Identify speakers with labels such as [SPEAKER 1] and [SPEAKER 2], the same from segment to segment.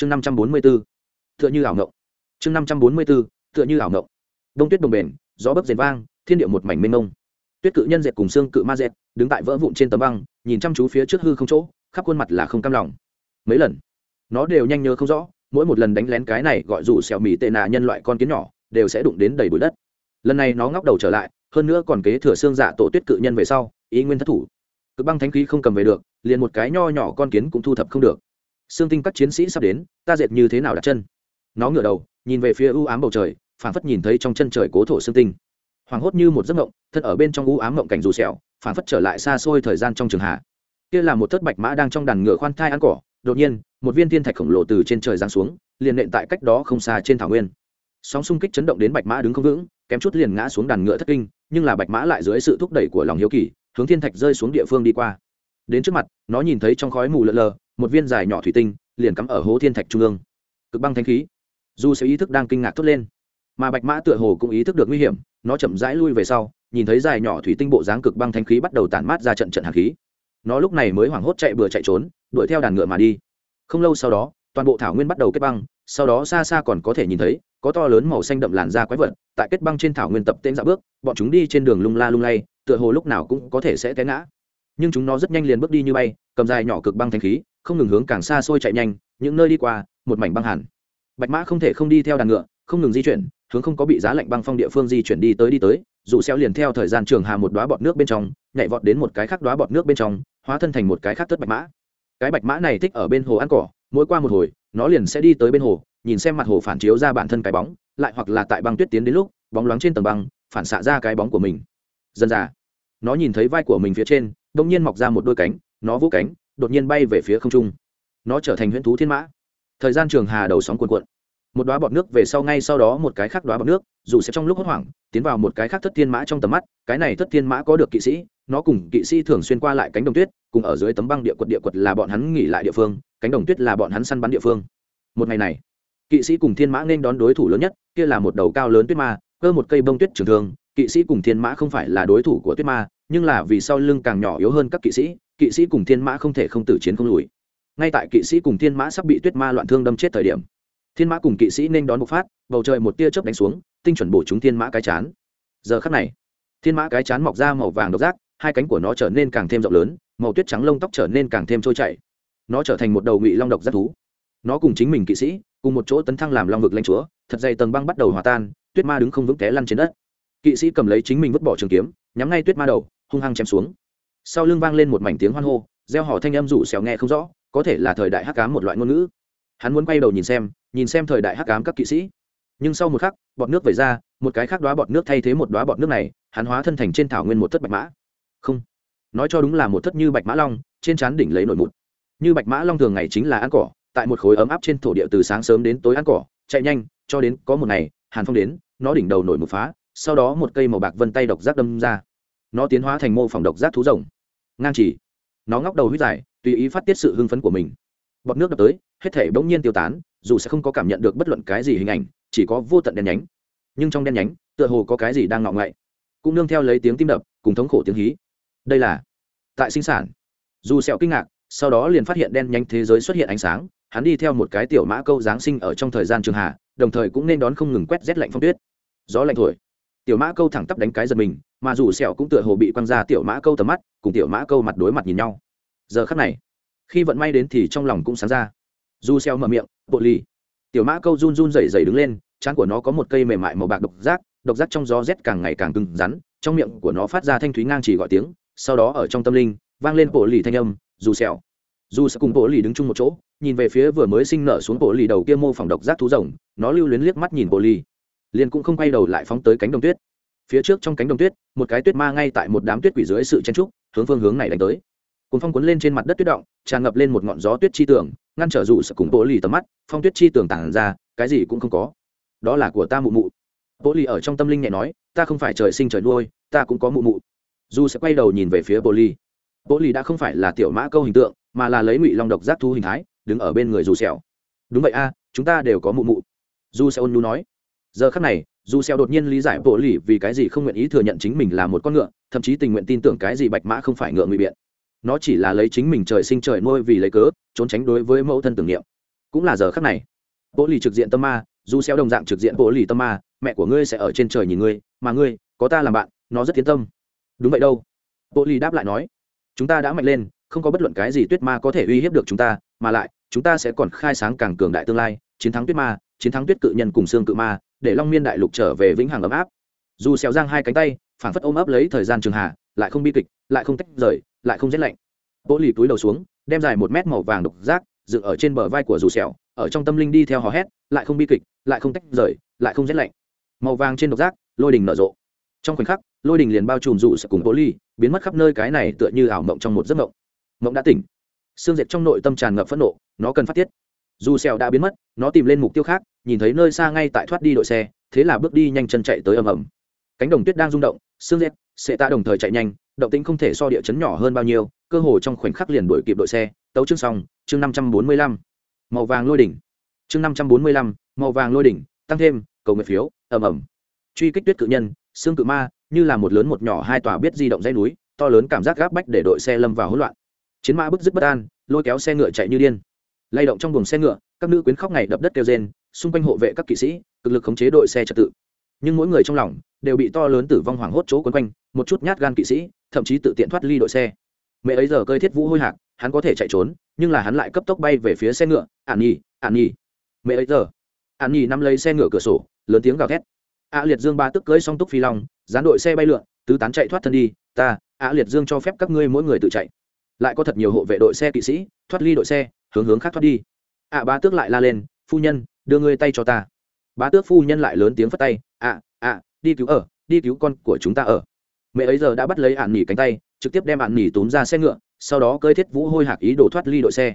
[SPEAKER 1] chương năm trăm bốn mươi b ố tựa như ảo ngộng. Chương năm trăm bốn mươi b ố tựa như ảo ngộng. Đông tuyết đồng bền, gió bấc rền vang, thiên địa một mảnh mênh mông. Tuyết cự nhân dệt cùng xương cự ma dệt, đứng tại vỡ vụn trên tấm băng, nhìn chăm chú phía trước hư không chỗ, khắp khuôn mặt là không cam lòng. Mấy lần, nó đều nhanh nhớ không rõ, mỗi một lần đánh lén cái này gọi dù xẻo mì tệ nạ nhân loại con kiến nhỏ, đều sẽ đụng đến đầy bụi đất. Lần này nó ngóc đầu trở lại, hơn nữa còn kế thừa xương dạ tổ tuyết cự nhân về sau, ý nguyên thất thủ. Cực băng thánh khí không cầm về được, liền một cái nho nhỏ con kiến cũng thu thập không được xương tinh các chiến sĩ sắp đến, ta dệt như thế nào đặt chân? Nó ngửa đầu, nhìn về phía u ám bầu trời, phảng phất nhìn thấy trong chân trời cố thổ xương tinh. Hoảng hốt như một giấc mộng, thân ở bên trong u ám mộng cảnh dù sẹo, phảng phất trở lại xa xôi thời gian trong trường hạ. Kia là một thất bạch mã đang trong đàn ngựa khoan thai ăn cỏ, đột nhiên, một viên thiên thạch khổng lồ từ trên trời giáng xuống, liền nện tại cách đó không xa trên thảo nguyên. Sóng xung kích chấn động đến bạch mã đứng không vững, kém chút liền ngã xuống đàn ngựa thất kinh, nhưng là bạch mã lại dưới sự thúc đẩy của lòng hiếu kỳ, hướng thiên thạch rơi xuống địa phương đi qua. Đến trước mặt, nó nhìn thấy trong khói mù lờ lờ một viên dài nhỏ thủy tinh, liền cắm ở hố thiên thạch trung ương. Cực băng thanh khí. Dù sẽ ý thức đang kinh ngạc thốt lên, mà bạch mã tựa hồ cũng ý thức được nguy hiểm, nó chậm rãi lui về sau, nhìn thấy dài nhỏ thủy tinh bộ dáng cực băng thanh khí bắt đầu tản mát ra trận trận hạt khí. Nó lúc này mới hoảng hốt chạy bừa chạy trốn, đuổi theo đàn ngựa mà đi. Không lâu sau đó, toàn bộ thảo nguyên bắt đầu kết băng, sau đó xa xa còn có thể nhìn thấy, có to lớn màu xanh đậm làn da quái vật, tại kết băng trên thảo nguyên tập tên dạ bước, bọn chúng đi trên đường lung la lung lay, tựa hồ lúc nào cũng có thể sẽ té ngã. Nhưng chúng nó rất nhanh liền bước đi như bay, cầm dài nhỏ cực băng thanh khí không ngừng hướng càng xa xôi chạy nhanh, những nơi đi qua, một mảnh băng hẳn bạch mã không thể không đi theo đàn ngựa, không ngừng di chuyển, hướng không có bị giá lạnh băng phong địa phương di chuyển đi tới đi tới, dù xeo liền theo thời gian trường hà một đóa bọt nước bên trong, nhảy vọt đến một cái khác đóa bọt nước bên trong, hóa thân thành một cái khác tất bạch mã. Cái bạch mã này thích ở bên hồ ăn cỏ, mỗi qua một hồi, nó liền sẽ đi tới bên hồ, nhìn xem mặt hồ phản chiếu ra bản thân cái bóng, lại hoặc là tại băng tuyết tiến đến lúc, bóng loáng trên tầng băng, phản xạ ra cái bóng của mình. Dần dà, nó nhìn thấy vai của mình phía trên đ nhiên mọc ra một đôi cánh, nó vỗ cánh đột nhiên bay về phía không trung. Nó trở thành huyễn thú thiên mã. Thời gian trường hà đầu sóng cuồn cuộn. Một đoá bọt nước về sau ngay sau đó một cái khác đoá bọt nước, dù sẽ trong lúc hốt hoảng, tiến vào một cái khác thất thiên mã trong tầm mắt, cái này thất thiên mã có được kỵ sĩ, nó cùng kỵ sĩ thường xuyên qua lại cánh đồng tuyết, cùng ở dưới tấm băng địa quật địa quật là bọn hắn nghỉ lại địa phương, cánh đồng tuyết là bọn hắn săn bắn địa phương. Một ngày này, kỵ sĩ cùng thiên mã nên đón đối thủ lớn nhất, kia là một đầu cao lớn tuyết ma, cơ một cây bông tuyết trường thương, kỵ sĩ cùng thiên mã không phải là đối thủ của tuyết ma, nhưng là vì sau lưng càng nhỏ yếu hơn các kỵ sĩ kỵ sĩ cùng thiên mã không thể không tử chiến không lùi. Ngay tại kỵ sĩ cùng thiên mã sắp bị tuyết ma loạn thương đâm chết thời điểm, thiên mã cùng kỵ sĩ nên đón một phát, bầu trời một tia chớp đánh xuống, tinh chuẩn bổ chúng thiên mã cái chán. Giờ khắc này, thiên mã cái chán mọc ra màu vàng độc giác, hai cánh của nó trở nên càng thêm rộng lớn, màu tuyết trắng lông tóc trở nên càng thêm trôi chảy. Nó trở thành một đầu ngụy long độc giác thú. Nó cùng chính mình kỵ sĩ, cùng một chỗ tấn thăng làm long vực lanh chúa, thật dày tầng băng bắt đầu hòa tan, tuyết ma đứng không vững té lăn trên đất. Kỵ sĩ cầm lấy chính mình vứt bỏ trường kiếm, nhắm ngay tuyết ma đầu, hung hăng chém xuống sau lưng vang lên một mảnh tiếng hoan hô gieo họ thanh âm rủ xèo nghe không rõ, có thể là thời đại hắc cám một loại ngôn ngữ. Hắn muốn quay đầu nhìn xem nhìn xem thời đại hắc cám các kỵ sĩ. Nhưng sau một khắc, bọt nước vẩy ra, một cái khác đoá bọt nước thay thế một đoá bọt nước này, hắn hóa thân thành trên thảo nguyên một thất bạch mã. Không, nói cho đúng là một thất như bạch mã long, trên trán đỉnh lấy nổi mụt. Như bạch mã long thường ngày chính là ăn cỏ, tại một khối ấm áp trên thổ địa từ sáng sớm đến tối ăn cỏ, chạy nhanh, cho đến có một ngày, hàn phong đến, nó đỉnh đầu nổi một phá, sau đó một cây màu bạc vân tay độc giác đâm ra. Nó tiến hóa thành mô phỏng độc giác thú rồng ngang chỉ. Nó ngóc đầu huyết dài, tùy ý phát tiết sự hưng phấn của mình. Bọt nước đập tới, hết thể bỗng nhiên tiêu tán, dù sẽ không có cảm nhận được bất luận cái gì hình ảnh, chỉ có vô tận đen nhánh. Nhưng trong đen nhánh, tựa hồ có cái gì đang ngọ ngậy. Cũng nương theo lấy tiếng tim đập, cùng thống khổ tiếng hí. Đây là tại sinh sản. Dù sẹo kinh ngạc, sau đó liền phát hiện đen nhánh thế giới xuất hiện ánh sáng, hắn đi theo một cái tiểu mã câu giáng sinh ở trong thời gian trường hạ, đồng thời cũng nên đón không ngừng quét rét lạnh phong tuyết. Gió lạnh thổi. Tiểu mã câu thẳng tắp đánh cái giật mình mà dù sẹo cũng tựa hồ bị quăng ra tiểu mã câu tầm mắt, cùng tiểu mã câu mặt đối mặt nhìn nhau. Giờ khắc này, khi vận may đến thì trong lòng cũng sáng ra. Dù sẹo mở miệng, bộ lì. Tiểu mã câu run run rẩy rẩy đứng lên, trán của nó có một cây mềm mại màu bạc độc giác độc giác trong gió rét càng ngày càng cứng rắn, trong miệng của nó phát ra thanh thúy ngang chỉ gọi tiếng, sau đó ở trong tâm linh, vang lên bộ lì thanh âm, dù sẹo. Dù sẽ cùng bộ lì đứng chung một chỗ, nhìn về phía vừa mới sinh nở xuống bộ lì đầu kia mô phỏng độc giác thú rồng, nó lưu luyến liếc mắt nhìn bộ lì. Liền cũng không quay đầu lại phóng tới cánh đồng tuyết phía trước trong cánh đồng tuyết, một cái tuyết ma ngay tại một đám tuyết quỷ dưới sự chen trúc, hướng phương hướng này đánh tới. Cùng phong cuốn lên trên mặt đất tuyết động, tràn ngập lên một ngọn gió tuyết chi tường, ngăn trở dù sợ cùng bố lì tầm mắt, phong tuyết chi tường tản ra, cái gì cũng không có. Đó là của ta mụ mụ. Bố lì ở trong tâm linh nhẹ nói, ta không phải trời sinh trời nuôi, ta cũng có mụ mụ. Dù sẽ quay đầu nhìn về phía bố lì. Bố lì đã không phải là tiểu mã câu hình tượng, mà là lấy ngụy long độc giác thu hình thái, đứng ở bên người dù sẹo. đúng vậy a, chúng ta đều có mụ mụ. Dù sẽ ôn nhu nói giờ khắc này, dù xeo đột nhiên lý giải bộ lì vì cái gì không nguyện ý thừa nhận chính mình là một con ngựa, thậm chí tình nguyện tin tưởng cái gì bạch mã không phải ngựa ngụy biện. Nó chỉ là lấy chính mình trời sinh trời nuôi vì lấy cớ, trốn tránh đối với mẫu thân tưởng niệm. Cũng là giờ khắc này, bộ lì trực diện tâm ma, dù xeo đồng dạng trực diện bộ lì tâm ma, mẹ của ngươi sẽ ở trên trời nhìn ngươi, mà ngươi, có ta làm bạn, nó rất tiến tâm. Đúng vậy đâu. Bộ lì đáp lại nói, chúng ta đã mạnh lên, không có bất luận cái gì tuyết ma có thể uy hiếp được chúng ta, mà lại, chúng ta sẽ còn khai sáng càng cường đại tương lai, chiến thắng tuyết ma chiến thắng tuyết cự nhân cùng xương cự ma, để long miên đại lục trở về vĩnh hằng ấm áp. Dù xéo giang hai cánh tay, phảng phất ôm ấp lấy thời gian trường hạ, lại không bi kịch, lại không tách rời, lại không rét lạnh. Bộ lì túi đầu xuống, đem dài một mét màu vàng độc giác dựng ở trên bờ vai của dù xẻo ở trong tâm linh đi theo hò hét, lại không bi kịch, lại không tách rời, lại không rét lạnh. Màu vàng trên độc giác lôi đình nở rộ. Trong khoảnh khắc, lôi đình liền bao trùm dù sẽ cùng Bố ly biến mất khắp nơi cái này tựa như ảo mộng trong một giấc mộng. Mộng đã tỉnh. Xương dệt trong nội tâm tràn ngập phẫn nộ, nó cần phát tiết dù xèo đã biến mất, nó tìm lên mục tiêu khác, nhìn thấy nơi xa ngay tại thoát đi đội xe, thế là bước đi nhanh chân chạy tới ầm ầm. Cánh đồng tuyết đang rung động, xương rét. sẽ ta đồng thời chạy nhanh, động tĩnh không thể so địa chấn nhỏ hơn bao nhiêu, cơ hồ trong khoảnh khắc liền đuổi kịp đội xe, tấu chương xong, chương năm trăm bốn mươi lăm. Màu vàng lôi đỉnh. Chương năm trăm bốn mươi lăm, màu vàng lôi đỉnh, tăng thêm, cầu nguyện phiếu, ầm ầm. Truy kích tuyết cự nhân, xương cự ma, như là một lớn một nhỏ hai tòa biết di động dây núi, to lớn cảm giác gáp bách để đội xe lâm vào hỗn loạn. Chiến mã bức dứt bất an, lôi kéo xe ngựa chạy như điên lay động trong buồng xe ngựa, các nữ quyến khóc ngày đập đất kêu rên, xung quanh hộ vệ các kỵ sĩ, cực lực khống chế đội xe trật tự. Nhưng mỗi người trong lòng đều bị to lớn tử vong hoảng hốt chỗ quấn quanh, một chút nhát gan kỵ sĩ, thậm chí tự tiện thoát ly đội xe. Mẹ ấy giờ cơi thiết vũ hôi hạc, hắn có thể chạy trốn, nhưng là hắn lại cấp tốc bay về phía xe ngựa ạn nhì ạn nhì mẹ ấy giờ ạn nhì nắm lấy xe ngựa cửa sổ, lớn tiếng gào thét. Ạ liệt dương ba tức cưới song túc phi long, dán đội xe bay lượn, tứ tán chạy thoát thân đi, ta ạ liệt dương cho phép các ngươi mỗi người tự chạy. Lại có thật nhiều hộ vệ đội xe kỵ sĩ thoát ly đội xe hướng hướng khác thoát đi. À, ạ ba tước lại la lên, phu nhân, đưa ngươi tay cho ta. Bá tước phu nhân lại lớn tiếng phất tay ạ ạ đi cứu ở, đi cứu con của chúng ta ở. Mẹ ấy giờ đã bắt lấy ạn nỉ cánh tay, trực tiếp đem ạn nỉ tốn ra xe ngựa, sau đó cơi thiết vũ hôi hạc ý đồ thoát ly đội xe.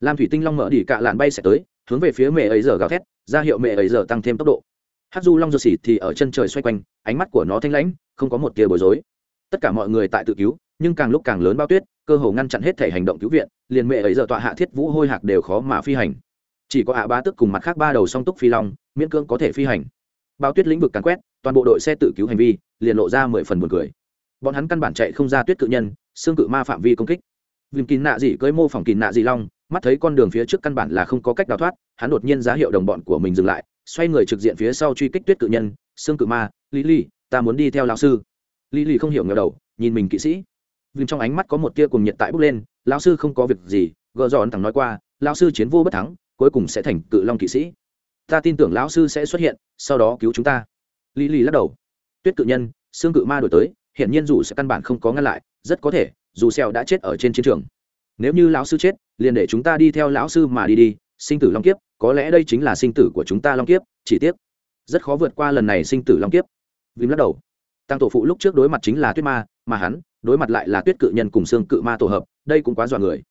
[SPEAKER 1] Lam thủy tinh long mở đỉ cạ lạn bay sẽ tới, hướng về phía mẹ ấy giờ gào thét, ra hiệu mẹ ấy giờ tăng thêm tốc độ. Hát du long dô xỉ thì ở chân trời xoay quanh, ánh mắt của nó thanh lãnh, không có một tia bối rối. Tất cả mọi người tại tự cứu, nhưng càng lúc càng lớn bao tuyết cơ hồ ngăn chặn hết thể hành động cứu viện, liền mẹ ấy giờ tọa hạ thiết vũ hôi hạc đều khó mà phi hành. Chỉ có ạ ba tức cùng mặt khác ba đầu song túc phi long, miễn cưỡng có thể phi hành. Bao tuyết lĩnh vực càn quét, toàn bộ đội xe tự cứu hành vi, liền lộ ra mười phần buồn cười. Bọn hắn căn bản chạy không ra tuyết cự nhân, xương cự ma phạm vi công kích. Vìm kín nạ dị cưới mô phỏng kín nạ dị long, mắt thấy con đường phía trước căn bản là không có cách đào thoát, hắn đột nhiên giá hiệu đồng bọn của mình dừng lại, xoay người trực diện phía sau truy kích tuyết cự nhân, xương cự ma, lý lý ta muốn đi theo lão sư. Lý lý không hiểu ngờ đầu, nhìn mình kỵ sĩ vìm trong ánh mắt có một tia cùng nhiệt tại bước lên, lão sư không có việc gì, gợ dọn thẳng nói qua, lão sư chiến vô bất thắng, cuối cùng sẽ thành cự long kỵ sĩ. Ta tin tưởng lão sư sẽ xuất hiện, sau đó cứu chúng ta. Lý lý lắc đầu. Tuyết cự nhân, xương cự ma đổi tới hiện nhiên dù sẽ căn bản không có ngăn lại, rất có thể, dù xèo đã chết ở trên chiến trường. Nếu như lão sư chết, liền để chúng ta đi theo lão sư mà đi đi, sinh tử long kiếp, có lẽ đây chính là sinh tử của chúng ta long kiếp, chỉ tiếc, rất khó vượt qua lần này sinh tử long kiếp. Vim lắc đầu. Tăng tổ phụ lúc trước đối mặt chính là tuyết ma mà hắn đối mặt lại là tuyết cự nhân cùng xương cự ma tổ hợp, đây cũng quá dọa người.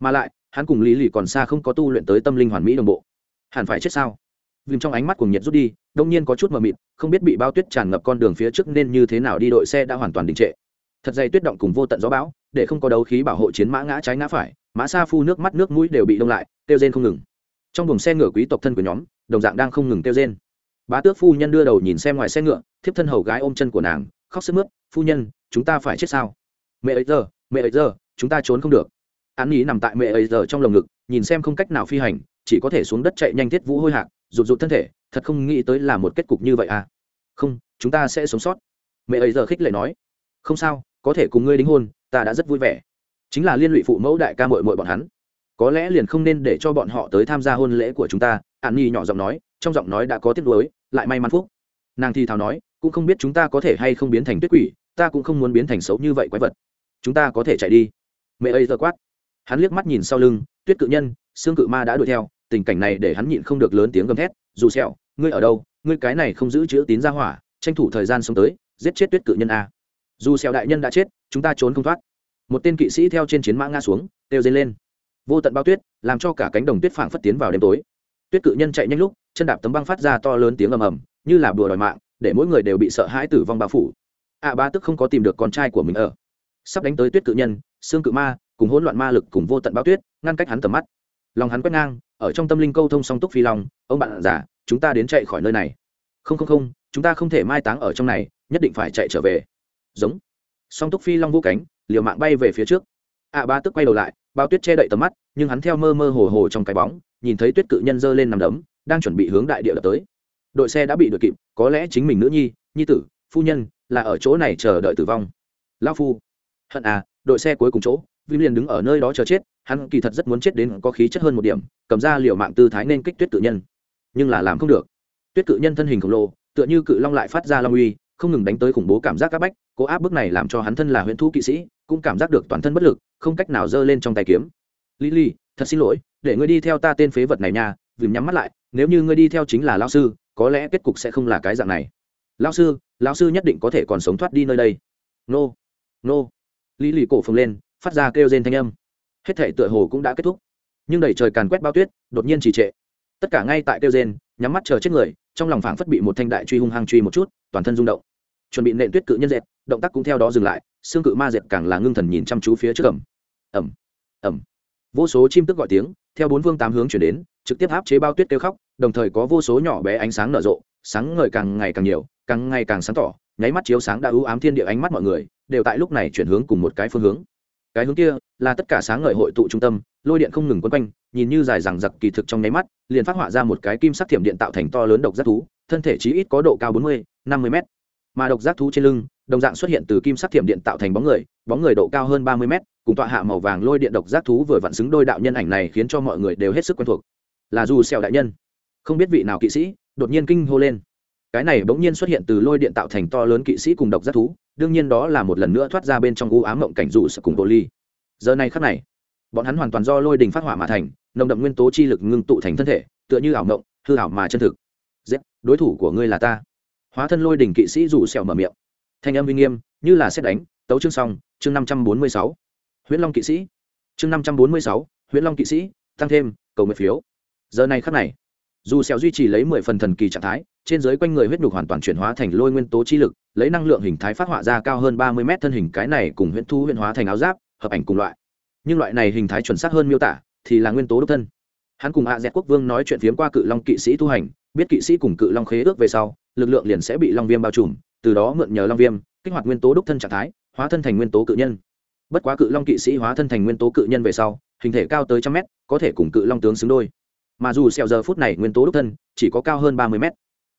[SPEAKER 1] Mà lại, hắn cùng lý lì còn xa không có tu luyện tới tâm linh hoàn mỹ đồng bộ. Hẳn phải chết sao? Vìm trong ánh mắt cùng nhiệt rút đi, đông nhiên có chút mờ mịt, không biết bị bao tuyết tràn ngập con đường phía trước nên như thế nào đi đội xe đã hoàn toàn đình trệ. Thật dày tuyết động cùng vô tận gió bão, để không có đấu khí bảo hộ chiến mã ngã trái ngã phải, mã xa phu nước mắt nước mũi đều bị đông lại tiêu rên không ngừng. Trong buồng xe ngựa quý tộc thân của nhóm, đồng dạng đang không ngừng tiêu rên. Bá tước phu nhân đưa đầu nhìn xem ngoài xe ngựa, thiếp thân hầu gái ôm chân của nàng, khóc sức mướt, phu nhân chúng ta phải chết sao? Mẹ ấy giờ, mẹ ấy giờ, chúng ta trốn không được. An ý nằm tại mẹ ấy giờ trong lồng ngực, nhìn xem không cách nào phi hành, chỉ có thể xuống đất chạy nhanh thiết vũ hôi hạc, rụt rụt thân thể, thật không nghĩ tới là một kết cục như vậy à. Không, chúng ta sẽ sống sót. Mẹ ấy giờ khích lệ nói. Không sao, có thể cùng ngươi đính hôn, ta đã rất vui vẻ. Chính là liên lụy phụ mẫu đại ca mội mội bọn hắn. Có lẽ liền không nên để cho bọn họ tới tham gia hôn lễ của chúng ta an nhi nhỏ giọng nói, trong giọng nói đã có tiếc nuối, lại may mắn phúc. Nàng thì thào nói, cũng không biết chúng ta có thể hay không biến thành tuyết quỷ ta cũng không muốn biến thành xấu như vậy quái vật. Chúng ta có thể chạy đi. Mẹ ấy giờ quát. Hắn liếc mắt nhìn sau lưng, tuyết cự nhân xương cự ma đã đuổi theo, tình cảnh này để hắn nhịn không được lớn tiếng gầm thét, dù sẹo, ngươi ở đâu? Ngươi cái này không giữ chữ tín ra hỏa, tranh thủ thời gian sống tới, giết chết tuyết cự nhân a dù sẹo đại nhân đã chết, chúng ta trốn không thoát. Một tên kỵ sĩ theo trên chiến mã ngã xuống, kêu dây lên. Vô tận bao tuyết, làm cho cả cánh đồng tuyết phảng phất tiến vào đêm tối. Tuyết cự nhân chạy nhanh lúc, chân đạp tấm băng phát ra to lớn tiếng ầm ầm, như là bùa đòi mạng, để mỗi người đều bị sợ hãi tử vong bao phủ. À, a ba tức không có tìm được con trai của mình ở. Sắp đánh tới tuyết cự nhân, xương cự ma, cùng hỗn loạn ma lực cùng vô tận bao tuyết, ngăn cách hắn tầm mắt. Lòng hắn quét ngang, ở trong tâm linh câu thông song túc phi long, ông bạn già, chúng ta đến chạy khỏi nơi này. Không không không, chúng ta không thể mai táng ở trong này, nhất định phải chạy trở về. Giống. Song túc phi long vô cánh, liều mạng bay về phía trước. À, Ạ ba tức quay đầu lại bao tuyết che đậy tầm mắt, nhưng hắn theo mơ mơ hồ hồ trong cái bóng, nhìn thấy tuyết cự nhân giơ lên nằm đấm, đang chuẩn bị hướng đại địa đập tới. Đội xe đã bị đuổi kịp, có lẽ chính mình nữ nhi nhi tử, phu nhân là ở chỗ này chờ đợi tử vong. Lao phu, hận à đội xe cuối cùng chỗ, vim liền đứng ở nơi đó chờ chết, hắn kỳ thật rất muốn chết đến có khí chất hơn một điểm, cầm ra liều mạng tư thái nên kích tuyết cự nhân. Nhưng là làm không được. Tuyết cự nhân thân hình khổng lồ, tựa như cự long lại phát ra long uy, không ngừng đánh tới khủng bố cảm giác áp bách, cố áp bức này làm cho hắn thân là huyện thu kỵ sĩ, cũng cảm giác được toàn thân bất lực, không cách nào giơ lên trong tay kiếm. Lily thật xin lỗi, để ngươi đi theo ta tên phế vật này nha vìm nhắm mắt lại, nếu như ngươi đi theo chính là lao sư, có lẽ kết cục sẽ không là cái dạng này lao sư lao sư nhất định có thể còn sống thoát đi nơi đây. Nô nô. Lý lì cổ phồng lên, phát ra kêu rên thanh âm. Hết thể tựa hồ cũng đã kết thúc. Nhưng đẩy trời càn quét bao tuyết, đột nhiên trì trệ. Tất cả ngay tại kêu rên, nhắm mắt chờ chết người, trong lòng phảng phất bị một thanh đại truy hung hăng truy một chút, toàn thân rung động. Chuẩn bị nện tuyết cự nhân dệt, động tác cũng theo đó dừng lại, xương cự ma dệt càng là ngưng thần nhìn chăm chú phía trước ẩm. Ẩm ẩm. Vô số chim tức gọi tiếng, theo bốn phương tám hướng chuyển đến, trực tiếp áp chế bao tuyết kêu khóc, đồng thời có vô số nhỏ bé ánh sáng nở rộ sáng ngời càng ngày càng nhiều, càng ngày càng sáng tỏ, nháy mắt chiếu sáng đã ưu ám thiên địa ánh mắt mọi người, đều tại lúc này chuyển hướng cùng một cái phương hướng. Cái hướng kia là tất cả sáng ngời hội tụ trung tâm, lôi điện không ngừng quấn quanh, nhìn như dài rằng giặc kỳ thực trong nháy mắt, liền phát họa ra một cái kim sắc thiểm điện tạo thành to lớn độc giác thú, thân thể chí ít có độ cao bốn mươi, năm mươi m mà độc giác thú trên lưng, đồng dạng xuất hiện từ kim sắc thiểm điện tạo thành bóng người bóng người độ cao hơn ba mươi m cùng tọa hạ màu vàng lôi điện độc giác thú vừa vặn xứng đôi đạo nhân ảnh này khiến cho mọi người đều hết sức quen thuộc. Là dù xèo đại nhân. Không biết vị nào kỵ sĩ đột nhiên kinh hô lên. Cái này bỗng nhiên xuất hiện từ lôi điện tạo thành to lớn kỵ sĩ cùng độc giác thú, đương nhiên đó là một lần nữa thoát ra bên trong u ám mộng cảnh dù sợ cùng bộ ly. Giờ này khắc này, bọn hắn hoàn toàn do lôi đình phát hỏa mà thành, nồng đậm nguyên tố chi lực ngưng tụ thành thân thể, tựa như ảo mộng, hư ảo mà chân thực. Dép đối thủ của ngươi là ta. Hóa thân lôi đình kỵ sĩ rủ sẹo mở miệng. Thanh âm uy nghiêm, như là xét đánh, tấu chương xong, chương năm trăm bốn mươi sáu. Huyễn long kỵ sĩ. Chương năm trăm bốn mươi sáu, huyễn long kỵ sĩ, tăng thêm, cầu nguyện phiếu. Giờ này khắc này dù sẹo duy trì lấy mười phần thần kỳ trạng thái, trên dưới quanh người huyết nhục hoàn toàn chuyển hóa thành lôi nguyên tố chi lực, lấy năng lượng hình thái phát họa ra cao hơn ba mươi mét thân hình cái này cùng huyễn thu huyễn hóa thành áo giáp, hợp ảnh cùng loại. Nhưng loại này hình thái chuẩn xác hơn miêu tả thì là nguyên tố độc thân. Hắn cùng a dẹt quốc vương nói chuyện phiếm qua cự long kỵ sĩ tu hành, biết kỵ sĩ cùng cự long khế ước về sau, lực lượng liền sẽ bị long viêm bao trùm, từ đó mượn nhờ long viêm, kích hoạt nguyên tố đúc thân trạng thái, hóa thân thành nguyên tố cự nhân. Bất quá cự long kỵ sĩ hóa thân thành nguyên tố cự nhân về sau, hình thể cao tới trăm mét, có thể cùng cự long tướng xứng đôi mà dù sẹo giờ phút này nguyên tố đúc thân chỉ có cao hơn ba mươi mét.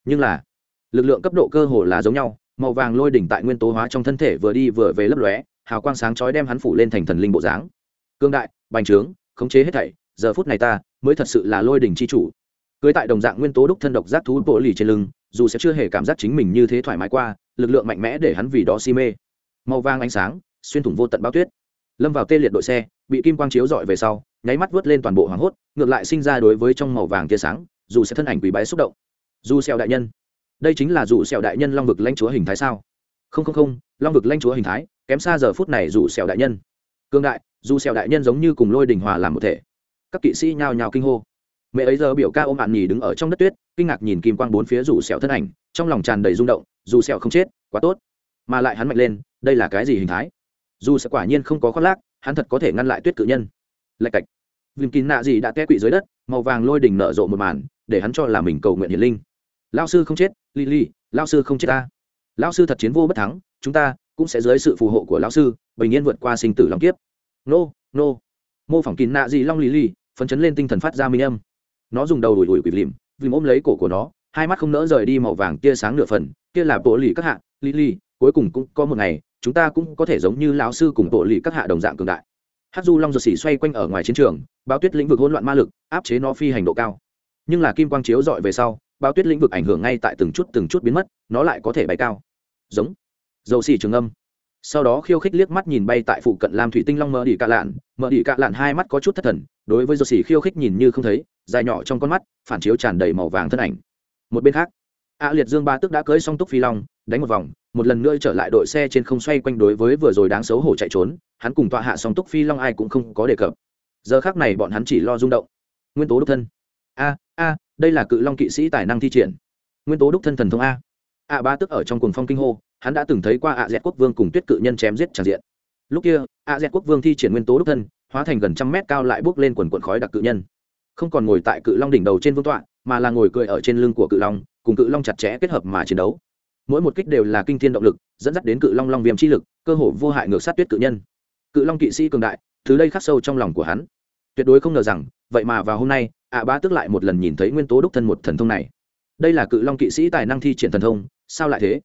[SPEAKER 1] Nhưng là, lực lượng cấp độ cơ hồ là giống nhau, màu vàng lôi đỉnh tại nguyên tố hóa trong thân thể vừa đi vừa về lấp lóe, hào quang sáng chói đem hắn phủ lên thành thần linh bộ dáng. Cương đại, bành trướng, khống chế hết thảy, giờ phút này ta mới thật sự là lôi đỉnh chi chủ. Cưới tại đồng dạng nguyên tố đúc thân độc giác thú bộ lì trên lưng, dù sẽ chưa hề cảm giác chính mình như thế thoải mái qua, lực lượng mạnh mẽ để hắn vì đó si mê. Màu vàng ánh sáng, xuyên thủng vô tận bao tuyết lâm vào tê liệt đội xe, bị kim quang chiếu dọi về sau, nháy mắt vớt lên toàn bộ hoảng hốt, ngược lại sinh ra đối với trong màu vàng tia sáng, dù sẽ thân ảnh quỷ bái xúc động. Dù xẹo đại nhân, đây chính là dù xẹo đại nhân long vực lãnh chúa hình thái sao? Không không không, long vực lãnh chúa hình thái, kém xa giờ phút này dù xẹo đại nhân. Cương đại, dù xẹo đại nhân giống như cùng lôi đình hòa làm một thể. Các kỵ sĩ nhao nhao kinh hô. Mẹ ấy giờ biểu ca ôm ạn nhì đứng ở trong đất tuyết, kinh ngạc nhìn kim quang bốn phía rủ sẹo thân ảnh, trong lòng tràn đầy rung động, dù sẹo không chết, quá tốt. Mà lại hắn mạnh lên, đây là cái gì hình thái? Dù sẽ quả nhiên không có khoác lác, hắn thật có thể ngăn lại tuyết cự nhân. Lạch cạch. Vìm kín nạ gì đã té quỵ dưới đất, màu vàng lôi đỉnh nở rộ một màn, để hắn cho là mình cầu nguyện hiền linh. Lao sư không chết li li lao sư không chết ta. Lao sư thật chiến vô bất thắng, chúng ta cũng sẽ dưới sự phù hộ của lão sư, bình yên vượt qua sinh tử long kiếp. Nô nô. Mô phỏng kín nạ gì long li li phấn chấn lên tinh thần phát ra minh âm. Nó dùng đầu đùi đùi quỷ lìm vì ôm lấy cổ của nó, hai mắt không nỡ rời đi màu vàng tia sáng nửa phần, kia là bộ lì các hạ li li cuối cùng cũng có một ngày chúng ta cũng có thể giống như lão sư cùng bộ lì các hạ đồng dạng cường đại. Hát du long ruột xỉ xoay quanh ở ngoài chiến trường báo tuyết lĩnh vực hỗn loạn ma lực, áp chế nó phi hành độ cao. Nhưng là kim quang chiếu dọi về sau báo tuyết lĩnh vực ảnh hưởng ngay tại từng chút từng chút biến mất, nó lại có thể bay cao. Giống. Dầu xỉ trường âm. Sau đó khiêu khích liếc mắt nhìn bay tại phụ cận lam thủy tinh long mờ đi cạ lạn. Mờ đi cạ lạn hai mắt có chút thất thần, đối với dầu xỉ khiêu khích nhìn như không thấy, dài nhỏ trong con mắt, phản chiếu tràn đầy màu vàng thân ảnh. Một bên khác, a liệt dương ba tức đã cưới xong túc phi long, đánh một vòng một lần nữa trở lại đội xe trên không xoay quanh đối với vừa rồi đáng xấu hổ chạy trốn, hắn cùng tọa hạ song túc phi long ai cũng không có đề cập. Giờ khác này bọn hắn chỉ lo rung động. Nguyên tố đúc thân. A a, đây là cự long kỵ sĩ tài năng thi triển. Nguyên tố đúc thân thần thông a. A ba tức ở trong cuồng phong kinh hô, hắn đã từng thấy qua a dẹt quốc vương cùng tuyết cự nhân chém giết tràn diện. Lúc kia, a dẹt quốc vương thi triển nguyên tố đúc thân, hóa thành gần trăm mét cao lại bước lên quần quần khói đặc cự nhân. Không còn ngồi tại cự long đỉnh đầu trên vương tọa, mà là ngồi cười ở trên lưng của cự long, cùng cự long chặt chẽ kết hợp mà chiến đấu mỗi một kích đều là kinh thiên động lực, dẫn dắt đến cự long long viêm chi lực, cơ hồ vô hại ngược sát tuyết cự nhân. Cự long Kỵ Sĩ cường đại, từ đây khắc sâu trong lòng của hắn. Tuyệt đối không ngờ rằng, vậy mà vào hôm nay, ạ bá tức lại một lần nhìn thấy nguyên tố đúc thân một thần thông này. Đây là cự long kỵ sĩ tài năng thi triển thần thông, sao lại thế?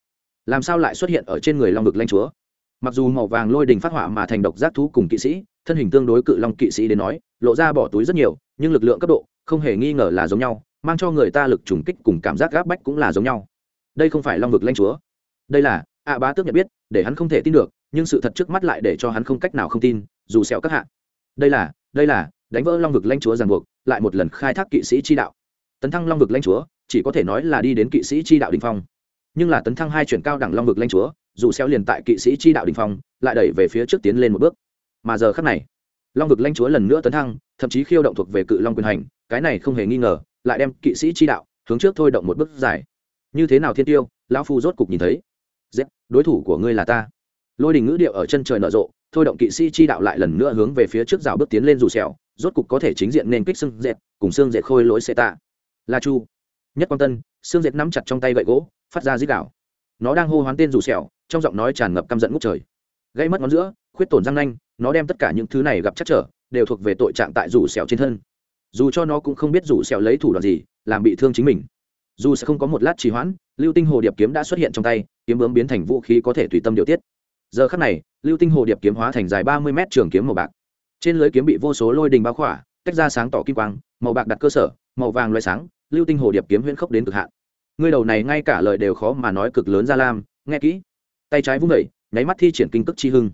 [SPEAKER 1] Làm sao lại xuất hiện ở trên người long vực lanh chúa? Mặc dù màu vàng lôi đình phát họa mà thành độc giác thú cùng kỵ sĩ, thân hình tương đối cự long kỵ sĩ đến nói, lộ ra bỏ túi rất nhiều, nhưng lực lượng cấp độ, không hề nghi ngờ là giống nhau, mang cho người ta lực trùng kích cùng cảm giác gáp bách cũng là giống nhau đây không phải long vực lãnh chúa. đây là, ạ bá tước nhận biết, để hắn không thể tin được, nhưng sự thật trước mắt lại để cho hắn không cách nào không tin, dù sẹo các hạ. đây là đây là, đánh vỡ long vực lãnh chúa ràng buộc, lại một lần khai thác kỵ sĩ chi đạo. tấn thăng long vực lãnh chúa, chỉ có thể nói là đi đến kỵ sĩ chi đạo đình phong. nhưng là tấn thăng hai chuyển cao đẳng long vực lãnh chúa, dù xeo liền tại kỵ sĩ chi đạo đình phong, lại đẩy về phía trước tiến lên một bước. mà giờ khắc này, long vực lãnh chúa lần nữa tấn thăng, thậm chí khiêu động thuộc về cự long quyền hành, cái này không hề nghi ngờ, lại đem kỵ sĩ chi đạo hướng trước thôi động một bước dài như thế nào thiên tiêu, lão phu rốt cục nhìn thấy. Z đối thủ của ngươi là ta. Lôi đình ngữ điệu ở chân trời nở rộ, thôi động kỵ sĩ chi đạo lại lần nữa hướng về phía trước rào bước tiến lên dù sẹo, rốt cục có thể chính diện nên kích xương dệt, cùng xương dệt khôi lỗi xe tạ. La chu, nhất quan tân, xương dệt nắm chặt trong tay gậy gỗ, phát ra dít đảo nó đang hô hoán tên dù sẹo, trong giọng nói tràn ngập căm giận ngút trời. Gây mất ngón giữa, khuyết tổn răng nanh, nó đem tất cả những thứ này gặp chắc trở, đều thuộc về tội trạng tại rủ sẹo trên thân. Dù cho nó cũng không biết rủ sẹo lấy thủ đoạn gì, làm bị thương chính mình dù sẽ không có một lát trì hoãn, lưu tinh hồ điệp kiếm đã xuất hiện trong tay, kiếm bướm biến thành vũ khí có thể tùy tâm điều tiết. Giờ khắc này, lưu tinh hồ điệp kiếm hóa thành dài ba mươi mét trường kiếm màu bạc. Trên lưới kiếm bị vô số lôi đình bao khỏa, tách ra sáng tỏ kim quang, màu bạc đặt cơ sở, màu vàng loay sáng, lưu tinh hồ điệp kiếm huyễn khốc đến cực hạn. Ngươi đầu này ngay cả lời đều khó mà nói cực lớn ra lam, nghe kỹ. Tay trái vung vẩy nháy mắt thi triển kinh tức chi hưng.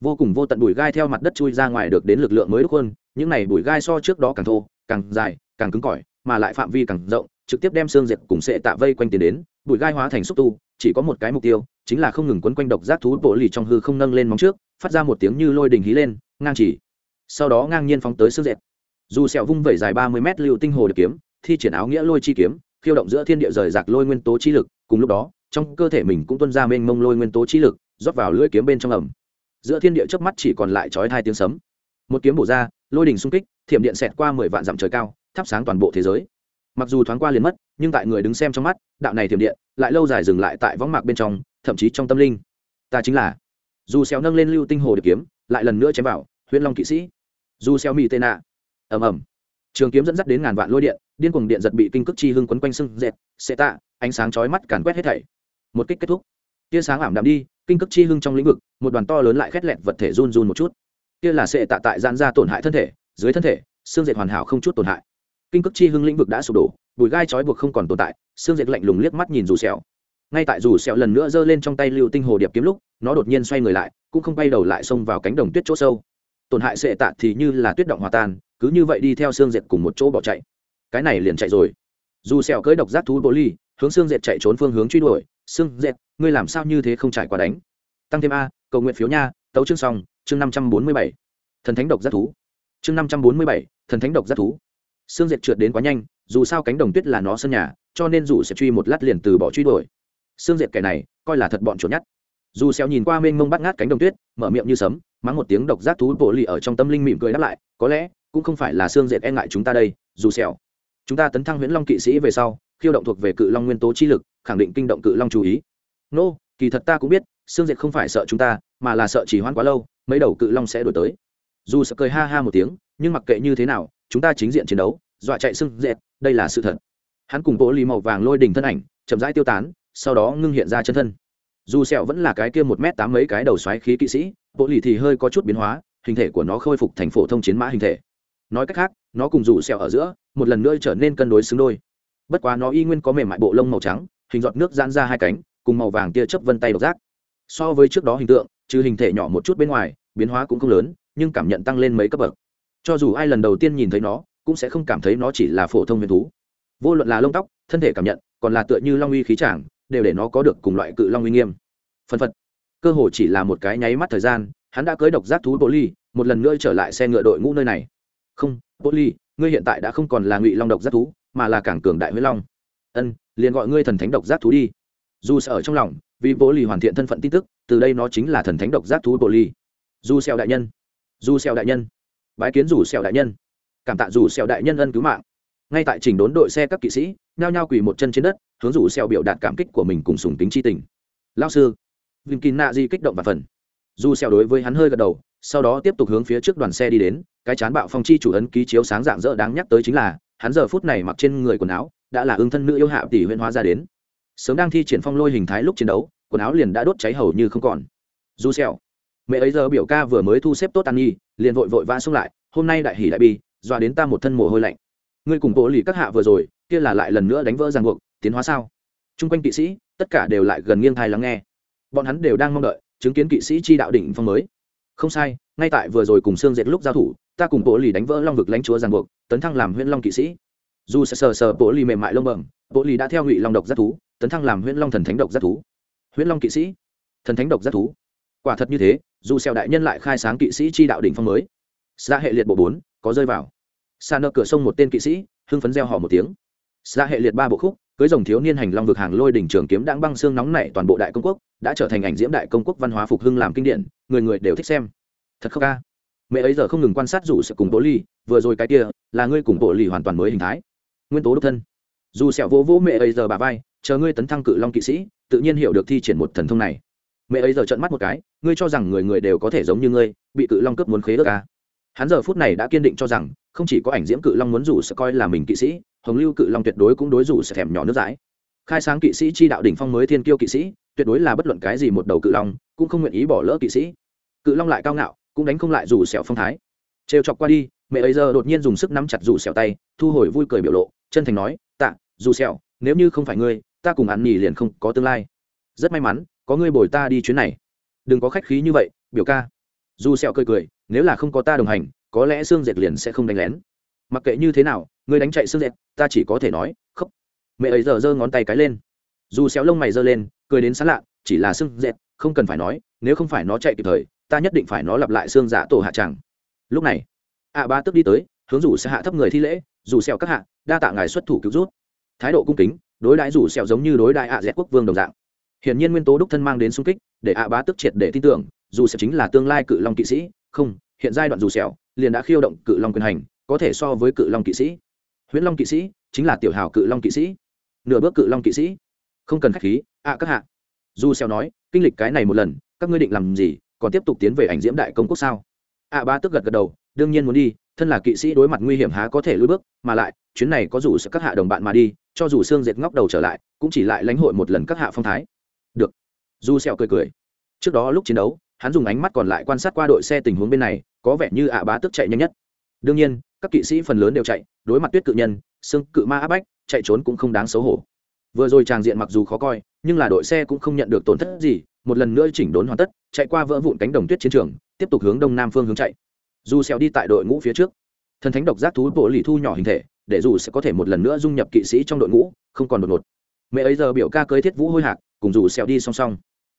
[SPEAKER 1] Vô cùng vô tận bụi gai theo mặt đất chui ra ngoài được đến lực lượng mới đúc hơn những này bụi gai so trước đó càng thô, càng dài, càng cứng cỏi, mà lại phạm vi càng rộng trực tiếp đem xương dệt cùng sệ tạ vây quanh tiến đến, bụi gai hóa thành xúc tu, chỉ có một cái mục tiêu, chính là không ngừng quấn quanh độc giác thú bộ lì trong hư không nâng lên móng trước, phát ra một tiếng như lôi đình hí lên, ngang chỉ. Sau đó ngang nhiên phóng tới xương dệt dù sẹo vung vẩy dài ba mươi mét lưu tinh hồ được kiếm, thi triển áo nghĩa lôi chi kiếm, khiêu động giữa thiên địa rời rạc lôi nguyên tố chi lực, cùng lúc đó, trong cơ thể mình cũng tuôn ra mênh mông lôi nguyên tố chi lực, rót vào lưỡi kiếm bên trong ẩm. Giữa thiên địa chớp mắt chỉ còn lại chói hai tiếng sấm. Một kiếm bổ ra, lôi đỉnh xung kích, thiểm điện xẹt qua mười vạn dặm trời cao, thắp sáng toàn bộ thế giới mặc dù thoáng qua liền mất, nhưng tại người đứng xem trong mắt, đạo này thiểm điện lại lâu dài dừng lại tại võng mạc bên trong, thậm chí trong tâm linh. Ta chính là. Dù xéo nâng lên lưu tinh hồ điệp kiếm, lại lần nữa chém vào, huyễn long kỵ sĩ. Dù xéo mì tên nạ. Ầm ầm. Trường kiếm dẫn dắt đến ngàn vạn lôi điện, điên cuồng điện giật bị kinh cước chi hưng quấn quanh sưng dệt, sẽ tạ, ánh sáng chói mắt càn quét hết thảy. Một kích kết thúc. Tia sáng ảm đạm đi, kinh cước chi hưng trong lĩnh vực, một đoàn to lớn lại khét lẹt vật thể run run một chút. Kia là sẽ tạ tại gian ra tổn hại thân thể, dưới thân thể, xương dệt hoàn hảo không chút tổn hại kinh cước chi hưng lĩnh vực đã sụp đổ bùi gai chói buộc không còn tồn tại xương diệt lạnh lùng liếc mắt nhìn dù sẹo. Ngay tại dù sẹo lần nữa giơ lên trong tay lưu tinh hồ điệp kiếm lúc nó đột nhiên xoay người lại cũng không bay đầu lại xông vào cánh đồng tuyết chỗ sâu. Tổn hại sệ tạ thì như là tuyết động hòa tan cứ như vậy đi theo xương diệt cùng một chỗ bỏ chạy. Cái này liền chạy rồi. Dù sẹo cưỡi độc giác thú bồ ly hướng xương diệt chạy trốn phương hướng truy đuổi. Xương diệt, ngươi làm sao như thế không trải qua đánh? Tăng thêm a cầu nguyện phiếu nha tấu chương xong chương năm trăm bốn mươi bảy. Thần thánh độc giác thú. Chương năm trăm bốn mươi bảy thần thánh độc giác thú. Sương Diệt trượt đến quá nhanh, dù sao cánh đồng tuyết là nó sân nhà, cho nên dù sẽ truy một lát liền từ bỏ truy đuổi. Sương Diệt kẻ này, coi là thật bọn chuột nhắt. Dù xéo nhìn qua mênh mông bắt ngát cánh đồng tuyết, mở miệng như sấm, mắng một tiếng độc giác thú bộ lì ở trong tâm linh mỉm cười đáp lại, có lẽ, cũng không phải là xương dệt e ngại chúng ta đây, dù xéo. Chúng ta tấn thăng huyễn long kỵ sĩ về sau, khiêu động thuộc về cự long nguyên tố chi lực, khẳng định kinh động cự long chú ý. Nô, kỳ thật ta cũng biết, xương dệt không phải sợ chúng ta, mà là sợ chỉ hoãn quá lâu, mấy đầu cự long sẽ đuổi tới. Dù sợ cười ha ha một tiếng, nhưng mặc kệ như thế nào chúng ta chính diện chiến đấu, dọa chạy sưng dẹt đây là sự thật. Hắn cùng bộ lì màu vàng lôi đỉnh thân ảnh, chậm rãi tiêu tán, sau đó ngưng hiện ra chân thân. Dù sẹo vẫn là cái kia một mét tám mấy cái đầu xoáy khí kỵ sĩ bộ lì thì hơi có chút biến hóa, hình thể của nó khôi phục thành phổ thông chiến mã hình thể. Nói cách khác, nó cùng dù sẹo ở giữa, một lần nữa trở nên cân đối xứng đôi. Bất quá nó y nguyên có mềm mại bộ lông màu trắng, hình giọt nước giãn ra hai cánh, cùng màu vàng tia chớp vân tay độc giác. So với trước đó hình tượng, trừ hình thể nhỏ một chút bên ngoài, biến hóa cũng không lớn, nhưng cảm nhận tăng lên mấy cấp bậc cho dù ai lần đầu tiên nhìn thấy nó, cũng sẽ không cảm thấy nó chỉ là phổ thông huyền thú. Vô luận là lông tóc, thân thể cảm nhận, còn là tựa như long uy khí trảng đều để nó có được cùng loại cự long uy nghiêm. Phân phật. Cơ hồ chỉ là một cái nháy mắt thời gian, hắn đã cưới độc giác thú bô ly một lần nữa trở lại xe ngựa đội ngũ nơi này. Không bô ly ngươi hiện tại đã không còn là ngụy long độc giác thú, mà là cảng cường đại huyết long. Ân, liền gọi ngươi thần thánh độc giác thú đi. Dù sợ ở trong lòng, vì bộ ly hoàn thiện thân phận tin tức, từ đây nó chính là thần thánh độc giác thú bộ ly du xeo đại nhân. Du xeo đại nhân bái kiến rủ xeo đại nhân. Cảm tạ rủ xeo đại nhân ân cứu mạng. Ngay tại trình đốn đội xe các kỵ sĩ, nhao nhao quỳ một chân trên đất, hướng rủ xeo biểu đạt cảm kích của mình cùng sùng tính chi tình. Lao sư, vinh kín nạ di kích động và phần. Dù xeo đối với hắn hơi gật đầu, sau đó tiếp tục hướng phía trước đoàn xe đi đến, cái chán bạo phong chi chủ ấn ký chiếu sáng dạng dỡ đáng nhắc tới chính là, hắn giờ phút này mặc trên người quần áo, đã là ương thân nữ yêu hạ tỷ huyễn hóa ra đến. Sớm đang thi triển phong lôi hình thái lúc chiến đấu, quần áo liền đã đốt cháy hầu như không còn. Dù xèo mẹ ấy giờ biểu ca vừa mới thu xếp tốt an nhi liền vội vội vã xông lại, hôm nay đại hỉ đại bi, dọa đến ta một thân mồ hôi lạnh. Ngươi cùng bộ lì các hạ vừa rồi, kia là lại lần nữa đánh vỡ ràng buộc, tiến hóa sao? Chung quanh kỵ sĩ, tất cả đều lại gần nghiêng thai lắng nghe. Bọn hắn đều đang mong đợi, chứng kiến kỵ sĩ chi đạo đỉnh phong mới. Không sai, ngay tại vừa rồi cùng xương dệt lúc giao thủ, ta cùng bộ lì đánh vỡ long vực lãnh chúa ràng buộc, tấn thăng làm huyễn long kỵ sĩ. Dù sờ sờ sờ bộ lì mềm mại lông bẩm bộ lì đã theo ngụy long độc giác thú, tấn thăng làm huyễn long thần thánh độc giác thú. Huyễn long kỵ sĩ, thần thánh độc giác thú quả thật như thế, dù xeo đại nhân lại khai sáng kỵ sĩ chi đạo đỉnh phong mới. Ra hệ liệt bộ bốn, có rơi vào. Xa nơ cửa sông một tên kỵ sĩ, hưng phấn reo hò một tiếng. Ra hệ liệt ba bộ khúc, cưới dòng thiếu niên hành long vực hàng lôi đỉnh trường kiếm đang băng xương nóng nảy toàn bộ đại công quốc, đã trở thành ảnh diễm đại công quốc văn hóa phục hưng làm kinh điển, người người đều thích xem. Thật không ca. Mẹ ấy giờ không ngừng quan sát dù sự cùng bộ ly, vừa rồi cái kia, là ngươi cùng bộ ly hoàn toàn mới hình thái. Nguyên tố độc thân. Dù sẹo vỗ vỗ mẹ ấy giờ bà vai, chờ ngươi tấn thăng cự long kỵ sĩ, tự nhiên hiểu được thi triển một thần thông này. Mẹ ấy giờ trợn mắt một cái ngươi cho rằng người người đều có thể giống như ngươi, bị cự long cướp muốn khế ước à? hắn giờ phút này đã kiên định cho rằng, không chỉ có ảnh diễm cự long muốn rủ sẽ coi là mình kỵ sĩ, hồng lưu cự long tuyệt đối cũng đối rủ sẽ thèm nhỏ nước dãi. Khai sáng kỵ sĩ chi đạo đỉnh phong mới thiên kiêu kỵ sĩ, tuyệt đối là bất luận cái gì một đầu cự long, cũng không nguyện ý bỏ lỡ kỵ sĩ. Cự long lại cao ngạo, cũng đánh không lại rủ sẹo phong thái. Trêu chọc qua đi, mẹ ấy giờ đột nhiên dùng sức nắm chặt rủ sẹo tay, thu hồi vui cười biểu lộ, chân thành nói, tạ dù sẹo, nếu như không phải ngươi, ta cùng ăn nhì liền không có tương lai. Rất may mắn, có ngươi bồi ta đi chuyến này đừng có khách khí như vậy, biểu ca. Dù sẹo cười cười, nếu là không có ta đồng hành, có lẽ xương dệt liền sẽ không đánh lén. Mặc kệ như thế nào, ngươi đánh chạy xương dệt, ta chỉ có thể nói, khóc. Mẹ ấy giờ giơ ngón tay cái lên. Dù xéo lông mày giơ lên, cười đến sán lạ, chỉ là xương dệt, không cần phải nói, nếu không phải nó chạy kịp thời, ta nhất định phải nó lặp lại xương giả dạ tổ hạ chẳng. lúc này, ạ ba tức đi tới, hướng rủ sẽ hạ thấp người thi lễ, dù xéo các hạ, đa tạ ngài xuất thủ cứu rút thái độ cung kính, đối đãi rủ xéo giống như đối đãi ạ dẹt quốc vương đồng dạng hiển nhiên nguyên tố đúc thân mang đến xung kích, để ạ bá tức triệt để tin tưởng, dù sẽ chính là tương lai cự long kỵ sĩ, không, hiện giai đoạn dù sẹo, liền đã khiêu động cự long quyền hành, có thể so với cự long kỵ sĩ. Huyễn long kỵ sĩ, chính là tiểu hào cự long kỵ sĩ. Nửa bước cự long kỵ sĩ. Không cần khách khí, ạ các hạ. Dù sẹo nói, kinh lịch cái này một lần, các ngươi định làm gì, còn tiếp tục tiến về ảnh diễm đại công quốc sao? Ạ bá tức gật gật đầu, đương nhiên muốn đi, thân là kỵ sĩ đối mặt nguy hiểm há có thể lùi bước, mà lại, chuyến này có dù sẽ các hạ đồng bạn mà đi, cho dù xương dệt ngóc đầu trở lại, cũng chỉ lại lãnh hội một lần các hạ phong thái được. Du sẹo cười cười. Trước đó lúc chiến đấu, hắn dùng ánh mắt còn lại quan sát qua đội xe tình huống bên này, có vẻ như ạ bá tức chạy nhanh nhất. Đương nhiên, các kỵ sĩ phần lớn đều chạy, đối mặt tuyết cự nhân, xương cự ma áp bách, chạy trốn cũng không đáng xấu hổ. Vừa rồi tràng diện mặc dù khó coi, nhưng là đội xe cũng không nhận được tổn thất gì, một lần nữa chỉnh đốn hoàn tất, chạy qua vỡ vụn cánh đồng tuyết chiến trường, tiếp tục hướng đông nam phương hướng chạy. Dù xẹo đi tại đội ngũ phía trước. Thần thánh độc giác thú bộ lì thu nhỏ hình thể, để dù sẽ có thể một lần nữa dung nhập kỵ sĩ trong đội ngũ, không còn đột ngột. Mẹ ấy giờ biểu ca cưới thiết vũ hôi hạc cùng dù xéo đi song song.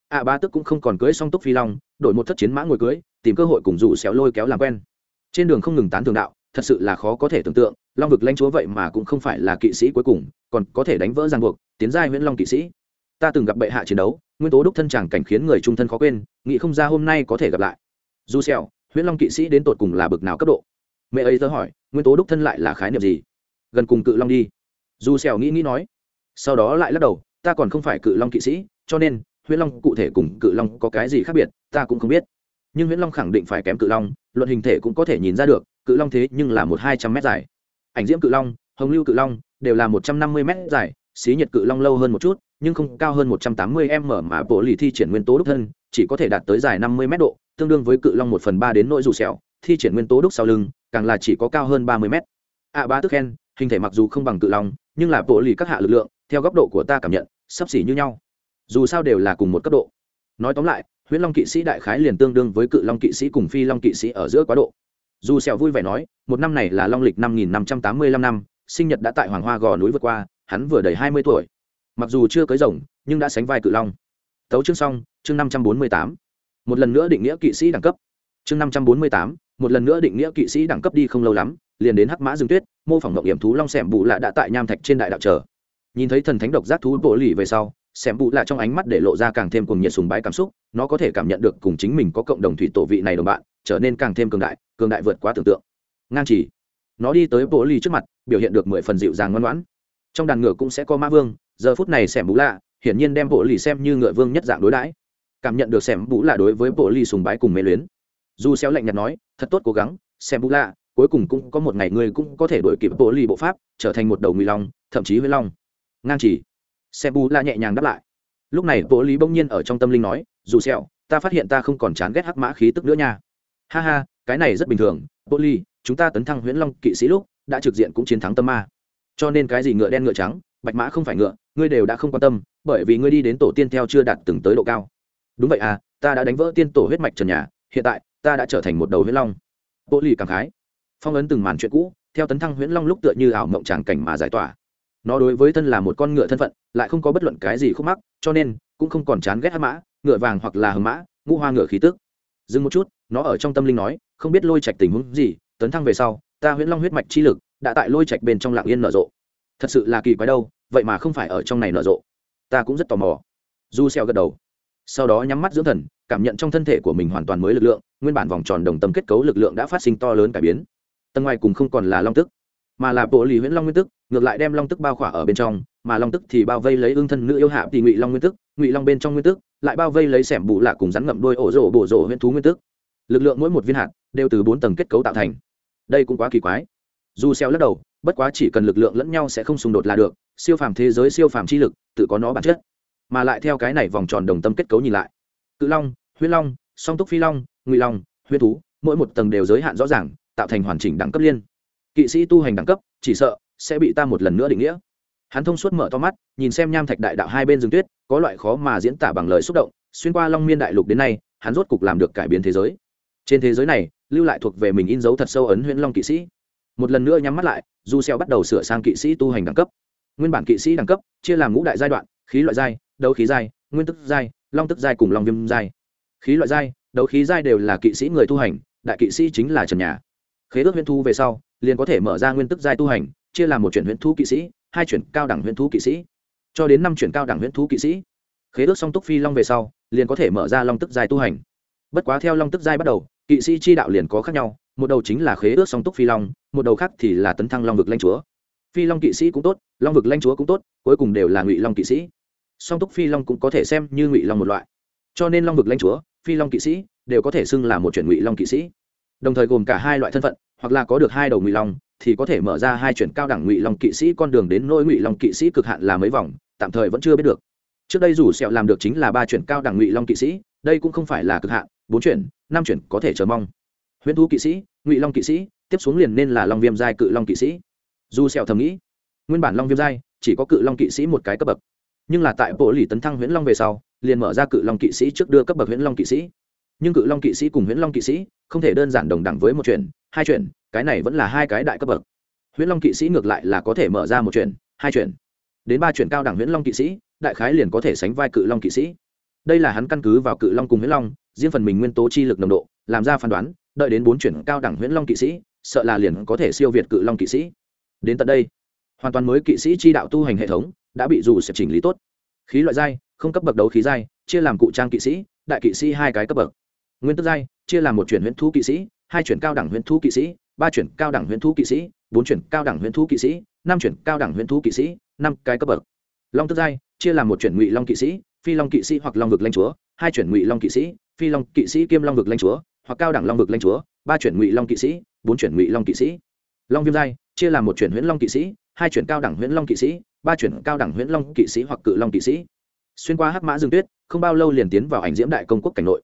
[SPEAKER 1] Ạ à, ba tức cũng không còn cưới song túc phi long đổi một thất chiến mã ngồi cưới tìm cơ hội cùng rủ xéo lôi kéo làm quen. Trên đường không ngừng tán thường đạo thật sự là khó có thể tưởng tượng long vực lãnh chúa vậy mà cũng không phải là kỵ sĩ cuối cùng còn có thể đánh vỡ ràng buộc tiến giai nguyễn long kỵ sĩ. Ta từng gặp bệ hạ chiến đấu nguyên tố đúc thân chẳng cảnh khiến người trung thân khó quên nghĩ không ra hôm nay có thể gặp lại. Dù xéo nguyễn long kỵ sĩ đến tột cùng là bực nào cấp độ? Mẹ ấy tớ hỏi nguyên tố đúc thân lại là khái niệm gì? Gần cùng cự long đi. Dù xéo nghĩ nghĩ nói. Sau đó lại lắc đầu ta còn không phải cự long kỵ sĩ, cho nên, huyễn long cụ thể cùng cự long có cái gì khác biệt, ta cũng không biết. Nhưng huyễn long khẳng định phải kém cự long, luận hình thể cũng có thể nhìn ra được, cự long thế nhưng là một hai trăm mét dài. Ảnh diễm cự long, hồng lưu cự long, đều là một trăm năm mươi mét dài, xí nhiệt cự long lâu hơn một chút, nhưng không cao hơn một trăm tám mươi m mà bộ lì thi triển nguyên tố đúc thân, chỉ có thể đạt tới dài năm mươi m độ, tương đương với cự long một phần ba đến nỗi rủ sẹo, thi triển nguyên tố đúc sau lưng, càng là chỉ có cao hơn ba mươi m ạ ba tức khen, hình thể mặc dù không bằng cự long, nhưng là bộ lì các hạ lực lượng theo góc độ của ta cảm nhận, sắp xỉ như nhau. Dù sao đều là cùng một cấp độ. Nói tóm lại, huyễn long kỵ sĩ đại khái liền tương đương với cự long kỵ sĩ cùng phi long kỵ sĩ ở giữa quá độ. Dù sẹo vui vẻ nói, một năm này là long lịch năm nghìn năm trăm tám mươi lăm năm, sinh nhật đã tại hoàng hoa gò núi vượt qua, hắn vừa đầy hai mươi tuổi. Mặc dù chưa cưới rồng, nhưng đã sánh vai cự long. Tấu chương xong, chương năm trăm bốn mươi tám. Một lần nữa định nghĩa kỵ sĩ đẳng cấp. Chương năm trăm bốn mươi tám, một lần nữa định nghĩa kỵ sĩ đẳng cấp đi không lâu lắm, liền đến hắc mã dương tuyết, mô phỏng động hiểm thú long xẻm bù lạ đã tại nham thạch trên đại đạo chờ nhìn thấy thần thánh độc giác thú bộ lì về sau xem bụ lạ trong ánh mắt để lộ ra càng thêm cùng nhiệt sùng bái cảm xúc, nó có thể cảm nhận được cùng chính mình có cộng đồng thủy tổ vị này đồng bạn, trở nên càng thêm cường đại cường đại vượt quá tưởng tượng. Ngang chỉ, nó đi tới bộ lì trước mặt, biểu hiện được mười phần dịu dàng ngoan ngoãn. Trong đàn ngựa cũng sẽ có mã vương, giờ phút này xem bụ lạ hiển nhiên đem bộ lì xem như ngựa vương nhất dạng đối đãi. Cảm nhận được xem bụ lạ đối với bộ lì sùng bái cùng mê luyến. Dù xéo lạnh nhạt nói, thật tốt, cố gắng xem bụ lạ, cuối cùng cũng có một ngày ngươi cũng có thể đổi kịp bộ lì bộ pháp, trở thành một đầu nguy long, thậm chí với long ngang chỉ. Xe bù la nhẹ nhàng đáp lại. Lúc này bộ lý bỗng nhiên ở trong tâm linh nói dù xẹo ta phát hiện ta không còn chán ghét hắc mã khí tức nữa nha. Ha ha cái này rất bình thường bộ Lý, chúng ta tấn thăng huyễn long kỵ sĩ lúc đã trực diện cũng chiến thắng tâm ma. Cho nên cái gì ngựa đen ngựa trắng bạch mã không phải ngựa ngươi đều đã không quan tâm bởi vì ngươi đi đến tổ tiên theo chưa đạt từng tới độ cao. Đúng vậy à ta đã đánh vỡ tiên tổ huyết mạch trần nhà hiện tại ta đã trở thành một đầu huyễn long. Bộ lì cảm khái. Phong ấn từng màn chuyện cũ theo tấn thăng huyễn long lúc tựa như ảo mộng tràng cảnh mà giải tỏa nó đối với thân là một con ngựa thân phận, lại không có bất luận cái gì khúc mắc, cho nên cũng không còn chán ghét hát mã, ngựa vàng hoặc là hầm mã, ngũ hoa ngựa khí tức. Dừng một chút, nó ở trong tâm linh nói, không biết lôi trạch tình huống gì, tấn thăng về sau, ta huyễn long huyết mạch chi lực đã tại lôi trạch bên trong lạng yên nở rộ. Thật sự là kỳ quái đâu, vậy mà không phải ở trong này nở rộ. Ta cũng rất tò mò. Du xeo gật đầu. Sau đó nhắm mắt dưỡng thần, cảm nhận trong thân thể của mình hoàn toàn mới lực lượng, nguyên bản vòng tròn đồng tâm kết cấu lực lượng đã phát sinh to lớn cải biến. Tầng ngoài cùng không còn là long tức mà là bộ lì huyễn long nguyên tức, ngược lại đem long tức bao khỏa ở bên trong, mà long tức thì bao vây lấy ương thân nữ yêu hạ thì ngụy long nguyên tức, ngụy long bên trong nguyên tức, lại bao vây lấy xẻm bù lạ cùng rắn ngậm đôi ổ rổ bổ rổ huyễn thú nguyên tức. Lực lượng mỗi một viên hạt đều từ bốn tầng kết cấu tạo thành. Đây cũng quá kỳ quái. Dù xeo lắc đầu, bất quá chỉ cần lực lượng lẫn nhau sẽ không xung đột là được, siêu phàm thế giới siêu phàm chi lực, tự có nó bản chất. Mà lại theo cái này vòng tròn đồng tâm kết cấu nhìn lại. Cự long, huyễn long, song túc phi long, ngụy long, huyễn thú, mỗi một tầng đều giới hạn rõ ràng, tạo thành hoàn chỉnh đẳng cấp liên kỵ sĩ tu hành đẳng cấp, chỉ sợ sẽ bị ta một lần nữa định nghĩa. Hắn thông suốt mở to mắt, nhìn xem nham thạch đại đạo hai bên rừng tuyết, có loại khó mà diễn tả bằng lời xúc động, xuyên qua long miên đại lục đến nay, hắn rốt cục làm được cải biến thế giới. Trên thế giới này, lưu lại thuộc về mình in dấu thật sâu ấn huyễn long kỵ sĩ. Một lần nữa nhắm mắt lại, du xeo bắt đầu sửa sang kỵ sĩ tu hành đẳng cấp. Nguyên bản kỵ sĩ đẳng cấp, chia làm ngũ đại giai đoạn, khí loại giai, đấu khí giai, nguyên tức giai, long tức giai cùng long viêm giai. Khí loại giai, đấu khí giai đều là kỵ sĩ người tu hành, đại kỵ sĩ chính là trần nhà khế ước huyễn thu về sau, liền có thể mở ra nguyên tức giai tu hành, chia làm một chuyển huyễn thu kỵ sĩ, hai chuyển cao đẳng huyễn thu kỵ sĩ. Cho đến năm chuyển cao đẳng huyễn thu kỵ sĩ, khế ước song túc phi long về sau, liền có thể mở ra long tức giai tu hành. Bất quá theo long tức giai bắt đầu, kỵ sĩ chi đạo liền có khác nhau, một đầu chính là khế ước song túc phi long, một đầu khác thì là tấn thăng long vực lanh chúa. Phi long kỵ sĩ cũng tốt, long vực lanh chúa cũng tốt, cuối cùng đều là ngụy long kỵ sĩ. Song túc phi long cũng có thể xem như ngụy long một loại. Cho nên long vực lanh chúa, phi long kỵ sĩ đều có thể xưng là một chuyển ngụy long kỵ sĩ đồng thời gồm cả hai loại thân phận, hoặc là có được hai đầu ngụy long, thì có thể mở ra hai chuyển cao đẳng ngụy long kỵ sĩ con đường đến nỗi ngụy long kỵ sĩ cực hạn là mấy vòng, tạm thời vẫn chưa biết được. Trước đây dù sẹo làm được chính là ba chuyển cao đẳng ngụy long kỵ sĩ, đây cũng không phải là cực hạn, bốn chuyển, năm chuyển có thể chờ mong. Huyễn thú kỵ sĩ, ngụy long kỵ sĩ, tiếp xuống liền nên là long viêm giai cự long kỵ sĩ. Dù sẹo thầm nghĩ, nguyên bản long viêm giai chỉ có cự long kỵ sĩ một cái cấp bậc, nhưng là tại bộ lì tấn thăng huyễn long về sau, liền mở ra cự long kỵ sĩ trước đưa cấp bậc huyễn long kỵ sĩ nhưng cự long kỵ sĩ cùng huyễn long kỵ sĩ không thể đơn giản đồng đẳng với một chuyện, hai chuyện, cái này vẫn là hai cái đại cấp bậc. Huyễn long kỵ sĩ ngược lại là có thể mở ra một chuyện, hai chuyện. Đến ba chuyện cao đẳng huyễn long kỵ sĩ, đại khái liền có thể sánh vai cự long kỵ sĩ. Đây là hắn căn cứ vào cự long cùng huyễn long, riêng phần mình nguyên tố chi lực nồng độ, làm ra phán đoán, đợi đến bốn chuyển cao đẳng huyễn long kỵ sĩ, sợ là liền có thể siêu việt cự long kỵ sĩ. Đến tận đây, hoàn toàn mới kỵ sĩ chi đạo tu hành hệ thống đã bị dù sẽ chỉnh lý tốt. Khí loại giai, không cấp bậc đấu khí giai, chia làm cụ trang kỵ sĩ, đại kỵ sĩ hai cái cấp bậc nguyên tức giai chia làm một chuyển huyễn thú kỵ sĩ hai chuyển cao đẳng huyễn thú kỵ sĩ ba chuyển cao đẳng huyễn thú kỵ sĩ bốn chuyển cao đẳng huyễn thú kỵ sĩ năm chuyển cao đẳng huyễn thú kỵ sĩ năm cái cấp bậc long tức giai chia làm một chuyển ngụy long kỵ sĩ phi long kỵ sĩ hoặc long vực lanh chúa hai chuyển ngụy long kỵ sĩ phi long kỵ sĩ kiêm long vực lanh chúa hoặc cao đẳng long vực lanh chúa ba chuyển ngụy long kỵ sĩ bốn chuyển ngụy long kỵ sĩ long viêm giai chia làm một chuyển huyễn long kỵ sĩ hai chuyển cao đẳng huyễn long kỵ sĩ ba chuyển cao đẳng huyễn long kỵ sĩ hoặc cự long kỵ sĩ xuyên qua hắc mã dương tuyết không bao lâu liền tiến vào ảnh diễm đại công quốc cảnh nội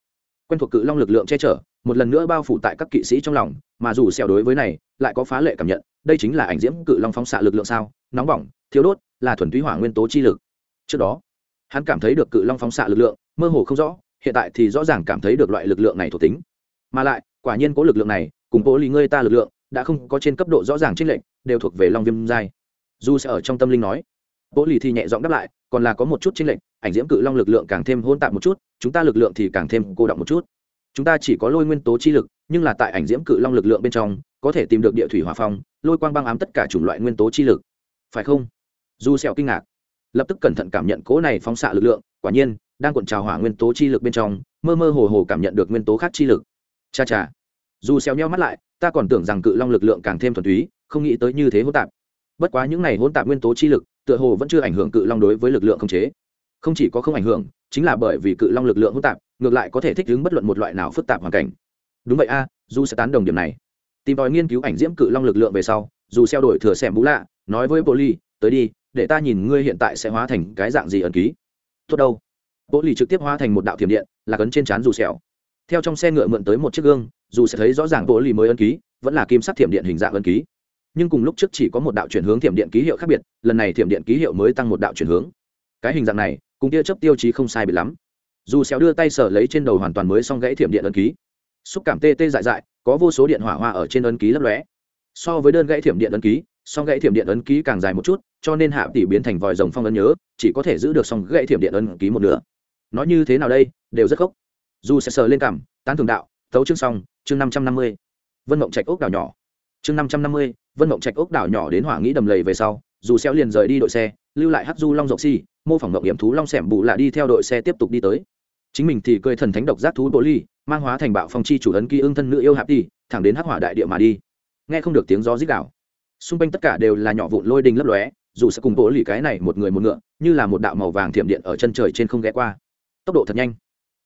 [SPEAKER 1] quen thuộc cự long lực lượng che chở, một lần nữa bao phủ tại các kỵ sĩ trong lòng, mà dù xẻo đối với này, lại có phá lệ cảm nhận, đây chính là ảnh diễm cự long phóng xạ lực lượng sao, nóng bỏng thiếu đốt, là thuần túy hỏa nguyên tố chi lực. Trước đó, hắn cảm thấy được cự long phóng xạ lực lượng, mơ hồ không rõ, hiện tại thì rõ ràng cảm thấy được loại lực lượng này thuộc tính. Mà lại, quả nhiên cố lực lượng này, cùng cố lý ngươi ta lực lượng, đã không có trên cấp độ rõ ràng trên lệnh đều thuộc về long viêm giai. Dù sẽ ở trong tâm linh nói, cố lý thì nhẹ giọng đáp lại còn là có một chút chênh lệch, ảnh diễm cự long lực lượng càng thêm hỗn tạp một chút, chúng ta lực lượng thì càng thêm cô đọng một chút. Chúng ta chỉ có lôi nguyên tố chi lực, nhưng là tại ảnh diễm cự long lực lượng bên trong, có thể tìm được địa thủy hỏa phong, lôi quang băng ám tất cả chủng loại nguyên tố chi lực. Phải không? Du sẹo kinh ngạc. Lập tức cẩn thận cảm nhận cố này phóng xạ lực lượng, quả nhiên, đang cuộn trào hỏa nguyên tố chi lực bên trong, mơ mơ hồ hồ cảm nhận được nguyên tố khác chi lực. Cha cha. Dù sẹo nheo mắt lại, ta còn tưởng rằng cự long lực lượng càng thêm thuần túy, không nghĩ tới như thế hỗn tạp. Bất quá những này hỗn tạp nguyên tố chi lực tựa hồ vẫn chưa ảnh hưởng cự long đối với lực lượng không chế. Không chỉ có không ảnh hưởng chính là bởi vì cự long lực lượng hỗn tạp ngược lại có thể thích ứng bất luận một loại nào phức tạp hoàn cảnh. Đúng vậy a dù sẽ tán đồng điểm này. Tìm tòi nghiên cứu ảnh diễm cự long lực lượng về sau dù xeo đổi thừa xem bú lạ nói với Polly, tới đi để ta nhìn ngươi hiện tại sẽ hóa thành cái dạng gì ẩn ký. Tốt đâu. Polly trực tiếp hóa thành một đạo thiểm điện là cấn trên chán dù xeo theo trong xe ngựa mượn tới một chiếc gương dù sẽ thấy rõ ràng Polly mới ẩn ký vẫn là kim sắc thiểm điện hình dạng ẩn ký nhưng cùng lúc trước chỉ có một đạo chuyển hướng thiểm điện ký hiệu khác biệt, lần này thiểm điện ký hiệu mới tăng một đạo chuyển hướng. Cái hình dạng này, cùng tia chấp tiêu chí không sai bị lắm. Dù xéo đưa tay sờ lấy trên đầu hoàn toàn mới xong gãy thiểm điện ấn ký. Xúc cảm tê tê dại dại, có vô số điện hỏa hoa ở trên ấn ký lấp lóe. So với đơn gãy thiểm điện ấn ký, song gãy thiểm điện ấn ký càng dài một chút, cho nên hạ tỷ biến thành vòi rồng phong ấn nhớ, chỉ có thể giữ được song gãy thiểm điện ấn ký một nửa. Nói như thế nào đây, đều rất gốc dù sẽ sờ lên cảm, tán thường đạo tấu chương xong, chương năm trăm năm mươi. Vân mộng trạch ốc đảo nhỏ chương năm trăm năm mươi, vân mộng trạch ốc đảo nhỏ đến hỏa nghĩ đầm lầy về sau, dù xéo liền rời đi đội xe, lưu lại hắc du long rộng xi mô phỏng ngọc điểm thú long xẻm bù là đi theo đội xe tiếp tục đi tới. Chính mình thì cười thần thánh độc giác thú bồ ly, mang hóa thành bạo phong chi chủ ấn ký ưng thân nữ yêu hạp đi thẳng đến hắc hỏa đại địa mà đi. Nghe không được tiếng gió rít đảo xung quanh tất cả đều là nhỏ vụn lôi đình lấp lóe, dù sẽ cùng bố lì cái này một người một ngựa, như là một đạo màu vàng thiểm điện ở chân trời trên không ghé qua. Tốc độ thật nhanh.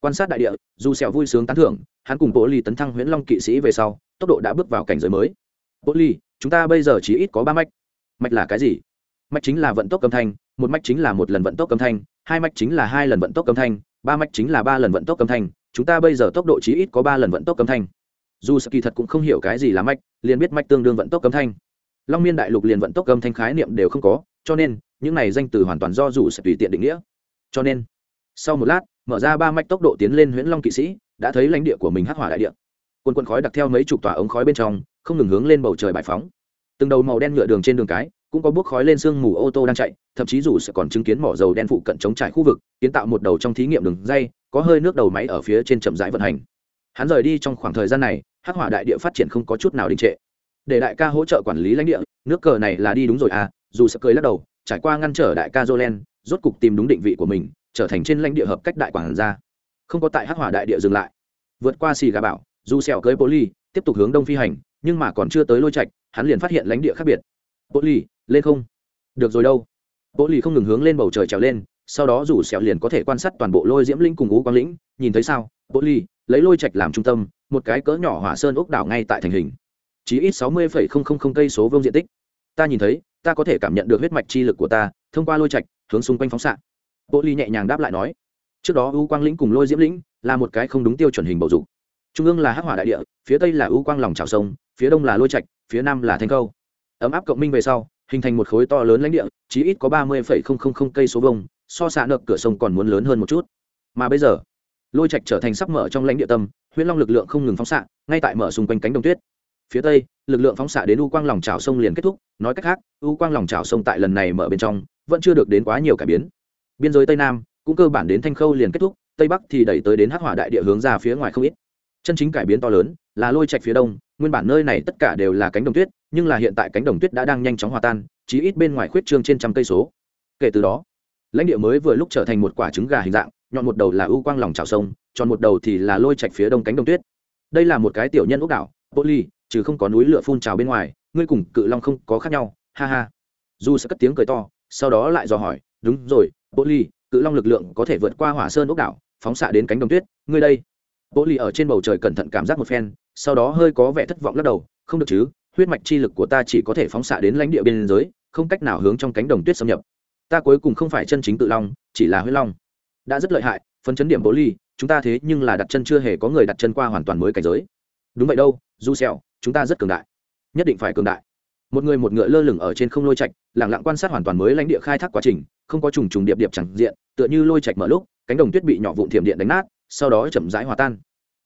[SPEAKER 1] Quan sát đại địa, dù sẹo vui sướng tán thưởng, hắn cùng bố lì tấn thăng huyễn long kỵ sĩ về sau, tốc độ đã bước vào cảnh giới mới bố ly, chúng ta bây giờ chỉ ít có ba mạch. Mạch là cái gì? Mạch chính là vận tốc âm thanh, một mạch chính là một lần vận tốc âm thanh, hai mạch chính là hai lần vận tốc âm thanh, ba mạch chính là ba lần vận tốc âm thanh, chúng ta bây giờ tốc độ chỉ ít có ba lần vận tốc âm thanh. Dù kỳ thật cũng không hiểu cái gì là mạch, liền biết mạch tương đương vận tốc âm thanh. Long miên đại lục liền vận tốc âm thanh khái niệm đều không có, cho nên, những này danh từ hoàn toàn do dù sẽ tùy tiện định nghĩa. Cho nên, sau một lát, mở ra ba mạch tốc độ tiến lên huyễn long kỵ sĩ, đã thấy lãnh địa của mình hắc hỏa đại địa. Quân quân khói đặc theo mấy chục tòa ống khói bên trong không ngừng hướng lên bầu trời bài phóng. Từng đầu màu đen nhựa đường trên đường cái, cũng có bước khói lên sương mù ô tô đang chạy, thậm chí dù sẽ còn chứng kiến mỏ dầu đen phụ cận chống trải khu vực, kiến tạo một đầu trong thí nghiệm đường dây, có hơi nước đầu máy ở phía trên chậm rãi vận hành. Hắn rời đi trong khoảng thời gian này, hắc hỏa đại địa phát triển không có chút nào đình trệ. Để đại ca hỗ trợ quản lý lãnh địa, nước cờ này là đi đúng rồi à dù sẽ cười lắc đầu, trải qua ngăn trở đại ca jolen, rốt cục tìm đúng định vị của mình, trở thành trên lãnh địa hợp cách đại quản gia. Không có tại hắc hỏa đại địa dừng lại. Vượt qua xì gà bảo dù sẹo cưới poly tiếp tục hướng đông phi hành nhưng mà còn chưa tới lôi trạch, hắn liền phát hiện lãnh địa khác biệt. Poly lên không? Được rồi đâu. Poly không ngừng hướng lên bầu trời trèo lên, sau đó rủ sẹo liền có thể quan sát toàn bộ lôi diễm linh cùng ú quang lĩnh, nhìn thấy sao? Poly lấy lôi trạch làm trung tâm, một cái cỡ nhỏ hỏa sơn ốc đảo ngay tại thành hình. Chỉ ít sáu mươi cây số vương diện tích. Ta nhìn thấy, ta có thể cảm nhận được huyết mạch chi lực của ta, thông qua lôi trạch, hướng xung quanh phóng xạ. Bộ ly nhẹ nhàng đáp lại nói, trước đó ưu quang lĩnh cùng lôi diễm lĩnh là một cái không đúng tiêu chuẩn hình bầu dục trung ương là hắc hỏa đại địa, phía tây là ưu quang lòng trào sông, phía đông là lôi trạch, phía nam là thanh câu ấm áp cộng minh về sau, hình thành một khối to lớn lãnh địa chỉ ít có ba mươi cây số vông so xạ nợ cửa sông còn muốn lớn hơn một chút. Mà bây giờ, lôi trạch trở thành sắp mở trong lãnh địa tâm, huyễn long lực lượng không ngừng phóng xạ, ngay tại mở xung quanh cánh đồng tuyết. Phía tây, lực lượng phóng xạ đến u quang lòng trào sông liền kết thúc, nói cách khác, u quang lòng trào sông tại lần này mở bên trong, vẫn chưa được đến quá nhiều cải biến. Biên giới tây nam, cũng cơ bản đến thanh khâu liền kết thúc, tây bắc thì đẩy tới đến hắc hỏa đại địa hướng ra phía ngoài không ít chân chính cải biến to lớn là lôi trạch phía đông, nguyên bản nơi này tất cả đều là cánh đồng tuyết, nhưng là hiện tại cánh đồng tuyết đã đang nhanh chóng hòa tan, chí ít bên ngoài khuyết trương trên trăm cây số. Kể từ đó, lãnh địa mới vừa lúc trở thành một quả trứng gà hình dạng, nhọn một đầu là ưu quang lòng trào sông, tròn một đầu thì là lôi trạch phía đông cánh đồng tuyết. Đây là một cái tiểu nhân ốc đảo poly trừ không có núi lửa phun trào bên ngoài, ngươi cùng cự long không có khác nhau, ha ha. Dù sẽ cất tiếng cười to, sau đó lại dò hỏi, đúng rồi poly cự long lực lượng có thể vượt qua hỏa sơn ốc đảo, phóng xạ đến cánh đồng tuyết, ngươi đây. Bố poly ở trên bầu trời cẩn thận cảm giác một phen sau đó hơi có vẻ thất vọng lắc đầu không được chứ huyết mạch chi lực của ta chỉ có thể phóng xạ đến lãnh địa biên giới không cách nào hướng trong cánh đồng tuyết xâm nhập. Ta cuối cùng không phải chân chính tự long chỉ là huyết long. Đã rất lợi hại phấn chấn điểm bố ly chúng ta thế nhưng là đặt chân chưa hề có người đặt chân qua hoàn toàn mới cảnh giới. Đúng vậy đâu du Sẹo, chúng ta rất cường đại. Nhất định phải cường đại. Một người một ngựa lơ lửng ở trên không lôi trạch lẳng lặng quan sát hoàn toàn mới lãnh địa khai thác quá trình không có trùng trùng điệp điệp chẳng diện tựa như lôi trạch mở lúc cánh đồng tuyết bị nhỏ vụn thiểm điện đánh nát sau đó chậm rãi hòa tan.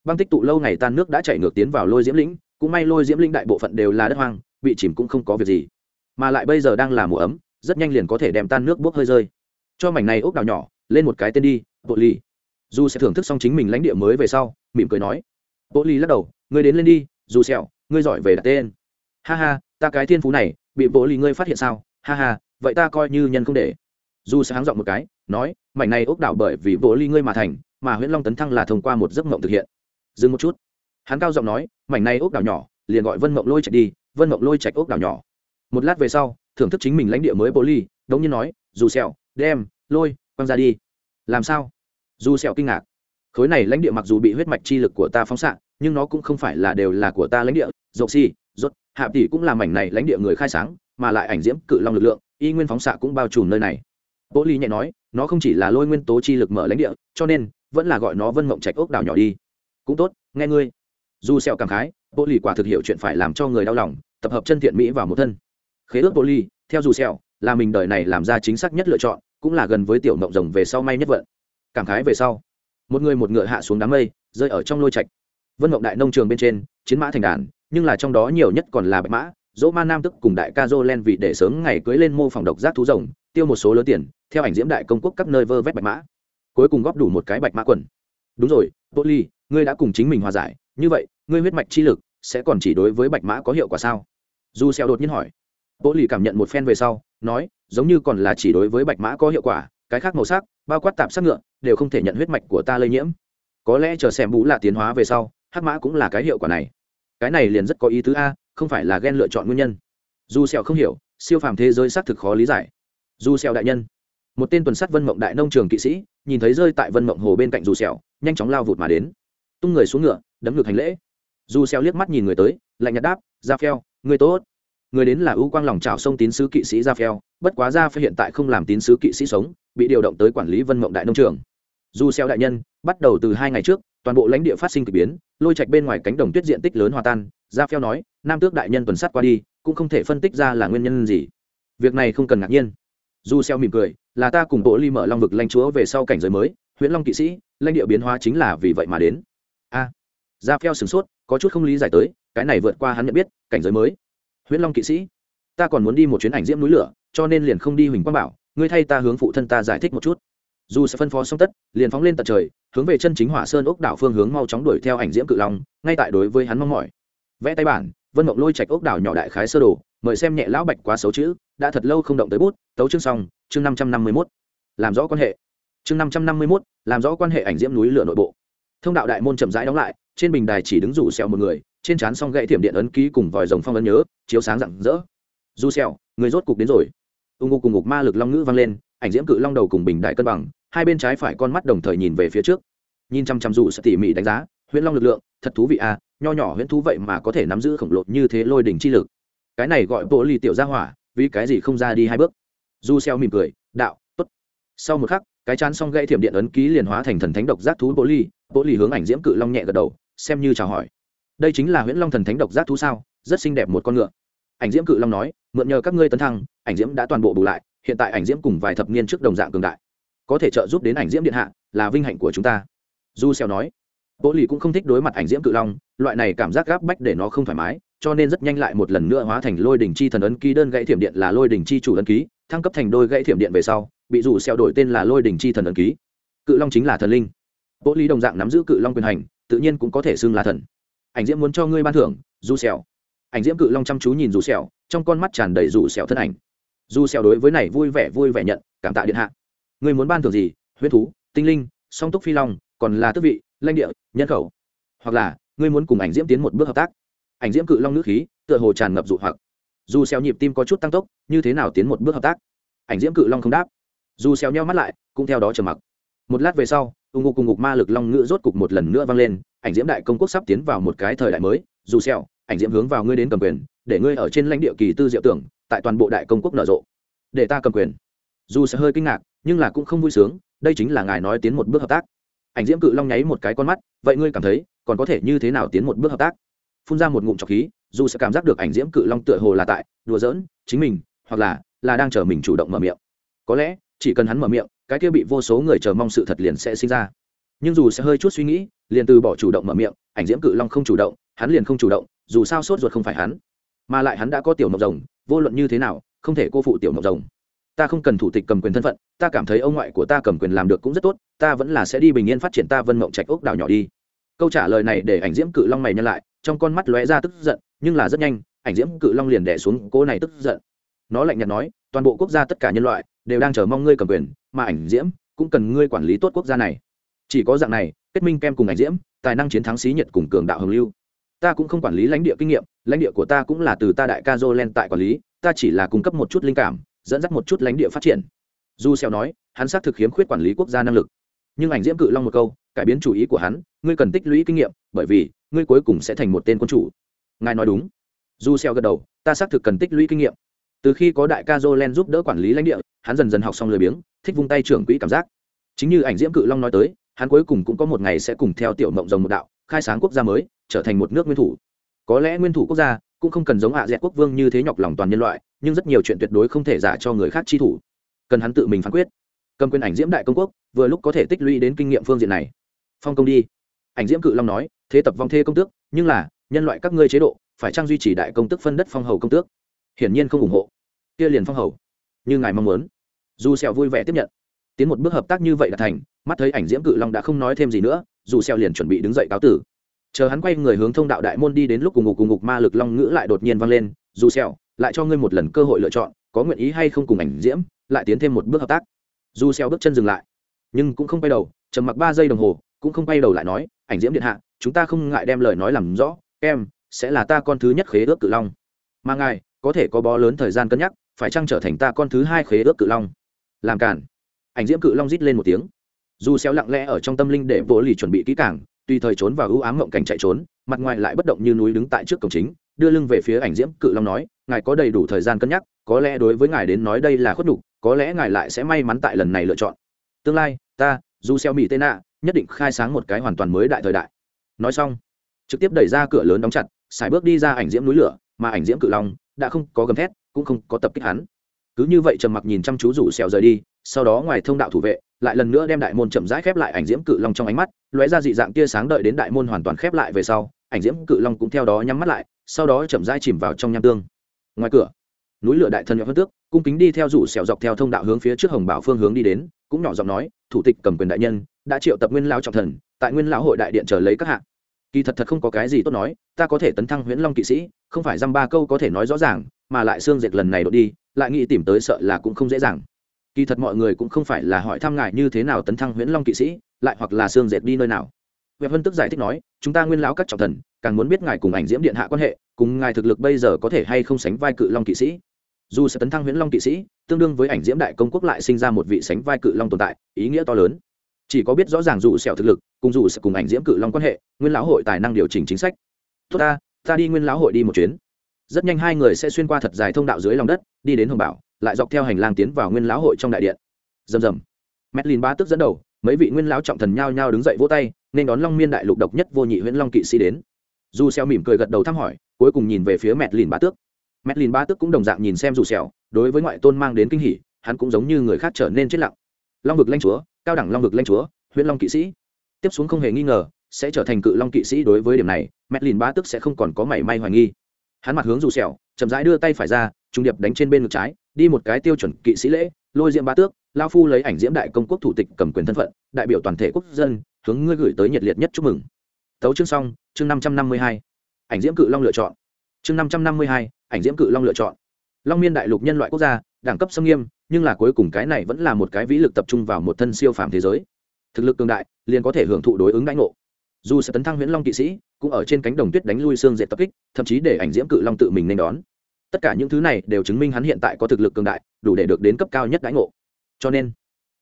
[SPEAKER 1] Băng tích tụ lâu ngày tan nước đã chảy ngược tiến vào lôi diễm lĩnh, cũng may lôi diễm lĩnh đại bộ phận đều là đất hoang bị chìm cũng không có việc gì. Mà lại bây giờ đang là mùa ấm, rất nhanh liền có thể đem tan nước bốc hơi rơi. Cho mảnh này ốc đào nhỏ, lên một cái tên đi, bộ ly dù sẽ thưởng thức xong chính mình lãnh địa mới về sau, mỉm cười nói. Bộ ly lắc đầu, ngươi đến lên đi, dù sẹo, ngươi giỏi về đặt tên. Ha ha, ta cái thiên phú này, bị bộ ly ngươi phát hiện sao? Ha ha, vậy ta coi như nhân không để dù sẽ háng dọn một cái, nói, mảnh này ốc đảo bởi vì vỗ ly ngươi mà thành, mà huyễn long tấn thăng là thông qua một giấc mộng thực hiện. Dừng một chút. Hắn cao giọng nói, mảnh này ốc đảo nhỏ, liền gọi vân mộng lôi chạy đi, vân mộng lôi chạy ốc đảo nhỏ. Một lát về sau, thưởng thức chính mình lãnh địa mới bộ ly, đống nhiên nói, dù sẹo, đem, lôi, quăng ra đi. Làm sao? Dù sẹo kinh ngạc. Khối này lãnh địa mặc dù bị huyết mạch chi lực của ta phóng xạ, nhưng nó cũng không phải là đều là của ta lãnh địa dầu si rốt, hạ tỷ cũng là mảnh này lãnh địa người khai sáng, mà lại ảnh diễm cự long lực lượng, y nguyên phóng xạ cũng bao trùm nơi này bố ly nhẹ nói, nó không chỉ là lôi nguyên tố chi lực mở lãnh địa, cho nên vẫn là gọi nó vân mộng trạch ốc đảo nhỏ đi. Cũng tốt, nghe ngươi. Dù sẹo cảm khái, bố ly quả thực hiểu chuyện phải làm cho người đau lòng, tập hợp chân thiện mỹ vào một thân. Khế ước bố ly theo dù sẹo, là mình đời này làm ra chính xác nhất lựa chọn, cũng là gần với tiểu mộng rồng về sau may nhất vận. Cảm khái về sau, một người một ngựa hạ xuống đám mây, rơi ở trong lôi trạch. Vân mộng đại nông trường bên trên, chiến mã thành đàn, nhưng là trong đó nhiều nhất còn là bạch mã, dỗ ma nam tức cùng đại ca dô len vì để sớm ngày cưới lên mô phòng độc giác thú rồng tiêu một số lớn tiền, theo ảnh diễm đại công quốc các nơi vơ vét bạch mã. Cuối cùng góp đủ một cái bạch mã quần. Đúng rồi bộ ly, ngươi đã cùng chính mình hòa giải. Như vậy, ngươi huyết mạch chi lực sẽ còn chỉ đối với bạch mã có hiệu quả sao? Du xeo đột nhiên hỏi. Bộ ly cảm nhận một phen về sau, nói, giống như còn là chỉ đối với bạch mã có hiệu quả, cái khác màu sắc, bao quát tạp sắc ngựa, đều không thể nhận huyết mạch của ta lây nhiễm. Có lẽ chờ xem bú là tiến hóa về sau, hắc mã cũng là cái hiệu quả này. Cái này liền rất có ý tứ a, không phải là ghen lựa chọn nguyên nhân. Dù sẹo không hiểu, siêu phàm thế giới xác thực khó lý giải du xèo đại nhân. Một tên tuần sát vân mộng đại nông trường kỵ sĩ, nhìn thấy rơi tại vân mộng hồ bên cạnh du xèo, nhanh chóng lao vụt mà đến. Tung người xuống ngựa, đấm ngược hành lễ. Du xèo liếc mắt nhìn người tới, lạnh nhạt đáp ra phèo, người tốt. Người đến là ưu quang lòng chào sông tín sứ kỵ sĩ ra phèo, bất quá ra phèo hiện tại không làm tín sứ kỵ sĩ sống, bị điều động tới quản lý vân mộng đại nông trường. Du xèo đại nhân, bắt đầu từ hai ngày trước, toàn bộ lãnh địa phát sinh kỳ biến, lôi trạch bên ngoài cánh đồng tuyết diện tích lớn hòa tan. Ra phèo nói, nam tước đại nhân tuần sát qua đi, cũng không thể phân tích ra là nguyên nhân gì. Việc này không cần ngạc nhiên dù xeo mỉm cười là ta cùng bộ ly mở long vực lãnh chúa về sau cảnh giới mới huyễn long kỵ sĩ lãnh địa biến hóa chính là vì vậy mà đến. A. À, ra phèo sửng sốt có chút không lý giải tới cái này vượt qua hắn nhận biết cảnh giới mới. Huyễn long kỵ sĩ ta còn muốn đi một chuyến ảnh diễm núi lửa cho nên liền không đi huỳnh quang bảo ngươi thay ta hướng phụ thân ta giải thích một chút. Dù sẽ phân phó xong tất liền phóng lên tận trời hướng về chân chính hỏa sơn ốc đảo phương hướng mau chóng đuổi theo ảnh diễm cự long ngay tại đối với hắn mong mỏi. Vẽ tay bản vân mộng lôi trạch ốc đảo nhỏ đại khái sơ đồ mời xem nhẹ lão bạch quá xấu chữ đã thật lâu không động tới bút, tấu chương xong, chương năm trăm năm mươi mốt. Làm rõ quan hệ. Chương năm trăm năm mươi mốt, làm rõ quan hệ ảnh diễm núi lửa nội bộ. Thông đạo đại môn chậm rãi đóng lại, trên bình đài chỉ đứng rủ xèo một người, trên trán song gãy thiểm điện ấn ký cùng vòi rồng phong ấn nhớ, chiếu sáng rạng rỡ. Du xèo người rốt cục đến rồi. Ung ngục cùng ngục ma lực long ngữ vang lên, ảnh diễm cự long đầu cùng bình đại cân bằng, hai bên trái phải con mắt đồng thời nhìn về phía trước. Nhìn chăm chăm dù sẽ tỉ mỉ đánh giá, huyễn long lực lượng, thật thú vị à nho nhỏ huyễn thú vậy mà có thể nắm giữ khổng lồ như thế lôi đỉnh chi lực. Cái này gọi bộ ly tiểu gia hỏa vì cái gì không ra đi hai bước? Du xeo mỉm cười, đạo, tốt. Sau một khắc, cái chán song gãy thiểm điện ấn ký liền hóa thành thần thánh độc giác thú bố ly bố ly hướng ảnh diễm cự long nhẹ gật đầu, xem như chào hỏi. Đây chính là huyễn long thần thánh độc giác thú sao? Rất xinh đẹp một con ngựa. Ảnh diễm cự long nói, mượn nhờ các ngươi tấn thăng, ảnh diễm đã toàn bộ bù lại, hiện tại ảnh diễm cùng vài thập niên trước đồng dạng cường đại. Có thể trợ giúp đến ảnh diễm điện hạ là vinh hạnh của chúng ta. Du xeo nói bộ lì cũng không thích đối mặt ảnh diễm cự long, loại này cảm giác gáp bách để nó không thoải mái, cho nên rất nhanh lại một lần nữa hóa thành lôi đỉnh chi thần ấn ký đơn gãy thiểm điện là lôi đỉnh chi chủ ấn ký, thăng cấp thành đôi gãy thiểm điện về sau, bị rủ xeo đổi tên là lôi đỉnh chi thần ấn ký. Cự long chính là thần linh. Bộ lì đồng dạng nắm giữ cự long quyền hành, tự nhiên cũng có thể xưng là thần. Ảnh diễm muốn cho ngươi ban thưởng du xeo ảnh diễm cự long chăm chú nhìn rủ xeo trong con mắt tràn đầy rủ xeo thân ảnh. Rủ xeo đối với này vui vẻ vui vẻ nhận, cảm tạ điện hạ. Ngươi muốn ban thưởng gì? Huyết thú, tinh linh, song túc phi long, còn là tước vị lãnh địa, nhân khẩu. Hoặc là, ngươi muốn cùng ảnh diễm tiến một bước hợp tác. Ảnh diễm cự long nữ khí, tựa hồ tràn ngập dụ hoặc. Dù xeo nhịp tim có chút tăng tốc, như thế nào tiến một bước hợp tác? Ảnh diễm cự long không đáp. Dù xeo nheo mắt lại, cũng theo đó trầm mặc. Một lát về sau, ung ngục cùng ngục ma lực long ngựa rốt cục một lần nữa vang lên, ảnh diễm đại công quốc sắp tiến vào một cái thời đại mới. Dù xeo ảnh diễm hướng vào ngươi đến cầm quyền, để ngươi ở trên lãnh địa kỳ tư diệu tưởng, tại toàn bộ đại công quốc nở rộ. Để ta cầm quyền. Dù sẽ hơi kinh ngạc, nhưng là cũng không vui sướng, đây chính là ngài nói tiến một bước hợp tác ảnh diễm cự long nháy một cái con mắt, vậy ngươi cảm thấy còn có thể như thế nào tiến một bước hợp tác? Phun ra một ngụm trọc khí, dù sẽ cảm giác được ảnh diễm cự long tựa hồ là tại đùa giỡn chính mình, hoặc là là đang chờ mình chủ động mở miệng. Có lẽ, chỉ cần hắn mở miệng, cái kia bị vô số người chờ mong sự thật liền sẽ sinh ra. Nhưng dù sẽ hơi chút suy nghĩ, liền từ bỏ chủ động mở miệng, ảnh diễm cự long không chủ động, hắn liền không chủ động, dù sao sốt ruột không phải hắn. Mà lại hắn đã có tiểu mộc rồng, vô luận như thế nào, không thể cô phụ tiểu mộc rồng ta không cần thủ tịch cầm quyền thân phận, ta cảm thấy ông ngoại của ta cầm quyền làm được cũng rất tốt, ta vẫn là sẽ đi bình yên phát triển ta vân mộng trạch ốc đảo nhỏ đi. Câu trả lời này để ảnh diễm cự long mày nhân lại, trong con mắt lóe ra tức giận, nhưng là rất nhanh, ảnh diễm cự long liền đẻ xuống cô này tức giận. Nó lạnh nhạt nói, toàn bộ quốc gia tất cả nhân loại đều đang chờ mong ngươi cầm quyền, mà ảnh diễm cũng cần ngươi quản lý tốt quốc gia này. Chỉ có dạng này, kết minh kem cùng ảnh diễm, tài năng chiến thắng xí nhật cùng cường đạo hồng lưu. Ta cũng không quản lý lãnh địa kinh nghiệm, lãnh địa của ta cũng là từ ta đại ca jolen tại quản lý, ta chỉ là cung cấp một chút linh cảm dẫn dắt một chút lãnh địa phát triển. Du xeo nói, hắn xác thực khiếm khuyết quản lý quốc gia năng lực. Nhưng ảnh diễm cự long một câu, cải biến chủ ý của hắn, ngươi cần tích lũy kinh nghiệm, bởi vì, ngươi cuối cùng sẽ thành một tên quân chủ. Ngài nói đúng. Du xeo gật đầu, ta xác thực cần tích lũy kinh nghiệm. Từ khi có đại ca jolen giúp đỡ quản lý lãnh địa, hắn dần dần học xong lười biếng, thích vung tay trưởng quỹ cảm giác. Chính như ảnh diễm cự long nói tới, hắn cuối cùng cũng có một ngày sẽ cùng theo tiểu mộng rồng một đạo, khai sáng quốc gia mới, trở thành một nước nguyên thủ. Có lẽ nguyên thủ quốc gia cũng không cần giống hạ dẹt quốc vương như thế nhọc lòng toàn nhân loại, nhưng rất nhiều chuyện tuyệt đối không thể giả cho người khác chi thủ. Cần hắn tự mình phán quyết. Cầm quyền ảnh diễm đại công quốc, vừa lúc có thể tích lũy đến kinh nghiệm phương diện này. Phong công đi. Ảnh diễm cự long nói, thế tập vong thê công tước, nhưng là, nhân loại các ngươi chế độ, phải trang duy trì đại công tức phân đất phong hầu công tước? Hiển nhiên không ủng hộ. Kia liền phong hầu. Như ngài mong muốn. Dù sẹo vui vẻ tiếp nhận. Tiến một bước hợp tác như vậy đã thành, mắt thấy ảnh diễm cự long đã không nói thêm gì nữa, dù sẹo liền chuẩn bị đứng dậy cáo tử chờ hắn quay người hướng thông đạo đại môn đi đến lúc cùng ngục cùng ngục ma lực long ngữ lại đột nhiên vang lên, dù sẹo, lại cho ngươi một lần cơ hội lựa chọn, có nguyện ý hay không cùng ảnh diễm, lại tiến thêm một bước hợp tác. Dù sẹo bước chân dừng lại, nhưng cũng không quay đầu, trầm mặc ba giây đồng hồ, cũng không quay đầu lại nói, ảnh diễm điện hạ, chúng ta không ngại đem lời nói làm rõ, em, sẽ là ta con thứ nhất khế ước cự long. Mà ngài, có thể có bó lớn thời gian cân nhắc, phải chăng trở thành ta con thứ hai khế ước cự long? Làm cản. Ảnh diễm cự long rít lên một tiếng. Dù xéo lặng lẽ ở trong tâm linh để vỗ lì chuẩn bị kỹ càng tùy thời trốn vào ưu ám mộng cảnh chạy trốn mặt ngoài lại bất động như núi đứng tại trước cổng chính đưa lưng về phía ảnh diễm cự long nói ngài có đầy đủ thời gian cân nhắc có lẽ đối với ngài đến nói đây là khuất đủ, có lẽ ngài lại sẽ may mắn tại lần này lựa chọn. Tương lai ta dù xeo mỹ tên nạ nhất định khai sáng một cái hoàn toàn mới đại thời đại. Nói xong trực tiếp đẩy ra cửa lớn đóng chặt xài bước đi ra ảnh diễm núi lửa mà ảnh diễm cự long đã không có gầm thét cũng không có tập kích hắn. Cứ như vậy trầm mặc nhìn chăm chú rủ xèo rời đi sau đó ngoài thông đạo thủ vệ lại lần nữa đem đại môn chậm rãi khép lại ảnh diễm cự long trong ánh mắt, lóe ra dị dạng tia sáng đợi đến đại môn hoàn toàn khép lại về sau, ảnh diễm cự long cũng theo đó nhắm mắt lại, sau đó chậm rãi chìm vào trong nham tương. Ngoài cửa, núi lửa đại thần nhọn hơn tước, cung kính đi theo rủ xẻo dọc theo thông đạo hướng phía trước hồng bảo phương hướng đi đến, cũng nhỏ giọng nói, thủ tịch cầm quyền đại nhân, đã triệu tập nguyên lao trọng thần, tại nguyên lão hội đại điện chờ lấy các hạng kỳ thật thật không có cái gì tốt nói, ta có thể tấn thăng huyễn long kỵ sĩ, không phải dăm ba câu có thể nói rõ ràng, mà lại xương dệt lần này đột đi, lại nghĩ tìm tới sợ là cũng không dễ dàng kỳ thật mọi người cũng không phải là hỏi thăm ngài như thế nào tấn thăng huyễn long kỵ sĩ lại hoặc là xương dệt đi nơi nào. Vệ Vân tức giải thích nói, chúng ta nguyên lão các trọng thần, càng muốn biết ngài cùng ảnh diễm điện hạ quan hệ, cùng ngài thực lực bây giờ có thể hay không sánh vai cự long kỵ sĩ. Dù sẽ tấn thăng huyễn long kỵ sĩ, tương đương với ảnh diễm đại công quốc lại sinh ra một vị sánh vai cự long tồn tại, ý nghĩa to lớn. Chỉ có biết rõ ràng dù sẹo thực lực cùng dù sẽ cùng ảnh diễm cự long quan hệ nguyên lão hội tài năng điều chỉnh chính sách. Tốt ta ta đi nguyên lão hội đi một chuyến. Rất nhanh hai người sẽ xuyên qua thật dài thông đạo dưới lòng đất đi đến hồng bảo lại dọc theo hành lang tiến vào nguyên lão hội trong đại điện. Rầm rầm. Medlin ba tức dẫn đầu, mấy vị nguyên lão trọng thần nhao nhao đứng dậy vỗ tay, nên đón long miên đại lục độc nhất vô nhị huyễn long kỵ sĩ đến. Dù xeo mỉm cười gật đầu thăm hỏi, cuối cùng nhìn về phía Medlin ba tước. Medlin ba tước cũng đồng dạng nhìn xem dù xeo đối với ngoại tôn mang đến kinh hỉ, hắn cũng giống như người khác trở nên chết lặng. Long vực lãnh chúa, cao đẳng long vực lanh chúa, huyễn long kỵ sĩ. Tiếp xuống không hề nghi ngờ, sẽ trở thành cự long kỵ sĩ đối với điểm này mẹt ba tức sẽ không còn có mảy may hoài nghi. Hắn mặt hướng dù sẹo, chậm rãi đưa tay phải ra, trung điệp đánh trên bên ngực trái đi một cái tiêu chuẩn kỵ sĩ lễ, lôi diễm ba tước, lao phu lấy ảnh diễm đại công quốc thủ tịch cầm quyền thân phận, đại biểu toàn thể quốc dân, hướng ngươi gửi tới nhiệt liệt nhất chúc mừng. Tấu chương xong, chương năm trăm năm mươi hai. Ảnh diễm cự long lựa chọn. Chương năm trăm năm mươi hai, ảnh diễm cự long lựa chọn. Long miên đại lục nhân loại quốc gia, đẳng cấp xâm nghiêm, nhưng là cuối cùng cái này vẫn là một cái vĩ lực tập trung vào một thân siêu phàm thế giới. Thực lực cường đại, liền có thể hưởng thụ đối ứng đãi ngộ. Dù sẽ tấn thăng huyễn long kỵ sĩ, cũng ở trên cánh đồng tuyết đánh lui xương dệt tập kích, thậm chí để ảnh diễm cự long tự mình nên đón tất cả những thứ này đều chứng minh hắn hiện tại có thực lực cường đại, đủ để được đến cấp cao nhất đãi ngộ. Cho nên,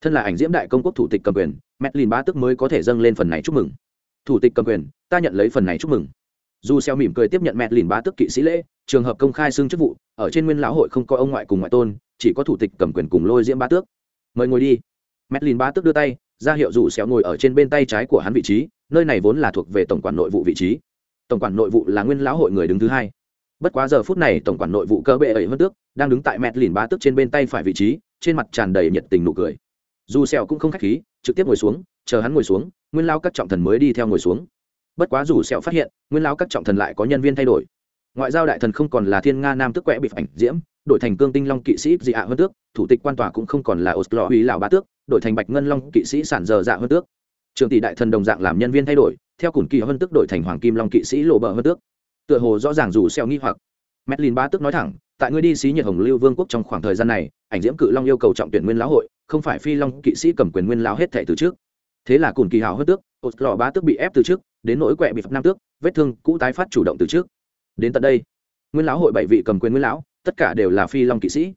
[SPEAKER 1] thân là ảnh diễm đại công quốc thủ tịch cầm quyền medlin ba tức mới có thể dâng lên phần này chúc mừng. Thủ tịch cầm quyền, ta nhận lấy phần này chúc mừng. Dù xeo mỉm cười tiếp nhận medlin ba tức kỵ sĩ lễ, trường hợp công khai xưng chức vụ, ở trên nguyên lão hội không có ông ngoại cùng ngoại tôn, chỉ có thủ tịch cầm quyền cùng lôi diễm ba tước. Mời ngồi đi. Medlin ba tước đưa tay, ra hiệu rủ xeo ngồi ở trên bên tay trái của hắn vị trí, nơi này vốn là thuộc về tổng quản nội vụ vị trí. Tổng quản nội vụ là nguyên lão hội người đứng thứ hai bất quá giờ phút này tổng quản nội vụ cơ bệ ấy hơn tước, đang đứng tại mẹt lìn ba tước trên bên tay phải vị trí, trên mặt tràn đầy nhiệt tình nụ cười. Dù sẹo cũng không khách khí, trực tiếp ngồi xuống, chờ hắn ngồi xuống, nguyên lao các trọng thần mới đi theo ngồi xuống. Bất quá dù sẹo phát hiện, nguyên lao các trọng thần lại có nhân viên thay đổi. Ngoại giao đại thần không còn là thiên nga nam tước quẹ bị ảnh diễm, đổi thành cương tinh long kỵ sĩ dị ạ hơn tước, thủ tịch quan tòa cũng không còn là oslo uy lão ba tước, đổi thành bạch ngân long kỵ sĩ sản giờ dạ hơn tước. Trường tỷ đại thần đồng dạng làm nhân viên thay đổi, theo củng kỳ hơn tước đổi thành hoàng kim long kỵ sĩ lộ bờ hơn tước tựa hồ rõ ràng rủ xeo nghi hoặc. Medlin ba tước nói thẳng, tại ngươi đi xí nhiệt hồng lưu vương quốc trong khoảng thời gian này, ảnh diễm cự long yêu cầu trọng tuyển nguyên lão hội, không phải phi long kỵ sĩ cầm quyền nguyên lão hết thảy từ trước. Thế là cùn kỳ hào hớt tước lọ ba tước bị ép từ trước, đến nỗi quẹ bị phạt nam tước, vết thương cũ tái phát chủ động từ trước. Đến tận đây, nguyên lão hội bảy vị cầm quyền nguyên lão, tất cả đều là phi long kỵ sĩ.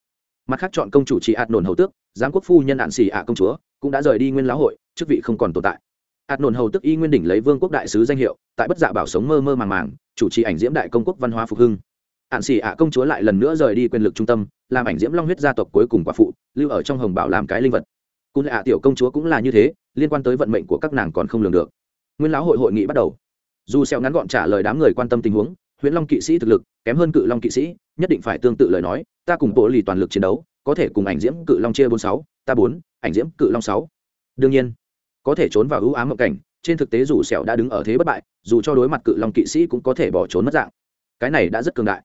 [SPEAKER 1] Mặt khác chọn công chủ trị ạt nổn hầu tước giáng quốc phu nhân ạn xì ạ công chúa, cũng đã rời đi nguyên lão hội, chức vị không còn tồn tại ạt nổn hầu tức y nguyên đỉnh lấy vương quốc đại sứ danh hiệu, tại bất dạ bảo sống mơ mơ màng màng, chủ trì ảnh diễm đại công quốc văn hóa phục hưng. Ạn xỉ ạ công chúa lại lần nữa rời đi quyền lực trung tâm, làm ảnh diễm long huyết gia tộc cuối cùng quả phụ, lưu ở trong hồng bảo làm cái linh vật. Cụ ạ tiểu công chúa cũng là như thế, liên quan tới vận mệnh của các nàng còn không lường được. Nguyên lão hội hội nghị bắt đầu. Dù xeo ngắn gọn trả lời đám người quan tâm tình huống huyễn long kỵ sĩ thực lực, kém hơn cự long kỵ sĩ, nhất định phải tương tự lời nói, ta cùng bộ lì toàn lực chiến đấu, có thể cùng ảnh diễm cự long chia bốn sáu, ta bốn, ảnh diễm cự long sáu. Đương nhiên có thể trốn vào ưu ám mộng cảnh trên thực tế dù sẹo đã đứng ở thế bất bại dù cho đối mặt cự long kỵ sĩ cũng có thể bỏ trốn mất dạng. Cái này đã rất cường đại.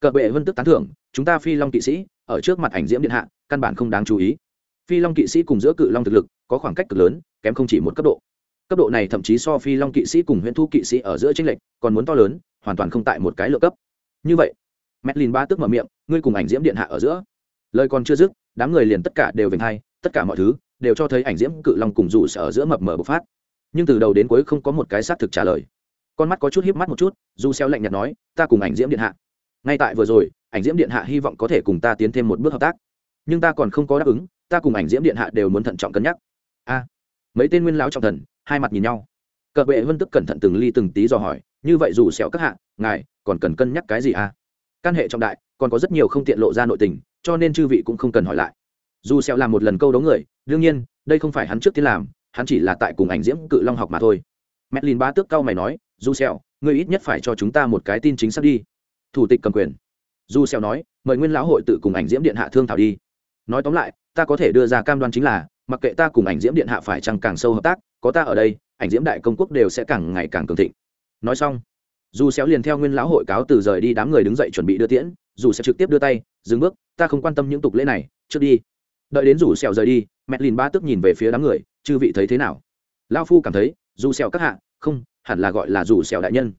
[SPEAKER 1] Cờ bệ vân tức tán thưởng chúng ta phi long kỵ sĩ ở trước mặt ảnh diễm điện hạ căn bản không đáng chú ý. Phi long kỵ sĩ cùng giữa cự long thực lực có khoảng cách cực lớn kém không chỉ một cấp độ. Cấp độ này thậm chí so phi long kỵ sĩ cùng huyện thu kỵ sĩ ở giữa tranh lệch còn muốn to lớn hoàn toàn không tại một cái lựa cấp. Như vậy metlin ba tức mở miệng, ngươi cùng ảnh diễm điện hạ ở giữa. Lời còn chưa dứt, đám người liền tất cả đều vểnh hai, tất cả mọi thứ đều cho thấy ảnh diễm cự long cùng dù sở ở giữa mập mờ bộc phát. Nhưng từ đầu đến cuối không có một cái xác thực trả lời. Con mắt có chút híp mắt một chút, dù xeo lạnh nhạt nói, ta cùng ảnh diễm điện hạ. Ngay tại vừa rồi, ảnh diễm điện hạ hy vọng có thể cùng ta tiến thêm một bước hợp tác. Nhưng ta còn không có đáp ứng, ta cùng ảnh diễm điện hạ đều muốn thận trọng cân nhắc. A. mấy tên nguyên lão trọng thần, hai mặt nhìn nhau. Cờ bệ vân tức cẩn thận từng ly từng tí dò hỏi, như vậy dù xẻo các hạ, ngài còn cần cân nhắc cái gì a? căn hệ trọng đại còn có rất nhiều không tiện lộ ra nội tình cho nên chư vị cũng không cần hỏi lại dù xẹo làm một lần câu đấu người đương nhiên, đây không phải hắn trước tiên làm, hắn chỉ là tại cùng ảnh diễm cự long học mà thôi. Medlin ba tước cao mày nói Du xẹo ngươi ít nhất phải cho chúng ta một cái tin chính xác đi. Thủ tịch cầm quyền. Du xẹo nói, mời nguyên lão hội tự cùng ảnh diễm điện hạ thương thảo đi. Nói tóm lại, ta có thể đưa ra cam đoan chính là, mặc kệ ta cùng ảnh diễm điện hạ phải chăng càng sâu hợp tác, có ta ở đây, ảnh diễm đại công quốc đều sẽ càng ngày càng cường thịnh. Nói xong, dù xéo liền theo nguyên lão hội cáo từ rời đi đám người đứng dậy chuẩn bị đưa tiễn. Dù sẽ trực tiếp đưa tay, dừng bước, ta không quan tâm những tục lễ này, trước đi. Đợi đến rủ xèo rời đi mẹ lìn ba tức nhìn về phía đám người, chư vị thấy thế nào? Lao phu cảm thấy, dù xèo các hạ, không, hẳn là gọi là dù xèo đại nhân.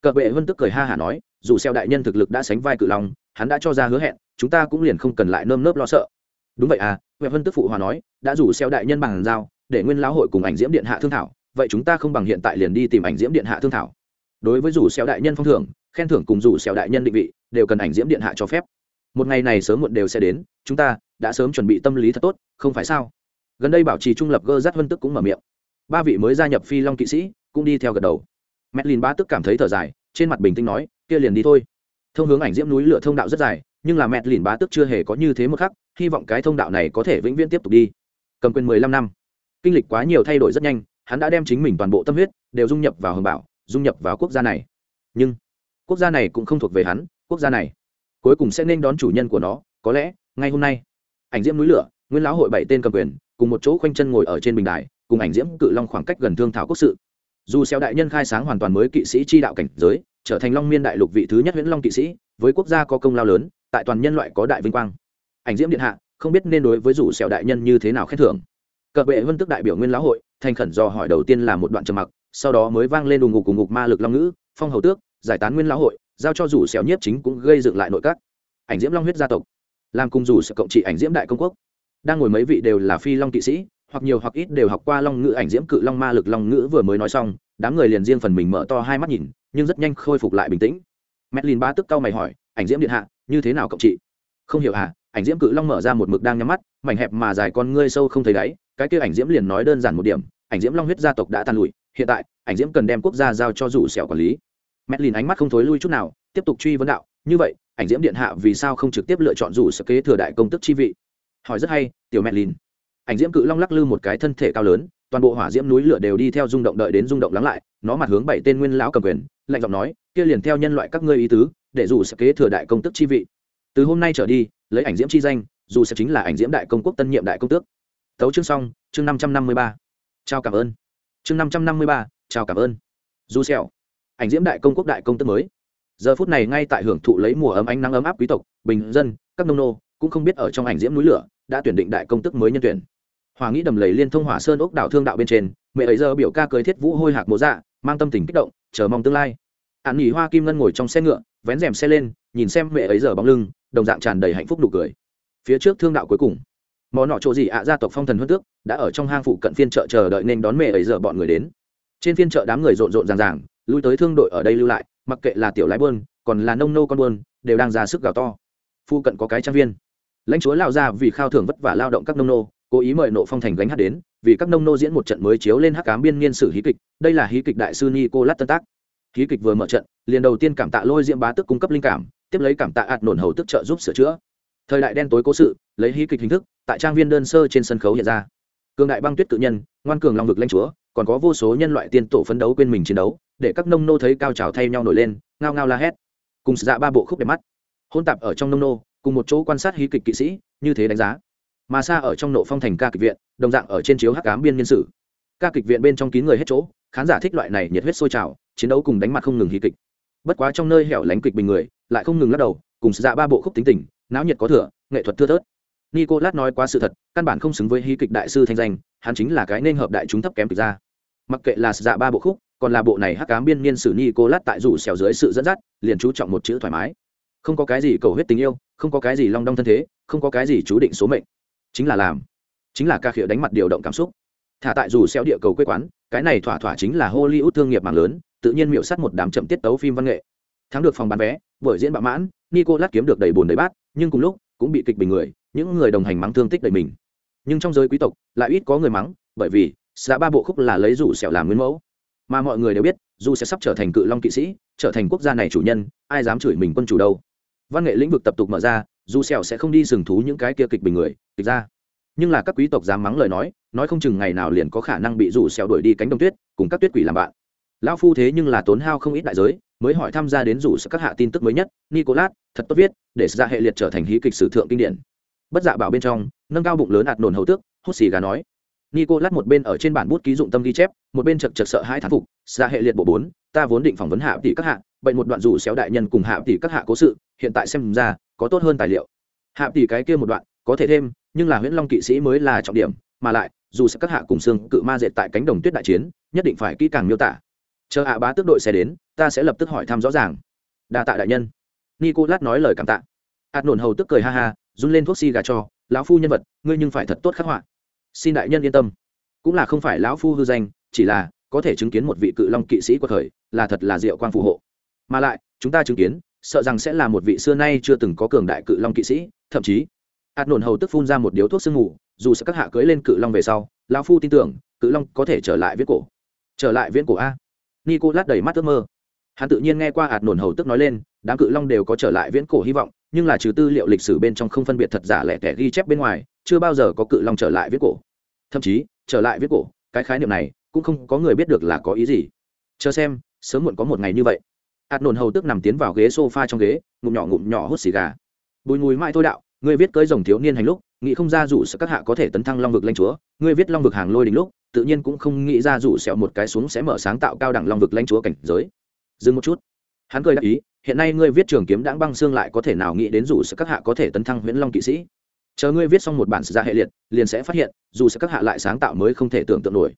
[SPEAKER 1] Cờ bệ vân tức cười ha hả nói, dù xèo đại nhân thực lực đã sánh vai cự long, hắn đã cho ra hứa hẹn, chúng ta cũng liền không cần lại nơm nớp lo sợ. Đúng vậy à huệ vân tức phụ hòa nói, đã rủ xèo đại nhân bằng giao, để nguyên lão hội cùng ảnh diễm điện hạ thương thảo, vậy chúng ta không bằng hiện tại liền đi tìm ảnh diễm điện hạ thương thảo. Đối với rủ xeo đại nhân phong thưởng, khen thưởng cùng rủ xeo đại nhân định vị, đều cần ảnh diễm điện hạ cho phép một ngày này sớm muộn đều sẽ đến, chúng ta đã sớm chuẩn bị tâm lý thật tốt, không phải sao? Gần đây bảo trì trung lập gơ rát vân tức cũng mở miệng. Ba vị mới gia nhập phi long kỵ sĩ cũng đi theo gật đầu. Medlin ba tức cảm thấy thở dài, trên mặt bình tĩnh nói, kia liền đi thôi. Thông hướng ảnh diễm núi lửa thông đạo rất dài, nhưng là Medlin ba tức chưa hề có như thế một khắc, hy vọng cái thông đạo này có thể vĩnh viễn tiếp tục đi. Cầm quyền mười lăm năm. Kinh lịch quá nhiều thay đổi rất nhanh, hắn đã đem chính mình toàn bộ tâm huyết đều dung nhập vào hồng bảo, dung nhập vào quốc gia này. Nhưng quốc gia này cũng không thuộc về hắn, quốc gia này cuối cùng sẽ nên đón chủ nhân của nó, có lẽ, ngay hôm nay. Ảnh diễm núi lửa, nguyên lão hội bảy tên cầm quyền, cùng một chỗ khoanh chân ngồi ở trên bình đài, cùng ảnh diễm cự long khoảng cách gần thương thảo quốc sự. Dù xeo đại nhân khai sáng hoàn toàn mới kỵ sĩ chi đạo cảnh giới, trở thành long miên đại lục vị thứ nhất huyễn long kỵ sĩ, với quốc gia có công lao lớn, tại toàn nhân loại có đại vinh quang. Ảnh diễm điện hạ, không biết nên đối với dù xeo đại nhân như thế nào khen thưởng. Cờ vệ vân tức đại biểu nguyên lão hội, thành khẩn do hỏi đầu tiên là một đoạn trầm mặc, sau đó mới vang lên đùng ngục cùng ngục ma lực long ngữ, phong hầu tước, giải tán nguyên lão hội giao cho rủ xẻo nhiếp chính cũng gây dựng lại nội các. Ảnh diễm long huyết gia tộc, làm cùng rủ sự cộng trị ảnh diễm đại công quốc. Đang ngồi mấy vị đều là phi long kỵ sĩ, hoặc nhiều hoặc ít đều học qua long ngữ ảnh diễm cự long ma lực long ngữ vừa mới nói xong, đám người liền riêng phần mình mở to hai mắt nhìn, nhưng rất nhanh khôi phục lại bình tĩnh. Medlin ba tức cau mày hỏi, ảnh diễm điện hạ, như thế nào cộng trị? Không hiểu hả, ảnh diễm cự long mở ra một mực đang nhắm mắt, mảnh hẹp mà dài con ngươi sâu không thấy đáy, cái kia ảnh diễm liền nói đơn giản một điểm, ảnh diễm long huyết gia tộc đã tan lụi, hiện tại, ảnh diễm cần đem quốc gia giao cho rủ xẻo quản lý mẹ lìn ánh mắt không thối lui chút nào, tiếp tục truy vấn đạo, như vậy, ảnh diễm điện hạ vì sao không trực tiếp lựa chọn rủ sở kế thừa đại công tức chi vị? Hỏi rất hay, tiểu mẹ lìn. Ảnh diễm cự long lắc lư một cái thân thể cao lớn, toàn bộ hỏa diễm núi lửa đều đi theo rung động đợi đến rung động lắng lại, nó mặt hướng bảy tên nguyên lão cầm quyền, lạnh giọng nói, kia liền theo nhân loại các ngươi ý tứ, để dù sẽ kế thừa đại công tức chi vị. Từ hôm nay trở đi, lấy ảnh diễm chi danh, dù sẽ chính là ảnh diễm đại công quốc tân nhiệm đại công tước. Tấu chương xong, chương năm trăm năm mươi ba. Chào cảm ơn. Chương năm trăm năm mươi ba, chào cảm ơn. Du xẹo ảnh diễm đại công quốc đại công tức mới. Giờ phút này ngay tại hưởng thụ lấy mùa ấm ánh nắng ấm áp quý tộc, bình dân, các nông nô cũng không biết ở trong ảnh diễm núi lửa đã tuyển định đại công tức mới nhân tuyển. Hòa nghĩ đầm lầy liên thông hỏa sơn ốc đảo thương đạo bên trên, mẹ ấy giờ biểu ca cưới thiết vũ hôi hạc mộ dạ mang tâm tình kích động, chờ mong tương lai. Ạn nghỉ hoa kim ngân ngồi trong xe ngựa, vén rèm xe lên, nhìn xem mẹ ấy giờ bóng lưng, đồng dạng tràn đầy hạnh phúc nụ cười. Phía trước thương đạo cuối cùng. Món nọ chỗ gì ạ? Gia tộc phong thần huân tước, đã ở trong hang phụ cận phiên chợ chờ đợi nên đón mẹ ấy giờ bọn người đến. Trên phiên chợ đám người rộn rộn ràng ràng lui tới thương đội ở đây lưu lại, mặc kệ là tiểu lái bơn còn là nông nô con bơn đều đang ra sức gào to. Phu cận có cái trang viên. Lãnh chúa lao ra vì khao thưởng vất vả lao động các nông nô, cố ý mời nộ phong thành gánh hát đến, vì các nông nô diễn một trận mới chiếu lên hắc cám biên niên sử hí kịch, đây là hí kịch đại sư nicolas tân tác. Hí kịch vừa mở trận, liền đầu tiên cảm tạ lôi diễm bá tức cung cấp linh cảm, tiếp lấy cảm tạ ạt nổn hầu tức trợ giúp sửa chữa. Thời đại đen tối cố sự, lấy hí kịch hình thức, tại trang viên đơn sơ trên sân khấu hiện ra. Cường đại băng tuyết cự nhân, ngoan cường long vực lãnh chúa, còn có vô số nhân loại tiên tổ phấn đấu quên mình chiến đấu để các nông nô thấy cao trào thay nhau nổi lên, ngao ngao la hét. Cùng dạ ba bộ khúc đẹp mắt. Hôn tạp ở trong nông nô, cùng một chỗ quan sát hí kịch kỵ sĩ, như thế đánh giá. Mà xa ở trong nộ phong thành ca kịch viện, đồng dạng ở trên chiếu hắc cám biên nhân sử. Ca kịch viện bên trong kín người hết chỗ, khán giả thích loại này nhiệt huyết sôi trào, chiến đấu cùng đánh mặt không ngừng hí kịch. Bất quá trong nơi hẻo lánh kịch bình người, lại không ngừng lắc đầu, cùng dạ ba bộ khúc tính tình, náo nhiệt có thừa, nghệ thuật thưa thớt. Nicolas nói quá sự thật, căn bản không xứng với hí kịch đại sư thanh danh, hắn chính là cái nên hợp đại chúng thấp kém kịch ra mặc kệ là dạ ba bộ khúc còn là bộ này hắc cám biên niên sử ni cô lát tại rủ xèo dưới sự dẫn dắt, liền chú trọng một chữ thoải mái. Không có cái gì cầu huyết tình yêu, không có cái gì long đong thân thế, không có cái gì chú định số mệnh. Chính là làm, chính là ca khịa đánh mặt điều động cảm xúc. Thả tại dù xeo địa cầu quê quán, cái này thỏa thỏa chính là hollywood thương nghiệp mạng lớn, tự nhiên miệu sát một đám chậm tiết tấu phim văn nghệ. Thắng được phòng bán vé bởi diễn bạo mãn, nicolas kiếm được đầy bồn đầy bát, nhưng cùng lúc, cũng bị kịch bình người, những người đồng hành mắng thương tích đầy mình. Nhưng trong giới quý tộc, lại ít có người mắng, bởi vì xã ba bộ khúc là lấy rủ sẹo làm nguyên mẫu mà mọi người đều biết, dù sẽ sắp trở thành cự long kỵ sĩ, trở thành quốc gia này chủ nhân, ai dám chửi mình quân chủ đâu. Văn nghệ lĩnh vực tập tục mở ra, dù sẹo sẽ không đi sừng thú những cái kia kịch bình người, kịch ra. Nhưng là các quý tộc dám mắng lời nói nói không chừng ngày nào liền có khả năng bị rủ sẹo đuổi đi cánh đồng tuyết, cùng các tuyết quỷ làm bạn. Lão phu thế nhưng là tốn hao không ít đại giới, mới hỏi tham gia đến rủ các hạ tin tức mới nhất, nicolas, thật tốt viết, để ra hệ liệt trở thành hí kịch sử thượng kinh điển. Bất dạ bảo bên trong, nâng cao bụng lớn ạt nổn hầu tước hốt xì gà nói nicolas một bên ở trên bản bút ký dụng tâm ghi chép, một bên chật chật sợ hai thán phục ra hệ liệt bộ bốn, ta vốn định phỏng vấn hạ tỷ các hạ, bệnh một đoạn rủ xéo đại nhân cùng hạ tỷ các hạ cố sự, hiện tại xem ra, có tốt hơn tài liệu. Hạ tỷ cái kia một đoạn, có thể thêm, nhưng là huyễn long kỵ sĩ mới là trọng điểm, mà lại, dù sẽ các hạ cùng xương cự ma dệt tại cánh đồng tuyết đại chiến, nhất định phải kỹ càng miêu tả. Chờ hạ bá tước đội xe đến, ta sẽ lập tức hỏi thăm rõ ràng. Đa tạ đại nhân. Nicolas nói lời cảm tạ. Hạt nổn hầu tức cười ha ha, run lên thuốc si gà cho, lão phu nhân vật, ngươi nhưng phải thật tốt khắc họa xin đại nhân yên tâm. Cũng là không phải lão phu hư danh, chỉ là, có thể chứng kiến một vị cự long kỵ sĩ của thời, là thật là diệu quang phù hộ. Mà lại, chúng ta chứng kiến, sợ rằng sẽ là một vị xưa nay chưa từng có cường đại cự long kỵ sĩ, thậm chí hạt nổn hầu tức phun ra một điếu thuốc sương ngủ dù sẽ các hạ cưới lên cự long về sau, lão phu tin tưởng, cự long có thể trở lại viễn cổ. Trở lại viễn cổ a. Nicolas đầy mắt ước mơ. Hắn tự nhiên nghe qua hạt nổn hầu tức nói lên, đám cự long đều có trở lại viễn cổ hy vọng nhưng là trừ tư liệu lịch sử bên trong không phân biệt thật giả lẻ tẻ ghi chép bên ngoài, chưa bao giờ có cự long trở lại viết cổ. Thậm chí, trở lại viết cổ, cái khái niệm này cũng không có người biết được là có ý gì. Chờ xem, sớm muộn có một ngày như vậy. Hạt nổn hầu tức nằm tiến vào ghế sofa trong ghế, ngụm nhỏ ngụm nhỏ hút xì gà. Bùi mùi mãi thôi đạo, ngươi viết cưới rồng thiếu niên hành lúc, nghĩ không ra rủ sợ các hạ có thể tấn thăng long vực lanh chúa, ngươi viết long vực hàng lôi đỉnh lúc, tự nhiên cũng không nghĩ ra rủ sẹo một cái xuống sẽ mở sáng tạo cao đẳng long vực lanh chúa cảnh giới. Dừng một chút hắn cười đáp ý, hiện nay ngươi viết trường kiếm đãng băng xương lại có thể nào nghĩ đến rủ sợ các hạ có thể tấn thăng huyễn long kỵ sĩ? Chờ ngươi viết xong một bản ra hệ liệt, liền sẽ phát hiện, dù sẽ các hạ lại sáng tạo mới không thể tưởng tượng nổi.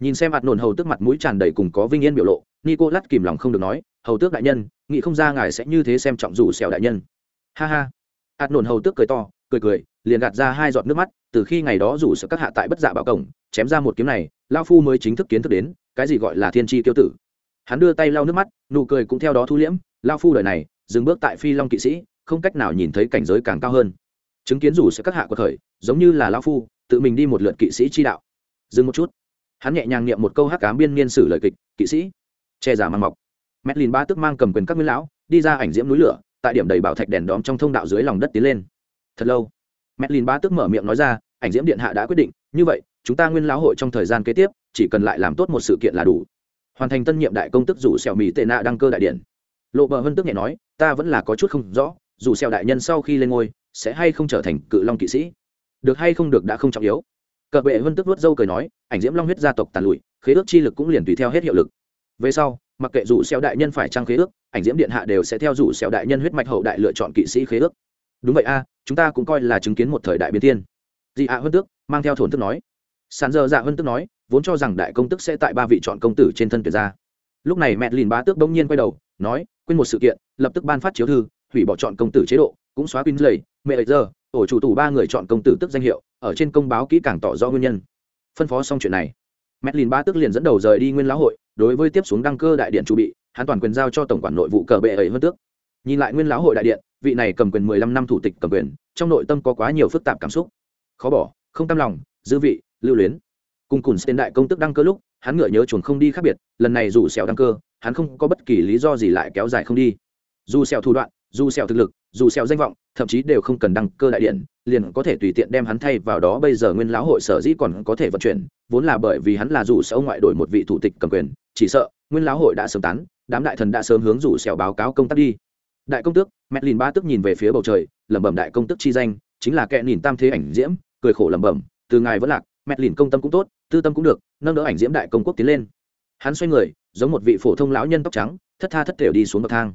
[SPEAKER 1] Nhìn xem mặt nồn hầu tước mặt mũi tràn đầy cùng có vinh yên biểu lộ nico lắt kìm lòng không được nói, hầu tước đại nhân, nghĩ không ra ngài sẽ như thế xem trọng rủ xẻo đại nhân. Ha ha. Hạt nổn hầu tước cười to, cười cười, liền gạt ra hai giọt nước mắt, từ khi ngày đó rủ sợ các hạ tại bất dạ bảo cổng, chém ra một kiếm này lao phu mới chính thức kiến thức đến, cái gì gọi là thiên tri tiêu tử hắn đưa tay lau nước mắt nụ cười cũng theo đó thu liễm lao phu đời này dừng bước tại phi long kỵ sĩ không cách nào nhìn thấy cảnh giới càng cao hơn chứng kiến rủ sẽ các hạ của thời giống như là lao phu tự mình đi một lượt kỵ sĩ chi đạo dừng một chút hắn nhẹ nhàng niệm một câu hát cám biên niên sử lời kịch kỵ sĩ che giả mang mọc Medlin ba tức mang cầm quyền các nguyên lão, đi ra ảnh diễm núi lửa, tại điểm đầy bảo thạch đèn đóm trong thông đạo dưới lòng đất tiến lên. Thật lâu, Medlin ba tức mở miệng nói ra, ảnh diễm điện hạ đã quyết định, như vậy, chúng ta nguyên lão hội trong thời gian kế tiếp, chỉ cần lại làm tốt một sự kiện là đủ. Hoàn thành tân nhiệm đại công tức rủ xẻo mỹ tệ nạ đăng cơ đại điện. Lộ Bờ Vân tức nhẹ nói, ta vẫn là có chút không rõ, dù xẻo đại nhân sau khi lên ngôi, sẽ hay không trở thành cự long kỵ sĩ. Được hay không được đã không trọng yếu. Cờ bệ Vân tức vuốt râu cười nói, ảnh diễm long huyết gia tộc tàn lụi, khế ước chi lực cũng liền tùy theo hết hiệu lực. Về sau, mặc kệ dù xeo đại nhân phải trang khế ước ảnh diễm điện hạ đều sẽ theo dù xeo đại nhân huyết mạch hậu đại lựa chọn kỵ sĩ khế ước đúng vậy a chúng ta cũng coi là chứng kiến một thời đại biến thiên dị hạ huân tước mang theo thổn dạ tức nói sàn giờ dạ huân tước nói vốn cho rằng đại công tức sẽ tại ba vị chọn công tử trên thân tuyệt ra. Lúc này mẹ lìn bá tước bỗng nhiên quay đầu, nói, quên một sự kiện, lập tức ban phát chiếu thư, hủy bỏ chọn công tử chế độ, cũng xóa pin lầy mẹ ấy giờ ổ chủ tủ ba người chọn công tử tức danh hiệu, ở trên công báo kỹ càng tỏ rõ nguyên nhân. Phân phó xong chuyện này, mẹ lìn ba tước liền dẫn đầu rời đi nguyên lão hội, đối với tiếp xuống đăng cơ đại điện chu bị, hắn toàn quyền giao cho tổng quản nội vụ cờ bệ ấy hơn tước. Nhìn lại nguyên lão hội đại điện, vị này cầm quyền mười lăm năm thủ tịch cầm quyền, trong nội tâm có quá nhiều phức tạp cảm xúc. Khó bỏ, không tâm lòng, dư vị, lưu luyến cùng cùn tên đại công tức đăng cơ lúc, hắn ngựa nhớ chuồng không đi khác biệt, lần này dù xẻo đăng cơ, hắn không có bất kỳ lý do gì lại kéo dài không đi. Dù xẻo thủ đoạn, dù xẻo thực lực, dù xẻo danh vọng, thậm chí đều không cần đăng cơ đại điện, liền có thể tùy tiện đem hắn thay vào đó bây giờ nguyên lão hội sở dĩ còn có thể vận chuyển, vốn là bởi vì hắn là dù xẻo ngoại đổi một vị thủ tịch cầm quyền, chỉ sợ, nguyên lão hội đã sớm tán, đám đại thần đã sớm hướng dù xẻo báo cáo công tác đi. Đại công tước mẹ lìn ba tức nhìn về phía bầu trời, lẩm bẩm đại công tước chi danh, chính là kẻ nhìn tam thế ảnh diễm, cười khổ lẩm bẩm, từ ngài vẫn lạc mẹ lìn công tâm cũng tốt, tư tâm cũng được, nâng đỡ ảnh diễm đại công quốc tiến lên. Hắn xoay người, giống một vị phổ thông lão nhân tóc trắng, thất tha thất thểu đi xuống bậc thang.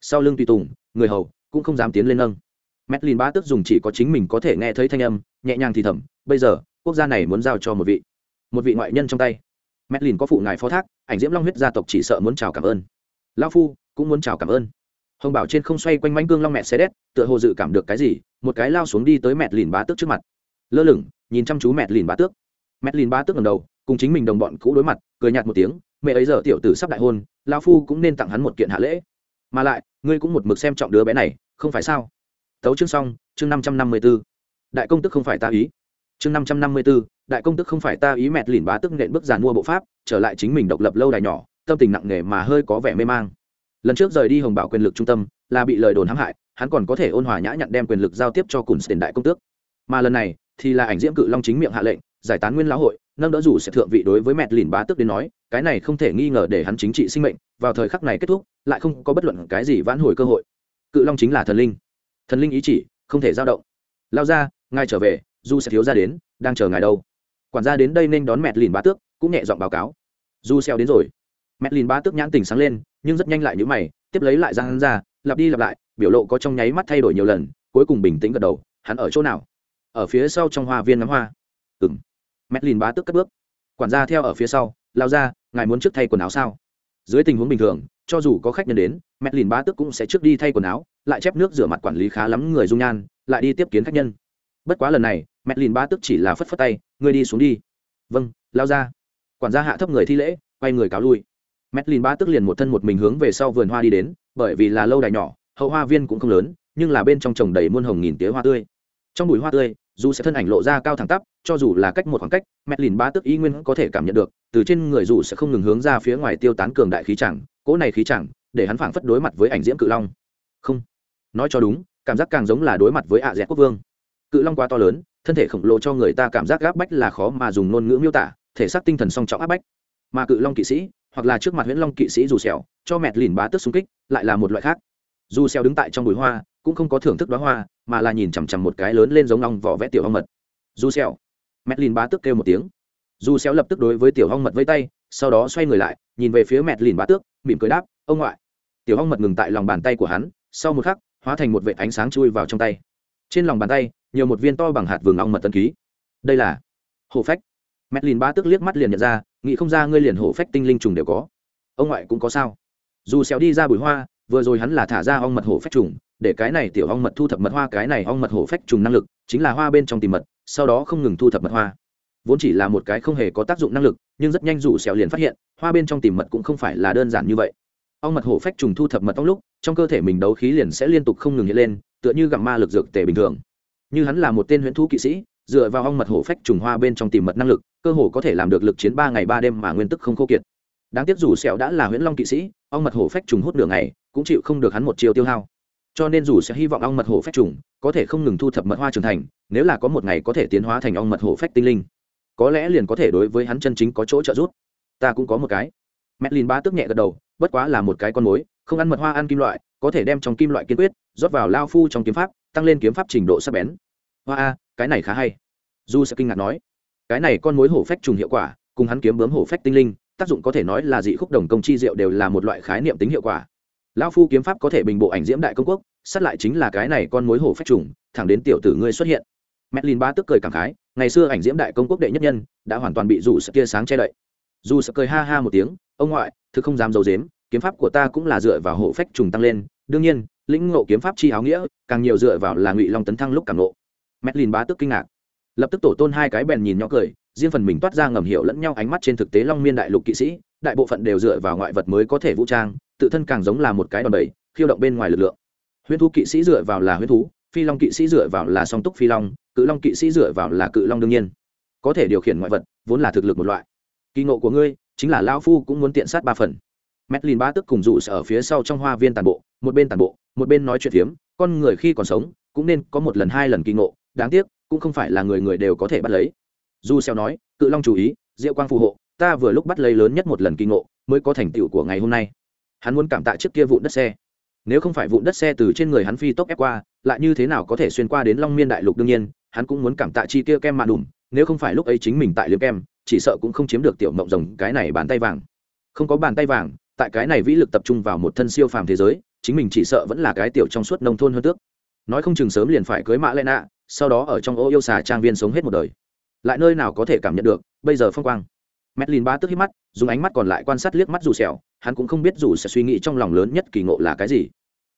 [SPEAKER 1] Sau lưng tùy tùng, người hầu cũng không dám tiến lên nâng. Mẹ lìn ba tức dùng chỉ có chính mình có thể nghe thấy thanh âm, nhẹ nhàng thì thầm, bây giờ, quốc gia này muốn giao cho một vị một vị ngoại nhân trong tay. Mẹ lìn có phụ ngài phó thác, ảnh diễm long huyết gia tộc chỉ sợ muốn chào cảm ơn. Lao phu cũng muốn chào cảm ơn. Hồng bảo trên không xoay quanh mánh cương long mẹ xe đét, tựa hồ dự cảm được cái gì, một cái lao xuống đi tới mẹ lìn bá tước trước mặt. Lơ lửng nhìn chăm chú mẹ lìn bá tước. Mẹ lìn bá tước ngầm đầu, cùng chính mình đồng bọn cũ đối mặt, cười nhạt một tiếng, mẹ ấy giờ tiểu tử sắp đại hôn lao phu cũng nên tặng hắn một kiện hạ lễ. Mà lại, ngươi cũng một mực xem trọng đứa bé này, không phải sao? Tấu chương xong, chương năm trăm năm mươi b ố đại công tức không phải ta ý. Chương năm trăm năm mươi b ố đại công tức không phải ta ý, mẹt lìn bá tức nện bước giàn mua bộ pháp, trở lại chính mình độc lập lâu đài nhỏ, tâm tình nặng nề mà hơi có vẻ mê mang. Lần trước rời đi hồng bảo quyền lực trung tâm, là bị lời đồn hãm hại, hắn còn có thể ôn hòa nhã nhặn đem quyền lực giao tiếp cho cùn tiền đại công tước. Mà lần này thì là ảnh diễm cự long chính miệng hạ lệnh, giải tán nguyên lão hội, nâng đỡ rủ sẽ thượng vị đối với mẹ lìn bá tước đến nói, cái này không thể nghi ngờ để hắn chính trị sinh mệnh, vào thời khắc này kết thúc, lại không có bất luận cái gì vãn hồi cơ hội. Cự long chính là thần linh. Thần linh ý chỉ, không thể dao động. Lao ra, ngài trở về du sẽ thiếu ra đến, đang chờ ngài đâu. Quản gia đến đây nên đón mẹ lìn bá tước, cũng nhẹ giọng báo cáo. Du xeo đến rồi. Mẹ lìn bá tước nhãn tình sáng lên, nhưng rất nhanh lại nhíu mày, tiếp lấy lại ra hắn ra, lặp đi lặp lại, biểu lộ có trong nháy mắt thay đổi nhiều lần, cuối cùng bình tĩnh gật đầu, hắn ở chỗ nào? Ở phía sau trong hoa viên ngắm hoa. Ừng mẹt lìn bá tước cất bước. Quản gia theo ở phía sau lao ra ngài muốn trước thay quần áo sao? Dưới tình huống bình thường, cho dù có khách nhân đến mẹ lìn bá tức cũng sẽ trước đi thay quần áo, lại chép nước rửa mặt quản lý khá lắm người dung nhan, lại đi tiếp kiến khách nhân. Bất quá lần này mẹ lìn bá tức chỉ là phất phất tay, ngươi đi xuống đi. Vâng lao ra quản gia hạ thấp người thi lễ, quay người cáo lui. Mẹ lìn bá tức liền một thân một mình hướng về sau vườn hoa đi đến, bởi vì là lâu đài nhỏ, hậu hoa viên cũng không lớn, nhưng là bên trong trồng đầy muôn hồng nghìn tía hoa tươi. Trong bụi hoa tươi dù sẽ thân ảnh lộ ra cao thẳng tắp, cho dù là cách một khoảng cách, mẹ lìn ba tức y nguyên có thể cảm nhận được, từ trên người dù sẽ không ngừng hướng ra phía ngoài tiêu tán cường đại khí chẳng, cỗ này khí chẳng, để hắn phảng phất đối mặt với ảnh diễm cự long. Không. Nói cho đúng, cảm giác càng giống là đối mặt với ạ rẽ quốc vương. Cự long quá to lớn, thân thể khổng lồ cho người ta cảm giác gáp bách là khó mà dùng ngôn ngữ miêu tả, thể xác tinh thần song trọng áp bách. Mà cự long kỵ sĩ, hoặc là trước mặt huyễn long kỵ sĩ dù xẻo, cho mẹt lìn bá tức xung kích, lại là một loại khác. Dù xẻo đứng tại trong bụi hoa cũng không có thưởng thức đóa hoa, mà là nhìn chằm chằm một cái lớn lên giống ong vỏ vẽ tiểu ong mật. Du xẻo mẹt lìn bá tước kêu một tiếng. Du xéo lập tức đối với tiểu ong mật vây tay, sau đó xoay người lại, nhìn về phía mẹt lìn bá tước, mỉm cười đáp, ông ngoại. Tiểu ong mật ngừng tại lòng bàn tay của hắn, sau một khắc, hóa thành một vệt ánh sáng chui vào trong tay. Trên lòng bàn tay, nhiều một viên to bằng hạt vừng ong mật tân ký. Đây là hổ phách. Mẹt lìn tước liếc mắt liền nhận ra, nghĩ không ra ngươi liền hổ phách tinh linh trùng đều có. Ông ngoại cũng có sao. Dù xéo đi ra bụi hoa, vừa rồi hắn là thả ra ong mật hổ phách trùng để cái này tiểu ong mật thu thập mật hoa, cái này ong mật hổ phách trùng năng lực, chính là hoa bên trong tìm mật, sau đó không ngừng thu thập mật hoa. Vốn chỉ là một cái không hề có tác dụng năng lực, nhưng rất nhanh rủ xẻo liền phát hiện, hoa bên trong tìm mật cũng không phải là đơn giản như vậy. Ong mật hổ phách trùng thu thập mật ong lúc, trong cơ thể mình đấu khí liền sẽ liên tục không ngừng hiện lên, tựa như gặm ma lực dược tề bình thường. Như hắn là một tên huyễn thú kỵ sĩ, dựa vào ong mật hổ phách trùng hoa bên trong tìm mật năng lực, cơ hồ có thể làm được lực chiến ba ngày ba đêm mà nguyên tức không khô kiệt. Đáng tiếc dù sẹo đã là huyễn long kỵ sĩ, ong mật hổ phách trùng hút nửa ngày, cũng chịu không được hắn một chiều tiêu hao cho nên dù sẽ hy vọng ong mật hổ phách trùng có thể không ngừng thu thập mật hoa trưởng thành, nếu là có một ngày có thể tiến hóa thành ong mật hổ phách tinh linh, có lẽ liền có thể đối với hắn chân chính có chỗ trợ giúp. Ta cũng có một cái. Medlin ba tức nhẹ gật đầu, bất quá là một cái con mối không ăn mật hoa ăn kim loại, có thể đem trong kim loại kiên quyết, rót vào lao phu trong kiếm pháp, tăng lên kiếm pháp trình độ sắc bén. Hoa a, cái này khá hay. Du sẽ kinh ngạc nói, cái này con mối hổ phách trùng hiệu quả, cùng hắn kiếm bướm hổ phách tinh linh, tác dụng có thể nói là dị khúc đồng công chi diệu đều là một loại khái niệm tính hiệu quả. Lão phu kiếm pháp có thể bình bộ ảnh diễm đại công quốc, sát lại chính là cái này con mối hổ phách trùng, thẳng đến tiểu tử ngươi xuất hiện. Medlin ba tức cười cảm khái, ngày xưa ảnh diễm đại công quốc đệ nhất nhân, đã hoàn toàn bị dù sợ kia sáng che đậy. Dù sợ cười ha ha một tiếng, ông ngoại thực không dám d i dếm kiếm pháp của ta cũng là dựa vào hộ phách trùng tăng lên, đương nhiên, lĩnh ngộ kiếm pháp chi áo nghĩa, càng nhiều dựa vào là ngụy long tấn thăng lúc càng ngộ. Medlin bá tức kinh ngạc. Lập tức tổ tôn hai cái bèn nhìn nhỏ cười, riêng phần mình toát ra ngầm hiểu lẫn nhau ánh mắt trên thực tế long miên đại lục kỵ sĩ, đại bộ phận đều dựa vào ngoại vật mới có thể vũ trang tự thân càng giống là một cái đòn bẩy khiêu động bên ngoài lực lượng huyễn thú kỵ sĩ dựa vào là huyễn thú phi long kỵ sĩ dựa vào là song túc phi long cự long kỵ sĩ dựa vào là cự long đương nhiên có thể điều khiển ngoại vật vốn là thực lực một loại kỳ ngộ của ngươi chính là lao phu cũng muốn tiện sát ba phần Medlin ba tức cùng dụ ở phía sau trong hoa viên tàn bộ, một bên tàn bộ, một bên nói chuyện phiếm, con người khi còn sống, cũng nên có một lần hai lần kỳ ngộ, đáng tiếc, cũng không phải là người người đều có thể bắt lấy. Du Xeo nói, Cự Long chú ý, Diệu Quang phù hộ, ta vừa lúc bắt lấy lớn nhất một lần kỳ ngộ, mới có thành tựu của ngày hôm nay. Hắn muốn cảm tạ trước kia vụn đất xe. Nếu không phải vụn đất xe từ trên người hắn phi tốc ép qua, lại như thế nào có thể xuyên qua đến Long Miên đại lục đương nhiên, hắn cũng muốn cảm tạ chi kia kem mà đùm, nếu không phải lúc ấy chính mình tại liếm kem, chỉ sợ cũng không chiếm được tiểu mộng rồng cái này bàn tay vàng. Không có bàn tay vàng, tại cái này vĩ lực tập trung vào một thân siêu phàm thế giới chính mình chỉ sợ vẫn là cái tiểu trong suốt nông thôn hơn tước nói không chừng sớm liền phải cưới mã lẽ nạ sau đó ở trong ô yêu xà trang viên sống hết một đời lại nơi nào có thể cảm nhận được bây giờ phong quang Madeline ba tức hít mắt, dùng ánh mắt còn lại quan sát liếc mắt dù sẹo, hắn cũng không biết dù sẽ suy nghĩ trong lòng lớn nhất kỳ ngộ là cái gì.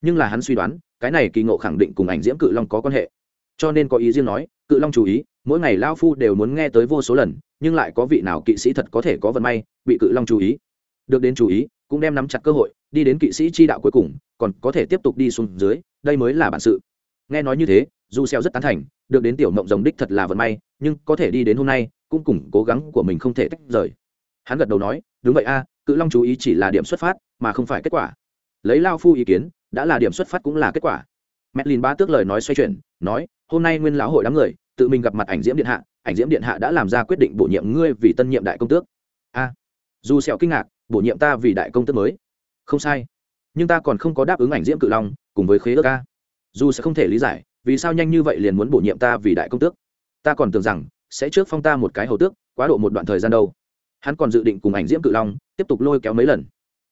[SPEAKER 1] Nhưng là hắn suy đoán, cái này kỳ ngộ khẳng định cùng ảnh diễm cự long có quan hệ. Cho nên có ý riêng nói, cự long chú ý, mỗi ngày Lão phu đều muốn nghe tới vô số lần, nhưng lại có vị nào kỵ sĩ thật có thể có vận may, bị cự long chú ý. Được đến chú ý, cũng đem nắm chặt cơ hội đi đến kỵ sĩ chi đạo cuối cùng còn có thể tiếp tục đi xuống dưới đây mới là bản sự nghe nói như thế dù sẹo rất tán thành được đến tiểu mộng rồng đích thật là vận may nhưng có thể đi đến hôm nay cũng cùng cố gắng của mình không thể tách rời. Hắn gật đầu nói, đúng vậy a, cự long chú ý chỉ là điểm xuất phát, mà không phải kết quả. Lấy lao phu ý kiến, đã là điểm xuất phát cũng là kết quả. Medlin ba tước lời nói xoay chuyển, nói, hôm nay nguyên lão hội đám người, tự mình gặp mặt ảnh diễm điện hạ, ảnh diễm điện hạ đã làm ra quyết định bổ nhiệm ngươi vì tân nhiệm đại công tước. A, dù sẹo kinh ngạc, bổ nhiệm ta vì đại công tước mới? Không sai, nhưng ta còn không có đáp ứng ảnh diễm cự long, cùng với khế ước ca dù sẽ không thể lý giải, vì sao nhanh như vậy liền muốn bổ nhiệm ta vì đại công tước? Ta còn tưởng rằng sẽ trước phong ta một cái hầu tước quá độ một đoạn thời gian đâu hắn còn dự định cùng ảnh diễm cự long tiếp tục lôi kéo mấy lần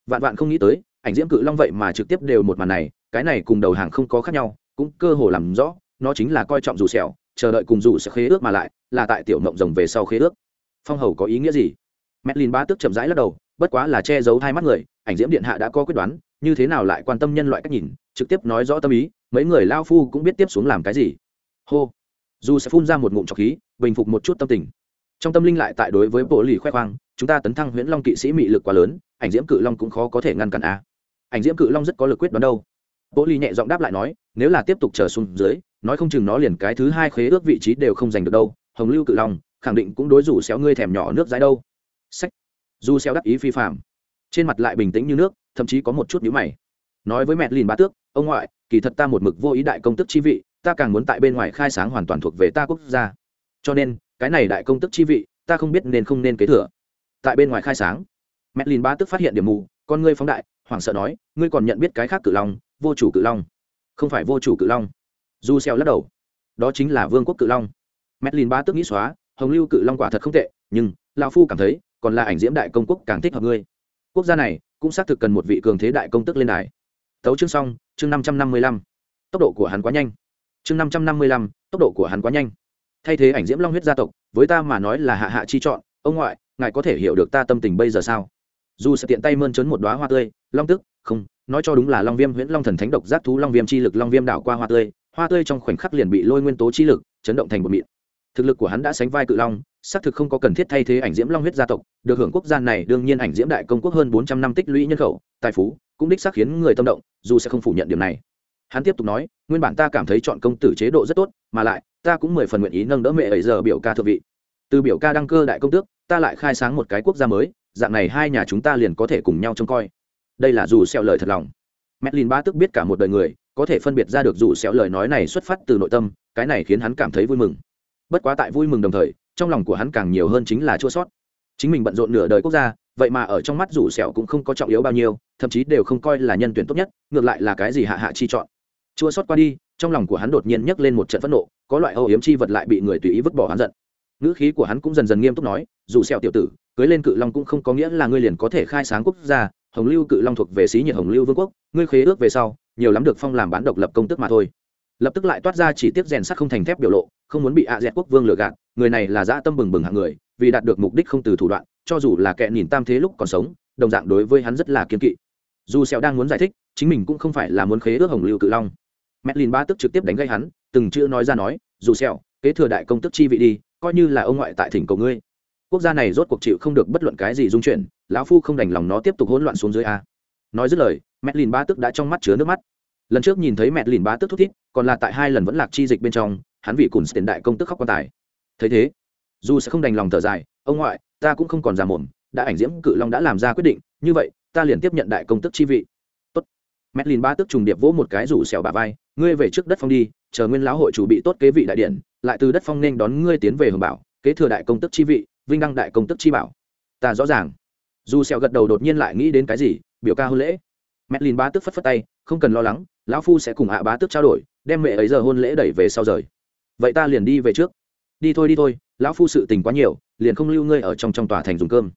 [SPEAKER 1] vạn vạn không nghĩ tới ảnh diễm cự long vậy mà trực tiếp đều một màn này cái này cùng đầu hàng không có khác nhau cũng cơ hồ làm rõ nó chính là coi trọng dù sẹo chờ đợi cùng dù sẽ khế ước mà lại là tại tiểu mộng rồng về sau khế ước phong hầu có ý nghĩa gì Medlin ba tức chậm rãi lắc đầu, bất quá là che giấu hai mắt người, ảnh diễm điện hạ đã có quyết đoán, như thế nào lại quan tâm nhân loại cách nhìn, trực tiếp nói rõ tâm ý, mấy người lao phu cũng biết tiếp xuống làm cái gì. Hô. Dù sẽ phun ra một ngụm trọc khí, bình phục một chút tâm tình. Trong tâm linh lại tại đối với bộ lì khoe khoang, chúng ta tấn thăng Huyễn Long kỵ sĩ mị lực quá lớn, ảnh diễm cự long cũng khó có thể ngăn cản a. Ảnh diễm cự long rất có lực quyết đoán đâu. Bộ lì nhẹ giọng đáp lại nói, nếu là tiếp tục trở xuống dưới, nói không chừng nó liền cái thứ hai khế ước vị trí đều không giành được đâu. Hồng Lưu cự long, khẳng định cũng đối rủ xéo ngươi thèm nhỏ nước dãi đâu sách du xéo đắc ý phi phạm trên mặt lại bình tĩnh như nước thậm chí có một chút nhíu mày nói với mẹ lìn bá tước ông ngoại kỳ thật ta một mực vô ý đại công tức chi vị ta càng muốn tại bên ngoài khai sáng hoàn toàn thuộc về ta quốc gia cho nên, cái này đại công tức chi vị, ta không biết nên không nên kế thừa. Tại bên ngoài khai sáng, mẹ lìn ba tước phát hiện điểm mù, con ngươi phóng đại, hoảng sợ nói, ngươi còn nhận biết cái khác cự long, vô chủ cự long. Không phải vô chủ cự long. Du xeo lắc đầu. Đó chính là vương quốc cự long. Mẹ lìn ba tước nghĩ xóa, hồng lưu cự long quả thật không tệ, nhưng, lão phu cảm thấy, còn là ảnh diễm đại công quốc càng thích hợp ngươi. Quốc gia này, cũng xác thực cần một vị cường thế đại công tức lên đài. Tấu chương xong, chương năm trăm năm mươi lăm. Tốc độ của hắn quá nhanh. Chương năm trăm năm mươi lăm, tốc độ của hắn quá nhanh thay thế ảnh diễm long huyết gia tộc, với ta mà nói là hạ hạ chi chọn, ông ngoại, ngài có thể hiểu được ta tâm tình bây giờ sao? Dù sẽ tiện tay mơn trớn một đoá hoa tươi, long tức, không, nói cho đúng là long viêm huyễn long thần thánh độc giác thú long viêm chi lực long viêm đảo qua hoa tươi hoa tươi trong khoảnh khắc liền bị lôi nguyên tố chi lực chấn động thành một mịn. Thực lực của hắn đã sánh vai cự long, xác thực không có cần thiết thay thế ảnh diễm long huyết gia tộc, được hưởng quốc gia này đương nhiên ảnh diễm đại công quốc hơn bốn trăm năm tích lũy nhân khẩu, tài phú, cũng đích xác khiến người tâm động, dù sẽ không phủ nhận điều này hắn tiếp tục nói, nguyên bản ta cảm thấy chọn công tử chế độ rất tốt, mà lại, ta cũng mười phần nguyện ý nâng đỡ mẹ ấy giờ biểu ca thượng vị. Từ biểu ca đăng cơ đại công tước, ta lại khai sáng một cái quốc gia mới, dạng này hai nhà chúng ta liền có thể cùng nhau trông coi. Đây là dù xẹo lời thật lòng. Medlin ba tức biết cả một đời người, có thể phân biệt ra được dù xẹo lời nói này xuất phát từ nội tâm, cái này khiến hắn cảm thấy vui mừng. Bất quá tại vui mừng đồng thời, trong lòng của hắn càng nhiều hơn chính là chua sót. Chính mình bận rộn nửa đời quốc gia, vậy mà ở trong mắt rủ sẹo cũng không có trọng yếu bao nhiêu, thậm chí đều không coi là nhân tuyển tốt nhất, ngược lại là cái gì hạ hạ chi chọn chua sót qua đi, trong lòng của hắn đột nhiên nhấc lên một trận phẫn nộ, có loại âu yếm chi vật lại bị người tùy ý vứt bỏ hắn giận. Ngữ khí của hắn cũng dần dần nghiêm túc nói, dù sẹo tiểu tử, cưới lên cự long cũng không có nghĩa là ngươi liền có thể khai sáng quốc gia, hồng lưu cự long thuộc về xí nhiệt hồng lưu vương quốc, ngươi khế ước về sau, nhiều lắm được phong làm bán độc lập công tức mà thôi. Lập tức lại toát ra chỉ tiếp rèn sắt không thành thép biểu lộ, không muốn bị ạ dẹt quốc vương lừa gạt, người này là dã tâm bừng bừng hạng người, vì đạt được mục đích không từ thủ đoạn, cho dù là kẻ nhìn tam thế lúc còn sống, đồng dạng đối với hắn rất là kiên kỵ. Dù sẹo đang muốn giải thích, chính mình cũng không phải là muốn khế ước hồng lưu cự long. Medlin ba tức trực tiếp đánh gây hắn từng chữ nói ra nói dù sẹo kế thừa đại công tức chi vị đi coi như là ông ngoại tại thỉnh cầu ngươi. Quốc gia này rốt cuộc chịu không được bất luận cái gì dung chuyện, lão phu không đành lòng nó tiếp tục hỗn loạn xuống dưới a. Nói dứt lời Medlin ba tức đã trong mắt chứa nước mắt. Lần trước nhìn thấy mẹ ba tức thúc thiết, còn là tại hai lần vẫn lạc chi dịch bên trong hắn vì cùng tiền đại công tức khóc quan tài. Thấy thế dù sẽ không đành lòng thở dài ông ngoại ta cũng không còn già mồm đã ảnh diễm cự long đã làm ra quyết định như vậy ta liền tiếp nhận đại công tức chi vị mét lìn ba tức trùng điệp vỗ một cái rủ xẻo bà vai, ngươi về trước đất phong đi, chờ nguyên lão hội chủ bị tốt kế vị đại điện, lại từ đất phong nên đón ngươi tiến về hưởng bảo, kế thừa đại công tức chi vị, vinh đăng đại công tức chi bảo. Ta rõ ràng. Dù xẻo gật đầu đột nhiên lại nghĩ đến cái gì, biểu ca hôn lễ. Mét lìn ba tức phất phất tay, không cần lo lắng, lão phu sẽ cùng ạ bá tức trao đổi, đem mẹ ấy giờ hôn lễ đẩy về sau rời. Vậy ta liền đi về trước. Đi thôi đi thôi, lão phu sự tình quá nhiều, liền không lưu ngươi ở trong trong tòa thành dùng cơm.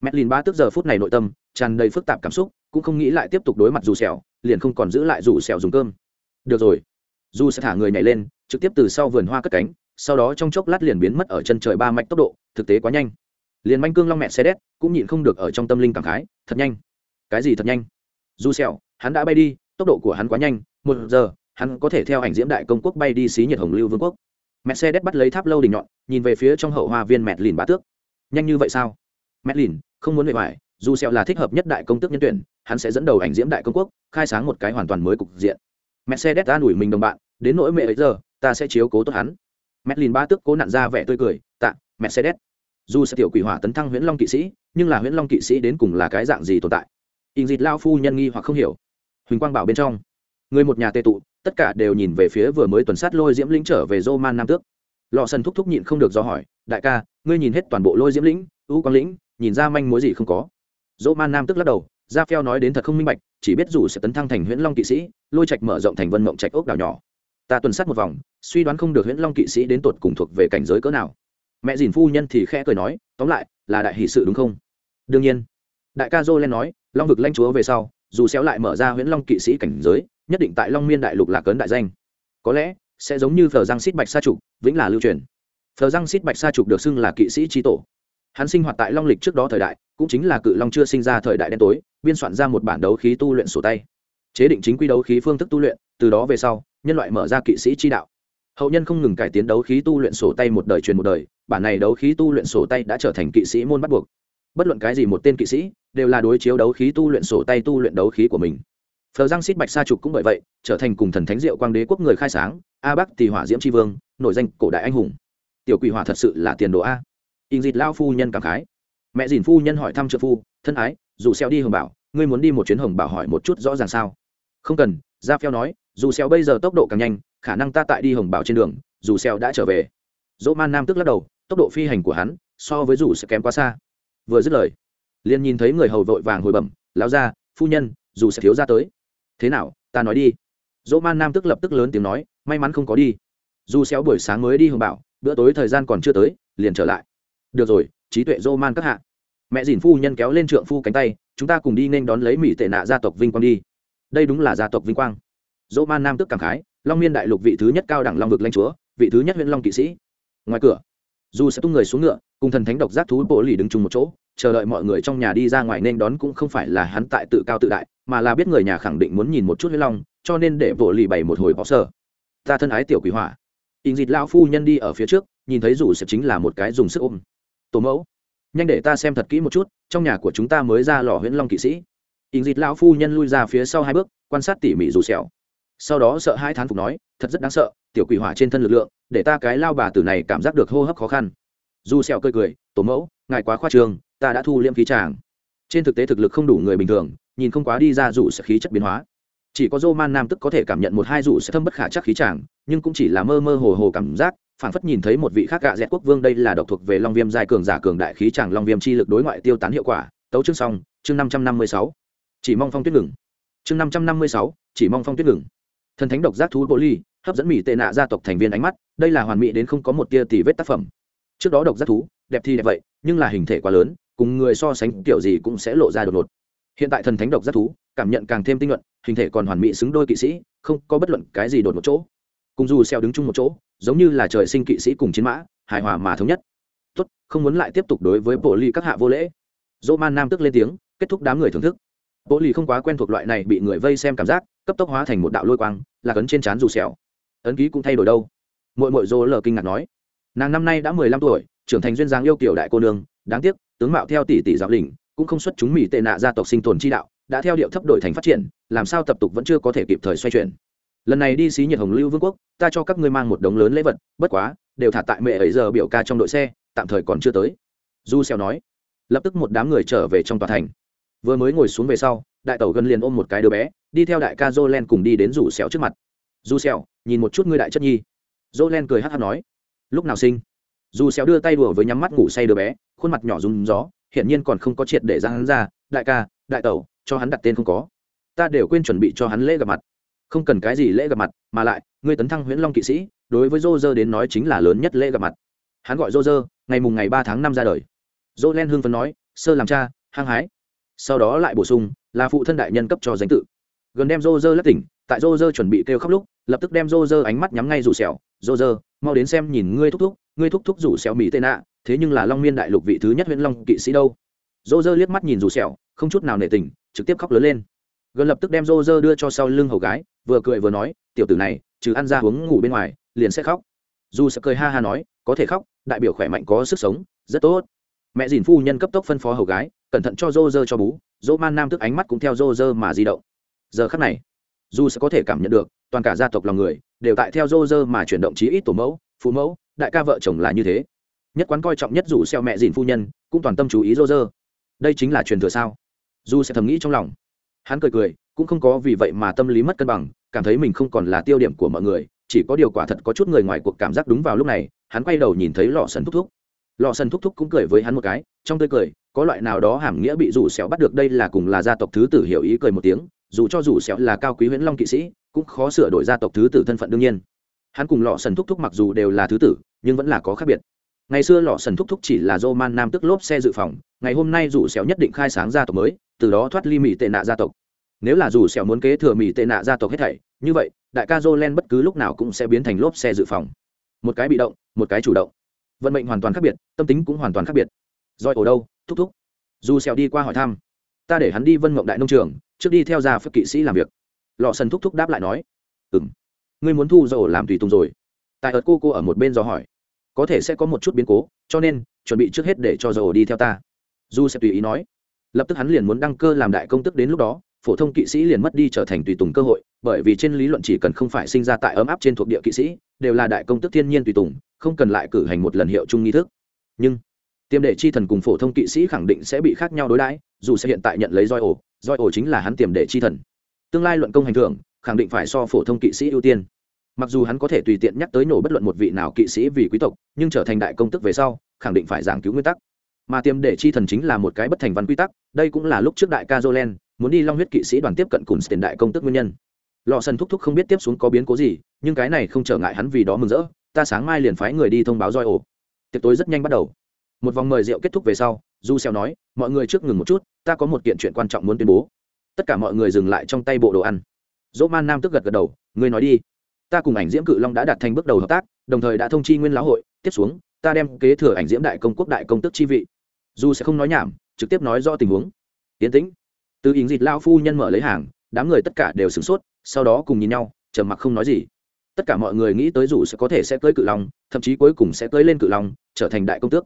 [SPEAKER 1] Mẹ lìn ba tức giờ phút này nội tâm tràn đầy phức tạp cảm xúc cũng không nghĩ lại tiếp tục đối mặt dù sẹo, liền không còn giữ lại dù sẹo dùng cơm. Được rồi. Dù sẽ thả người nhảy lên, trực tiếp từ sau vườn hoa cất cánh, sau đó trong chốc lát liền biến mất ở chân trời ba mạch tốc độ, thực tế quá nhanh. Liền manh cương long mẹ xe đét, cũng nhịn không được ở trong tâm linh cảm khái, thật nhanh. Cái gì thật nhanh? Dù sẹo, hắn đã bay đi, tốc độ của hắn quá nhanh, một giờ, hắn có thể theo ảnh diễm đại công quốc bay đi xí nhiệt hồng lưu vương quốc. Mercedes bắt lấy tháp lâu đỉnh nhọn, nhìn về phía trong hậu hoa viên mẹt lìn bá tước. Nhanh như vậy sao? Mẹt lìn, không muốn bề ngoài, dù sẹo là thích hợp nhất đại công tước nhân tuyển hắn sẽ dẫn đầu ảnh diễm đại công quốc, khai sáng một cái hoàn toàn mới cục diện. Mercedes ta đuổi mình đồng bạn, đến nỗi mẹ ấy giờ, ta sẽ chiếu cố tốt hắn. Mẹt ba bá tước cố nặn ra vẻ tươi cười, tạ, mercedes. Dù sẽ tiểu quỷ hỏa tấn thăng huyễn long kỵ sĩ, nhưng là huyễn long kỵ sĩ đến cùng là cái dạng gì tồn tại? In dịt lao phu nhân nghi hoặc không hiểu. Huỳnh quang bảo bên trong, người một nhà tệ tụ, tất cả đều nhìn về phía vừa mới tuần sát lôi diễm lĩnh trở về dô man nam tước. Lò sần thúc thúc nhịn không được do hỏi, đại ca, ngươi nhìn hết toàn bộ lôi diễm lĩnh u quang lĩnh, nhìn ra manh mối gì không có? Dô man nam tức lắc đầu ra phèo nói đến thật không minh bạch, chỉ biết dù sẽ tấn thăng thành huyễn long kỵ sĩ, lôi trạch mở rộng thành vân mộng trạch ốc đảo nhỏ. Ta tuần sát một vòng, suy đoán không được huyễn long kỵ sĩ đến tột cùng thuộc về cảnh giới cỡ nào. Mẹ dìn phu nhân thì khẽ cười nói, tóm lại, là đại hỷ sự đúng không? Đương nhiên. Đại ca dô lên nói, long vực lanh chúa về sau, dù xéo lại mở ra huyễn long kỵ sĩ cảnh giới, nhất định tại long miên đại lục là cấn đại danh. Có lẽ, sẽ giống như phờ giang xít bạch sa trục, vĩnh là lưu truyền. Phờ giang xít bạch sa trục được xưng là kỵ sĩ trí tổ hắn sinh hoạt tại long lịch trước đó thời đại, cũng chính là cự long chưa sinh ra thời đại đen tối, biên soạn ra một bản đấu khí tu luyện sổ tay. Chế định chính quy đấu khí phương thức tu luyện, từ đó về sau, nhân loại mở ra kỵ sĩ chi đạo. Hậu nhân không ngừng cải tiến đấu khí tu luyện sổ tay một đời truyền một đời, bản này đấu khí tu luyện sổ tay đã trở thành kỵ sĩ môn bắt buộc. Bất luận cái gì một tên kỵ sĩ, đều là đối chiếu đấu khí tu luyện sổ tay tu luyện đấu khí của mình. Phờ giang xít bạch sa trục cũng bởi vậy, trở thành cùng thần thánh diệu quang đế quốc người khai sáng, a bắc tỳ hỏa diễm tri vương, nổi danh cổ đại anh hùng. Tiểu quỷ hỏa thật sự là tiền đồ a in dịt lao phu nhân cảm khái. Mẹ dìn phu nhân hỏi thăm trợ phu, thân ái, dù xeo đi hồng bảo, ngươi muốn đi một chuyến hồng bảo hỏi một chút rõ ràng sao? Không cần, gia phèo nói, dù xeo bây giờ tốc độ càng nhanh, khả năng ta tại đi hồng bảo trên đường, dù xeo đã trở về. Dỗ man nam tức lắc đầu, tốc độ phi hành của hắn so với dù sẽ kém quá xa. Vừa dứt lời, liền nhìn thấy người hầu vội vàng hồi bẩm, lão gia, phu nhân, dù sẽ thiếu ra tới. Thế nào, ta nói đi. Dỗ man nam tức lập tức lớn tiếng nói, may mắn không có đi. Dù xéo buổi sáng mới đi hồng bảo, bữa tối thời gian còn chưa tới, liền trở lại được rồi, trí tuệ dô man các hạ. Mẹ dìn phu nhân kéo lên trượng phu cánh tay, chúng ta cùng đi nên đón lấy mỹ tệ nạ gia tộc vinh quang đi. Đây đúng là gia tộc vinh quang. Dô man nam tức cảm khái, long miên đại lục vị thứ nhất cao đẳng long vực Lanh chúa, vị thứ nhất huyện long kỵ sĩ. Ngoài cửa, dù sẽ tung người xuống ngựa, cùng thần thánh độc giác thú bộ lì đứng chung một chỗ, chờ đợi mọi người trong nhà đi ra ngoài nên đón cũng không phải là hắn tại tự cao tự đại, mà là biết người nhà khẳng định muốn nhìn một chút huyết long, cho nên để bộ lì bày một hồi bỏ sơ ta thân ái tiểu quỷ hỏa. In dịt lao phu nhân đi ở phía trước, nhìn thấy dù sẽ chính là một cái dùng sức ôm tổ mẫu, nhanh để ta xem thật kỹ một chút, trong nhà của chúng ta mới ra lò huyễn long kỵ sĩ. Ình dịt lão phu nhân lui ra phía sau hai bước, quan sát tỉ mỉ dù sẹo. Sau đó sợ hai thán phục nói, thật rất đáng sợ, tiểu quỷ hỏa trên thân lực lượng, để ta cái lao bà tử này cảm giác được hô hấp khó khăn. Dù sẹo cười cười, tổ mẫu, ngài quá khoa trương, ta đã thu liễm khí tràng. Trên thực tế thực lực không đủ người bình thường, nhìn không quá đi ra dù sẽ khí chất biến hóa. Chỉ có dô man nam tức có thể cảm nhận một hai dù sẽ thâm bất khả chắc khí tràng, nhưng cũng chỉ là mơ mơ hồ hồ cảm giác phản phất nhìn thấy một vị khác gạ dẹt quốc vương đây là độc thuộc về long viêm giai cường giả cường đại khí chàng long viêm chi lực đối ngoại tiêu tán hiệu quả. Tấu chương xong, chương năm trăm năm mươi sáu. Chỉ mong phong tuyết ngừng. Chương năm trăm năm mươi sáu, chỉ mong phong tuyết ngừng. Thần thánh độc giác thú bộ ly, hấp dẫn mỹ tệ nạ gia tộc thành viên ánh mắt, đây là hoàn mỹ đến không có một tia tì vết tác phẩm. Trước đó độc giác thú, đẹp thì đẹp vậy, nhưng là hình thể quá lớn, cùng người so sánh kiểu gì cũng sẽ lộ ra đột ngột. Hiện tại thần thánh độc giác thú, cảm nhận càng thêm tinh luận hình thể còn hoàn mỹ xứng đôi kỵ sĩ, không có bất luận cái gì đột một chỗ cùng dù xeo đứng chung một chỗ, giống như là trời sinh kỵ sĩ cùng chiến mã, hài hòa mà thống nhất. Tốt, không muốn lại tiếp tục đối với bộ ly các hạ vô lễ. Dỗ man nam tức lên tiếng, kết thúc đám người thưởng thức. Bộ ly không quá quen thuộc loại này bị người vây xem cảm giác, cấp tốc hóa thành một đạo lôi quang, là ấn trên trán dù xẻo ấn ký cũng thay đổi đâu? Muội muội dỗ lờ kinh ngạc nói. Nàng năm nay đã mười lăm tuổi, trưởng thành duyên dáng yêu kiều đại cô nương, đáng tiếc, tướng mạo theo tỷ tỷ giáo lĩnh cũng không xuất chúng mỹ tệ nạ gia tộc sinh tồn chi đạo, đã theo điệu thấp đổi thành phát triển, làm sao tập tục vẫn chưa có thể kịp thời xoay chuyển lần này đi xí nhiệt hồng lưu vương quốc, ta cho các ngươi mang một đống lớn lễ vật, bất quá, đều thả tại mẹ ấy giờ biểu ca trong đội xe, tạm thời còn chưa tới. Du xeo nói. Lập tức một đám người trở về trong tòa thành. Vừa mới ngồi xuống về sau, đại tẩu gần liền ôm một cái đứa bé, đi theo đại ca jolen cùng đi đến rủ xẻo trước mặt. Du xẻo nhìn một chút ngươi đại chất nhi. Jolen cười hắt hắt nói. Lúc nào sinh? Du xéo đưa tay đùa với nhắm mắt ngủ say đứa bé, khuôn mặt nhỏ rung gió hiện nhiên còn không có triệt để ra hắn ra. Đại ca, đại tẩu, cho hắn đặt tên không có. Ta đều quên chuẩn bị cho hắn lễ gặp mặt không cần cái gì lễ gặp mặt, mà lại, ngươi tấn thăng huyễn long kỵ sĩ, đối với dô dơ đến nói chính là lớn nhất lễ gặp mặt. Hắn gọi dô dơ, ngày mùng ngày ba tháng năm ra đời. Dô len hương phấn nói, sơ làm cha, hăng hái. Sau đó lại bổ sung, là phụ thân đại nhân cấp cho danh tự. Gần đem dô dơ lất tỉnh, tại dô dơ chuẩn bị kêu khóc lúc, lập tức đem dô dơ ánh mắt nhắm ngay rủ sẹo dô dơ, mau đến xem nhìn ngươi thúc thúc, ngươi thúc thúc rủ sẹo mỹ tên nạ thế nhưng là long miên đại lục vị thứ nhất huyễn long kỵ sĩ đâu. Dô dơ liếc mắt nhìn rủ sẹo, không chút nào nể tình, trực tiếp khóc lớn lên gần lập tức đem rô rơ đưa cho sau lưng hầu gái, vừa cười vừa nói, tiểu tử này, trừ ăn ra uống ngủ bên ngoài, liền sẽ khóc. Dù sẽ cười ha ha nói, có thể khóc, đại biểu khỏe mạnh, có sức sống, rất tốt. Mẹ dìn phu nhân cấp tốc phân phó hầu gái, cẩn thận cho rô rơ cho bú dỗ man nam tức ánh mắt cũng theo rô rơ mà di động. Giờ khắc này, dù sẽ có thể cảm nhận được, toàn cả gia tộc lòng người, đều tại theo rô rơ mà chuyển động chí ít tổ mẫu, phụ mẫu, đại ca vợ chồng là như thế. Nhất quán coi trọng nhất dù xeo mẹ dìn phu nhân, cũng toàn tâm chú ý rô rơ đây chính là truyền thừa sao? Dù sẽ thầm nghĩ trong lòng hắn cười cười, cũng không có vì vậy mà tâm lý mất cân bằng, cảm thấy mình không còn là tiêu điểm của mọi người, chỉ có điều quả thật có chút người ngoài cuộc cảm giác đúng vào lúc này, hắn quay đầu nhìn thấy lọ sần thúc thúc. Lọ sần thúc thúc cũng cười với hắn một cái, trong tươi cười, có loại nào đó hàm nghĩa bị rủ xẻo bắt được đây là cùng là gia tộc thứ tử hiểu ý cười một tiếng, dù cho rủ xẻo là cao quý huyễn long kỵ sĩ, cũng khó sửa đổi gia tộc thứ tử thân phận đương nhiên. Hắn cùng lọ sần thúc thúc mặc dù đều là thứ tử, nhưng vẫn là có khác biệt. Ngày xưa lọ sần thúc thúc chỉ là dô man nam tức lốp xe dự phòng, ngày hôm nay rủ xẻo nhất định khai sáng gia tộc mới từ đó thoát ly mỹ tệ nạ gia tộc. Nếu là dù sẹo muốn kế thừa mỹ tệ nạ gia tộc hết thảy, như vậy, đại ca jolen bất cứ lúc nào cũng sẽ biến thành lốp xe dự phòng. Một cái bị động, một cái chủ động. Vận mệnh hoàn toàn khác biệt, tâm tính cũng hoàn toàn khác biệt. Roi ở đâu, thúc thúc. Dù sẹo đi qua hỏi thăm, ta để hắn đi vân mộng đại nông trường, trước đi theo gia phép kỵ sĩ làm việc. Lọ sần thúc thúc đáp lại nói, ừm, ngươi muốn thu dầu làm tùy tùng rồi. Tại ợt cô cô ở một bên do hỏi, có thể sẽ có một chút biến cố, cho nên, chuẩn bị trước hết để cho dầu đi theo ta. Du sẽ tùy ý nói lập tức hắn liền muốn đăng cơ làm đại công tức đến lúc đó, phổ thông kỵ sĩ liền mất đi trở thành tùy tùng cơ hội, bởi vì trên lý luận chỉ cần không phải sinh ra tại ấm áp trên thuộc địa kỵ sĩ, đều là đại công tức thiên nhiên tùy tùng, không cần lại cử hành một lần hiệu chung nghi thức. Nhưng tiềm đệ chi thần cùng phổ thông kỵ sĩ khẳng định sẽ bị khác nhau đối đãi, dù sẽ hiện tại nhận lấy roi ổ roi ổ chính là hắn tiềm đệ chi thần. Tương lai luận công hành thưởng, khẳng định phải so phổ thông kỵ sĩ ưu tiên. Mặc dù hắn có thể tùy tiện nhắc tới nổ bất luận một vị nào kỵ sĩ vì quý tộc, nhưng trở thành đại công tức về sau, khẳng định phải giảng cứu nguyên tắc mà tiềm để chi thần chính là một cái bất thành văn quy tắc, đây cũng là lúc trước đại ca jolen muốn đi long huyết kỵ sĩ đoàn tiếp cận cùng tiền đại công tức nguyên nhân. Lò sần thúc thúc không biết tiếp xuống có biến cố gì, nhưng cái này không trở ngại hắn vì đó mừng rỡ, ta sáng mai liền phái người đi thông báo roi ổ tiệc tối rất nhanh bắt đầu. Một vòng mời rượu kết thúc về sau, du xeo nói, mọi người trước ngừng một chút, ta có một kiện chuyện quan trọng muốn tuyên bố. Tất cả mọi người dừng lại trong tay bộ đồ ăn. Dỗ man nam tức gật gật đầu, ngươi nói đi. Ta cùng ảnh diễm cự long đã đạt thành bước đầu hợp tác, đồng thời đã thông chi nguyên lão hội, tiếp xuống, ta đem kế thừa ảnh diễm đại công quốc đại công tức chi vị dù sẽ không nói nhảm, trực tiếp nói rõ tình huống. Tiến tĩnh. Từ ý dịt lao phu nhân mở lấy hàng, đám người tất cả đều sửng sốt, sau đó cùng nhìn nhau, trầm mặc không nói gì. Tất cả mọi người nghĩ tới dù sẽ có thể sẽ cưới cự long, thậm chí cuối cùng sẽ cưới lên cự long, trở thành đại công tước.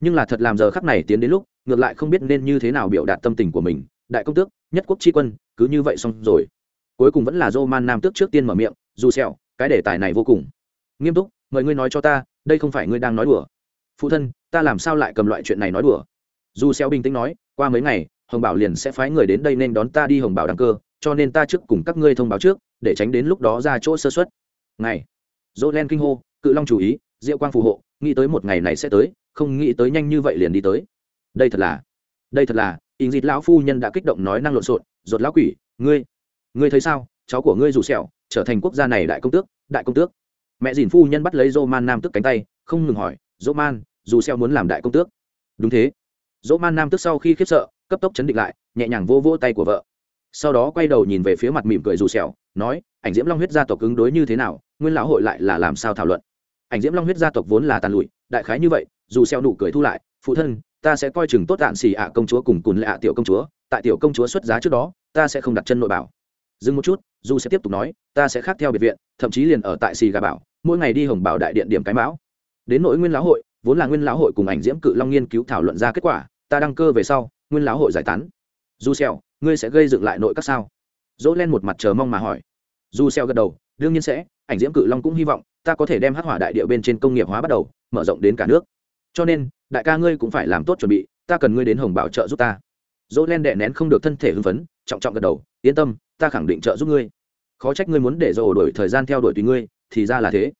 [SPEAKER 1] Nhưng là thật làm giờ khắc này tiến đến lúc, ngược lại không biết nên như thế nào biểu đạt tâm tình của mình. Đại công tước, nhất quốc tri quân, cứ như vậy xong rồi. Cuối cùng vẫn là dô man nam tước trước tiên mở miệng, dù sẹo cái đề tài này vô cùng. Nghiêm túc, mời ngươi nói cho ta, đây không phải ngươi đang nói đùa phụ thân, ta làm sao lại cầm loại chuyện này nói đùa? Dù xéo bình tĩnh nói, qua mấy ngày, hồng bảo liền sẽ phái người đến đây nên đón ta đi hồng bảo đăng cơ, cho nên ta trước cùng các ngươi thông báo trước, để tránh đến lúc đó ra chỗ sơ suất. ngày. Dỗ len kinh hô, cự long chủ ý, diệu quang phù hộ, nghĩ tới một ngày này sẽ tới, không nghĩ tới nhanh như vậy liền đi tới. Đây thật là, đây thật là ình dịt lão phu nhân đã kích động nói năng lộn xộn, ruột lão quỷ, ngươi ngươi thấy sao? Cháu của ngươi dù sẹo trở thành quốc gia này đại công tước, đại công tước. Mẹ dìn phu nhân bắt lấy dô man nam tức cánh tay, không ngừng hỏi Dỗ man dù xeo muốn làm đại công tước. Đúng thế. Dỗ man nam tức sau khi khiếp sợ cấp tốc chấn định lại nhẹ nhàng vô vỗ tay của vợ. Sau đó quay đầu nhìn về phía mặt mỉm cười dù Xeo, nói ảnh diễm long huyết gia tộc cứng đối như thế nào? Nguyên lão hội lại là làm sao thảo luận? Ảnh diễm long huyết gia tộc vốn là tàn lụi đại khái như vậy dù Xeo nụ cười thu lại phụ thân ta sẽ coi chừng tốt đạn xì ạ công chúa cùng cùn lệ ạ tiểu công chúa tại tiểu công chúa xuất giá trước đó ta sẽ không đặt chân nội bảo. Dừng một chút dù sẽ tiếp tục nói ta sẽ khác theo biệt viện thậm chí liền ở tại xì gà bảo mỗi ngày đi hồng bảo đại điện điểm cái mão đến nội nguyên lão hội, vốn là nguyên lão hội cùng ảnh diễm cự long nghiên cứu thảo luận ra kết quả, ta đăng cơ về sau, nguyên lão hội giải tán. Du xèo ngươi sẽ gây dựng lại nội các sao? Dỗ len một mặt chờ mong mà hỏi. Du xèo gật đầu, đương nhiên sẽ, ảnh diễm cự long cũng hy vọng, ta có thể đem hắc hỏa đại địa bên trên công nghiệp hóa bắt đầu, mở rộng đến cả nước. Cho nên, đại ca ngươi cũng phải làm tốt chuẩn bị, ta cần ngươi đến hồng bảo trợ giúp ta. Dỗ len đệ nén không được thân thể hưng phấn, trọng trọng gật đầu, yên tâm, ta khẳng định trợ giúp ngươi. Khó trách ngươi muốn để dỗ đổi thời gian theo đuổi tùy ngươi, thì ra là thế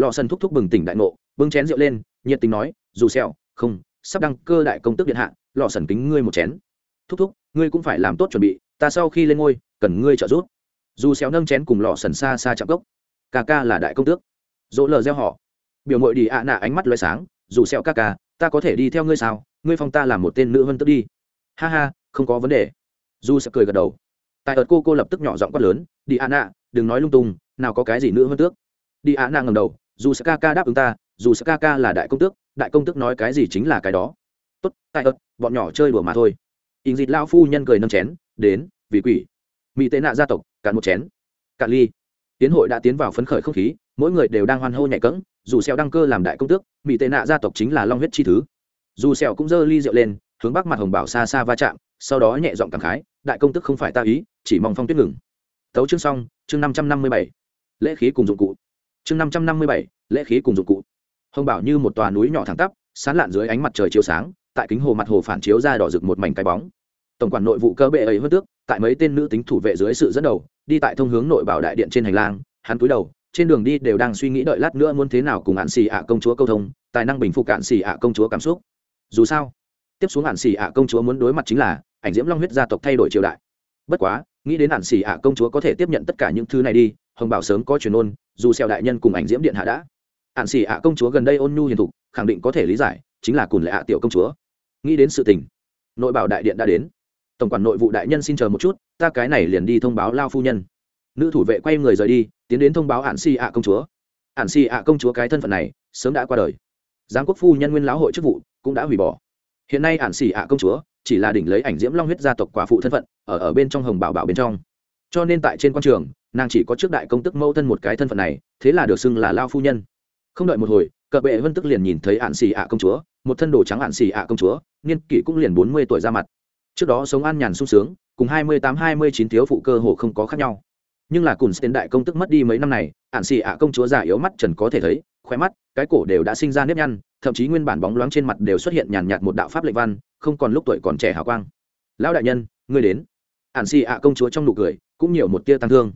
[SPEAKER 1] lò sần thúc thúc bừng tỉnh đại ngộ, bưng chén rượu lên, nhiệt tình nói, dù sẹo, không, sắp đăng cơ đại công tức điện hạ, lò sần kính ngươi một chén. Thúc thúc, ngươi cũng phải làm tốt chuẩn bị, ta sau khi lên ngôi, cần ngươi trợ giúp. Dù xéo nâng chén cùng lò sần xa xa chạm cốc. Ca ca là đại công tước. Dỗ lờ gieo họ biểu mội đi ạ nạ ánh mắt loé sáng, dù xéo ca ca, ta có thể đi theo ngươi sao? Ngươi phong ta làm một tên nữ vân tức đi. Ha ha, không có vấn đề. Dù sẽ cười gật đầu. Tại ợt cô cô lập tức nhỏ giọng quát lớn, đi ạ nạ, đừng nói lung tung, nào có cái gì nữ vân tước. Đi ạ nạ ngẩng đầu dù sẽ ca ca đáp ứng ta, dù sẽ ca ca là đại công tước, đại công tước nói cái gì chính là cái đó. Tốt, tại ớt, bọn nhỏ chơi đùa mà thôi. Ình dịt lao phu nhân cười nâng chén, đến, vì quỷ. Mỹ tệ nạ gia tộc, cạn một chén. Cạn ly. Tiến hội đã tiến vào phấn khởi không khí, mỗi người đều đang hoan hô nhảy cẫng, dù xeo đăng cơ làm đại công tước mỹ tệ nạ gia tộc chính là long huyết chi thứ. Dù xeo cũng dơ ly rượu lên, hướng bắc mặt hồng bảo xa xa va chạm, sau đó nhẹ giọng cảm khái, đại công tước không phải ta ý, chỉ mong phong tuyết ngừng. Tấu chương xong, chương năm trăm năm mươi bảy. Lễ khí cùng dụng cụ chương năm trăm năm mươi bảy, lễ khí cùng dụng cụ. Hồng bảo như một tòa núi nhỏ thẳng tắp, sán lạn dưới ánh mặt trời chiếu sáng, tại kính hồ mặt hồ phản chiếu ra đỏ rực một mảnh cái bóng. Tổng quản nội vụ cơ bệ ấy hơn tước, tại mấy tên nữ tính thủ vệ dưới sự dẫn đầu, đi tại thông hướng nội bảo đại điện trên hành lang, hắn cúi đầu, trên đường đi đều đang suy nghĩ đợi lát nữa muốn thế nào cùng hạn xì ạ công chúa câu thông, tài năng bình phục cạn xì ạ công chúa cảm xúc. Dù sao, tiếp xuống hạn xì ạ công chúa muốn đối mặt chính là ảnh diễm long huyết gia tộc thay đổi triều đại. Bất quá, nghĩ đến hạn xì ạ công chúa có thể tiếp nhận tất cả những thứ này đi hồng bảo sớm có truyền ôn, dù xeo đại nhân cùng ảnh diễm điện hạ đã. Ạn xì ạ công chúa gần đây ôn nhu hiền thục, khẳng định có thể lý giải, chính là cùn lệ ạ tiểu công chúa. Nghĩ đến sự tình, nội bảo đại điện đã đến. Tổng quản nội vụ đại nhân xin chờ một chút, ta cái này liền đi thông báo lao phu nhân. Nữ thủ vệ quay người rời đi, tiến đến thông báo ạn xỉ ạ công chúa. Ạn xỉ ạ công chúa cái thân phận này, sớm đã qua đời. Giáng quốc phu nhân nguyên lão hội chức vụ, cũng đã hủy bỏ. Hiện nay ạn xỉ ạ công chúa, chỉ là đỉnh lấy ảnh diễm long huyết gia tộc quả phụ thân phận, ở ở bên trong hồng bảo bảo bên trong. Cho nên tại trên quan trường nàng chỉ có trước đại công tức mẫu thân một cái thân phận này, thế là được xưng là lao phu nhân. Không đợi một hồi, cờ bệ vân tức liền nhìn thấy ạn xì ạ công chúa, một thân đồ trắng ạn xì ạ công chúa, niên kỷ cũng liền bốn mươi tuổi ra mặt. Trước đó sống an nhàn sung sướng, cùng hai mươi tám, hai mươi chín thiếu phụ cơ hồ không có khác nhau. Nhưng là cùng tên đại công tức mất đi mấy năm này, ạn xì ạ công chúa già yếu mắt trần có thể thấy khoe mắt, cái cổ đều đã sinh ra nếp nhăn, thậm chí nguyên bản bóng loáng trên mặt đều xuất hiện nhàn nhạt một đạo pháp lệnh văn, không còn lúc tuổi còn trẻ hào quang. Lão đại nhân, ngươi đến. Ạn xì ạ công chúa trong nụ cười, cũng nhiều một tia tăng thương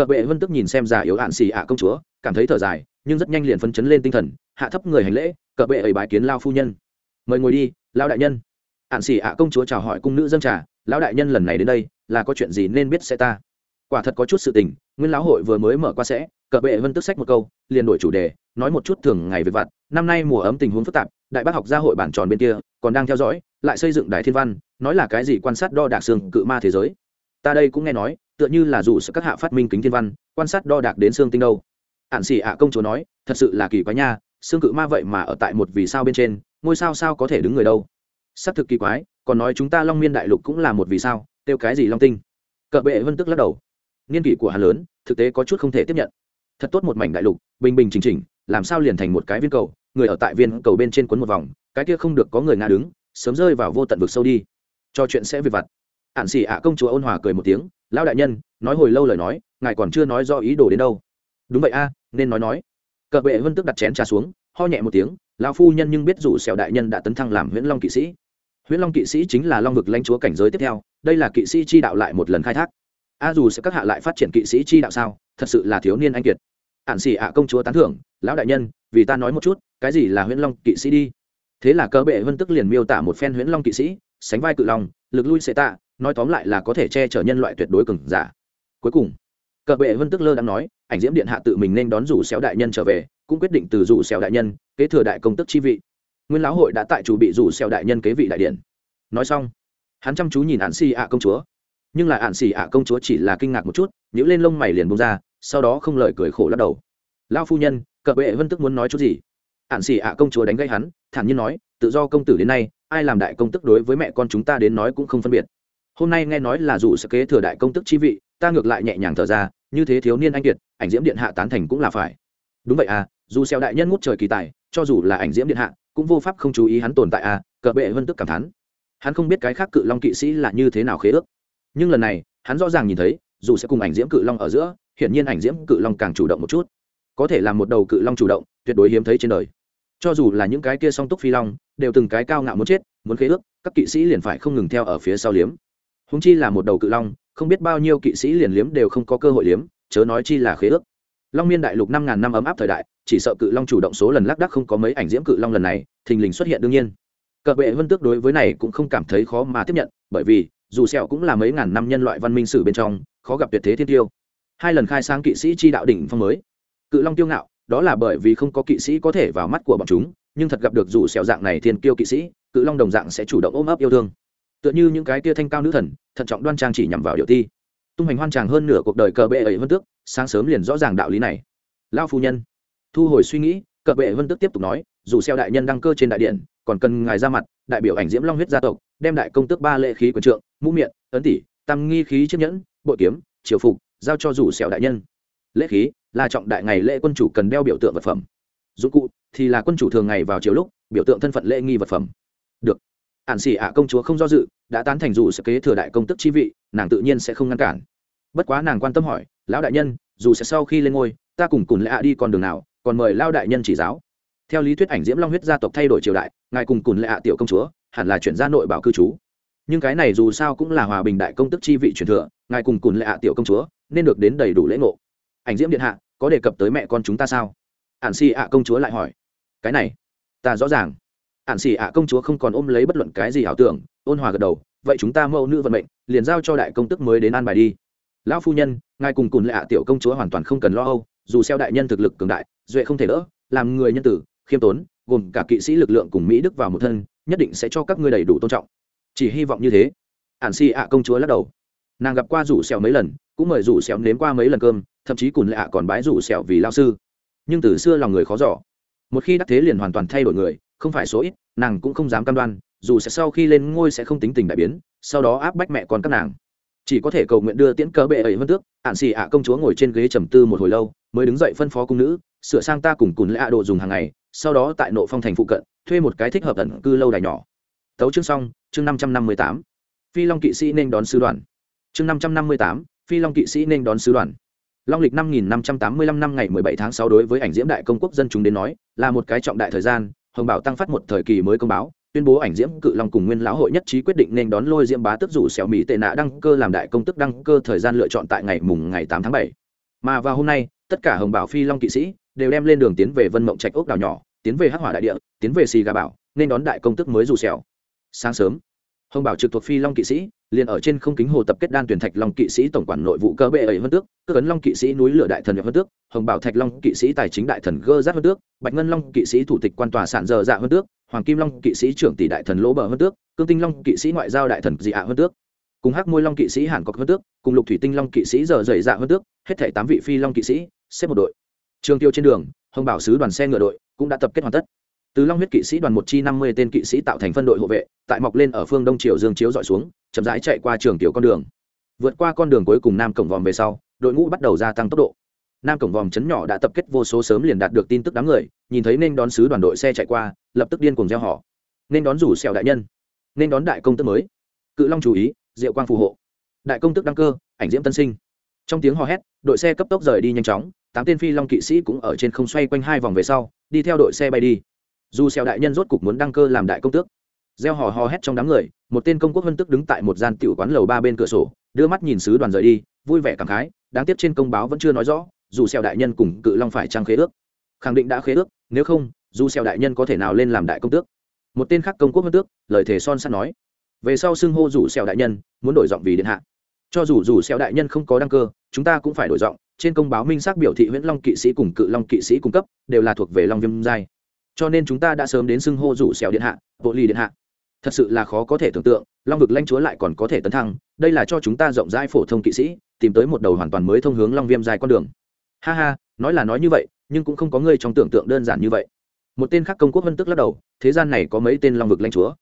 [SPEAKER 1] cờ bệ vân tức nhìn xem già yếu hạn xì ạ công chúa, cảm thấy thở dài, nhưng rất nhanh liền phấn chấn lên tinh thần, hạ thấp người hành lễ, cờ bệ ấy bái kiến lao phu nhân. Mời ngồi đi lao đại nhân. Hạn xì ạ công chúa chào hỏi cung nữ dân trà, lão đại nhân lần này đến đây, là có chuyện gì nên biết sẽ ta? Quả thật có chút sự tình, nguyên lão hội vừa mới mở qua sẽ. Cờ bệ vân tức sách một câu, liền đổi chủ đề, nói một chút thường ngày về vặt, năm nay mùa ấm tình huống phức tạp, đại bác học gia hội bản tròn bên kia, còn đang theo dõi, lại xây dựng đài thiên văn, nói là cái gì quan sát đo đạc xương cự ma thế giới. Ta đây cũng nghe nói tựa như là dù sự các hạ phát minh kính thiên văn, quan sát đo đạc đến xương tinh đâu. Ạn xỉ ạ công chúa nói, thật sự là kỳ quái nha, xương cự ma vậy mà ở tại một vì sao bên trên, ngôi sao sao có thể đứng người đâu? Xác thực kỳ quái, còn nói chúng ta long miên đại lục cũng là một vì sao, tiêu cái gì long tinh? Cờ bệ vân tức lắc đầu. Niên kỷ của hắn lớn, thực tế có chút không thể tiếp nhận. Thật tốt một mảnh đại lục, bình bình chỉnh chỉnh, làm sao liền thành một cái viên cầu, người ở tại viên cầu bên trên quấn một vòng, cái kia không được có người nga đứng, sớm rơi vào vô tận vực sâu đi. Cho chuyện sẽ về vặt ạn xỉ ạ công chúa ôn hòa cười một tiếng, lão đại nhân, nói hồi lâu lời nói, ngài còn chưa nói do ý đồ đến đâu. Đúng vậy a, nên nói nói. Cờ bệ vân tức đặt chén trà xuống, ho nhẹ một tiếng, lão phu nhân nhưng biết rủ sẹo đại nhân đã tấn thăng làm huyễn long kỵ sĩ. Huyễn long kỵ sĩ chính là long vực lãnh chúa cảnh giới tiếp theo, đây là kỵ sĩ chi đạo lại một lần khai thác. A dù sẽ các hạ lại phát triển kỵ sĩ chi đạo sao? Thật sự là thiếu niên anh kiệt. Ạn xỉ ạ công chúa tán thưởng, lão đại nhân, vì ta nói một chút, cái gì là huyễn long kỵ sĩ đi? Thế là cơ bệ vân tức liền miêu tả một phen huyễn long kỵ sĩ, sánh vai cự long lực lui sẽ tạ nói tóm lại là có thể che chở nhân loại tuyệt đối cường giả. Cuối cùng, cờ bệ vân tức lơ đang nói, ảnh diễm điện hạ tự mình nên đón rủ xéo đại nhân trở về, cũng quyết định từ rủ xéo đại nhân kế thừa đại công tức chi vị. Nguyên lão hội đã tại chủ bị rủ xéo đại nhân kế vị đại điện. Nói xong, hắn chăm chú nhìn ạn xì ạ công chúa. Nhưng là ạn xì ạ công chúa chỉ là kinh ngạc một chút nhữ lên lông mày liền bông ra, sau đó không lời cười khổ lắc đầu. Lao phu nhân, cờ bệ vân tức muốn nói chút gì? Ạn xì ạ công chúa đánh gây hắn, thản nhiên nói, tự do công tử đến nay, ai làm đại công tức đối với mẹ con chúng ta đến nói cũng không phân biệt hôm nay nghe nói là dù sẽ kế thừa đại công tức chi vị, ta ngược lại nhẹ nhàng thở ra, như thế thiếu niên anh kiệt, ảnh diễm điện hạ tán thành cũng là phải. Đúng vậy à dù xeo đại nhân ngút trời kỳ tài, cho dù là ảnh diễm điện hạ, cũng vô pháp không chú ý hắn tồn tại à cờ bệ vân tức cảm thán. Hắn không biết cái khác cự long kỵ sĩ là như thế nào khế ước. Nhưng lần này, hắn rõ ràng nhìn thấy, dù sẽ cùng ảnh diễm cự long ở giữa, hiển nhiên ảnh diễm cự long càng chủ động một chút. Có thể làm một đầu cự long chủ động, tuyệt đối hiếm thấy trên đời. Cho dù là những cái kia song túc phi long, đều từng cái cao ngạo muốn chết, muốn khế ước, các kỵ sĩ liền phải không ngừng theo ở phía sau liếm húng chi là một đầu cự long, không biết bao nhiêu kỵ sĩ liền liếm đều không có cơ hội liếm, chớ nói chi là khế ước. Long miên đại lục năm ngàn năm ấm áp thời đại, chỉ sợ cự long chủ động số lần lác đắc không có mấy ảnh diễm cự long lần này, thình lình xuất hiện đương nhiên. Cờ vệ vân tước đối với này cũng không cảm thấy khó mà tiếp nhận, bởi vì, dù sẹo cũng là mấy ngàn năm nhân loại văn minh sử bên trong, khó gặp tuyệt thế thiên tiêu. Hai lần khai sáng kỵ sĩ chi đạo đỉnh phong mới. Cự long tiêu ngạo, đó là bởi vì không có kỵ sĩ có thể vào mắt của bọn chúng, nhưng thật gặp được dù sẹo dạng này thiên kiêu kỵ sĩ, cự long đồng dạng sẽ chủ động ôm ấp yêu thương tựa như những cái tia thanh cao nữ thần, thận trọng đoan trang chỉ nhằm vào điệu ti. Tung hành hoan tràng hơn nửa cuộc đời cờ bệ ấy vân tước, sáng sớm liền rõ ràng đạo lý này. Lao phu nhân, thu hồi suy nghĩ, cờ bệ vân tước tiếp tục nói, dù xeo đại nhân đăng cơ trên đại điện, còn cần ngài ra mặt, đại biểu ảnh diễm long huyết gia tộc, đem đại công tước ba lễ khí quyền trượng, mũ miệng, ấn tỷ tăng nghi khí chiếc nhẫn, bội kiếm, triều phục, giao cho dù xeo đại nhân. Lễ khí là trọng đại ngày lễ quân chủ cần đeo biểu tượng vật phẩm. Dụng cụ thì là quân chủ thường ngày vào chiều lúc, biểu tượng thân phận lễ nghi vật phẩm. Được ản xỉ ạ công chúa không do dự, đã tán thành dù sẽ kế thừa đại công tức chi vị, nàng tự nhiên sẽ không ngăn cản. Bất quá nàng quan tâm hỏi, lão đại nhân, dù sẽ sau khi lên ngôi, ta cùng cùng lệ ạ đi con đường nào, còn mời lao đại nhân chỉ giáo. Theo lý thuyết ảnh diễm long huyết gia tộc thay đổi triều đại, ngài cùng cùng lệ ạ tiểu công chúa hẳn là chuyển ra nội bảo cư trú. Nhưng cái này dù sao cũng là hòa bình đại công tức chi vị truyền thừa, ngài cùng cùng lệ ạ tiểu công chúa nên được đến đầy đủ lễ ngộ. Ảnh diễm điện hạ, có đề cập tới mẹ con chúng ta sao? ản xì ạ công chúa lại hỏi. Cái này, ta rõ ràng ạn xỉ ạ công chúa không còn ôm lấy bất luận cái gì ảo tưởng, ôn hòa gật đầu, vậy chúng ta mẫu nữ vận mệnh, liền giao cho đại công tức mới đến an bài đi. Lão phu nhân, ngài cùng cùn lệ ạ tiểu công chúa hoàn toàn không cần lo âu, dù xeo đại nhân thực lực cường đại, duệ không thể đỡ, làm người nhân tử, khiêm tốn, gồm cả kỵ sĩ lực lượng cùng mỹ đức vào một thân, nhất định sẽ cho các ngươi đầy đủ tôn trọng. Chỉ hy vọng như thế. Ạn xỉ ạ công chúa lắc đầu. Nàng gặp qua rủ xèo mấy lần, cũng mời rủ xèo nếm qua mấy lần cơm, thậm chí cùn lệ ạ còn bái rủ xèo vì lao sư. Nhưng từ xưa lòng người khó giỏ một khi đắc thế liền hoàn toàn thay đổi người không phải số ít, nàng cũng không dám cam đoan, dù sẽ sau khi lên ngôi sẽ không tính tình đại biến, sau đó áp bách mẹ con các nàng. Chỉ có thể cầu nguyện đưa tiễn cớ bệ ấy hơn tước, ạn xì ạ công chúa ngồi trên ghế trầm tư một hồi lâu, mới đứng dậy phân phó cung nữ, sửa sang ta cùng cùn lễ ạ đồ dùng hàng ngày, sau đó tại nội phong thành phụ cận, thuê một cái thích hợp tận cư lâu đài nhỏ. Tấu chương xong, chương năm trăm năm mươi tám. Phi long kỵ sĩ nên đón sứ đoàn. Chương năm trăm năm mươi tám, phi long kỵ sĩ nên đón sứ đoàn. Long lịch năm nghìn năm trăm tám mươi lăm năm ngày mười bảy tháng sáu đối với ảnh diễm đại công quốc dân chúng đến nói, là một cái trọng đại thời gian hồng bảo tăng phát một thời kỳ mới công báo, tuyên bố ảnh diễm cự long cùng nguyên lão hội nhất trí quyết định nên đón lôi diễm bá tức rủ xẻo mỹ tệ nạ đăng cơ làm đại công tức đăng cơ thời gian lựa chọn tại ngày mùng ngày tám tháng bảy. Mà vào hôm nay, tất cả hồng bảo phi long kỵ sĩ đều đem lên đường tiến về vân mộng trạch ốc đảo nhỏ, tiến về hắc hỏa đại địa, tiến về xì gà bảo, nên đón đại công tức mới rủ xẻo. Sáng sớm hồng bảo trực thuộc phi long kỵ sĩ liền ở trên không kính hồ tập kết đan tuyển thạch long kỵ sĩ tổng quản nội vụ cơ bệ ấy hơn tước cơ ấn long kỵ sĩ núi lửa đại thần vân tước hồng bảo thạch long kỵ sĩ tài chính đại thần gơ giáp hơn tước bạch ngân long kỵ sĩ thủ tịch quan tòa sản dơ dạ hơn tước hoàng kim long kỵ sĩ trưởng tỷ đại thần lỗ bờ hơn tước cương tinh long kỵ sĩ ngoại giao đại thần dị ạ hơn tước cùng hắc môi long kỵ sĩ hàn cọc hơn tước cùng lục thủy tinh long kỵ sĩ giờ dày dạ hơn tước hết thể tám vị phi long kỵ sĩ xếp một đội trường tiêu trên đường hồng bảo sứ đoàn xe ngựa đội cũng đã tập kết hoàn tất từ long huyết kỵ sĩ đoàn một chi năm mươi tên kỵ sĩ tạo thành phân đội hộ vệ, tại mọc lên ở phương đông triều dương chiếu dọi xuống, chậm rãi chạy qua trường tiểu con đường. Vượt qua con đường cuối cùng nam cổng vòm về sau, đội ngũ bắt đầu gia tăng tốc độ. Nam cổng vòm chấn nhỏ đã tập kết vô số sớm liền đạt được tin tức đám người, nhìn thấy nên đón sứ đoàn đội xe chạy qua, lập tức điên cùng gieo họ. Nên đón rủ xẻo đại nhân, nên đón đại công tức mới. Cự long chú ý, diệu quang phù hộ. Đại công tức đăng cơ, ảnh diễm tân sinh. Trong tiếng hò hét, đội xe cấp tốc rời đi nhanh chóng, tám tên phi long kỵ sĩ cũng ở trên không xoay quanh hai vòng về sau, đi theo đội xe bay đi dù Xeo đại nhân rốt cục muốn đăng cơ làm đại công tước, gieo hò hò hét trong đám người, một tên công quốc hân tức đứng tại một gian tiểu quán lầu ba bên cửa sổ, đưa mắt nhìn sứ đoàn rời đi, vui vẻ cảm khái, đáng tiếc trên công báo vẫn chưa nói rõ, dù xeo đại nhân cùng cự long phải trang khế ước. Khẳng định đã khế ước, nếu không, dù xeo đại nhân có thể nào lên làm đại công tước? Một tên khác công quốc hân tước, lời thề son sắt nói. Về sau xưng hô rủ xeo đại nhân, muốn đổi giọng vì điện hạ. Cho dù rủ xeo đại nhân không có đăng cơ, chúng ta cũng phải đổi giọng. Trên công báo minh xác biểu thị huyễn long kỵ sĩ cùng cự long kỵ sĩ cung cấp, đều là thuộc về long viêm giai cho nên chúng ta đã sớm đến xưng hô rủ xèo điện hạ, bộ ly điện hạ. Thật sự là khó có thể tưởng tượng, long vực lanh chúa lại còn có thể tấn thăng, đây là cho chúng ta rộng rãi phổ thông kỵ sĩ, tìm tới một đầu hoàn toàn mới thông hướng long viêm dài con đường. Ha ha, nói là nói như vậy, nhưng cũng không có người trong tưởng tượng đơn giản như vậy. Một tên khác công quốc vân tức lắc đầu, thế gian này có mấy tên long vực lanh chúa?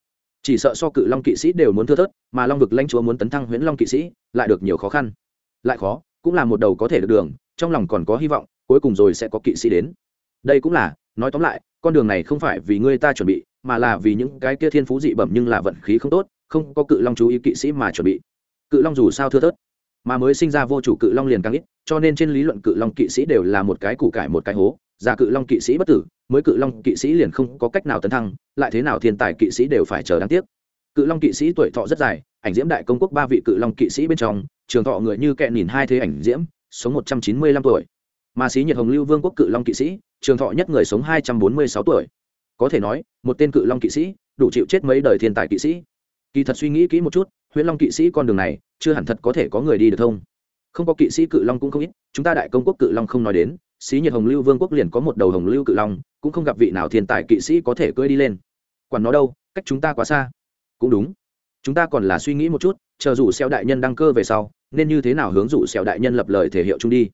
[SPEAKER 1] Chỉ sợ so cự long kỵ sĩ đều muốn thưa thớt, mà long vực lanh chúa muốn tấn thăng huyễn long kỵ sĩ, lại được nhiều khó khăn. Lại khó, cũng là một đầu có thể được đường, trong lòng còn có hy vọng, cuối cùng rồi sẽ có kỵ sĩ đến. Đây cũng là, nói tóm lại con đường này không phải vì ngươi ta chuẩn bị, mà là vì những cái kia thiên phú dị bẩm nhưng là vận khí không tốt, không có cự long chú ý kỵ sĩ mà chuẩn bị. Cự long dù sao thưa thớt, mà mới sinh ra vô chủ cự long liền càng ít, cho nên trên lý luận cự long kỵ sĩ đều là một cái củ cải một cái hố, già cự long kỵ sĩ bất tử, mới cự long kỵ sĩ liền không có cách nào tấn thăng, lại thế nào thiên tài kỵ sĩ đều phải chờ đáng tiếc. Cự long kỵ sĩ tuổi thọ rất dài, ảnh diễm đại công quốc ba vị cự long kỵ sĩ bên trong, trường thọ người như kẹn nhìn hai thế ảnh diễm, sống một trăm chín mươi lăm tuổi. Mà xí nhiệt hồng lưu vương quốc cự long kỵ sĩ trường thọ nhất người sống hai trăm bốn mươi sáu tuổi. Có thể nói, một tên cự long kỵ sĩ, đủ chịu chết mấy đời thiên tài kỵ sĩ. Kỳ thật suy nghĩ kỹ một chút, huyễn long kỵ sĩ con đường này, chưa hẳn thật có thể có người đi được thông. Không có kỵ sĩ cự long cũng không ít, chúng ta đại công quốc cự long không nói đến, xí nhiệt hồng lưu vương quốc liền có một đầu hồng lưu cự long, cũng không gặp vị nào thiên tài kỵ sĩ có thể cưỡi đi lên. Quản nó đâu, cách chúng ta quá xa. Cũng đúng. Chúng ta còn là suy nghĩ một chút, chờ rủ xeo đại nhân đăng cơ về sau, nên như thế nào hướng rủ xeo đại nhân lập lời thể hiệu chung đi.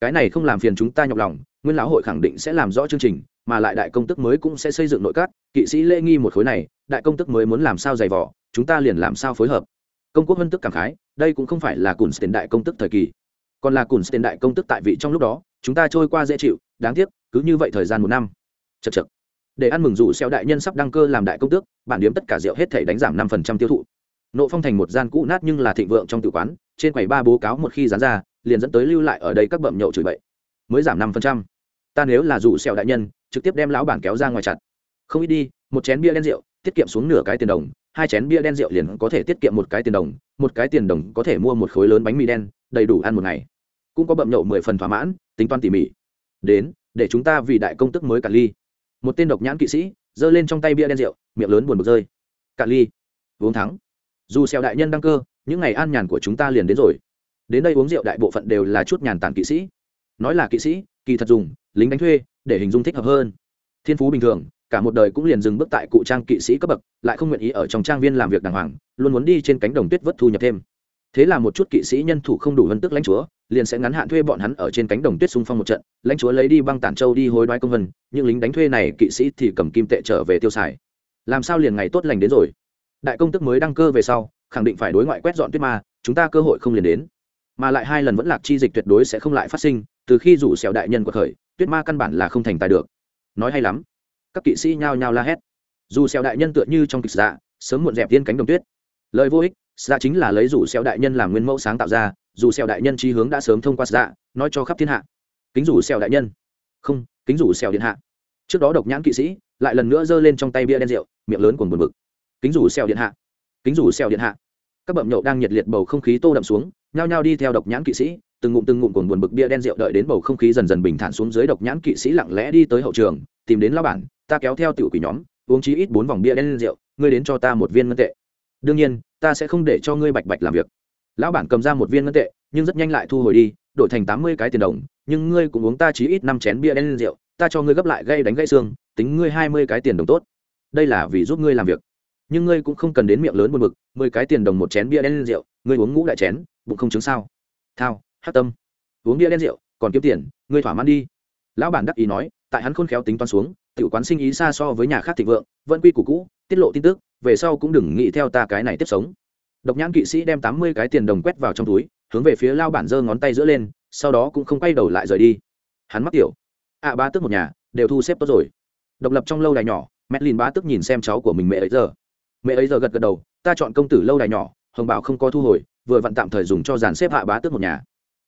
[SPEAKER 1] Cái này không làm phiền chúng ta nhọc lòng nguyên lão hội khẳng định sẽ làm rõ chương trình, mà lại đại công tức mới cũng sẽ xây dựng nội các. Kỵ sĩ lễ nghi một khối này, đại công tức mới muốn làm sao dày vỏ chúng ta liền làm sao phối hợp. Công quốc vân tức cảm khái, đây cũng không phải là cùn tiền đại công tức thời kỳ, còn là cùn tiền đại công tức tại vị trong lúc đó, chúng ta trôi qua dễ chịu, đáng tiếc, cứ như vậy thời gian một năm. Chật chật để ăn mừng dù xeo đại nhân sắp đăng cơ làm đại công tước, bản điếm tất cả rượu hết thể đánh giảm năm phần trăm tiêu thụ. Nộ phong thành một gian cũ nát nhưng là thịnh vượng trong tử quán, trên quầy ba bố cáo một khi dán ra, liền dẫn tới lưu lại ở đây các bậm nhậu chửi bậy. Mới giảm năm phần trăm ta nếu là dù xeo đại nhân, trực tiếp đem lão bản kéo ra ngoài chặt. Không ít đi, một chén bia đen rượu, tiết kiệm xuống nửa cái tiền đồng, hai chén bia đen rượu liền có thể tiết kiệm một cái tiền đồng, một cái tiền đồng có thể mua một khối lớn bánh mì đen, đầy đủ ăn một ngày. Cũng có bậm nhậu mười phần thỏa mãn, tính toán tỉ mỉ. Đến, để chúng ta vì đại công tức mới cả ly. Một tên độc nhãn kỵ sĩ, giơ lên trong tay bia đen rượu, miệng lớn buồn bực rơi. Cả ly. Uống thắng. Dù xèo đại nhân đăng cơ, những ngày an nhàn của chúng ta liền đến rồi. Đến đây uống rượu đại bộ phận đều là chút nhàn tản kỵ sĩ. Nói là kỵ sĩ kỳ thật dùng, lính đánh thuê, để hình dung thích hợp hơn. Thiên phú bình thường, cả một đời cũng liền dừng bước tại cụ trang kỵ sĩ cấp bậc, lại không nguyện ý ở trong trang viên làm việc đàng hoàng, luôn muốn đi trên cánh đồng tuyết vất thu nhập thêm. Thế là một chút kỵ sĩ nhân thủ không đủ vân tức lãnh chúa, liền sẽ ngắn hạn thuê bọn hắn ở trên cánh đồng tuyết xung phong một trận, lãnh chúa lấy đi băng tản châu đi hối đoái công vân, nhưng lính đánh thuê này kỵ sĩ thì cầm kim tệ trở về tiêu xài. Làm sao liền ngày tốt lành đến rồi? Đại công tức mới đăng cơ về sau, khẳng định phải đối ngoại quét dọn tuyết ma, chúng ta cơ hội không liền đến. Mà lại hai lần vẫn lạc chi dịch tuyệt đối sẽ không lại phát sinh từ khi rủ xẻo đại nhân của khởi, tuyết ma căn bản là không thành tài được. Nói hay lắm. Các kỵ sĩ nhao nhao la hét. Dù xẻo đại nhân tựa như trong kịch dạ sớm muộn dẹp tiên cánh đồng tuyết. Lời vô ích dạ chính là lấy rủ xẻo đại nhân làm nguyên mẫu sáng tạo ra, dù xẻo đại nhân trí hướng đã sớm thông qua dạ nói cho khắp thiên hạ. Kính rủ xẻo đại nhân. Không, kính rủ xẻo điện hạ. Trước đó độc nhãn kỵ sĩ, lại lần nữa giơ lên trong tay bia đen rượu, miệng lớn cuồn buồn bực. Kính rủ xẻo điện hạ. Kính rủ xẻo điện hạ. Các bậm nhậu đang nhiệt liệt bầu không khí tô đậm xuống, nhao nhao đi theo độc nhãn kỵ sĩ từng ngụm từng ngụm cồn buồn bực bia đen rượu đợi đến bầu không khí dần dần bình thản xuống dưới độc nhãn kỵ sĩ lặng lẽ đi tới hậu trường, tìm đến lao bản, ta kéo theo tiểu quỷ nhóm, uống chí ít bốn vòng bia đen rượu, ngươi đến cho ta một viên ngân tệ. Đương nhiên, ta sẽ không để cho ngươi bạch bạch làm việc. Lão bản cầm ra một viên ngân tệ, nhưng rất nhanh lại thu hồi đi, đổi thành tám mươi cái tiền đồng, nhưng ngươi cũng uống ta chí ít năm chén bia đen rượu, ta cho ngươi gấp lại gây đánh gãy xương, tính ngươi hai mươi cái tiền đồng tốt. Đây là vì giúp ngươi làm việc. Nhưng ngươi cũng không cần đến miệng lớn buồn bực, mười cái tiền đồng một chén bia đen rượu, ngươi uống ngũ đại chén, bụng không chứng sao? Thao hát tâm. Uống bia đen rượu, còn kiếm tiền, ngươi thỏa mãn đi. Lão bản đắc ý nói, tại hắn khôn khéo tính toán xuống tự quán sinh ý xa so với nhà khác thịnh vượng, vẫn quy củ cũ, tiết lộ tin tức, về sau cũng đừng nghĩ theo ta cái này tiếp sống. Độc nhãn kỵ sĩ đem tám mươi cái tiền đồng quét vào trong túi, hướng về phía lao bản giơ ngón tay giữa lên, sau đó cũng không quay đầu lại rời đi. Hắn mắc tiểu. À, Ạ ba tức một nhà, đều thu xếp tốt rồi. Độc lập trong lâu đài nhỏ mẹ lìn ba tức nhìn xem cháu của mình mẹ ấy giờ. Mẹ ấy giờ gật gật đầu, ta chọn công tử lâu đài nhỏ, hồng bảo không có thu hồi, vừa vặn tạm thời dùng cho dàn xếp hạ bá tước một nhà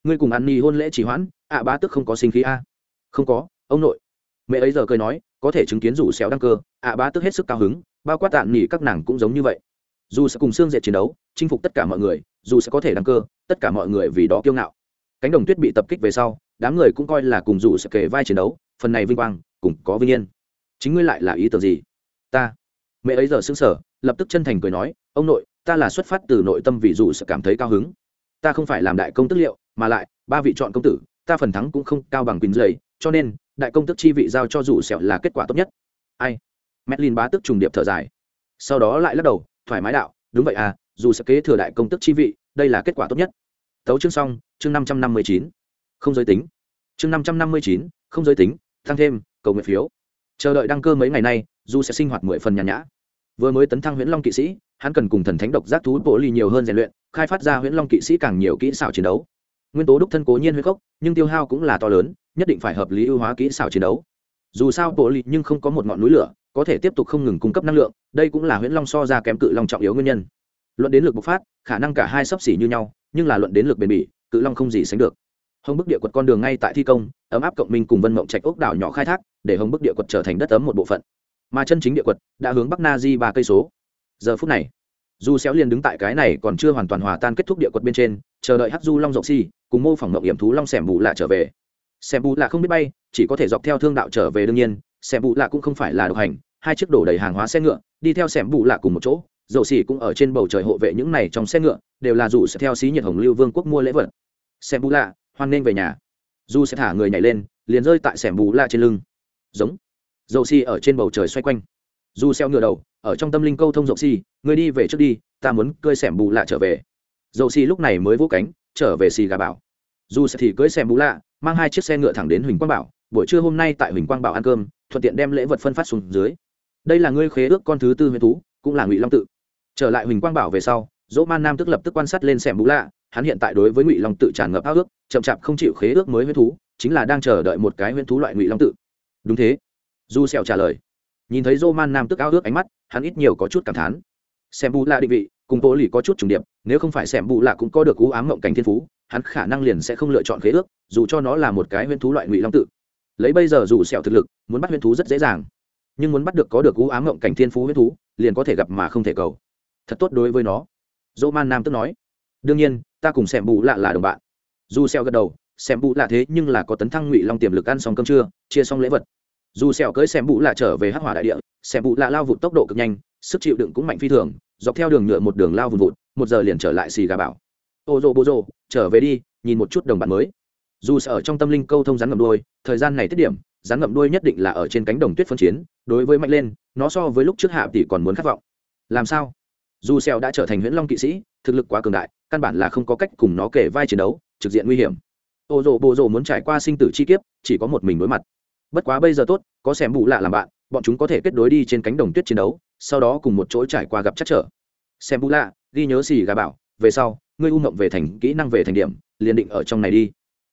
[SPEAKER 1] ngươi cùng ăn ni hôn lễ chỉ hoãn, ạ bá tức không có sinh khí a. Không có, ông nội. Mẹ ấy giờ cười nói, có thể chứng kiến rủ xéo đăng cơ, ạ bá tức hết sức cao hứng, bao quát tạm nỉ các nàng cũng giống như vậy. Dù sẽ cùng xương dệt chiến đấu, chinh phục tất cả mọi người, dù sẽ có thể đăng cơ, tất cả mọi người vì đó kiêu ngạo. Cánh đồng tuyết bị tập kích về sau, đám người cũng coi là cùng dù sẽ kể vai chiến đấu, phần này vinh quang, cùng có vinh yên. Chính ngươi lại là ý tưởng gì? Ta. Mẹ ấy giờ xứng sở lập tức chân thành cười nói, ông nội, ta là xuất phát từ nội tâm vì dù sẽ cảm thấy cao hứng. Ta không phải làm đại công tức liệu mà lại, ba vị chọn công tử, ta phần thắng cũng không cao bằng quỳnh dày, cho nên, đại công tức chi vị giao cho dù sẹo là kết quả tốt nhất. Ai? Medlin bá tức trùng điệp thở dài. Sau đó lại lắc đầu, thoải mái đạo, đúng vậy à dù sẽ kế thừa đại công tức chi vị, đây là kết quả tốt nhất. Tấu chương xong, chương năm trăm năm mươi chín. Không giới tính. Chương năm trăm năm mươi chín, không giới tính, tăng thêm, cầu nguyện phiếu. Chờ đợi đăng cơ mấy ngày nay, dù sẽ sinh hoạt mười phần nhàn nhã. Vừa mới tấn thăng huyễn long kỵ sĩ, hắn cần cùng thần thánh độc giác thú bộ ly nhiều hơn rèn luyện, khai phát ra huyễn long kỵ sĩ càng nhiều kỹ xảo chiến đấu nguyên tố đúc thân cố nhiên huyết cốc nhưng tiêu hao cũng là to lớn, nhất định phải hợp lý ưu hóa kỹ xảo chiến đấu. Dù sao, bộ lì nhưng không có một ngọn núi lửa, có thể tiếp tục không ngừng cung cấp năng lượng, đây cũng là huyễn long so ra kém cự long trọng yếu nguyên nhân. Luận đến lực bộc phát, khả năng cả hai sấp xỉ như nhau, nhưng là luận đến lực bền bỉ, cự long không gì sánh được. Hồng bức địa quật con đường ngay tại thi công, ấm áp cộng minh cùng vân mộng trạch ốc đảo nhỏ khai thác, để hồng bức địa quật trở thành đất ấm một bộ phận. Mà chân chính địa quật đã hướng bắc na di ba cây số. Giờ phút này du xéo liền đứng tại cái này còn chưa hoàn toàn hòa tan kết thúc địa quật bên trên, chờ đợi hắc du long rộng si cùng mô phỏng mộng hiểm thú long xẻm bù lạ trở về. Xẻm bù lạ không biết bay, chỉ có thể dọc theo thương đạo trở về đương nhiên xẻm bù lạ cũng không phải là độc hành, hai chiếc đổ đầy hàng hóa xe ngựa, đi theo xẻm bù lạ cùng một chỗ, dầu xỉ cũng ở trên bầu trời hộ vệ những này trong xe ngựa, đều là dù sẽ theo xí nhiệt hồng lưu vương quốc mua lễ vật. Xẻm bù lạ, hoan nên về nhà. Du sẽ thả người nhảy lên, liền rơi tại xẻm bù lạ trên lưng. Giống. Dầu xỉ ở trên bầu trời xoay quanh. Du xeo ngựa đầu, ở trong tâm linh câu thông dầu xỉ người đi về trước đi, ta muốn cơi xẻm bù lạ trở về. Dầu xì lúc này mới vỗ cánh, trở về xì gà bảo. Dù sẽ thì cưới xẻm bù lạ, mang hai chiếc xe ngựa thẳng đến huỳnh quang bảo. Buổi trưa hôm nay tại huỳnh quang bảo ăn cơm, thuận tiện đem lễ vật phân phát xuống dưới. Đây là ngươi khế ước con thứ tư huyền thú, cũng là ngụy long tự. Trở lại huỳnh quang bảo về sau, dỗ man nam tức lập tức quan sát lên xẻm bù lạ. Hắn hiện tại đối với ngụy long tự tràn ngập ao ước, chậm chạp không chịu khế ước mới huyền thú, chính là đang chờ đợi một cái huyền thú loại ngụy long tự. Đúng thế. Du sẹo trả lời. Nhìn thấy dô man nam tức ao ước ánh mắt, hắn ít nhiều có chút cảm thán xem bù lạ định vị, cùng bộ lì có chút trùng điệp, nếu không phải xem bù lạ cũng có được cú ám mộng cảnh thiên phú, hắn khả năng liền sẽ không lựa chọn khế ước, dù cho nó là một cái huyễn thú loại ngụy long tự. Lấy bây giờ dù sẹo thực lực, muốn bắt huyễn thú rất dễ dàng. Nhưng muốn bắt được có được cú ám mộng cảnh thiên phú huyễn thú, liền có thể gặp mà không thể cầu. Thật tốt đối với nó. Dỗ man nam tức nói. Đương nhiên, ta cùng xem bù lạ là đồng bạn. Dù sẹo gật đầu, xem bù lạ thế nhưng là có tấn thăng ngụy long tiềm lực ăn xong cơm trưa, chia xong lễ vật. Dù sẹo cưỡi xem bù lạ trở về hắc hỏa đại địa, xem bù lạ lao vụt tốc độ cực nhanh sức chịu đựng cũng mạnh phi thường, dọc theo đường nhựa một đường lao vùn vụt, một giờ liền trở lại xì gà bảo. Ô rô bô rô, trở về đi, nhìn một chút đồng bạn mới. Dù sợ trong tâm linh câu thông rắn ngậm đuôi, thời gian này tiết điểm, rắn ngậm đuôi nhất định là ở trên cánh đồng tuyết phân chiến, đối với mạnh lên, nó so với lúc trước hạ tỷ còn muốn khát vọng. Làm sao? Dù xèo đã trở thành huyễn long kỵ sĩ, thực lực quá cường đại, căn bản là không có cách cùng nó kể vai chiến đấu, trực diện nguy hiểm. Ô rô bô rô muốn trải qua sinh tử chi kiếp, chỉ có một mình đối mặt. Bất quá bây giờ tốt, có xem bù lạ làm bạn bọn chúng có thể kết đối đi trên cánh đồng tuyết chiến đấu, sau đó cùng một chỗ trải qua gặp chắc trở. Xem bù lạ ghi nhớ xì gà bảo, về sau, ngươi u mộng về thành, kỹ năng về thành điểm, liền định ở trong này đi.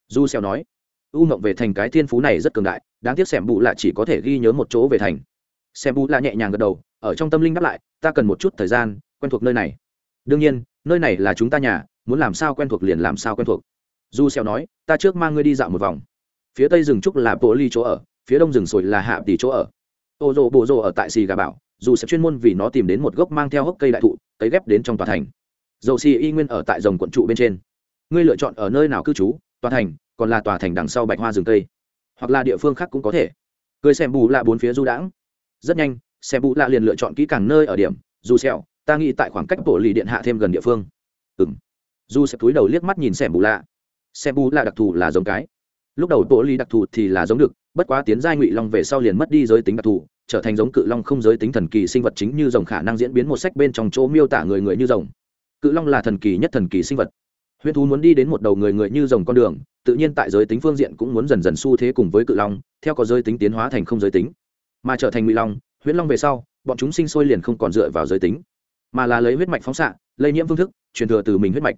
[SPEAKER 1] Du xeo nói, u mộng về thành cái thiên phú này rất cường đại, đáng tiếc xem bù lạ chỉ có thể ghi nhớ một chỗ về thành. Xem bù lạ nhẹ nhàng gật đầu, ở trong tâm linh đáp lại, ta cần một chút thời gian, quen thuộc nơi này. Đương nhiên, nơi này là chúng ta nhà, muốn làm sao quen thuộc liền làm sao quen thuộc. Du xeo nói, ta trước mang ngươi đi dạo một vòng. Phía tây rừng trúc là bộ ly chỗ ở, phía đông rừng sồi là hạ tỷ chỗ ở ô rô bộ rô ở tại xì gà bảo, dù sẽ chuyên môn vì nó tìm đến một gốc mang theo hốc cây đại thụ, cấy ghép đến trong tòa thành. Dầu xì y nguyên ở tại dòng quận trụ bên trên. Ngươi lựa chọn ở nơi nào cư trú, tòa thành, còn là tòa thành đằng sau bạch hoa rừng tây hoặc là địa phương khác cũng có thể. Cười xem bù lạ bốn phía du đãng. Rất nhanh, xem bù lạ liền lựa chọn kỹ càng nơi ở điểm, dù xẹo, ta nghĩ tại khoảng cách bộ lì điện hạ thêm gần địa phương. Ừm. Dù sẽ túi đầu liếc mắt nhìn xem bù lạ. Xem bù lạ đặc thù là giống cái. Lúc đầu bộ lì đặc thù thì là giống được bất quá tiến giai ngụy long về sau liền mất đi giới tính đặc thù, trở thành giống cự long không giới tính thần kỳ sinh vật chính như rồng khả năng diễn biến một sách bên trong chỗ miêu tả người người như rồng. Cự long là thần kỳ nhất thần kỳ sinh vật. Huyễn thú muốn đi đến một đầu người người như rồng con đường, tự nhiên tại giới tính phương diện cũng muốn dần dần xu thế cùng với cự long, theo có giới tính tiến hóa thành không giới tính. Mà trở thành ngụy long, huyễn long về sau, bọn chúng sinh sôi liền không còn dựa vào giới tính, mà là lấy huyết mạch phóng xạ, lây nhiễm phương thức, truyền thừa từ mình huyết mạch.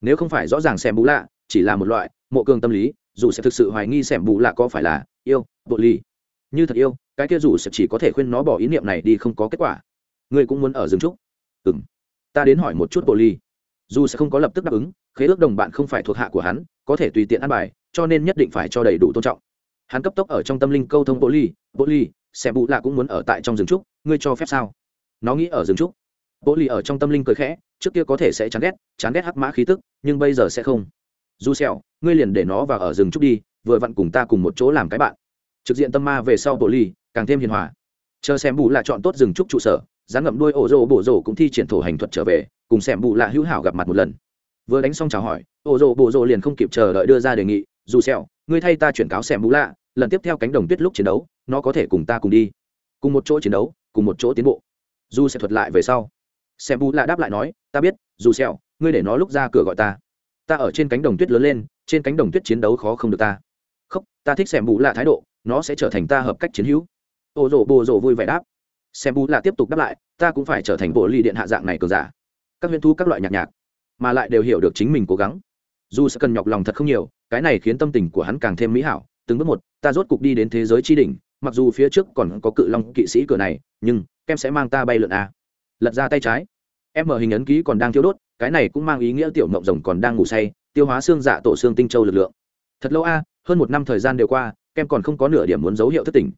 [SPEAKER 1] Nếu không phải rõ ràng xem bú lạ, chỉ là một loại mộ cường tâm lý, dù sẽ thực sự hoài nghi xem bú lạ có phải là yêu, bộ ly như thật yêu, cái kia dù sẽ chỉ có thể khuyên nó bỏ ý niệm này đi không có kết quả. Ngươi cũng muốn ở rừng trúc? Ừ m ta đến hỏi một chút bộ ly dù sẽ không có lập tức đáp ứng, khế ước đồng bạn không phải thuộc hạ của hắn, có thể tùy tiện ăn bài, cho nên nhất định phải cho đầy đủ tôn trọng. Hắn cấp tốc ở trong tâm linh câu thông bộ ly bộ ly xe bụ lạ cũng muốn ở tại trong rừng trúc, ngươi cho phép sao? Nó nghĩ ở rừng trúc. Bộ ly ở trong tâm linh cười khẽ, trước kia có thể sẽ chán ghét chán ghét hắc mã khí tức, nhưng bây giờ sẽ không. Du xẹo ngươi liền để nó vào ở rừng trúc đi vừa vặn cùng ta cùng một chỗ làm cái bạn. Trực diện tâm ma về sau bộ ly, càng thêm hiền hòa. Chờ xem bù là chọn tốt rừng trúc trụ sở, dáng ngậm đuôi ổ rô bổ rổ cũng thi triển thổ hành thuật trở về, cùng xem bù lạ hữu hảo gặp mặt một lần. Vừa đánh xong chào hỏi, ổ rô bổ rổ liền không kịp chờ đợi đưa ra đề nghị, dù xẹo, ngươi thay ta chuyển cáo xem bù lạ, lần tiếp theo cánh đồng tuyết lúc chiến đấu, nó có thể cùng ta cùng đi. Cùng một chỗ chiến đấu, cùng một chỗ tiến bộ. Dù sẽ thuật lại về sau. Xem bù lạ đáp lại nói, ta biết, dù xẹo, ngươi để nó lúc ra cửa gọi ta. Ta ở trên cánh đồng tuyết lớn lên, trên cánh đồng tuyết chiến đấu khó không được ta khóc, ta thích xem bù lạ thái độ, nó sẽ trở thành ta hợp cách chiến hữu. Ô rổ bồ rổ vui vẻ đáp. Xem bù lạ tiếp tục đáp lại, ta cũng phải trở thành bộ ly điện hạ dạng này cường giả. Các huyễn thu các loại nhạc nhạc, mà lại đều hiểu được chính mình cố gắng. Dù sẽ cần nhọc lòng thật không nhiều, cái này khiến tâm tình của hắn càng thêm mỹ hảo. Từng bước một, ta rốt cục đi đến thế giới tri đỉnh, mặc dù phía trước còn có cự long kỵ sĩ cửa này, nhưng kem sẽ mang ta bay lượn a. Lật ra tay trái. Em mở hình ấn ký còn đang thiếu đốt, cái này cũng mang ý nghĩa tiểu mộng rồng còn đang ngủ say, tiêu hóa xương dạ tổ xương tinh châu lực lượng. Thật lâu a hơn một năm thời gian đều qua, kem còn không có nửa điểm muốn dấu hiệu thất tỉnh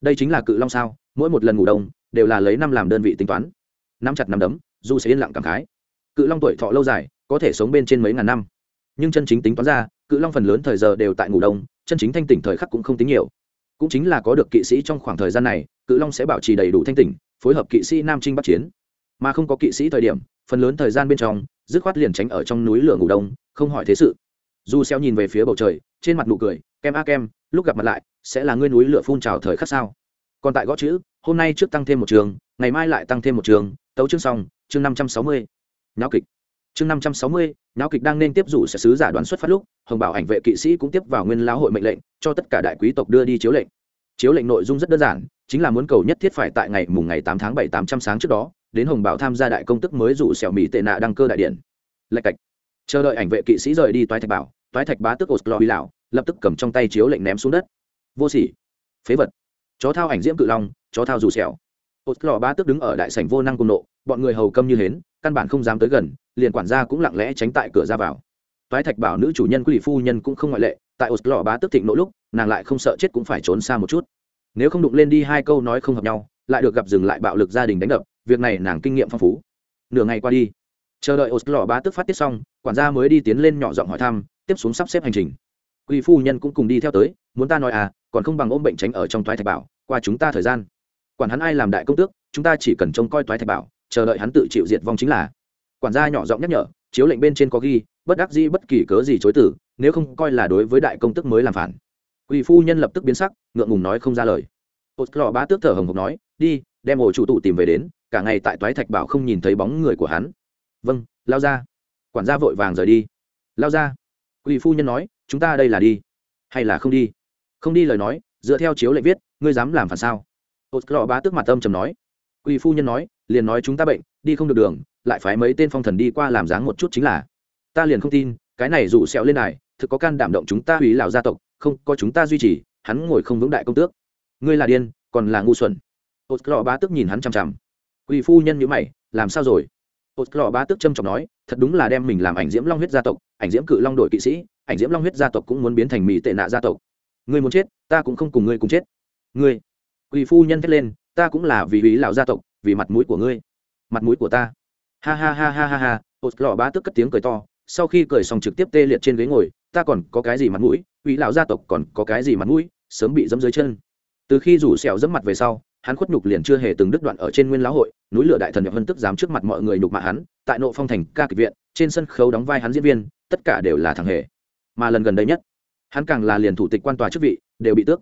[SPEAKER 1] đây chính là cự long sao, mỗi một lần ngủ đông, đều là lấy năm làm đơn vị tính toán. Nắm chặt nắm đấm, dù sẽ yên lặng cảm khái. Cự long tuổi thọ lâu dài, có thể sống bên trên mấy ngàn năm. Nhưng chân chính tính toán ra, cự long phần lớn thời giờ đều tại ngủ đông, chân chính thanh tỉnh thời khắc cũng không tính nhiều. Cũng chính là có được kỵ sĩ trong khoảng thời gian này, cự long sẽ bảo trì đầy đủ thanh tỉnh, phối hợp kỵ sĩ nam trinh bắc chiến. Mà không có kỵ sĩ thời điểm, phần lớn thời gian bên trong, dứt khoát liền tránh ở trong núi lửa ngủ đông, không hỏi thế sự dù xeo nhìn về phía bầu trời, trên mặt nụ cười, kem a kem, lúc gặp mặt lại, sẽ là ngươi núi lửa phun trào thời khắc sao? Còn tại gõ chữ, hôm nay trước tăng thêm một trường, ngày mai lại tăng thêm một trường, tấu chương xong, chương năm trăm sáu mươi. Nháo kịch. Chương năm trăm sáu mươi nháo kịch đang nên tiếp rủ sẽ sứ giả đoàn xuất phát lúc, hồng bảo ảnh vệ kỵ sĩ cũng tiếp vào nguyên lão hội mệnh lệnh, cho tất cả đại quý tộc đưa đi chiếu lệnh. Chiếu lệnh nội dung rất đơn giản, chính là muốn cầu nhất thiết phải tại ngày mùng ngày tám tháng bảy tám trăm sáng trước đó, đến hồng bảo tham gia đại công tức mới rủ xẻo mỹ tệ nạ đăng cơ đại điện. Lạch cạch. Chờ đợi ảnh vệ kỵ sĩ rời đi toái thạch bảo toái thạch bá tức oslo huy lão, lập tức cầm trong tay chiếu lệnh ném xuống đất. Vô sỉ. Phế vật. Chó thao ảnh diễm cự long, chó thao dù xẻo oslo bá tức đứng ở đại sảnh vô năng cùng nộ, bọn người hầu câm như hến, căn bản không dám tới gần, liền quản gia cũng lặng lẽ tránh tại cửa ra vào. Toái thạch bảo nữ chủ nhân quỷ phu nhân cũng không ngoại lệ, tại oslo bá tức thịnh nỗi lúc, nàng lại không sợ chết cũng phải trốn xa một chút. Nếu không đụng lên đi hai câu nói không hợp nhau, lại được gặp dừng lại bạo lực gia đình đánh đập, việc này nàng kinh nghiệm phong phú. Nửa ngày qua đi. Chờ đợi oslo bá tức phát tiết xong, quản gia mới đi tiến lên nhỏ giọng hỏi thăm tiếp xuống sắp xếp hành trình. Quỷ phu nhân cũng cùng đi theo tới, muốn ta nói à còn không bằng ôm bệnh tránh ở trong toái thạch bảo, qua chúng ta thời gian. Quản hắn ai làm đại công tước, chúng ta chỉ cần trông coi toái thạch bảo, chờ đợi hắn tự chịu diệt vong chính là. Quản gia nhỏ giọng nhắc nhở, chiếu lệnh bên trên có ghi, bất đắc dĩ bất kỳ cớ gì chối tử nếu không coi là đối với đại công tức mới làm phản. Quỳ phu nhân lập tức biến sắc, ngượng ngùng nói không ra lời. Ột lò bá tước thở hồng hộc nói, đi, đem ổ chủ tụ tìm về đến, cả ngày tại toái thạch bảo không nhìn thấy bóng người của hắn. Vâng lao ra. Quản gia vội vàng rời đi. Lao ra. Quỷ phu nhân nói, chúng ta đây là đi. Hay là không đi? Không đi lời nói, dựa theo chiếu lệnh viết, ngươi dám làm phản sao? Ột lò bá tước mặt âm trầm nói. Quỷ phu nhân nói, liền nói chúng ta bệnh, đi không được đường, lại phái mấy tên phong thần đi qua làm dáng một chút chính là. Ta liền không tin, cái này rủ sẹo lên này thực có can đảm động chúng ta hủy lào gia tộc, không, có chúng ta duy trì, hắn ngồi không vững đại công tước. Ngươi là điên, còn là ngu xuẩn. Ột lọ bá tức nhìn hắn chằm chằm. Quỷ phu nhân nhữ mày, làm sao rồi? Ột lọ bá tức trâm trọng nói, thật đúng là đem mình làm ảnh diễm long huyết gia tộc ảnh diễm cự long đội kỵ sĩ, ảnh diễm long huyết gia tộc cũng muốn biến thành mỹ tệ nạ gia tộc. Ngươi muốn chết, ta cũng không cùng ngươi cùng chết. Ngươi quỳ phu nhân thét lên, ta cũng là vì ý lão gia tộc, vì mặt mũi của ngươi. Mặt mũi của ta. Ha ha ha ha ha ha ột lọ bá tức cất tiếng cười to, sau khi cười xong trực tiếp tê liệt trên ghế ngồi, ta còn có cái gì mặt mũi ý lão gia tộc còn có cái gì mặt mũi, sớm bị dẫm dưới chân. Từ khi rủ sẹo dẫm mặt về sau, hắn khuất nhục liền chưa hề từng đứt đoạn ở trên nguyên lão hội, núi lửa đại thần nhập vân tức dám trước mặt mọi người nhục mạ hắn, tại nộ phong thành ca kịch viện, trên sân khấu đóng vai hắn diễn viên tất cả đều là thằng hề. Mà lần gần đây nhất, hắn càng là liền thủ tịch quan tòa chức vị, đều bị tước.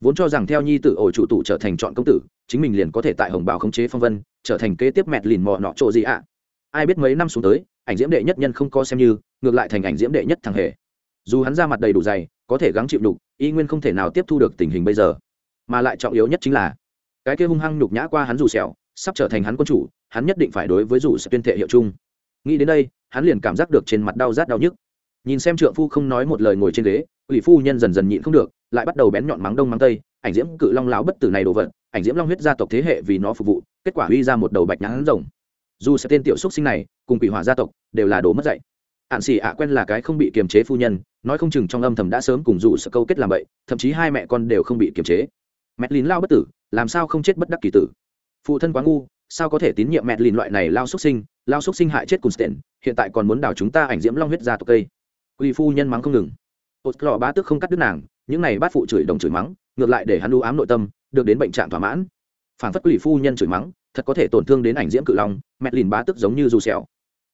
[SPEAKER 1] Vốn cho rằng theo nhi tử ổ chủ tụ trở thành chọn công tử, chính mình liền có thể tại hồng bảo khống chế phong vân, trở thành kế tiếp mẹt lìn mò nọ chỗ gì ạ? Ai biết mấy năm xuống tới, ảnh diễm đệ nhất nhân không có xem như, ngược lại thành ảnh diễm đệ nhất thằng hề. Dù hắn ra mặt đầy đủ dày, có thể gắng chịu đục y nguyên không thể nào tiếp thu được tình hình bây giờ. Mà lại trọng yếu nhất chính là, cái kia hung hăng nhục nhã qua hắn dù sẹo, sắp trở thành hắn quân chủ, hắn nhất định phải đối với dù sẽ tuyên thệ hiệu chung nghĩ đến đây, hắn liền cảm giác được trên mặt đau rát đau nhức. Nhìn xem trượng phu không nói một lời ngồi trên ghế ủy phu nhân dần dần nhịn không được, lại bắt đầu bén nhọn mắng đông mắng tây, ảnh diễm cự long lão bất tử này đồ vật, ảnh diễm long huyết gia tộc thế hệ vì nó phục vụ, kết quả huy ra một đầu bạch nhãn rồng. Dù sẽ tên tiểu xúc sinh này, cùng quỷ hỏa gia tộc, đều là đồ mất dạy. Ạn xì ạ quen là cái không bị kiềm chế phu nhân, nói không chừng trong âm thầm đã sớm cùng dù sợ câu kết làm vậy, thậm chí hai mẹ con đều không bị kiềm chế. Mẹ lín lao bất tử, làm sao không chết bất đắc kỳ tử? Phụ thân quá ngu sao có thể tín nhiệm mẹ lìn loại này lao xúc sinh, lao xúc sinh hại chết cùng sten, hiện tại còn muốn đào chúng ta ảnh diễm long huyết ra tộc cây. Quy phu nhân mắng không ngừng. Ột lọ bá tức không cắt đứt nàng, những này bát phụ chửi đồng chửi mắng, ngược lại để hắn u ám nội tâm, được đến bệnh trạng thỏa mãn. Phản phất quỷ phu nhân chửi mắng, thật có thể tổn thương đến ảnh diễm cự long mẹ lìn bá tức giống như dù sẹo.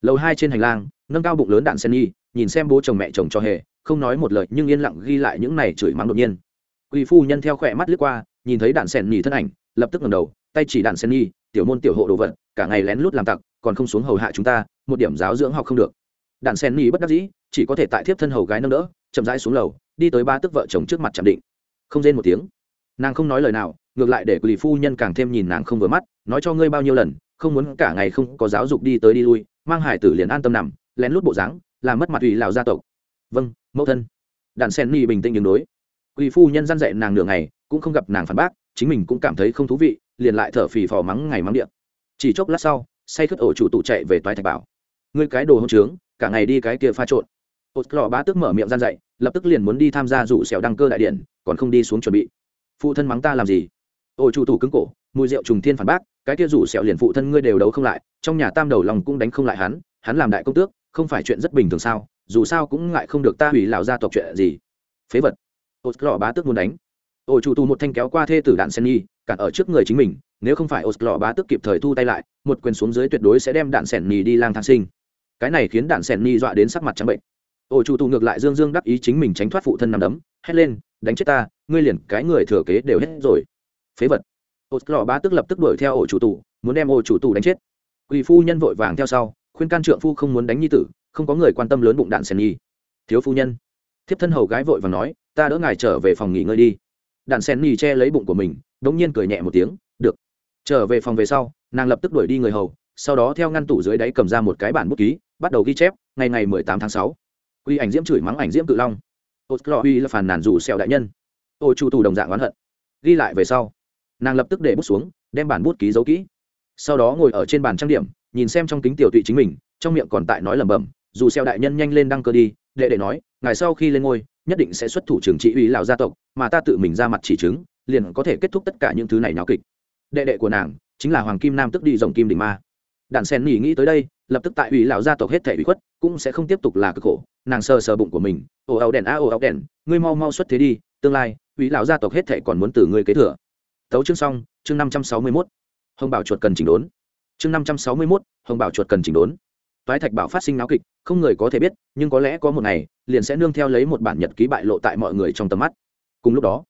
[SPEAKER 1] Lầu hai trên hành lang, nâng cao bụng lớn đạn sen nhi nhìn xem bố chồng mẹ chồng cho hề, không nói một lời nhưng yên lặng ghi lại những này chửi mắng đột nhiên. Quỷ phu nhân theo khỏe mắt lướt qua, nhìn thấy đạn sen nhi thân ảnh, lập tức ngẩng đầu, tay chỉ đạn sen nhi tiểu môn tiểu hộ đồ vật, cả ngày lén lút làm tặc, còn không xuống hầu hạ chúng ta, một điểm giáo dưỡng học không được. Đàn sen ni bất đắc dĩ, chỉ có thể tại thiếp thân hầu gái nâng đỡ, chậm rãi xuống lầu, đi tới ba tức vợ chồng trước mặt chạm định. Không rên một tiếng. Nàng không nói lời nào, ngược lại để quỳ phu nhân càng thêm nhìn nàng không vừa mắt, nói cho ngươi bao nhiêu lần, không muốn cả ngày không có giáo dục đi tới đi lui, mang hải tử liền an tâm nằm, lén lút bộ dáng, làm mất mặt ủy lào gia tộc. Vâng mẫu thân. Đàn sen ni bình tĩnh đường đối. Quỳ phu nhân dăn dạy nàng nửa ngày, cũng không gặp nàng phản bác, chính mình cũng cảm thấy không thú vị liền lại thở phì phò mắng ngày mắng điện. Chỉ chốc lát sau, say khất ổ chủ tụ chạy về toái thạch bảo. Ngươi cái đồ hôn trướng, cả ngày đi cái kia pha trộn. Ột lò bá tức mở miệng gian dậy lập tức liền muốn đi tham gia rủ xẻo đăng cơ đại điện, còn không đi xuống chuẩn bị. Phụ thân mắng ta làm gì? Ổ chủ tủ cứng cổ, mùi rượu trùng thiên phản bác, cái kia rủ xẻo liền phụ thân ngươi đều đấu không lại, trong nhà tam đầu lòng cũng đánh không lại hắn hắn làm đại công tước, không phải chuyện rất bình thường sao, dù sao cũng ngại không được ta hủy lão gia tộc chuyện gì. Phế vật. Ột lọ bá tức muốn đánh. Ổ chủ tù một thanh kéo qua thê tử đạn sen nhi cản ở trước người chính mình, nếu không phải ôi bá tức kịp thời thu tay lại, một quyền xuống dưới tuyệt đối sẽ đem đạn sẻn nhì đi lang thang sinh. Cái này khiến đạn sẻn nhì dọa đến sắc mặt trắng bệnh. Ô chủ tù ngược lại dương dương đắc ý chính mình tránh thoát phụ thân nằm đấm, hét lên, đánh chết ta, ngươi liền cái người thừa kế đều hết rồi. Phế vật. Ôi bá tức lập tức đuổi theo ổ chủ tù muốn đem ổ chủ tù đánh chết. Quỳ phu nhân vội vàng theo sau, khuyên can trượng phu không muốn đánh nhi tử, không có người quan tâm lớn bụng đạn sẻn nhì thiếu phu nhân. Thiếp thân hầu gái vội và nói, ta đỡ ngài trở về phòng nghỉ ngơi đi. Đạn sen nhì che lấy bụng của mình đống nhiên cười nhẹ một tiếng, được. Trở về phòng về sau, nàng lập tức đuổi đi người hầu, sau đó theo ngăn tủ dưới đáy cầm ra một cái bản bút ký, bắt đầu ghi chép, ngày ngày mười tám tháng sáu. Quy ảnh diễm chửi mắng ảnh diễm cự long. Ô lò uy là phàn nàn rủ sẹo đại nhân. Ô chủ tù đồng dạng oán hận. Ghi lại về sau, nàng lập tức để bút xuống, đem bản bút ký giấu kỹ. Sau đó ngồi ở trên bàn trang điểm, nhìn xem trong kính tiểu tụy chính mình, trong miệng còn tại nói lẩm bẩm, dù xeo đại nhân nhanh lên đăng cơ đi, đệ đệ nói, ngài sau khi lên ngôi, nhất định sẽ xuất thủ trưởng trị uy lão gia tộc, mà ta tự mình ra mặt chỉ chứng liền có thể kết thúc tất cả những thứ này nháo kịch. Đệ đệ của nàng chính là hoàng kim nam tức đi rồng kim đỉnh ma. Đạn sen nghỉ nghĩ tới đây lập tức tại ủy lão gia tộc hết thể ủy khuất cũng sẽ không tiếp tục là cực khổ. Nàng sờ sờ bụng của mình ồ áo đèn a ồ áo đèn ngươi mau mau xuất thế đi tương lai ủy lão gia tộc hết thể còn muốn từ ngươi kế thừa. Tấu chương xong chương năm trăm sáu mươi 561. hồng bảo chuột cần chỉnh đốn. Chương năm trăm sáu mươi 561, hồng bảo chuột cần chỉnh đốn. Toái thạch bảo phát sinh náo kịch không người có thể biết nhưng có lẽ có một ngày liền sẽ nương theo lấy một bản nhật ký bại lộ tại mọi người trong tầm mắt. Cùng lúc đó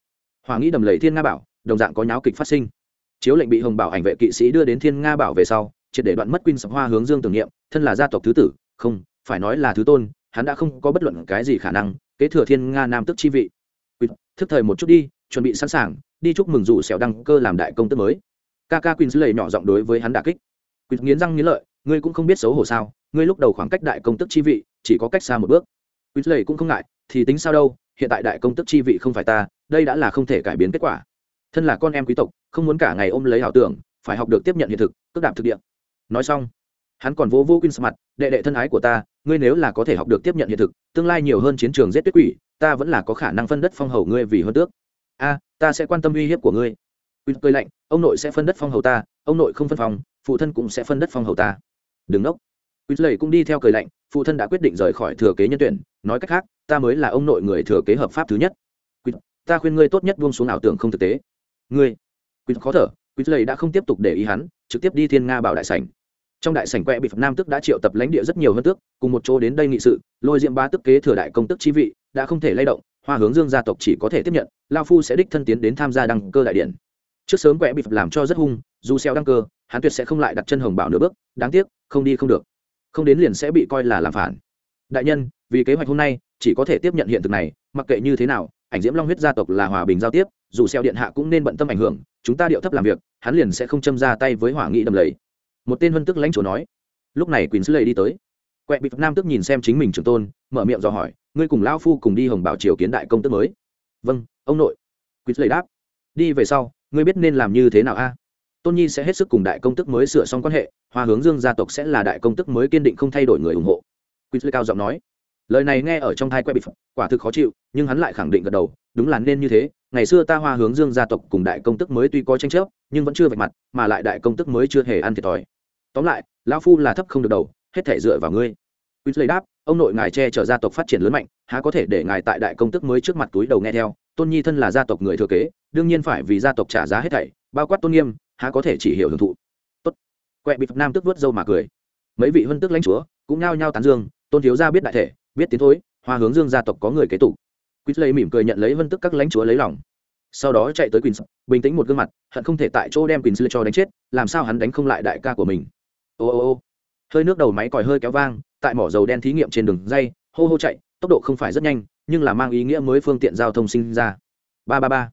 [SPEAKER 1] hoàng nghĩ đầm lầy thiên nga bảo, đồng dạng có nháo kịch phát sinh. Chiếu lệnh bị hồng bảo ảnh vệ kỵ sĩ đưa đến thiên nga bảo về sau, triệt để đoạn mất quyên sập hoa hướng dương tưởng niệm, thân là gia tộc thứ tử, không, phải nói là thứ tôn, hắn đã không có bất luận cái gì khả năng kế thừa thiên nga nam tức chi vị. Thức thời một chút đi, chuẩn bị sẵn sàng, đi chúc mừng rủ xẻo đăng cơ làm đại công tức mới. Ca ca quyên lầy nhỏ giọng đối với hắn đà kích. Quyên nghiến răng nghiến lợi, ngươi cũng không biết xấu hổ sao, ngươi lúc đầu khoảng cách đại công tức chi vị, chỉ có cách xa một bước. Quyên lầy cũng không ngại, thì tính sao đâu hiện tại đại công tức chi vị không phải ta, đây đã là không thể cải biến kết quả. Thân là con em quý tộc, không muốn cả ngày ôm lấy ảo tưởng, phải học được tiếp nhận hiện thực, cước đạp thực địa. Nói xong, hắn còn vô vô quyên mặt, đệ đệ thân ái của ta, ngươi nếu là có thể học được tiếp nhận hiện thực, tương lai nhiều hơn chiến trường giết tuyết quỷ, ta vẫn là có khả năng phân đất phong hầu ngươi vì hơn tước. A, ta sẽ quan tâm uy hiếp của ngươi. Quyên cười lạnh, ông nội sẽ phân đất phong hầu ta, ông nội không phân phòng, phụ thân cũng sẽ phân đất phong hầu ta. Đừng nốc quyên lầy cũng đi theo cười lạnh, phụ thân đã quyết định rời khỏi thừa kế nhân tuyển, nói cách khác, ta mới là ông nội người thừa kế hợp pháp thứ nhất. Quyên ta khuyên ngươi tốt nhất buông xuống ảo tưởng không thực tế. Ngươi quyên khó thở quyên đã không tiếp tục để ý hắn, trực tiếp đi thiên nga bảo đại sảnh. Trong đại sảnh quẹ bị phật nam tức đã triệu tập lãnh địa rất nhiều hơn tước, cùng một chỗ đến đây nghị sự, lôi diệm ba tức kế thừa đại công tức chi vị, đã không thể lay động, hoa hướng dương gia tộc chỉ có thể tiếp nhận lão phu sẽ đích thân tiến đến tham gia đăng cơ đại điện. Trước sớm quẹ bị phật làm cho rất hung, dù xeo đăng cơ, hắn tuyệt sẽ không lại đặt chân hồng bảo nửa bước, đáng tiếc, không đi không được không đến liền sẽ bị coi là làm phản. Đại nhân, vì kế hoạch hôm nay, chỉ có thể tiếp nhận hiện thực này, mặc kệ như thế nào, ảnh diễm long huyết gia tộc là hòa bình giao tiếp, dù xeo điện hạ cũng nên bận tâm ảnh hưởng, chúng ta điệu thấp làm việc, hắn liền sẽ không châm ra tay với hỏa nghị đầm lầy. Một tên vân tức lãnh chủ nói. Lúc này quỳnh sứ lầy đi tới. Quẹ bị nam tức nhìn xem chính mình trưởng tôn, mở miệng dò hỏi, ngươi cùng lão phu cùng đi hồng bảo triều kiến đại công tức mới? Vâng ông nội. Quỳnh sứ lầy đáp. Đi về sau, ngươi biết nên làm như thế nào a? Tôn nhi sẽ hết sức cùng đại công tức mới sửa xong quan hệ, hoa hướng dương gia tộc sẽ là đại công tức mới kiên định không thay đổi người ủng hộ. Quýt lầy cao giọng nói, lời này nghe ở trong thai quay bị quả thực khó chịu, nhưng hắn lại khẳng định gật đầu, đúng là nên như thế, ngày xưa ta hoa hướng dương gia tộc cùng đại công tức mới tuy có tranh chấp, nhưng vẫn chưa vạch mặt, mà lại đại công tức mới chưa hề ăn thiệt thòi. Tóm lại, lão phu là thấp không được đầu, hết thể dựa vào ngươi. Quýt lầy đáp, ông nội ngài che chở gia tộc phát triển lớn mạnh, há có thể để ngài tại đại công tức mới trước mặt túi đầu nghe theo. Tôn nhi thân là gia tộc người thừa kế, đương nhiên phải vì gia tộc trả giá hết thảy, bao quát tôn nghiêm há có thể chỉ hiểu hưởng thụ. Tốt. Quẹ bị nam tức vớt dâu mà cười. Mấy vị huân tức lãnh chúa cũng nhao nhao tán dương, tôn thiếu gia biết đại thể, biết tiến thối, hoa hướng dương gia tộc có người kế tục. Quýt lây mỉm cười nhận lấy vân tức các lãnh chúa lấy lòng. Sau đó chạy tới quỳnh bình tĩnh một gương mặt, hận không thể tại chỗ đem quỳnh sư cho đánh chết, làm sao hắn đánh không lại đại ca của mình. Ô ô ô. Hơi nước đầu máy còi hơi kéo vang, tại mỏ dầu đen thí nghiệm trên đường dây, hô hô chạy, tốc độ không phải rất nhanh, nhưng là mang ý nghĩa mới phương tiện giao thông sinh ra. Ba ba ba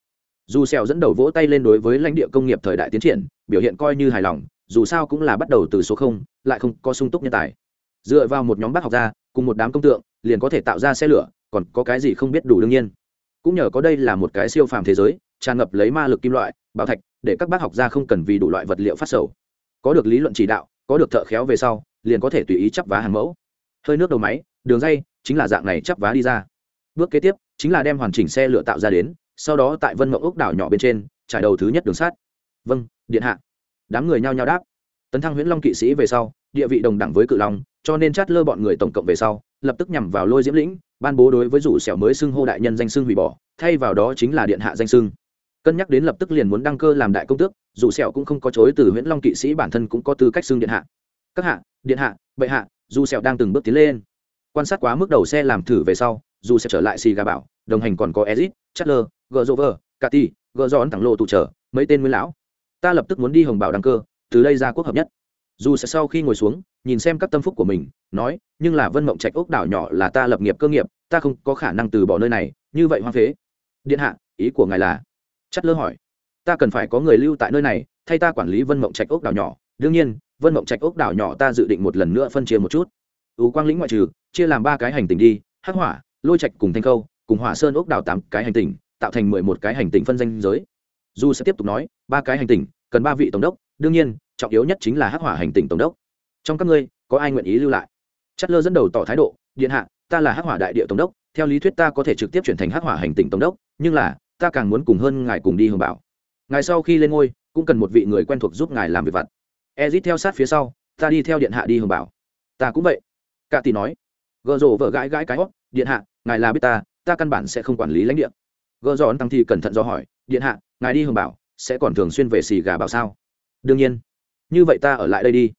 [SPEAKER 1] dù sẹo dẫn đầu vỗ tay lên đối với lãnh địa công nghiệp thời đại tiến triển, biểu hiện coi như hài lòng, dù sao cũng là bắt đầu từ số không, lại không có sung túc nhân tài. Dựa vào một nhóm bác học gia, cùng một đám công tượng, liền có thể tạo ra xe lửa, còn có cái gì không biết đủ đương nhiên. Cũng nhờ có đây là một cái siêu phàm thế giới, tràn ngập lấy ma lực kim loại, bảo thạch, để các bác học gia không cần vì đủ loại vật liệu phát sầu. Có được lý luận chỉ đạo, có được thợ khéo về sau, liền có thể tùy ý chắp vá hàng mẫu. Hơi nước đầu máy, đường dây, chính là dạng này chắp vá đi ra. Bước kế tiếp, chính là đem hoàn chỉnh xe lửa tạo ra đến sau đó tại vân mộng ốc đảo nhỏ bên trên, trải đầu thứ nhất đường sát vâng điện hạ. Đám người nhao nhao đáp. Tấn thăng huyễn long kỵ sĩ về sau, địa vị đồng đẳng với cự long, cho nên chát lơ bọn người tổng cộng về sau, lập tức nhằm vào lôi diễm lĩnh, ban bố đối với rủ xẻo mới xưng hô đại nhân danh xưng hủy bỏ, thay vào đó chính là điện hạ danh xưng. Cân nhắc đến lập tức liền muốn đăng cơ làm đại công tước dù sẹo cũng không có chối từ huyễn long kỵ sĩ bản thân cũng có tư cách xưng điện hạ. Các hạ, điện hạ, bệ hạ dù sẹo đang từng bước tiến lên. Quan sát quá mức đầu xe làm thử về sau dù sẽ trở lại xì gà bảo, đồng hành còn có ezit chatler gờ rover cati gờ giòn thẳng lộ tụ trở, mấy tên nguyên lão. Ta lập tức muốn đi hồng bảo đăng cơ, từ đây ra quốc hợp nhất. Dù sẽ sau khi ngồi xuống, nhìn xem các tâm phúc của mình, nói, nhưng là vân mộng trạch ốc đảo nhỏ là ta lập nghiệp cơ nghiệp, ta không có khả năng từ bỏ nơi này, như vậy hoang phế. Điện hạ, ý của ngài là? Chất lơ hỏi. Ta cần phải có người lưu tại nơi này, thay ta quản lý vân mộng trạch ốc đảo nhỏ. Đương nhiên, vân mộng trạch ốc đảo nhỏ ta dự định một lần nữa phân chia một chút. Ưu quang lĩnh ngoại trừ, chia làm ba cái hành tinh đi, hắc hỏa, lôi trạch cùng thanh khâu, cùng hỏa sơn ốc đảo tám cái hành tinh tạo thành mười một cái hành tinh phân danh giới. Du sẽ tiếp tục nói, ba cái hành tinh, cần ba vị tổng đốc, đương nhiên, trọng yếu nhất chính là hắc hỏa hành tinh tổng đốc. Trong các ngươi, có ai nguyện ý lưu lại? Chất lơ dẫn đầu tỏ thái độ, điện hạ, ta là hắc hỏa đại địa tổng đốc, theo lý thuyết ta có thể trực tiếp chuyển thành hắc hỏa hành tinh tổng đốc, nhưng là, ta càng muốn cùng hơn ngài cùng đi hưởng bảo. Ngài sau khi lên ngôi, cũng cần một vị người quen thuộc giúp ngài làm việc vặt. Ezit theo sát phía sau, ta đi theo điện hạ đi hưởng bảo. Ta cũng vậy. Cả tỷ nói. Gợ rổ vợ gãi gãi cái hót, điện hạ, ngài là biết ta ta căn bản sẽ không quản lý lãnh địa gợ dọn tăng thì cẩn thận do hỏi, điện hạ, ngài đi hưởng bảo, sẽ còn thường xuyên về xì gà bảo sao? Đương nhiên. Như vậy ta ở lại đây đi.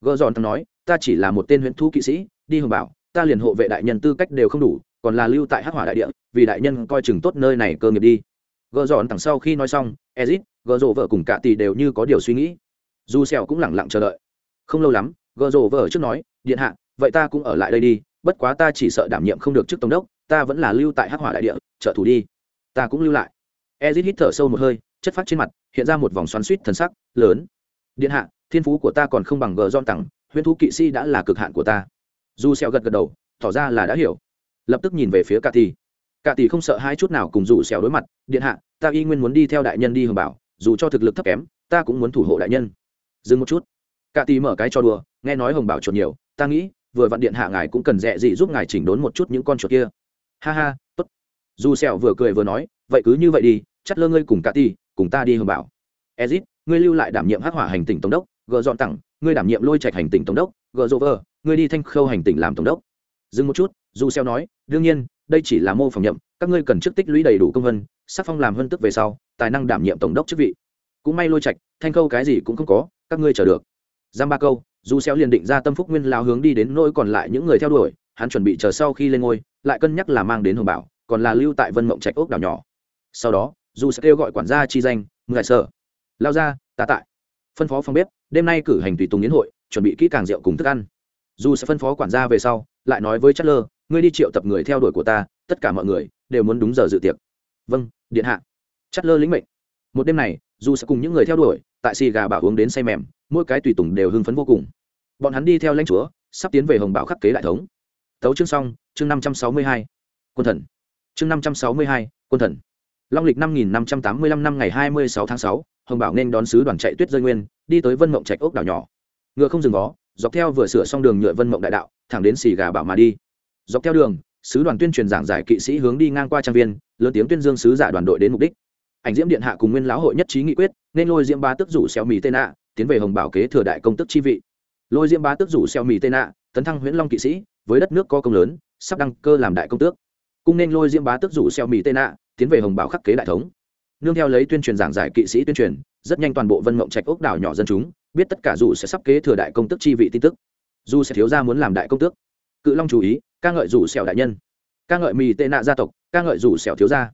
[SPEAKER 1] Gợ dọn tăng nói, ta chỉ là một tên huyện thu kỵ sĩ, đi hưởng bảo, ta liền hộ vệ đại nhân tư cách đều không đủ, còn là lưu tại hắc hỏa đại địa, vì đại nhân coi chừng tốt nơi này cơ nghiệp đi. Gợ dọn tăng sau khi nói xong, ezit gợ rộ vợ cùng cả tỷ đều như có điều suy nghĩ. Dù sẹo cũng lẳng lặng chờ đợi. Không lâu lắm gợ rộ vợ trước nói, điện hạ, vậy ta cũng ở lại đây đi, bất quá ta chỉ sợ đảm nhiệm không được chức tổng đốc, ta vẫn là lưu tại hắc hỏa đại địa, trợ thủ đi ta cũng lưu lại. Ezit hít thở sâu một hơi, chất phát trên mặt, hiện ra một vòng xoắn suýt thần sắc, lớn. Điện hạ, thiên phú của ta còn không bằng gờ dọn tặng, huyễn thú kỵ sĩ đã là cực hạn của ta. Dù sẹo gật gật đầu, tỏ ra là đã hiểu. Lập tức nhìn về phía cả tỷ cả tỷ không sợ hai chút nào cùng dù xẹo đối mặt, điện hạ, ta y nguyên muốn đi theo đại nhân đi hưởng bảo, dù cho thực lực thấp kém, ta cũng muốn thủ hộ đại nhân. Dừng một chút. Cả tỷ mở cái cho đùa, nghe nói hồng bảo chuột nhiều, ta nghĩ, vừa vặn điện hạ ngài cũng cần dẹ gì giúp ngài chỉnh đốn một chút những con chuột kia. Ha ha, tốt dù sẹo vừa cười vừa nói, vậy cứ như vậy đi chắc lơ ngươi cùng cả tỷ, cùng ta đi hưởng bảo. Ezit, ngươi lưu lại đảm nhiệm hắc hỏa hành tỉnh tổng đốc, gờ dọn tặng, ngươi đảm nhiệm lôi trạch hành tỉnh tổng đốc, gờ dô vơ ngươi đi thanh khâu hành tỉnh làm tổng đốc. Dừng một chút, dù xeo nói, đương nhiên, đây chỉ là mô phỏng nhậm, các ngươi cần trước tích lũy đầy đủ công vân, sắc phong làm hơn tức về sau, tài năng đảm nhiệm tổng đốc chức vị. Cũng may lôi trạch, thanh khâu cái gì cũng không có, các ngươi chờ được. Giam ba câu, dù xeo liền định ra tâm phúc nguyên lao hướng đi đến nỗi còn lại những người theo đuổi, hắn chuẩn bị chờ sau khi lên ngôi, lại cân nhắc là mang đến hồng bảo còn là lưu tại vân mộng trạch ốc đảo nhỏ. Sau đó, dù sẽ kêu gọi quản gia chi danh ngại sở. Lao ra, ta tại. Phân phó phòng bếp, đêm nay cử hành tùy tùng yến hội, chuẩn bị kỹ càng rượu cùng thức ăn. Dù sẽ phân phó quản gia về sau, lại nói với chất lơ ngươi đi triệu tập người theo đuổi của ta, tất cả mọi người đều muốn đúng giờ dự tiệc. Vâng điện hạ. Chất lơ lĩnh mệnh. Một đêm này, dù sẽ cùng những người theo đuổi, tại xì gà bảo uống đến say mềm, mỗi cái tùy tùng đều hưng phấn vô cùng. Bọn hắn đi theo lãnh chúa, sắp tiến về hồng bảo khắc kế đại thống. Tấu chương xong, chương năm trăm sáu mươi hai. Quân thần chương năm trăm sáu mươi hai, quân thần. Long lịch năm nghìn năm trăm tám mươi lăm năm ngày hai mươi sáu tháng sáu, hồng bảo nên đón sứ đoàn chạy tuyết rơi nguyên, đi tới vân mộng trạch ốc đảo nhỏ. Ngựa không dừng vó, dọc theo vừa sửa xong đường nhựa vân mộng đại đạo, thẳng đến xì gà bảo mà đi. Dọc theo đường, sứ đoàn tuyên truyền giảng giải kỵ sĩ hướng đi ngang qua trang viên, lớn tiếng tuyên dương sứ giả đoàn đội đến mục đích. Ảnh diễm điện hạ cùng nguyên lão hội nhất trí nghị quyết, nên lôi diễm ba tức rủ xeo mì tên nạ, tiến về hồng bảo kế thừa đại công tức chi vị. Lôi diễm ba tức rủ xeo mì tên nạ, tấn thăng huyễn long kỵ sĩ, với đất nước có công lớn, sắp đăng cơ làm đại công tước cung nên lôi diễm bá tức rủ xeo mì tên nạ, tiến về hồng bảo khắc kế đại thống. Nương theo lấy tuyên truyền giảng giải kỵ sĩ tuyên truyền, rất nhanh toàn bộ vân mộng trạch ốc đảo nhỏ dân chúng, biết tất cả dù sẽ sắp kế thừa đại công tức chi vị tin tức. Dù sẽ thiếu ra muốn làm đại công tước. Cự long chú ý, ca ngợi rủ xẻo đại nhân. Ca ngợi mì tệ nạ gia tộc, ca ngợi rủ xẻo thiếu gia.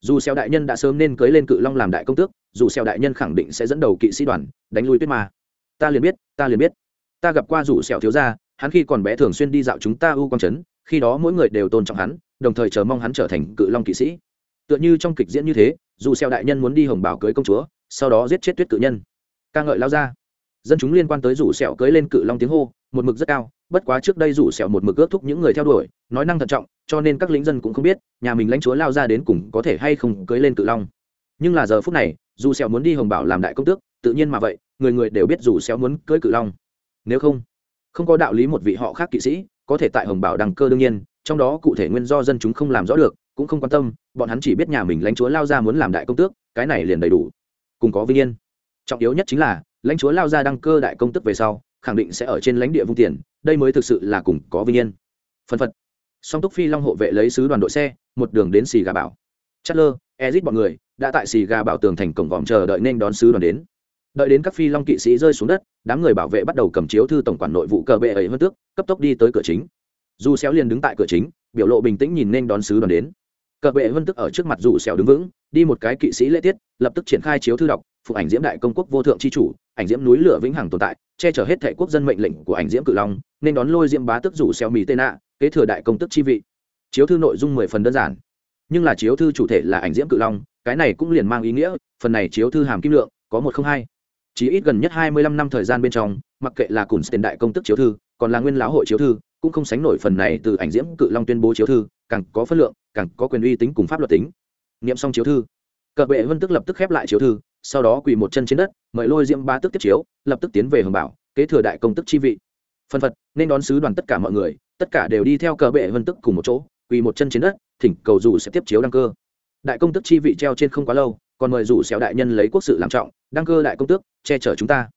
[SPEAKER 1] Dù xẻo đại nhân đã sớm nên cưới lên cự long làm đại công tước, dù xẻo đại nhân khẳng định sẽ dẫn đầu kỵ sĩ đoàn, đánh lui tuyết ma. Ta liền biết, ta liền biết. Ta gặp qua rủ xẻo thiếu gia, hắn khi còn bé thường xuyên đi dạo chúng ta u quang trấn, khi đó mỗi người đều tôn trọng hắn đồng thời chờ mong hắn trở thành cự long kỵ sĩ. Tựa như trong kịch diễn như thế, dù xeo đại nhân muốn đi hồng bảo cưới công chúa, sau đó giết chết tuyết cự nhân. Ca ngợi lao ra. Dân chúng liên quan tới rủ sẹo cưới lên cự long tiếng hô, một mực rất cao, bất quá trước đây rủ sẹo một mực ước thúc những người theo đuổi, nói năng thận trọng, cho nên các lính dân cũng không biết, nhà mình lãnh chúa lao ra đến cùng có thể hay không cưới lên cự long. Nhưng là giờ phút này, dù sẹo muốn đi hồng bảo làm đại công tước, tự nhiên mà vậy, người người đều biết rủ sẹo muốn cưới cự long. Nếu không không có đạo lý một vị họ khác kỵ sĩ, có thể tại hồng bảo đăng cơ đương nhiên trong đó cụ thể nguyên do dân chúng không làm rõ được, cũng không quan tâm, bọn hắn chỉ biết nhà mình lãnh chúa lao ra muốn làm đại công tước, cái này liền đầy đủ. Cùng có vinh yên. Trọng yếu nhất chính là, lãnh chúa lao ra đăng cơ đại công tước về sau, khẳng định sẽ ở trên lãnh địa vung tiền, đây mới thực sự là cùng có vinh yên. Phân phật. Song túc phi long hộ vệ lấy sứ đoàn đội xe, một đường đến xì gà bảo. Chất lơ, ezit bọn người, đã tại xì gà bảo tường thành cổng vòm chờ đợi nên đón sứ đoàn đến. Đợi đến các phi long kỵ sĩ rơi xuống đất, đám người bảo vệ bắt đầu cầm chiếu thư tổng quản nội vụ cờ bệ ấy hơn tước, cấp tốc đi tới cửa chính dù xéo liền đứng tại cửa chính, biểu lộ bình tĩnh nhìn nên đón sứ đoàn đến. Cờ bệ vân tức ở trước mặt dù xéo đứng vững, đi một cái kỵ sĩ lễ tiết, lập tức triển khai chiếu thư đọc, phục ảnh diễm đại công quốc vô thượng chi chủ, ảnh diễm núi lửa vĩnh hằng tồn tại, che chở hết thể quốc dân mệnh lệnh của ảnh diễm cự long, nên đón lôi diễm bá tức rủ xéo mì tên nạ, kế thừa đại công tức chi vị. Chiếu thư nội dung mười phần đơn giản. Nhưng là chiếu thư chủ thể là ảnh diễm cự long, cái này cũng liền mang ý nghĩa, phần này chiếu thư hàm kim lượng, có một không hai. Chỉ ít gần nhất hai mươi lăm năm thời gian bên trong, mặc kệ là cùn tiền đại công tức chiếu thư, còn là nguyên lão hội chiếu thư cũng không sánh nổi phần này từ ảnh diễm cự long tuyên bố chiếu thư, càng có phân lượng, càng có quyền uy tính cùng pháp luật tính. Nghiệm xong chiếu thư, cờ bệ vân tức lập tức khép lại chiếu thư, sau đó quỳ một chân trên đất, mời lôi diễm ba tức tiếp chiếu, lập tức tiến về hồng bảo, kế thừa đại công tức chi vị. Phân phật, nên đón sứ đoàn tất cả mọi người, tất cả đều đi theo cờ bệ vân tức cùng một chỗ, quỳ một chân trên đất, thỉnh cầu dù sẽ tiếp chiếu đăng cơ. Đại công tức chi vị treo trên không quá lâu, còn mời rủ xéo đại nhân lấy quốc sự làm trọng, đăng cơ đại công tước, che chở chúng ta.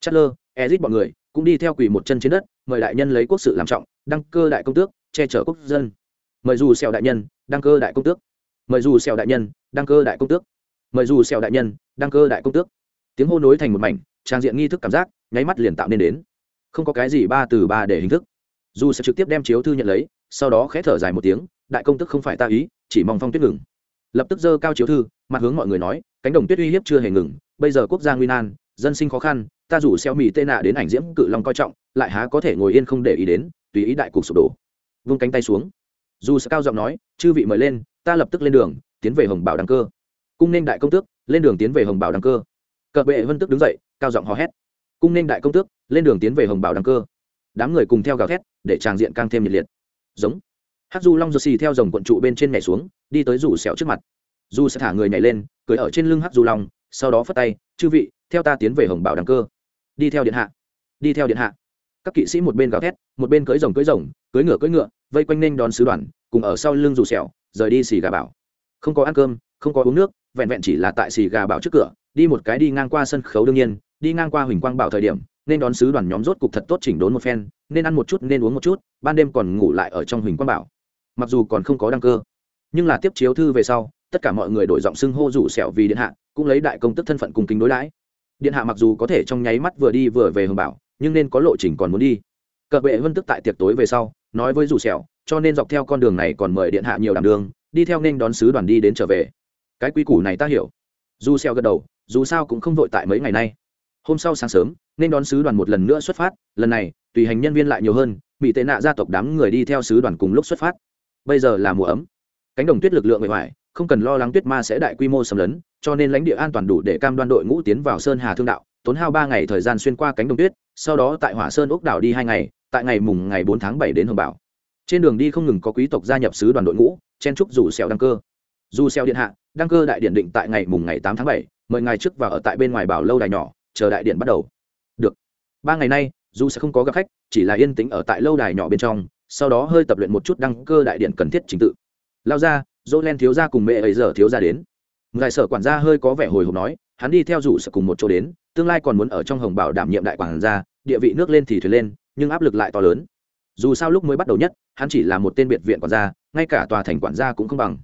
[SPEAKER 1] Chất lơ ezit bọn người, cũng đi theo quỳ một chân trên đất mời đại nhân lấy quốc sự làm trọng, đăng cơ đại công tước, che chở quốc dân. Mời dù xèo đại nhân, đăng cơ đại công tước. Mời dù xèo đại nhân, đăng cơ đại công tước. Mời dù xèo đại nhân, đăng cơ đại công tước. Tiếng hô nối thành một mảnh, trang diện nghi thức cảm giác, nháy mắt liền tạo nên đến. Không có cái gì ba từ ba để hình thức. Dù sẽ trực tiếp đem chiếu thư nhận lấy, sau đó khẽ thở dài một tiếng, đại công tức không phải ta ý, chỉ mong phong tuyết ngừng. Lập tức dơ cao chiếu thư, mặt hướng mọi người nói, cánh đồng tuyết uy hiếp chưa hề ngừng, bây giờ quốc gia nguy nan dân sinh khó khăn, ta rủ xeo mì tê nạ đến ảnh diễm cự long coi trọng, lại há có thể ngồi yên không để ý đến, tùy ý đại cục sụp đổ. Vung cánh tay xuống. Dù sẽ cao giọng nói, chư vị mời lên, ta lập tức lên đường, tiến về hồng bảo đăng cơ. Cung nên đại công tước, lên đường tiến về hồng bảo đăng cơ. Cờ bệ vân tức đứng dậy, cao giọng hò hét. Cung nên đại công tước, lên đường tiến về hồng bảo đăng cơ. Đám người cùng theo gào thét, để tràng diện càng thêm nhiệt liệt. Giống. Hát du long giơ xì theo dòng quận trụ bên trên nhảy xuống, đi tới rủ xẻo trước mặt. Du sẽ thả người nhảy lên cưới ở trên lưng hát du long sau đó phất tay, chư vị, theo ta tiến về hồng bảo đăng cơ. Đi theo điện hạ. Đi theo điện hạ. Các kỵ sĩ một bên gào thét, một bên cưỡi rồng cưỡi rồng, cưỡi ngựa cưỡi ngựa, vây quanh nên đón sứ đoàn, cùng ở sau lưng rủ sẹo, rời đi xì gà bảo. Không có ăn cơm, không có uống nước, vẹn vẹn chỉ là tại xì gà bảo trước cửa, đi một cái đi ngang qua sân khấu đương nhiên, đi ngang qua huỳnh quang bảo thời điểm, nên đón sứ đoàn nhóm rốt cục thật tốt chỉnh đốn một phen, nên ăn một chút, nên uống một chút, ban đêm còn ngủ lại ở trong huỳnh quang bảo. Mặc dù còn không có đăng cơ, nhưng là tiếp chiếu thư về sau, tất cả mọi người đổi giọng xưng hô rủ sẹo vì điện hạ cũng lấy đại công tức thân phận cùng kính đối đãi. Điện hạ mặc dù có thể trong nháy mắt vừa đi vừa về hồng bảo, nhưng nên có lộ trình còn muốn đi. Cờ bệ vân tức tại tiệc tối về sau, nói với rủ sẹo, cho nên dọc theo con đường này còn mời điện hạ nhiều đảm đường, đi theo nên đón sứ đoàn đi đến trở về. Cái quy củ này ta hiểu. Dù sẹo gật đầu, dù sao cũng không vội tại mấy ngày nay. Hôm sau sáng sớm, nên đón sứ đoàn một lần nữa xuất phát, lần này, tùy hành nhân viên lại nhiều hơn bị tệ nạ gia tộc đám người đi theo sứ đoàn cùng lúc xuất phát. Bây giờ là mùa ấm. Cánh đồng tuyết lực lượng bề ngoài không cần lo lắng tuyết ma sẽ đại quy mô xâm lấn, cho nên lãnh địa an toàn đủ để cam đoan đội ngũ tiến vào sơn hà thương đạo, tốn hao ba ngày thời gian xuyên qua cánh đồng tuyết, sau đó tại hỏa sơn ốc đảo đi hai ngày, tại ngày mùng ngày bốn tháng bảy đến hồng bảo. Trên đường đi không ngừng có quý tộc gia nhập sứ đoàn đội ngũ, chen trúc rủ xèo đăng cơ. Dù xèo điện hạ, đăng cơ đại điện định tại ngày mùng ngày tám tháng bảy, mời ngài trước vào ở tại bên ngoài bảo lâu đài nhỏ, chờ đại điện bắt đầu. Được. Ba ngày nay, dù sẽ không có gặp khách, chỉ là yên tĩnh ở tại lâu đài nhỏ bên trong, sau đó hơi tập luyện một chút đăng cơ đại điện cần thiết trình tự. Lao ra dỗ len thiếu gia cùng mẹ ấy giờ thiếu gia đến. Ngài sở quản gia hơi có vẻ hồi hộp nói, hắn đi theo rủ sở cùng một chỗ đến, tương lai còn muốn ở trong hồng bảo đảm nhiệm đại quản gia, địa vị nước lên thì thuyền lên, nhưng áp lực lại to lớn. Dù sao lúc mới bắt đầu nhất, hắn chỉ là một tên biệt viện quản gia, ngay cả tòa thành quản gia cũng không bằng.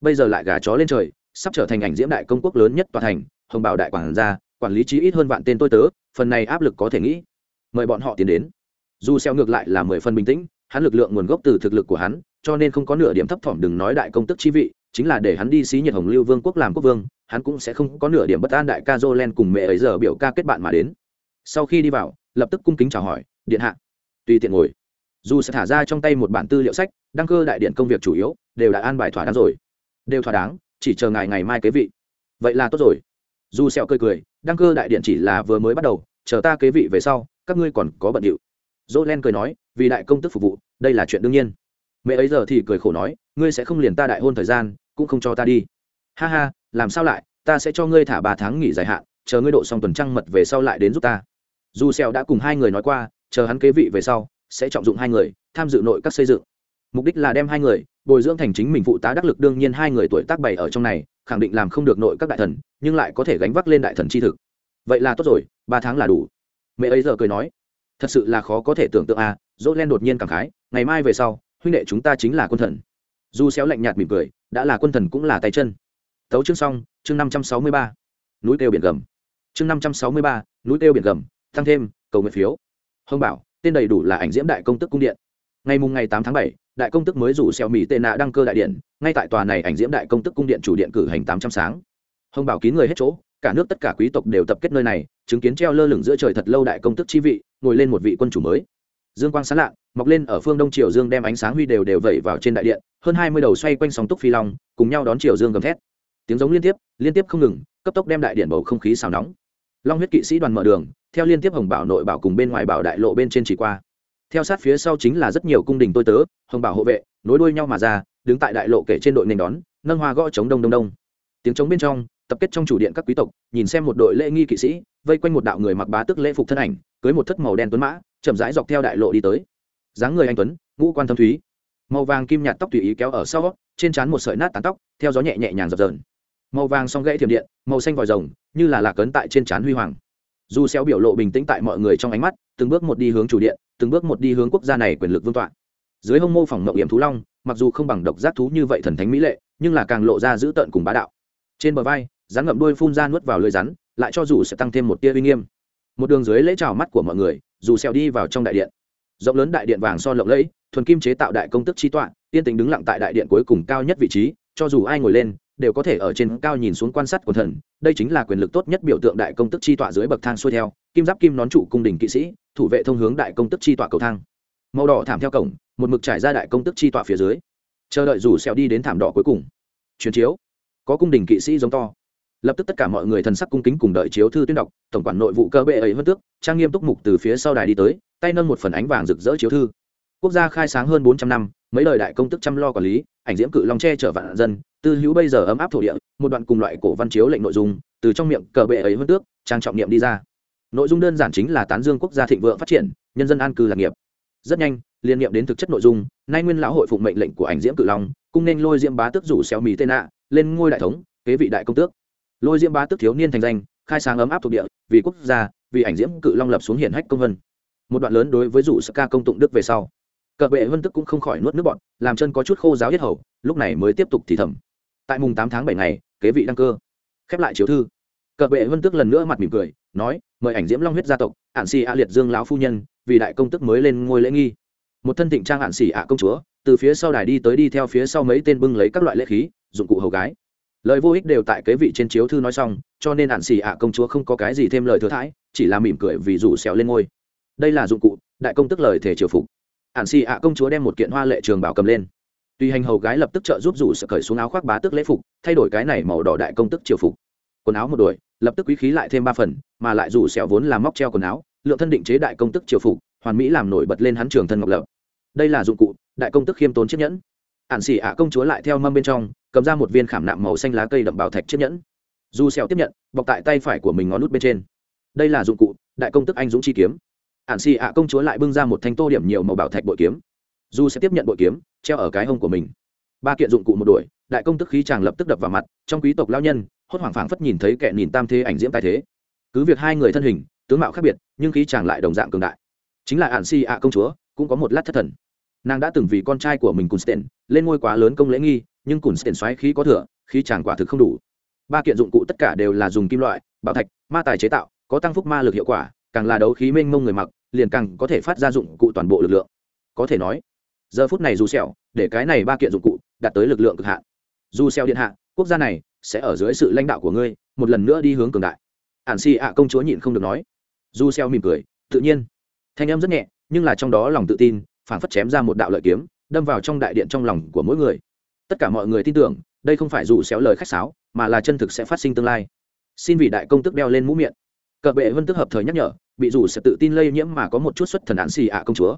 [SPEAKER 1] Bây giờ lại gà chó lên trời, sắp trở thành ảnh diễm đại công quốc lớn nhất tòa thành, hồng bảo đại quản gia, quản lý trí ít hơn vạn tên tôi tớ, phần này áp lực có thể nghĩ. Mời bọn họ tiến đến. Dù xeo ngược lại là mười phần bình tĩnh, hắn lực lượng nguồn gốc từ thực lực của hắn cho nên không có nửa điểm thấp thỏm đừng nói đại công tức chi vị, chính là để hắn đi xí nhiệt hồng lưu vương quốc làm quốc vương, hắn cũng sẽ không có nửa điểm bất an đại ca jolen cùng mẹ ấy giờ biểu ca kết bạn mà đến. Sau khi đi vào, lập tức cung kính chào hỏi, điện hạ. Tùy tiện ngồi. Dù sẽ thả ra trong tay một bản tư liệu sách, đăng cơ đại điện công việc chủ yếu, đều đã an bài thỏa đáng rồi. Đều thỏa đáng, chỉ chờ ngày ngày mai kế vị. Vậy là tốt rồi. Dù sẹo cười cười, đăng cơ đại điện chỉ là vừa mới bắt đầu, chờ ta kế vị về sau, các ngươi còn có bận điệu. Dỗ len cười nói, vì đại công tức phục vụ, đây là chuyện đương nhiên mẹ ấy giờ thì cười khổ nói, ngươi sẽ không liền ta đại hôn thời gian, cũng không cho ta đi. Ha ha, làm sao lại? Ta sẽ cho ngươi thả ba tháng nghỉ dài hạn, chờ ngươi độ xong tuần trăng mật về sau lại đến giúp ta. Dù xèo đã cùng hai người nói qua, chờ hắn kế vị về sau, sẽ trọng dụng hai người, tham dự nội các xây dựng. Mục đích là đem hai người, bồi dưỡng thành chính mình phụ tá đắc lực đương nhiên hai người tuổi tác bảy ở trong này, khẳng định làm không được nội các đại thần, nhưng lại có thể gánh vác lên đại thần chi thực. Vậy là tốt rồi, ba tháng là đủ. Mẹ ấy giờ cười nói. Thật sự là khó có thể tưởng tượng à dỗ len đột nhiên cảm khái, ngày mai về sau huynh đệ chúng ta chính là quân thần. Du xéo lạnh nhạt mỉm cười, đã là quân thần cũng là tay chân. Tấu chương xong, chương năm trăm sáu mươi ba. Núi tiêu biển gầm. Chương năm trăm sáu mươi ba, núi tiêu biển gầm tăng thêm, cầu nguyện phiếu. Hồng bảo, tên đầy đủ là ảnh diễm đại công tức cung điện. Ngày mùng ngày tám tháng bảy, đại công tức mới rủ xeo mỹ tệ nạ đăng cơ đại điện, ngay tại tòa này ảnh diễm đại công tức cung điện chủ điện cử hành tám trăm sáng. Hồng bảo kín người hết chỗ, cả nước tất cả quý tộc đều tập kết nơi này, chứng kiến treo lơ lửng giữa trời thật lâu đại công tức chi vị, ngồi lên một vị quân chủ mới dương quang sáng lạ mọc lên ở phương đông triều dương đem ánh sáng huy đều đều vẩy vào trên đại điện, hơn hai mươi đầu xoay quanh sóng túc phi long, cùng nhau đón triều dương gầm thét. Tiếng giống liên tiếp liên tiếp không ngừng, cấp tốc đem đại điện bầu không khí xào nóng. Long huyết kỵ sĩ đoàn mở đường, theo liên tiếp hồng bảo nội bảo cùng bên ngoài bảo đại lộ bên trên chỉ qua. Theo sát phía sau chính là rất nhiều cung đình tôi tớ, hồng bảo hộ vệ, nối đuôi nhau mà ra, đứng tại đại lộ kể trên đội nền đón, nâng hoa gõ chống đông đông đông. Tiếng trống bên trong, tập kết trong chủ điện các quý tộc, nhìn xem một đội lễ nghi kỵ sĩ, vây quanh một đạo người mặc bá tức lễ phục thân ảnh cưới một thất màu đen tuấn mã, chậm rãi dọc theo đại lộ đi tới. Dáng người anh tuấn, ngũ quan thâm thúy. Màu vàng kim nhạt tóc tùy ý kéo ở sau, trên trán một sợi nát tán tóc, theo gió nhẹ nhẹ nhàng dập dờn. Màu vàng song gãy thiểm điện, màu xanh vòi rồng, như là lạc cấn tại trên trán huy hoàng. Dù xéo biểu lộ bình tĩnh tại mọi người trong ánh mắt, từng bước một đi hướng chủ điện, từng bước một đi hướng quốc gia này quyền lực vương tọa. Dưới hông mô phỏng mộng hiểm thú long, mặc dù không bằng độc giác thú như vậy thần thánh mỹ lệ, nhưng là càng lộ ra dữ tợn cùng bá đạo. Trên bờ vai, rắn ngậm đuôi phun ra nuốt vào lưỡi rắn, lại cho dù sẽ tăng thêm một tia uy nghiêm một đường dưới lễ chào mắt của mọi người, dù xèo đi vào trong đại điện. Rộng lớn đại điện vàng son lộng lẫy, thuần kim chế tạo đại công tức chi tọa, tiên tính đứng lặng tại đại điện cuối cùng cao nhất vị trí, cho dù ai ngồi lên, đều có thể ở trên cao nhìn xuống quan sát quần thần. Đây chính là quyền lực tốt nhất biểu tượng đại công tức chi tọa dưới bậc thang xuôi theo, kim giáp kim nón trụ cung đình kỵ sĩ, thủ vệ thông hướng đại công tức chi tọa cầu thang. Màu đỏ thảm theo cổng, một mực trải ra đại công tức chi tọa phía dưới. Chờ đợi rủ xèo đi đến thảm đỏ cuối cùng. Truyền chiếu. Có cung đình kỵ sĩ giống to lập tức tất cả mọi người thần sắc cung kính cùng đợi chiếu thư tuyên đọc, tổng quản nội vụ cơ bệ ấy hơn tước, trang nghiêm túc mục từ phía sau đài đi tới, tay nâng một phần ánh vàng rực rỡ chiếu thư. Quốc gia khai sáng hơn bốn trăm năm, mấy đời đại công tức chăm lo quản lý, ảnh diễm cự long che chở vạn dân, tư hữu bây giờ ấm áp thổ địa, một đoạn cùng loại cổ văn chiếu lệnh nội dung, từ trong miệng cờ bệ ấy hơn tước, trang trọng niệm đi ra. Nội dung đơn giản chính là tán dương quốc gia thịnh vượng phát triển, nhân dân an cư lạc nghiệp. Rất nhanh, liên niệm đến thực chất nội dung, nay nguyên lão hội phụng mệnh lệnh của ảnh diễm cự long, cung nên lôi diễm bá tước rủ xéo mì tên nạ, lên ngôi đại thống, kế vị đại công tước lôi diễm bá tước thiếu niên thành danh, khai sáng ấm áp thuộc địa, vì quốc gia, vì ảnh diễm cự long lập xuống hiển hách công vân. Một đoạn lớn đối với rủ sơ ca công tụng đức về sau. Cờ bệ vân tức cũng không khỏi nuốt nước bọn làm chân có chút khô giáo yết hầu, lúc này mới tiếp tục thì thầm. Tại mùng tám tháng bảy ngày, kế vị đăng cơ. Khép lại chiếu thư. Cờ bệ vân tức lần nữa mặt mỉm cười, nói, mời ảnh diễm long huyết gia tộc ạn xì a liệt dương lão phu nhân, vì đại công tức mới lên ngôi lễ nghi. Một thân thịnh trang ạn xì ạ công chúa, từ phía sau đài đi tới đi theo phía sau mấy tên bưng lấy các loại lễ khí, dụng cụ hầu gái lời vô ích đều tại kế vị trên chiếu thư nói xong, cho nên ạn xì ạ công chúa không có cái gì thêm lời thừa thãi, chỉ là mỉm cười vì rủ xéo lên ngôi. Đây là dụng cụ, đại công tức lời thể triều phục. Ạn xì ạ công chúa đem một kiện hoa lệ trường bảo cầm lên. Tuy hành hầu gái lập tức trợ giúp rủ sợ cởi xuống áo khoác bá tức lễ phục, thay đổi cái này màu đỏ đại công tức triều phục. Quần áo một đuổi, lập tức quý khí lại thêm ba phần, mà lại rủ sẹo vốn là móc treo quần áo, lượng thân định chế đại công tức triều phục, hoàn mỹ làm nổi bật lên hắn trường thân ngọc lập đây là dụng cụ, đại công tức khiêm tốn chiếc nhẫn hạn xỉ ạ công chúa lại theo mâm bên trong, cầm ra một viên khảm nạm màu xanh lá cây đậm bảo thạch chiếc nhẫn. Dù xẻo tiếp nhận, bọc tại tay phải của mình ngón nút bên trên. Đây là dụng cụ, đại công tức anh dũng chi kiếm. Hạn xỉ ạ công chúa lại bưng ra một thanh tô điểm nhiều màu bảo thạch bội kiếm. Dù sẽ tiếp nhận bội kiếm, treo ở cái hông của mình. Ba kiện dụng cụ một đuổi, đại công tức khí chàng lập tức đập vào mặt, trong quý tộc lao nhân, hốt hoảng phảng phất nhìn thấy kẻ nhìn tam thế ảnh diễm tài thế. Cứ việc hai người thân hình, tướng mạo khác biệt, nhưng khí chàng lại đồng dạng cường đại. Chính là ạn xì ạ công chúa, cũng có một lát thất thần nàng đã từng vì con trai của mình cùn lên ngôi quá lớn công lễ nghi, nhưng cùn xoáy khí có thừa, khí chàng quả thực không đủ. Ba kiện dụng cụ tất cả đều là dùng kim loại, bảo thạch, ma tài chế tạo, có tăng phúc ma lực hiệu quả, càng là đấu khí mênh mông người mặc, liền càng có thể phát ra dụng cụ toàn bộ lực lượng. Có thể nói, giờ phút này dù sẹo để cái này ba kiện dụng cụ đạt tới lực lượng cực hạn. Dù sẹo điện hạ, quốc gia này sẽ ở dưới sự lãnh đạo của ngươi, một lần nữa đi hướng cường đại. Ản si ạ công chúa nhịn không được nói. Dù sẹo mỉm cười, tự nhiên. Thanh âm rất nhẹ, nhưng là trong đó lòng tự tin phảng phất chém ra một đạo lợi kiếm, đâm vào trong đại điện trong lòng của mỗi người. Tất cả mọi người tin tưởng, đây không phải dù xéo lời khách sáo, mà là chân thực sẽ phát sinh tương lai. Xin vị đại công tức đeo lên mũ miệng. Cờ bệ vân tức hợp thời nhắc nhở, bị dù sẽ tự tin lây nhiễm mà có một chút xuất thần ạn xì ạ công chúa.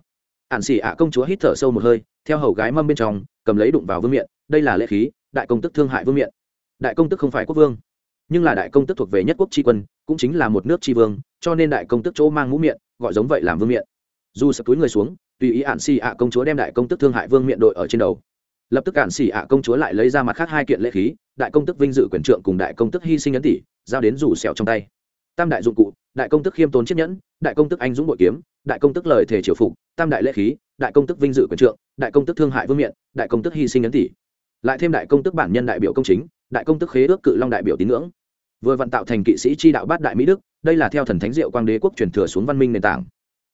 [SPEAKER 1] Ạn xì ạ công chúa hít thở sâu một hơi, theo hầu gái mâm bên trong, cầm lấy đụng vào vương miện đây là lễ khí, đại công tức thương hại vương miện đại công tức không phải quốc vương, nhưng là đại công tức thuộc về nhất quốc tri quân, cũng chính là một nước tri vương, cho nên đại công tức chỗ mang mũ miệng, gọi giống vậy làm vương miện dù sập túi người xuống tùy ý ạn xì ạ công chúa đem đại công tức thương hại vương miện đội ở trên đầu lập tức ạn xì ạ công chúa lại lấy ra mặt khác hai kiện lễ khí đại công tức vinh dự quyền trượng cùng đại công tức hy sinh ấn tỷ giao đến rủ sẹo trong tay tam đại dụng cụ đại công tức khiêm tốn chiếc nhẫn đại công tức anh dũng bội kiếm đại công tức lời thể triều phục tam đại lễ khí đại công tức vinh dự quyền trượng đại công tức thương hại vương miện đại công tức hy sinh ấn tỷ lại thêm đại công tức bản nhân đại biểu công chính đại công tức khế ước cự long đại biểu tín ngưỡng vừa vận tạo thành kỵ sĩ chi đạo bát đại mỹ đức đây là theo thần thánh diệu quang đế quốc truyền thừa xuống văn minh nền tảng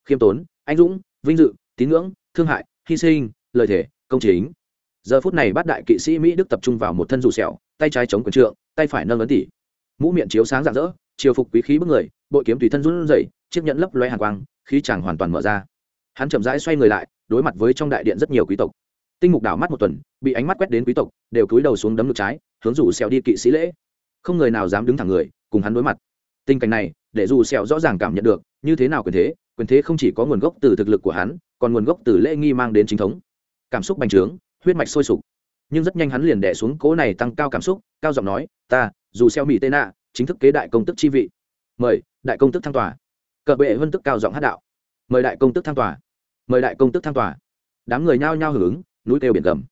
[SPEAKER 1] khiêm tốn anh dũng vinh dự tín ngưỡng, thương hại, hy sinh lợi thể công chính. Giờ phút này bát đại kỵ sĩ mỹ đức tập trung vào một thân rủ sẹo, tay trái chống quần trượng, tay phải nâng ấn tỷ mũ miệng chiếu sáng rạng rỡ, chiều phục quý khí bức người, bội kiếm tùy thân run rẩy, chiếc nhẫn lấp loe hàn quang, khí chàng hoàn toàn mở ra. Hắn chậm rãi xoay người lại, đối mặt với trong đại điện rất nhiều quý tộc. Tinh mục đảo mắt một tuần, bị ánh mắt quét đến quý tộc, đều cúi đầu xuống đấm ngực trái, hướng rủ sẹo đi kỵ sĩ lễ. Không người nào dám đứng thẳng người, cùng hắn đối mặt. Tình cảnh này, để dù sẹo rõ ràng cảm nhận được, như thế nào quyền thế quyền thế không chỉ có nguồn gốc từ thực lực của hắn còn nguồn gốc từ lễ nghi mang đến chính thống. Cảm xúc bành trướng, huyết mạch sôi sục. Nhưng rất nhanh hắn liền đè xuống cố này tăng cao cảm xúc, cao giọng nói, ta, dù xeo mỹ tên nạ, chính thức kế đại công tức chi vị. Mời, đại công tức thăng tòa. Cờ bệ vân tức cao giọng hát đạo. Mời đại công tức thăng tòa. Mời đại công tức thăng tòa. Đám người nhao nhao hưởng ứng, núi kêu biển gầm.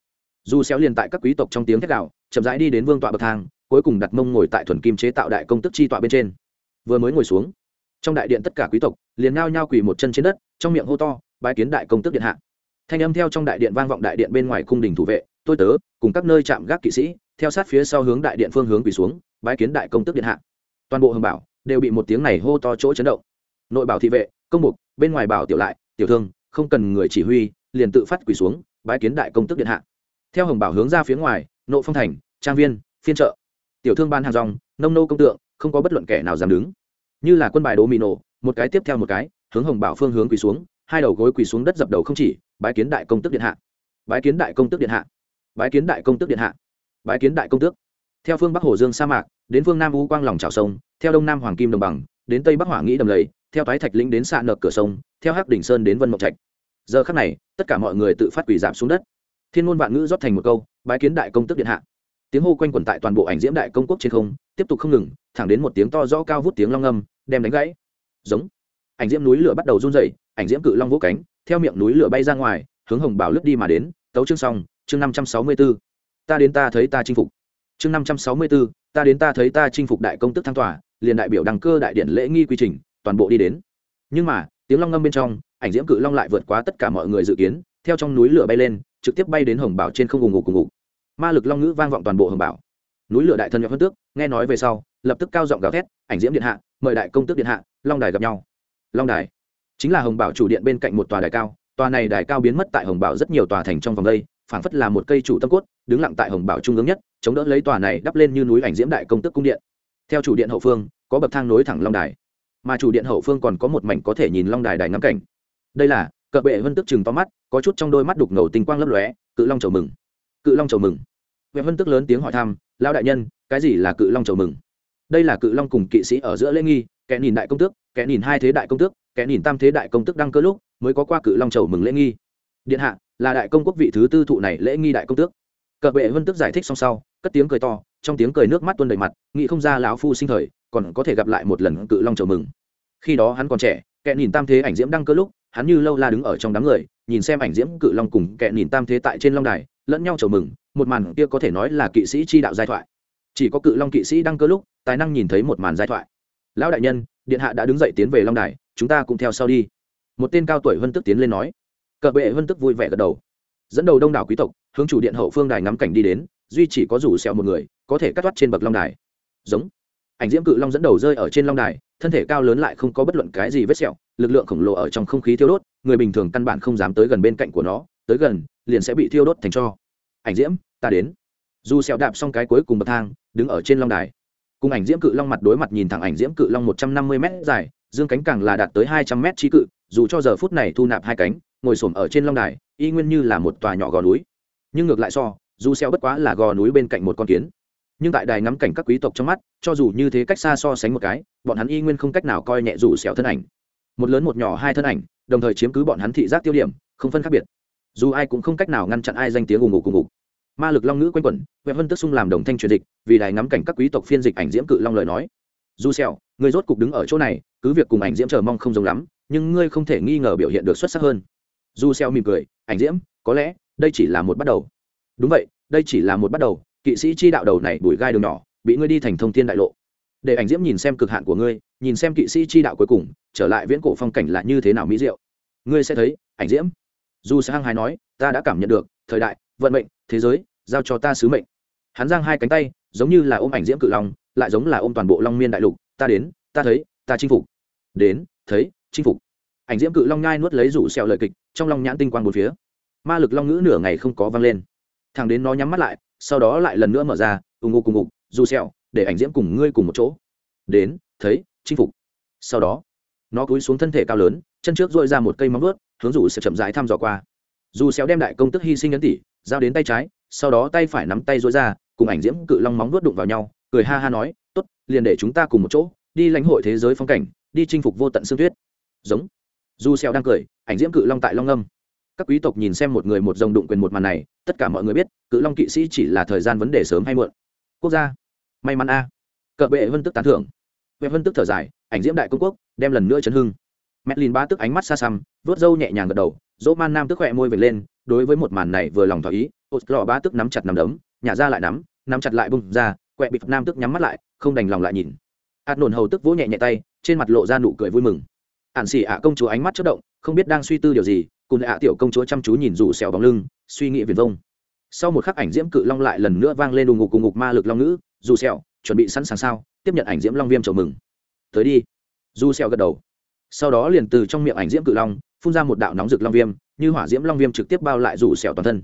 [SPEAKER 1] Dù xéo liền tại các quý tộc trong tiếng thét gào chậm rãi đi đến vương tọa bậc thang, cuối cùng đặt mông ngồi tại thuần kim chế tạo đại công tức chi tọa bên trên. Vừa mới ngồi xuống trong đại điện tất cả quý tộc liền ngao nhao quỳ một chân trên đất, trong miệng hô to, bái kiến đại công tức điện hạ. Thanh âm theo trong đại điện vang vọng đại điện bên ngoài cung đình thủ vệ, tôi tớ, cùng các nơi chạm gác kỵ sĩ, theo sát phía sau hướng đại điện phương hướng quỳ xuống, bái kiến đại công tức điện hạ. Toàn bộ hồng bảo đều bị một tiếng này hô to chỗ chấn động. Nội bảo thị vệ, công mục, bên ngoài bảo tiểu lại, tiểu thương, không cần người chỉ huy, liền tự phát quỳ xuống, bái kiến đại công tức điện hạ. Theo hồng bảo hướng ra phía ngoài, nộ phong thành, trang viên, phiên trợ tiểu thương ban hàng rong, nông nô công tượng, không có bất luận kẻ nào dám đứng như là quân bài đố mì nổ, một cái tiếp theo một cái, hướng hồng bảo phương hướng quỳ xuống, hai đầu gối quỳ xuống đất dập đầu không chỉ, bái kiến đại công tức điện hạ. Bái kiến đại công tức điện hạ. Bái kiến đại công tức điện hạ. Bái kiến đại công tước. Theo phương bắc hồ dương sa mạc, đến phương nam u quang lòng trào sông, theo đông nam hoàng kim đồng bằng, đến tây bắc hỏa nghĩ đầm lầy, theo thái thạch lĩnh đến xạ nợ cửa sông, theo hắc đỉnh sơn đến vân mộc trạch. Giờ khắc này, tất cả mọi người tự phát quỷ giảm xuống đất. Thiên ngôn vạn ngữ rót thành một câu, bái kiến đại công tức điện hạ. Tiếng hô quanh quẩn tại toàn bộ ảnh diễm đại công quốc trên không tiếp tục không ngừng, thẳng đến một tiếng to rõ cao vút tiếng long âm, đem đánh gãy. Giống. Ảnh diễm núi lửa bắt đầu run dậy ảnh diễm cự long vỗ cánh, theo miệng núi lửa bay ra ngoài, hướng hồng bảo lướt đi mà đến, tấu chương xong, chương năm trăm sáu mươi b ố ta đến ta thấy ta chinh phục. Chương năm trăm sáu mươi b ố ta đến ta thấy ta chinh phục đại công tức thăng tòa, liền đại biểu đăng cơ đại điện lễ nghi quy trình, toàn bộ đi đến. Nhưng mà, tiếng long ngâm bên trong, ảnh diễm cự long lại vượt quá tất cả mọi người dự kiến, theo trong núi lửa bay lên, trực tiếp bay đến hồng bảo trên không ùng ục cùng ngục ma lực long ngữ vang vọng toàn bộ hồng bảo núi lửa đại thần nhập hơn tước, nghe nói về sau, lập tức cao giọng gào thét, ảnh diễm điện hạ, mời đại công tước điện hạ, long đài gặp nhau. Long đài chính là hồng bảo chủ điện bên cạnh một tòa đài cao, tòa này đài cao biến mất tại hồng bảo rất nhiều tòa thành trong vòng đây, phảng phất là một cây chủ tâm cốt, đứng lặng tại hồng bảo trung ương nhất, chống đỡ lấy tòa này đắp lên như núi ảnh diễm đại công tước cung điện. Theo chủ điện hậu phương, có bậc thang nối thẳng long đài, mà chủ điện hậu phương còn có một mảnh có thể nhìn long đài đài ngắm cảnh. Đây là cợ bệ vân tức chừng to mắt, có chút trong đôi mắt đục ngầu tinh quang lấp lóe, cự long chầu mừng. Cự long chầu mừng. Vệ vân tức lớn tiếng hỏi thăm lao đại nhân, cái gì là cự long chầu mừng? Đây là cự long cùng kỵ sĩ ở giữa lễ nghi, kẻ nhìn đại công tước, kẻ nhìn hai thế đại công tước, kẻ nhìn tam thế đại công tước đăng cơ lúc mới có qua cự long chầu mừng lễ nghi. Điện hạ, là đại công quốc vị thứ tư thụ này lễ nghi đại công tước. Cờ bệ vân tức giải thích xong sau, cất tiếng cười to, trong tiếng cười nước mắt tuôn đầy mặt, nghĩ không ra lão phu sinh thời, còn có thể gặp lại một lần cự long chầu mừng. Khi đó hắn còn trẻ, kẻ nhìn tam thế ảnh diễm đăng cơ lúc, hắn như lâu la đứng ở trong đám người, nhìn xem ảnh diễm cự long cùng kẻ nhìn tam thế tại trên long đài, lẫn nhau chầu mừng một màn kia có thể nói là kỵ sĩ chi đạo giai thoại. Chỉ có cự long kỵ sĩ đăng cơ lúc, tài năng nhìn thấy một màn giai thoại. Lão đại nhân, điện hạ đã đứng dậy tiến về long đài, chúng ta cũng theo sau đi. Một tên cao tuổi vân tức tiến lên nói. Cờ bệ vân tức vui vẻ gật đầu. Dẫn đầu đông đảo quý tộc, hướng chủ điện hậu phương đài ngắm cảnh đi đến, duy chỉ có rủ sẹo một người, có thể cắt toát trên bậc long đài. Giống. Ảnh diễm cự long dẫn đầu rơi ở trên long đài, thân thể cao lớn lại không có bất luận cái gì vết sẹo, lực lượng khổng lồ ở trong không khí thiêu đốt, người bình thường căn bản không dám tới gần bên cạnh của nó, tới gần, liền sẽ bị thiêu đốt thành cho ảnh diễm, ta đến. Dù sẹo đạp xong cái cuối cùng bậc thang, đứng ở trên long đài. Cùng ảnh diễm cự long mặt đối mặt nhìn thẳng ảnh diễm cự long một trăm năm mươi m dài, dương cánh càng là đạt tới hai trăm m trí cự, dù cho giờ phút này thu nạp hai cánh, ngồi xổm ở trên long đài, y nguyên như là một tòa nhỏ gò núi. Nhưng ngược lại so, dù xeo bất quá là gò núi bên cạnh một con kiến. Nhưng tại đài ngắm cảnh các quý tộc trong mắt, cho dù như thế cách xa so sánh một cái, bọn hắn y nguyên không cách nào coi nhẹ dù xeo thân ảnh. Một lớn một nhỏ hai thân ảnh, đồng thời chiếm cứ bọn hắn thị giác tiêu điểm, không phân khác biệt. Dù ai cũng không cách nào ngăn chặn ai danh tiếng ùng ục cùng ục ma lực long ngữ quanh quẩn huệ vân tức sung làm đồng thanh truyền dịch, vì đài ngắm cảnh các quý tộc phiên dịch ảnh diễm cự long lời nói. Du xèo, người rốt cục đứng ở chỗ này, cứ việc cùng ảnh diễm chờ mong không giống lắm, nhưng ngươi không thể nghi ngờ biểu hiện được xuất sắc hơn. Du xeo mỉm cười, ảnh diễm, có lẽ, đây chỉ là một bắt đầu. Đúng vậy, đây chỉ là một bắt đầu, kỵ sĩ chi đạo đầu này đuổi gai đường nhỏ, bị ngươi đi thành thông thiên đại lộ. Để ảnh diễm nhìn xem cực hạn của ngươi, nhìn xem kỵ sĩ chi đạo cuối cùng, trở lại viễn cổ phong cảnh là như thế nào mỹ diệu. Ngươi sẽ thấy, ảnh diễm. Du sẽ hăng hái nói, ta đã cảm nhận được, thời đại, vận mệnh, thế giới giao cho ta sứ mệnh. Hắn giang hai cánh tay, giống như là ôm ảnh diễm cự long, lại giống là ôm toàn bộ long miên đại lục. Ta đến, ta thấy, ta chinh phục. Đến, thấy, chinh phục. Ảnh diễm cự long nhai nuốt lấy rủ xẹo lợi kịch, trong lòng nhãn tinh quang một phía. Ma lực long ngữ nửa ngày không có vang lên. Thằng đến nó nhắm mắt lại, sau đó lại lần nữa mở ra, ùng ngục cùng ục dù xẹo để ảnh diễm cùng ngươi cùng một chỗ. Đến, thấy, chinh phục. Sau đó, nó cúi xuống thân thể cao lớn, chân trước dội ra một cây móng vuốt, hướng rủ sẽ chậm rãi thăm dò qua. Dù xéo đem đại công tức hy sinh ấn tỷ giao đến tay trái sau đó tay phải nắm tay rối ra cùng ảnh diễm cự long móng vuốt đụng vào nhau cười ha ha nói tốt liền để chúng ta cùng một chỗ đi lãnh hội thế giới phong cảnh đi chinh phục vô tận xương tuyết. Giống. Du xeo đang cười ảnh diễm cự long tại long âm. Các quý tộc nhìn xem một người một dòng đụng quyền một màn này tất cả mọi người biết cự long kỵ sĩ chỉ là thời gian vấn đề sớm hay muộn. Quốc gia. May mắn a. Cờ bệ vân tức tán thưởng. Vệ vân tức thở dài ảnh diễm đại công quốc đem lần nữa chấn hưng. Medlin ba tức ánh mắt xa xăm, vớt râu nhẹ nhàng gật đầu, Dỗ Man Nam tức khẽ môi về lên, đối với một màn này vừa lòng thỏa ý, Oslo ba tức nắm chặt nắm đấm, nhả ra lại nắm, nắm chặt lại bung ra, quẹ bị Nam tức nhắm mắt lại, không đành lòng lại nhìn. hạt nổn hầu tức vỗ nhẹ nhẹ tay, trên mặt lộ ra nụ cười vui mừng. Ản xỉ ạ công chúa ánh mắt chớp động, không biết đang suy tư điều gì, cùng ạ tiểu công chúa chăm chú nhìn rủ xèo bóng lưng, suy nghĩ viền vông. Sau một khắc ảnh diễm cự long lại lần nữa vang lên đùng ngục cùng ngục ma lực long ngữ, rủ xèo chuẩn bị sẵn sàng sao, tiếp nhận ảnh diễm long viêm chào mừng. Tới đi. Rủ xèo gật đầu sau đó liền từ trong miệng ảnh diễm cự long phun ra một đạo nóng rực long viêm như hỏa diễm long viêm trực tiếp bao lại rủ xèo toàn thân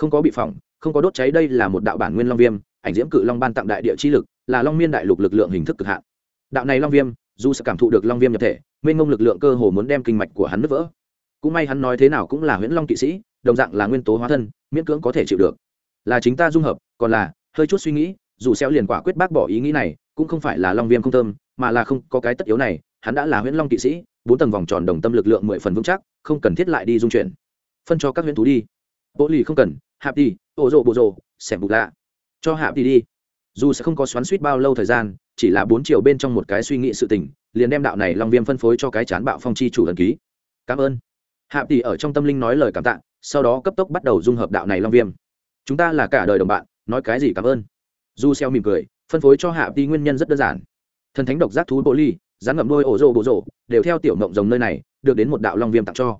[SPEAKER 1] không có bị phỏng, không có đốt cháy, đây là một đạo bản nguyên long viêm, ảnh diễm cự long ban tặng đại địa chi lực, là long miên đại lục lực lượng hình thức cực hạn. Đạo này long viêm, dù sẽ cảm thụ được long viêm nhập thể, mênh ngông lực lượng cơ hồ muốn đem kinh mạch của hắn nứt vỡ. Cũng may hắn nói thế nào cũng là huyễn long kỵ sĩ, đồng dạng là nguyên tố hóa thân, miễn cưỡng có thể chịu được. Là chính ta dung hợp, còn là, hơi chút suy nghĩ, dù xéo liền quả quyết bác bỏ ý nghĩ này, cũng không phải là long viêm không thơm, mà là không có cái tất yếu này, hắn đã là huyễn long kỵ sĩ, bốn tầng vòng tròn đồng tâm lực lượng mười phần vững chắc, không cần thiết lại đi dung chuyển. Phân cho các huyễn thú đi. Bộ lì không cần hạp đi ô rộ bộ rộ xẻm bục lạ. Cho hạp đi đi. Dù sẽ không có xoắn suýt bao lâu thời gian, chỉ là bốn chiều bên trong một cái suy nghĩ sự tình, liền đem đạo này long viêm phân phối cho cái chán bạo phong chi chủ thần ký. Cảm ơn. Hạp đi ở trong tâm linh nói lời cảm tạ, sau đó cấp tốc bắt đầu dung hợp đạo này long viêm. Chúng ta là cả đời đồng bạn, nói cái gì cảm ơn. Du xeo mỉm cười, phân phối cho hạp đi nguyên nhân rất đơn giản. Thần thánh độc giác thú bộ ly, rắn ngậm đôi ổ rô bộ rồ, đều theo tiểu mộng rồng nơi này, được đến một đạo long viêm tặng cho.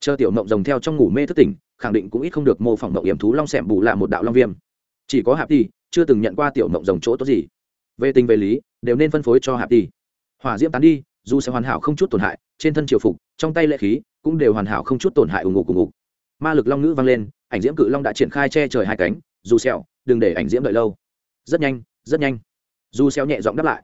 [SPEAKER 1] Chờ tiểu mộng rồng theo trong ngủ mê thức tỉnh khẳng định cũng ít không được mô phỏng mộng hiểm thú long xẻm bù là một đạo long viêm. Chỉ có hạp đi chưa từng nhận qua tiểu mộng rồng chỗ tốt gì. Về tình về lý, đều nên phân phối cho hạp đi hỏa diễm tán đi, dù sẽ hoàn hảo không chút tổn hại, trên thân triều phục, trong tay lệ khí, cũng đều hoàn hảo không chút tổn hại ủng ngục ủng ngục. Ma lực long ngữ vang lên, ảnh diễm cự long đã triển khai che trời hai cánh, dù xẹo đừng để ảnh diễm đợi lâu. Rất nhanh rất nhanh. Dù xẹo nhẹ giọng đáp lại.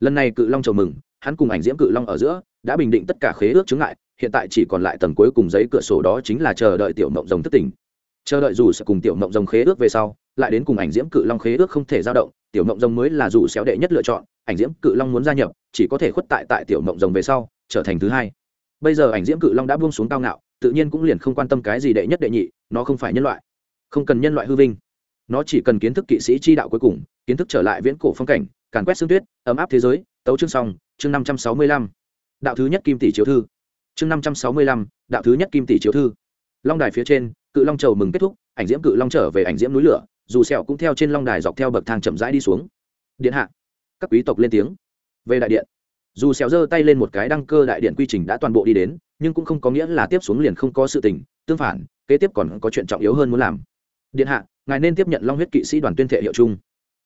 [SPEAKER 1] Lần này cự long chào mừng, hắn cùng ảnh diễm cự long ở giữa, đã bình định tất cả khế ước chứng ngại hiện tại chỉ còn lại tầng cuối cùng giấy cửa sổ đó chính là chờ đợi tiểu mộng rồng thất tỉnh chờ đợi dù sẽ cùng tiểu mộng rồng khế ước về sau, lại đến cùng ảnh diễm cự long khế ước không thể dao động, tiểu mộng rồng mới là dù xéo đệ nhất lựa chọn, ảnh diễm cự long muốn gia nhập, chỉ có thể khuất tại tại tiểu mộng rồng về sau, trở thành thứ hai. Bây giờ ảnh diễm cự long đã buông xuống cao ngạo, tự nhiên cũng liền không quan tâm cái gì đệ nhất đệ nhị, nó không phải nhân loại. Không cần nhân loại hư vinh. Nó chỉ cần kiến thức kỵ sĩ chi đạo cuối cùng, kiến thức trở lại viễn cổ phong cảnh, càn quét xương tuyết, ấm áp thế giới, tấu chương song chương năm trăm sáu mươi lăm. Đạo thứ nhất kim tỷ chiếu thư chương năm trăm sáu mươi lăm, đạo thứ nhất kim tỷ chiếu thư. Long đài phía trên, cự long trầu mừng kết thúc, ảnh diễm cự long trở về ảnh diễm núi lửa, dù sẹo cũng theo trên long đài dọc theo bậc thang chậm rãi đi xuống. Điện hạ, các quý tộc lên tiếng. Về đại điện, dù sẹo giơ tay lên một cái đăng cơ đại điện quy trình đã toàn bộ đi đến, nhưng cũng không có nghĩa là tiếp xuống liền không có sự tình, tương phản, kế tiếp còn có chuyện trọng yếu hơn muốn làm. Điện hạ, ngài nên tiếp nhận long huyết kỵ sĩ đoàn tuyên thệ hiệu chung.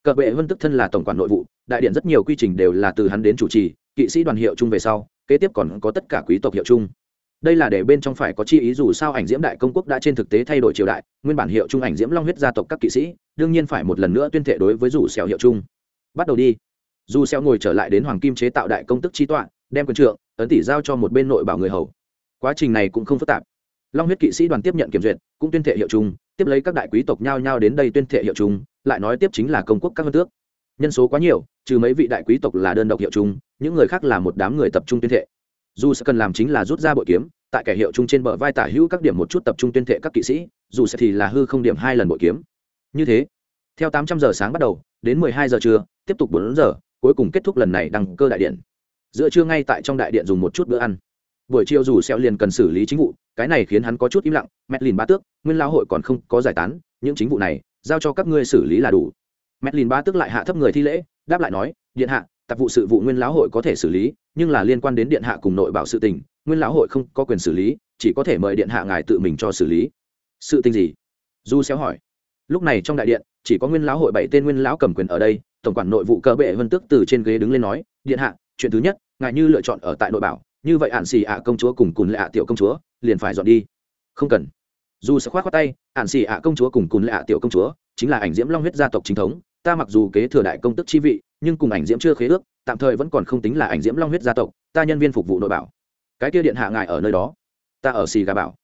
[SPEAKER 1] Cờ bệ vân tức thân là tổng quản nội vụ, đại điện rất nhiều quy trình đều là từ hắn đến chủ trì kỵ sĩ đoàn hiệu chung về sau, kế tiếp còn có tất cả quý tộc hiệu chung. Đây là để bên trong phải có chi ý dù sao ảnh diễm đại công quốc đã trên thực tế thay đổi triều đại, nguyên bản hiệu chung ảnh diễm long huyết gia tộc các kỵ sĩ, đương nhiên phải một lần nữa tuyên thệ đối với dù xèo hiệu chung. Bắt đầu đi. Dù xèo ngồi trở lại đến hoàng kim chế tạo đại công tức chi tọa, đem quyền trượng, ấn tỷ giao cho một bên nội bảo người hầu. Quá trình này cũng không phức tạp. Long huyết kỵ sĩ đoàn tiếp nhận kiểm duyệt, cũng tuyên thệ hiệu chung, tiếp lấy các đại quý tộc nhao nhao đến đây tuyên thệ hiệu chung, lại nói tiếp chính là công quốc các vân tước. Nhân số quá nhiều trừ mấy vị đại quý tộc là đơn độc hiệu chung, những người khác là một đám người tập trung tuyên thệ. Dù sẽ cần làm chính là rút ra bội kiếm, tại kẻ hiệu chung trên bờ vai tả hữu các điểm một chút tập trung tuyên thệ các kỵ sĩ, dù sẽ thì là hư không điểm hai lần bội kiếm. Như thế, theo tám trăm giờ sáng bắt đầu, đến mười hai giờ trưa, tiếp tục bốn giờ, cuối cùng kết thúc lần này đăng cơ đại điện. Giữa trưa ngay tại trong đại điện dùng một chút bữa ăn. Buổi chiều dù xeo liền cần xử lý chính vụ, cái này khiến hắn có chút im lặng mẹ lìn ba tước, nguyên lao hội còn không có giải tán, những chính vụ này, giao cho các ngươi xử lý là đủ. Mẹ lìn ba tước lại hạ thấp người thi lễ đáp lại nói, điện hạ, tạp vụ sự vụ nguyên lão hội có thể xử lý, nhưng là liên quan đến điện hạ cùng nội bảo sự tình, nguyên lão hội không có quyền xử lý, chỉ có thể mời điện hạ ngài tự mình cho xử lý. Sự tình gì? Du xéo hỏi. Lúc này trong đại điện, chỉ có nguyên lão hội bảy tên nguyên lão cầm quyền ở đây, tổng quản nội vụ cơ bệ vân tước từ trên ghế đứng lên nói, điện hạ, chuyện thứ nhất, ngài như lựa chọn ở tại nội bảo, như vậy ản xì ạ công chúa cùng cùn lệ ạ tiểu công chúa, liền phải dọn đi. Không cần. Dù sẽ khoát khoát tay, ản xì ạ công chúa cùng cùn lệ ạ tiểu công chúa, chính là ảnh diễm long huyết gia tộc chính thống ta mặc dù kế thừa đại công tức chi vị nhưng cùng ảnh diễm chưa khế ước tạm thời vẫn còn không tính là ảnh diễm long huyết gia tộc ta nhân viên phục vụ nội bảo. Cái kia điện hạ ngài ở nơi đó. Ta ở xì gà bảo.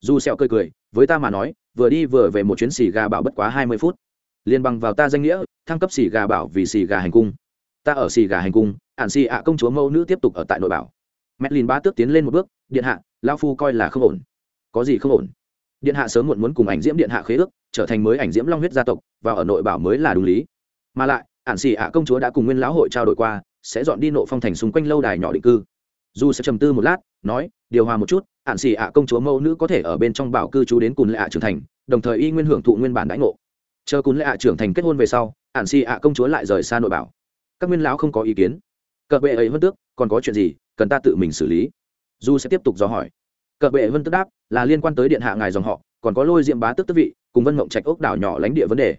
[SPEAKER 1] Dù sẹo cười cười với ta mà nói vừa đi vừa về một chuyến xì gà bảo bất quá hai mươi phút. Liên bằng vào ta danh nghĩa thăng cấp xì gà bảo vì xì gà hành cung. Ta ở xì gà hành cung ản xì ạ công chúa mẫu nữ tiếp tục ở tại nội bảo. Medlin ba tước tiến lên một bước, điện hạ, lão phu coi là không ổn. Có gì không ổn? Điện hạ sớm muộn muốn cùng ảnh diễm điện hạ khế ước, trở thành mới ảnh diễm long huyết gia tộc, và ở nội bảo mới là đúng lý. Mà lại, ản xì ạ công chúa đã cùng nguyên lão hội trao đổi qua, sẽ dọn đi nộ phong thành xung quanh lâu đài nhỏ định cư. Dù sẽ trầm tư một lát, nói, điều hòa một chút, ản xì ạ công chúa mẫu nữ có thể ở bên trong bảo cư trú đến cùng lệ ạ trưởng thành, đồng thời y nguyên hưởng thụ nguyên bản đãi ngộ. Chờ cùng lệ ạ trưởng thành kết hôn về sau, ản xì ạ công chúa lại rời xa nội bảo. Các nguyên lão không có ý kiến. Cờ bệ ấy hơn tước, còn có chuyện gì, cần ta tự mình xử lý du sẽ tiếp tục dò hỏi cờ bệ vân tức đáp, là liên quan tới điện hạ ngài dòng họ, còn có lôi diệm bá tức tức vị, cùng vân mộng trạch ốc đảo nhỏ lánh địa vấn đề.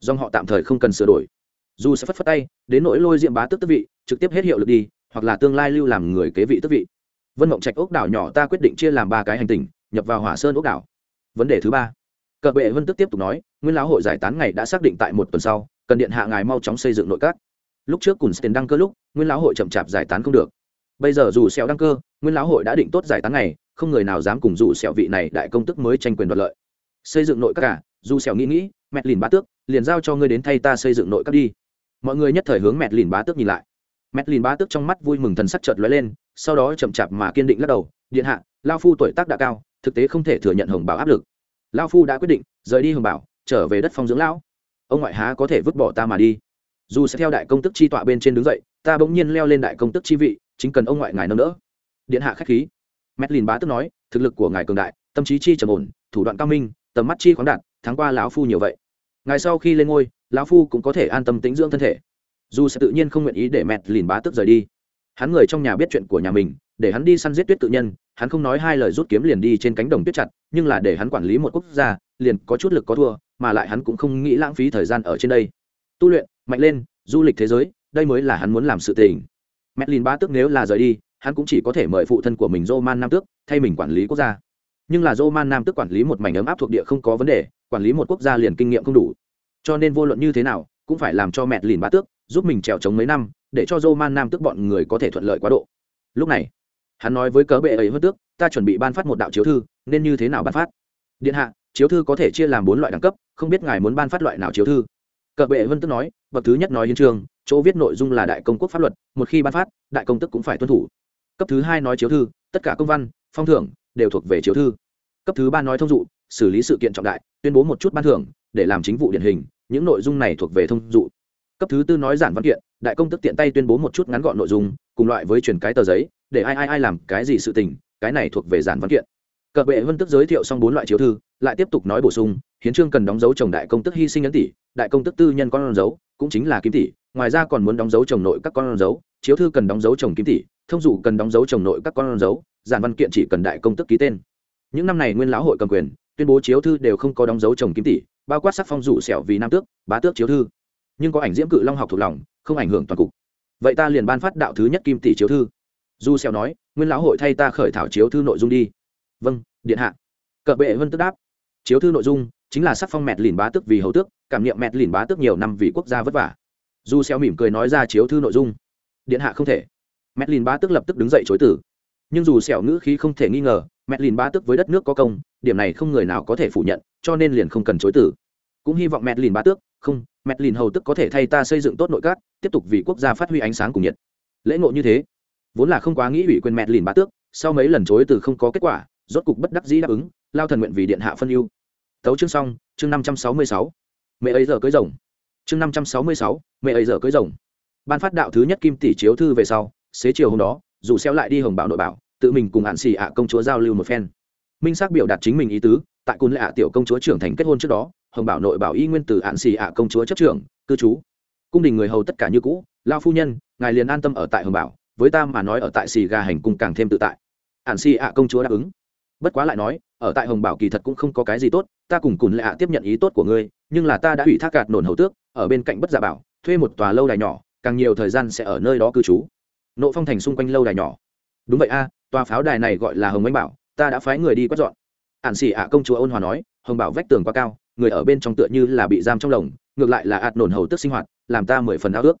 [SPEAKER 1] Dòng họ tạm thời không cần sửa đổi. Dù sẽ phất phất tay, đến nỗi lôi diệm bá tức tức vị, trực tiếp hết hiệu lực đi, hoặc là tương lai lưu làm người kế vị tức vị. Vân mộng trạch ốc đảo nhỏ ta quyết định chia làm ba cái hành tinh, nhập vào hỏa sơn ốc đảo. Vấn đề thứ ba. Cờ bệ vân tức tiếp tục nói, nguyên lão hội giải tán ngày đã xác định tại một tuần sau, cần điện hạ ngài mau chóng xây dựng nội các. Lúc trước cùng tiền đăng cơ lúc, nguyên lão hội chậm chạp giải tán không được. Bây giờ dù sẹo đăng cơ nguyên lão hội đã định tốt giải tán này không người nào dám cùng dù sẹo vị này đại công tức mới tranh quyền đoạt lợi. Xây dựng nội các cả, dù sẹo nghĩ nghĩ, mẹ lìn bá tước, liền giao cho ngươi đến thay ta xây dựng nội các đi. Mọi người nhất thời hướng mẹ lìn bá tước nhìn lại. Mẹ lìn bá tước trong mắt vui mừng thần sắc chợt lóe lên, sau đó chậm chạp mà kiên định lắc đầu, điện hạ lao phu tuổi tác đã cao, thực tế không thể thừa nhận hồng bảo áp lực. Lao phu đã quyết định, rời đi hồng bảo, trở về đất phong dưỡng lão. Ông ngoại há có thể vứt bỏ ta mà đi? Dù sẽ theo đại công tức chi tọa bên trên đứng dậy, ta bỗng nhiên leo lên đại công tức chi vị, chính cần ông ngoại ngài nâng đỡ điện hạ khách khí. Medlin bá tức nói thực lực của ngài cường đại tâm trí chi trầm ổn thủ đoạn cao minh tầm mắt chi khoáng đạt tháng qua lão phu nhiều vậy. Ngài sau khi lên ngôi lão phu cũng có thể an tâm tĩnh dưỡng thân thể. Dù sẽ tự nhiên không nguyện ý để Medlin bá tức rời đi. Hắn người trong nhà biết chuyện của nhà mình để hắn đi săn giết tuyết tự nhân hắn không nói hai lời rút kiếm liền đi trên cánh đồng tuyết chặt nhưng là để hắn quản lý một quốc gia liền có chút lực có thua mà lại hắn cũng không nghĩ lãng phí thời gian ở trên đây. Tu luyện mạnh lên du lịch thế giới đây mới là hắn muốn làm sự tình. Medlin ba tước nếu là rời đi, hắn cũng chỉ có thể mời phụ thân của mình Roman Nam tước thay mình quản lý quốc gia. Nhưng là Roman Nam tước quản lý một mảnh ấm áp thuộc địa không có vấn đề, quản lý một quốc gia liền kinh nghiệm không đủ. Cho nên vô luận như thế nào, cũng phải làm cho mẹ lìn ba tước giúp mình trèo chống mấy năm, để cho Roman Nam tước bọn người có thể thuận lợi quá độ. Lúc này, hắn nói với cớ bệ ấy hơn tước, ta chuẩn bị ban phát một đạo chiếu thư, nên như thế nào ban phát? Điện hạ, chiếu thư có thể chia làm bốn loại đẳng cấp, không biết ngài muốn ban phát loại nào chiếu thư? Cờ bệ Vân Tức nói, bậc thứ nhất nói hiến trường, chỗ viết nội dung là đại công quốc pháp luật một khi ban phát đại công tức cũng phải tuân thủ cấp thứ hai nói chiếu thư, tất cả công văn, phong thưởng, đều thuộc về chiếu thư. Cấp thứ ba nói thông dụ, xử lý sự kiện trọng đại, tuyên bố một chút ban thưởng, để làm chính vụ điển hình, những nội dung này thuộc về thông dụ. Cấp thứ tư nói giản văn kiện, đại công tức tiện tay tuyên bố một chút ngắn gọn nội dung, cùng loại với truyền cái tờ giấy, để ai ai ai làm cái gì sự tình, cái này thuộc về giản văn kiện. Cập bệ vân tức giới thiệu xong bốn loại chiếu thư, lại tiếp tục nói bổ sung, hiến trương cần đóng dấu chồng đại công tức hy sinh ấn tỷ, đại công tức tư nhân con dấu, cũng chính là kim tỷ, ngoài ra còn muốn đóng dấu chồng nội các con dấu, chiếu thư cần đóng dấu chồng kim tỷ thông dụ cần đóng dấu chồng nội các con dấu, giản văn kiện chỉ cần đại công tức ký tên. Những năm này nguyên lão hội cầm quyền, tuyên bố chiếu thư đều không có đóng dấu chồng kim tỷ, bao quát sắc phong rủ sẹo vì nam tước, bá tước chiếu thư. Nhưng có ảnh diễm cự long học thuộc lòng, không ảnh hưởng toàn cục. Vậy ta liền ban phát đạo thứ nhất kim tỷ chiếu thư. Du sẹo nói, nguyên lão hội thay ta khởi thảo chiếu thư nội dung đi. Vâng điện hạ. Cờ bệ vân tức đáp. Chiếu thư nội dung chính là sắc phong mẹt lìn bá tước vì hầu tước, cảm nghiệm mẹt lìn bá tước nhiều năm vì quốc gia vất vả. Du xeo mỉm cười nói ra chiếu thư nội dung. Điện hạ không thể mẹt lìn bá tước lập tức đứng dậy chối từ. Nhưng dù xẻo ngữ khí không thể nghi ngờ mẹt lìn bá tước với đất nước có công, điểm này không người nào có thể phủ nhận, cho nên liền không cần chối từ. Cũng hy vọng mẹt lìn bá tước, không mẹt lìn hầu tức có thể thay ta xây dựng tốt nội các, tiếp tục vì quốc gia phát huy ánh sáng cùng nhiệt. Lễ ngộ như thế, vốn là không quá nghĩ ủy quyền mẹt lìn bá tước, sau mấy lần chối từ không có kết quả, rốt cục bất đắc dĩ đáp ứng, lao thần nguyện vì điện hạ phân ưu. Tấu chương xong, chương năm trăm sáu mươi sáu. Mẹ ấy giờ cưới rồng. Chương năm trăm sáu mươi sáu, mẹ ấy giờ cưới rồng. Ban phát đạo thứ nhất kim tỷ chiếu thư về sau xế chiều hôm đó, dù xéo lại đi hồng bảo nội bảo, tự mình cùng hạn xì ạ công chúa giao lưu một phen. Minh xác biểu đạt chính mình ý tứ, tại cún lệ ạ tiểu công chúa trưởng thành kết hôn trước đó, hồng bảo nội bảo y nguyên từ hạn xì ạ công chúa chấp trưởng, cư trú. Cung đình người hầu tất cả như cũ, lao phu nhân, ngài liền an tâm ở tại hồng bảo, với ta mà nói ở tại xì gà hành cung càng thêm tự tại. Hạn xì ạ công chúa đáp ứng. Bất quá lại nói, ở tại hồng bảo kỳ thật cũng không có cái gì tốt, ta cùng cún lệ ạ tiếp nhận ý tốt của ngươi, nhưng là ta đã ủy thác gạt nổn hầu tước, ở bên cạnh bất giả bảo, thuê một tòa lâu đài nhỏ, càng nhiều thời gian sẽ ở nơi đó cư trú nộ phong thành xung quanh lâu đài nhỏ. Đúng vậy a, tòa pháo đài này gọi là hồng anh bảo, ta đã phái người đi quét dọn. Ạn xỉ ạ công chúa ôn hòa nói, hồng bảo vách tường quá cao, người ở bên trong tựa như là bị giam trong lồng, ngược lại là ạt nổn hầu tức sinh hoạt, làm ta mười phần ao ước.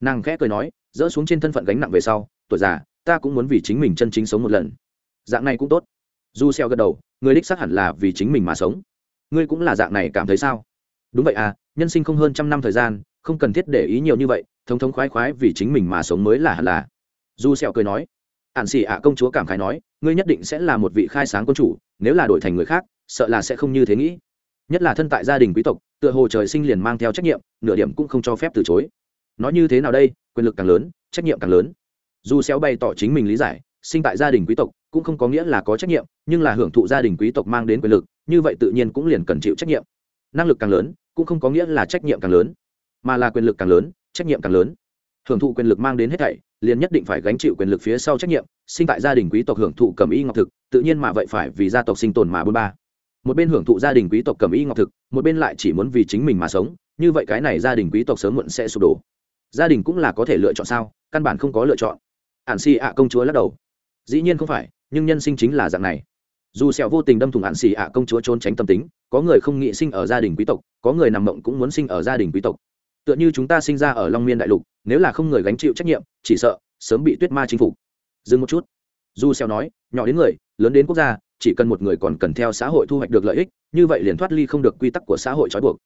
[SPEAKER 1] Nàng khẽ cười nói, dỡ xuống trên thân phận gánh nặng về sau, tuổi già, ta cũng muốn vì chính mình chân chính sống một lần. Dạng này cũng tốt. Du xeo gật đầu, người đích xác hẳn là vì chính mình mà sống. Ngươi cũng là dạng này cảm thấy sao? Đúng vậy à nhân sinh không hơn trăm năm thời gian, không cần thiết để ý nhiều như vậy, thống thống khoái khoái vì chính mình mà sống mới là hẳn là du sẹo cười nói, ản xỉ ạ, công chúa cảm khái nói, ngươi nhất định sẽ là một vị khai sáng quân chủ, nếu là đổi thành người khác, sợ là sẽ không như thế nghĩ. Nhất là thân tại gia đình quý tộc, tựa hồ trời sinh liền mang theo trách nhiệm, nửa điểm cũng không cho phép từ chối. Nói như thế nào đây, quyền lực càng lớn, trách nhiệm càng lớn. Dù xéo bày tỏ chính mình lý giải, sinh tại gia đình quý tộc cũng không có nghĩa là có trách nhiệm, nhưng là hưởng thụ gia đình quý tộc mang đến quyền lực, như vậy tự nhiên cũng liền cần chịu trách nhiệm. Năng lực càng lớn, cũng không có nghĩa là trách nhiệm càng lớn, mà là quyền lực càng lớn, trách nhiệm càng lớn hưởng thụ quyền lực mang đến hết thảy, liền nhất định phải gánh chịu quyền lực phía sau trách nhiệm, sinh tại gia đình quý tộc hưởng thụ cầm y ngọc thực, tự nhiên mà vậy phải vì gia tộc sinh tồn mà bôn ba. Một bên hưởng thụ gia đình quý tộc cầm y ngọc thực, một bên lại chỉ muốn vì chính mình mà sống, như vậy cái này gia đình quý tộc sớm muộn sẽ sụp đổ. Gia đình cũng là có thể lựa chọn sao? Căn bản không có lựa chọn. Ản xì ạ công chúa lắc đầu. Dĩ nhiên không phải, nhưng nhân sinh chính là dạng này. Dù sẹo vô tình đâm thủng ản xì ạ công chúa trốn tránh tâm tính, có người không nghĩ sinh ở gia đình quý tộc, có người nằm mộng cũng muốn sinh ở gia đình quý tộc tựa như chúng ta sinh ra ở long miên đại lục, nếu là không người gánh chịu trách nhiệm, chỉ sợ sớm bị tuyết ma chinh phục. Dừng một chút. Du xeo nói, nhỏ đến người, lớn đến quốc gia, chỉ cần một người còn cần theo xã hội thu hoạch được lợi ích, như vậy liền thoát ly không được quy tắc của xã hội trói buộc.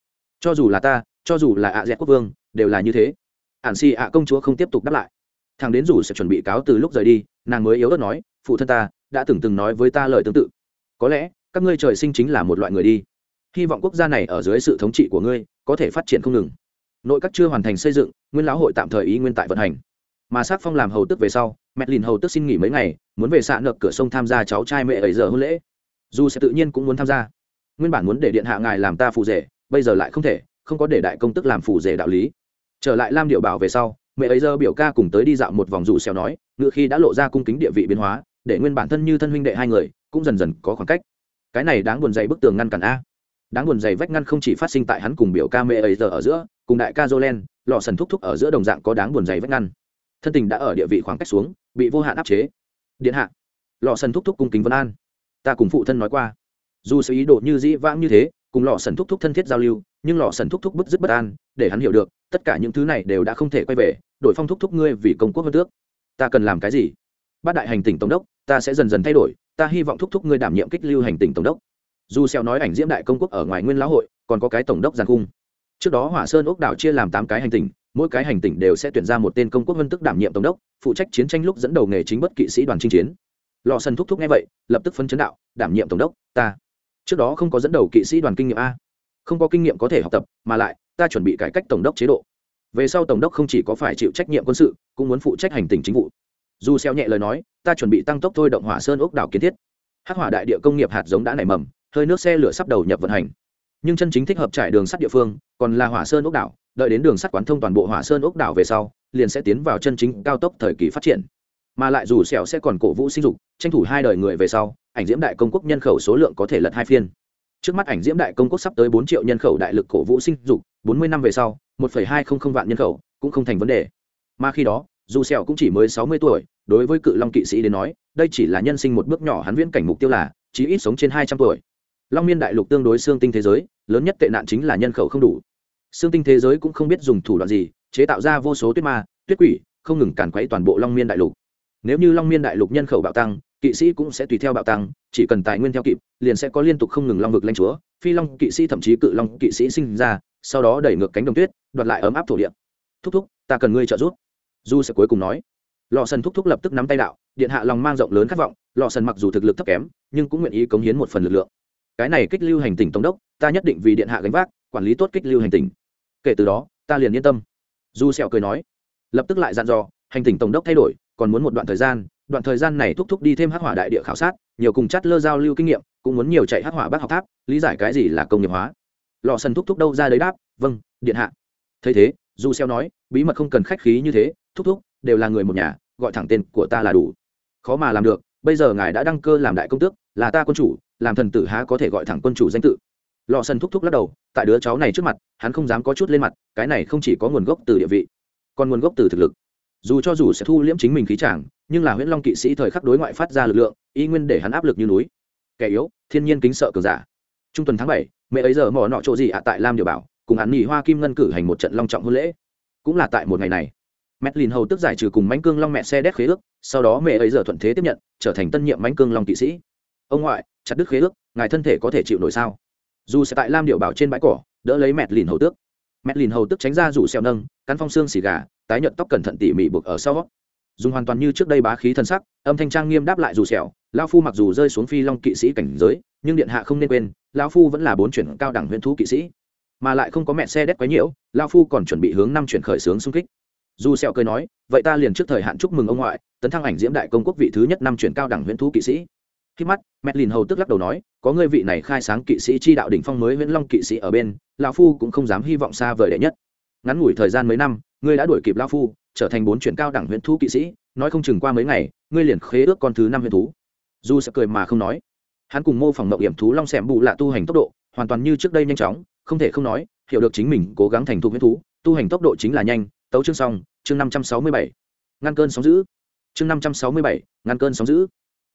[SPEAKER 1] Cho dù là ta, cho dù là ạ dẹt quốc vương, đều là như thế. Ản si ạ công chúa không tiếp tục đáp lại. Thằng đến rủ sẽ chuẩn bị cáo từ lúc rời đi, nàng mới yếu ớt nói, phụ thân ta đã từng từng nói với ta lời tương tự. Có lẽ, các ngươi trời sinh chính là một loại người đi. Hy vọng quốc gia này ở dưới sự thống trị của ngươi có thể phát triển không ngừng nội các chưa hoàn thành xây dựng, nguyên lão hội tạm thời ý nguyên tại vận hành. Mà sát phong làm hầu tức về sau mẹ lìn hầu tức xin nghỉ mấy ngày, muốn về xạ nợ cửa sông tham gia cháu trai mẹ ấy giờ hôn lễ. Dù sẽ tự nhiên cũng muốn tham gia. Nguyên bản muốn để điện hạ ngài làm ta phù rể, bây giờ lại không thể, không có để đại công tức làm phù rể đạo lý. Trở lại lam điệu bảo về sau, mẹ ấy giờ biểu ca cùng tới đi dạo một vòng dù xèo nói ngựa khi đã lộ ra cung kính địa vị biến hóa, để nguyên bản thân như thân huynh đệ hai người, cũng dần dần có khoảng cách. Cái này đáng buồn dày bức tường ngăn cản a. Đáng buồn dày vách ngăn không chỉ phát sinh tại hắn cùng biểu ca mẹ ấy giờ ở giữa cùng đại ca jolen, lọ sần thúc thúc ở giữa đồng dạng có đáng buồn dày vách ngăn. Thân tình đã ở địa vị khoảng cách xuống, bị vô hạn áp chế. Điện hạ, lọ sần thúc thúc cung kính vân an. Ta cùng phụ thân nói qua. Dù sự ý đồ như dĩ vãng như thế, cùng lọ sần thúc thúc thân thiết giao lưu, nhưng lọ sần thúc thúc bức dứt bất an, để hắn hiểu được, tất cả những thứ này đều đã không thể quay về, đổi phong thúc thúc ngươi vì công quốc vân tước. Ta cần làm cái gì? Bát đại hành tỉnh tổng đốc, ta sẽ dần dần thay đổi, ta hy vọng thúc thúc ngươi đảm nhiệm kích lưu hành tỉnh tổng đốc. Dù xeo nói ảnh diễm đại công quốc ở ngoài nguyên lão hội, còn có cái tổng đốc giàn cung trước đó hỏa sơn ốc đảo chia làm tám cái hành tỉnh, mỗi cái hành tỉnh đều sẽ tuyển ra một tên công quốc vân tức đảm nhiệm tổng đốc, phụ trách chiến tranh lúc dẫn đầu nghề chính bất kỵ sĩ đoàn chinh chiến. Lò sân thúc thúc nghe vậy, lập tức phấn chấn đạo, đảm nhiệm tổng đốc, ta. Trước đó không có dẫn đầu kỵ sĩ đoàn kinh nghiệm a. Không có kinh nghiệm có thể học tập, mà lại, ta chuẩn bị cải cách tổng đốc chế độ. Về sau tổng đốc không chỉ có phải chịu trách nhiệm quân sự, cũng muốn phụ trách hành tinh chính vụ. Dù xeo nhẹ lời nói, ta chuẩn bị tăng tốc thôi động hỏa sơn ốc đảo kiến thiết. Hắc hỏa đại địa công nghiệp hạt giống đã nảy mầm, hơi nước xe lửa sắp đầu nhập vận hành nhưng chân chính thích hợp trải đường sắt địa phương còn là hỏa sơn ốc đảo, đợi đến đường sắt quán thông toàn bộ hỏa sơn ốc đảo về sau, liền sẽ tiến vào chân chính cao tốc thời kỳ phát triển. Mà lại dù sẹo sẽ còn cổ vũ sinh dục, tranh thủ hai đời người về sau, ảnh diễm đại công quốc nhân khẩu số lượng có thể lật hai phiên. Trước mắt ảnh diễm đại công quốc sắp tới bốn triệu nhân khẩu đại lực cổ vũ sinh dục, bốn mươi năm về sau, một hai không không vạn nhân khẩu cũng không thành vấn đề. Mà khi đó, dù sẹo cũng chỉ mới sáu mươi tuổi, đối với cự long kỵ sĩ đến nói, đây chỉ là nhân sinh một bước nhỏ hắn viễn cảnh mục tiêu là, chí ít sống trên hai trăm tuổi long miên đại lục tương đối xương tinh thế giới, lớn nhất tệ nạn chính là nhân khẩu không đủ. Xương tinh thế giới cũng không biết dùng thủ đoạn gì, chế tạo ra vô số tuyết ma, tuyết quỷ, không ngừng càn quấy toàn bộ long miên đại lục. Nếu như long miên đại lục nhân khẩu bạo tăng, kỵ sĩ cũng sẽ tùy theo bạo tăng, chỉ cần tài nguyên theo kịp, liền sẽ có liên tục không ngừng long vực lanh chúa, phi long kỵ sĩ thậm chí cự long kỵ sĩ sinh ra, sau đó đẩy ngược cánh đồng tuyết, đoạt lại ấm áp thổ địa. Thúc thúc, ta cần ngươi trợ giúp. Du sẽ cuối cùng nói. Lò sần thúc thúc lập tức nắm tay đạo, điện hạ lòng mang rộng lớn khát vọng, lò sần mặc dù thực lực thấp kém, nhưng cũng nguyện ý cống hiến một phần lực lượng cái này kích lưu hành tỉnh tổng đốc, ta nhất định vì điện hạ gánh vác, quản lý tốt kích lưu hành tỉnh. Kể từ đó, ta liền yên tâm. Du sẹo cười nói. Lập tức lại dặn dò, hành tỉnh tổng đốc thay đổi, còn muốn một đoạn thời gian, đoạn thời gian này thúc thúc đi thêm hắc hỏa đại địa khảo sát, nhiều cùng chát lơ giao lưu kinh nghiệm, cũng muốn nhiều chạy hắc hỏa bác học tháp, lý giải cái gì là công nghiệp hóa. Lò sần thúc thúc đâu ra đấy đáp vâng điện hạ. Thấy thế du xeo nói, bí mật không cần khách khí như thế, thúc thúc đều là người một nhà, gọi thẳng tên của ta là đủ. Khó mà làm được bây giờ ngài đã đăng cơ làm đại công tước, là ta quân chủ, làm thần tử há có thể gọi thẳng quân chủ danh tự. Lò sần thúc thúc lắc đầu, tại đứa cháu này trước mặt, hắn không dám có chút lên mặt, cái này không chỉ có nguồn gốc từ địa vị, còn nguồn gốc từ thực lực. Dù cho dù sẽ thu liễm chính mình khí tràng nhưng là huyễn long kỵ sĩ thời khắc đối ngoại phát ra lực lượng, y nguyên để hắn áp lực như núi. Kẻ yếu, thiên nhiên kính sợ cường giả. Trung tuần tháng bảy, mẹ ấy giờ mò nọ chỗ gì ạ tại lam điều bảo, cùng hắn nghỉ hoa kim ngân cử hành một trận long trọng hôn lễ. Cũng là tại một ngày này mét lìn hầu tức giải trừ cùng mãnh cương long mẹ xe đét khế ước, sau đó mẹ ấy giờ thuận thế tiếp nhận, trở thành tân nhiệm mãnh cương long kỵ sĩ. Ông ngoại, chặt đứt khế ước, ngài thân thể có thể chịu nổi sao? Dù sẽ tại lam điệu bảo trên bãi cỏ, đỡ lấy mẹt lìn hầu tước. Mẹt lìn hầu tức tránh ra rủ xèo nâng, cắn phong xương xì gà, tái nhợt tóc cẩn thận tỉ mỉ buộc ở sau. Dùng hoàn toàn như trước đây bá khí thân sắc, âm thanh trang nghiêm đáp lại dù sẹo lão phu mặc dù rơi xuống phi long kỵ sĩ cảnh giới, nhưng điện hạ không nên quên, lão phu vẫn là bốn chuyển cao đẳng huyền thú kỵ sĩ. Mà lại không có mẹ xe đét quấy nhiễu, lão phu còn chuẩn bị hướng năm chuyển khởi sướng xung kích dù sẹo cười nói, vậy ta liền trước thời hạn chúc mừng ông ngoại, tấn thăng ảnh diễm đại công quốc vị thứ nhất năm chuyển cao đẳng huyễn thú kỵ sĩ. Khi mắt mẹ lìn hầu tức lắc đầu nói, có ngươi vị này khai sáng kỵ sĩ chi đạo đỉnh phong mới huyễn long kỵ sĩ ở bên, lão phu cũng không dám hy vọng xa vời đệ nhất. Ngắn ngủi thời gian mấy năm, ngươi đã đuổi kịp lão phu, trở thành bốn chuyển cao đẳng huyễn thú kỵ sĩ, nói không chừng qua mấy ngày, ngươi liền khế ước con thứ năm huyễn thú. Dù sẽ cười mà không nói, hắn cùng mô phỏng mộng hiểm thú long xẻm bù lạ tu hành tốc độ, hoàn toàn như trước đây nhanh chóng, không thể không nói, hiểu được chính mình cố gắng thành thục huyễn thú, tu hành tốc độ chính là nhanh, tấu chương xong chương năm trăm sáu mươi bảy, ngăn cơn sóng giữ chương năm trăm sáu mươi bảy, ngăn cơn sóng giữ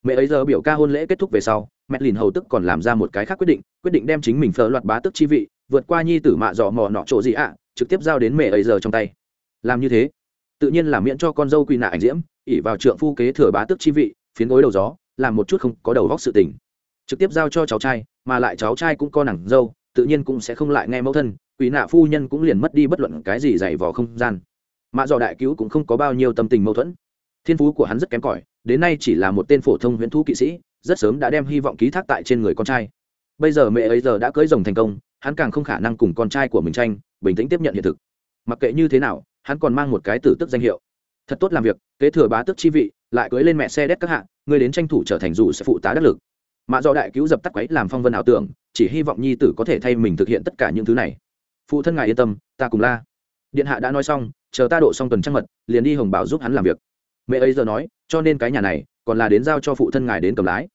[SPEAKER 1] mẹ ấy giờ biểu ca hôn lễ kết thúc về sau, mẹ lìn hầu tức còn làm ra một cái khác quyết định quyết định đem chính mình phờ loạt bá tức chi vị, vượt qua nhi tử mạ dọ mò nọ chỗ gì ạ, trực tiếp giao đến mẹ ấy giờ trong tay. Làm như thế, tự nhiên là miễn cho con dâu quỳ nạ ảnh diễm, ỉ vào trượng phu kế thừa bá tức chi vị, phiến gối đầu gió, làm một chút không có đầu góc sự tình. Trực tiếp giao cho cháu trai, mà lại cháu trai cũng có nàng dâu, tự nhiên cũng sẽ không lại nghe mẫu thân quỷ nạ phu nhân cũng liền mất đi bất luận cái gì dày vò không gian mạ dò đại cứu cũng không có bao nhiêu tâm tình mâu thuẫn. Thiên phú của hắn rất kém cỏi, đến nay chỉ là một tên phổ thông huyễn thú kỵ sĩ, rất sớm đã đem hy vọng ký thác tại trên người con trai. Bây giờ mẹ ấy giờ đã cưới rồng thành công, hắn càng không khả năng cùng con trai của mình tranh, bình tĩnh tiếp nhận hiện thực. Mặc kệ như thế nào, hắn còn mang một cái tử tức danh hiệu. Thật tốt làm việc, kế thừa bá tước chi vị, lại cưới lên mẹ xe đét các hạng người đến tranh thủ trở thành dù sẽ phụ tá đắc lực. Mạ do đại cứu dập tắt quấy làm phong vân ảo tưởng, chỉ hy vọng nhi tử có thể thay mình thực hiện tất cả những thứ này. Phụ thân ngài yên tâm, ta cùng la. Điện hạ đã nói xong chờ ta độ xong tuần trăng mật, liền đi hồng bảo giúp hắn làm việc. Mẹ ấy giờ nói, cho nên cái nhà này, còn là đến giao cho phụ thân ngài đến cầm lái.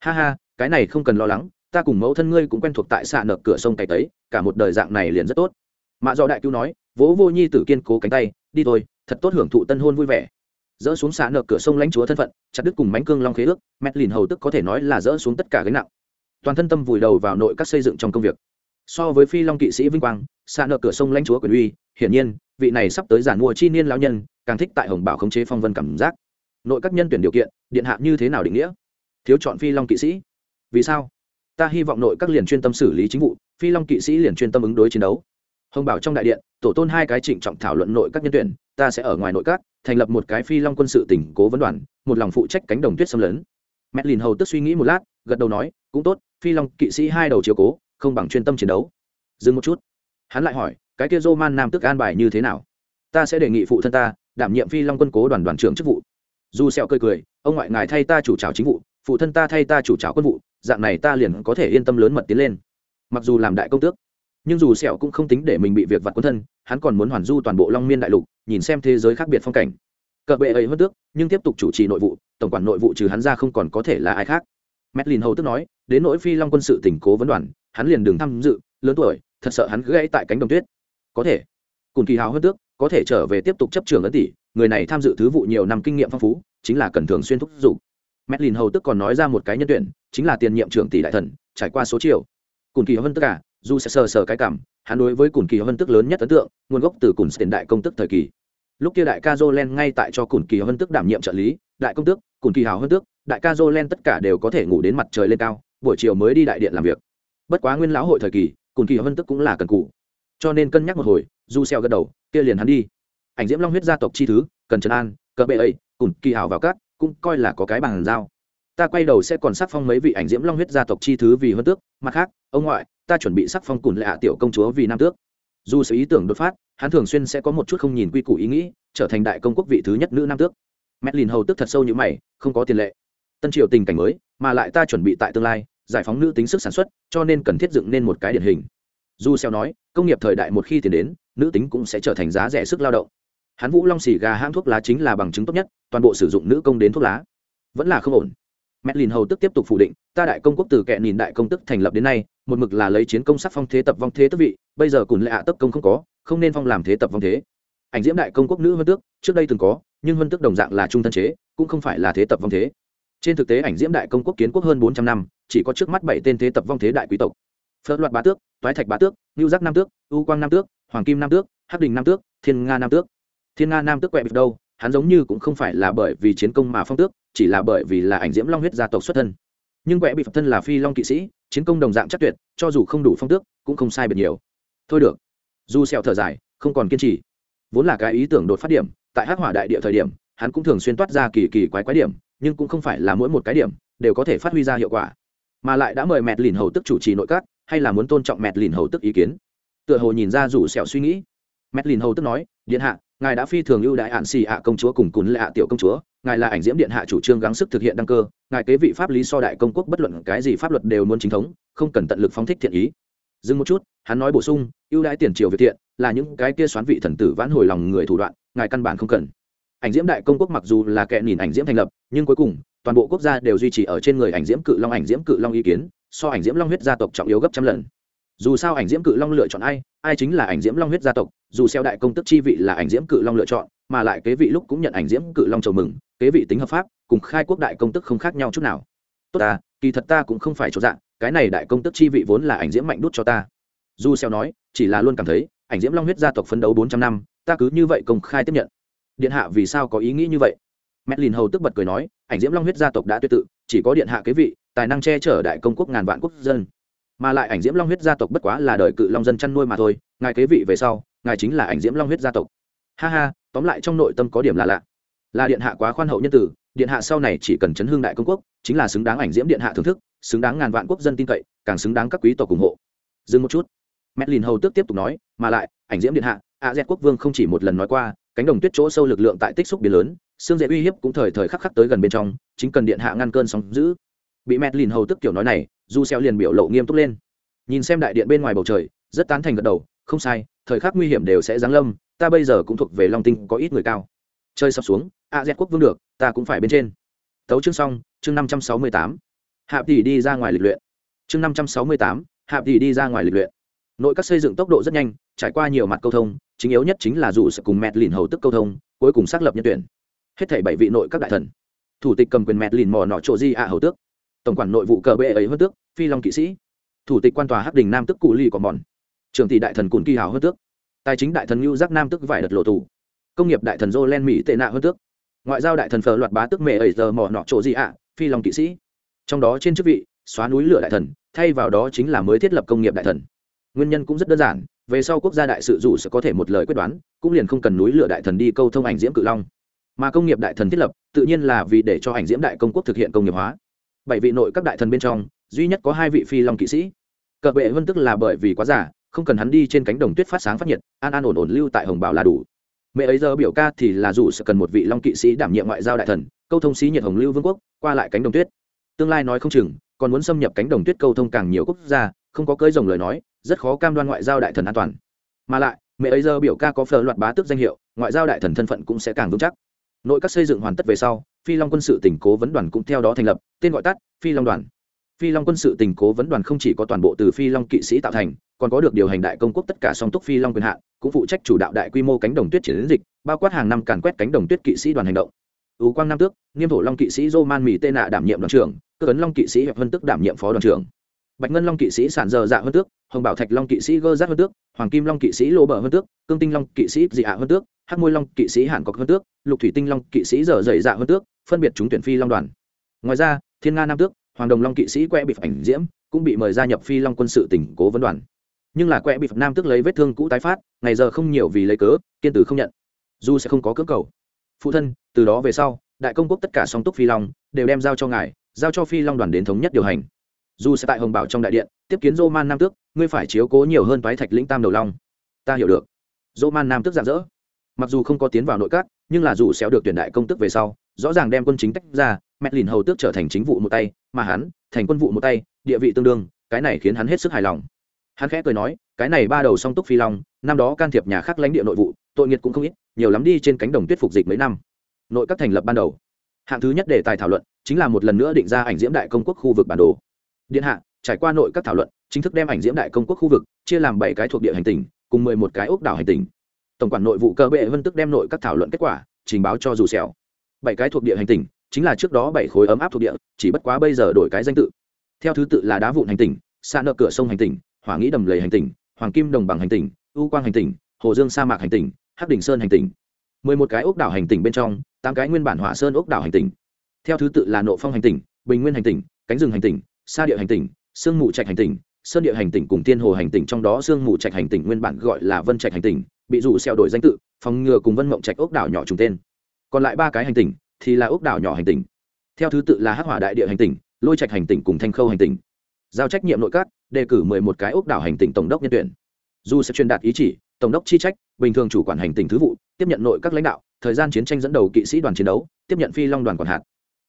[SPEAKER 1] Ha ha, cái này không cần lo lắng, ta cùng mẫu thân ngươi cũng quen thuộc tại xạ nợ cửa sông cày tấy, cả một đời dạng này liền rất tốt. Mạ do đại cứu nói, vỗ vô nhi tử kiên cố cánh tay, đi thôi, thật tốt hưởng thụ tân hôn vui vẻ. Dỡ xuống xạ nợ cửa sông lãnh chúa thân phận, chặt đứt cùng mánh cương long khế ước mét lìn hầu tức có thể nói là dỡ xuống tất cả gánh nặng. Toàn thân tâm vùi đầu vào nội các xây dựng trong công việc so với phi long kỵ sĩ vinh quang xa nợ cửa sông lãnh chúa quyền uy, hiển nhiên, vị này sắp tới giản mua chi niên lão nhân, càng thích tại hồng bảo khống chế phong vân cảm giác. Nội các nhân tuyển điều kiện, điện hạ như thế nào định nghĩa? Thiếu chọn phi long kỵ sĩ. Vì sao? Ta hy vọng nội các liền chuyên tâm xử lý chính vụ, phi long kỵ sĩ liền chuyên tâm ứng đối chiến đấu. Hồng bảo trong đại điện, tổ tôn hai cái trịnh trọng thảo luận nội các nhân tuyển, ta sẽ ở ngoài nội các, thành lập một cái phi long quân sự tỉnh cố vấn đoàn, một lòng phụ trách cánh đồng tuyết xâm lấn. Mẹ lìn hầu tức suy nghĩ một lát, gật đầu nói, cũng tốt, phi long kỵ sĩ hai đầu chiếu cố không bằng chuyên tâm chiến đấu. Dừng một chút. Hắn lại hỏi, cái kia dô man nam tức an bài như thế nào? Ta sẽ đề nghị phụ thân ta đảm nhiệm phi long quân cố đoàn đoàn trưởng chức vụ. Dù sẹo cười cười, ông ngoại ngài thay ta chủ trào chính vụ, phụ thân ta thay ta chủ trào quân vụ, dạng này ta liền có thể yên tâm lớn mật tiến lên. Mặc dù làm đại công tước, nhưng dù sẹo cũng không tính để mình bị việc vặt quân thân, hắn còn muốn hoàn du toàn bộ long miên đại lục, nhìn xem thế giới khác biệt phong cảnh. Cờ bệ ấy hơn tước, nhưng tiếp tục chủ trì nội vụ, tổng quản nội vụ trừ hắn ra không còn có thể là ai khác. Medlin hầu tức nói, đến nỗi phi long quân sự tỉnh cố vấn đoàn hắn liền đừng tham dự, lớn tuổi, thật sợ hắn gãy tại cánh đồng tuyết. Có thể. Cùng kỳ hào hơn tước, có thể trở về tiếp tục chấp trường ấn tỷ, người này tham dự thứ vụ nhiều năm kinh nghiệm phong phú, chính là cần thường xuyên thúc giục. Medlin hầu tức còn nói ra một cái nhân tuyển, chính là tiền nhiệm trưởng tỷ đại thần, trải qua số chiều. Cùng kỳ hơn tất cả dù sẽ sờ sờ cái cảm, hắn đối với cùng kỳ hơn tức lớn nhất ấn tượng, nguồn gốc từ cùng tiền đại công tức thời kỳ. Lúc kia đại ca jolen ngay tại cho cùng kỳ hơn tức đảm nhiệm trợ lý, đại công tước cùng kỳ hào hơn tước, đại ca jolen tất cả đều có thể ngủ đến mặt trời lên cao, buổi chiều mới đi đại điện làm việc bất quá nguyên lão hội thời kỳ cùn kỳ hơn tức cũng là cần cụ cho nên cân nhắc một hồi du xeo gật đầu, kia liền hắn đi. Ảnh diễm long huyết gia tộc chi thứ, cần trần an, cờ bệ ấy cùn kỳ hảo vào cát cũng coi là có cái bàn giao. Ta quay đầu sẽ còn sắc phong mấy vị ảnh diễm long huyết gia tộc chi thứ vì hơn tước, mặt khác, ông ngoại, ta chuẩn bị sắc phong cùn lạ tiểu công chúa vì nam tước. Dù sự ý tưởng đột phát, hắn thường xuyên sẽ có một chút không nhìn quy củ ý nghĩ, trở thành đại công quốc vị thứ nhất nữ nam tước. Mẹ lìn hầu tức thật sâu như mày, không có tiền lệ. Tân triều tình cảnh mới, mà lại ta chuẩn bị tại tương lai giải phóng nữ tính sức sản xuất, cho nên cần thiết dựng nên một cái điển hình. Du xeo nói, công nghiệp thời đại một khi tiến đến, nữ tính cũng sẽ trở thành giá rẻ sức lao động. Hắn vũ long xì gà hãng thuốc lá chính là bằng chứng tốt nhất, toàn bộ sử dụng nữ công đến thuốc lá. Vẫn là không ổn. Mét lìn hầu tức tiếp tục phủ định, ta đại công quốc từ kệ nhìn đại công tức thành lập đến nay, một mực là lấy chiến công sắc phong thế tập vong thế tức vị, bây giờ cùng lệ ạ à tấp công không có, không nên phong làm thế tập vong thế. Ảnh diễm đại công quốc nữ vân tước, trước đây từng có, nhưng vân tước đồng dạng là trung thân chế, cũng không phải là thế tập vong thế. Trên thực tế, ảnh diễm đại công quốc kiến quốc hơn bốn trăm năm chỉ có trước mắt bảy tên thế tập vong thế đại quý tộc. Phớt loạt bá tước, toái thạch bá tước, ngưu giác nam tước, u quang nam tước, hoàng kim nam tước, hắc đình nam tước, thiên nga nam tước. Thiên nga nam tước quẹ bịp đâu, hắn giống như cũng không phải là bởi vì chiến công mà phong tước, chỉ là bởi vì là ảnh diễm long huyết gia tộc xuất thân. Nhưng quẹ bị phật thân là phi long kỵ sĩ, chiến công đồng dạng chắc tuyệt, cho dù không đủ phong tước, cũng không sai biệt nhiều. Thôi được. Dù sẹo thở dài, không còn kiên trì. Vốn là cái ý tưởng đột phát điểm, tại hắc hỏa đại địa thời điểm, hắn cũng thường xuyên toát ra kỳ kỳ quái quái điểm, nhưng cũng không phải là mỗi một cái điểm đều có thể phát huy ra hiệu quả mà lại đã mời mẹt lìn hầu tức chủ trì nội các, hay là muốn tôn trọng mẹt lìn hầu tức ý kiến? Tựa hồ nhìn ra rủ sẹo suy nghĩ. Mẹt lìn hầu tức nói, điện hạ, ngài đã phi thường ưu đại hạn xì ạ công chúa cùng cún lệ tiểu công chúa, ngài là ảnh diễm điện hạ chủ trương gắng sức thực hiện đăng cơ, ngài kế vị pháp lý so đại công quốc bất luận cái gì pháp luật đều muốn chính thống, không cần tận lực phóng thích thiện ý. Dừng một chút, hắn nói bổ sung, ưu đãi tiền triều việt thiện, là những cái kia xoán vị thần tử vãn hồi lòng người thủ đoạn, ngài căn bản không cần. Ảnh diễm đại công quốc mặc dù là kẻ nhìn ảnh diễm thành lập, nhưng cuối cùng toàn bộ quốc gia đều duy trì ở trên người ảnh diễm cự long ảnh diễm cự long ý kiến, so ảnh diễm long huyết gia tộc trọng yếu gấp trăm lần. Dù sao ảnh diễm cự long lựa chọn ai ai chính là ảnh diễm long huyết gia tộc, dù xeo đại công tức chi vị là ảnh diễm cự long lựa chọn, mà lại kế vị lúc cũng nhận ảnh diễm cự long chầu mừng, kế vị tính hợp pháp, cùng khai quốc đại công tức không khác nhau chút nào. Tốt ta, kỳ thật ta cũng không phải chỗ dạng cái này đại công tức chi vị vốn là ảnh diễm mạnh đút cho ta. Du xeo nói, chỉ là luôn cảm thấy, ảnh diễm long huyết gia tộc phấn đấu bốn trăm năm, ta cứ như vậy công khai tiếp nhận. Điện hạ vì sao có ý nghĩ như vậy? Medlin hầu tức bật cười nói, ảnh diễm long huyết gia tộc đã tuyệt tự, chỉ có điện hạ kế vị, tài năng che chở đại công quốc ngàn vạn quốc dân. Mà lại ảnh diễm long huyết gia tộc bất quá là đời cự long dân chăn nuôi mà thôi, ngài kế vị về sau, ngài chính là ảnh diễm long huyết gia tộc. Ha ha, tóm lại trong nội tâm có điểm là lạ. Là điện hạ quá khoan hậu nhân tử, điện hạ sau này chỉ cần chấn hương đại công quốc, chính là xứng đáng ảnh diễm điện hạ thưởng thức, xứng đáng ngàn vạn quốc dân tin cậy, càng xứng đáng các quý tộc ủng hộ. Dừng một chút. Medlin hầu tức tiếp tục nói, mà lại, ảnh diễm điện hạ, A Z quốc vương không chỉ một lần nói qua, cánh đồng tuyết chỗ sâu lực lượng tại tích xúc biến lớn, xương dễ uy hiếp cũng thời thời khắc khắc tới gần bên trong chính cần điện hạ ngăn cơn sóng giữ bị mẹt lìn hầu tức kiểu nói này du xeo liền biểu lộ nghiêm túc lên. Nhìn xem đại điện bên ngoài bầu trời rất tán thành gật đầu không sai thời khắc nguy hiểm đều sẽ giáng lâm ta bây giờ cũng thuộc về long tinh có ít người cao. Chơi sập xuống a z quốc vương được ta cũng phải bên trên. Tấu chương xong chương năm trăm sáu mươi tám. Hạ tỷ đi ra ngoài lịch luyện. Chương năm trăm sáu mươi tám hạ tỷ đi ra ngoài lịch luyện. Nội các xây dựng tốc độ rất nhanh trải qua nhiều mặt câu thông chính yếu nhất chính là dù sẽ cùng mẹt lìn hầu tức câu thông, cuối cùng xác lập nhân tuyển. Hết thảy bảy vị nội các đại thần. Thủ tịch cầm quyền mẹt lìn mò nọ trộ di ạ hầu tước. Tổng quản nội vụ cờ bệ ấy hơn tước, phi long kỵ sĩ. Thủ tịch quan tòa hắc đình nam tức cụ ly còn mòn. Trưởng tỷ đại thần cùn kỳ hào hơn tước. Tài chính đại thần ngưu giác nam tức vải đợt lộ tù. Công nghiệp đại thần dô len mỹ tệ nạ hơn tước. Ngoại giao đại thần phờ loạt bá tức mẹ ấy giờ mò nọ trộ di ạ, phi long kỵ sĩ. Trong đó trên chức vị, xóa núi lửa đại thần, thay vào đó chính là mới thiết lập công nghiệp đại thần. Nguyên nhân cũng rất đơn giản về sau quốc gia đại sự dù sẽ có thể một lời quyết đoán, cũng liền không cần núi lửa đại thần đi câu thông ảnh diễm cự long. Mà công nghiệp đại thần thiết lập, tự nhiên là vì để cho ảnh diễm đại công quốc thực hiện công nghiệp hóa. Bảy vị nội các đại thần bên trong, duy nhất có hai vị phi long kỵ sĩ. Cờ vệ vân tức là bởi vì quá giả không cần hắn đi trên cánh đồng tuyết phát sáng phát nhiệt, an an ổn ổn lưu tại hồng bảo là đủ. Mẹ ấy giờ biểu ca thì là dù sẽ cần một vị long kỵ sĩ đảm nhiệm ngoại giao đại thần, câu thông sĩ nhiệt hồng lưu vương quốc, qua lại cánh đồng tuyết. Tương lai nói không chừng, còn muốn xâm nhập cánh đồng tuyết câu thông càng nhiều quốc gia, không có cơi rồng lời nói rất khó cam đoan ngoại giao đại thần an toàn. Mà lại, mẹ ấy giờ biểu ca có phờ loạt bá tước danh hiệu, ngoại giao đại thần thân phận cũng sẽ càng vững chắc. Nội các xây dựng hoàn tất về sau, phi long quân sự tỉnh cố vấn đoàn cũng theo đó thành lập, tên gọi tắt phi long đoàn. Phi long quân sự tỉnh cố vấn đoàn không chỉ có toàn bộ từ phi long kỵ sĩ tạo thành, còn có được điều hành đại công quốc tất cả song túc phi long quyền hạn, cũng phụ trách chủ đạo đại quy mô cánh đồng tuyết chiến dịch, bao quát hàng năm càn quét cánh đồng tuyết kỵ sĩ đoàn hành động. Ứ quang nam tước, nghiêm thổ long kỵ sĩ dô man mỹ tê nạ đảm nhiệm đoàn trưởng, cơ ấn long kỵ sĩ hiệp vân tức đảm nhiệm phó đoàn trưởng. Bạch ngân long kỵ sĩ sản dơ dạ hơn tước hồng bảo thạch long kỵ sĩ gơ giác hơn tước, hoàng kim long kỵ sĩ lỗ bờ hơn tước, cương tinh long kỵ sĩ dị ạ hơn tước, hắc môi long kỵ sĩ hàn cọc hơn tước, lục thủy tinh long kỵ sĩ dở dày dạ hơn tước, phân biệt chúng tuyển phi long đoàn. Ngoài ra, thiên nga nam tước, hoàng đồng long kỵ sĩ quẹ bị ảnh diễm, cũng bị mời gia nhập phi long quân sự tỉnh cố vấn đoàn. Nhưng là quẹ bị nam tước lấy vết thương cũ tái phát, ngày giờ không nhiều vì lấy cớ, kiên tử không nhận. Dù sẽ không có cưỡng cầu. Phụ thân, từ đó về sau, đại công quốc tất cả song túc phi long, đều đem giao cho ngài, giao cho phi long đoàn đến thống nhất điều hành dù sẽ tại hồng bảo trong đại điện, tiếp kiến dô man nam tước, ngươi phải chiếu cố nhiều hơn toái thạch lĩnh tam đầu long. Ta hiểu được. Dô man nam tước dạng dỡ mặc dù không có tiến vào nội các, nhưng là dù xéo được tuyển đại công tước về sau, rõ ràng đem quân chính tách ra, mẹ lìn hầu tước trở thành chính vụ một tay, mà hắn, thành quân vụ một tay, địa vị tương đương, cái này khiến hắn hết sức hài lòng. Hắn khẽ cười nói, cái này ba đầu song túc phi long, năm đó can thiệp nhà khác lãnh địa nội vụ, tội nghiệt cũng không ít, nhiều lắm đi trên cánh đồng tuyết phục dịch mấy năm. Nội các thành lập ban đầu. Hạng thứ nhất để tài thảo luận, chính là một lần nữa định ra ảnh diễm đại công quốc khu vực bản đồ điện hạ trải qua nội các thảo luận chính thức đem ảnh diễm đại công quốc khu vực chia làm bảy cái thuộc địa hành tỉnh cùng mười một cái ốc đảo hành tỉnh tổng quản nội vụ cơ bệ vân tức đem nội các thảo luận kết quả trình báo cho dù sẹo bảy cái thuộc địa hành tỉnh chính là trước đó bảy khối ấm áp thuộc địa chỉ bất quá bây giờ đổi cái danh tự theo thứ tự là đá vụn hành tỉnh xa nợ cửa sông hành tỉnh hỏa nghĩ đầm lầy hành tỉnh hoàng kim đồng bằng hành tỉnh u quang hành tỉnh hồ dương sa mạc hành tỉnh hắc đỉnh sơn hành tỉnh mười một cái ốc đảo hành tỉnh bên trong tám cái nguyên bản hỏa sơn ốc đảo hành tỉnh theo thứ tự là nộ phong hành tỉnh bình nguyên hành tỉnh cánh rừng hành tỉnh sa địa hành tỉnh, sương mù trạch hành tỉnh, sơn địa hành tỉnh cùng tiên hồ hành tỉnh trong đó sương mù trạch hành tỉnh nguyên bản gọi là vân trạch hành tỉnh, bị rủ xeo đổi danh tự, phòng ngừa cùng vân mộng trạch ốc đảo nhỏ trùng tên. Còn lại ba cái hành tỉnh thì là ốc đảo nhỏ hành tỉnh. Theo thứ tự là hắc hỏa đại địa hành tỉnh, lôi trạch hành tỉnh cùng thanh khâu hành tỉnh. Giao trách nhiệm nội các, đề cử mười một cái ốc đảo hành tỉnh tổng đốc nhân tuyển. Dù sẽ truyền đạt ý chỉ, tổng đốc chi trách, bình thường chủ quản hành tỉnh thứ vụ, tiếp nhận nội các lãnh đạo, thời gian chiến tranh dẫn đầu kỵ sĩ đoàn chiến đấu, tiếp nhận phi long đoàn quản hạt.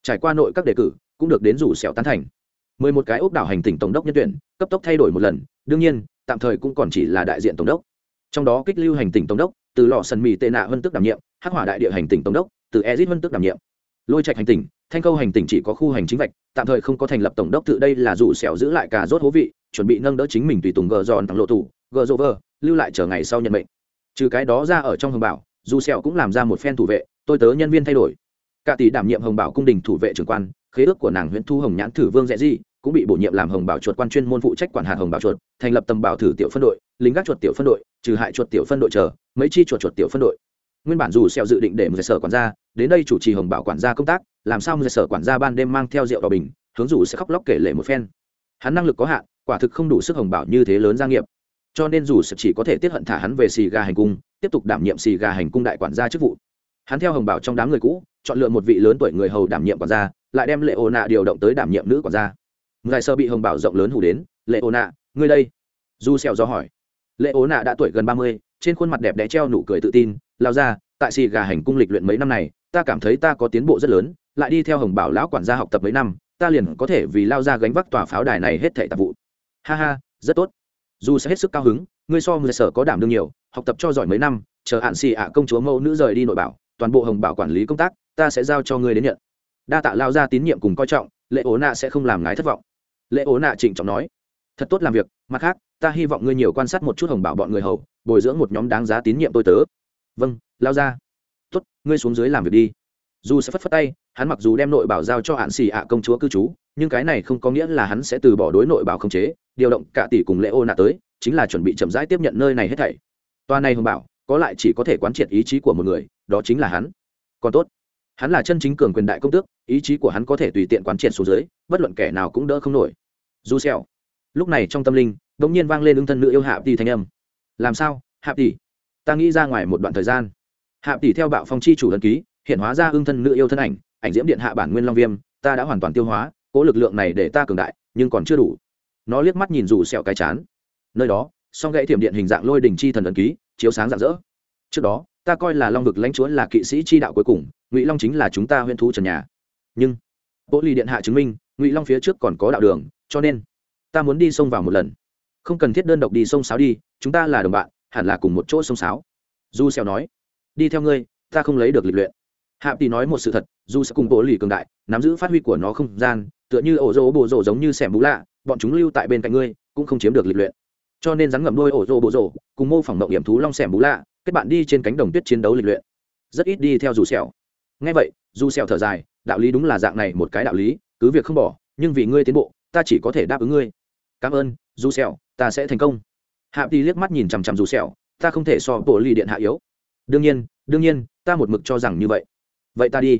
[SPEAKER 1] Trải qua nội các đề cử, cũng được đến rủ sẹo tán thành mười một cái ốc đảo hành tỉnh tổng đốc nhân tuyển, cấp tốc thay đổi một lần, đương nhiên, tạm thời cũng còn chỉ là đại diện tổng đốc. Trong đó kích lưu hành tỉnh tổng đốc, từ lò sần mì tệ nạ vân tức đảm nhiệm, hắc hỏa đại địa hành tỉnh tổng đốc, từ ezit vân tức đảm nhiệm. Lôi trạch hành tỉnh, thanh câu hành tỉnh chỉ có khu hành chính vạch, tạm thời không có thành lập tổng đốc tự đây là rủ sẹo giữ lại cả rốt hố vị, chuẩn bị nâng đỡ chính mình tùy tùng gờ giòn tặng lộ thủ gờ dô vơ, lưu lại chờ ngày sau nhận mệnh. Trừ cái đó ra ở trong hồng bảo, dù sẹo cũng làm ra một phen thủ vệ, tôi tớ nhân viên thay đổi. Cả tỷ đảm nhiệm hồng bảo cung đình thủ vệ trưởng quan, khế ước của nàng huyện thu hồng nhãn thử vương dễ di cũng bị bổ nhiệm làm hồng bảo chuột quan chuyên môn phụ trách quản hạt hồng bảo chuột, thành lập tầm bảo thử tiểu phân đội, lính gác chuột tiểu phân đội, trừ hại chuột tiểu phân đội chờ, mấy chi chuột chuột tiểu phân đội. Nguyên bản dù sẹo dự định để một sở quản gia, đến đây chủ trì hồng bảo quản gia công tác, làm sao một sở quản gia ban đêm mang theo rượu đỏ bình, hướng dù sẽ khóc lóc kể lể một phen. Hắn năng lực có hạn, quả thực không đủ sức hồng bảo như thế lớn gia nghiệp. Cho nên dù sẽ chỉ có thể tiết hận thả hắn về xì gà hành cung, tiếp tục đảm nhiệm xì gà hành cung đại quản gia chức vụ. Hắn theo hồng bảo trong đám người cũ, chọn lựa một vị lớn tuổi người hầu đảm nhiệm quản gia, lại đem lệ ô nạ điều động tới đảm nhiệm nữ quản gia ngài sơ bị hồng bảo rộng lớn hủ đến, lệ ô nạ, ngươi đây. Du xẹo do hỏi. Lệ ố nạ đã tuổi gần ba mươi, trên khuôn mặt đẹp đẽ treo nụ cười tự tin, lao ra, tại xì gà hành cung lịch luyện mấy năm này, ta cảm thấy ta có tiến bộ rất lớn, lại đi theo hồng bảo lão quản gia học tập mấy năm, ta liền có thể vì lao ra gánh vác tòa pháo đài này hết thảy tạp vụ. Ha ha, rất tốt. Dù sẽ hết sức cao hứng, ngươi so người sở có đảm đương nhiều, học tập cho giỏi mấy năm, chờ hạn xì ạ công chúa mẫu nữ rời đi nội bảo, toàn bộ hồng bảo quản lý công tác, ta sẽ giao cho ngươi đến nhận. Đa tạ lao ra tín nhiệm cùng coi trọng, lệ ố nạ sẽ không làm ngái thất vọng lệ ố nạ trịnh trọng nói, thật tốt làm việc, mặt khác, ta hy vọng ngươi nhiều quan sát một chút hồng bảo bọn người hầu, bồi dưỡng một nhóm đáng giá tín nhiệm tôi tớ. Vâng lao ra. Tốt, ngươi xuống dưới làm việc đi. Dù sẽ phất phất tay, hắn mặc dù đem nội bảo giao cho hạn xì ạ công chúa cư trú, nhưng cái này không có nghĩa là hắn sẽ từ bỏ đối nội bảo không chế, điều động cả tỷ cùng lễ ô nạ tới, chính là chuẩn bị chậm rãi tiếp nhận nơi này hết thảy. Toa này hồng bảo, có lại chỉ có thể quán triệt ý chí của một người, đó chính là hắn. Còn tốt, hắn là chân chính cường quyền đại công tước, ý chí của hắn có thể tùy tiện quán triệt xuống dưới, bất luận kẻ nào cũng đỡ không nổi du xèo lúc này trong tâm linh đ ỗ n g nhiên vang lên ứng thân nữ yêu hạ tỷ thanh âm. Làm sao hạ tỷ? Ta nghĩ ra ngoài một đoạn thời gian. Hạ tỷ theo bạo phong chi chủ ấn ký, hiện hóa ra ưng thân nữ yêu thân ảnh ảnh diễm điện hạ bản nguyên long viêm, ta đã hoàn toàn tiêu hóa, cố lực lượng này để ta cường đại, nhưng còn chưa đủ. Nó liếc mắt nhìn rủ sẹo cái chán. Nơi đó, song gãy thiểm điện hình dạng lôi đình chi thần ấn ký, chiếu sáng rạng rỡ. Trước đó, ta coi là long vực lãnh chúa là kỵ sĩ chi đạo cuối cùng, ngụy long chính là chúng ta huyên thú trần nhà. Nhưng bộ ly điện hạ chứng minh, ngụy long phía trước còn có đạo đường cho nên ta muốn đi sông vào một lần. Không cần thiết đơn độc đi sông sáo đi, chúng ta là đồng bạn, hẳn là cùng một chỗ sông sáo. Du xeo nói, đi theo ngươi, ta không lấy được lịch luyện. Hạ tỷ nói một sự thật du sẽ cùng bộ lì cường đại, nắm giữ phát huy của nó không gian, tựa như ổ rỗ bộ rỗ giống như xẻm bú lạ, bọn chúng lưu tại bên cạnh ngươi, cũng không chiếm được lịch luyện. Cho nên rắn ngậm đôi ổ rỗ bộ rỗ cùng mô phỏng động hiểm thú long xẻm bú lạ, kết bạn đi trên cánh đồng tuyết chiến đấu lịch luyện. Rất ít đi theo dù sẹo. nghe vậy du sẹo thở dài, đạo lý đúng là dạng này một cái đạo lý, cứ việc không bỏ, nhưng vì ngươi tiến bộ ta chỉ có thể đáp ứng ngươi. Cảm ơn du sẹo, ta sẽ thành công. Hạ tỷ liếc mắt nhìn chằm chằm dù sẹo, ta không thể so bộ ly điện hạ yếu. Đương nhiên đương nhiên ta một mực cho rằng như vậy. Vậy ta đi.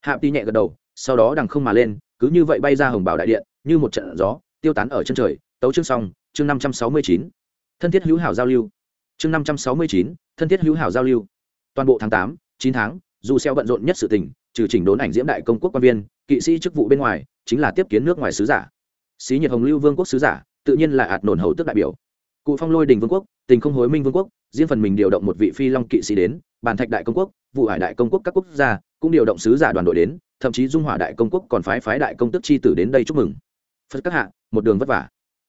[SPEAKER 1] Hạ tỷ nhẹ gật đầu sau đó đằng không mà lên cứ như vậy bay ra hồng bảo đại điện như một trận gió tiêu tán ở chân trời. Tấu chương xong chương năm trăm sáu mươi chín. Thân thiết hữu hảo giao lưu. Chương năm trăm sáu mươi chín thân thiết hữu hảo giao lưu. Toàn bộ tháng tám chín tháng dù xeo bận rộn nhất sự tình trừ chỉnh đốn ảnh diễm đại công quốc quan viên kỵ sĩ chức vụ bên ngoài chính là tiếp kiến nước ngoài sứ giả xí nhiệt hồng lưu vương quốc sứ giả, tự nhiên là ạt nổn hầu tức đại biểu. Cụ phong lôi đình vương quốc, tình không hối minh vương quốc, riêng phần mình điều động một vị phi long kỵ sĩ đến bàn thạch đại công quốc, vụ hải đại công quốc các quốc gia cũng điều động sứ giả đoàn đội đến, thậm chí dung hỏa đại công quốc còn phái phái đại công tức chi tử đến đây chúc mừng. Phật các hạ, một đường vất vả.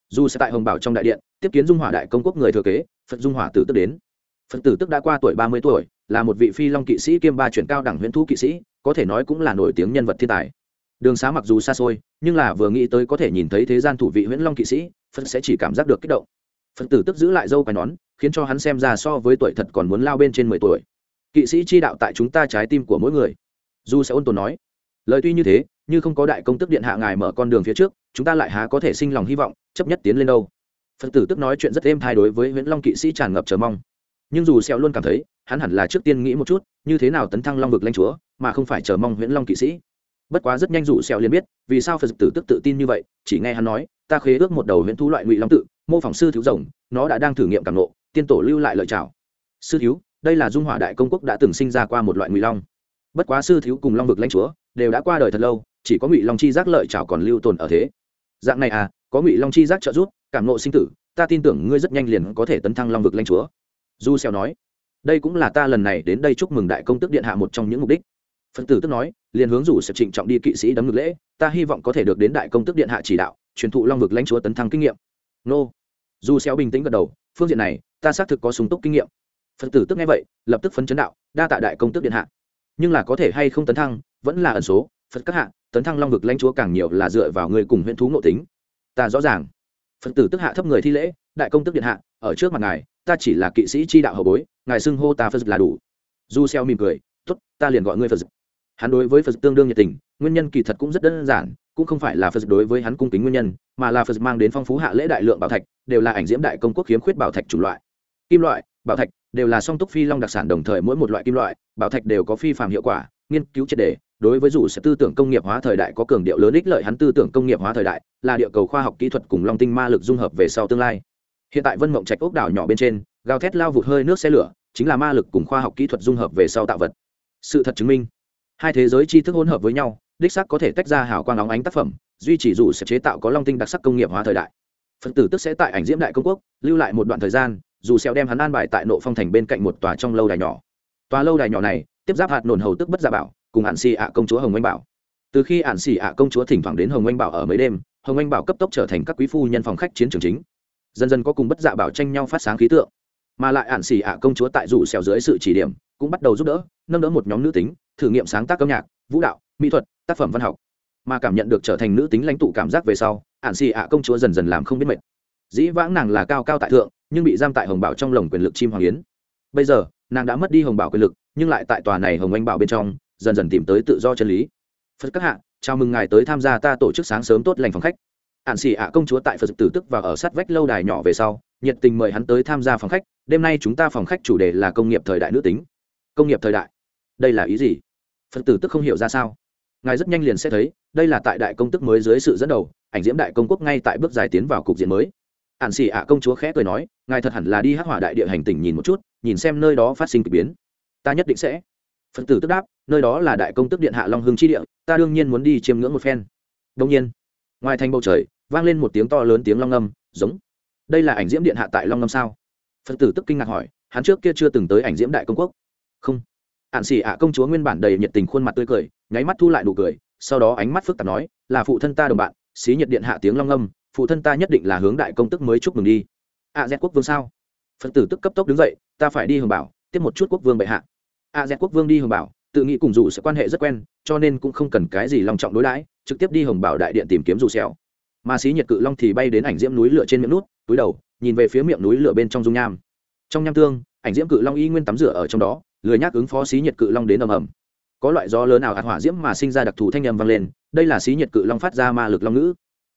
[SPEAKER 1] Dù sẽ tại hồng bảo trong đại điện, tiếp kiến dung hỏa đại công quốc người thừa kế, phật dung hỏa tử tức đến. Phật tử tức đã qua tuổi ba mươi tuổi, là một vị phi long kỵ sĩ kiêm ba chuyển cao đẳng huyễn thú kỵ sĩ, có thể nói cũng là nổi tiếng nhân vật thiên tài đường xá mặc dù xa xôi, nhưng là vừa nghĩ tới có thể nhìn thấy thế gian thủ vị huyễn long kỵ sĩ, phật sẽ chỉ cảm giác được kích động. Phật tử tức giữ lại dâu quai nón, khiến cho hắn xem ra so với tuổi thật còn muốn lao bên trên mười tuổi. Kỵ sĩ chi đạo tại chúng ta trái tim của mỗi người. Du sẽ ôn tồn nói, lời tuy như thế như không có đại công tức điện hạ ngài mở con đường phía trước, chúng ta lại há có thể sinh lòng hy vọng, chấp nhất tiến lên đâu. Phật tử tức nói chuyện rất êm thay đối với nguyễn long kỵ sĩ tràn ngập chờ mong. Nhưng dù xeo luôn cảm thấy, hắn hẳn là trước tiên nghĩ một chút, như thế nào tấn thăng long vực lãnh chúa, mà không phải chờ mong nguyễn long kỵ sĩ bất quá rất nhanh dụ xeo liền biết, vì sao phật tử tức tự tin như vậy, chỉ nghe hắn nói, ta khế ước một đầu huyễn thú loại ngụy long tự, mô phỏng sư thiếu rồng, nó đã đang thử nghiệm cảm nộ tiên tổ lưu lại lợi chào sư thiếu, đây là dung hỏa đại công quốc đã từng sinh ra qua một loại ngụy long. Bất quá sư thiếu cùng long vực lãnh chúa đều đã qua đời thật lâu, chỉ có ngụy long chi giác lợi chào còn lưu tồn ở thế. Dạng này à có ngụy long chi giác trợ giúp, cảm nộ sinh tử, ta tin tưởng ngươi rất nhanh liền có thể tấn thăng long vực lãnh chúa. Du xeo nói, đây cũng là ta lần này đến đây chúc mừng đại công tước điện hạ một trong những mục đích. Phần tử tức nói, liền hướng rủ sẽ trịnh trọng đi kỵ sĩ đấm ngực lễ, ta hy vọng có thể được đến đại công tước điện hạ chỉ đạo, truyền thụ long vực lãnh chúa tấn thăng kinh nghiệm. Nô. Dù xeo bình tĩnh gật đầu, phương diện này, ta xác thực có sung túc kinh nghiệm. Phần tử tức nghe vậy, lập tức phấn chấn đạo, đa tạ đại công tước điện hạ. Nhưng là có thể hay không tấn thăng, vẫn là ẩn số, phật các hạ, tấn thăng long vực lãnh chúa càng nhiều là dựa vào người cùng huyện thú ngộ tính. Ta rõ ràng. Phật tử tức hạ thấp người thi lễ, đại công tước điện hạ, ở trước mặt ngài, ta chỉ là kỵ sĩ chi đạo hậu bối, ngài xưng hô ta phật là đủ. Du xeo mỉm cười, tốt, ta liền gọi ngươi phật hắn đối với phật tương đương nhiệt tình, nguyên nhân kỳ thật cũng rất đơn giản, cũng không phải là phật đối với hắn cung kính nguyên nhân, mà là phật mang đến phong phú hạ lễ đại lượng bảo thạch, đều là ảnh diễm đại công quốc khiếm khuyết bảo thạch chủng loại. Kim loại, bảo thạch đều là song túc phi long đặc sản đồng thời mỗi một loại kim loại, bảo thạch đều có phi phạm hiệu quả, nghiên cứu triệt đề, đối với dù sẽ tư tưởng công nghiệp hóa thời đại có cường điệu lớn ích lợi hắn tư tưởng công nghiệp hóa thời đại, là địa cầu khoa học kỹ thuật cùng long tinh ma lực dung hợp về sau tương lai. Hiện tại vân mộng trạch ốc đảo nhỏ bên trên, gào thét lao vụt hơi nước xe lửa, chính là ma lực cùng khoa học kỹ thuật dung hợp về sau tạo vật. Sự thật chứng minh hai thế giới tri thức hỗn hợp với nhau, đích sắc có thể tách ra hào quang óng ánh tác phẩm, duy trì dù sẽ chế tạo có long tinh đặc sắc công nghiệp hóa thời đại. Phật tử tức sẽ tại ảnh diễm đại công quốc, lưu lại một đoạn thời gian, dù xeo đem hắn an bài tại nộ phong thành bên cạnh một tòa trong lâu đài nhỏ. Tòa lâu đài nhỏ này, tiếp giáp hạt nổn hầu tức bất gia bảo, cùng hạn xì ạ công chúa hồng anh bảo. Từ khi hạn xì ạ công chúa thỉnh thoảng đến hồng anh bảo ở mấy đêm, hồng anh bảo cấp tốc trở thành các quý phu nhân phòng khách chiến trường chính. Dần dần có cùng bất dạ bảo tranh nhau phát sáng khí tượng mà lại ạn xì ạ công chúa tại rủ xèo dưới sự chỉ điểm, cũng bắt đầu giúp đỡ, nâng đỡ một nhóm nữ tính, thử nghiệm sáng tác âm nhạc, vũ đạo, mỹ thuật, tác phẩm văn học. Mà cảm nhận được trở thành nữ tính lãnh tụ cảm giác về sau, ạn xì ạ công chúa dần dần làm không biết mệt. Dĩ vãng nàng là cao cao tại thượng, nhưng bị giam tại hồng bảo trong lồng quyền lực chim hoàng yến. Bây giờ, nàng đã mất đi hồng bảo quyền lực, nhưng lại tại tòa này hồng anh bảo bên trong, dần dần tìm tới tự do chân lý. Phật các hạ, chào mừng ngài tới tham gia ta tổ chức sáng sớm tốt lành phòng khách. Ạn xì ạ công chúa tại phật tử tức và ở sát vách lâu đài nhỏ về sau, nhiệt tình mời hắn tới tham gia phòng khách đêm nay chúng ta phòng khách chủ đề là công nghiệp thời đại nữ tính. Công nghiệp thời đại. Đây là ý gì? Phật tử tức không hiểu ra sao. Ngài rất nhanh liền sẽ thấy, đây là tại đại công tức mới dưới sự dẫn đầu, ảnh diễm đại công quốc ngay tại bước dài tiến vào cục diện mới. Ạn xì ạ công chúa khẽ cười nói, ngài thật hẳn là đi hắc hỏa đại địa hành tỉnh nhìn một chút, nhìn xem nơi đó phát sinh k ỳ biến. Ta nhất định sẽ. Phật tử tức đáp, nơi đó là đại công tức điện hạ long hưng chi địa, ta đương nhiên muốn đi chiêm ngưỡng một phen. Đông nhiên, ngoài thành bầu trời, vang lên một tiếng to lớn tiếng long âm, giống. Đây là ảnh diễm điện hạ tại long âm sao? Phật tử tức kinh ngạc hỏi, hắn trước kia chưa từng tới ảnh diễm đại công quốc. Không. Ạn xì ạ công chúa nguyên bản đầy nhiệt tình khuôn mặt tươi cười, nháy mắt thu lại nụ cười, sau đó ánh mắt phức tạp nói, là phụ thân ta đồng bạn, xí nhiệt điện hạ tiếng long âm phụ thân ta nhất định là hướng đại công tức mới chúc mừng đi. A z quốc vương sao? Phật tử tức cấp tốc đứng dậy, ta phải đi hưởng bảo, tiếp một chút quốc vương bệ hạ. A z quốc vương đi hưởng bảo, tự nghĩ cùng dù sẽ quan hệ rất quen, cho nên cũng không cần cái gì lòng trọng đối đãi, trực tiếp đi hồng bảo đại điện tìm kiếm dù xẻo mà xí nhiệt cự long thì bay đến ảnh diễm núi lửa trên miệng nút, túi đầu nhìn về phía miệng núi lửa bên trong dung nham. Trong nham tương, ảnh diễm cự long y nguyên tắm rửa ở trong đó, lười nhác ứng phó xí nhiệt cự long đến ầm ầm. Có loại gió lớn nào hạt hỏa diễm mà sinh ra đặc thù thanh âm vang lên, đây là xí nhiệt cự long phát ra ma lực long ngữ.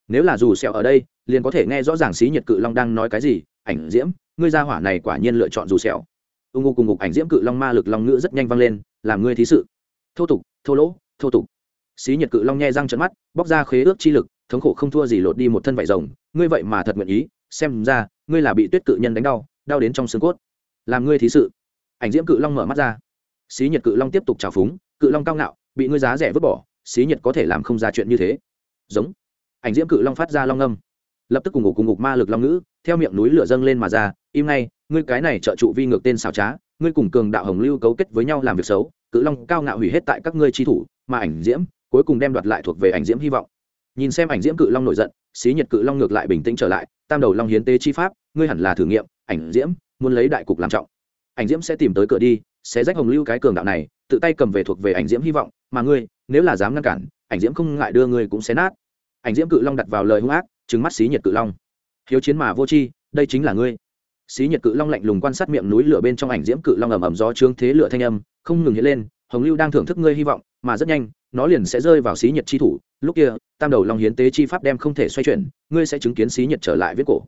[SPEAKER 1] Nếu là dù sẹo ở đây, liền có thể nghe rõ ràng xí nhiệt cự long đang nói cái gì, ảnh diễm, ngươi ra hỏa này quả nhiên lựa chọn dù sẹo ung ngô cùng ngục ảnh diễm cự long ma lực long ngữ rất nhanh vang lên, làm ngươi thí sự. Thô tục, thô lỗ, thô tục. Xí nhiệt cự long nhe răng trận mắt, bóc ra khế ước chi lực, thống khổ không thua gì lột đi một thân vải rồng, ngươi vậy mà thật nguyện ý, xem ra ngươi là bị tuyết cự nhân đánh đau đau đến trong xương cốt. Làm ngươi thí sự. Ảnh diễm cự long mở mắt ra. Xí nhiệt cự long tiếp tục trào phúng, cự long cao ngạo, bị ngươi giá rẻ vứt bỏ, xí nhiệt có thể làm không ra chuyện như thế. Giống. Ảnh diễm cự long phát ra long âm. Lập tức cùng ngục cùng ngục ma lực long ngữ, theo miệng núi lửa dâng lên mà ra, im ngay, ngươi cái này trợ trụ vi ngược tên xào trá, ngươi cùng cường đạo hồng lưu cấu kết với nhau làm việc xấu, cự long cao ngạo hủy hết tại các ngươi chi thủ, mà ảnh diễm cuối cùng đem đoạt lại thuộc về ảnh diễm hy vọng. Nhìn xem ảnh diễm cự long nổi giận xí nhiệt cự long ngược lại bình tĩnh trở lại, tam đầu long hiến tế chi pháp, ngươi hẳn là thử nghiệm, ảnh diễm, muốn lấy đại cục làm trọng. Ảnh diễm sẽ tìm tới cửa đi, sẽ rách hồng lưu cái cường đạo này, tự tay cầm về thuộc về ảnh diễm hy vọng, mà ngươi, nếu là dám ngăn cản, ảnh diễm không ngại đưa ngươi cũng sẽ nát. Ảnh diễm cự long đặt vào lời hung ác trứng mắt xí nhiệt cự long. Hiếu chiến mà vô tri đây chính là ngươi. Xí nhiệt cự long lạnh lùng quan sát miệng núi lửa bên trong ảnh diễm cự long ầm ầm gió trướng thế lửa thanh âm, không ngừng hiện lên, hồng lưu đang thưởng thức ngươi hy vọng, mà rất nhanh, nó liền sẽ rơi vào xí nhiệt chi thủ, lúc kia tam đầu long hiến tế chi pháp đem không thể xoay chuyển, ngươi sẽ chứng kiến xí nhiệt trở lại viết cổ.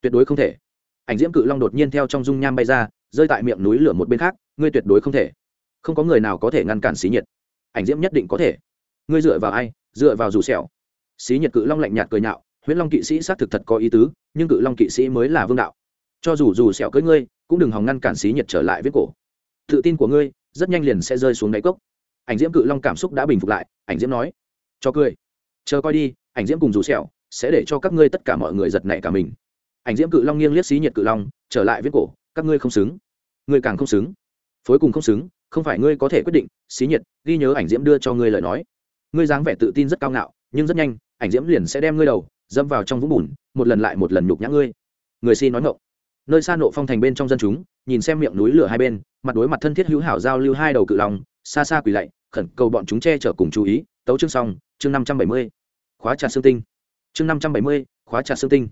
[SPEAKER 1] Tuyệt đối không thể. Ảnh diễm cự long đột nhiên theo trong dung nham bay ra, rơi tại miệng núi lửa một bên khác, ngươi tuyệt đối không thể. Không có người nào có thể ngăn cản xí nhiệt ảnh diễm nhất định có thể. Ngươi dựa vào ai? Dựa vào rủ sẹo. Xí nhiệt cự long lạnh nhạt cười nhạo, huyễn long kỵ sĩ xác thực thật có ý tứ, nhưng cự long kỵ sĩ mới là vương đạo. Cho dù dù sẹo cưới ngươi, cũng đừng hòng ngăn cản xí nhiệt trở lại viết cổ. Tự tin của ngươi rất nhanh liền sẽ rơi xuống đáy cốc. Ảnh diễm cự long cảm xúc đã bình phục lại, ảnh diễm nói, cho cười chờ coi đi ảnh diễm cùng dù sẹo sẽ để cho các ngươi tất cả mọi người giật nảy cả mình. Ảnh diễm cự long nghiêng liếc xí nhiệt cự long trở lại viết cổ các ngươi không xứng. Ngươi càng không xứng. Phối cùng không xứng không phải ngươi có thể quyết định xí nhiệt ghi nhớ ảnh diễm đưa cho ngươi lời nói. Ngươi dáng vẻ tự tin rất cao ngạo nhưng rất nhanh ảnh diễm liền sẽ đem ngươi đầu dâm vào trong vũng bùn một lần lại một lần nhục nhã ngươi. Người xin nói ngộng nơi xa nộ phong thành bên trong dân chúng nhìn xem miệng núi lửa hai bên mặt đối mặt thân thiết hữu hảo giao lưu hai đầu cự long, xa xa quỳ lạy khẩn cầu bọn chúng che chở cùng chú ý tấu chương xong chương năm trăm bảy mươi, khóa trà xương tinh. Chương năm trăm bảy mươi, khóa trà xương tinh.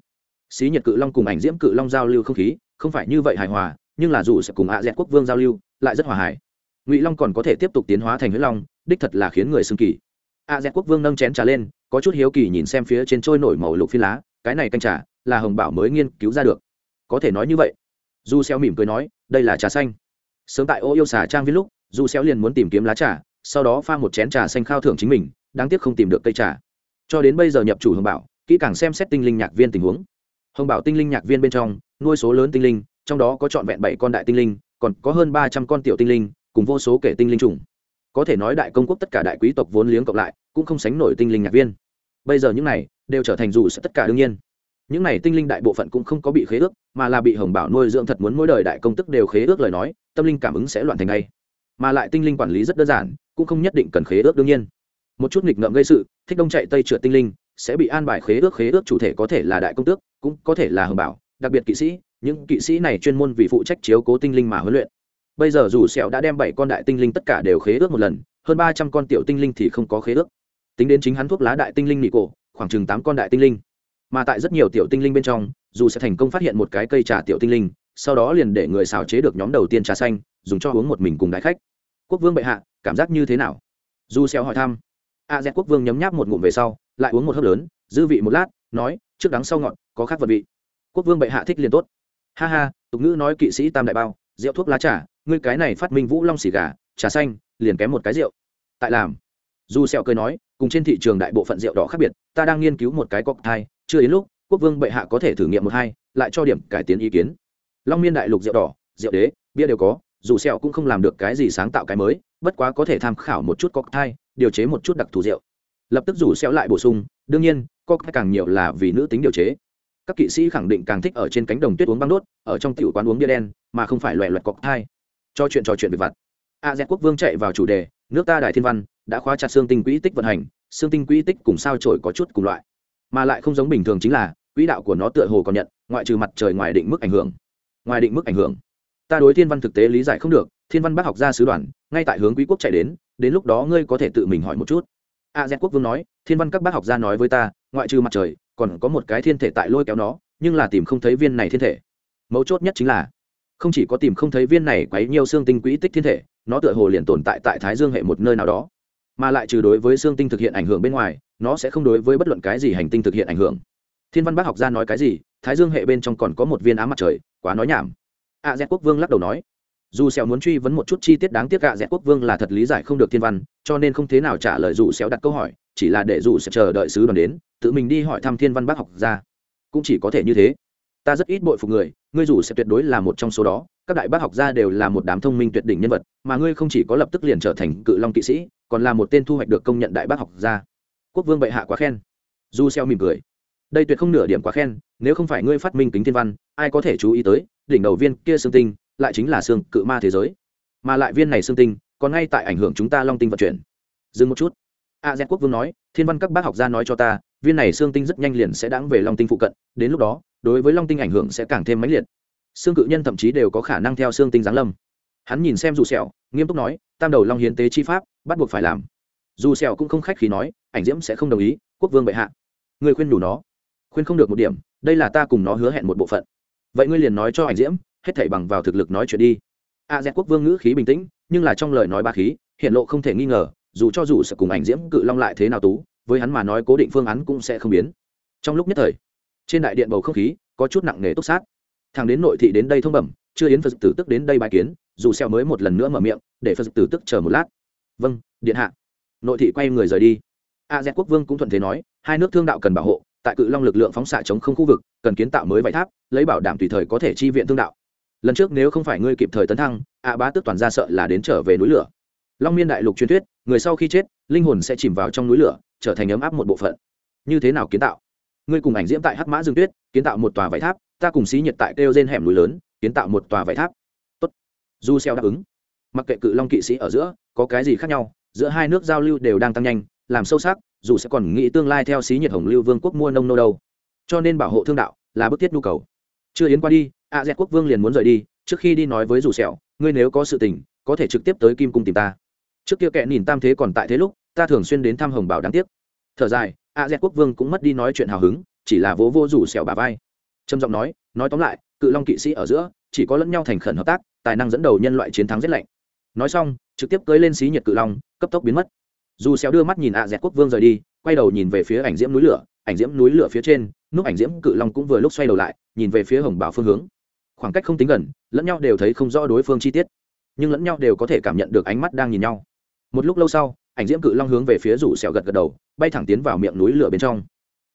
[SPEAKER 1] Xí nhật cự long cùng ảnh diễm cự long giao lưu không khí, không phải như vậy hài hòa, nhưng là dù sẽ cùng ạ dẹt quốc vương giao lưu, lại rất hòa hài. Ngụy long còn có thể tiếp tục tiến hóa thành huyết long, đích thật là khiến người xưng kỳ. Ạ dẹt quốc vương nâng chén trà lên, có chút hiếu kỳ nhìn xem phía trên trôi nổi màu lục phi lá, cái này canh trà là hồng bảo mới nghiên cứu ra được. Có thể nói như vậy. Du xeo mỉm cười nói, đây là trà xanh. Sớm tại ô yêu xà trang viết lúc du xeo liền muốn tìm kiếm lá trà, sau đó pha một chén trà xanh khao thưởng chính mình đáng tiếc không tìm được cây trà. Cho đến bây giờ nhập chủ hồng bảo, kỹ càng xem xét tinh linh nhạc viên tình huống. Hồng bảo tinh linh nhạc viên bên trong, nuôi số lớn tinh linh, trong đó có trọn vẹn bảy con đại tinh linh, còn có hơn ba trăm con tiểu tinh linh, cùng vô số kể tinh linh trùng có thể nói đại công quốc tất cả đại quý tộc vốn liếng cộng lại, cũng không sánh nổi tinh linh nhạc viên. Bây giờ những này, đều trở thành dù sẽ tất cả đương nhiên. Những này tinh linh đại bộ phận cũng không có bị khế ước, mà là bị hồng bảo nuôi dưỡng thật muốn mỗi đời đại công tức đều khế ước lời nói, tâm linh cảm ứng sẽ loạn thành ngay. Mà lại tinh linh quản lý rất đơn giản, cũng không nhất định cần khế ước đương nhiên một chút nghịch ngợm gây sự, thích đông chạy tây trượt tinh linh, sẽ bị an bài khế ước khế ước chủ thể có thể là đại công tước, cũng có thể là hồng bảo, đặc biệt kỵ sĩ. Những kỵ sĩ này chuyên môn vì phụ trách chiếu cố tinh linh mà huấn luyện. Bây giờ dù sẹo đã đem bảy con đại tinh linh tất cả đều khế ước một lần, hơn ba trăm con tiểu tinh linh thì không có khế ước. Tính đến chính hắn thuốc lá đại tinh linh nị cổ, khoảng chừng tám con đại tinh linh. Mà tại rất nhiều tiểu tinh linh bên trong, dù sẽ thành công phát hiện một cái cây trà tiểu tinh linh, sau đó liền để người xào chế được nhóm đầu tiên trà xanh, dùng cho uống một mình cùng đại khách. Quốc vương bệ hạ, cảm giác như thế nào? Du sẹo hỏi thăm a z quốc vương nhấm nháp một ngụm về sau, lại uống một hớp lớn, dư vị một lát, nói, trước đắng sau ngọt, có khác vật vị. Quốc vương bệ hạ thích liền tốt. Ha ha, tục ngữ nói kỵ sĩ tam đại bao, rượu thuốc lá trà, ngươi cái này phát minh vũ long xì gà, trà xanh, liền kém một cái rượu. Tại làm, Dù sẹo cười nói, cùng trên thị trường đại bộ phận rượu đỏ khác biệt, ta đang nghiên cứu một cái cocktail chưa đến lúc, quốc vương bệ hạ có thể thử nghiệm một hai, lại cho điểm cải tiến ý kiến. Long miên đại lục rượu đỏ, rượu đế, bia đều có dù sẹo cũng không làm được cái gì sáng tạo cái mới, bất quá có thể tham khảo một chút cocktail, điều chế một chút đặc thù rượu. Lập tức rủ sẹo lại bổ sung, đương nhiên, cocktail càng nhiều là vì nữ tính điều chế. Các kỵ sĩ khẳng định càng thích ở trên cánh đồng tuyết uống băng đốt, ở trong tiểu quán uống bia đen, mà không phải loẹ loẹt cocktail. Cho chuyện trò chuyện về vặt. A z quốc vương chạy vào chủ đề, nước ta đại thiên văn, đã khóa chặt xương tinh quỹ tích vận hành, xương tinh quỹ tích cùng sao trổi có chút cùng loại. Mà lại không giống bình thường chính là, quỹ đạo của nó tựa hồ còn nhận, ngoại trừ mặt trời ngoài định mức ảnh hưởng. Ngoài định mức ảnh hưởng ta đối thiên văn thực tế lý giải không được, thiên văn bác học gia sứ đoàn, ngay tại hướng quý quốc chạy đến đến lúc đó ngươi có thể tự mình hỏi một chút. A z quốc vương nói, thiên văn các bác học gia nói với ta, ngoại trừ mặt trời, còn có một cái thiên thể tại lôi kéo nó, nhưng là tìm không thấy viên này thiên thể. Mấu chốt nhất chính là, không chỉ có tìm không thấy viên này quấy nhiều xương tinh quỹ tích thiên thể, nó tựa hồ liền tồn tại tại thái dương hệ một nơi nào đó. Mà lại trừ đối với xương tinh thực hiện ảnh hưởng bên ngoài, nó sẽ không đối với bất luận cái gì hành tinh thực hiện ảnh hưởng. Thiên văn bác học gia nói cái gì, thái dương hệ bên trong còn có một viên ám mặt trời, quá nói nhảm a z quốc vương lắc đầu nói, dù xéo muốn truy vấn một chút chi tiết đáng tiếc a Dẹt quốc vương là thật lý giải không được thiên văn, cho nên không thế nào trả lời dù xéo đặt câu hỏi, chỉ là để dù sẽ chờ đợi sứ đoàn đến, tự mình đi hỏi thăm thiên văn bác học gia. Cũng chỉ có thể như thế. Ta rất ít bội phục người, ngươi dù sẽ tuyệt đối là một trong số đó, các đại bác học gia đều là một đám thông minh tuyệt đỉnh nhân vật, mà ngươi không chỉ có lập tức liền trở thành cự long kỵ sĩ, còn là một tên thu hoạch được công nhận đại bác học gia. Quốc vương bệ hạ quá khen. Dù xeo mỉm cười. Đây tuyệt không nửa điểm quá khen, nếu không phải ngươi phát minh kính thiên văn, ai có thể chú ý tới đỉnh đầu viên kia xương tinh lại chính là xương cự ma thế giới. Mà lại viên này xương tinh còn ngay tại ảnh hưởng chúng ta long tinh vận chuyển. Dừng một chút. A z quốc vương nói, thiên văn các bác học gia nói cho ta, viên này xương tinh rất nhanh liền sẽ đáng về long tinh phụ cận, đến lúc đó, đối với long tinh ảnh hưởng sẽ càng thêm mãnh liệt. Xương cự nhân thậm chí đều có khả năng theo xương tinh giáng lâm. Hắn nhìn xem dù sẹo, nghiêm túc nói, tam đầu long hiến tế chi pháp, bắt buộc phải làm. Dù sẹo cũng không khách khí nói, ảnh diễm sẽ không đồng ý, quốc vương bệ hạ. Người khuyên đủ nó. Khuyên không được một điểm, đây là ta cùng nó hứa hẹn một bộ phận vậy ngươi liền nói cho ảnh diễm, hết thảy bằng vào thực lực nói chuyện đi. A dẹt quốc vương ngữ khí bình tĩnh, nhưng là trong lời nói ba khí, hiện lộ không thể nghi ngờ, dù cho dù sẽ cùng ảnh diễm cự long lại thế nào tú, với hắn mà nói cố định phương án cũng sẽ không biến. Trong lúc nhất thời, trên đại điện bầu không khí có chút nặng nề túc sát. Thằng đến nội thị đến đây thông bẩm, chưa yến phật tử tức đến đây bài kiến, dù xeo mới một lần nữa mở miệng, để phật tử tức chờ một lát. Vâng điện hạ. Nội thị quay người rời đi. A dẹt quốc vương cũng thuận thế nói, hai nước thương đạo cần bảo hộ tại cự long lực lượng phóng xạ chống không khu vực, cần kiến tạo mới vải tháp, lấy bảo đảm tùy thời có thể chi viện thương đạo. Lần trước nếu không phải ngươi kịp thời tấn thăng, ạ bá tước toàn ra sợ là đến trở về núi lửa. Long miên đại lục truyền thuyết, người sau khi chết, linh hồn sẽ chìm vào trong núi lửa, trở thành ấm áp một bộ phận. Như thế nào kiến tạo? Ngươi cùng ảnh diễm tại hắc mã dương tuyết, kiến tạo một tòa vải tháp, ta cùng xí nhiệt tại kêu trên hẻm núi lớn, kiến tạo một tòa vải tháp. Tốt. Du xeo đáp ứng. Mặc kệ cự long kỵ sĩ ở giữa, có cái gì khác nhau, giữa hai nước giao lưu đều đang tăng nhanh làm sâu sắc, dù sẽ còn nghĩ tương lai theo xí nhiệt hồng lưu vương quốc mua nông nô đâu. Cho nên bảo hộ thương đạo là bức thiết nhu cầu. Chưa yến qua đi, a dẹt quốc vương liền muốn rời đi, trước khi đi nói với dù sẹo, ngươi nếu có sự tình, có thể trực tiếp tới kim cung tìm ta. Trước kia kẻ nhìn tam thế còn tại thế lúc, ta thường xuyên đến thăm hồng bảo đáng tiếc. Thở dài, a dẹt quốc vương cũng mất đi nói chuyện hào hứng, chỉ là vỗ vô rủ sẹo bà vai. Trầm giọng nói nói tóm lại, cự long kỵ sĩ ở giữa, chỉ có lẫn nhau thành khẩn hợp tác, tài năng dẫn đầu nhân loại chiến thắng rét lạnh. Nói xong, trực tiếp cưới lên xí nhiệt cự long, cấp tốc biến mất dù xéo đưa mắt nhìn ạ dẹt quốc vương rời đi, quay đầu nhìn về phía ảnh diễm núi lửa, ảnh diễm núi lửa phía trên, núp ảnh diễm cự long cũng vừa lúc xoay đầu lại, nhìn về phía hồng bảo phương hướng. Khoảng cách không tính gần, lẫn nhau đều thấy không rõ đối phương chi tiết, nhưng lẫn nhau đều có thể cảm nhận được ánh mắt đang nhìn nhau. Một lúc lâu sau, ảnh diễm cự long hướng về phía rủ sẹo gật gật đầu, bay thẳng tiến vào miệng núi lửa bên trong.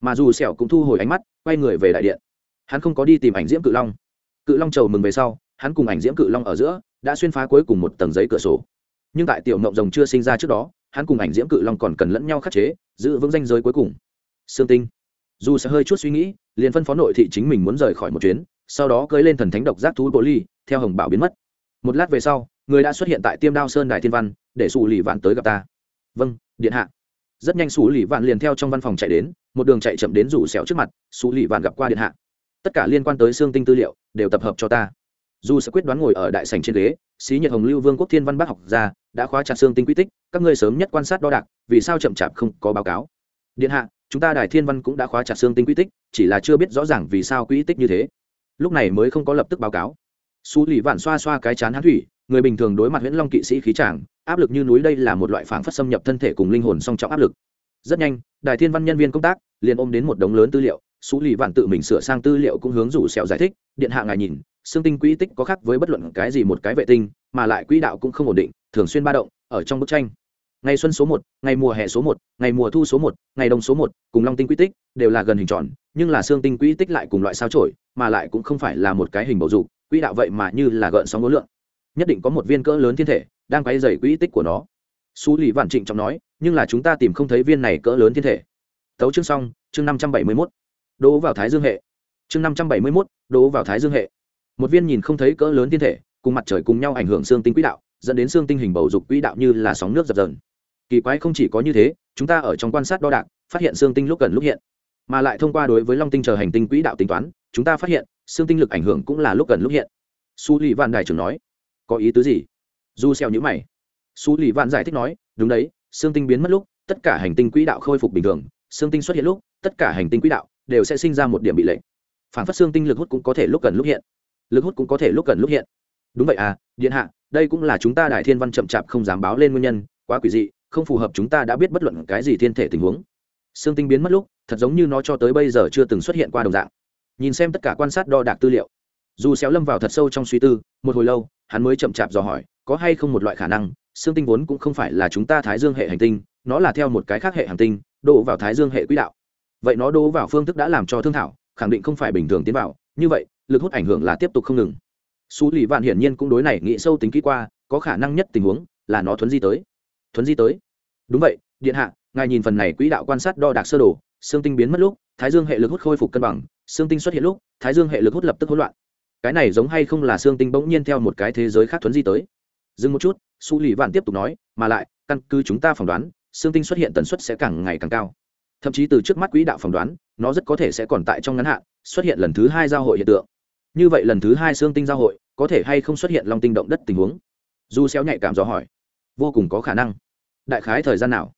[SPEAKER 1] Mà dù sẹo cũng thu hồi ánh mắt, quay người về đại điện. Hắn không có đi tìm ảnh diễm cự long. Cự long chầu mừng về sau, hắn cùng ảnh diễm cự long ở giữa, đã xuyên phá cuối cùng một tầng giấy cửa sổ. Nhưng tại tiểu mộng rồng chưa sinh ra trước đó hắn cùng ảnh diễm cự long còn cần lẫn nhau khắc chế, giữ vững danh giới cuối cùng. Sương tinh. Dù sẽ hơi chút suy nghĩ, liền phân phó nội thị chính mình muốn rời khỏi một chuyến, sau đó cưới lên thần thánh độc giác thú bộ ly, theo hồng bảo biến mất. Một lát về sau, người đã xuất hiện tại tiêm đao sơn đài thiên văn, để xù lì vạn tới gặp ta. Vâng điện hạ. Rất nhanh xù lì vạn liền theo trong văn phòng chạy đến, một đường chạy chậm đến rủ xẻo trước mặt xù lì vạn gặp qua điện hạ. Tất cả liên quan tới xương tinh tư liệu, đều tập hợp cho ta dù sẽ quyết đoán ngồi ở đại sành trên ghế, xí nhật hồng lưu vương quốc thiên văn bác học gia, đã khóa chặt xương tinh quy tích, các ngươi sớm nhất quan sát đo đạc, vì sao chậm chạp không có báo cáo? Điện hạ, chúng ta đài thiên văn cũng đã khóa chặt xương tinh quy tích, chỉ là chưa biết rõ ràng vì sao quy tích như thế. Lúc này mới không có lập tức báo cáo. Xú lì vạn xoa xoa cái chán hán thủy, người bình thường đối mặt huyễn long kỵ sĩ khí tràng áp lực như núi đây là một loại phản phát xâm nhập thân thể cùng linh hồn song trọng áp lực. Rất nhanh, đài thiên văn nhân viên công tác liền ôm đến một đống lớn tư liệu xú lì vạn tự mình sửa sang tư liệu cũng hướng rủ sẹo giải thích, điện hạ ngài nhìn xương tinh quỹ tích có khác với bất luận cái gì một cái vệ tinh, mà lại quỹ đạo cũng không ổn định, thường xuyên ba động, ở trong bức tranh. Ngày xuân số một, ngày mùa hè số một, ngày mùa thu số một, ngày đông số một, cùng long tinh quỹ tích đều là gần hình tròn, nhưng là xương tinh quỹ tích lại cùng loại sao trổi mà lại cũng không phải là một cái hình bầu dục, quỹ đạo vậy mà như là gợn sóng ngối lượng. Nhất định có một viên cỡ lớn thiên thể đang quay dày quỹ tích của nó. Xú lì vạn trịnh trọng nói, nhưng là chúng ta tìm không thấy viên này cỡ lớn thiên thể. Tấu chương xong, chương năm trăm bảy mươi mốt. Đỗ vào thái dương hệ. Chương năm trăm bảy mươi mốt đỗ vào thái dương hệ một viên nhìn không thấy cỡ lớn thiên thể, cùng mặt trời cùng nhau ảnh hưởng xương tinh quỹ đạo, dẫn đến xương tinh hình bầu dục quỹ đạo như là sóng nước dập dờn. Kỳ quái không chỉ có như thế, chúng ta ở trong quan sát đo đạc, phát hiện xương tinh lúc gần lúc hiện. Mà lại thông qua đối với long tinh chờ hành tinh quỹ đạo tính toán, chúng ta phát hiện, xương tinh lực ảnh hưởng cũng là lúc gần lúc hiện. Su lì vạn đài trưởng nói, có ý tứ gì? Du xeo nhữ mày. Su lì vạn giải thích nói, đúng đấy, xương tinh biến mất lúc, tất cả hành tinh quỹ đạo khôi phục bình thường, xương tinh xuất hiện lúc, tất cả hành tinh quỹ đạo đều sẽ sinh ra một điểm bị lệnh phản phát xương tinh lực hút cũng có thể lúc gần lúc hiện lực hút cũng có thể lúc cần lúc hiện. Đúng vậy à điện hạ, đây cũng là chúng ta đại thiên văn chậm chạp không dám báo lên nguyên nhân, quá quỷ dị, không phù hợp chúng ta đã biết bất luận cái gì thiên thể tình huống. Xương tinh biến mất lúc, thật giống như nó cho tới bây giờ chưa từng xuất hiện qua đồng dạng. Nhìn xem tất cả quan sát đo đạc tư liệu. Dù xéo lâm vào thật sâu trong suy tư, một hồi lâu, hắn mới chậm chạp dò hỏi, có hay không một loại khả năng xương tinh vốn cũng không phải là chúng ta thái dương hệ hành tinh, nó là theo một cái khác hệ hành tinh, đổ vào thái dương hệ quỹ đạo. Vậy nó đổ vào phương thức đã làm cho thương thảo, khẳng định không phải bình thường tiến vào, như vậy lực hút ảnh hưởng là tiếp tục không ngừng xú Lì Vạn hiển nhiên cũng đối này nghĩ sâu tính kỹ qua, có khả năng nhất tình huống là nó thuấn di tới. Thuấn di tới. Đúng vậy, điện hạ, ngài nhìn phần này quỹ đạo quan sát đo đạc sơ đồ, xương tinh biến mất lúc, thái dương hệ lực hút khôi phục cân bằng, xương tinh xuất hiện lúc, thái dương hệ lực hút lập tức hỗn loạn. cái này giống hay không là xương tinh bỗng nhiên theo một cái thế giới khác thuấn di tới dừng một chút su lì vạn tiếp tục nói mà lại căn cứ chúng ta phỏng đoán xương tinh xuất hiện tần suất sẽ càng ngày càng cao thậm chí từ trước mắt quỹ đạo phỏng đoán nó rất có thể sẽ còn tại trong ngắn hạn xuất hiện lần thứ hai giao hội hiện tượng như vậy lần thứ hai xương tinh giao hội có thể hay không xuất hiện long tinh động đất tình huống? Du xéo nhạy cảm dò hỏi. Vô cùng có khả năng. Đại khái thời gian nào?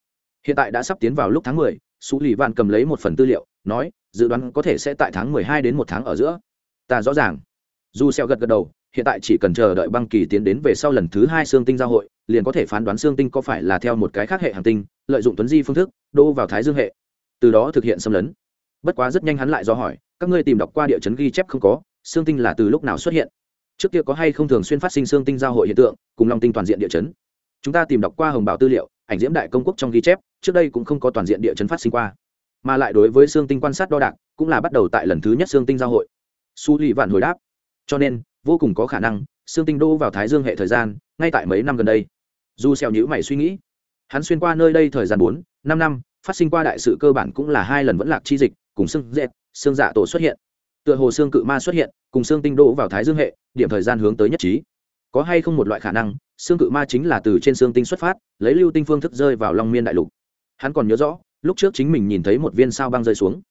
[SPEAKER 1] Hiện tại đã sắp tiến vào lúc tháng mười, su lì vạn cầm lấy một phần tư liệu nói dự đoán có thể sẽ tại tháng mười hai đến một tháng ở giữa. Ta rõ ràng. Du xeo gật gật đầu hiện tại chỉ cần chờ đợi băng kỳ tiến đến về sau lần thứ hai xương tinh giao hội liền có thể phán đoán xương tinh có phải là theo một cái khác hệ hành tinh lợi dụng tuấn di phương thức đô vào thái dương hệ. Từ đó thực hiện xâm lấn. Bất quá rất nhanh hắn lại do hỏi các ngươi tìm đọc qua địa chấn ghi chép không có? Xương tinh là từ lúc nào xuất hiện? Trước kia có hay không thường xuyên phát sinh xương tinh giao hội hiện tượng, cùng long tinh toàn diện địa chấn? Chúng ta tìm đọc qua hồng bảo tư liệu, ảnh diễm đại công quốc trong ghi chép, trước đây cũng không có toàn diện địa chấn phát sinh qua. Mà lại đối với xương tinh quan sát đo đạc, cũng là bắt đầu tại lần thứ nhất xương tinh giao hội. Su lì vạn hồi đáp. Cho nên, vô cùng có khả năng xương tinh đô vào thái dương hệ thời gian, ngay tại mấy năm gần đây. Du xeo nhữ mày suy nghĩ, hắn xuyên qua nơi đây thời gian bốn, năm năm, phát sinh qua đại sự cơ bản cũng là hai lần vẫn lạc chi dịch, cùng xương dệt xương dạ tổ xuất hiện tựa hồ xương cự ma xuất hiện, cùng xương tinh đỗ vào thái dương hệ, điểm thời gian hướng tới nhất trí. Có hay không một loại khả năng, xương cự ma chính là từ trên xương tinh xuất phát, lấy lưu tinh phương thức rơi vào long miên đại lục. Hắn còn nhớ rõ, lúc trước chính mình nhìn thấy một viên sao băng rơi xuống.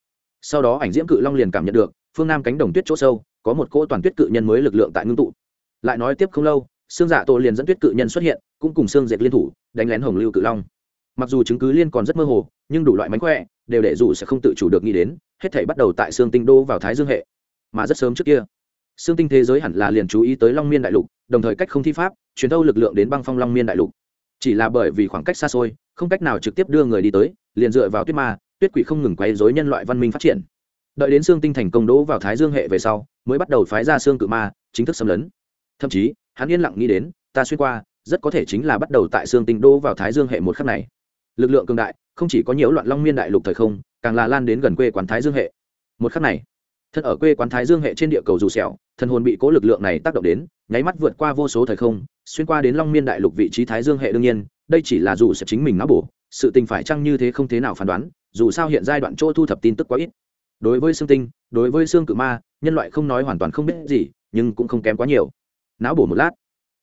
[SPEAKER 1] Sau đó ảnh diễm cự long liền cảm nhận được, phương nam cánh đồng tuyết chỗ sâu, có một cỗ toàn tuyết cự nhân mới lực lượng tại ngưng tụ. Lại nói tiếp không lâu, xương dạ tổ liền dẫn tuyết cự nhân xuất hiện, cũng cùng xương dệt liên thủ, đánh lén hồng lưu cự long. Mặc dù chứng cứ liên còn rất mơ hồ, nhưng đủ loại mánh khỏe đều để dù sẽ không tự chủ được nghĩ đến, hết thể bắt đầu tại xương tinh đô vào thái dương hệ. Mà rất sớm trước kia xương tinh thế giới hẳn là liền chú ý tới long miên đại lục, đồng thời cách không thi pháp, truyền thâu lực lượng đến băng phong long miên đại lục. Chỉ là bởi vì khoảng cách xa xôi, không cách nào trực tiếp đưa người đi tới, liền dựa vào tuyết ma, tuyết quỷ không ngừng quấy dối nhân loại văn minh phát triển. Đợi đến xương tinh thành công đỗ vào thái dương hệ về sau, mới bắt đầu phái ra xương cự ma, chính thức xâm lấn. Thậm chí, hắn yên lặng nghĩ đến, ta xuyên qua, rất có thể chính là bắt đầu tại xương tinh đỗ vào thái dương hệ một khắc này. Lực lượng cường đại không chỉ có nhiễu loạn long miên đại lục thời không, càng là lan đến gần quê quán thái dương hệ. Một khắc này thân ở quê quán thái dương hệ trên địa cầu dù sẹo, thần hồn bị cố lực lượng này tác động đến, nháy mắt vượt qua vô số thời không, xuyên qua đến long miên đại lục vị trí thái dương hệ đương nhiên, đây chỉ là dù sẽ chính mình não bổ, sự tình phải chăng như thế không thế nào phán đoán, dù sao hiện giai đoạn chỗ thu thập tin tức quá ít. Đối với xương tinh, đối với xương cự ma, nhân loại không nói hoàn toàn không biết gì, nhưng cũng không kém quá nhiều. Não bổ một lát,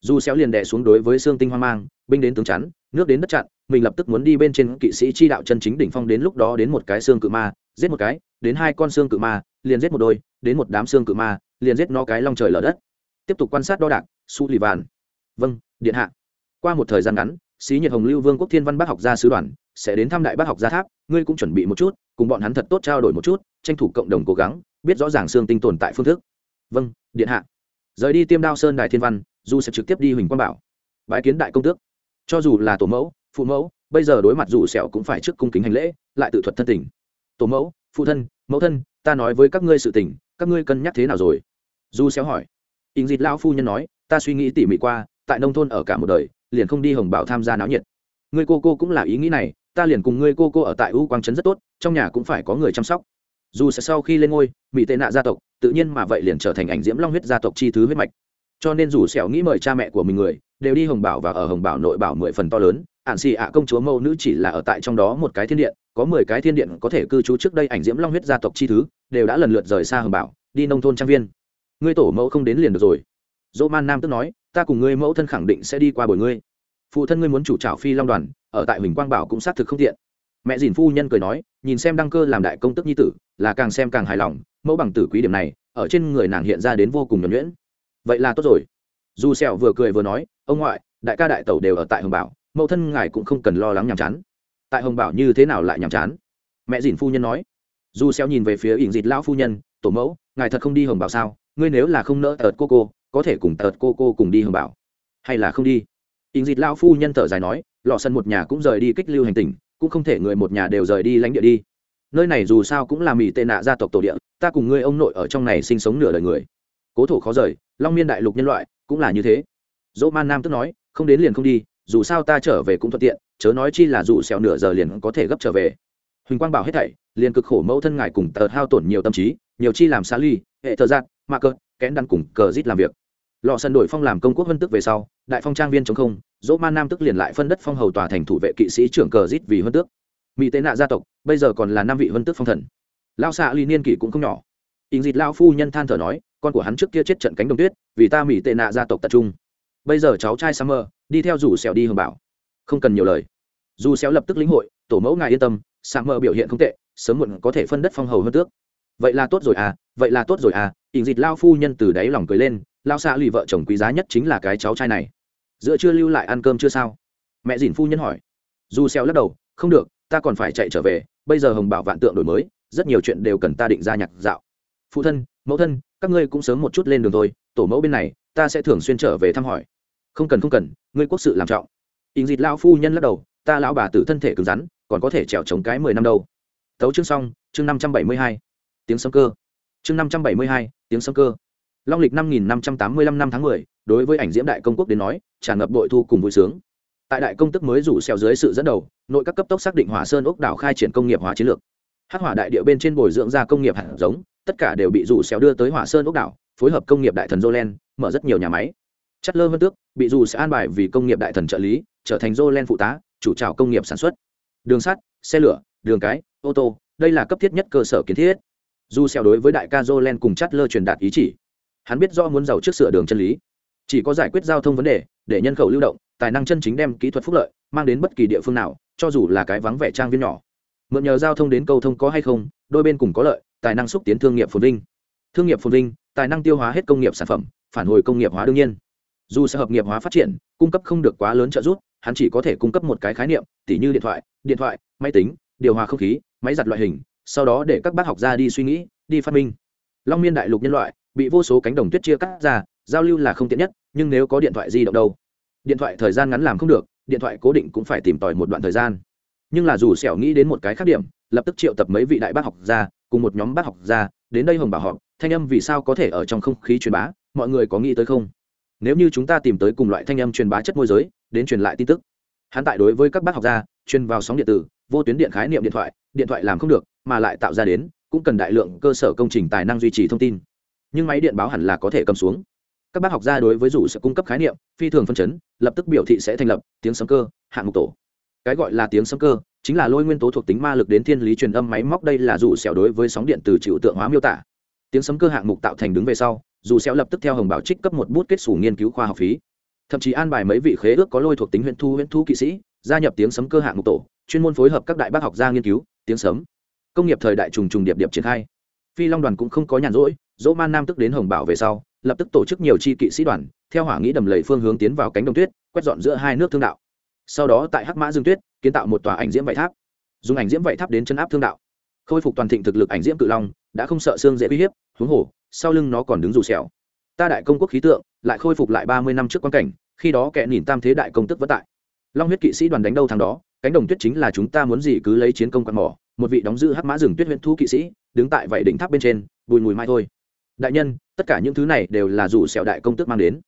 [SPEAKER 1] dù xéo liền đè xuống đối với xương tinh hoang mang, binh đến tướng chắn, nước đến đất chặn mình lập tức muốn đi bên trên kỵ sĩ chi đạo chân chính đỉnh phong đến lúc đó đến một cái xương cự ma, giết một cái, đến hai con xương cự ma, liền giết một đôi, đến một đám xương cự ma, liền giết nó cái long trời lở đất. Tiếp tục quan sát đo đạc, su lì vàn vâng điện hạ. Qua một thời gian ngắn, xí nhiệt hồng lưu vương quốc thiên văn bác học gia sứ đoàn sẽ đến thăm đại bác học gia tháp, ngươi cũng chuẩn bị một chút, cùng bọn hắn thật tốt trao đổi một chút, tranh thủ cộng đồng cố gắng, biết rõ ràng xương tinh tồn tại phương thức. Vâng điện hạ. Rời đi tiêm đao sơn đài thiên văn, du sẽ trực tiếp đi huỳnh quang bảo. Bái kiến đại công tước. Cho dù là tổ mẫu phụ mẫu, bây giờ đối mặt dù sẹo cũng phải trước cung kính hành lễ, lại tự thuật thân tình. Tổ mẫu, phụ thân, mẫu thân, ta nói với các ngươi sự tình, các ngươi cân nhắc thế nào rồi? Dù sẹo hỏi. Ình dịt lão phu nhân nói, ta suy nghĩ tỉ mỉ qua, tại nông thôn ở cả một đời, liền không đi hồng bảo tham gia náo nhiệt. Ngươi cô cô cũng là ý nghĩ này, ta liền cùng ngươi cô cô ở tại u quang trấn rất tốt, trong nhà cũng phải có người chăm sóc. Dù sẽ sau khi lên ngôi bị tệ nạ gia tộc, tự nhiên mà vậy liền trở thành ảnh diễm long huyết gia tộc chi thứ huyết mạch. Cho nên dù sẹo nghĩ mời cha mẹ của mình người, đều đi hồng bảo và ở hồng bảo nội bảo mười phần to lớn ạn xì ạ công chúa mâu nữ chỉ là ở tại trong đó một cái thiên điện, có mười cái thiên điện có thể cư trú trước đây ảnh diễm long huyết gia tộc chi thứ, đều đã lần lượt rời xa hồng bảo, đi nông thôn trang viên. Ngươi tổ mẫu không đến liền được rồi. Dỗ man nam tức nói, ta cùng ngươi mẫu thân khẳng định sẽ đi qua bồi ngươi. Phụ thân ngươi muốn chủ trào phi long đoàn, ở tại huỳnh quang bảo cũng xác thực không tiện. Mẹ dìn phu nhân cười nói, nhìn xem đăng cơ làm đại công tức nhi tử, là càng xem càng hài lòng, mẫu bằng tử quý điểm này, ở trên người nàng hiện ra đến vô cùng nhuẩn nhuyễn. Vậy là tốt rồi. Dù sẹo vừa cười vừa nói, ông ngoại, đại ca đại tẩu đều ở tại hồng bảo mẫu thân ngài cũng không cần lo lắng nhàm chán. Tại hồng bảo như thế nào lại nhàm chán? Mẹ dìn phu nhân nói. Dù xéo nhìn về phía ỉn dịt lão phu nhân, tổ mẫu, ngài thật không đi hồng bảo sao? Ngươi nếu là không nỡ tợt cô cô, có thể cùng tợt cô cô cùng đi hồng bảo. Hay là không đi? Ỉn dịt lão phu nhân thở dài nói, lọ sân một nhà cũng rời đi kích lưu hành tỉnh, cũng không thể người một nhà đều rời đi lãnh địa đi. Nơi này dù sao cũng là mỹ tệ nạ gia tộc tổ địa, ta cùng ngươi ông nội ở trong này sinh sống nửa đời người. Cố thủ khó rời, long miên đại lục nhân loại cũng là như thế. Dỗ man nam tức nói, không đến liền không đi dù sao ta trở về cũng thuận tiện, chớ nói chi là dù xèo nửa giờ liền có thể gấp trở về. Huỳnh quang bảo hết thảy, liền cực khổ mẫu thân ngài cùng tờ hao tổn nhiều tâm trí, nhiều chi làm xa ly, hệ thờ giác ma cơ kẽn đan cùng cờ rít làm việc. Lọ sân đổi phong làm công quốc vân tức về sau, đại phong trang viên chống không, dỗ man nam tức liền lại phân đất phong hầu tòa thành thủ vệ kỵ sĩ trưởng cờ rít vì huân tước. Mỹ tế nạ gia tộc, bây giờ còn là năm vị huân tước phong thần. Lao xạ ly niên kỷ cũng không nhỏ. Ình dịt lao phu nhân than thở nói, con của hắn trước kia chết trận cánh đồng tuyết, vì ta mỹ tệ nạ gia tộc tập trung. Bây giờ cháu trai summer đi theo rủ xẻo đi hưởng bảo. Không cần nhiều lời. Dù xéo lập tức lĩnh hội, tổ mẫu ngài yên tâm summer biểu hiện không tệ, sớm muộn có thể phân đất phong hầu hơn tước. Vậy là tốt rồi à vậy là tốt rồi à ỉn dịt lao phu nhân từ đáy lòng cười lên, lao xa lì vợ chồng quý giá nhất chính là cái cháu trai này. Giữa chưa lưu lại ăn cơm chưa sao? Mẹ dìn phu nhân hỏi. Dù xeo lắc đầu, không được, ta còn phải chạy trở về, bây giờ hồng bảo vạn tượng đổi mới, rất nhiều chuyện đều cần ta định ra nhạc dạo. Phụ thân, mẫu thân, các ngươi cũng sớm một chút lên đường thôi, tổ mẫu bên này, ta sẽ thường xuyên trở về thăm hỏi không cần không cần, ngươi quốc sự làm trọng. Ình dịt lao phu nhân lắc đầu, ta lão bà tử thân thể cứng rắn, còn có thể trèo chống cái mười năm đâu. Tấu chương xong, chương năm trăm bảy mươi hai. Tiếng sấm cơ. Chương năm trăm bảy mươi hai, tiếng sấm cơ. Long lịch năm nghìn năm trăm tám mươi lăm năm tháng mười, đối với ảnh diễm đại công quốc đến nói, tràn ngập bội thu cùng vui sướng. Tại đại công tức mới rủ xeo dưới sự dẫn đầu, nội các cấp tốc xác định hỏa sơn ốc đảo khai triển công nghiệp hóa chiến lược. Hắc hỏa đại địa bên trên bồi dưỡng ra công nghiệp hạt giống, tất cả đều bị rủ xeo đưa tới hỏa sơn ốc đảo, phối hợp công nghiệp đại thần jolen mở rất nhiều nhà máy chất lơ vân tước, bị dù sẽ an bài vì công nghiệp đại thần trợ lý, trở thành jolen phụ tá, chủ trào công nghiệp sản xuất. Đường sắt, xe lửa, đường cái, ô tô, đây là cấp thiết nhất cơ sở kiến thiết. Dù xeo đối với đại ca jolen cùng chất lơ truyền đạt ý chỉ. Hắn biết rõ muốn giàu trước sửa đường chân lý. Chỉ có giải quyết giao thông vấn đề, để nhân khẩu lưu động, tài năng chân chính đem kỹ thuật phúc lợi, mang đến bất kỳ địa phương nào, cho dù là cái vắng vẻ trang viên nhỏ. Mượn nhờ giao thông đến cầu thông có hay không, đôi bên cùng có lợi, tài năng xúc tiến thương nghiệp phồn vinh. Thương nghiệp phồn vinh, tài năng tiêu hóa hết công nghiệp sản phẩm, phản hồi công nghiệp hóa đương nhiên dù sẽ hợp nghiệp hóa phát triển, cung cấp không được quá lớn trợ giúp, hắn chỉ có thể cung cấp một cái khái niệm, tỉ như điện thoại điện thoại, máy tính, điều hòa không khí, máy giặt loại hình, sau đó để các bác học gia đi suy nghĩ, đi phát minh. Long miên đại lục nhân loại, bị vô số cánh đồng tuyết chia cắt ra, giao lưu là không tiện nhất, nhưng nếu có điện thoại di động đâu? Điện thoại thời gian ngắn làm không được, điện thoại cố định cũng phải tìm tòi một đoạn thời gian. Nhưng là dù sẹo nghĩ đến một cái khác điểm, lập tức triệu tập mấy vị đại bác học gia cùng một nhóm bác học gia đến đây hồng bảo họp, thanh âm vì sao có thể ở trong không khí truyền bá, mọi người có nghĩ tới không? Nếu như chúng ta tìm tới cùng loại thanh âm truyền bá chất môi giới, đến truyền lại tin tức. Hắn tại đối với các bác học gia, truyền vào sóng điện tử, vô tuyến điện khái niệm điện thoại điện thoại làm không được, mà lại tạo ra đến, cũng cần đại lượng cơ sở công trình tài năng duy trì thông tin. Nhưng máy điện báo hẳn là có thể cầm xuống. Các bác học gia đối với rủ sẽ cung cấp khái niệm, phi thường phân chấn, lập tức biểu thị sẽ thành lập tiếng sấm cơ, hạng mục tổ. Cái gọi là tiếng sấm cơ, chính là lôi nguyên tố thuộc tính ma lực đến thiên lý truyền âm máy móc, đây là rủ xẻo đối với sóng điện từ chịu tượng hóa miêu tả tiếng sấm cơ hạng mục tạo thành đứng về sau, dù xéo lập tức theo hồng bảo trích cấp một bút kết sủ nghiên cứu khoa học phí. Thậm chí an bài mấy vị khế ước có lôi thuộc tính huyện thu huyện thu kỵ sĩ, gia nhập tiếng sấm cơ hạng mục tổ, chuyên môn phối hợp các đại bác học gia nghiên cứu, tiếng sấm. Công nghiệp thời đại trùng trùng điệp điệp triển khai. Phi long đoàn cũng không có nhàn rỗi, dỗ man nam tức đến hồng bảo về sau, lập tức tổ chức nhiều chi kỵ sĩ đoàn, theo hỏa nghĩ đầm lầy phương hướng tiến vào cánh đồng tuyết, quét dọn giữa hai nước thương đạo. Sau đó tại hắc mã dương tuyết, kiến tạo một tòa ảnh diễm vảy tháp. Dùng ảnh diễm vảy tháp đến chân áp thương đạo. Khôi phục toàn thịnh thực lực ảnh diễm cự long đã không sợ xương dễ uy hiếp, huống hồ, sau lưng nó còn đứng rủ xẻo ta đại công quốc khí tượng, lại khôi phục lại ba mươi năm trước quan cảnh, khi đó kẻ nhìn tam thế đại công tức vất tại. Long huyết kỵ sĩ đoàn đánh đâu thằng đó, cánh đồng tuyết chính là chúng ta muốn gì cứ lấy chiến công quạt mỏ, một vị đóng giữ hắc mã rừng tuyết huyện thu kỵ sĩ, đứng tại vậy đỉnh tháp bên trên, bùi mùi mai thôi. Đại nhân, tất cả những thứ này đều là rủ sẹo đại công tước mang đến.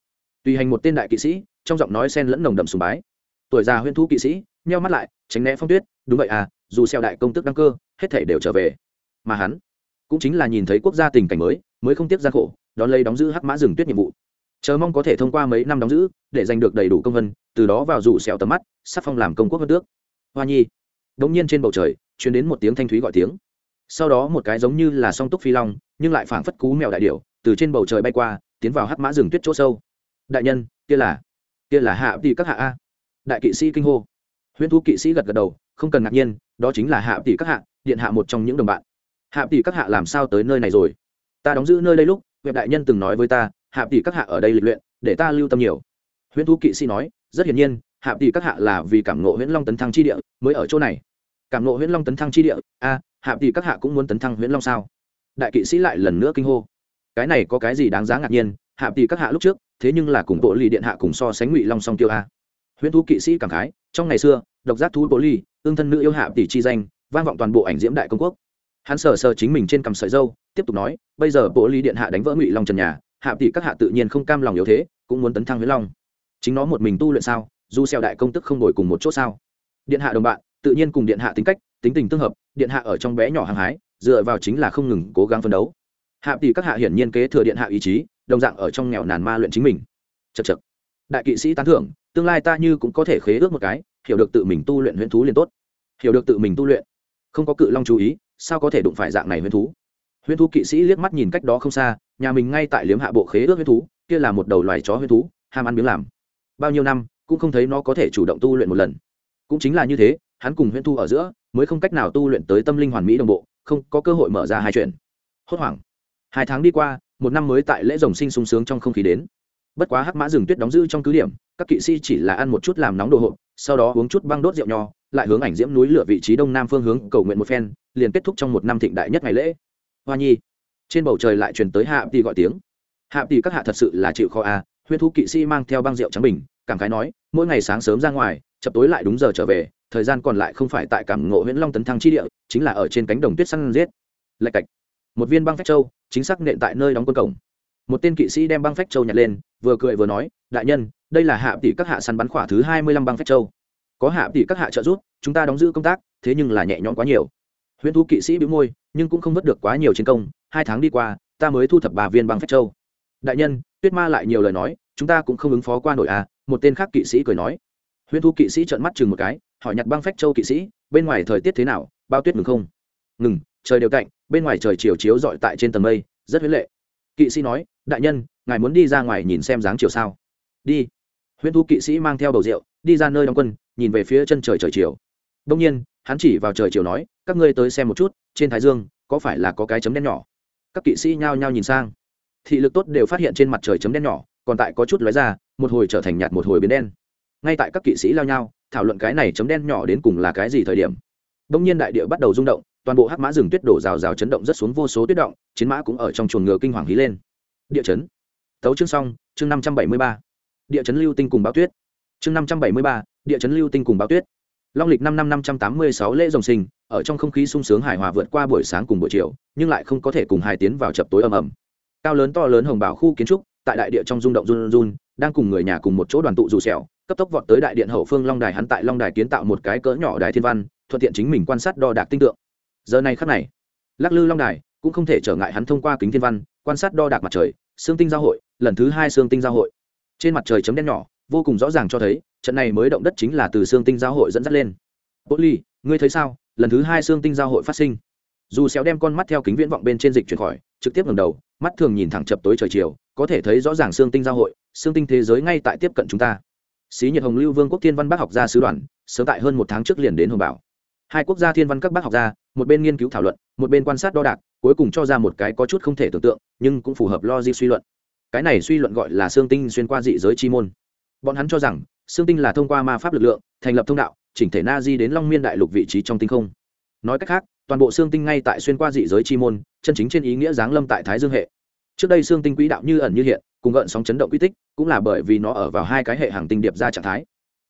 [SPEAKER 1] Tùy hành một tên đại kỵ sĩ, trong giọng nói sen lẫn nồng đậm sùng bái. Tuổi già huyên thu kỵ sĩ, nheo mắt lại, tránh né phong tuyết, đúng vậy à dù sẹo đại công tước đăng cơ, hết thể đều trở về. Mà hắn cũng chính là nhìn thấy quốc gia tình cảnh mới mới không tiếp gian khổ, đón lấy đóng giữ hắc mã rừng tuyết nhiệm vụ. Chờ mong có thể thông qua mấy năm đóng giữ, để giành được đầy đủ công vân, từ đó vào rủ sẹo tầm mắt, sắc phong làm công quốc hơn tước. Hoa nhi. Đống nhiên trên bầu trời chuyển đến một tiếng thanh thúy gọi tiếng. Sau đó một cái giống như là song túc phi long, nhưng lại phảng phất cú mèo đại điểu, từ trên bầu trời bay qua, tiến vào hắc mã rừng tuyết chỗ sâu. Đại nhân, kia là kia là hạ tỷ các hạ a. Đại kỵ sĩ kinh hô. Huyễn thú kỵ sĩ gật gật đầu, không cần ngạc nhiên, đó chính là hạ tỷ các hạ, điện hạ một trong những đồng bạn hạ tỷ các hạ làm sao tới nơi này rồi? Ta đóng giữ nơi đây lúc huyện đại nhân từng nói với ta, hạ tỷ các hạ ở đây lịch luyện, để ta lưu tâm nhiều. Huyễn thú kỵ sĩ nói, rất hiển nhiên, hạ tỷ các hạ là vì cảm nộ huyễn long tấn thăng chi địa, mới ở chỗ này. Cảm nộ huyễn long tấn thăng chi địa? A, hạ tỷ các hạ cũng muốn tấn thăng huyễn long sao? Đại kỵ sĩ lại lần nữa kinh hô. Cái này có cái gì đáng giá ngạc nhiên, hạ tỷ các hạ lúc trước, thế nhưng là cùng bộ lì điện hạ cùng so sánh ngụy long song tiêu a. Huyễn thú kỵ sĩ cảm khái, trong ngày xưa, độc giác thú bộ lì ương thân nữ yêu hạ tỷ chi danh, vang vọng toàn bộ ảnh diễm đại công quốc hắn sờ sờ chính mình trên cằm sợi dâu, tiếp tục nói, bây giờ bộ ly điện hạ đánh vỡ ngụy long trần nhà, hạ tỷ các hạ tự nhiên không cam lòng yếu thế, cũng muốn tấn thăng huyết long. Chính nó một mình tu luyện sao, dù xeo đại công tức không đổi cùng một chỗ sao? Điện hạ đồng bạn, tự nhiên cùng điện hạ tính cách, tính tình tương hợp, điện hạ ở trong bé nhỏ hàng hái, dựa vào chính là không ngừng cố gắng phấn đấu. Hạ tỷ các hạ hiển nhiên kế thừa điện hạ ý chí, đồng dạng ở trong nghèo nàn ma luyện chính mình. Chật chật đại kỵ sĩ tán thưởng, tương lai ta như cũng có thể khế ước một cái, hiểu được tự mình tu luyện huyễn thú liền tốt. Hiểu được tự mình tu luyện. Không có cự long chú ý sao có thể đụng phải dạng này huyễn thú? Huyễn thú kỵ sĩ liếc mắt nhìn cách đó không xa, nhà mình ngay tại liếm hạ bộ khế ước huyễn thú, kia là một đầu loài chó huyễn thú, ham ăn miếng làm. Bao nhiêu năm, cũng không thấy nó có thể chủ động tu luyện một lần. Cũng chính là như thế, hắn cùng huyễn thú ở giữa, mới không cách nào tu luyện tới tâm linh hoàn mỹ đồng bộ, không có cơ hội mở ra hai chuyện. Hốt hoảng. Hai tháng đi qua, một năm mới tại lễ rồng sinh sung sướng trong không khí đến bất quá hắc mã rừng tuyết đóng giữ trong cứ điểm, các kỵ sĩ chỉ là ăn một chút làm nóng đồ hộp, sau đó uống chút băng đốt rượu nho, lại hướng ảnh diễm núi lửa vị trí đông nam phương hướng cầu nguyện một phen, liền kết thúc trong một năm thịnh đại nhất ngày lễ. Hoa nhi, trên bầu trời lại truyền tới hạ tỷ gọi tiếng. Hạ tỷ các hạ thật sự là chịu khó a à. huyết Thu kỵ sĩ mang theo băng rượu trắng bình, cảm khái nói, mỗi ngày sáng sớm ra ngoài, chập tối lại đúng giờ trở về, thời gian còn lại không phải tại cảm ngộ huyễn long tấn thăng chi địa, chính là ở trên cánh đồng tuyết săn giết. Lạch cạch. Một viên băng phách châu, chính xác nện tại nơi đóng quân cổng. Một tên kỵ sĩ đem băng phách châu nhặt lên vừa cười vừa nói, đại nhân, đây là hạ tỷ các hạ săn bắn khỏa thứ hai mươi lăm băng phách châu. Có hạ tỷ các hạ trợ giúp, chúng ta đóng giữ công tác, thế nhưng là nhẹ nhõm quá nhiều. Huyễn thú kỵ sĩ bị môi, nhưng cũng không vớt được quá nhiều chiến công, hai tháng đi qua, ta mới thu thập bà viên băng phách châu. Đại nhân, tuyết ma lại nhiều lời nói, chúng ta cũng không ứng phó qua nổi à một tên khác kỵ sĩ cười nói. Huyễn thú kỵ sĩ trợn mắt chừng một cái, hỏi nhặt băng phách châu kỵ sĩ, bên ngoài thời tiết thế nào, bao tuyết ngừng không? Ngừng, trời đều cạnh bên ngoài trời chiều chiếu dọi tại trên tầng mây, rất huyết lệ kỵ sĩ nói, đại nhân, ngài muốn đi ra ngoài nhìn xem dáng chiều sao? Đi. Huyễn thú kỵ sĩ mang theo bầu rượu, đi ra nơi đóng quân, nhìn về phía chân trời trời chiều. Đông nhiên, hắn chỉ vào trời chiều nói, các ngươi tới xem một chút, trên thái dương, có phải là có cái chấm đen nhỏ? Các kỵ sĩ nhao nhao nhìn sang. Thị lực tốt đều phát hiện trên mặt trời chấm đen nhỏ, còn tại có chút lóe ra, một hồi trở thành nhạt một hồi biến đen. Ngay tại các kỵ sĩ lao nhau, thảo luận cái này chấm đen nhỏ đến cùng là cái gì thời điểm. Đông nhiên đại địa bắt đầu rung động toàn bộ hắc mã rừng tuyết đổ rào rào chấn động rất xuống vô số tuyết động, chiến mã cũng ở trong chuồng ngựa kinh hoàng hí lên. Địa chấn. Tấu chương xong, chương năm trăm bảy mươi ba. Địa chấn lưu tinh cùng báo tuyết. Chương năm trăm bảy mươi ba, địa chấn lưu tinh cùng báo tuyết. Long lịch năm năm năm trăm tám mươi sáu lễ dòng sinh, ở trong không khí sung sướng hài hòa vượt qua buổi sáng cùng buổi chiều, nhưng lại không có thể cùng hài tiến vào chập tối ầm ầm. Cao lớn to lớn hồng bảo khu kiến trúc, tại đại địa trong rung động run run đang cùng người nhà cùng một chỗ đoàn tụ dù xẻo cấp tốc vọt tới đại điện hậu phương long đài hắn tại long đài kiến tạo một cái cỡ nhỏ đài thiên văn, thuận tiện chính mình quan sát đo đạc tinh tượng giờ này khắc này, lắc lư long đài cũng không thể trở ngại hắn thông qua kính thiên văn, quan sát đo đạc mặt trời, xương tinh giao hội, lần thứ hai xương tinh giao hội. Trên mặt trời chấm đen nhỏ, vô cùng rõ ràng cho thấy, trận này mới động đất chính là từ xương tinh giao hội dẫn dắt lên. Bố ly ngươi thấy sao? Lần thứ hai xương tinh giao hội phát sinh. Dù xéo đem con mắt theo kính viễn vọng bên trên dịch chuyển khỏi, trực tiếp ngẩng đầu, mắt thường nhìn thẳng chập tối trời chiều, có thể thấy rõ ràng xương tinh giao hội, xương tinh thế giới ngay tại tiếp cận chúng ta. Xí nhiệt hồng lưu vương quốc thiên văn bác học gia sứ đoàn, sớm tại hơn một tháng trước liền đến hồng bảo. Hai quốc gia thiên văn các bác học gia một bên nghiên cứu thảo luận, một bên quan sát đo đạc, cuối cùng cho ra một cái có chút không thể tưởng tượng, nhưng cũng phù hợp logic suy luận. Cái này suy luận gọi là xương tinh xuyên qua dị giới chi môn. Bọn hắn cho rằng, xương tinh là thông qua ma pháp lực lượng, thành lập thông đạo, chỉnh thể na di đến long miên đại lục vị trí trong tinh không. Nói cách khác, toàn bộ xương tinh ngay tại xuyên qua dị giới chi môn, chân chính trên ý nghĩa giáng lâm tại thái dương hệ. Trước đây xương tinh quỹ đạo như ẩn như hiện, cùng gợn sóng chấn động quy tích, cũng là bởi vì nó ở vào hai cái hệ hàng tinh điệp ra trạng thái.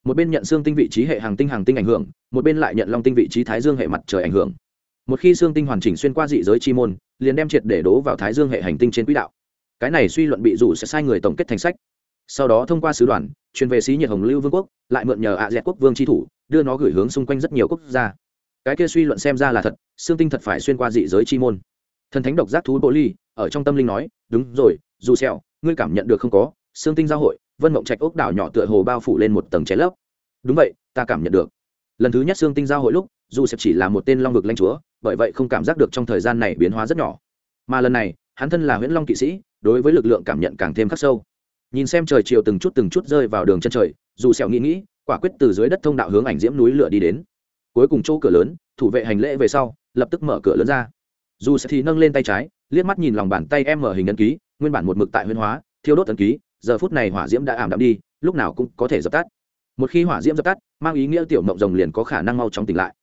[SPEAKER 1] Một bên nhận xương tinh vị trí hệ hàng tinh hàng tinh ảnh hưởng, một bên lại nhận long tinh vị trí thái dương hệ mặt trời ảnh hưởng một khi xương tinh hoàn chỉnh xuyên qua dị giới chi môn, liền đem triệt để đố vào thái dương hệ hành tinh trên quỹ đạo. Cái này suy luận bị rủ sẽ sai người tổng kết thành sách. Sau đó thông qua sứ đoàn, truyền về xí nhiệt hồng lưu vương quốc, lại mượn nhờ ạ dẹt quốc vương tri thủ, đưa nó gửi hướng xung quanh rất nhiều quốc gia. Cái kia suy luận xem ra là thật, xương tinh thật phải xuyên qua dị giới chi môn. Thần thánh độc giác thú bộ ly, ở trong tâm linh nói, đúng rồi, dù sẹo ngươi cảm nhận được không có, xương tinh giao hội, vân mộng trạch ốc đảo nhỏ tựa hồ bao phủ lên một tầng cháy lấp. Đúng vậy, ta cảm nhận được. Lần thứ nhất xương tinh giao hội lúc dù sẹo chỉ là một tên long vực lãnh chúa, bởi vậy không cảm giác được trong thời gian này biến hóa rất nhỏ. Mà lần này, hắn thân là huyễn long kỵ sĩ, đối với lực lượng cảm nhận càng thêm khắc sâu. Nhìn xem trời chiều từng chút từng chút rơi vào đường chân trời, dù sẹo nghĩ nghĩ, quả quyết từ dưới đất thông đạo hướng ảnh diễm núi lửa đi đến. Cuối cùng chỗ cửa lớn, thủ vệ hành lễ về sau, lập tức mở cửa lớn ra. Dù sẽ thì nâng lên tay trái, liếc mắt nhìn lòng bàn tay em mở hình ấn ký, nguyên bản một mực tại huyên hóa, thiêu đốt ấn ký, giờ phút này hỏa diễm đã ảm đạm đi, lúc nào cũng có thể dập tắt. Một khi hỏa diễm dập tắt, mang ý nghĩa tiểu mộng rồng liền có khả năng mau chóng tỉnh lại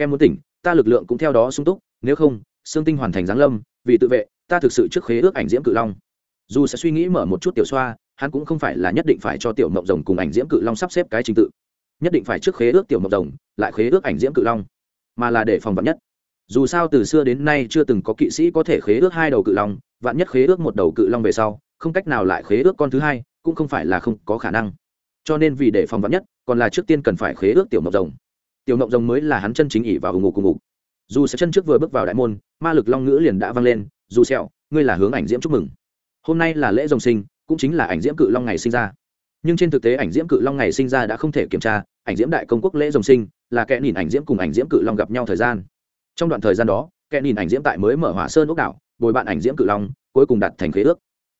[SPEAKER 1] kem muốn tỉnh, ta lực lượng cũng theo đó sung túc, nếu không, xương tinh hoàn thành giáng lâm, vì tự vệ, ta thực sự trước khế ước ảnh diễm cự long. Dù sẽ suy nghĩ mở một chút tiểu xoa, hắn cũng không phải là nhất định phải cho tiểu mộng rồng cùng ảnh diễm cự long sắp xếp cái trình tự. Nhất định phải trước khế ước tiểu mộng rồng, lại khế ước ảnh diễm cự long, mà là để phòng vạn nhất. Dù sao từ xưa đến nay chưa từng có kỵ sĩ có thể khế ước hai đầu cự long, vạn nhất khế ước một đầu cự long về sau, không cách nào lại khế ước con thứ hai, cũng không phải là không có khả năng. Cho nên vì để phòng vạn nhất, còn là trước tiên cần phải khế ước tiểu mộng rồng tiểu ngộng rồng mới là hắn chân chính ỉ vào hùng ngục cùng ngục. Dù sẽ chân trước vừa bước vào đại môn, ma lực long ngữ liền đã vang lên, dù sẹo, ngươi là hướng ảnh diễm chúc mừng. Hôm nay là lễ rồng sinh, cũng chính là ảnh diễm cự long ngày sinh ra. Nhưng trên thực tế ảnh diễm cự long ngày sinh ra đã không thể kiểm tra, ảnh diễm đại công quốc lễ rồng sinh, là kẻ nhìn ảnh diễm cùng ảnh diễm cự long gặp nhau thời gian. Trong đoạn thời gian đó, kẻ nhìn ảnh diễm tại mới mở hỏa sơn ốc đảo, bồi bạn ảnh diễm cự long, cuối cùng đạt thành khế ước.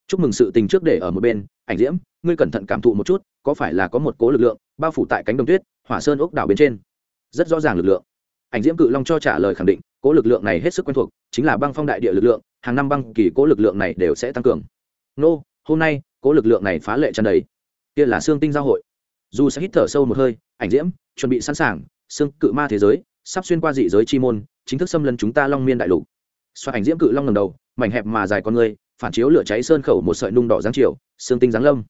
[SPEAKER 1] Chúc mừng sự tình trước để ở một bên, ảnh diễm, ngươi cẩn thận cảm thụ một chút, có phải là có một cố lực lượng bao phủ tại cánh đồng tuyết, hỏa sơn ốc đảo bên trên? Rất rõ ràng lực lượng. Ảnh diễm cự long cho trả lời khẳng định, cố lực lượng này hết sức quen thuộc, chính là băng phong đại địa lực lượng, hàng năm băng kỳ cố lực lượng này đều sẽ tăng cường. Nô, hôm nay, cố lực lượng này phá lệ tràn đầy. Kia là xương tinh giao hội. Dù sẽ hít thở sâu một hơi, ảnh diễm, chuẩn bị sẵn sàng xương cự ma thế giới, sắp xuyên qua dị giới chi môn, chính thức xâm lấn chúng ta long miên đại lục. Xoa ảnh diễm cự long ngầm đầu, mảnh hẹp mà dài con người, phản chiếu lửa cháy sơn khẩu một sợi nung đỏ giáng chiều xương tinh giáng lâm.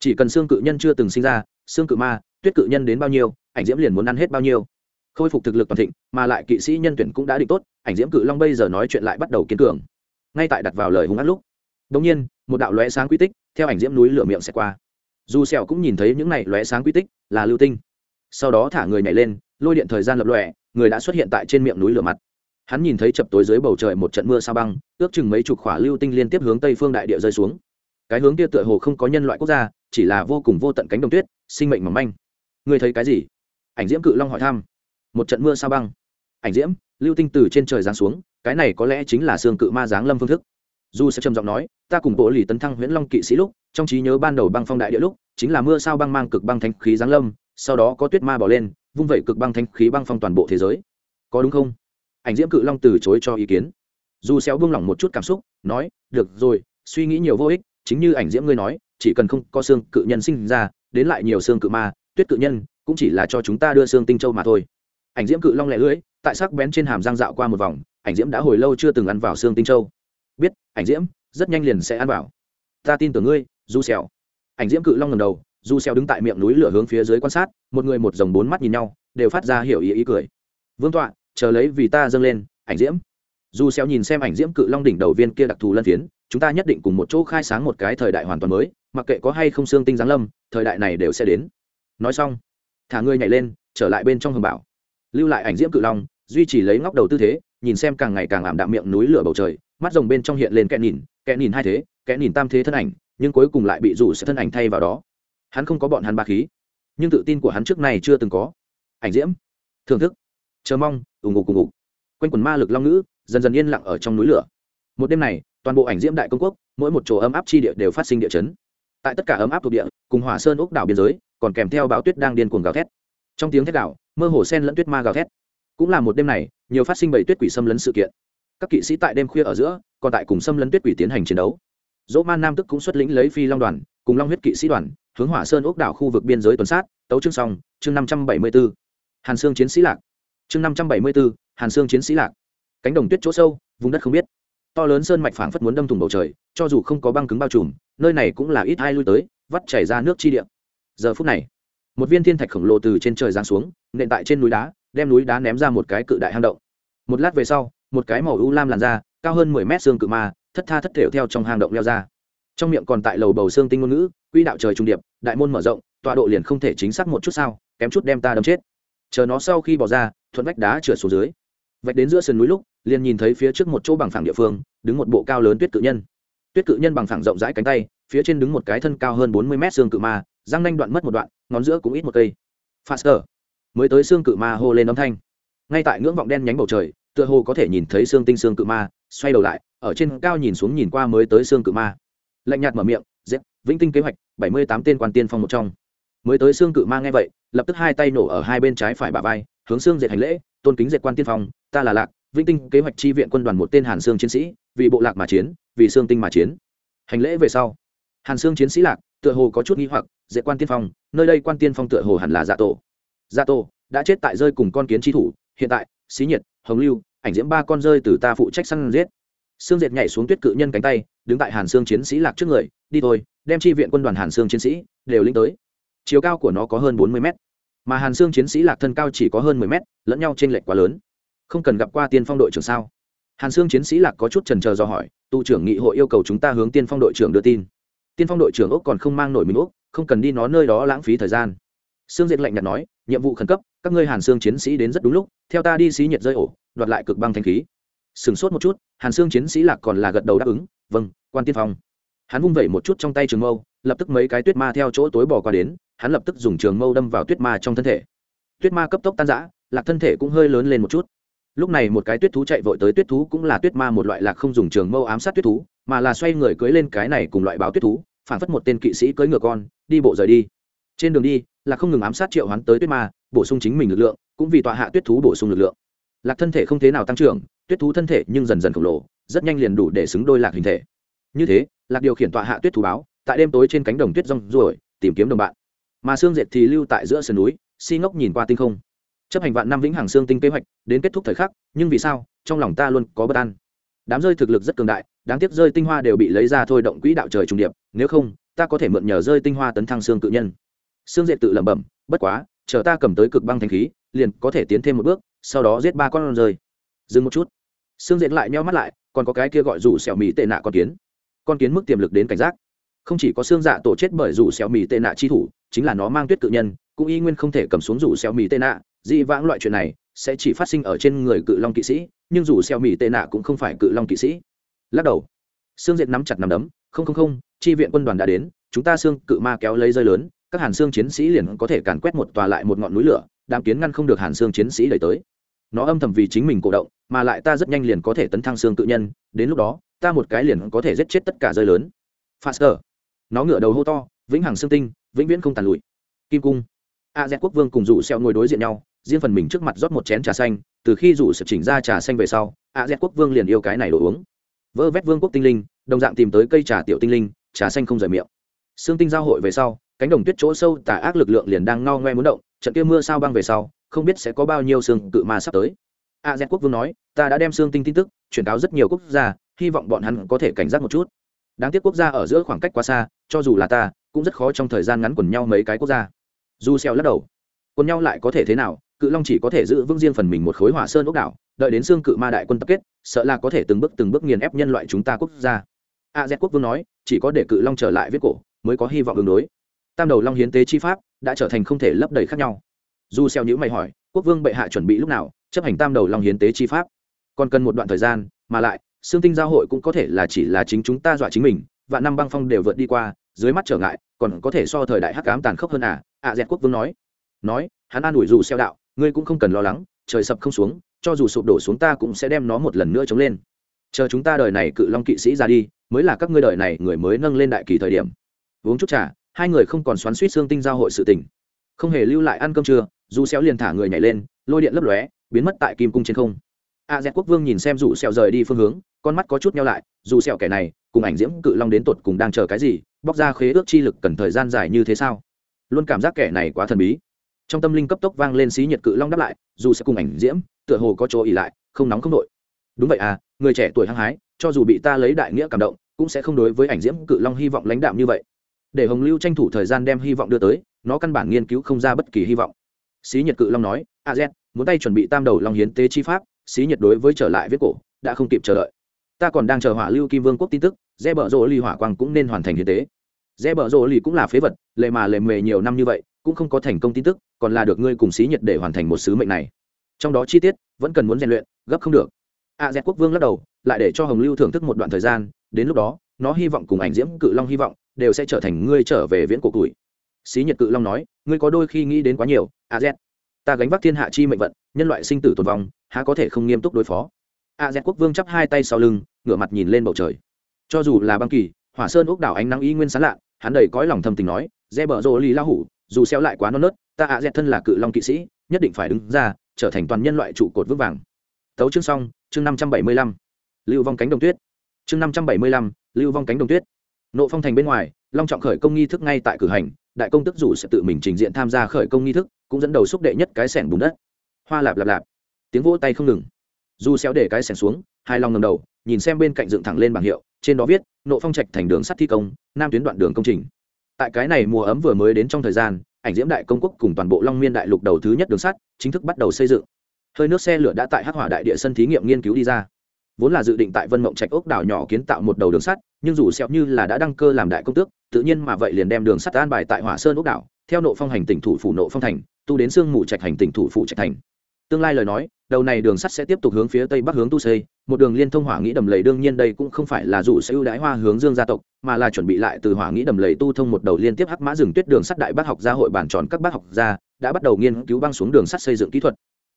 [SPEAKER 1] Chỉ cần xương cự nhân chưa từng sinh ra xương cự ma, tuyết cự nhân đến bao nhiêu, ảnh diễm liền muốn ăn hết bao nhiêu khôi phục thực lực toàn thịnh, mà lại kỵ sĩ nhân tuyển cũng đã định tốt, ảnh diễm cự long bây giờ nói chuyện lại bắt đầu kiên cường. Ngay tại đặt vào lời hung ác lúc đ nhiên, một đạo lóe sáng quy tích theo ảnh diễm núi lửa miệng sẽ qua. Dù sẹo cũng nhìn thấy những này lóe sáng quy tích là lưu tinh. Sau đó thả người nhảy lên, lôi điện thời gian lập lòe, người đã xuất hiện tại trên miệng núi lửa mặt. Hắn nhìn thấy chập tối dưới bầu trời một trận mưa sao băng, ước chừng mấy chục khỏa lưu tinh liên tiếp hướng tây phương đại địa rơi xuống. Cái hướng kia tựa hồ không có nhân loại quốc gia, chỉ là vô cùng vô tận cánh đồng tuyết, sinh mệnh mỏng manh. Người thấy cái gì? Ảnh diễm cự long hỏi thăm một trận mưa sao băng. Ảnh diễm, lưu tinh từ trên trời giáng xuống, cái này có lẽ chính là xương cự ma giáng lâm phương thức. Dù sẽ trầm giọng nói, ta cùng bộ lì tấn thăng huyễn long kỵ sĩ lúc, trong trí nhớ ban đầu băng phong đại địa lúc, chính là mưa sao băng mang cực băng thanh khí giáng lâm, sau đó có tuyết ma bỏ lên, vung vẩy cực băng thanh khí băng phong toàn bộ thế giới. Có đúng không? Ảnh diễm cự long từ chối cho ý kiến. Dù xéo buông lỏng một chút cảm xúc, nói, được rồi, suy nghĩ nhiều vô ích, chính như ảnh diễm ngươi nói, chỉ cần không có xương cự nhân sinh ra, đến lại nhiều xương cự ma, tuyết cự nhân, cũng chỉ là cho chúng ta đưa xương tinh châu mà thôi ảnh diễm cự long lẻ lưỡi tại sắc bén trên hàm răng dạo qua một vòng, ảnh diễm đã hồi lâu chưa từng ăn vào xương tinh châu. Biết, ảnh diễm, rất nhanh liền sẽ ăn vào. Ta tin tưởng ngươi, du xèo ảnh diễm cự long ngầm đầu, du xèo đứng tại miệng núi lửa hướng phía dưới quan sát, một người một dòng bốn mắt nhìn nhau, đều phát ra hiểu ý ý cười. Vương tọa, chờ lấy vì ta dâng lên, ảnh diễm. Du xèo nhìn xem ảnh diễm cự long đỉnh đầu viên kia đặc thù lân phiến, chúng ta nhất định cùng một chỗ khai sáng một cái thời đại hoàn toàn mới, mặc kệ có hay không xương tinh giáng lâm, thời đại này đều sẽ đến. Nói xong, thả ngươi nhảy lên, trở lại bên trong hầm bảo lưu lại ảnh diễm cự long, duy trì lấy ngóc đầu tư thế, nhìn xem càng ngày càng ảm đạm miệng núi lửa bầu trời, mắt rồng bên trong hiện lên kẽ nhìn kẽ nhìn hai thế, kẽ nhìn tam thế thân ảnh, nhưng cuối cùng lại bị rủ sẽ thân ảnh thay vào đó. Hắn không có bọn hắn ba khí, nhưng tự tin của hắn trước này chưa từng có. Ảnh diễm, thưởng thức, chờ mong ủng ngục cùng ngục quanh quần ma lực long ngữ, dần dần yên lặng ở trong núi lửa. Một đêm này, toàn bộ ảnh diễm đại công quốc, mỗi một chỗ ấm áp chi địa đều phát sinh địa chấn. Tại tất cả ấm áp thuộc địa, cùng hỏa sơn ốc đảo biên giới, còn kèm theo báo tuyết đang điên cuồng gào thét trong tiếng thét đảo, mơ hồ sen lẫn tuyết ma gào thét. Cũng là một đêm này, nhiều phát sinh bảy tuyết quỷ xâm lấn sự kiện. Các kỵ sĩ tại đêm khuya ở giữa, còn tại cùng xâm lấn tuyết quỷ tiến hành chiến đấu. Dỗ man nam tức cũng xuất lĩnh lấy phi long đoàn, cùng long huyết kỵ sĩ đoàn, hướng hỏa sơn ốc đảo khu vực biên giới tuần sát, tấu chương song chương năm trăm bảy mươi b ố hàn xương chiến sĩ lạc. Chương năm trăm bảy mươi b ố hàn xương chiến sĩ lạc. Cánh đồng tuyết chỗ sâu, vùng đất không biết. To lớn sơn mạch phảng phất muốn đâm thùng bầu trời, cho dù không có băng cứng bao trùm, nơi này cũng là ít ai lui tới, vắt chảy ra nước chi điện giờ phút này một viên thiên thạch khổng lồ từ trên trời giáng xuống, nện tại trên núi đá, đem núi đá ném ra một cái cự đại hang động. Một lát về sau, một cái màu u lam làn da, cao hơn mười mét xương cự ma, thất tha thất thểu theo trong hang động leo ra. Trong miệng còn tại lầu bầu xương tinh ngôn ngữ, quỹ đạo trời trung điệp, đại môn mở rộng, tọa độ liền không thể chính xác một chút sao, kém chút đem ta đâm chết. Chờ nó sau khi bỏ ra, thuận vách đá trượt xuống dưới. Vạch đến giữa sườn núi lúc, liền nhìn thấy phía trước một chỗ bằng phẳng địa phương, đứng một bộ cao lớn tuyết cự nhân. Tuyết cự nhân bằng phẳng rộng rãi cánh tay, phía trên đứng một cái thân cao hơn bốn mươi mét xương cự ma răng nanh đoạn mất một đoạn, ngón giữa cũng ít một cây. Faster. Mới tới xương cự ma hô lên âm thanh. Ngay tại ngưỡng vọng đen nhánh bầu trời, tựa hồ có thể nhìn thấy xương tinh xương cự ma, xoay đầu lại, ở trên cao nhìn xuống nhìn qua mới tới xương cự ma. Lạnh nhạt mở miệng, dẹp, vĩnh tinh kế hoạch, bảy mươi tám tên quan tiên phong một trong. Mới tới xương cự ma nghe vậy, lập tức hai tay nổ ở hai bên trái phải bả vai, hướng xương dệt hành lễ, tôn kính dệt quan tiên phong, ta là lạc, vĩnh tinh kế hoạch chi viện quân đoàn một tên hàn xương chiến sĩ, vì bộ lạc mà chiến, vì xương tinh mà chiến. Hành lễ về sau, hàn xương chiến sĩ lạc tựa hồ có chút nghi hoặc dễ quan tiên phong, nơi đây quan tiên phong tựa hồ hẳn là dạ tổ. Dạ tổ đã chết tại rơi cùng con kiến tri thủ, hiện tại, xí nhiệt, hồng lưu, ảnh diễm ba con rơi từ ta phụ trách săn giết. Xương dệt nhảy xuống tuyết cự nhân cánh tay, đứng tại hàn xương chiến sĩ lạc trước người, đi thôi, đem chi viện quân đoàn hàn xương chiến sĩ đều lĩnh tới. Chiều cao của nó có hơn bốn mươi mét, mà hàn xương chiến sĩ lạc thân cao chỉ có hơn mười mét, lẫn nhau t r ê n lệch quá lớn. Không cần gặp qua tiên phong đội trưởng sao? Hàn xương chiến sĩ lạc có chút trần trờ do hỏi tu trưởng nghị hội yêu cầu chúng ta hướng tiên phong đội trưởng đưa tin. Tiên phong đội trưởng úc còn không mang nổi mình úc không cần đi nó nơi đó lãng phí thời gian. Sương diệt lạnh nhạt nói, nhiệm vụ khẩn cấp, các ngươi hàn xương chiến sĩ đến rất đúng lúc, theo ta đi xí nhiệt rơi ổ, đoạt lại cực băng thanh khí. Sừng sốt một chút, hàn xương chiến sĩ lạc còn là gật đầu đáp ứng vâng quan tiên phong. Hắn vung vẩy một chút trong tay trường mâu, lập tức mấy cái tuyết ma theo chỗ tối bỏ qua đến, hắn lập tức dùng trường mâu đâm vào tuyết ma trong thân thể. Tuyết ma cấp tốc tan giã lạc thân thể cũng hơi lớn lên một chút. Lúc này một cái tuyết thú chạy vội tới tuyết thú cũng là tuyết ma một loại lạc không dùng trường mâu ám sát tuyết thú, mà là xoay người cưới lên cái này cùng loại báo tuyết thú phản phất một tên kỵ sĩ cưỡi ngựa con, đi bộ rời đi. Trên đường đi là không ngừng ám sát triệu hoán tới tuyết ma, bổ sung chính mình lực lượng, cũng vì tọa hạ tuyết thú bổ sung lực lượng. Lạc thân thể không thế nào tăng trưởng, tuyết thú thân thể nhưng dần dần khổng lồ, rất nhanh liền đủ để xứng đôi lạc hình thể. Như thế, lạc điều khiển tọa hạ tuyết thú báo, tại đêm tối trên cánh đồng tuyết rong ruổi, tìm kiếm đồng bạn. Mà xương dệt thì lưu tại giữa sườn núi, si ngốc nhìn qua tinh không. Chấp hành vạn năm vĩnh hằng xương tinh kế hoạch, đến kết thúc thời khắc, nhưng vì sao, trong lòng ta luôn có bất an. Đám rơi thực lực rất cường đại, đáng tiếc rơi tinh hoa đều bị lấy ra thôi động quỹ đạo trời trùng điệp nếu không, ta có thể mượn nhờ rơi tinh hoa tấn thăng xương cự nhân. Xương dệt tự lẩm bẩm, bất quá, chờ ta cầm tới cực băng thanh khí, liền có thể tiến thêm một bước, sau đó giết ba con rơi. Dừng một chút. Xương dệt lại meo mắt lại, còn có cái kia gọi rủ xẻo mì tệ nạ con kiến. Con kiến mức tiềm lực đến cảnh giác. Không chỉ có xương dạ tổ chết bởi rủ xẻo mì tệ nạ chi thủ, chính là nó mang tuyết cự nhân, cũng y nguyên không thể cầm xuống rủ xẻo mì tệ nạ. Dị vãng loại chuyện này, sẽ chỉ phát sinh ở trên người cự long kỵ sĩ, nhưng dù xẻo mì tệ nạ cũng không phải cự long kỵ sĩ. Lắc đầu. Xương dệt nắm chặt nắm đấm, không không không chi viện quân đoàn đã đến, chúng ta xương cự ma kéo lấy rơi lớn, các hàn xương chiến sĩ liền có thể càn quét một tòa lại một ngọn núi lửa, đám kiến ngăn không được hàn xương chiến sĩ đẩy tới. Nó âm thầm vì chính mình cổ động, mà lại ta rất nhanh liền có thể tấn thăng xương tự nhân, đến lúc đó, ta một cái liền có thể giết chết tất cả rơi lớn. Faster. Nó ngửa đầu hô to, vĩnh hằng xương tinh, vĩnh viễn không tàn lụi. Kim cung. A z quốc vương cùng rủ xeo ngồi đối diện nhau, riêng phần mình trước mặt rót một chén trà xanh, từ khi rủ sập chỉnh ra trà xanh về sau, a z quốc vương liền yêu cái này đồ uống. Vơ vét vương quốc tinh linh, đồng dạng tìm tới cây trà tiểu tinh linh trà xanh không rời miệng. Xương tinh giao hội về sau, cánh đồng tuyết chỗ sâu tà ác lực lượng liền đang ngao ngoe muốn động, trận kia mưa sao băng về sau, không biết sẽ có bao nhiêu xương cự ma sắp tới. A z quốc vương nói, ta đã đem xương tinh tin tức truyền cáo rất nhiều quốc gia, hy vọng bọn hắn có thể cảnh giác một chút. Đáng tiếc quốc gia ở giữa khoảng cách quá xa, cho dù là ta, cũng rất khó trong thời gian ngắn quần nhau mấy cái quốc gia. Du xeo lắc đầu, quần nhau lại có thể thế nào? Cự long chỉ có thể giữ vững riêng phần mình một khối hỏa sơn ốc đảo, đợi đến xương cự ma đại quân tập kết, sợ là có thể từng bước từng bước nghiền ép nhân loại chúng ta quốc gia. A z quốc vương nói chỉ có để cự long trở lại viết cổ mới có hy vọng ứng đối. Tam đầu long hiến tế chi pháp đã trở thành không thể lấp đầy khác nhau. Dù xeo nhữ mày hỏi, quốc vương bệ hạ chuẩn bị lúc nào chấp hành tam đầu long hiến tế chi pháp? Còn cần một đoạn thời gian, mà lại, xương tinh giao hội cũng có thể là chỉ là chính chúng ta dọa chính mình và năm băng phong đều vượt đi qua, dưới mắt trở ngại, còn có thể so thời đại hắc ám tàn khốc hơn à? Ạ dẹt quốc vương nói. Nói, hắn an ủi dù xeo đạo, ngươi cũng không cần lo lắng, trời sập không xuống, cho dù sụp đổ xuống ta cũng sẽ đem nó một lần nữa chống lên chờ chúng ta đời này cự long kỵ sĩ ra đi, mới là các ngươi đời này người mới nâng lên đại kỳ thời điểm. Uống chút trà, hai người không còn xoắn suýt xương tinh giao hội sự tình. Không hề lưu lại ăn cơm trưa, dù xéo liền thả người nhảy lên, lôi điện lấp lóe, biến mất tại kim cung trên không. A dẹt quốc vương nhìn xem dù xéo rời đi phương hướng, con mắt có chút nhéo lại, dù xéo kẻ này, cùng ảnh diễm cự long đến tột cùng đang chờ cái gì, bóc ra khế ước chi lực cần thời gian dài như thế sao? Luôn cảm giác kẻ này quá thần bí. Trong tâm linh cấp tốc vang lên xí nhiệt cự long đáp lại, dù sẽ cùng ảnh diễm, tựa hồ có chỗ ỉ lại, không nóng không nội đúng vậy à người trẻ tuổi hăng hái, cho dù bị ta lấy đại nghĩa cảm động, cũng sẽ không đối với ảnh diễm cự long hy vọng lãnh đạm như vậy. Để hồng lưu tranh thủ thời gian đem hy vọng đưa tới, nó căn bản nghiên cứu không ra bất kỳ hy vọng. Xí nhiệt cự long nói, a z, muốn tay chuẩn bị tam đầu long hiến tế chi pháp, xí nhiệt đối với trở lại viết cổ, đã không kịp chờ đợi. Ta còn đang chờ hỏa lưu kim vương quốc tin tức, dê bở rộ ly hỏa quang cũng nên hoàn thành hiến tế. Dê bở rộ ly cũng là phế vật lệ mà lệ mề nhiều năm như vậy, cũng không có thành công tin tức, còn là được ngươi cùng xí nhiệt để hoàn thành một sứ mệnh này. Trong đó chi tiết, vẫn cần muốn rèn luyện, gấp không được a z quốc vương lắc đầu, lại để cho hồng lưu thưởng thức một đoạn thời gian, đến lúc đó, nó hy vọng cùng ảnh diễm cự long hy vọng đều sẽ trở thành ngươi trở về viễn cổ tuổi. Xí nhật cự long nói, ngươi có đôi khi nghĩ đến quá nhiều, a z. Ta gánh vác thiên hạ chi mệnh vận, nhân loại sinh tử tồn vong, há có thể không nghiêm túc đối phó? A z quốc vương chắp hai tay sau lưng, ngửa mặt nhìn lên bầu trời. Cho dù là băng kỳ, hỏa sơn úc đảo ánh nắng y nguyên sán lạ, hắn đầy cõi lòng thầm tình nói, dê bờ rô Lý la hủ, dù xéo lại quá non nớt, ta a z thân là cự long kỵ sĩ, nhất định phải đứng ra, trở thành toàn nhân loại trụ cột vững vàng. Tấu chương xong chương năm trăm bảy mươi lăm, lưu vong cánh đồng tuyết. Chương năm trăm bảy mươi lăm, lưu vong cánh đồng tuyết. Nộ phong thành bên ngoài, long trọng khởi công nghi thức ngay tại cử hành, đại công tức dù sẽ tự mình trình diện tham gia khởi công nghi thức, cũng dẫn đầu xúc đệ nhất cái sẻng bùn đất. Hoa lạp lạp lạp. Tiếng vỗ tay không ngừng. Dù xéo để cái sẻng xuống, hai long ngầm đầu, nhìn xem bên cạnh dựng thẳng lên bảng hiệu, trên đó viết, nộ phong trạch thành đường sắt thi công, nam tuyến đoạn đường công trình. Tại cái này mùa ấm vừa mới đến trong thời gian, ảnh diễm đại công quốc cùng toàn bộ long miên đại lục đầu thứ nhất đường sắt, chính thức bắt đầu xây dựng hơi nước xe lửa đã tại hắc hỏa đại địa sân thí nghiệm nghiên cứu đi ra. Vốn là dự định tại vân mộng trạch ốc đảo nhỏ kiến tạo một đầu đường sắt, nhưng dù xẹo như là đã đăng cơ làm đại công tước, tự nhiên mà vậy liền đem đường sắt an bài tại hỏa sơn ốc đảo, theo nộ phong hành tỉnh thủ phủ nộ phong thành, tu đến sương mù trạch hành tỉnh thủ phủ trạch thành. Tương lai lời nói, đầu này đường sắt sẽ tiếp tục hướng phía tây bắc hướng tu xây một đường liên thông hỏa nghĩ đầm lầy đương nhiên đây cũng không phải là dù sẽ ưu đãi hoa hướng dương gia tộc, mà là chuẩn bị lại từ hỏa nghĩ đầm lầy tu thông một đầu liên tiếp hắc mã rừng tuyết đường sắt đại bác học gia hội bản tròn các bác học gia, đã bắt đầu nghiên cứu băng xuống đường sắt xây dựng kỹ thuật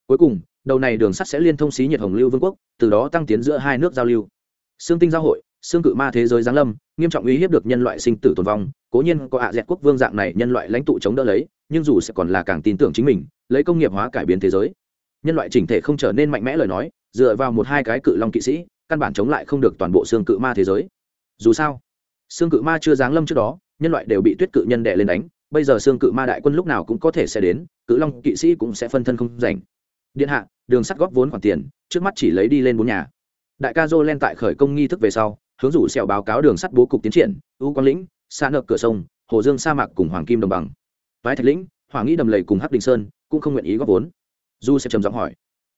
[SPEAKER 1] cuối cùng, đầu này đường sắt sẽ liên thông xí nhiệt hồng lưu vương quốc, từ đó tăng tiến giữa hai nước giao lưu. Xương tinh giao hội xương cự ma thế giới giáng lâm, nghiêm trọng uy hiếp được nhân loại sinh tử tồn vong, cố nhiên có ạ dẹt quốc vương dạng này nhân loại lãnh tụ chống đỡ lấy, nhưng dù sẽ còn là càng tin tưởng chính mình, lấy công nghiệp hóa cải biến thế giới. Nhân loại chỉnh thể không trở nên mạnh mẽ lời nói, dựa vào một hai cái cự long kỵ sĩ, căn bản chống lại không được toàn bộ xương cự ma thế giới. Dù sao xương cự ma chưa giáng lâm trước đó, nhân loại đều bị tuyết cự nhân đệ lên đánh, bây giờ xương cự ma đại quân lúc nào cũng có thể sẽ đến, cự long kỵ sĩ cũng sẽ phân thân không rảnh điện hạ, đường sắt góp vốn khoản tiền, trước mắt chỉ lấy đi lên bốn nhà. Đại ca dô len tại khởi công nghi thức về sau, hướng rủ xẻo báo cáo đường sắt bố cục tiến triển, U quang lĩnh xa nợ cửa sông, hồ dương sa mạc cùng hoàng kim đồng bằng. Toái thạch lĩnh hoàng nghĩ đầm lầy cùng hắc đình sơn cũng không nguyện ý góp vốn. Du sẽ trầm giọng hỏi,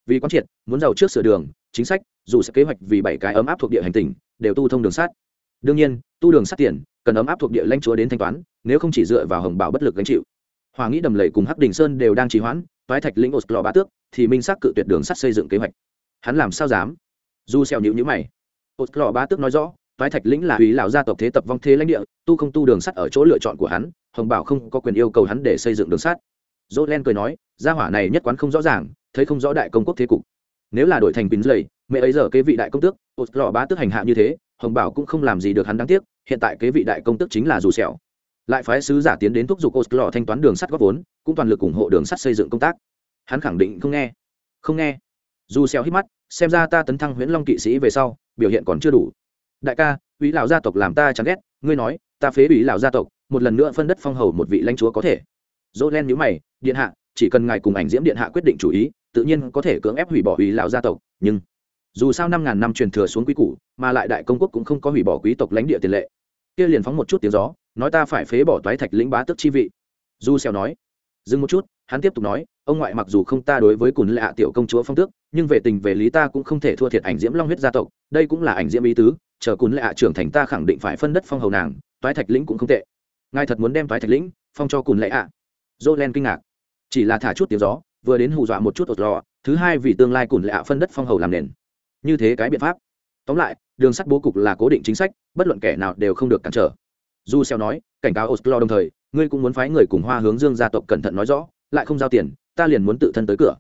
[SPEAKER 1] vì quan triệt, muốn giàu trước sửa đường, chính sách, dù sẽ kế hoạch vì bảy cái ấm áp thuộc địa hành tỉnh, đều tu thông đường sắt. Đương nhiên, tu đường sắt tiền, cần ấm áp thuộc địa lãnh chúa đến thanh toán, nếu không chỉ dựa vào hồng bảo bất lực gánh chịu. Hòa nghĩ đầm lầy cùng hắc đình sơn đều đang trì hoãn toái thạch lĩnh oslo bá tước, thì minh xác cự tuyệt đường sắt xây dựng kế hoạch. Hắn làm sao dám? Du xèo nhữ nhữ mày. Oslo bá tước nói rõ, toái thạch lĩnh là ủy lão gia tộc thế tập vong thế lãnh địa, tu không tu đường sắt ở chỗ lựa chọn của hắn, hồng bảo không có quyền yêu cầu hắn để xây dựng đường sắt. Dỗ cười nói, gia hỏa này nhất quán không rõ ràng, thấy không rõ đại công quốc thế cục. Nếu là đổi thành pín lầy mẹ ấy giờ kế vị đại công tước, oslo bá tước hành hạ như thế, hồng bảo cũng không làm gì được hắn đáng tiếc, hiện tại kế vị đại công tước chính là dù sẹo lại phái sứ giả tiến đến thúc giục oslo thanh toán đường sắt góp vốn, cũng toàn lực ủng hộ đường sắt xây dựng công tác. Hắn khẳng định không nghe. Không nghe. Dù xéo hít mắt, xem ra ta tấn thăng huyễn long kỵ sĩ về sau, biểu hiện còn chưa đủ. Đại ca ủy lão gia tộc làm ta chán ghét, ngươi nói, ta phế ủy lão gia tộc, một lần nữa phân đất phong hầu một vị lãnh chúa có thể. Dỗ len nhíu mày, điện hạ, chỉ cần ngài cùng ảnh diễm điện hạ quyết định chủ ý, tự nhiên có thể cưỡng ép hủy bỏ ủy lão gia tộc, nhưng dù sao năm ngàn năm truyền thừa xuống quý củ, mà lại đại công quốc cũng không có hủy bỏ quý tộc lãnh địa tiền lệ. Kia liền phóng một chút tiếng gió nói ta phải phế bỏ toái thạch lĩnh bá tức chi vị. Du xèo nói, dừng một chút, hắn tiếp tục nói, ông ngoại mặc dù không ta đối với cùn lạ tiểu công chúa phong tước, nhưng về tình về lý ta cũng không thể thua thiệt ảnh diễm long huyết gia tộc, đây cũng là ảnh diễm ý tứ, chờ cùn lạ trưởng thành ta khẳng định phải phân đất phong hầu nàng, toái thạch lĩnh cũng không tệ. Ngài thật muốn đem toái thạch lĩnh phong cho cùn lạ hạ jolen kinh ngạc. Chỉ là thả chút tiếng gió, vừa đến hù dọa một chút ột lò, thứ hai vì tương lai cùn lạ phân đất phong hầu làm nền. Như thế cái biện pháp. Tóm lại, đường sắt bố cục là cố định chính sách, bất luận kẻ nào đều không được cản trở du xeo nói, cảnh cáo oslo đồng thời, ngươi cũng muốn phái người cùng hoa hướng dương gia tộc cẩn thận nói rõ, lại không giao tiền, ta liền muốn tự thân tới cửa.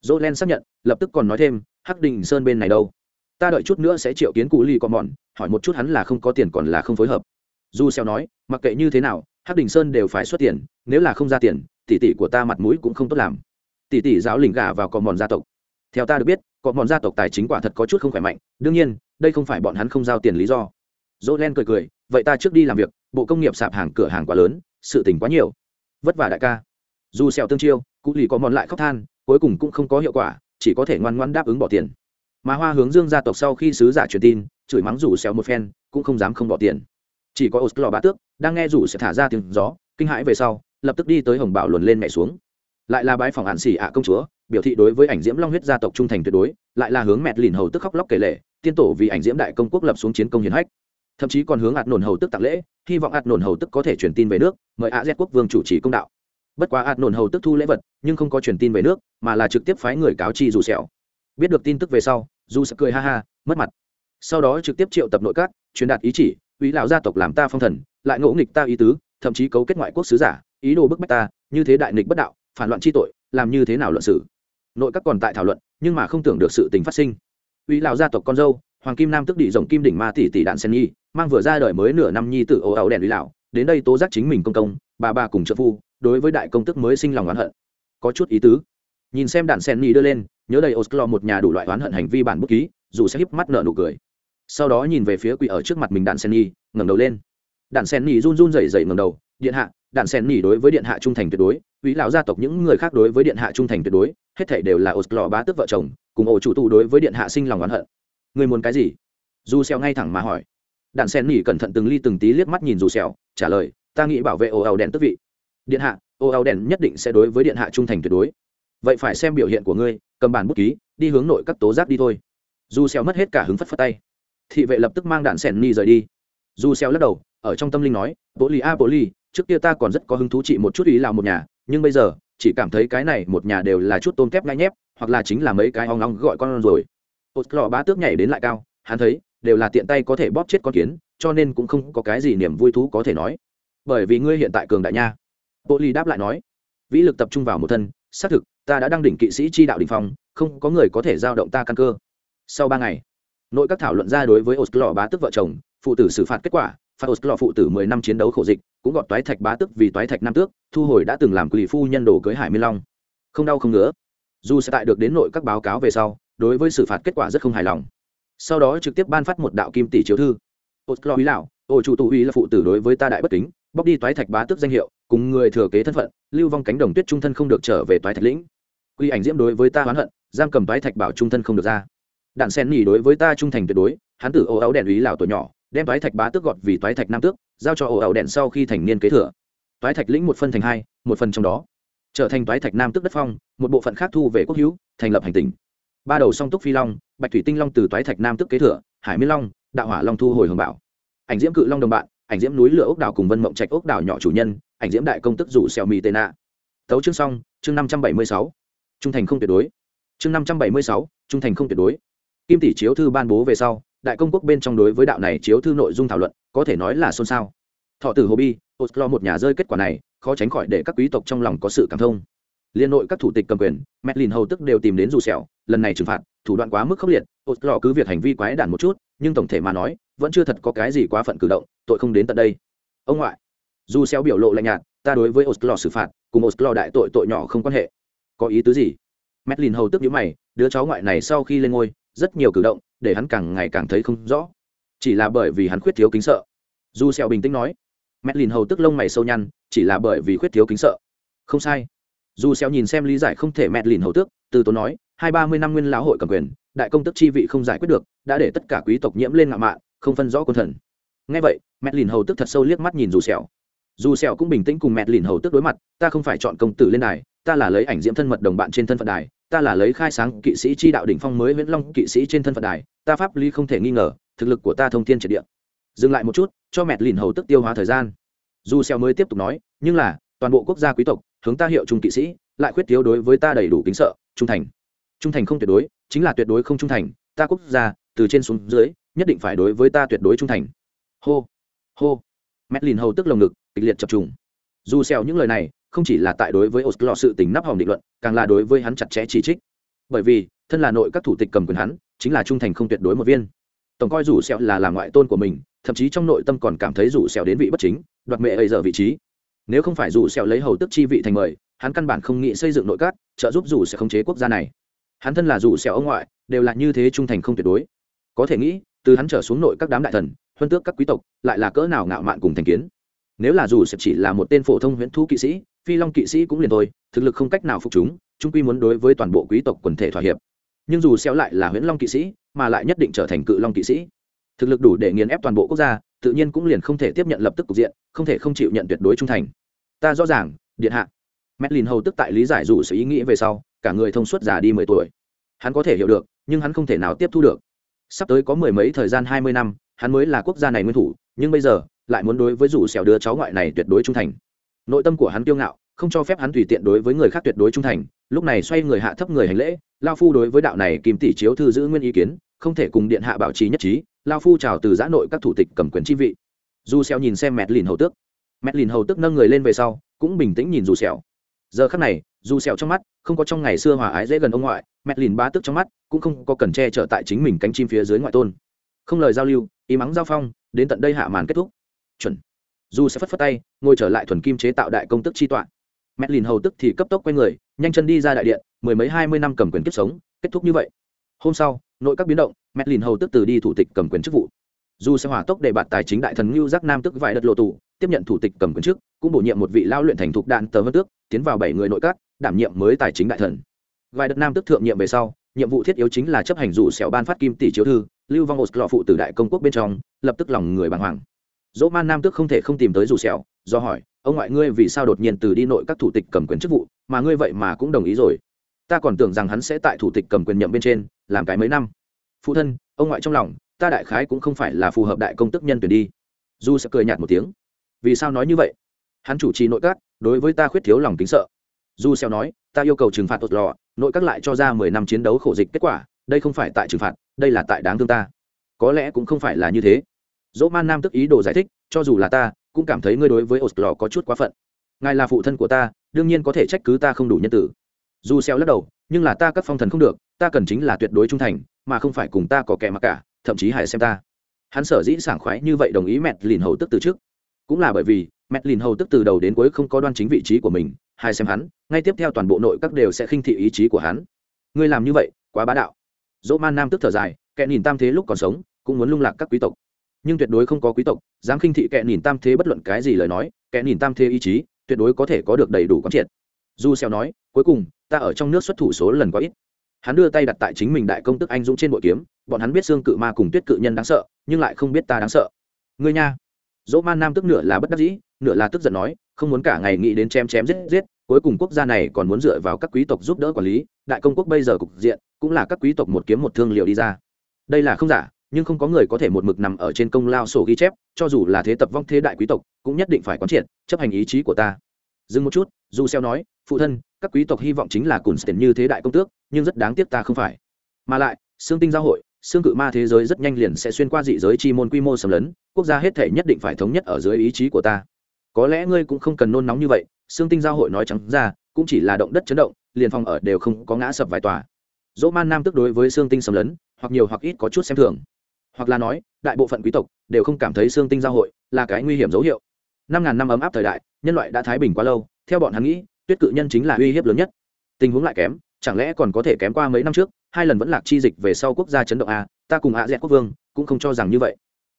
[SPEAKER 1] Dỗ len xác nhận, lập tức còn nói thêm, hắc đình sơn bên này đâu? Ta đợi chút nữa sẽ triệu kiến cụ ly con mòn hỏi một chút hắn là không có tiền còn là không phối hợp. Du xeo nói, mặc kệ như thế nào, hắc đình sơn đều phải xuất tiền, nếu là không ra tiền, tỷ tỷ của ta mặt mũi cũng không tốt làm. Tỷ tỷ giáo lình gả vào cò mòn gia tộc. Theo ta được biết cò mòn gia tộc tài chính quả thật có chút không khỏe mạnh, đương nhiên, đây không phải bọn hắn không giao tiền lý do dỗ len cười cười, vậy ta trước đi làm việc, bộ công nghiệp sạp hàng, cửa hàng quá lớn, sự tình quá nhiều. Vất vả đại ca. Dù sẹo tương chiêu cụ lì có mòn lại khóc than, cuối cùng cũng không có hiệu quả, chỉ có thể ngoan ngoãn đáp ứng bỏ tiền. Mà hoa hướng dương gia tộc sau khi sứ giả truyền tin, chửi mắng rủ sẹo một phen, cũng không dám không bỏ tiền. Chỉ có oslo bá tước, đang nghe rủ sẽ thả ra tiếng gió, kinh hãi về sau, lập tức đi tới hồng bảo luồn lên mẹ xuống. Lại là bái phòng hạn xỉ ạ công chúa, biểu thị đối với ảnh diễm long huyết gia tộc trung thành tuyệt đối, lại là hướng mẹt lìn hầu tức khóc lóc kể lệ tiên tổ vì ảnh diễm đại công quốc lập xuống chiến công hiển hách thậm chí còn hướng ạt nổn hầu tức tặng lễ, hy vọng ạt nổn hầu tức có thể truyền tin về nước, mời a z quốc vương chủ trì công đạo. Bất quá ạt nổn hầu tức thu lễ vật, nhưng không có truyền tin về nước, mà là trực tiếp phái người cáo chi dù sẹo. Biết được tin tức về sau, dù sẽ cười ha ha, mất mặt. Sau đó trực tiếp triệu tập nội các, truyền đạt ý chỉ ủy lão gia tộc làm ta phong thần, lại ngỗ nghịch ta ý tứ, thậm chí cấu kết ngoại quốc sứ giả, ý đồ bức bách ta, như thế đại nghịch bất đạo, phản loạn chi tội, làm như thế nào luận xử nội các còn tại thảo luận, nhưng mà không tưởng được sự tình phát sinh. Ủy lão gia tộc con dâu hoàng kim nam tức đi rồng kim đỉnh ma tỷ tỷ đạn sen nhi, mang vừa ra đời mới nửa năm nhi tử ồ ẩu đèn uy lão, đến đây tố giác chính mình công công, bà bà cùng trợ phu, đối với đại công tức mới sinh lòng oán hận. Có chút ý tứ. Nhìn xem đạn sen nhi đưa lên, nhớ đầy Osclo một nhà đủ loại oán hận hành vi bản bút ký, dù sẽ híp mắt nở nụ cười. Sau đó nhìn về phía quỷ ở trước mặt mình đạn sen nhi, ngẩng đầu lên. Đạn sen nhi run run rẩy rẩy ngẩng đầu, điện hạ, đạn sen nhi đối với điện hạ trung thành tuyệt đối quý lão gia tộc những người khác đối với điện hạ trung thành tuyệt đối, hết thảy đều là Osclo bá tước vợ chồng, cùng ổ chủ tụ đối với điện hạ sinh lòng oán hận người muốn cái gì? Dù xeo ngay thẳng mà hỏi. Đạn sen nỉ cẩn thận từng ly từng tí liếc mắt nhìn dù xeo trả lời, ta nghĩ bảo vệ ô ào đèn tước vị. Điện hạ, ô ào đèn nhất định sẽ đối với điện hạ trung thành tuyệt đối. Vậy phải xem biểu hiện của ngươi, cầm bản bút ký, đi hướng nội các tố giác đi thôi. Dù xeo mất hết cả hứng phất phất tay. Thị vệ lập tức mang đạn sen nỉ rời đi. Dù xeo lắc đầu, ở trong tâm linh nói, bố lì a, bố lì, trước kia ta còn rất có hứng thú trị một chút ý làm một nhà, nhưng bây giờ, chỉ cảm thấy cái này một nhà đều là chút tôm kép ngay nhép, hoặc là chính là mấy cái ong ong gọi con rồi ột lò bá tước nhảy đến lại cao, hắn thấy, đều là tiện tay có thể bóp chết con kiến, cho nên cũng không có cái gì niềm vui thú có thể nói. Bởi vì ngươi hiện tại cường đại nha. Bộ ly đáp lại nói, vĩ lực tập trung vào một thân, xác thực, ta đã đăng đỉnh kỵ sĩ chi đạo đình phong, không có người có thể giao động ta căn cơ. Sau ba ngày, nội các thảo luận ra đối với oslo bá tức vợ chồng, phụ tử xử phạt kết quả, phạt oslo phụ tử mười năm chiến đấu khổ dịch, cũng gọt toái thạch bá tức vì toái thạch nam tước, thu hồi đã từng làm quỷ phu nhân đồ cưới hải minh long. Không đau không ngứa. Dù sẽ tại được đến nội các báo cáo về sau đối với xử phạt kết quả rất không hài lòng. Sau đó trực tiếp ban phát một đạo kim tỷ chiếu thư. Oslo ý lão, ổ chủ tụ uy là phụ tử đối với ta đại bất kính, bóc đi toái thạch bá tước danh hiệu, cùng người thừa kế thân phận, lưu vong cánh đồng tuyết trung thân không được trở về toái thạch lĩnh. Quy ảnh diễm đối với ta hoán hận, giam cầm toái thạch bảo trung thân không được ra. Đạn sen nhỉ đối với ta trung thành tuyệt đối, hắn tử ô áo đèn ý lão tuổi nhỏ, đem toái thạch bá tước gọt vì toái thạch nam tước, giao cho ổ ảo đèn sau khi thành niên kế thừa. Toái thạch lĩnh một phân thành hai, một phần trong đó. Trở thành toái thạch nam tước đất phong, một bộ phận khác thu về quốc hữu, thành lập hành tỉnh ba đầu song túc phi long, bạch thủy tinh long từ toái thạch nam tức kế thừa, hải miên long, đạo hỏa long thu hồi hồng bảo. Ảnh diễm cự long đồng bạn, ảnh diễm núi lửa ốc đảo cùng vân mộng trạch ốc đảo nhỏ chủ nhân, ảnh diễm đại công tức rủ xèo mì tên nạ. Tấu chương xong, chương năm trăm bảy mươi sáu. Trung thành không tuyệt đối. Chương năm trăm bảy mươi sáu, trung thành không tuyệt đối. Kim tỷ chiếu thư ban bố về sau, đại công quốc bên trong đối với đạo này chiếu thư nội dung thảo luận, có thể nói là xôn xao. Thọ tử hồ bi, oslo một nhà rơi kết quả này, khó tránh khỏi để các quý tộc trong lòng có sự cảm thông liên nội các thủ tịch cầm quyền medlin hầu tức đều tìm đến dù sẹo, lần này trừng phạt, thủ đoạn quá mức khốc liệt oslo cứ việc hành vi quái đản một chút, nhưng tổng thể mà nói, vẫn chưa thật có cái gì quá phận cử động, tội không đến tận đây. Ông ngoại, dù sẹo biểu lộ lạnh nhạt, ta đối với oslo xử phạt, cùng oslo đại tội tội nhỏ không quan hệ. Có ý tứ gì? Medlin hầu tức nhíu mày, đứa cháu ngoại này sau khi lên ngôi, rất nhiều cử động, để hắn càng ngày càng thấy không rõ. Chỉ là bởi vì hắn khuyết thiếu kính sợ. Dù sẹo bình tĩnh nói mét lìn hầu tức lông mày sâu nhăn, chỉ là bởi vì khuyết thiếu kính sợ. Không sai dù sẹo nhìn xem lý giải không thể mệt lìn hầu tước, từ tốn nói, hai ba mươi năm nguyên lão hội cầm quyền, đại công tức chi vị không giải quyết được, đã để tất cả quý tộc nhiễm lên ngạo mạn, không phân rõ quân thần. Nghe vậy mệt lìn hầu tức thật sâu liếc mắt nhìn dù sẹo dù sẹo cũng bình tĩnh cùng mệt lìn hầu tức đối mặt, ta không phải chọn công tử lên đài, ta là lấy ảnh diễm thân mật đồng bạn trên thân phận đài, ta là lấy khai sáng kỵ sĩ chi đạo đỉnh phong mới viễn long kỵ sĩ trên thân phận đài, ta pháp lý không thể nghi ngờ, thực lực của ta thông thiên triệt địa. Dừng lại một chút, cho mẹt lìn hầu tức tiêu hóa thời gian. Dù xeo mới tiếp tục nói, nhưng là, toàn bộ quốc gia quý tộc hướng ta hiệu trung kỵ sĩ lại khuyết thiếu đối với ta đầy đủ kính sợ trung thành trung thành không tuyệt đối chính là tuyệt đối không trung thành ta quốc gia từ trên xuống dưới nhất định phải đối với ta tuyệt đối trung thành hô hô mét lìn hầu tức lồng ngực kịch liệt chập trùng dù xèo những lời này không chỉ là tại đối với Oslo sự tình nắp hòm định luận, càng là đối với hắn chặt chẽ chỉ trích. Bởi vì, thân là nội các thủ tịch cầm quyền hắn, chính là trung thành không tuyệt đối một viên. Tổng coi rủ xèo là làm ngoại tôn của mình, thậm chí trong nội tâm còn cảm thấy rủ xèo đến vị bất chính, đoạt mẹ ấy giờ vị trí. Nếu không phải rủ sẹo lấy hầu tức chi vị thành mời, hắn căn bản không nghĩ xây dựng nội các, trợ giúp rủ sẽ khống chế quốc gia này. Hắn thân là rủ sẹo ông ngoại, đều là như thế trung thành không tuyệt đối. Có thể nghĩ, từ hắn trở xuống nội các đám đại thần, huân tước các quý tộc, lại là cỡ nào ngạo mạn cùng thành kiến. Nếu là dù sẽ chỉ là một tên phổ thông huyễn thú kỵ sĩ, phi long kỵ sĩ cũng liền thôi thực lực không cách nào phục chúng trung quy muốn đối với toàn bộ quý tộc quần thể thỏa hiệp nhưng dù xéo lại là huyễn long kỵ sĩ mà lại nhất định trở thành cự long kỵ sĩ thực lực đủ để nghiền ép toàn bộ quốc gia, tự nhiên cũng liền không thể tiếp nhận lập tức cục diện, không thể không chịu nhận tuyệt đối trung thành. Ta rõ ràng, điện hạ. Medlin hầu tức tại lý giải dù sự ý nghĩ về sau, cả người thông suốt già đi mười tuổi. Hắn có thể hiểu được, nhưng hắn không thể nào tiếp thu được. Sắp tới có mười mấy thời gian hai mươi năm, hắn mới là quốc gia này nguyên thủ, nhưng bây giờ, lại muốn đối với rủ xẻo đứa cháu ngoại này tuyệt đối trung thành. Nội tâm của hắn kiêu ngạo, không cho phép hắn tùy tiện đối với người khác tuyệt đối trung thành, lúc này xoay người hạ thấp người hành lễ, lao phu đối với đạo này kim tỷ chiếu thư giữ nguyên ý kiến, không thể cùng điện hạ bảo trì nhất trí lao phu chào từ giã nội các thủ tịch cầm quyền chi vị. Dù xèo nhìn xem mẹt lìn hầu tước, mẹt lìn hầu tước nâng người lên về sau, cũng bình tĩnh nhìn dù xèo giờ khắc này, dù xèo trong mắt, không có trong ngày xưa hòa ái dễ gần ông ngoại, mẹt lìn bá tước trong mắt, cũng không có cần che chở tại chính mình cánh chim phía dưới ngoại tôn. Không lời giao lưu ý mắng giao phong, đến tận đây hạ màn kết thúc. Chuẩn. Dù sẽ phất phất tay, ngồi trở lại thuần kim chế tạo đại công tức chi tọa. Mẹ lìn hầu tức thì cấp tốc quay người, nhanh chân đi ra đại điện, mười mấy hai mươi năm cầm quyền kiếp sống, kết thúc như vậy. Hôm sau nội các biến động mẹ lìn hầu tức từ đi thủ tịch cầm quyền chức vụ. Dù sẽ hỏa tốc để bạt tài chính đại thần ngưu giác nam tức vài đợt lộ tù, tiếp nhận thủ tịch cầm quyền chức, cũng bổ nhiệm một vị lao luyện thành thục đạn tờ vân tước, tiến vào bảy người nội các, đảm nhiệm mới tài chính đại thần. Vài đợt nam tức thượng nhiệm về sau, nhiệm vụ thiết yếu chính là chấp hành dù sẹo ban phát kim tỷ chiếu thư, lưu vong một lọ phụ từ đại công quốc bên trong, lập tức lòng người bàng hoàng. Dỗ man nam tước không thể không tìm tới dù sẹo do hỏi, ông ngoại ngươi vì sao đột nhiên từ đi nội các thủ tịch cầm quyền chức vụ, mà ngươi vậy mà cũng đồng ý rồi? Ta còn tưởng rằng hắn sẽ tại thủ tịch cầm quyền nhậm bên trên làm cái mấy năm. Phụ thân, ông ngoại trong lòng, ta đại khái cũng không phải là phù hợp đại công tức nhân tuyển đi. Du sẽ cười nhạt một tiếng. Vì sao nói như vậy? Hắn chủ trì nội các, đối với ta khuyết thiếu lòng tính sợ. Du xeo nói, ta yêu cầu trừng phạt tột lò, nội các lại cho ra mười năm chiến đấu khổ dịch kết quả, đây không phải tại trừng phạt, đây là tại đáng thương ta. Có lẽ cũng không phải là như thế. Dỗ man nam tức ý đồ giải thích, cho dù là ta, cũng cảm thấy ngươi đối với ột lò có chút quá phận. Ngài là phụ thân của ta, đương nhiên có thể trách cứ ta không đủ nhân tử. Du xeo lắc đầu nhưng là ta các phong thần không được, ta cần chính là tuyệt đối trung thành, mà không phải cùng ta có kẻ mà cả, thậm chí hãy xem ta. Hắn sở dĩ sảng khoái như vậy đồng ý mẹt lìn hầu tức từ trước. Cũng là bởi vì, mẹt lìn hầu tức từ đầu đến cuối không có đoan chính vị trí của mình hai xem hắn, ngay tiếp theo toàn bộ nội các đều sẽ khinh thị ý chí của hắn. Ngươi làm như vậy, quá bá đạo. Dỗ man nam tức thở dài, kẻ nhìn tam thế lúc còn sống, cũng muốn lung lạc các quý tộc. Nhưng tuyệt đối không có quý tộc, dám khinh thị kẻ nhìn tam thế bất luận cái gì lời nói, kẻ nhìn tam thế ý chí, tuyệt đối có thể có được đầy đủ quán triệt du xeo nói, cuối cùng, ta ở trong nước xuất thủ số lần quá ít. Hắn đưa tay đặt tại chính mình đại công tức anh dũng trên bội kiếm, bọn hắn biết xương cự ma cùng tuyết cự nhân đáng sợ, nhưng lại không biết ta đáng sợ. Ngươi nha. Dỗ man nam tức nửa là bất đắc dĩ, nửa là tức giận nói, không muốn cả ngày nghĩ đến chém chém giết giết, cuối cùng quốc gia này còn muốn dựa vào các quý tộc giúp đỡ quản lý, đại công quốc bây giờ cục diện, cũng là các quý tộc một kiếm một thương liệu đi ra. Đây là không giả, nhưng không có người có thể một mực nằm ở trên công lao sổ ghi chép, cho dù là thế tập vong thế đại quý tộc, cũng nhất định phải quán triệt, chấp hành ý chí của ta. Dừng một chút, dù xeo nói phụ thân, các quý tộc hy vọng chính là cùn tiền như thế đại công tước, nhưng rất đáng tiếc ta không phải. Mà lại, xương tinh giao hội, xương cự ma thế giới rất nhanh liền sẽ xuyên qua dị giới chi môn quy mô sầm lấn, quốc gia hết thể nhất định phải thống nhất ở dưới ý chí của ta. Có lẽ ngươi cũng không cần nôn nóng như vậy, xương tinh giao hội nói trắng ra, cũng chỉ là động đất chấn động, liền phòng ở đều không có ngã sập vài tòa. Dỗ man nam tức đối với xương tinh sầm lấn, hoặc nhiều hoặc ít có chút xem thường. Hoặc là nói, đại bộ phận quý tộc đều không cảm thấy xương tinh giao hội là cái nguy hiểm dấu hiệu. Năm ngàn năm ấm áp thời đại, nhân loại đã thái bình quá lâu, theo bọn hắn nghĩ tuyết cự nhân chính là uy hiếp lớn nhất. Tình huống lại kém, chẳng lẽ còn có thể kém qua mấy năm trước, hai lần vẫn lạc chi dịch về sau quốc gia chấn động a, ta cùng a dẹt quốc vương cũng không cho rằng như vậy.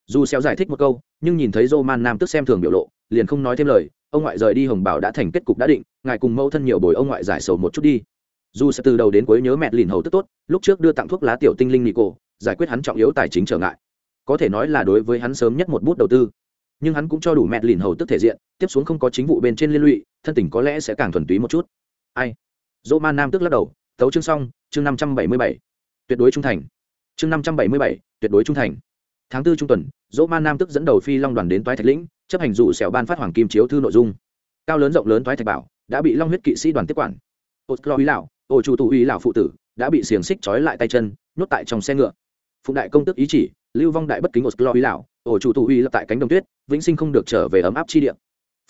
[SPEAKER 1] Dù xéo giải thích một câu, nhưng nhìn thấy roman nam tức xem thường biểu lộ, liền không nói thêm lời, ông ngoại rời đi hồng bảo đã thành kết cục đã định, ngài cùng mẫu thân nhiều bồi ông ngoại giải sầu một chút đi. Dù sẽ từ đầu đến cuối nhớ mẹ lìn hầu tức tốt, lúc trước đưa tặng thuốc lá tiểu tinh linh nico, giải quyết hắn trọng yếu tài chính trở ngại. Có thể nói là đối với hắn sớm nhất một bút đầu tư. Nhưng hắn cũng cho đủ mẹ lìn hầu tức thể diện, tiếp xuống không có chính vụ bên trên liên lụy thân tình có lẽ sẽ càng thuần túy một chút. Ai? Dỗ man nam tức lắc đầu tấu chương xong, chương năm trăm bảy mươi bảy. Tuyệt đối trung thành. Chương năm trăm bảy mươi bảy, tuyệt đối trung thành. Tháng tư trung tuần, dỗ man nam tức dẫn đầu phi long đoàn đến toái thạch lĩnh, chấp hành dụ xẻo ban phát hoàng kim chiếu thư nội dung. Cao lớn rộng lớn toái thạch bảo đã bị long huyết kỵ sĩ đoàn tiếp quản. Ô lo uy lão ô chủ tụ uy lão phụ tử đã bị xiềng xích trói lại tay chân, nhốt tại trong xe ngựa. Phụng đại công tức ý chỉ, lưu vong đại bất kính ô lo uy lão, ổ chủ tụ uy lập tại cánh đồng tuyết, vĩnh sinh không được trở về ấm áp chi địa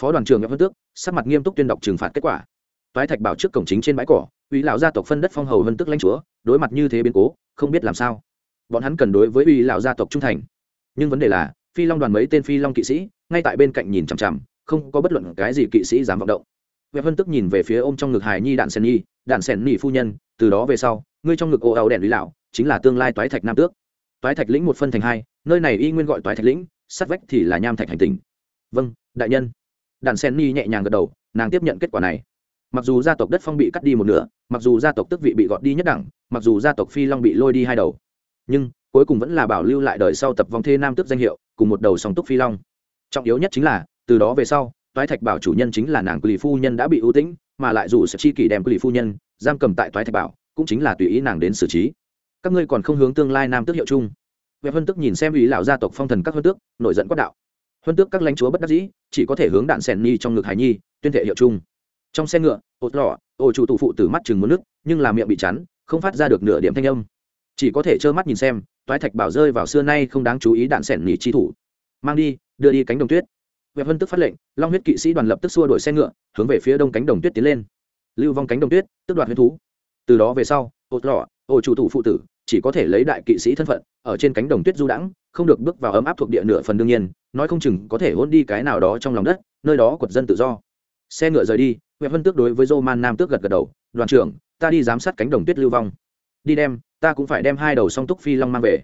[SPEAKER 1] phó đoàn trưởng nhập vân tước sắc mặt nghiêm túc tuyên đọc trừng phạt kết quả toái thạch bảo trước cổng chính trên bãi cỏ uy lão gia tộc phân đất phong hầu vân tước lãnh chúa đối mặt như thế biến cố không biết làm sao bọn hắn cần đối với uy lão gia tộc trung thành nhưng vấn đề là phi long đoàn mấy tên phi long kỵ sĩ ngay tại bên cạnh nhìn chằm chằm không có bất luận cái gì kỵ sĩ dám vọng động Vẹp Vân tức nhìn về phía ôm trong ngực Hải Nhi đạn sen nhi, đạn sen nhi phu nhân, từ đó về sau, ngươi trong ngực ô áo đèn lý lão, chính là tương lai toái thạch nam tước. Toái thạch lĩnh một phân thành hai, nơi này y nguyên gọi toái thạch lĩnh, sát vách thì là nham thạch hành tinh. Vâng, đại nhân đàn sen ni nhẹ nhàng gật đầu, nàng tiếp nhận kết quả này. Mặc dù gia tộc đất phong bị cắt đi một nửa, mặc dù gia tộc tức vị bị gọt đi nhất đẳng, mặc dù gia tộc phi long bị lôi đi hai đầu, nhưng cuối cùng vẫn là bảo lưu lại đời sau tập vong thê nam tước danh hiệu, cùng một đầu song túc phi long. Trọng yếu nhất chính là, từ đó về sau, toái thạch bảo chủ nhân chính là nàng quỳ phu nhân đã bị ưu tĩnh mà lại dù sẽ chi kỷ đem quỳ phu nhân giam cầm tại toái thạch bảo cũng chính là tùy ý nàng đến xử trí các ngươi còn không hướng tương lai nam tước hiệu chung vệ huân tức nhìn xem ý lão gia tộc phong thần các huân tước nổi giận quát đạo huân tước các lãnh chúa bất đắc dĩ chỉ có thể hướng đạn sẻn nhi trong ngực hải nhi tuyên thệ hiệu chung trong xe ngựa ột lọ ồ chủ tụ phụ tử mắt chừng muốn nước nhưng là miệng bị chắn không phát ra được nửa điểm thanh âm chỉ có thể trơ mắt nhìn xem toái thạch bảo rơi vào xưa nay không đáng chú ý đạn sẻn nhi chi thủ mang đi đưa đi cánh đồng tuyết vẹp Vân tức phát lệnh, Long huyết kỵ sĩ đoàn lập tức xua đuổi xe ngựa, hướng về phía đông cánh đồng tuyết tiến lên. Lưu vong cánh đồng tuyết, tức đoạt huyết thú. Từ đó về sau, ột Lọ, Ổ chủ thủ phụ tử, chỉ có thể lấy đại kỵ sĩ thân phận, ở trên cánh đồng tuyết du đãng, không được bước vào ấm áp thuộc địa nửa phần đương nhiên, nói không chừng có thể hôn đi cái nào đó trong lòng đất, nơi đó quật dân tự do. Xe ngựa rời đi, huệ Vân tước đối với Roman Nam tước gật gật đầu, "Đoàn trưởng, ta đi giám sát cánh đồng tuyết lưu vong." "Đi đem, ta cũng phải đem hai đầu song túc phi long mang về."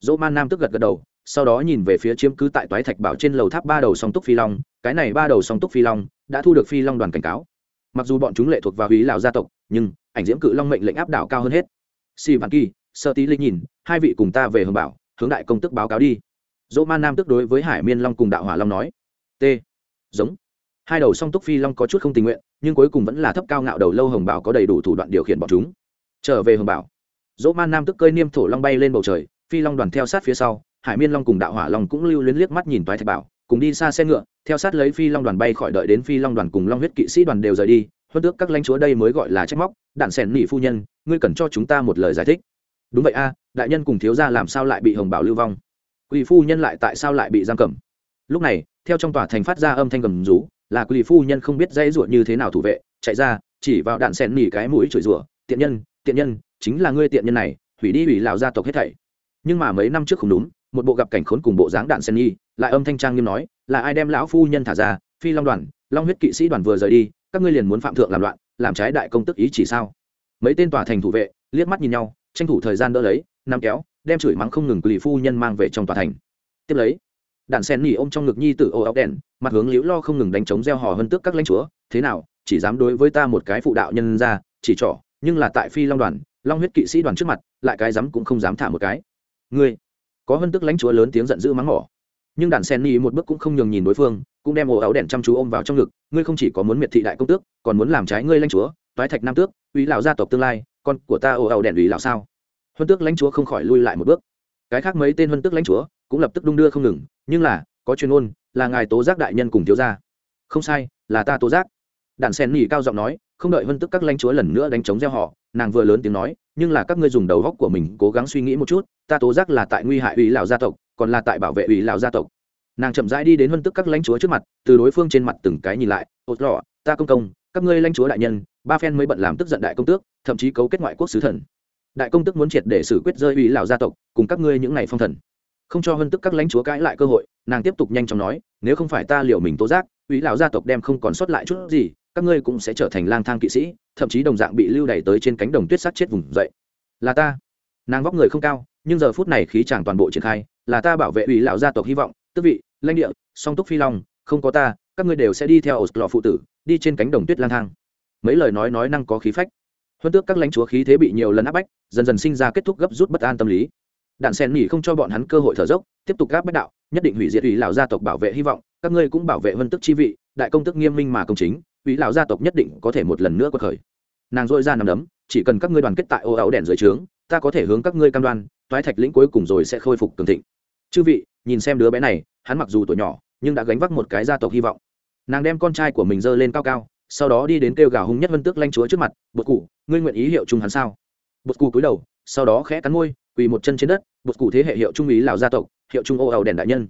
[SPEAKER 1] Roman Nam tước gật gật đầu, sau đó nhìn về phía chiếm cứ tại toái thạch bảo trên lầu tháp ba đầu song túc phi long cái này ba đầu song túc phi long đã thu được phi long đoàn cảnh cáo mặc dù bọn chúng lệ thuộc vào ý lào gia tộc nhưng ảnh diễm cự long mệnh lệnh áp đảo cao hơn hết si vạn kỳ sơ tí linh nhìn, hai vị cùng ta về hồng bảo, hướng đại công tức báo cáo đi. Dỗ man nam tức đối với hải miên long cùng đạo hỏa long nói. T. Giống. Hai đầu song túc phi long có chút không tình nguyện, nhưng cuối cùng vẫn là thấp cao ngạo đầu lâu hồng bảo có đầy đủ thủ đoạn điều khiển bọn chúng. Trở về hồng bảo. Dỗ man nam tức cơi niêm thổ long bay lên bầu trời, phi long đoàn theo sát phía sau, hải miên long cùng đạo hỏa long cũng lưu luyến liếc mắt nhìn toái thạch bảo, cùng đi xa xe ngựa, theo sát lấy phi long đoàn bay khỏi đợi đến phi long đoàn cùng long huyết kỵ sĩ đoàn đều rời đi. Hơn tước các lãnh chúa đây mới gọi là trách móc. Đạn sẻn nỉ phu nhân, ngươi cần cho chúng ta một lời giải thích đúng vậy a, đại nhân cùng thiếu gia làm sao lại bị hồng bảo lưu vong? Quỷ phu nhân lại tại sao lại bị giam cầm? Lúc này, theo trong tòa thành phát ra âm thanh cầm rú, là quỷ phu nhân không biết dãy ruột như thế nào thủ vệ, chạy ra, chỉ vào đạn sen nỉ cái mũi chửi rủa, tiện nhân tiện nhân, chính là ngươi tiện nhân này, hủy đi hủy lão gia tộc hết thảy. Nhưng mà mấy năm trước không đúng, một bộ gặp cảnh khốn cùng bộ dáng đạn sen nhi lại âm thanh trang nghiêm nói, là ai đem lão phu nhân thả ra? Phi long đoàn, long huyết kỵ sĩ đoàn vừa rời đi, các ngươi liền muốn phạm thượng làm loạn, làm trái đại công tức ý chỉ sao? Mấy tên tòa thành thủ vệ, liếc mắt nhìn nhau tranh thủ thời gian đỡ lấy nằm kéo, đem chửi mắng không ngừng lì phu nhân mang về trong tòa thành. Tiếp lấy đạn sen nỉ ôm trong ngực nhi tử ô áo đèn, mặt hướng liễu lo không ngừng đánh trống gieo hò hơn tước các lãnh chúa. Thế nào, chỉ dám đối với ta một cái phụ đạo nhân ra, chỉ trỏ, nhưng là tại phi long đoàn, long huyết kỵ sĩ đoàn trước mặt, lại cái dám cũng không dám thả một cái. Ngươi, có hơn tước lãnh chúa lớn tiếng giận dữ mắng mỏ. Nhưng đàn sen ni một bước cũng không nhường nhìn đối phương, cũng đem ổ áo đèn chăm chú ôm vào trong ngực. Ngươi không chỉ có muốn miệt thị đại công tước, còn muốn làm trái ngươi lãnh chúa, toái thạch nam tước ủy lão gia tộc tương lai con của ta ồ ẩu đèn ủy lão sao? Huân tước lãnh chúa không khỏi lui lại một bước. Cái khác mấy tên huân tước lãnh chúa cũng lập tức đung đưa không ngừng, nhưng là, có chuyên ôn là ngài tố giác đại nhân cùng thiếu gia. Không sai, là ta tố giác. Đàn sen nỉ cao giọng nói, không đợi huân tước các lãnh chúa lần nữa đánh chống gieo họ, nàng vừa lớn tiếng nói, nhưng là các ngươi dùng đầu góc của mình cố gắng suy nghĩ một chút, ta tố giác là tại nguy hại ủy lão gia tộc, còn là tại bảo vệ ủy lão gia tộc. Nàng chậm rãi đi đến huân tức các lãnh chúa trước mặt, từ đối phương trên mặt từng cái nhìn lại ột lọ, ta công công, các ngươi lãnh chúa đại nhân ba phen mới bận làm tức giận đại công tước, thậm chí cấu kết ngoại quốc sứ thần. Đại công tước muốn triệt để xử quyết rơi ủy lão gia tộc, cùng các ngươi những ngày phong thần. Không cho hơn tức các lãnh chúa cãi lại cơ hội, nàng tiếp tục nhanh chóng nói, nếu không phải ta liệu mình tố giác, ủy lão gia tộc đem không còn sót lại chút gì, các ngươi cũng sẽ trở thành lang thang kỵ sĩ, thậm chí đồng dạng bị lưu đày tới trên cánh đồng tuyết sát chết vùng dậy. Là ta. Nàng vóc người không cao, nhưng giờ phút này khí chàng toàn bộ triển khai, là ta bảo vệ ủy lão gia tộc hy vọng. Tước vị, lãnh địa, song túc phi long, không có ta, các ngươi đều sẽ đi theo ổ phụ tử, đi trên cánh đồng tuyết lang thang mấy lời nói nói năng có khí phách. Huân tước các lãnh chúa khí thế bị nhiều lần áp bách, dần dần sinh ra kết thúc gấp rút bất an tâm lý. Đạn sen nghỉ không cho bọn hắn cơ hội thở dốc, tiếp tục gáp bách đạo, nhất định hủy diệt ủy lão gia tộc bảo vệ hy vọng, các ngươi cũng bảo vệ vân tức chi vị, đại công tức nghiêm minh mà công chính ủy lão gia tộc nhất định có thể một lần nữa quật khởi. Nàng dội ra nằm đấm, chỉ cần các ngươi đoàn kết tại ô áo đèn dưới trướng, ta có thể hướng các ngươi cam đoan, toái thạch lĩnh cuối cùng rồi sẽ khôi phục cường thịnh. Chư vị, nhìn xem đứa bé này, hắn mặc dù tuổi nhỏ, nhưng đã gánh vác một cái gia tộc hy vọng. Nàng đem con trai của mình dơ lên cao cao sau đó đi đến kêu gào hung nhất vân tước lanh chúa trước mặt, bột cụ ngươi nguyện ý hiệu chung hắn sao? Bột cụ cúi đầu, sau đó khẽ cắn môi, quỳ một chân trên đất, bột cụ thế hệ hiệu trung ý lào gia tộc, hiệu trung ô ẩu đèn đại nhân.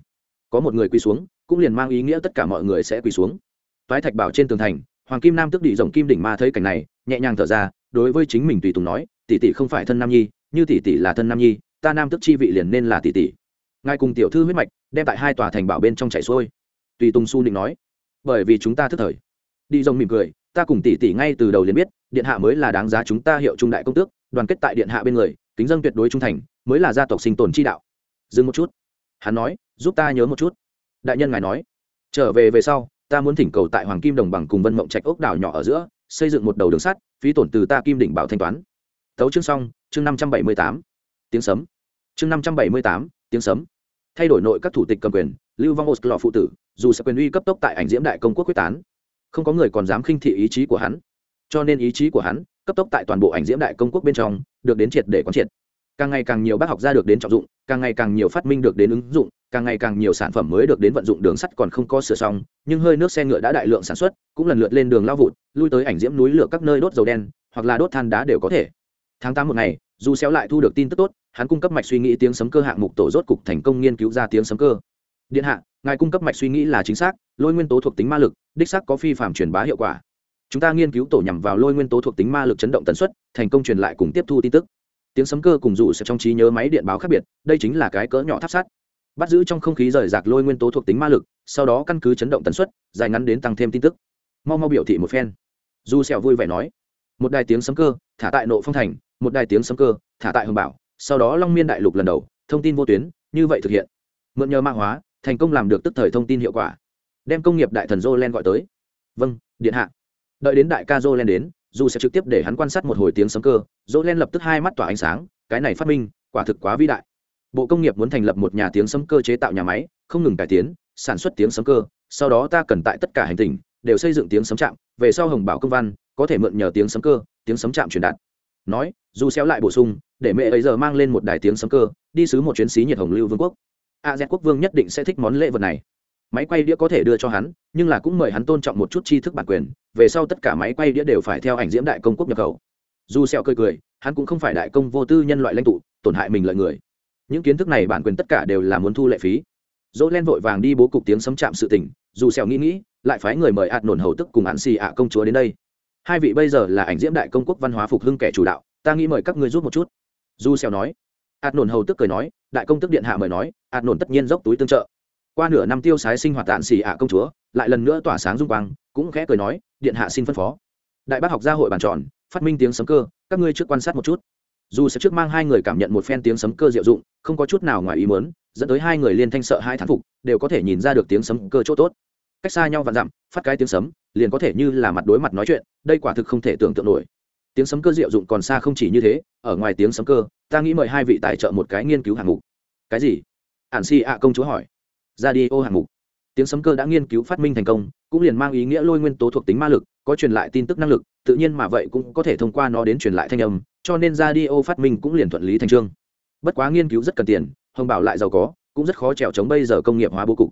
[SPEAKER 1] Có một người quỳ xuống, cũng liền mang ý nghĩa tất cả mọi người sẽ quỳ xuống. Toái thạch bảo trên tường thành, hoàng kim nam tức đỉ rồng kim đỉnh ma thấy cảnh này, nhẹ nhàng thở ra, đối với chính mình tùy tùng nói, tỷ tỷ không phải thân nam nhi, như tỷ tỷ là thân nam nhi, ta nam tức chi vị liền nên là tỷ tỷ. Ngài cùng tiểu thư huyết mạch, đem tại hai tòa thành bảo bên trong chảy xuôi. Tùy tùng su định nói, bởi vì chúng ta thức thời đi rồng mỉm cười, ta cùng tỷ tỷ ngay từ đầu liền biết, điện hạ mới là đáng giá chúng ta hiệu trung đại công tước, đoàn kết tại điện hạ bên người, kính dân tuyệt đối trung thành, mới là gia tộc sinh tồn chi đạo. Dừng một chút. Hắn nói, giúp ta nhớ một chút. Đại nhân ngài nói. Trở về về sau, ta muốn thỉnh cầu tại hoàng kim đồng bằng cùng vân mộng trạch ốc đảo nhỏ ở giữa, xây dựng một đầu đường sắt, phí tổn từ ta kim đỉnh bảo thanh toán. Tấu chương xong, chương năm trăm bảy mươi tám. Tiếng sấm. Chương năm trăm bảy mươi tám, tiếng sấm. Thay đổi nội các thủ tịch cầm quyền, lưu vong oslo phụ tử, dù sẽ quyền uy cấp tốc tại ảnh diễm đại công quốc quyết tán không có người còn dám khinh thị ý chí của hắn. Cho nên ý chí của hắn, cấp tốc tại toàn bộ ảnh diễm đại công quốc bên trong, được đến triệt để quán triệt. Càng ngày càng nhiều bác học ra được đến trọng dụng, càng ngày càng nhiều phát minh được đến ứng dụng, càng ngày càng nhiều sản phẩm mới được đến vận dụng đường sắt còn không có sửa xong, nhưng hơi nước xe ngựa đã đại lượng sản xuất, cũng lần lượt lên đường lao vụt, lui tới ảnh diễm núi lửa các nơi đốt dầu đen, hoặc là đốt than đá đều có thể. Tháng tám một ngày, dù xéo lại thu được tin tức tốt, hắn cung cấp mạch suy nghĩ tiếng sấm cơ hạng mục tổ rốt cục thành công nghiên cứu ra tiếng sấm cơ điện hạ, ngài cung cấp mạch suy nghĩ là chính xác, lôi nguyên tố thuộc tính ma lực, đích xác có phi phạm truyền bá hiệu quả. Chúng ta nghiên cứu tổ nhằm vào lôi nguyên tố thuộc tính ma lực chấn động tần suất, thành công truyền lại cùng tiếp thu tin tức. Tiếng sấm cơ cùng dụ sẽ trong trí nhớ máy điện báo khác biệt, đây chính là cái cỡ nhỏ tháp sắt. Bắt giữ trong không khí rời rạc lôi nguyên tố thuộc tính ma lực, sau đó căn cứ chấn động tần suất, dài ngắn đến tăng thêm tin tức. Mau mau biểu thị một phen. Du sẹo vui vẻ nói. Một đài tiếng sấm cơ, thả tại nộ phong thành, một đài tiếng sấm cơ, thả tại hồng bảo, sau đó long miên đại lục lần đầu, thông tin vô tuyến, như vậy thực hiện. Mượn nhờ mã hóa thành công làm được tức thời thông tin hiệu quả. Đem công nghiệp đại thần jolen gọi tới. Vâng điện hạ. Đợi đến đại ca jolen đến, dù sẽ trực tiếp để hắn quan sát một hồi tiếng sấm cơ jolen lập tức hai mắt tỏa ánh sáng, cái này phát minh, quả thực quá vĩ đại. Bộ công nghiệp muốn thành lập một nhà tiếng sấm cơ chế tạo nhà máy, không ngừng cải tiến, sản xuất tiếng sấm cơ, sau đó ta cần tại tất cả hành tinh, đều xây dựng tiếng sấm chạm về sau hồng bảo công văn, có thể mượn nhờ tiếng sấm cơ, tiếng sấm chạm truyền đạt. Nói, dù xéo lại bổ sung, để mẹ ấy giờ mang lên một đài tiếng sấm cơ, đi sứ một chuyến xí nhiệt hồng lưu vương quốc a z quốc vương nhất định sẽ thích món lễ vật này. Máy quay đĩa có thể đưa cho hắn, nhưng là cũng mời hắn tôn trọng một chút tri thức bản quyền, về sau tất cả máy quay đĩa đều phải theo ảnh diễm đại công quốc nhập khẩu. Dù sẹo cười cười, hắn cũng không phải đại công vô tư nhân loại lãnh tụ, tổn hại mình lợi người. Những kiến thức này bản quyền tất cả đều là muốn thu lệ phí. Dỗ len vội vàng đi bố cục tiếng sấm chạm sự tình, dù sẹo nghĩ nghĩ, lại phái người mời ạt nổn hầu tức cùng ạn xì ạ công chúa đến đây. Hai vị bây giờ là ảnh diễm đại công quốc văn hóa phục hưng kẻ chủ đạo, ta nghĩ mời các ngươi giúp một chút. Du sẹo nói ạt nổn hầu tức cười nói, đại công tức điện hạ mời nói ạt nổn tất nhiên dốc túi tương trợ. Qua nửa năm tiêu sái sinh hoạt tạn xỉ ạ công chúa, lại lần nữa tỏa sáng dung quang, cũng khẽ cười nói, điện hạ xin phân phó. Đại bác học gia hội bàn tròn, phát minh tiếng sấm cơ, các ngươi trước quan sát một chút. Dù sẽ trước mang hai người cảm nhận một phen tiếng sấm cơ diệu dụng, không có chút nào ngoài ý muốn, dẫn tới hai người liên thanh sợ hai thán phục, đều có thể nhìn ra được tiếng sấm cơ chỗ tốt. Cách xa nhau và dặm, phát cái tiếng sấm, liền có thể như là mặt đối mặt nói chuyện, đây quả thực không thể tưởng tượng nổi. Tiếng sấm cơ diệu dụng còn xa không chỉ như thế, ở ngoài tiếng sấm cơ ta nghĩ mời hai vị tài trợ một cái nghiên cứu hạng mục. Cái gì? Ản si ạ công chúa hỏi. Ra đi ô hạng mục. Tiếng sấm cơ đã nghiên cứu phát minh thành công, cũng liền mang ý nghĩa lôi nguyên tố thuộc tính ma lực, có truyền lại tin tức năng lực, tự nhiên mà vậy cũng có thể thông qua nó đến truyền lại thanh âm, cho nên ra đi ô phát minh cũng liền thuận lý thành trương bất quá nghiên cứu rất cần tiền, hồng bảo lại giàu có, cũng rất khó trèo chống bây giờ công nghiệp hóa bố cục.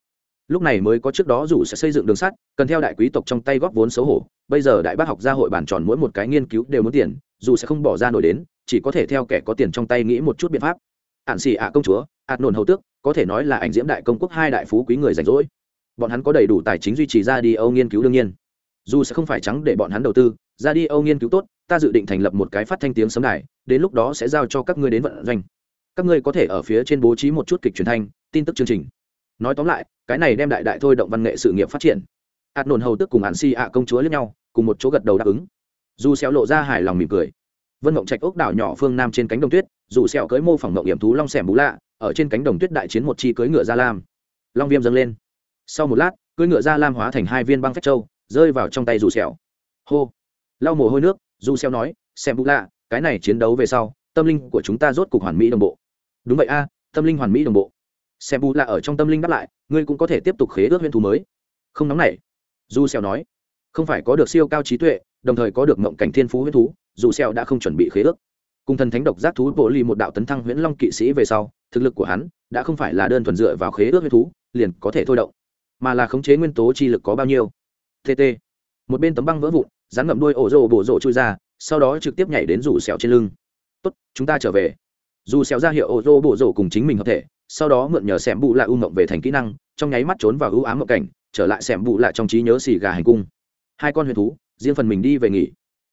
[SPEAKER 1] Lúc này mới có trước đó dù sẽ xây dựng đường sắt, cần theo đại quý tộc trong tay góp vốn xấu hổ, bây giờ đại bác học gia hội bản tròn mỗi một cái nghiên cứu đều muốn tiền dù sẽ không bỏ ra nổi đến, chỉ có thể theo kẻ có tiền trong tay nghĩ một chút biện pháp. Ạn xì ạ công chúa, ạt nồn hầu tước, có thể nói là ảnh diễm đại công quốc hai đại phú quý người rảnh rỗi. Bọn hắn có đầy đủ tài chính duy trì ra đi âu nghiên cứu đương nhiên. Dù sẽ không phải trắng để bọn hắn đầu tư, ra đi âu nghiên cứu tốt, ta dự định thành lập một cái phát thanh tiếng sấm đài, đến lúc đó sẽ giao cho các ngươi đến vận doanh. Các ngươi có thể ở phía trên bố trí một chút kịch truyền thanh, tin tức chương trình. Nói tóm lại, cái này đem đại đại thôi động văn nghệ sự nghiệp phát triển. Ạt nổn hầu tức cùng ạn si ạ công chúa lẫn nhau, cùng một chỗ gật đầu đáp ứng dù xẹo lộ ra hài lòng mỉm cười. Vân mộng trạch ốc đảo nhỏ phương nam trên cánh đồng tuyết, dù xẹo cưỡi mô phỏng mộng hiểm thú long xẻm bú lạ, ở trên cánh đồng tuyết đại chiến một chi cưỡi ngựa gia lam. Long viêm dâng lên. Sau một lát, cưỡi ngựa gia lam hóa thành hai viên băng phách châu, rơi vào trong tay dù xẹo hô. Lau mồ hôi nước, dù xẹo nói xẻm bú lạ, cái này chiến đấu về sau, tâm linh của chúng ta rốt cục hoàn mỹ đồng bộ. Đúng vậy a, tâm linh hoàn mỹ đồng bộ. Xem bù là ở trong tâm linh đáp lại, ngươi cũng có thể tiếp tục khế ước huyễn thú mới. Không nóng nảy. Du xèo nói, không phải có được siêu cao trí tuệ đồng thời có được mộng cảnh thiên phú huyễn thú, dù xeo đã không chuẩn bị khế ước. Cùng thần thánh độc giác thú bộ ly một đạo tấn thăng huyễn long kỵ sĩ về sau, thực lực của hắn đã không phải là đơn thuần dựa vào khế ước huyễn thú, liền có thể thôi động, mà là khống chế nguyên tố chi lực có bao nhiêu. Tt một bên tấm băng vỡ vụn, rắn ngậm đuôi ổ rồ bổ rộ chui ra, sau đó trực tiếp nhảy đến rủ xèo trên lưng. Tốt, chúng ta trở về. Dù xèo ra hiệu ổ rồ bổ rộ cùng chính mình hợp thể, sau đó mượn nhờ xẻm bụ lại u mộng về thành kỹ năng, trong nháy mắt trốn vào ưu ám mộng cảnh, trở lại xẻm bụ lại trong trí nhớ xì gà hành cung. Hai con huyền thú riêng phần mình đi về nghỉ.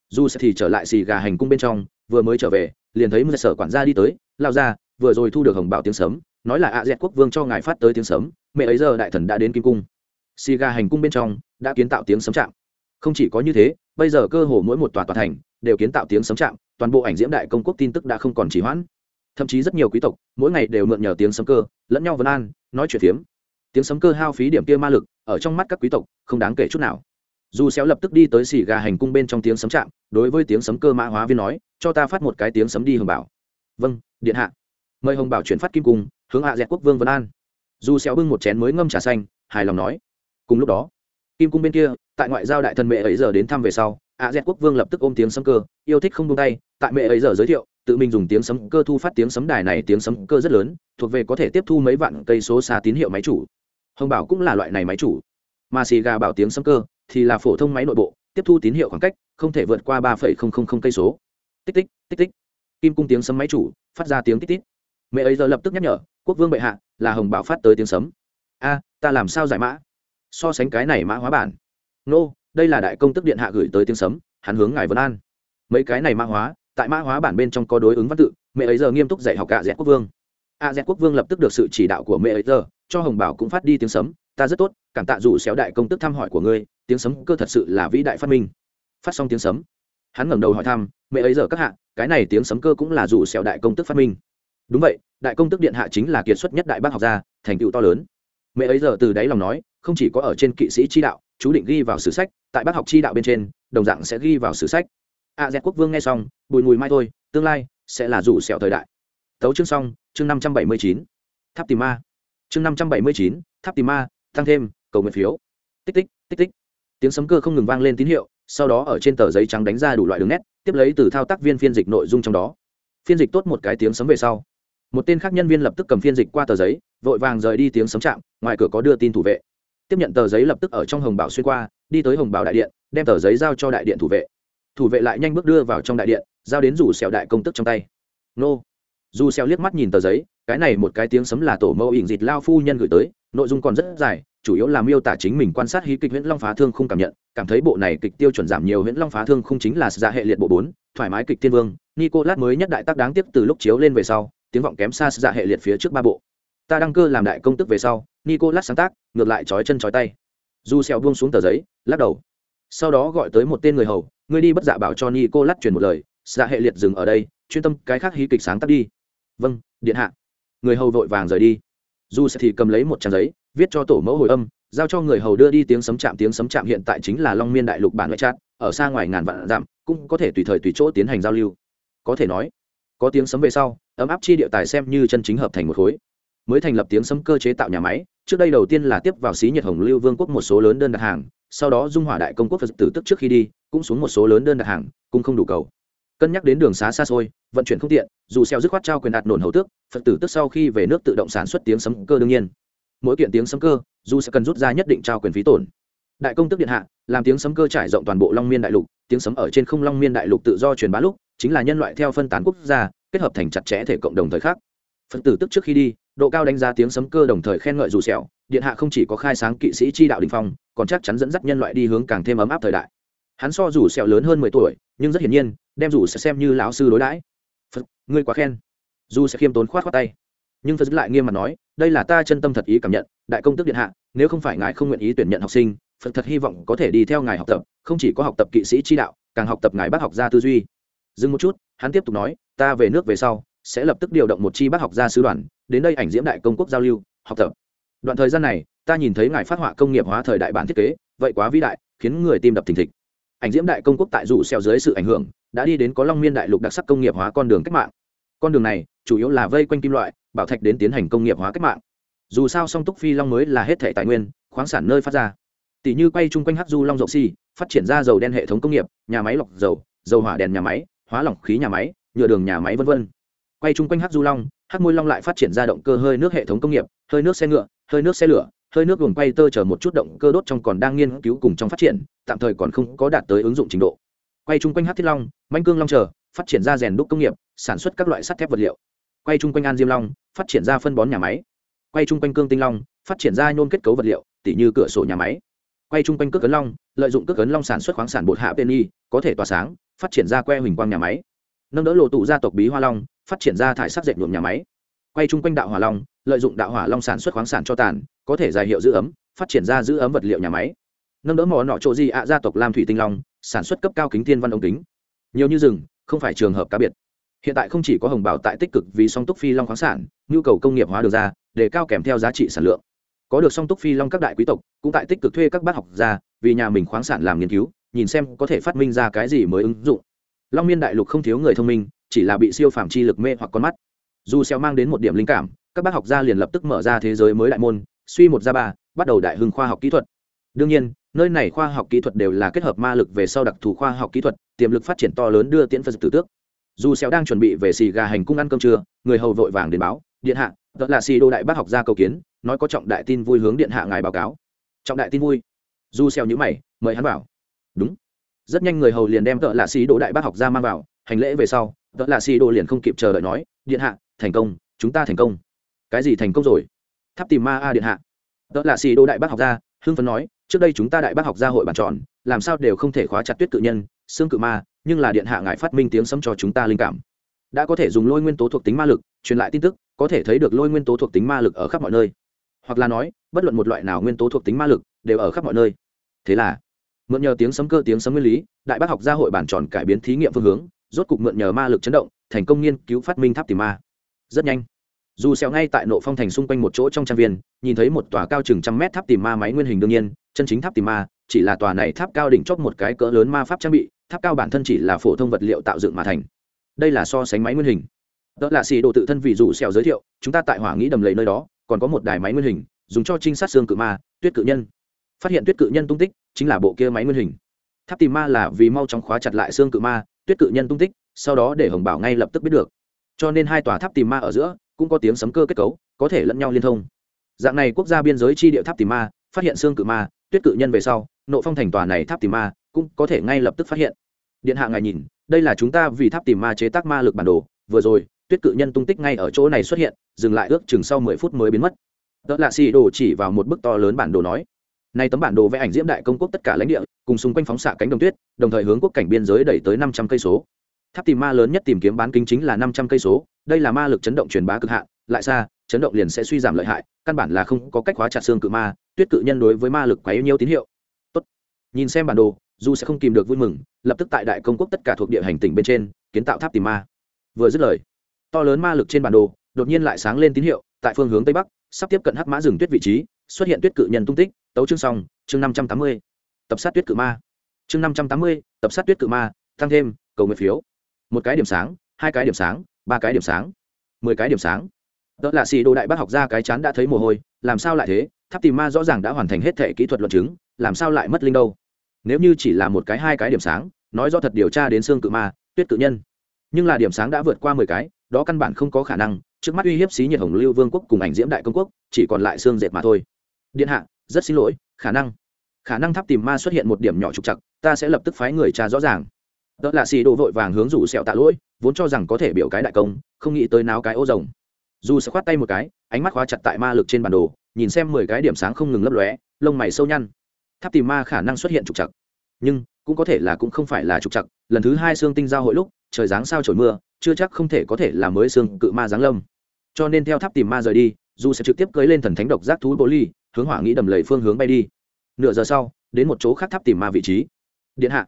[SPEAKER 1] Dù sẽ thì trở lại xì gà hành cung bên trong, vừa mới trở về, liền thấy mưa sở quản gia đi tới, lao ra, vừa rồi thu được hồng bảo tiếng sấm, nói là ạ dẹt quốc vương cho ngài phát tới tiếng sấm, mẹ ấy giờ đại thần đã đến kim cung. Xì gà hành cung bên trong đã kiến tạo tiếng sấm chạm không chỉ có như thế, bây giờ cơ hồ mỗi một tòa tòa thành đều kiến tạo tiếng sấm chạm toàn bộ ảnh diễm đại công quốc tin tức đã không còn chỉ hoãn. Thậm chí rất nhiều quý tộc mỗi ngày đều mượn nhờ tiếng sấm cơ, lẫn nhau vấn an, nói chuyện phiếm. Tiếng sấm cơ hao phí điểm kia ma lực ở trong mắt các quý tộc không đáng kể chút nào dù xéo lập tức đi tới xì gà hành cung bên trong tiếng sấm chạm, đối với tiếng sấm cơ mã hóa viên nói, cho ta phát một cái tiếng sấm đi hồng bảo. Vâng điện hạ. Mời hồng bảo chuyển phát kim cung, hướng hạ dẹt quốc vương vân an. Dù xéo bưng một chén mới ngâm trà xanh, hài lòng nói, cùng lúc đó, kim cung bên kia, tại ngoại giao đại thần mẹ ấy giờ đến thăm về sau, hạ dẹt quốc vương lập tức ôm tiếng sấm cơ, yêu thích không buông tay, tại mẹ ấy giờ giới thiệu, tự mình dùng tiếng sấm cơ thu phát tiếng sấm đài này tiếng sấm cơ rất lớn, thuộc về có thể tiếp thu mấy vạn cây số xa tín hiệu máy chủ. Hồng bảo cũng là loại này máy chủ. Mà xì gà bảo tiếng sấm cơ thì là phổ thông máy nội bộ tiếp thu tín hiệu khoảng cách không thể vượt qua ba cây số. Tích tích tích tích. Kim cung tiếng sấm máy chủ phát ra tiếng tích tích. Mẹ ấy giờ lập tức nhắc nhở quốc vương bệ hạ là hồng bảo phát tới tiếng sấm. A ta làm sao giải mã? So sánh cái này mã hóa bản. Nô、no, đây là đại công tức điện hạ gửi tới tiếng sấm hắn hướng ngài vân an. Mấy cái này mã hóa tại mã hóa bản bên trong có đối ứng văn tự mẹ ấy giờ nghiêm túc dạy học cả dẹt quốc vương. A dẹt quốc vương lập tức được sự chỉ đạo của mẹ ấy giờ cho hồng bảo cũng phát đi tiếng sấm ta rất tốt cảm tạ dù xéo đại công tức thăm hỏi của ngươi, tiếng sấm cơ thật sự là vĩ đại phát minh. Phát xong tiếng sấm, hắn ngẩng đầu hỏi thăm, mẹ ấy giờ các hạ, cái này tiếng sấm cơ cũng là dù xéo đại công tức phát minh? Đúng vậy, đại công tức điện hạ chính là kiệt xuất nhất đại bác học gia, thành tựu to lớn. Mẹ ấy giờ từ đáy lòng nói, không chỉ có ở trên kỵ sĩ chi đạo, chú định ghi vào sử sách, tại bác học chi đạo bên trên, đồng dạng sẽ ghi vào sử sách. A dẹt quốc vương nghe xong, bùi mùi mai thôi, tương lai sẽ là rủ sẹo thời đại. Tấu chương xong, chương năm trăm bảy mươi chín, tháp tìm ma. Chương năm trăm bảy mươi chín, tháp tìm ma, tăng thêm cầu nguyện phiếu. Tích tích tích tích. Tiếng sấm cơ không ngừng vang lên tín hiệu, sau đó ở trên tờ giấy trắng đánh ra đủ loại đường nét, tiếp lấy từ thao tác viên phiên dịch nội dung trong đó. Phiên dịch tốt một cái tiếng sấm về sau. Một tên khác nhân viên lập tức cầm phiên dịch qua tờ giấy, vội vàng rời đi tiếng sấm chạm ngoài cửa có đưa tin thủ vệ. Tiếp nhận tờ giấy lập tức ở trong hồng bảo xuyên qua, đi tới hồng bảo đại điện, đem tờ giấy giao cho đại điện thủ vệ. Thủ vệ lại nhanh bước đưa vào trong đại điện, giao đến rủ xẻo đại công tức trong tay. Nô. Dù xẻo liếc mắt nhìn tờ giấy, cái này một cái tiếng sấm là tổ mẫu ỉn dịt lao phu nhân gửi tới, nội dung còn rất dài chủ yếu là miêu tả chính mình quan sát hí kịch huyễn long phá thương không cảm nhận, cảm thấy bộ này kịch tiêu chuẩn giảm nhiều huyễn long phá thương không chính là ra hệ liệt bộ bốn, thoải mái kịch thiên vương, nicolas mới nhất đại tác đáng tiếc từ lúc chiếu lên về sau, tiếng vọng kém xa ra hệ liệt phía trước ba bộ. Ta đăng cơ làm đại công tức về sau, nicolas sáng tác, ngược lại chói chân chói tay. Du xẹo buông xuống tờ giấy, lắc đầu. Sau đó gọi tới một tên người hầu người đi bất dạ bảo cho nicolas truyền một lời ra hệ liệt dừng ở đây, chuyên tâm cái khác hí kịch sáng tác đi. Vâng điện hạ. Người hầu vội vàng rời đi. Du sẽ thì cầm lấy một trang giấy viết cho tổ mẫu hồi âm, giao cho người hầu đưa đi tiếng sấm chạm, tiếng sấm chạm hiện tại chính là long miên đại lục bản ngoại trát, ở xa ngoài ngàn vạn dặm, cũng có thể tùy thời tùy chỗ tiến hành giao lưu. Có thể nói, có tiếng sấm về sau, ấm áp chi địa tài xem như chân chính hợp thành một khối. Mới thành lập tiếng sấm cơ chế tạo nhà máy, trước đây đầu tiên là tiếp vào xí nhiệt hồng lưu vương quốc một số lớn đơn đặt hàng, sau đó dung hỏa đại công quốc phật tử tức trước khi đi, cũng xuống một số lớn đơn đặt hàng, cũng không đủ cầu. Cân nhắc đến đường xá xa xôi, vận chuyển không tiện, dù xeo dứt khoát trao quyền đạt nổn hầu tước, phật tử tức sau khi về nước tự động sản xuất tiếng sấm cơ đương nhiên mỗi kiện tiếng sấm cơ, dù sẽ cần rút ra nhất định trao quyền phí tổn. Đại công tức điện hạ, làm tiếng sấm cơ trải rộng toàn bộ long miên đại lục, tiếng sấm ở trên không long miên đại lục tự do truyền bá lúc, chính là nhân loại theo phân tán quốc gia, kết hợp thành chặt chẽ thể cộng đồng thời khắc. phật tử tức trước khi đi, độ cao đánh giá tiếng sấm cơ đồng thời khen ngợi dù sẹo, điện hạ không chỉ có khai sáng kỵ sĩ chi đạo đình phong, còn chắc chắn dẫn dắt nhân loại đi hướng càng thêm ấm áp thời đại. Hắn so dù sẹo lớn hơn mười tuổi, nhưng rất hiển nhiên, đem dù sẽ xem như lão sư đối đãi. Phật, ngươi quá khen. Dù sẽ khiêm tốn khoát khoát tay. Nhưng phật lại nghiêm mặt nói đây là ta chân tâm thật ý cảm nhận, đại công tức điện hạ, nếu không phải ngài không nguyện ý tuyển nhận học sinh, phật thật hy vọng có thể đi theo ngài học tập, không chỉ có học tập kỵ sĩ chi đạo, càng học tập ngài bác học gia tư duy. Dừng một chút, hắn tiếp tục nói, ta về nước về sau, sẽ lập tức điều động một chi bác học gia sứ đoàn, đến đây ảnh diễm đại công quốc giao lưu, học tập. Đoạn thời gian này, ta nhìn thấy ngài phát họa công nghiệp hóa thời đại bản thiết kế, vậy quá vĩ đại, khiến người tim đập thình thịch. Ảnh diễm đại công quốc tại dù xeo dưới sự ảnh hưởng, đã đi đến có long miên đại lục đặc sắc công nghiệp hóa con đường cách mạng. Con đường này, chủ yếu là vây quanh kim loại bảo thạch đến tiến hành công nghiệp hóa cách mạng. Dù sao song túc phi long mới là hết thể tài nguyên, khoáng sản nơi phát ra. Tỷ như quay chung quanh hắc du long dầu xi phát triển ra dầu đen hệ thống công nghiệp, nhà máy lọc dầu dầu hỏa đèn nhà máy, hóa lỏng khí nhà máy, nhựa đường nhà máy v v quay chung quanh hắc du long hắc môi long lại phát triển ra động cơ hơi nước hệ thống công nghiệp, hơi nước xe ngựa, hơi nước xe lửa, hơi nước gồm quay tơ chờ một chút động cơ đốt trong còn đang nghiên cứu cùng trong phát triển, tạm thời còn không có đạt tới ứng dụng trình độ. Quay chung quanh hát thiết long, manh cương long chờ, phát triển ra rèn đúc công nghiệp, sản xuất các loại sắt thép vật liệu. Quay chung quanh an diêm long phát triển ra phân bón nhà máy. Quay chung quanh cương tinh long, phát triển ra nhôm kết cấu vật liệu, tỉ như cửa sổ nhà máy. Quay chung quanh cước cấn long, lợi dụng cước cấn long sản xuất khoáng sản bột hạ penny có thể tỏa sáng, phát triển ra que huỳnh quang nhà máy. Nâng đỡ lộ tụ gia tộc bí hoa long, phát triển ra thải sắc dệt nhuộm nhà máy. Quay chung quanh đạo hỏa long, lợi dụng đạo hỏa long sản xuất khoáng sản cho tàn, có thể giải hiệu giữ ấm, phát triển ra giữ ấm vật liệu nhà máy. Nâng đỡ mỏ nọ chỗ di ạ gia tộc lam thủy tinh long, sản xuất cấp cao kính thiên văn ống kính. Nhiều như rừng, không phải trường hợp cá biệt hiện tại không chỉ có hồng bảo tại tích cực vì song túc phi long khoáng sản, nhu cầu công nghiệp hóa được ra, để cao kèm theo giá trị sản lượng. Có được song túc phi long các đại quý tộc, cũng tại tích cực thuê các bác học gia, vì nhà mình khoáng sản làm nghiên cứu, nhìn xem có thể phát minh ra cái gì mới ứng dụng. Long miên đại lục không thiếu người thông minh, chỉ là bị siêu phàm chi lực mê hoặc con mắt. Dù xeo mang đến một điểm linh cảm, các bác học gia liền lập tức mở ra thế giới mới đại môn, suy một ra ba, bắt đầu đại hưng khoa học kỹ thuật. Đương nhiên, nơi này khoa học kỹ thuật đều là kết hợp ma lực về sau đặc thù khoa học kỹ thuật, tiềm lực phát triển to lớn đưa tiễn phật tử tước dù xéo đang chuẩn bị về xì gà hành cung ăn cơm trưa, người hầu vội vàng đến báo, điện hạ đó là xì đô đại bác học gia cầu kiến, nói có trọng đại tin vui hướng điện hạ ngài báo cáo. Trọng đại tin vui? Dù xéo nhíu mày, mời hắn vào. Đúng. Rất nhanh người hầu liền đem tợ là xì đô đại bác học gia mang vào, hành lễ về sau tợ là xì đô liền không kịp chờ đợi nói, điện hạ, thành công, chúng ta thành công. Cái gì thành công rồi? Tháp tìm ma a điện hạ. Tợ là xì đô đại bác học gia, hưng phấn nói, trước đây chúng ta đại bác học gia hội bàn tròn, làm sao đều không thể khóa chặt tuyết cự nhân, xương cự ma nhưng là điện hạ ngài phát minh tiếng sấm cho chúng ta linh cảm. Đã có thể dùng lôi nguyên tố thuộc tính ma lực, truyền lại tin tức, có thể thấy được lôi nguyên tố thuộc tính ma lực ở khắp mọi nơi. Hoặc là nói, bất luận một loại nào nguyên tố thuộc tính ma lực, đều ở khắp mọi nơi. Thế là, mượn nhờ tiếng sấm cơ tiếng sấm nguyên lý, đại bác học gia hội bản tròn cải biến thí nghiệm phương hướng, rốt cục mượn nhờ ma lực chấn động, thành công nghiên cứu phát minh tháp tìm ma. Rất nhanh, dù xẻo ngay tại nộ phong thành xung quanh một chỗ trong trang viên, nhìn thấy một tòa cao chừng trăm mét tháp tìm ma máy nguyên hình đương nhiên, chân chính tháp tìm ma, chỉ là tòa này tháp cao đỉnh chót một cái cỡ lớn ma pháp trang bị tháp cao bản thân chỉ là phổ thông vật liệu tạo dựng mà thành. Đây là so sánh máy nguyên hình. Đó là xì đồ tự thân vì dù xẻo giới thiệu, chúng ta tại hỏa nghĩ đầm lầy nơi đó, còn có một đài máy nguyên hình, dùng cho trinh sát xương cự ma, tuyết cự nhân. Phát hiện tuyết cự nhân tung tích, chính là bộ kia máy nguyên hình. Tháp tìm ma là vì mau chóng khóa chặt lại xương cự ma, tuyết cự nhân tung tích, sau đó để hồng bảo ngay lập tức biết được. Cho nên hai tòa tháp tìm ma ở giữa, cũng có tiếng sấm cơ kết cấu, có thể lẫn nhau liên thông. Dạng này quốc gia biên giới chi địa tháp tìm ma phát hiện xương cự ma, tuyết cự nhân về sau, nộ phong thành tòa này tháp tìm ma cũng có thể ngay lập tức phát hiện. Điện hạ ngài nhìn, đây là chúng ta vì tháp tìm ma chế tác ma lực bản đồ, vừa rồi, tuyết cự nhân tung tích ngay ở chỗ này xuất hiện, dừng lại ước chừng sau mười phút mới biến mất. Tớ lạ xì đồ chỉ vào một bức to lớn bản đồ nói nay tấm bản đồ vẽ ảnh diễm đại công quốc tất cả lãnh địa, cùng xung quanh phóng xạ cánh đồng tuyết, đồng thời hướng quốc cảnh biên giới đẩy tới năm trăm cây số. Tháp tìm ma lớn nhất tìm kiếm bán kính chính là năm trăm cây số, đây là ma lực chấn động truyền bá cực hạn, lại xa, chấn động liền sẽ suy giảm lợi hại, căn bản là không có cách hóa chặt xương cự ma tuyết cự nhân đối với ma lực quá yêu nhiều tín hiệu. Tốt. nhìn xem bản đồ, dù sẽ không kìm được vui mừng, lập tức tại đại công quốc tất cả thuộc địa hành tỉnh bên trên, kiến tạo tháp tìm ma. Vừa dứt lời, to lớn ma lực trên bản đồ đột nhiên lại sáng lên tín hiệu, tại phương hướng tây bắc, sắp tiếp cận hắc mã rừng tuyết vị trí, xuất hiện tuyết cự nhân tung tích, tấu chương xong, chương năm trăm tám mươi. Tập sát tuyết cự ma. Chương năm trăm tám mươi, tập sát tuyết cự ma, tăng thêm, cầu nguyện phiếu. Một cái điểm sáng, hai cái điểm sáng, ba cái điểm sáng, mười cái điểm sáng. Đó là xì đồ đại bác học ra cái chán đã thấy mồ hôi, làm sao lại thế? Tháp tìm ma rõ ràng đã hoàn thành hết thể kỹ thuật luận chứng, làm sao lại mất linh đâu? Nếu như chỉ là một cái hai cái điểm sáng, nói do thật điều tra đến xương cự ma, tuyết cự nhân. Nhưng là điểm sáng đã vượt qua mười cái, đó căn bản không có khả năng, trước mắt uy hiếp xí nhiệt hồng lưu vương quốc cùng ảnh diễm đại công quốc, chỉ còn lại xương dệt mà thôi. Điện hạ, rất xin lỗi, khả năng. Khả năng tháp tìm ma xuất hiện một điểm nhỏ trục chặt ta sẽ lập tức phái người tra rõ ràng. Đó là xì đồ vội vàng hướng rủ sẹo tạ lỗi, vốn cho rằng có thể biểu cái đại công, không nghĩ tới náo cái ô rồng. Dù sẽ khoát tay một cái, ánh mắt khóa chặt tại ma lực trên bản đồ nhìn xem mười cái điểm sáng không ngừng lấp lóe, lông mày sâu nhăn. Tháp tìm ma khả năng xuất hiện trục chặt nhưng, cũng có thể là cũng không phải là trục chặt lần thứ hai xương tinh giao hội lúc, trời giáng sao trổi mưa, chưa chắc không thể có thể là mới xương cự ma giáng lâm. Cho nên theo tháp tìm ma rời đi, dù sẽ trực tiếp cưới lên thần thánh độc giác thú bố ly hướng hỏa nghĩ đầm lầy phương hướng bay đi. Nửa giờ sau, đến một chỗ khác tháp tìm ma vị trí. Điện hạ.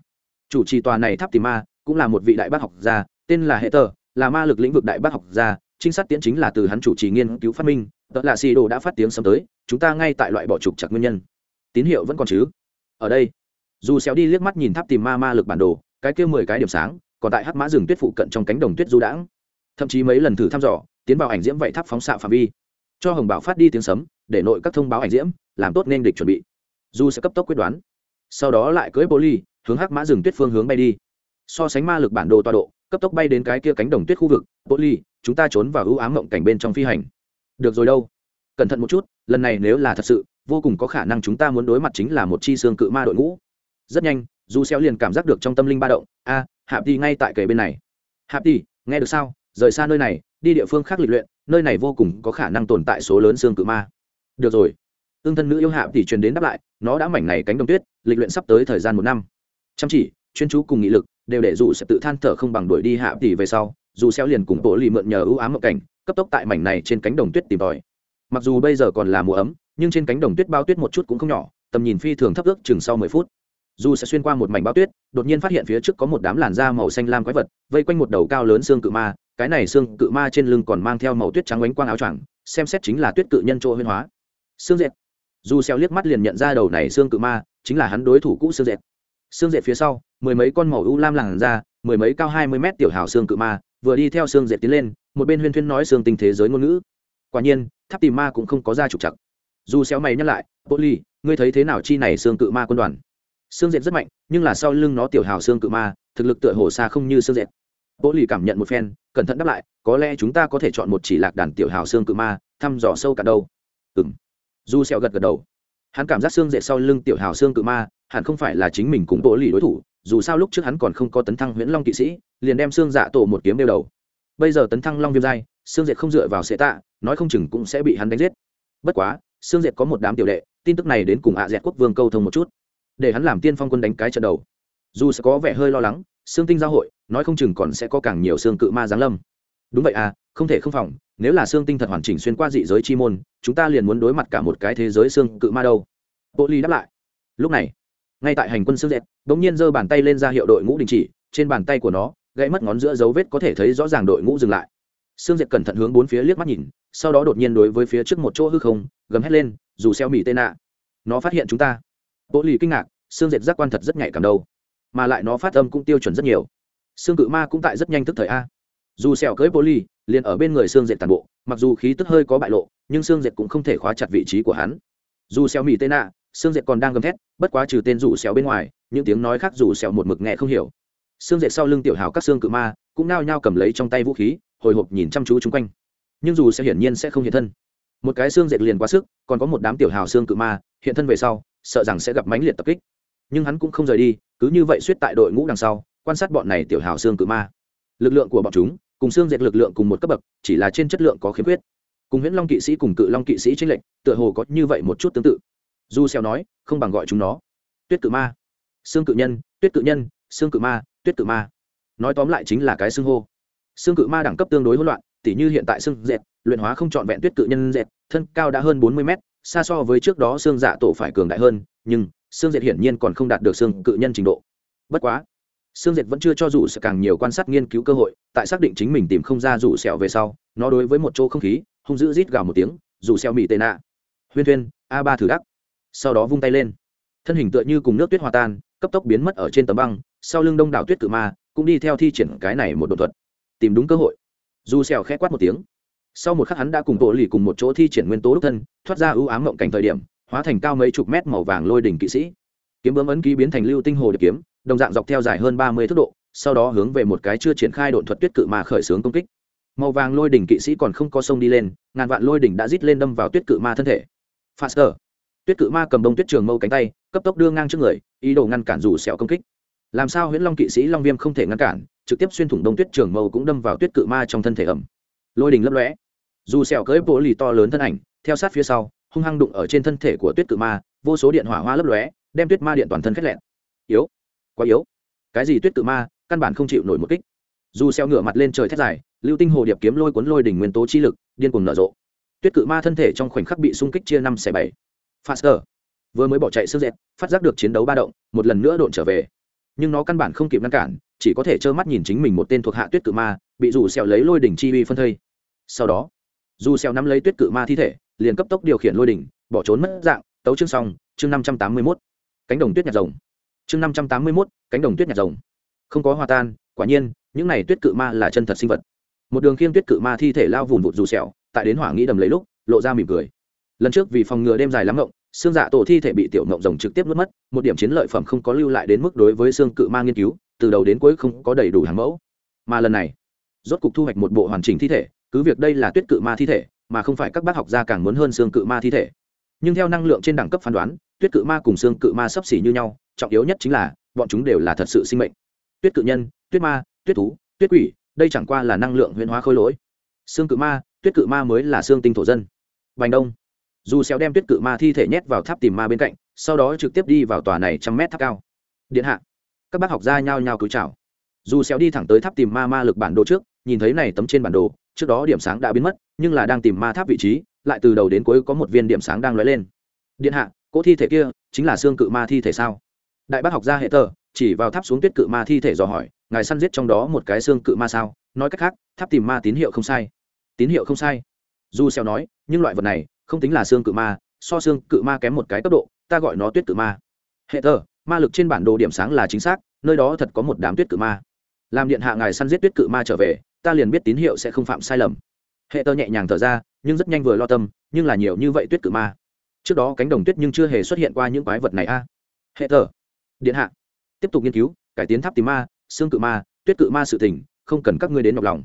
[SPEAKER 1] Chủ trì tòa này tháp tìm ma, cũng là một vị đại bác học gia, tên là hệ tờ, là ma lực lĩnh vực đại bác học gia trinh sát tiễn chính là từ hắn chủ trì nghiên cứu phát minh, tợ là xì đồ đã phát tiếng sớm tới, chúng ta ngay tại loại bỏ trục chặt nguyên nhân. Tín hiệu vẫn còn chứ? Ở đây, dù xéo đi liếc mắt nhìn tháp tìm ma ma lực bản đồ, cái kia mười cái điểm sáng, còn tại hắc mã rừng tuyết phụ cận trong cánh đồng tuyết du đãng. Thậm chí mấy lần thử thăm dò, tiến vào ảnh diễm vậy tháp phóng xạ phạm vi. Cho hồng bảo phát đi tiếng sấm, để nội các thông báo ảnh diễm, làm tốt nên địch chuẩn bị. Du sẽ cấp tốc quyết đoán. Sau đó lại cưỡi bô ly hướng hắc mã rừng tuyết phương hướng bay đi. So sánh ma lực bản đồ toa độ cấp tốc bay đến cái kia cánh đồng tuyết khu vực bộ ly chúng ta trốn vào ưu ám mộng cảnh bên trong phi hành. Được rồi đâu. Cẩn thận một chút lần này nếu là thật sự vô cùng có khả năng chúng ta muốn đối mặt chính là một chi xương cự ma đội ngũ. Rất nhanh du xeo liền cảm giác được trong tâm linh ba động. A à, hạp đi ngay tại kề bên này. Hạp đi nghe được sao? Rời xa nơi này đi địa phương khác lịch luyện nơi này vô cùng có khả năng tồn tại số lớn xương cự ma. Được rồi. Tương thân nữ yêu hạp thì truyền đến đáp lại nó đã mảnh này cánh đồng tuyết lịch luyện sắp tới thời gian một năm. Chăm chỉ chuyên chú cùng nghị lực đều để dù sẽ tự than thở không bằng đuổi đi hạ tỷ về sau, dù xeo liền cùng bộ lì mượn nhờ ưu ám mộng cảnh, cấp tốc tại mảnh này trên cánh đồng tuyết tìm tòi. Mặc dù bây giờ còn là mùa ấm, nhưng trên cánh đồng tuyết bao tuyết một chút cũng không nhỏ, tầm nhìn phi thường thấp ước chừng sau mười phút. Dù sẽ xuyên qua một mảnh bao tuyết, đột nhiên phát hiện phía trước có một đám làn da màu xanh lam quái vật, vây quanh một đầu cao lớn xương cự ma, cái này xương cự ma trên lưng còn mang theo màu tuyết trắng ánh quang áo choàng, xem xét chính là tuyết cự nhân chỗ huyên hóa. Xương dệt. Dù xeo liếc mắt liền nhận ra đầu này xương cự ma, chính là hắn đối thủ cũ xương dệt xương dệt phía sau, mười mấy con màu u lam làng ra mười mấy cao hai mươi mét tiểu hào xương cự ma, vừa đi theo xương dệt tiến lên, một bên huyên thuyên nói xương tinh thế giới ngôn ngữ. Quả nhiên, tháp tìm ma cũng không có ra trục chặt dù xéo mày nhắc lại bộ ly ngươi thấy thế nào chi này xương cự ma quân đoàn? Xương dệt rất mạnh, nhưng là sau lưng nó tiểu hào xương cự ma, thực lực tựa hồ xa không như xương dệt. Bộ ly cảm nhận một phen, cẩn thận đáp lại, có lẽ chúng ta có thể chọn một chỉ lạc đàn tiểu hào xương cự ma, thăm dò sâu cả đâu. Ừm. Dù xéo gật gật đầu. Hắn cảm giác xương dệt sau lưng tiểu hào xương cự ma hẳn không phải là chính mình cùng bộ lì đối thủ, dù sao lúc trước hắn còn không có tấn thăng huyễn long kỵ sĩ, liền đem xương dạ tổ một kiếm đeo đầu. Bây giờ tấn thăng long viêm giai, xương diệt không dựa vào sệ tạ, nói không chừng cũng sẽ bị hắn đánh giết. Bất quá, xương diệt có một đám tiểu đệ, tin tức này đến cùng ạ dẹt quốc vương câu thông một chút. Để hắn làm tiên phong quân đánh cái trận đầu. Dù sẽ có vẻ hơi lo lắng, xương tinh giao hội, nói không chừng còn sẽ có càng nhiều xương cự ma giáng lâm. Đúng vậy à không thể không phòng, nếu là xương tinh thật hoàn chỉnh xuyên qua dị giới chi môn, chúng ta liền muốn đối mặt cả một cái thế giới xương cự ma đâu. Bộ ly đáp lại. Lúc này ngay tại hành quân xương dệt đ ỗ n g nhiên giơ bàn tay lên ra hiệu đội ngũ đình chỉ, trên bàn tay của nó, gãy mất ngón giữa dấu vết có thể thấy rõ ràng đội ngũ dừng lại. Xương dệt cẩn thận hướng bốn phía liếc mắt nhìn, sau đó đột nhiên đối với phía trước một chỗ hư không, gầm hét lên, dù xeo mỹ tên nạ. Nó phát hiện chúng ta. Bộ lì kinh ngạc xương dệt giác quan thật rất nhạy cảm đâu. Mà lại nó phát âm cũng tiêu chuẩn rất nhiều. Xương cự ma cũng tại rất nhanh tức thời a. Dù xẻo cưới bộ lì, liền ở bên người xương dệt toàn bộ, mặc dù khí tức hơi có bại lộ, nhưng xương dệt cũng không thể khóa chặt vị trí của hắn. Dù xẻo mỹ tên nạ xương dệt còn đang gầm thét, bất quá trừ tên rủ xéo bên ngoài, những tiếng nói khác rủ xéo một mực nghe không hiểu. Xương dệt sau lưng tiểu hào các xương cự ma cũng nao nhao cầm lấy trong tay vũ khí, hồi hộp nhìn chăm chú chung quanh. Nhưng dù sẽ hiển nhiên sẽ không hiện thân. Một cái xương dệt liền quá sức, còn có một đám tiểu hào xương cự ma hiện thân về sau, sợ rằng sẽ gặp mãnh liệt tập kích. Nhưng hắn cũng không rời đi, cứ như vậy suýt tại đội ngũ đằng sau, quan sát bọn này tiểu hào xương cự ma. Lực lượng của bọn chúng, cùng xương dệt lực lượng cùng một cấp bậc, chỉ là trên chất lượng có khiếm khuyết. Cùng huyễn long kỵ sĩ cùng cự long kỵ sĩ tranh lệch, tựa hồ có như vậy một chút tương tự du xeo nói, không bằng gọi chúng nó. Tuyết cự ma. Xương cự nhân, tuyết cự nhân, xương cự ma, tuyết cự ma. Nói tóm lại chính là cái xương hô. Xương cự ma đẳng cấp tương đối hỗn loạn, tỉ như hiện tại xương dệt, luyện hóa không trọn vẹn tuyết cự nhân dệt, thân cao đã hơn bốn mươi mét, xa so với trước đó xương dạ tổ phải cường đại hơn, nhưng xương dệt hiển nhiên còn không đạt được xương cự nhân trình độ. Bất quá, xương dệt vẫn chưa cho dù sẽ càng nhiều quan sát nghiên cứu cơ hội, tại xác định chính mình tìm không ra rủ sẹo về sau, nó đối với một chỗ không khí, hung dữ rít gào một tiếng rủ sẹo mỹ tệ nạ. Huyên thuyên, a ba thử đắc sau đó vung tay lên. Thân hình tựa như cùng nước tuyết hòa tan, cấp tốc biến mất ở trên tấm băng, sau lưng đông đảo tuyết cự ma cũng đi theo thi triển cái này một đột thuật. Tìm đúng cơ hội. Dù xèo khẽ quát một tiếng. Sau một khắc hắn đã cùng bộ lì cùng một chỗ thi triển nguyên tố đúc thân, thoát ra ưu ám mộng cảnh thời điểm, hóa thành cao mấy chục mét màu vàng lôi đỉnh kỵ sĩ. Kiếm bướm ấn ký biến thành lưu tinh hồ điệp kiếm, đồng dạng dọc theo dài hơn ba mươi thước độ, sau đó hướng về một cái chưa triển khai độn thuật tuyết cự ma khởi xướng công kích. Màu vàng lôi đỉnh kỵ sĩ còn không có sông đi lên, ngàn vạn lôi đỉnh đã rít lên đâm vào tuyết cự ma thân thể. Faster tuyết cự ma cầm đông tuyết trường mâu cánh tay, cấp tốc đưa ngang trước người, ý đồ ngăn cản rủ sẹo công kích. Làm sao huyễn long kỵ sĩ long viêm không thể ngăn cản, trực tiếp xuyên thủng đông tuyết trường mâu cũng đâm vào tuyết cự ma trong thân thể ẩm. Lôi đình lấp lóe. Dù sẹo cưỡi bộ lì to lớn thân ảnh, theo sát phía sau, hung hăng đụng ở trên thân thể của tuyết cự ma, vô số điện hỏa hoa lấp lóe, đem tuyết ma điện toàn thân khét lẹn. Yếu. Quá yếu. Cái gì tuyết cự ma, căn bản không chịu nổi một kích. Dù xeo ngửa mặt lên trời thét dài, lưu tinh hồ điệp kiếm lôi cuốn lôi đỉnh nguyên tố chi lực, điên cuồng nở rộ. Tuyết cự ma thân thể trong khoảnh khắc bị xung kích chia năm xẻ bảy faster. Vừa mới bỏ chạy sức dẹt phát giác được chiến đấu ba động một lần nữa độn trở về. Nhưng nó căn bản không kịp ngăn cản chỉ có thể trơ mắt nhìn chính mình một tên thuộc hạ tuyết cự ma bị dù xeo lấy lôi đỉnh chi uy phân thây. Sau đó dù xeo nắm lấy tuyết cự ma thi thể liền cấp tốc điều khiển lôi đỉnh bỏ trốn mất dạng tấu chương xong chương năm trăm tám mươi 581. cánh đồng tuyết nhạt rồng. Chương năm trăm tám mươi 581, cánh đồng tuyết nhạt rồng. Không có hòa tan quả nhiên những này tuyết cự ma là chân thật sinh vật. Một đường khiêng tuyết cự ma thi thể lao vùn vụt dù sẹo tại đến hỏa nghĩ đầm lấy lúc lộ ra mỉm cười. Lần trước vì phòng ngừa đêm dài lắm ngộng xương dạ tổ thi thể bị tiểu ngộng rồng trực tiếp nuốt mất, một điểm chiến lợi phẩm không có lưu lại đến mức đối với xương cự ma nghiên cứu, từ đầu đến cuối không có đầy đủ hàng mẫu. Mà lần này, rốt cục thu hoạch một bộ hoàn chỉnh thi thể, cứ việc đây là tuyết cự ma thi thể, mà không phải các bác học gia càng muốn hơn xương cự ma thi thể. Nhưng theo năng lượng trên đẳng cấp phán đoán, tuyết cự ma cùng xương cự ma sấp xỉ như nhau, trọng yếu nhất chính là, bọn chúng đều là thật sự sinh mệnh. Tuyết cự nhân, tuyết ma, tuyết thú, tuyết quỷ, đây chẳng qua là năng lượng huyễn hóa khôi lỗi. Xương cự ma, tuyết cự ma mới là xương tinh thổ dân. Bành đông dù xéo đem tuyết cự ma thi thể nhét vào tháp tìm ma bên cạnh, sau đó trực tiếp đi vào tòa này trăm mét tháp cao. Điện hạ, các bác học gia nhao nhao cúi chào. Dù xéo đi thẳng tới tháp tìm ma ma lực bản đồ trước, nhìn thấy này tấm trên bản đồ, trước đó điểm sáng đã biến mất, nhưng là đang tìm ma tháp vị trí, lại từ đầu đến cuối có một viên điểm sáng đang lóe lên. Điện hạ, cỗ thi thể kia chính là xương cự ma thi thể sao? Đại bác học gia hệ tờ, chỉ vào tháp xuống tuyết cự ma thi thể dò hỏi, ngài săn giết trong đó một cái xương cự ma sao? Nói cách khác, tháp tìm ma tín hiệu không sai. Tín hiệu không sai. Du xeo nói, nhưng loại vật này không tính là xương cự ma, so xương cự ma kém một cái cấp độ, ta gọi nó tuyết cự ma. Hệ tờ, ma lực trên bản đồ điểm sáng là chính xác, nơi đó thật có một đám tuyết cự ma. Làm điện hạ ngài săn giết tuyết cự ma trở về, ta liền biết tín hiệu sẽ không phạm sai lầm. Hệ tờ nhẹ nhàng thở ra, nhưng rất nhanh vừa lo tâm, nhưng là nhiều như vậy tuyết cự ma. Trước đó cánh đồng tuyết nhưng chưa hề xuất hiện qua những quái vật này a. Hệ tờ, điện hạ, tiếp tục nghiên cứu, cải tiến tháp tìm ma, xương cự ma, tuyết cự ma sự tỉnh không cần các ngươi đến nhọc lòng.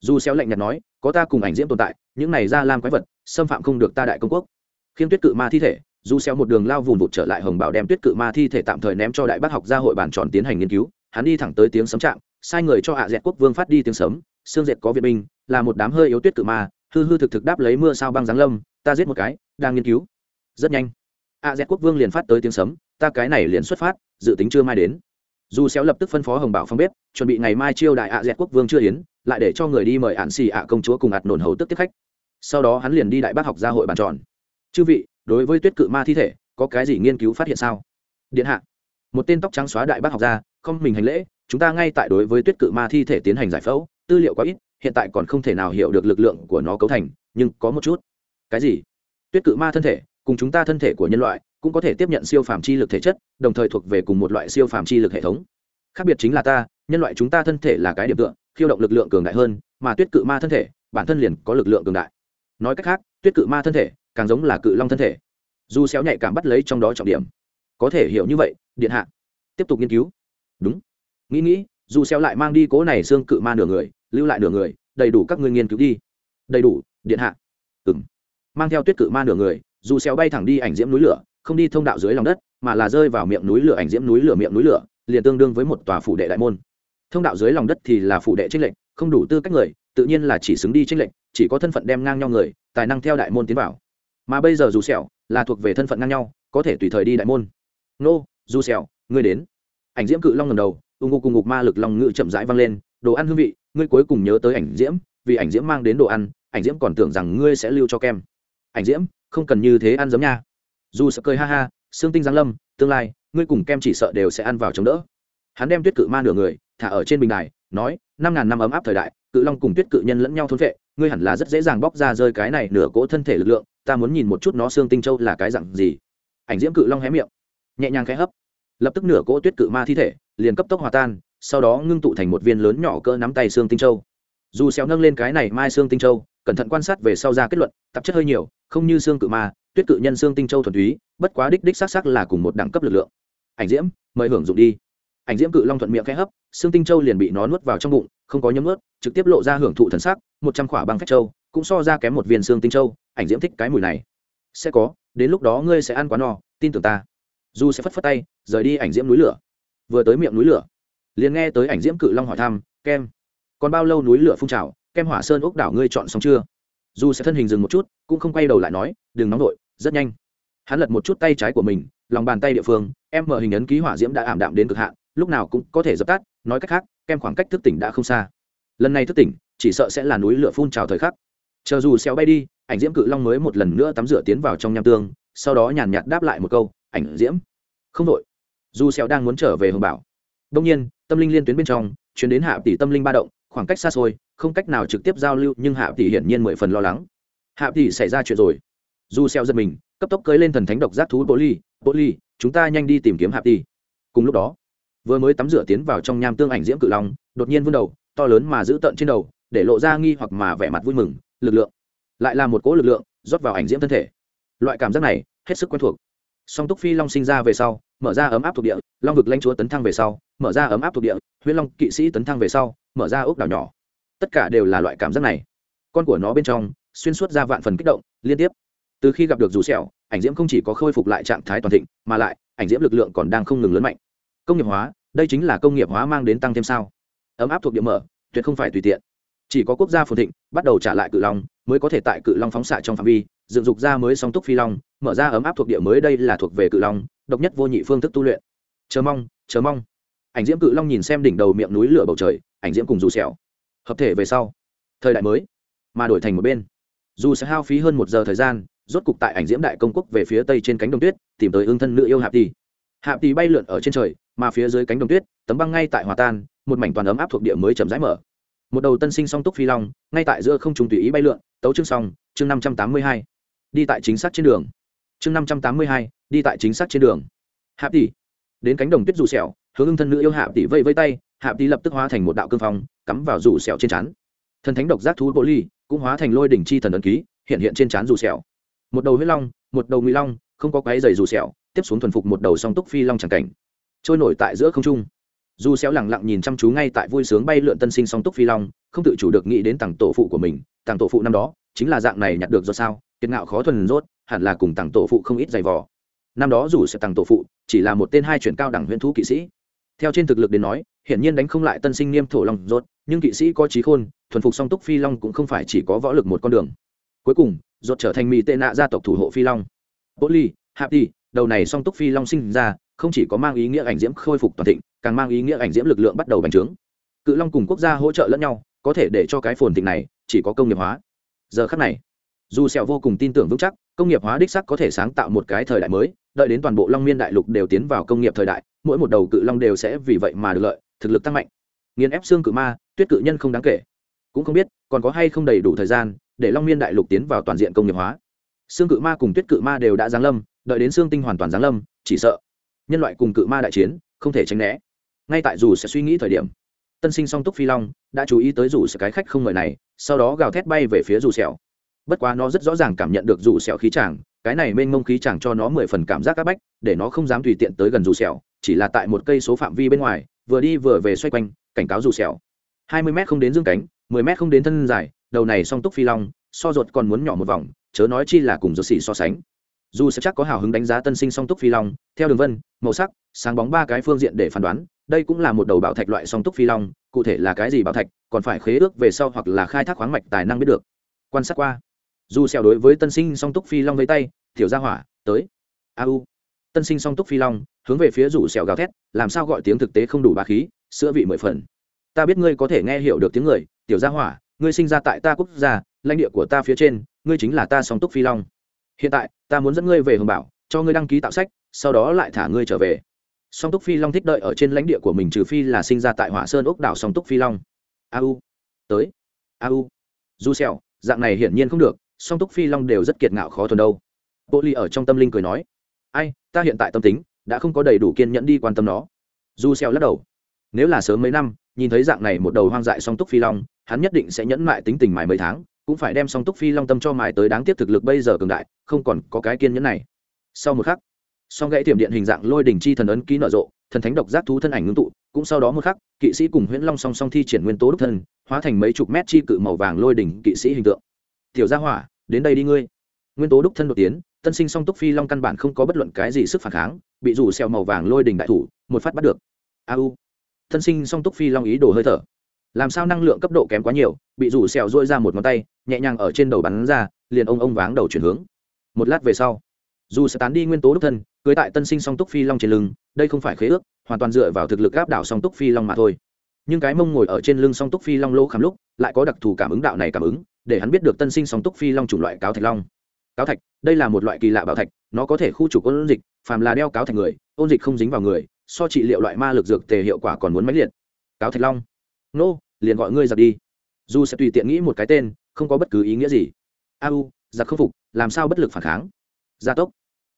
[SPEAKER 1] Dù xéo lạnh nhạt nói, có ta cùng ảnh diễm tồn tại, những này ra làm quái vật xâm phạm không được ta đại công quốc. Khiêng tuyết cự ma thi thể du xéo một đường lao vùn vụt trở lại hồng bảo đem tuyết cự ma thi thể tạm thời ném cho đại bác học gia hội bàn tròn tiến hành nghiên cứu, hắn đi thẳng tới tiếng sấm chạm sai người cho hạ dẹt quốc vương phát đi tiếng sấm, xương dệt có viện binh, là một đám hơi yếu tuyết cự ma, hư hư thực thực đáp lấy mưa sao băng giáng lâm, ta giết một cái, đang nghiên cứu. Rất nhanh hạ dẹt quốc vương liền phát tới tiếng sấm, ta cái này liền xuất phát, dự tính chưa mai đến. Dù xéo lập tức phân phó hồng bảo phong bếp, chuẩn bị ngày mai chiêu đại ạ dẹt quốc vương chưa yến, lại để cho người đi mời ạn xì ạ công chúa cùng ạt nổn hầu tức tiếp khách sau đó hắn liền đi đại bác học gia hội bàn tròn. Chư vị, đối với tuyết cự ma thi thể, có cái gì nghiên cứu phát hiện sao? Điện hạ. Một tên tóc trắng xóa đại bác học gia không mình hành lễ, chúng ta ngay tại đối với tuyết cự ma thi thể tiến hành giải phẫu, tư liệu quá ít, hiện tại còn không thể nào hiểu được lực lượng của nó cấu thành, nhưng có một chút. Cái gì? Tuyết cự ma thân thể, cùng chúng ta thân thể của nhân loại, cũng có thể tiếp nhận siêu phàm chi lực thể chất, đồng thời thuộc về cùng một loại siêu phàm chi lực hệ thống. Khác biệt chính là ta, nhân loại chúng ta thân thể là cái điểm tựa, khiêu động lực lượng cường đại hơn, mà tuyết cự ma thân thể, bản thân liền có lực lượng cường đại nói cách khác, tuyết cự ma thân thể, càng giống là cự long thân thể. Dù xéo nhạy cảm bắt lấy trong đó trọng điểm. Có thể hiểu như vậy, điện hạ. Tiếp tục nghiên cứu. Đúng. Nghĩ nghĩ, dù xéo lại mang đi cố này xương cự ma nửa người, lưu lại nửa người, đầy đủ các ngươi nghiên cứu đi. Đầy đủ, điện hạ. Ừm. Mang theo tuyết cự ma nửa người, dù xéo bay thẳng đi ảnh diễm núi lửa, không đi thông đạo dưới lòng đất, mà là rơi vào miệng núi lửa ảnh diễm núi lửa miệng núi lửa, liền tương đương với một tòa phủ đệ đại môn. Thông đạo dưới lòng đất thì là phủ đệ trinh lệnh không đủ tư cách người tự nhiên là chỉ xứng đi trinh lệnh chỉ có thân phận đem ngang nhau người, tài năng theo đại môn tiến vào. Mà bây giờ dù sẹo là thuộc về thân phận ngang nhau, có thể tùy thời đi đại môn. Nô, dù sẹo, ngươi đến. Ảnh diễm cự long ngẩng đầu ung ngục cùng ngục ma lực long ngự chậm rãi vang lên, đồ ăn hương vị, ngươi cuối cùng nhớ tới ảnh diễm, vì ảnh diễm mang đến đồ ăn, ảnh diễm còn tưởng rằng ngươi sẽ lưu cho kem. Ảnh diễm, không cần như thế ăn giống nha. Dù sợ cười ha ha, xương tinh giáng lâm, tương lai, ngươi cùng kem chỉ sợ đều sẽ ăn vào chống đỡ. Hắn đem tuyết cự ma nửa người, thả ở trên bình đài, nói, năm ngàn năm ấm áp thời đại cự long cùng tuyết cự nhân lẫn nhau thôn vệ, ngươi hẳn là rất dễ dàng bóc ra rơi cái này nửa cỗ thân thể lực lượng, ta muốn nhìn một chút nó xương tinh châu là cái dặn gì. Ảnh diễm cự long hé miệng, nhẹ nhàng khẽ hấp, lập tức nửa cỗ tuyết cự ma thi thể liền cấp tốc hòa tan, sau đó ngưng tụ thành một viên lớn nhỏ cỡ nắm tay xương tinh châu. Dù xéo nâng lên cái này mai xương tinh châu, cẩn thận quan sát về sau ra kết luận, tạp chất hơi nhiều, không như xương cự ma, tuyết cự nhân xương tinh châu thuần túy, bất quá đích đích xác xác là cùng một đẳng cấp lực lượng. Ảnh diễm, mời hưởng dụng đi. Ảnh diễm cự long thuận miệng khẽ hấp, xương tinh châu liền bị nó nuốt vào trong bụng không có nhấm ướt, trực tiếp lộ ra hưởng thụ thần sắc, một trăm khỏa băng phách châu, cũng so ra kém một viên xương tinh châu, ảnh diễm thích cái mùi này. Sẽ có, đến lúc đó ngươi sẽ ăn quá no, tin tưởng ta. Du sẽ phất phất tay, rời đi ảnh diễm núi lửa. Vừa tới miệng núi lửa, liền nghe tới ảnh diễm cự long hỏi thăm, kem, còn bao lâu núi lửa phun trào? Kem hỏa sơn ốc đảo ngươi chọn xong chưa? Du sẽ thân hình dừng một chút, cũng không quay đầu lại nói, đừng nóng vội, rất nhanh. Hắn lật một chút tay trái của mình, lòng bàn tay địa phương, em mở hình ấn ký hỏa diễm đã ảm đạm đến cực hạn, lúc nào cũng có thể dập tắt, nói cách khác kem khoảng cách thức tỉnh đã không xa. Lần này thức tỉnh, chỉ sợ sẽ là núi lửa phun trào thời khắc. Chờ dù xéo bay đi, ảnh diễm cự long mới một lần nữa tắm rửa tiến vào trong nham tương, sau đó nhàn nhạt đáp lại một câu, ảnh diễm. Không đội. Dù xéo đang muốn trở về hồng bảo. Đông nhiên, tâm linh liên tuyến bên trong chuyến đến hạ tỷ tâm linh ba động, khoảng cách xa xôi, không cách nào trực tiếp giao lưu, nhưng hạ tỷ hiển nhiên mười phần lo lắng. Hạ tỷ, xảy ra chuyện rồi. Dù xéo giật mình, cấp tốc cưỡi lên thần thánh độc giác thú bố ly bố ly chúng ta nhanh đi tìm kiếm hạ tỷ. Cùng lúc đó vừa mới tắm rửa tiến vào trong nham tương ảnh diễm cự long, đột nhiên vươn đầu, to lớn mà giữ tận trên đầu, để lộ ra nghi hoặc mà vẻ mặt vui mừng, lực lượng. Lại là một cỗ lực lượng, rót vào ảnh diễm thân thể. Loại cảm giác này, hết sức quen thuộc. Song túc phi long sinh ra về sau, mở ra ấm áp thuộc địa, long vực lanh chúa tấn thăng về sau, mở ra ấm áp thuộc địa, huyết long kỵ sĩ tấn thăng về sau, mở ra ốc đảo nhỏ. Tất cả đều là loại cảm giác này. Con của nó bên trong, xuyên suốt ra vạn phần kích động, liên tiếp. Từ khi gặp được dù sẹo, ảnh diễm không chỉ có khôi phục lại trạng thái toàn thịnh, mà lại, ảnh diễm lực lượng còn đang không ngừng lớn mạnh công nghiệp hóa, đây chính là công nghiệp hóa mang đến tăng thêm sao? Ấm áp thuộc địa mở, tuyệt không phải tùy tiện. Chỉ có quốc gia phồn thịnh, bắt đầu trả lại cự long, mới có thể tại cự long phóng xạ trong phạm vi, dựng dục ra mới song túc phi long, mở ra ấm áp thuộc địa mới đây là thuộc về cự long, độc nhất vô nhị phương thức tu luyện. Chờ mong chờ mong. Ảnh diễm cự long nhìn xem đỉnh đầu miệng núi lửa bầu trời, ảnh diễm cùng dù xẻo hợp thể về sau. Thời đại mới. Mà đổi thành một bên. Dù sẽ hao phí hơn một giờ thời gian, rốt cục tại ảnh diễm đại công quốc về phía tây trên cánh đồng tuyết, tìm tới ương thân nữ yêu hạp tỷ hạp tỷ bay lượn ở trên trời mà phía dưới cánh đồng tuyết, tấm băng ngay tại hòa tan, một mảnh toàn ấm áp thuộc địa mới chậm rãi mở. Một đầu tân sinh song túc phi long, ngay tại giữa không trùng tùy ý bay lượn, tấu chương song chương năm trăm tám mươi hai. Đi tại chính xác trên đường. Chương năm trăm tám mươi hai, đi tại chính xác trên đường. Hạp tỷ. Đến cánh đồng tuyết rủ sẹo, hướng ưng thân nữ yêu hạp tỷ vây vây tay, hạp tỷ lập tức hóa thành một đạo cương phong, cắm vào rủ sẹo trên chắn thần thánh độc giác thú bộ ly cũng hóa thành lôi đỉnh chi thần ấn ký, hiện hiện trên chán rủ sẹo. Một đầu huyết long, một đầu nguy long, không có cái giày rủ sẹo, tiếp xuống thuần phục một đầu song túc phi long chẳng cảnh trôi nổi tại giữa không trung. Dù xéo lẳng lặng nhìn chăm chú ngay tại vui sướng bay lượn tân sinh song túc phi long, không tự chủ được nghĩ đến tàng tổ phụ của mình tàng tổ phụ năm đó, chính là dạng này nhặt được do sao? Kiệt ngạo khó thuần rốt, hẳn là cùng tàng tổ phụ không ít dày vò. Năm đó dù sẽ tàng tổ phụ, chỉ là một tên hai chuyển cao đẳng huyễn thú kỵ sĩ. Theo trên thực lực đến nói, hiển nhiên đánh không lại tân sinh niêm thổ long rốt, nhưng kỵ sĩ có trí khôn, thuần phục song túc phi long cũng không phải chỉ có võ lực một con đường. Cuối cùng, rốt trở thành mỹ tệ nạ gia tộc thủ hộ phi long. Bố ly hạp đi đầu này song túc phi long sinh ra không chỉ có mang ý nghĩa ảnh diễm khôi phục toàn thịnh, càng mang ý nghĩa ảnh diễm lực lượng bắt đầu bành trướng. Cự long cùng quốc gia hỗ trợ lẫn nhau, có thể để cho cái phồn thịnh này chỉ có công nghiệp hóa. Giờ khắc này, dù sẹo vô cùng tin tưởng vững chắc, công nghiệp hóa đích sắc có thể sáng tạo một cái thời đại mới, đợi đến toàn bộ long miên đại lục đều tiến vào công nghiệp thời đại, mỗi một đầu cự long đều sẽ vì vậy mà được lợi, thực lực tăng mạnh. Nghiền ép xương cự ma, tuyết cự nhân không đáng kể. Cũng không biết, còn có hay không đầy đủ thời gian để long miên đại lục tiến vào toàn diện công nghiệp hóa. Xương cự ma cùng tuyết cự ma đều đã giáng lâm, đợi đến xương tinh hoàn toàn giáng lâm, chỉ sợ nhân loại cùng cự ma đại chiến, không thể tránh né. Ngay tại dù sẽ suy nghĩ thời điểm, tân sinh song túc phi long đã chú ý tới dù sẽ cái khách không mời này, sau đó gào thét bay về phía dù sẹo. Bất quá nó rất rõ ràng cảm nhận được dù sẹo khí chàng, cái này mênh mông khí chàng cho nó mười phần cảm giác áp bách, để nó không dám tùy tiện tới gần dù sẹo, chỉ là tại một cây số phạm vi bên ngoài, vừa đi vừa về xoay quanh, cảnh cáo dù sẹo. Hai mươi mét không đến dương cánh, mười mét không đến thân dài, đầu này song túc phi long, so ruột còn muốn nhỏ một vòng, chớ nói chi là cùng ruột xỉ so sánh dù sẽ chắc có hào hứng đánh giá tân sinh song túc phi long, theo đường vân, màu sắc, sáng bóng ba cái phương diện để phán đoán, đây cũng là một đầu bảo thạch loại song túc phi long, cụ thể là cái gì bảo thạch, còn phải khế ước về sau hoặc là khai thác khoáng mạch tài năng biết được. Quan sát qua. Dù xẻo đối với tân sinh song túc phi long với tay, tiểu gia hỏa, tới. A u. Tân sinh song túc phi long, hướng về phía rủ xẻo gào thét, làm sao gọi tiếng thực tế không đủ bá khí, sữa vị mười phần. Ta biết ngươi có thể nghe hiểu được tiếng người, tiểu gia hỏa, ngươi sinh ra tại ta quốc gia, lãnh địa của ta phía trên, ngươi chính là ta song túc phi long hiện tại, ta muốn dẫn ngươi về hồng bảo, cho ngươi đăng ký tạo sách, sau đó lại thả ngươi trở về. Song túc phi long thích đợi ở trên lãnh địa của mình trừ phi là sinh ra tại hỏa sơn ốc đảo song túc phi long. A u, tới, a u. Du xẻo dạng này hiển nhiên không được, song túc phi long đều rất kiệt ngạo khó thuần đâu. Bộ ly ở trong tâm linh cười nói, ai, ta hiện tại tâm tính, đã không có đầy đủ kiên nhẫn đi quan tâm nó. Du xeo lắc đầu, nếu là sớm mấy năm, nhìn thấy dạng này một đầu hoang dại song túc phi long, hắn nhất định sẽ nhẫn mại tính tình mài mấy tháng cũng phải đem song túc phi long tâm cho mài tới đáng tiếc thực lực bây giờ cường đại, không còn có cái kiên nhẫn này. Sau một khắc, song gãy tiềm điện hình dạng lôi đỉnh chi thần ấn ký nở rộ, thần thánh độc giác thú thân ảnh ngưng tụ, cũng sau đó một khắc, kỵ sĩ cùng huyễn long song song thi triển nguyên tố đúc thân, hóa thành mấy chục mét chi cự màu vàng lôi đỉnh kỵ sĩ hình tượng. Tiểu gia hỏa, đến đây đi ngươi. Nguyên tố đúc thân đột tiến, tân sinh song túc phi long căn bản không có bất luận cái gì sức phản kháng, bị rủ xèo màu vàng lôi đỉnh đại thủ, một phát bắt được. A u. Tân sinh song túc phi long ý đồ hơi thở làm sao năng lượng cấp độ kém quá nhiều, bị rủ xèo dôi ra một ngón tay, nhẹ nhàng ở trên đầu bắn ra, liền ông ông váng đầu chuyển hướng. Một lát về sau, dù sẽ tán đi nguyên tố đúc thân, cưới tại tân sinh song túc phi long trên lưng, đây không phải khế ước, hoàn toàn dựa vào thực lực áp đảo song túc phi long mà thôi. Nhưng cái mông ngồi ở trên lưng song túc phi long lỗ khám lúc, lại có đặc thù cảm ứng đạo này cảm ứng, để hắn biết được tân sinh song túc phi long chủng loại cáo thạch long. Cáo thạch, đây là một loại kỳ lạ bảo thạch, nó có thể khu trục ôn dịch, phàm là đeo cáo thạch người, ôn dịch không dính vào người, so trị liệu loại ma lực dược tề hiệu quả còn muốn máy liệt. Cáo thạch long nô, liền gọi ngươi giặc đi. Dù sẽ tùy tiện nghĩ một cái tên, không có bất cứ ý nghĩa gì. A u, giặc không phục, làm sao bất lực phản kháng? Gia tốc.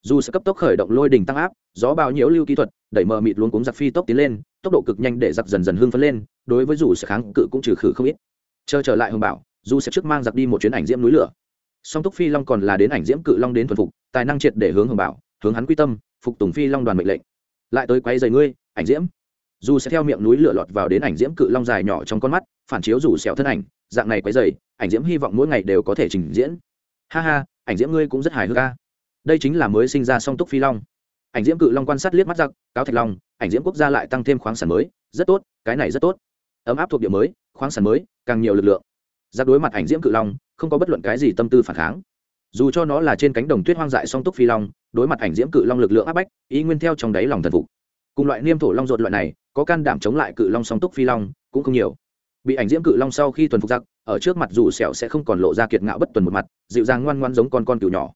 [SPEAKER 1] Dù sẽ cấp tốc khởi động lôi đỉnh tăng áp, gió bao nhiễu lưu kỹ thuật, đẩy mờ mịt luôn cúng giặc phi tốc tiến lên, tốc độ cực nhanh để giặc dần dần hưng phấn lên, đối với dù sẽ kháng cự cũng trừ khử không ít. Chờ trở lại hồng bảo, dù sẽ trước mang giặc đi một chuyến ảnh diễm núi lửa. Song túc phi long còn là đến ảnh diễm cự long đến thuần phục, tài năng triệt để hướng hồng bảo, hướng hắn quy tâm, phục tùng phi long đoàn mệnh lệnh. Lại tới quay dày ngươi, ảnh diễm dù sẽ theo miệng núi lửa lọt vào đến ảnh diễm cự long dài nhỏ trong con mắt, phản chiếu rủ xẻo thân ảnh, dạng này quấy dày ảnh diễm hy vọng mỗi ngày đều có thể trình diễn. Ha ha, ảnh diễm ngươi cũng rất hài hước ca đây chính là mới sinh ra song túc phi long. Ảnh diễm cự long quan sát liếc mắt giặc, cáo thạch long, ảnh diễm quốc gia lại tăng thêm khoáng sản mới, rất tốt, cái này rất tốt. Ấm áp thuộc địa mới, khoáng sản mới, càng nhiều lực lượng. Giặc đối mặt ảnh diễm cự long, không có bất luận cái gì tâm tư phản kháng. Dù cho nó là trên cánh đồng tuyết hoang dại song túc phi long, đối mặt ảnh diễm cự long lực lượng áp bách ý nguyên theo trong đáy lòng thần phục. Cùng loại niêm thổ long ruột loại này có can đảm chống lại cự long song túc phi long, cũng không nhiều. Bị ảnh diễm cự long sau khi tuần phục giặc, ở trước mặt dù sẹo sẽ không còn lộ ra kiệt ngạo bất tuần một mặt, dịu dàng ngoan ngoan giống con con cừu nhỏ.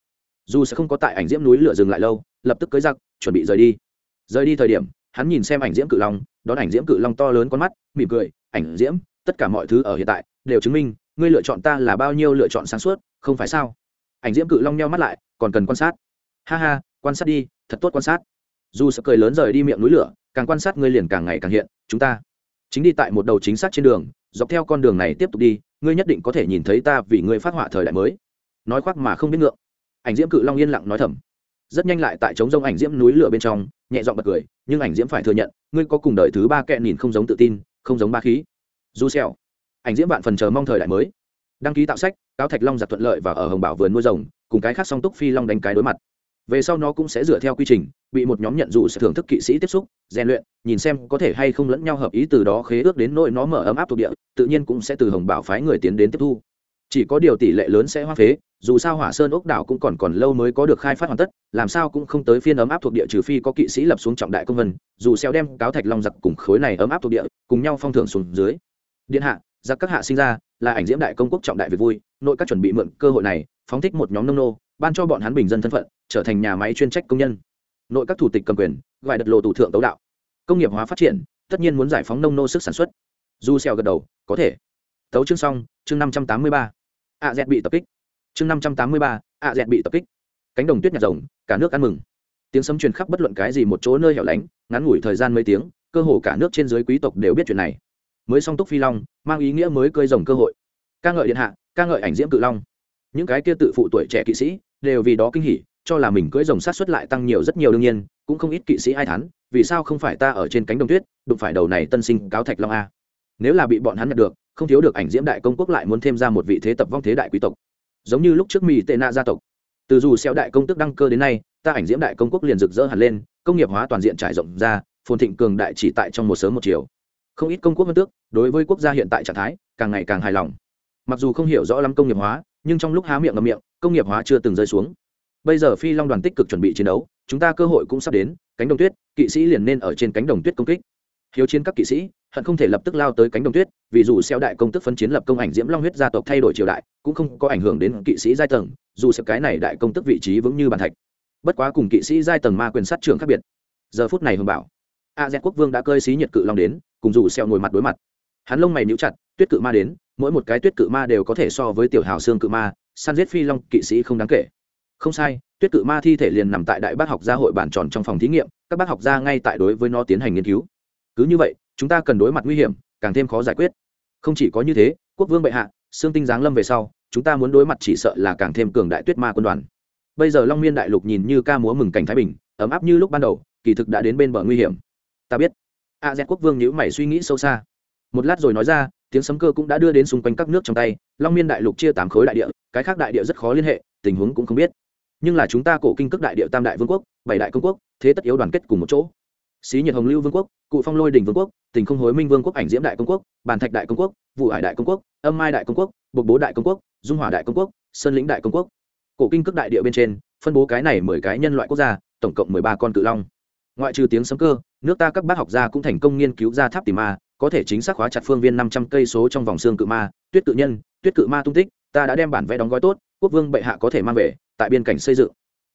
[SPEAKER 1] Dù sẽ không có tại ảnh diễm núi lửa dừng lại lâu, lập tức cưới giặc, chuẩn bị rời đi. Rời đi thời điểm, hắn nhìn xem ảnh diễm cự long, đón ảnh diễm cự long to lớn con mắt, mỉm cười, ảnh diễm, tất cả mọi thứ ở hiện tại đều chứng minh, ngươi lựa chọn ta là bao nhiêu lựa chọn sáng suốt, không phải sao? Ảnh diễm cự long nheo mắt lại, còn cần quan sát. Ha ha, quan sát đi, thật tốt quan sát. Dù sẽ cười lớn rời đi miệng núi lửa càng quan sát ngươi liền càng ngày càng hiện, chúng ta chính đi tại một đầu chính xác trên đường, dọc theo con đường này tiếp tục đi, ngươi nhất định có thể nhìn thấy ta vì ngươi phát họa thời đại mới. Nói khoác mà không biết ngượng. Ảnh diễm cự long yên lặng nói thầm. Rất nhanh lại tại trống rông ảnh diễm núi lửa bên trong, nhẹ giọng bật cười, nhưng ảnh diễm phải thừa nhận, ngươi có cùng đời thứ ba kẹn nhìn không giống tự tin, không giống ba khí. Du xèo ảnh diễm vạn phần chờ mong thời đại mới. Đăng ký tạo sách, cáo thạch long giặt thuận lợi và ở hồng bảo vườn nuôi rồng, cùng cái khác song túc phi long đánh cái đối mặt về sau nó cũng sẽ dựa theo quy trình, bị một nhóm nhận dụ sẽ thưởng thức kỵ sĩ tiếp xúc, rèn luyện, nhìn xem có thể hay không lẫn nhau hợp ý từ đó khế ước đến nỗi nó mở ấm áp thuộc địa, tự nhiên cũng sẽ từ hồng bảo phái người tiến đến tiếp thu. Chỉ có điều tỷ lệ lớn sẽ hoa phế, dù sao hỏa sơn ốc đảo cũng còn còn lâu mới có được khai phát hoàn tất, làm sao cũng không tới phiên ấm áp thuộc địa trừ phi có kỵ sĩ lập xuống trọng đại công vân, dù xeo đem cáo thạch long giặc cùng khối này ấm áp thuộc địa cùng nhau phong thưởng xuống dưới. Điện hạ, giặc các hạ sinh ra, là ảnh diễm đại công quốc trọng đại việc vui, nội các chuẩn bị mượn cơ hội này, phóng thích một nhóm nông nô, ban cho bọn hắn bình dân thân phận trở thành nhà máy chuyên trách công nhân. Nội các thủ tịch cầm quyền gọi đặt lộ tủ thượng tấu đạo. Công nghiệp hóa phát triển, tất nhiên muốn giải phóng nông nô sức sản xuất. Du xeo gật đầu, có thể. Tấu chương xong, chương năm trăm tám mươi ba. Ạ dẹt bị tập kích. Chương năm trăm tám mươi ba ạ dẹt bị tập kích. Cánh đồng tuyết nhạt rồng, cả nước ăn mừng. Tiếng sấm truyền khắp bất luận cái gì một chỗ nơi hẻo lánh, ngắn ngủi thời gian mấy tiếng, cơ hồ cả nước trên dưới quý tộc đều biết chuyện này. Mới song túc phi long, mang ý nghĩa mới cơi rồng cơ hội. Ca ngợi điện hạ, ca ngợi ảnh diễm cự long. Những cái kia tự phụ tuổi trẻ kỵ sĩ, đều vì đó kinh hỉ cho là mình cưỡi rồng sát xuất lại tăng nhiều rất nhiều đương nhiên, cũng không ít kỵ sĩ ai thán, vì sao không phải ta ở trên cánh đồng tuyết, đụng phải đầu này tân sinh cáo thạch long a? Nếu là bị bọn hắn nhận được, không thiếu được ảnh diễm đại công quốc lại muốn thêm ra một vị thế tập vong thế đại quý tộc. Giống như lúc trước mỹ tệ nạ gia tộc. Từ dù xeo đại công tức đăng cơ đến nay, ta ảnh diễm đại công quốc liền rực rỡ hẳn lên, công nghiệp hóa toàn diện trải rộng ra, phồn thịnh cường đại chỉ tại trong một sớm một chiều. Không ít công quốc vân tước, đối với quốc gia hiện tại trạng thái, càng ngày càng hài lòng. Mặc dù không hiểu rõ lắm công nghiệp hóa, nhưng trong lúc há miệng ngậm miệng, công nghiệp hóa chưa từng rơi xuống bây giờ phi long đoàn tích cực chuẩn bị chiến đấu, chúng ta cơ hội cũng sắp đến, cánh đồng tuyết, kỵ sĩ liền nên ở trên cánh đồng tuyết công kích. Hiếu chiến các kỵ sĩ, hận không thể lập tức lao tới cánh đồng tuyết, vì dù xeo đại công tức phân chiến lập công ảnh diễm long huyết gia tộc thay đổi triều đại, cũng không có ảnh hưởng đến kỵ sĩ giai tầng, dù sẽ cái này đại công tức vị trí vững như bàn thạch. Bất quá cùng kỵ sĩ giai tầng ma quyền sát trưởng khác biệt. Giờ phút này hùng bảo, a z quốc vương đã cơi xí nhiệt cự long đến, cùng dù xeo ngồi mặt đối mặt. Hắn lông mày nhíu chặt, tuyết cự ma đến, mỗi một cái tuyết cự ma đều có thể so với tiểu hào xương cự ma, săn giết phi long kỵ sĩ không đáng kể không sai, tuyết cự ma thi thể liền nằm tại đại bác học gia hội bản tròn trong phòng thí nghiệm, các bác học gia ngay tại đối với nó tiến hành nghiên cứu. Cứ như vậy, chúng ta cần đối mặt nguy hiểm, càng thêm khó giải quyết. Không chỉ có như thế, quốc vương bệ hạ xương tinh giáng lâm về sau, chúng ta muốn đối mặt chỉ sợ là càng thêm cường đại tuyết ma quân đoàn. Bây giờ long miên đại lục nhìn như ca múa mừng cảnh thái bình, ấm áp như lúc ban đầu, kỳ thực đã đến bên bờ nguy hiểm. Ta biết. A z quốc vương nhữ mày suy nghĩ sâu xa. Một lát rồi nói ra, tiếng sấm cơ cũng đã đưa đến xung quanh các nước trong tay, long miên đại lục chia tám khối đại địa, cái khác đại địa rất khó liên hệ, tình huống cũng không biết nhưng là chúng ta cổ kinh cước đại địa tam đại vương quốc, bảy đại công quốc, thế tất yếu đoàn kết cùng một chỗ. Xí nhiệt hồng lưu vương quốc, cụ phong lôi đình vương quốc, tình không hối minh vương quốc ảnh diễm đại công quốc, bàn thạch đại công quốc, vụ hải đại công quốc, âm mai đại công quốc, bộc bố đại công quốc, dung hỏa đại công quốc, sơn lĩnh đại công quốc. Cổ kinh cước đại địa bên trên, phân bố cái này mười cái nhân loại quốc gia, tổng cộng mười ba con cự long. Ngoại trừ tiếng sấm cơ, nước ta các bác học gia cũng thành công nghiên cứu ra tháp tìm ma, có thể chính xác hóa chặt phương viên năm trăm cây số trong vòng xương cự ma, tuyết cự nhân, tuyết cự ma tung tích, ta đã đem bản vẽ đóng gói tốt quốc vương bệ hạ có thể mang về, tại biên cảnh xây dựng.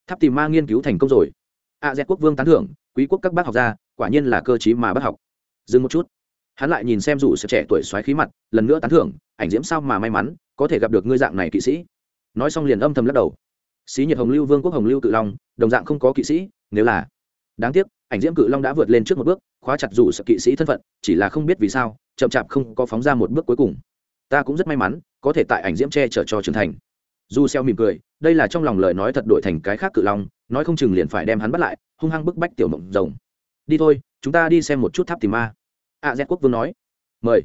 [SPEAKER 1] Tháp tìm ma nghiên cứu thành công rồi. A z quốc vương tán thưởng, quý quốc các bác học gia quả nhiên là cơ chí mà bác học. Dừng một chút. Hắn lại nhìn xem dù sự trẻ tuổi xoáy khí mặt, lần nữa tán thưởng, ảnh diễm sao mà may mắn, có thể gặp được ngươi dạng này kỵ sĩ. Nói xong liền âm thầm lắc đầu. Xí nhiệt hồng lưu vương quốc hồng lưu cự long, đồng dạng không có kỵ sĩ, nếu là đáng tiếc, ảnh diễm cự long đã vượt lên trước một bước, khóa chặt dù sự kỵ sĩ thân phận, chỉ là không biết vì sao, chậm chạp không có phóng ra một bước cuối cùng. Ta cũng rất may mắn, có thể tại ảnh diễm che chở cho trưởng thành du xeo mỉm cười, đây là trong lòng lời nói thật đổi thành cái khác cự long, nói không chừng liền phải đem hắn bắt lại, hung hăng bức bách tiểu mộng rồng. Đi thôi, chúng ta đi xem một chút tháp tìm ma. A dẹt quốc vương nói. Mời.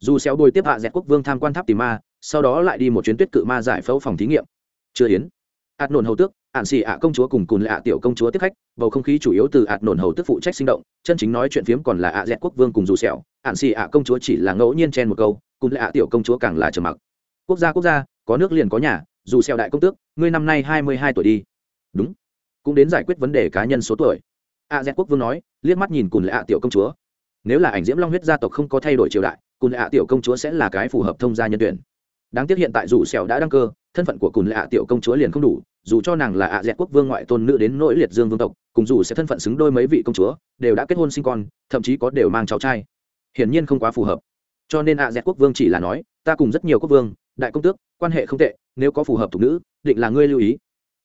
[SPEAKER 1] Dù xéo đuổi tiếp a dẹt quốc vương tham quan tháp tìm ma, sau đó lại đi một chuyến tuyết cự ma giải phẫu phòng thí nghiệm. Chưa yến. Ạt nổn hầu tước ạn xì ạ công chúa cùng cùn lạ tiểu công chúa tiếp khách, bầu không khí chủ yếu từ ạt nổn hầu tước phụ trách sinh động, chân chính nói chuyện phiếm còn là ạ dẹt quốc vương cùng dù xẻo ạn xì ạ công chúa chỉ là ngẫu nhiên chen một câu, cùn lạ tiểu công chúa càng là trầm mặc. Quốc gia quốc gia, có nước liền có nhà dù xeo đại công tước, ngươi năm nay hai mươi hai tuổi đi. Đúng. Cũng đến giải quyết vấn đề cá nhân số tuổi. Ạ dẹt quốc vương nói, liếc mắt nhìn cùn lạ tiểu công chúa. Nếu là ảnh diễm long huyết gia tộc không có thay đổi triều đại, cùn lạ tiểu công chúa sẽ là cái phù hợp thông gia nhân tuyển. Đáng tiếc hiện tại dù xeo đã đăng cơ, thân phận của cùn ạ tiểu công chúa liền không đủ, dù cho nàng là ạ dẹt quốc vương ngoại tôn nữ đến nỗi liệt dương vương tộc, cùng dù sẽ thân phận xứng đôi mấy vị công chúa, đều đã kết hôn sinh con, thậm chí có đều mang cháu trai. Hiển nhiên không quá phù hợp. Cho nên ạ dẹt quốc vương chỉ là nói, ta cùng rất nhiều quốc vương đại công tước, quan hệ không tệ, nếu có phù hợp thuộc nữ, định là ngươi lưu ý.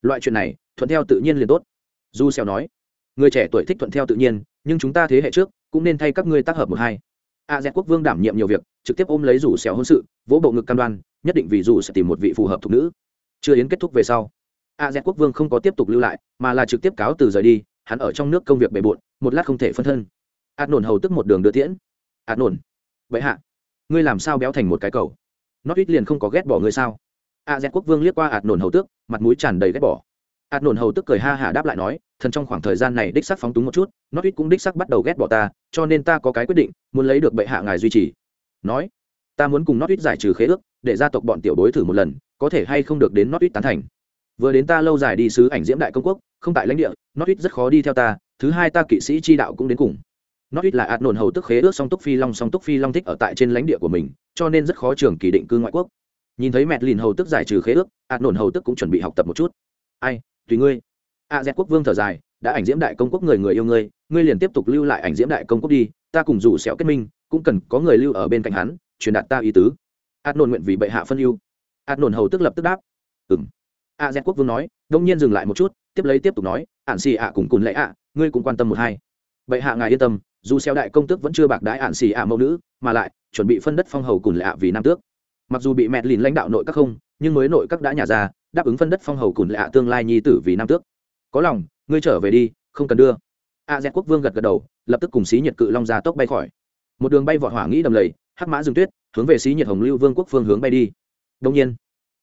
[SPEAKER 1] Loại chuyện này, thuận theo tự nhiên liền tốt. Du xèo nói, người trẻ tuổi thích thuận theo tự nhiên, nhưng chúng ta thế hệ trước, cũng nên thay các ngươi tác hợp một hai. A dẹt quốc vương đảm nhiệm nhiều việc, trực tiếp ôm lấy rủ xèo hôn sự, vỗ bộ ngực cam đoan, nhất định vì dù sẽ tìm một vị phù hợp thuộc nữ. Chưa yến kết thúc về sau, a dẹt quốc vương không có tiếp tục lưu lại, mà là trực tiếp cáo từ rời đi, hắn ở trong nước công việc bề bộn, một lát không thể phân thân. Ạt nổn hầu tức một đường đưa tiễn. Ạt nổn vậy hạ, ngươi làm sao béo thành một cái cầu? Nó ít liền không có ghét bỏ ngươi sao? A z quốc vương liếc qua ạt nổn hầu tước, mặt mũi tràn đầy ghét bỏ. Ạt nổn hầu tức cười ha hả đáp lại nói, thần trong khoảng thời gian này đích sắc phóng túng một chút nó ít cũng đích sắc bắt đầu ghét bỏ ta, cho nên ta có cái quyết định, muốn lấy được bệ hạ ngài duy trì. Nói, ta muốn cùng nó ít giải trừ khế ước, để gia tộc bọn tiểu bối thử một lần, có thể hay không được đến nó ít tán thành. Vừa đến ta lâu dài đi sứ ảnh diễm đại công quốc, không tại lãnh địa nó ít rất khó đi theo ta, thứ hai ta kỵ sĩ chi đạo cũng đến cùng. Nó ít là ạt nổn hầu tức khế ước song túc phi long, song túc phi long thích ở tại trên lãnh địa của mình, cho nên rất khó trường kỳ định cư ngoại quốc. Nhìn thấy mẹ lìn hầu tức giải trừ khế ước, ạt nổn hầu tức cũng chuẩn bị học tập một chút. Ai, tùy ngươi. A z quốc vương thở dài, đã ảnh diễm đại công quốc người người yêu ngươi ngươi liền tiếp tục lưu lại ảnh diễm đại công quốc đi, ta cùng rủ xẻo kết minh, cũng cần có người lưu ở bên cạnh hắn, truyền đạt ta ý tứ. Ạt nổn nguyện vì bệ hạ phân ưu. Ạt nổn hầu tức lập tức đáp. Ừng a z quốc vương nói, đông nhiên dừng lại một chút, tiếp lấy tiếp tục nói ạn xì ạ cùng cùn lệ ạ, ngươi cũng quan tâm một hai. Bệ hạ ngài yên tâm dù xeo đại công tước vẫn chưa bạc đái ạn xì ạ mẫu nữ, mà lại chuẩn bị phân đất phong hầu cùn lạ vì nam tước. Mặc dù bị mẹ lìn lãnh đạo nội các không, nhưng mới nội các đã nhà ra, đáp ứng phân đất phong hầu cùn lạ tương lai nhi tử vì nam tước. Có lòng, ngươi trở về đi, không cần đưa. A dẹt quốc vương gật gật đầu, lập tức cùng xí nhiệt cự long ra tốc bay khỏi. Một đường bay vọt hỏa nghĩ đầm lầy, hắc mã rừng tuyết, hướng về xí nhiệt hồng lưu vương quốc phương hướng bay đi. Đông nhiên,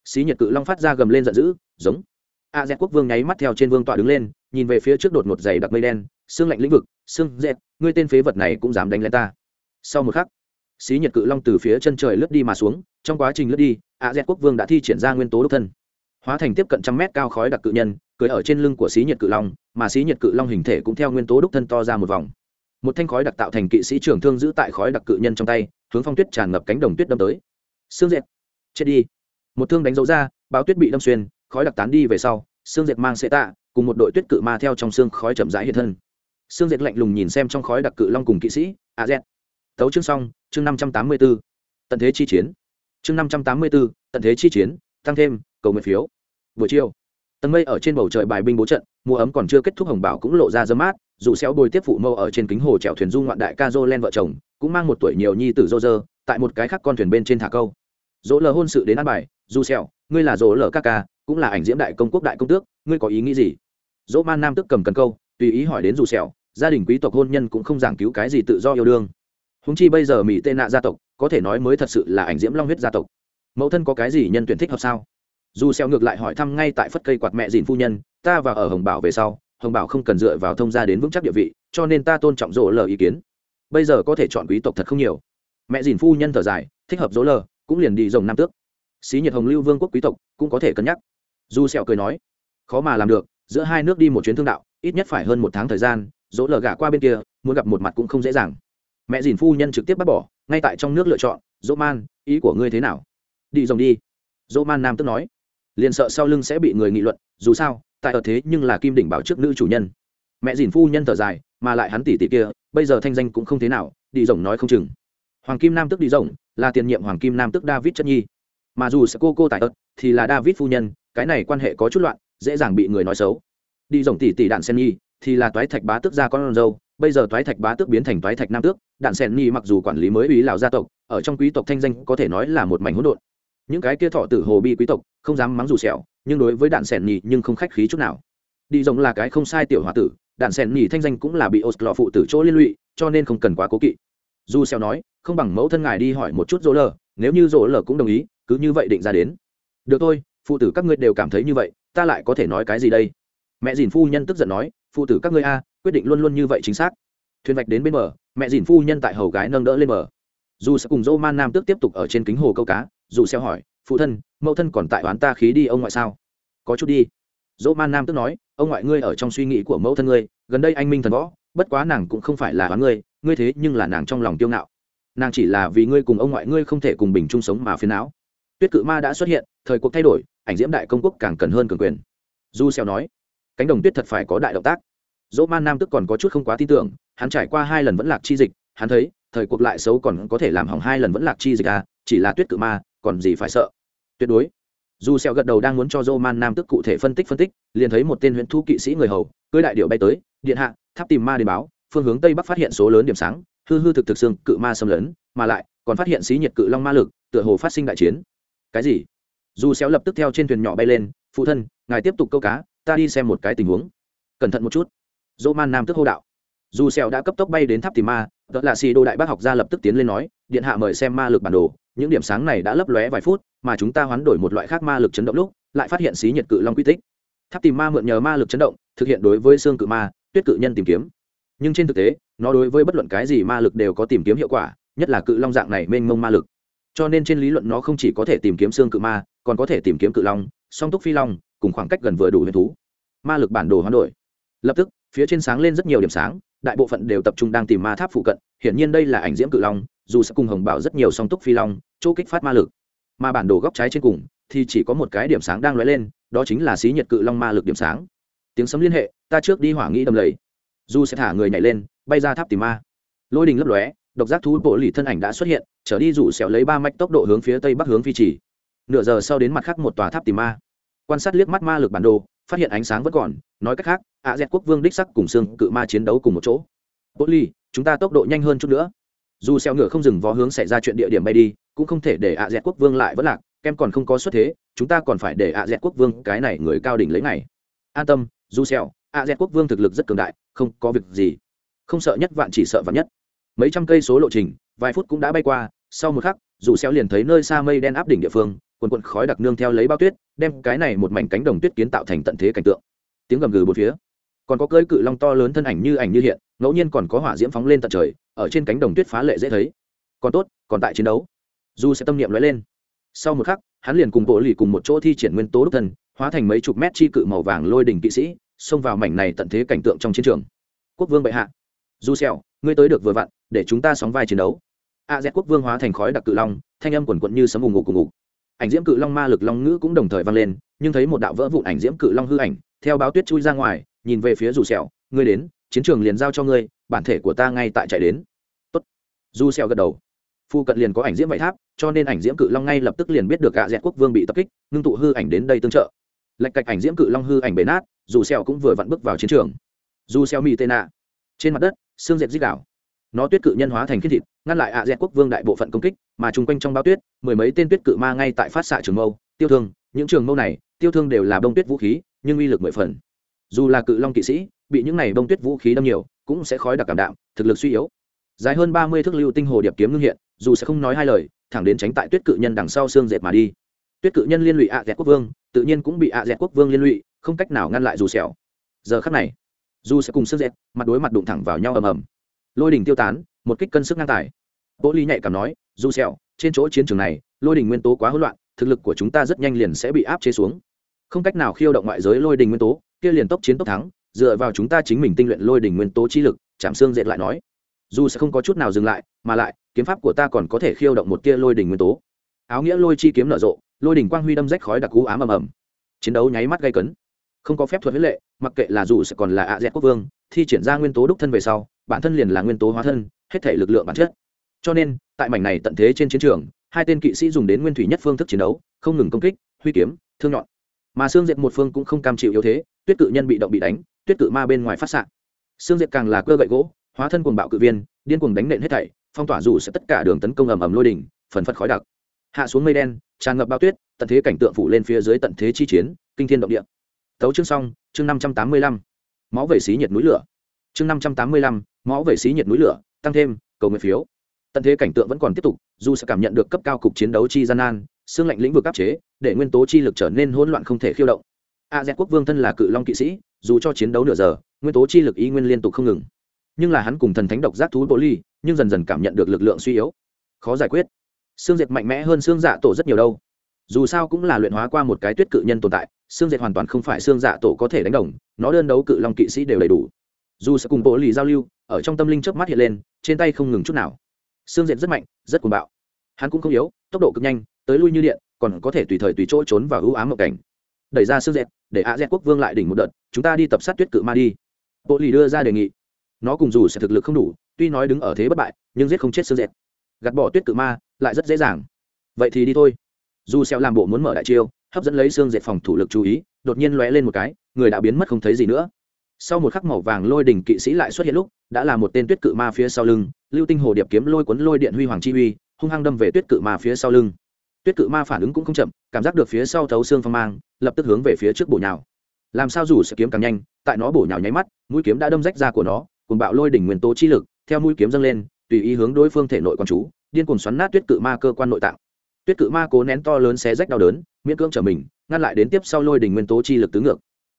[SPEAKER 1] xí nhiệt cự long phát ra gầm lên giận dữ, giống. A dẹt quốc vương nháy mắt theo trên vương tọa đứng lên, nhìn về phía trước đột ngột giày đặc mây đen xương lạnh lĩnh vực, xương dẹt ngươi tên phế vật này cũng dám đánh lên ta. Sau một khắc, xí nhiệt cự long từ phía chân trời lướt đi mà xuống, trong quá trình lướt đi a z quốc vương đã thi triển ra nguyên tố đốc thân. Hóa thành tiếp cận trăm mét cao khói đặc cự nhân cưới ở trên lưng của xí nhiệt cự long, mà xí nhiệt cự long hình thể cũng theo nguyên tố đúc thân to ra một vòng. Một thanh khói đặc tạo thành kỵ sĩ trưởng thương giữ tại khói đặc cự nhân trong tay, hướng phong tuyết tràn ngập cánh đồng tuyết đâm tới. Xương dệt, chết đi. Một thương đánh dấu ra báo tuyết bị đâm xuyên, khói đặc tán đi về sau, xương dệt mang sẽ tạ, cùng một đội tuyết cự ma theo trong xương khói chậm rãi hiện thân. Sương dệt lạnh lùng nhìn xem trong khói đặc cự long cùng kỵ sĩ, a z. Tấu chương xong, chương năm trăm tám mươi b ố tận thế chi chiến. Chương năm trăm tám mươi b ố tận thế chi chiến, tăng thêm, cầu nguyện phiếu. Buổi chiều, tầng mây ở trên bầu trời bài binh bố trận, mùa ấm còn chưa kết thúc hồng bảo cũng lộ ra dơ mát, dù xéo bồi tiếp phụ mâu ở trên kính hồ chèo thuyền du ngoạn đại ca dô len vợ chồng, cũng mang một tuổi nhiều nhi tử dô dơ tại một cái khác con thuyền bên trên thả câu. Dỗ lờ hôn sự đến ăn bài, dù xéo, ngươi là dỗ lờ ca ca, cũng là ảnh diễm đại công quốc đại công tước, ngươi có ý nghĩ gì? Dỗ man nam tức cầm cần câu tùy ý hỏi đến dù sẹo, gia đình quý tộc hôn nhân cũng không giảng cứu cái gì tự do yêu đương. Húng chi bây giờ mỹ tên nạ gia tộc, có thể nói mới thật sự là ảnh diễm long huyết gia tộc. Mẫu thân có cái gì nhân tuyển thích hợp sao? Dù xeo ngược lại hỏi thăm ngay tại phất cây quạt mẹ dìn phu nhân, ta và ở hồng bảo về sau, hồng bảo không cần dựa vào thông gia đến vững chắc địa vị, cho nên ta tôn trọng dỗ lờ ý kiến. Bây giờ có thể chọn quý tộc thật không nhiều. Mẹ dìn phu nhân thở dài, thích hợp dỗ lờ, cũng liền đi rồng nam tước. Xí nhiệt hồng lưu vương quốc quý tộc, cũng có thể cân nhắc. Dù sẹo cười nói, khó mà làm được, giữa hai nước đi một chuyến thương đạo ít nhất phải hơn một tháng thời gian, dỗ lờ gả qua bên kia, muốn gặp một mặt cũng không dễ dàng. Mẹ dìn phu nhân trực tiếp bắt bỏ, ngay tại trong nước lựa chọn, dỗ man, ý của ngươi thế nào? Đi rồng đi. Dỗ man nam tức nói. Liền sợ sau lưng sẽ bị người nghị luận, dù sao, tại ở thế nhưng là kim đỉnh bảo trước nữ chủ nhân. Mẹ dìn phu nhân thở dài, mà lại hắn tỷ tỷ kia, bây giờ thanh danh cũng không thế nào, đi rồng nói không chừng. Hoàng kim nam tức đi rồng, là tiền nhiệm hoàng kim nam tức david chất nhi. Mà dù sẽ cô cô tại ớt thì là david phu nhân, cái này quan hệ có chút loạn, dễ dàng bị người nói xấu đi rồng tỷ tỷ đạn sen nhi, thì là toái thạch bá tước ra con dâu, bây giờ toái thạch bá tước biến thành toái thạch nam tước, đạn sen nhi mặc dù quản lý mới ủy lào gia tộc, ở trong quý tộc thanh danh có thể nói là một mảnh hỗn độn. Những cái kia thọ tử hồ bi quý tộc, không dám mắng dù sẹo, nhưng đối với đạn sen nhì nhưng không khách khí chút nào. Đi rồng là cái không sai tiểu hòa tử, đạn sen nhì thanh danh cũng là bị oslo phụ tử chỗ liên lụy, cho nên không cần quá cố kỵ. Dù sẹo nói, không bằng mẫu thân ngài đi hỏi một chút dỗ lờ, nếu như dỗ lờ cũng đồng ý, cứ như vậy định ra đến. Được thôi, phụ tử các ngươi đều cảm thấy như vậy, ta lại có thể nói cái gì đây? Mẹ dìn phu nhân tức giận nói phụ tử các ngươi a, quyết định luôn luôn như vậy chính xác. Thuyền vạch đến bên bờ, mẹ dìn phu nhân tại hầu gái nâng đỡ lên bờ. Dù sẽ cùng Dô man nam tước tiếp tục ở trên kính hồ câu cá, dù xeo hỏi, phụ thân, mẫu thân còn tại oán ta khí đi, ông ngoại sao? Có chút đi. Dô man nam Tước nói, ông ngoại ngươi ở trong suy nghĩ của mẫu thân ngươi, gần đây anh minh thần võ, bất quá nàng cũng không phải là oán ngươi ngươi thế nhưng là nàng trong lòng tiêu ngạo. Nàng chỉ là vì ngươi cùng ông ngoại ngươi không thể cùng bình chung sống mà phiền não. Tuyết cự ma đã xuất hiện, thời cuộc thay đổi, ảnh diễm đại công quốc càng cần hơn cường quyền. Du xeo nói cánh đồng tuyết thật phải có đại động tác dỗ man nam tức còn có chút không quá tin tưởng hắn trải qua hai lần vẫn lạc chi dịch hắn thấy thời cuộc lại xấu còn có thể làm hỏng hai lần vẫn lạc chi dịch à chỉ là tuyết cự ma còn gì phải sợ tuyệt đối dù sẹo gật đầu đang muốn cho Roman Nam tức cụ thể phân tích phân tích, liền thấy một tên huyện thu kỵ sĩ người hầu, cưỡi đại điểu bay tới, điện hạ, tháp tìm ma đến báo, phương hướng tây bắc phát hiện số lớn điểm sáng, hư hư thực thực xương cự ma xâm lấn, mà lại còn phát hiện xí nhiệt cự long ma lực, tựa hồ phát sinh đại chiến. Cái gì? Dù sẹo lập tức theo trên thuyền nhỏ bay lên, phụ thân, ngài tiếp tục câu cá, ta đi xem một cái tình huống. Cẩn thận một chút. Roman Nam tức hô đạo. Dù sẹo đã cấp tốc bay đến tháp tìm ma, đó là xì đô đại bác học gia lập tức tiến lên nói, điện hạ mời xem ma lực bản đồ, những điểm sáng này đã lấp lóe vài phút mà chúng ta hoán đổi một loại khác ma lực chấn động lúc lại phát hiện xí nhiệt cự long quy tích tháp tìm ma mượn nhờ ma lực chấn động thực hiện đối với xương cự ma tuyết cự nhân tìm kiếm nhưng trên thực tế nó đối với bất luận cái gì ma lực đều có tìm kiếm hiệu quả nhất là cự long dạng này mênh mông ma lực cho nên trên lý luận nó không chỉ có thể tìm kiếm xương cự ma còn có thể tìm kiếm cự long song túc phi long cùng khoảng cách gần vừa đủ huyền thú. Ma lực bản đồ hoán đổi. Lập tức, phía trên sáng lên rất nhiều điểm sáng, đại bộ phận đều tập trung đang tìm ma tháp phụ cận, hiển nhiên đây là ảnh diễm cự long, dù sẽ cùng hồng bảo rất nhiều song túc phi long, chỗ kích phát ma lực. Mà bản đồ góc trái trên cùng, thì chỉ có một cái điểm sáng đang lóe lên, đó chính là xí nhiệt cự long ma lực điểm sáng. Tiếng sấm liên hệ, ta trước đi hỏa nghĩ đầm lầy. Dù sẽ thả người nhảy lên, bay ra tháp tìm ma. Lôi đình lấp lóe, độc giác thú bộ lì thân ảnh đã xuất hiện, trở đi rủ xẻo lấy ba mạch tốc độ hướng phía tây bắc hướng phi chỉ nửa giờ sau đến mặt khác một tòa tháp tìm ma quan sát liếc mắt ma lực bản đồ phát hiện ánh sáng vẫn còn nói cách khác ạ dẹt quốc vương đích sắc cùng xương cự ma chiến đấu cùng một chỗ. Bố ly, chúng ta tốc độ nhanh hơn chút nữa. Dù xeo ngựa không dừng vó hướng xảy ra chuyện địa điểm bay đi cũng không thể để ạ dẹt quốc vương lại vẫn lạc kem còn không có xuất thế chúng ta còn phải để ạ dẹt quốc vương cái này người cao đỉnh lấy ngày. An tâm dù xeo ạ dẹt quốc vương thực lực rất cường đại không có việc gì. Không sợ nhất vạn chỉ sợ vạn nhất. Mấy trăm cây số lộ trình vài phút cũng đã bay qua sau một khắc dù xeo liền thấy nơi xa mây đen áp đỉnh địa phương quần quần khói đặc nương theo lấy bao tuyết đem cái này một mảnh cánh đồng tuyết kiến tạo thành tận thế cảnh tượng. Tiếng gầm gừ bốn phía. Còn có cơi cự long to lớn thân ảnh như ảnh như hiện, ngẫu nhiên còn có hỏa diễm phóng lên tận trời, ở trên cánh đồng tuyết phá lệ dễ thấy. Còn tốt, còn tại chiến đấu. Dù sẽ tâm niệm lóe lên. Sau một khắc, hắn liền cùng bộ lì cùng một chỗ thi triển nguyên tố đúc thân hóa thành mấy chục mét chi cự màu vàng lôi đỉnh kỵ sĩ, xông vào mảnh này tận thế cảnh tượng trong chiến trường. Quốc vương bệ hạ. Du xèo ngươi tới được vừa vặn, để chúng ta sóng vai chiến đấu. A z quốc vương hóa thành khói đặc cự long, thanh âm quần quận như sấm ù ngục cùng ngục ảnh diễm cự long ma lực long ngữ cũng đồng thời vang lên, nhưng thấy một đạo vỡ vụn ảnh diễm cự long hư ảnh, theo báo tuyết chui ra ngoài, nhìn về phía dù sẹo, ngươi đến, chiến trường liền giao cho ngươi, bản thể của ta ngay tại chạy đến. Tốt. Dù sẹo gật đầu. Phu cận liền có ảnh diễm vậy tháp, cho nên ảnh diễm cự long ngay lập tức liền biết được gạ dẹt quốc vương bị tập kích, ngưng tụ hư ảnh đến đây tương trợ. Lệch cạch ảnh diễm cự long hư ảnh bể nát, dù sẹo cũng vừa vặn bước vào chiến trường. Dù sẹo mì tên nạ. Trên mặt đất, xương dệt di đảo nó tuyết cự nhân hóa thành khiết thịt, ngăn lại ạ dẹt quốc vương đại bộ phận công kích, mà chung quanh trong bao tuyết, mười mấy tên tuyết cự ma ngay tại phát xạ trường mâu, tiêu thương, những trường mâu này, tiêu thương đều là bông tuyết vũ khí, nhưng uy lực mười phần. Dù là cự long kỵ sĩ, bị những này bông tuyết vũ khí đâm nhiều, cũng sẽ khói đặc cảm đạm, thực lực suy yếu. Dài hơn ba mươi thước lưu tinh hồ điệp kiếm ngưng hiện, dù sẽ không nói hai lời, thẳng đến tránh tại tuyết cự nhân đằng sau xương dệt mà đi. Tuyết cự nhân liên lụy ạ dẹt quốc vương, tự nhiên cũng bị ạ dẹt quốc vương liên lụy, không cách nào ngăn lại dù xẻo giờ khắc này, dù sẽ cùng xương dệt, mặt đối mặt đụng thẳng vào nhau ầm ầm lôi đỉnh tiêu tán một kích cân sức ngang tài Bố ly nhạy cảm nói, "Du Sẹo, trên chỗ chiến trường này, lôi đình nguyên tố quá hỗn loạn, thực lực của chúng ta rất nhanh liền sẽ bị áp chế xuống. Không cách nào khiêu động ngoại giới lôi đình nguyên tố, kia liền tốc chiến tốc thắng, dựa vào chúng ta chính mình tinh luyện lôi đình nguyên tố chi lực." chạm Xương dệt lại nói, dù sẽ không có chút nào dừng lại, mà lại, kiếm pháp của ta còn có thể khiêu động một tia lôi đình nguyên tố." Áo nghĩa lôi chi kiếm nở rộ, lôi đình quang huy đâm rách khói đặc cú ám ầm ầm. Chiến đấu nháy mắt gây cấn. Không có phép thuật huyết lệ, mặc kệ là dù sẽ còn là ạ dẹt quốc vương, thi triển ra nguyên tố đúc thân về sau, bản thân liền là nguyên tố hóa thân, hết thể lực lượng bản chất. Cho nên tại mảnh này tận thế trên chiến trường hai tên kỵ sĩ dùng đến nguyên thủy nhất phương thức chiến đấu không ngừng công kích huy kiếm thương nhọn. Mà xương diệt một phương cũng không cam chịu yếu thế tuyết cự nhân bị động bị đánh tuyết cự ma bên ngoài phát s ạ xương diệt càng là cơ gậy gỗ hóa thân cuồng bạo cự viên điên cuồng đánh nện hết thảy phong tỏa dù sẽ tất cả đường tấn công ầm ầm lôi đỉnh phần phật khói đặc. Hạ xuống mây đen tràn ngập bao tuyết tận thế cảnh tượng phủ lên phía dưới tận thế chi chiến kinh thiên động địa tấu chương xong, chương năm trăm tám mươi lăm, máu vẩy xí nhiệt núi lửa. Chương năm trăm tám mươi lăm, máu vẩy xí nhiệt núi lửa, tăng thêm, cầu nguyện phiếu. Tận thế cảnh tượng vẫn còn tiếp tục, dù sẽ cảm nhận được cấp cao cục chiến đấu chi gian nan, xương lạnh lĩnh vực áp chế, để nguyên tố chi lực trở nên hỗn loạn không thể khiêu động. A z quốc vương thân là cự long kỵ sĩ, dù cho chiến đấu nửa giờ, nguyên tố chi lực y nguyên liên tục không ngừng. Nhưng là hắn cùng thần thánh độc giác thú bộ ly nhưng dần dần cảm nhận được lực lượng suy yếu. Khó giải quyết. Xương diệt mạnh mẽ hơn xương dạ tổ rất nhiều đâu dù sao cũng là luyện hóa qua một cái tuyết cự nhân tồn tại, xương diệt hoàn toàn không phải xương dạ tổ có thể đánh đồng, nó đơn đấu cự long kỵ sĩ đều đầy đủ. Dù sẽ cùng bộ lì giao lưu, ở trong tâm linh chớp mắt hiện lên, trên tay không ngừng chút nào. Xương dệt rất mạnh, rất cuồng bạo. Hắn cũng không yếu, tốc độ cực nhanh, tới lui như điện, còn có thể tùy thời tùy chỗ trốn và ưu ám mộng cảnh. Đẩy ra xương dệt, để a dẹt quốc vương lại đỉnh một đợt, chúng ta đi tập sát tuyết cự ma đi. Bộ lì đưa ra đề nghị. Nó cùng dù sẽ thực lực không đủ, tuy nói đứng ở thế bất bại, nhưng giết không chết xương dệt. Gạt bỏ tuyết cự ma, lại rất dễ dàng. Vậy thì đi thôi dù xeo làm bộ muốn mở đại chiêu, hấp dẫn lấy xương dệt phòng thủ lực chú ý, đột nhiên lóe lên một cái, người đã biến mất không thấy gì nữa. Sau một khắc màu vàng lôi đỉnh kỵ sĩ lại xuất hiện lúc, đã là một tên tuyết cự ma phía sau lưng, lưu tinh hồ điệp kiếm lôi cuốn lôi điện huy hoàng chi uy, hung hăng đâm về tuyết cự ma phía sau lưng. Tuyết cự ma phản ứng cũng không chậm, cảm giác được phía sau thấu xương phong mang, lập tức hướng về phía trước bổ nhào. Làm sao dù sẽ kiếm càng nhanh, tại nó bổ nhào nháy mắt, mũi kiếm đã đâm rách ra của nó cùng bạo lôi đỉnh nguyên tố chi lực, theo mũi kiếm dâng lên, tùy ý hướng đối phương thể nội quan chú, điên cuồng xoắn nát tuyết cự ma cơ quan nội tạng tuyết cự ma cố nén to lớn xé rách đau đớn, miễn cưỡng trở mình, ngăn lại đến tiếp sau lôi đỉnh nguyên tố chi lực tứ ngược.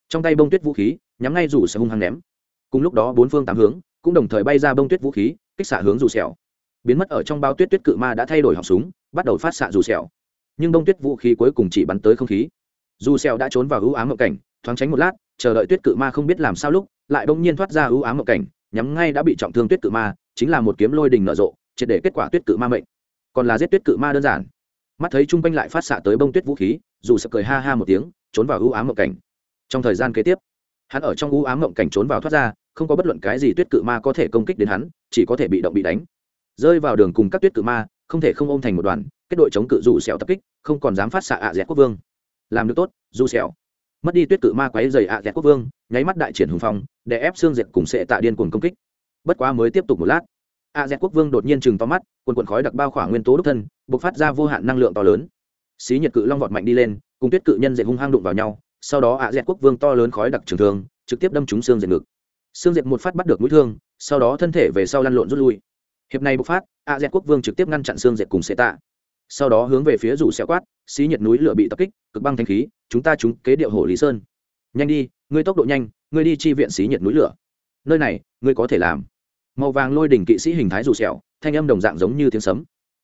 [SPEAKER 1] Trong tay bông tuyết vũ khí, nhắm ngay rủ sẽ hung hăng ném. Cùng lúc đó bốn phương tám hướng cũng đồng thời bay ra bông tuyết vũ khí, kích xạ hướng rủ sẹo biến mất ở trong bao tuyết tuyết cự ma đã thay đổi họng súng, bắt đầu phát xạ rủ sẹo nhưng bông tuyết vũ khí cuối cùng chỉ bắn tới không khí. Dù sẹo đã trốn vào ưu ám mộng cảnh, thoáng tránh một lát, chờ đợi tuyết cự ma không biết làm sao lúc, lại bỗng nhiên thoát ra ưu ám mộng cảnh, nhắm ngay đã bị trọng thương tuyết cự ma, chính là một kiếm lôi đình nở rộ, triệt để kết quả tuyết cự ma mệnh. Còn là giết tuyết cự ma đơn giản mắt thấy trung quanh lại phát xạ tới bông tuyết vũ khí, dù sợ cười ha ha một tiếng, trốn vào ưu ám mộng cảnh. Trong thời gian kế tiếp, hắn ở trong ưu ám mộng cảnh trốn vào thoát ra, không có bất luận cái gì tuyết cự ma có thể công kích đến hắn, chỉ có thể bị động bị đánh. Rơi vào đường cùng các tuyết cự ma, không thể không ôm thành một đoàn, kết đội chống cự dù sẹo tập kích, không còn dám phát xạ ạ à dẹt quốc vương. Làm được tốt, dù sẹo. Mất đi tuyết cự ma quấy dày ạ à dẹt quốc vương, nháy mắt đại triển hùng phong, để ép xương dệt cùng sệ tạ điên cuồng công kích. Bất quá mới tiếp tục một lát a z quốc vương đột nhiên chừng to mắt, quần quần khói đặc bao khỏa nguyên tố đúc thân, bộc phát ra vô hạn năng lượng to lớn. Xí nhiệt cự long vọt mạnh đi lên, cùng tuyết cự nhân dệt hung hăng đụng vào nhau, sau đó a z quốc vương to lớn khói đặc trường thương, trực tiếp đâm trúng xương dệt ngực. Xương dệt một phát bắt được mũi thương, sau đó thân thể về sau lăn lộn rút lui. Hiệp này bộc phát, a z quốc vương trực tiếp ngăn chặn xương dệt cùng xệ tạ. Sau đó hướng về phía rủ xe quát, xí nhiệt núi lửa bị tập kích, cực băng thanh khí, chúng ta trúng kế điệu hồ lý sơn. Nhanh đi, ngươi tốc độ nhanh, ngươi đi chi viện xí nhiệt núi lửa. Nơi này, ngươi có thể làm màu vàng lôi đỉnh kỵ sĩ hình thái rủ sẹo, thanh âm đồng dạng giống như tiếng sấm.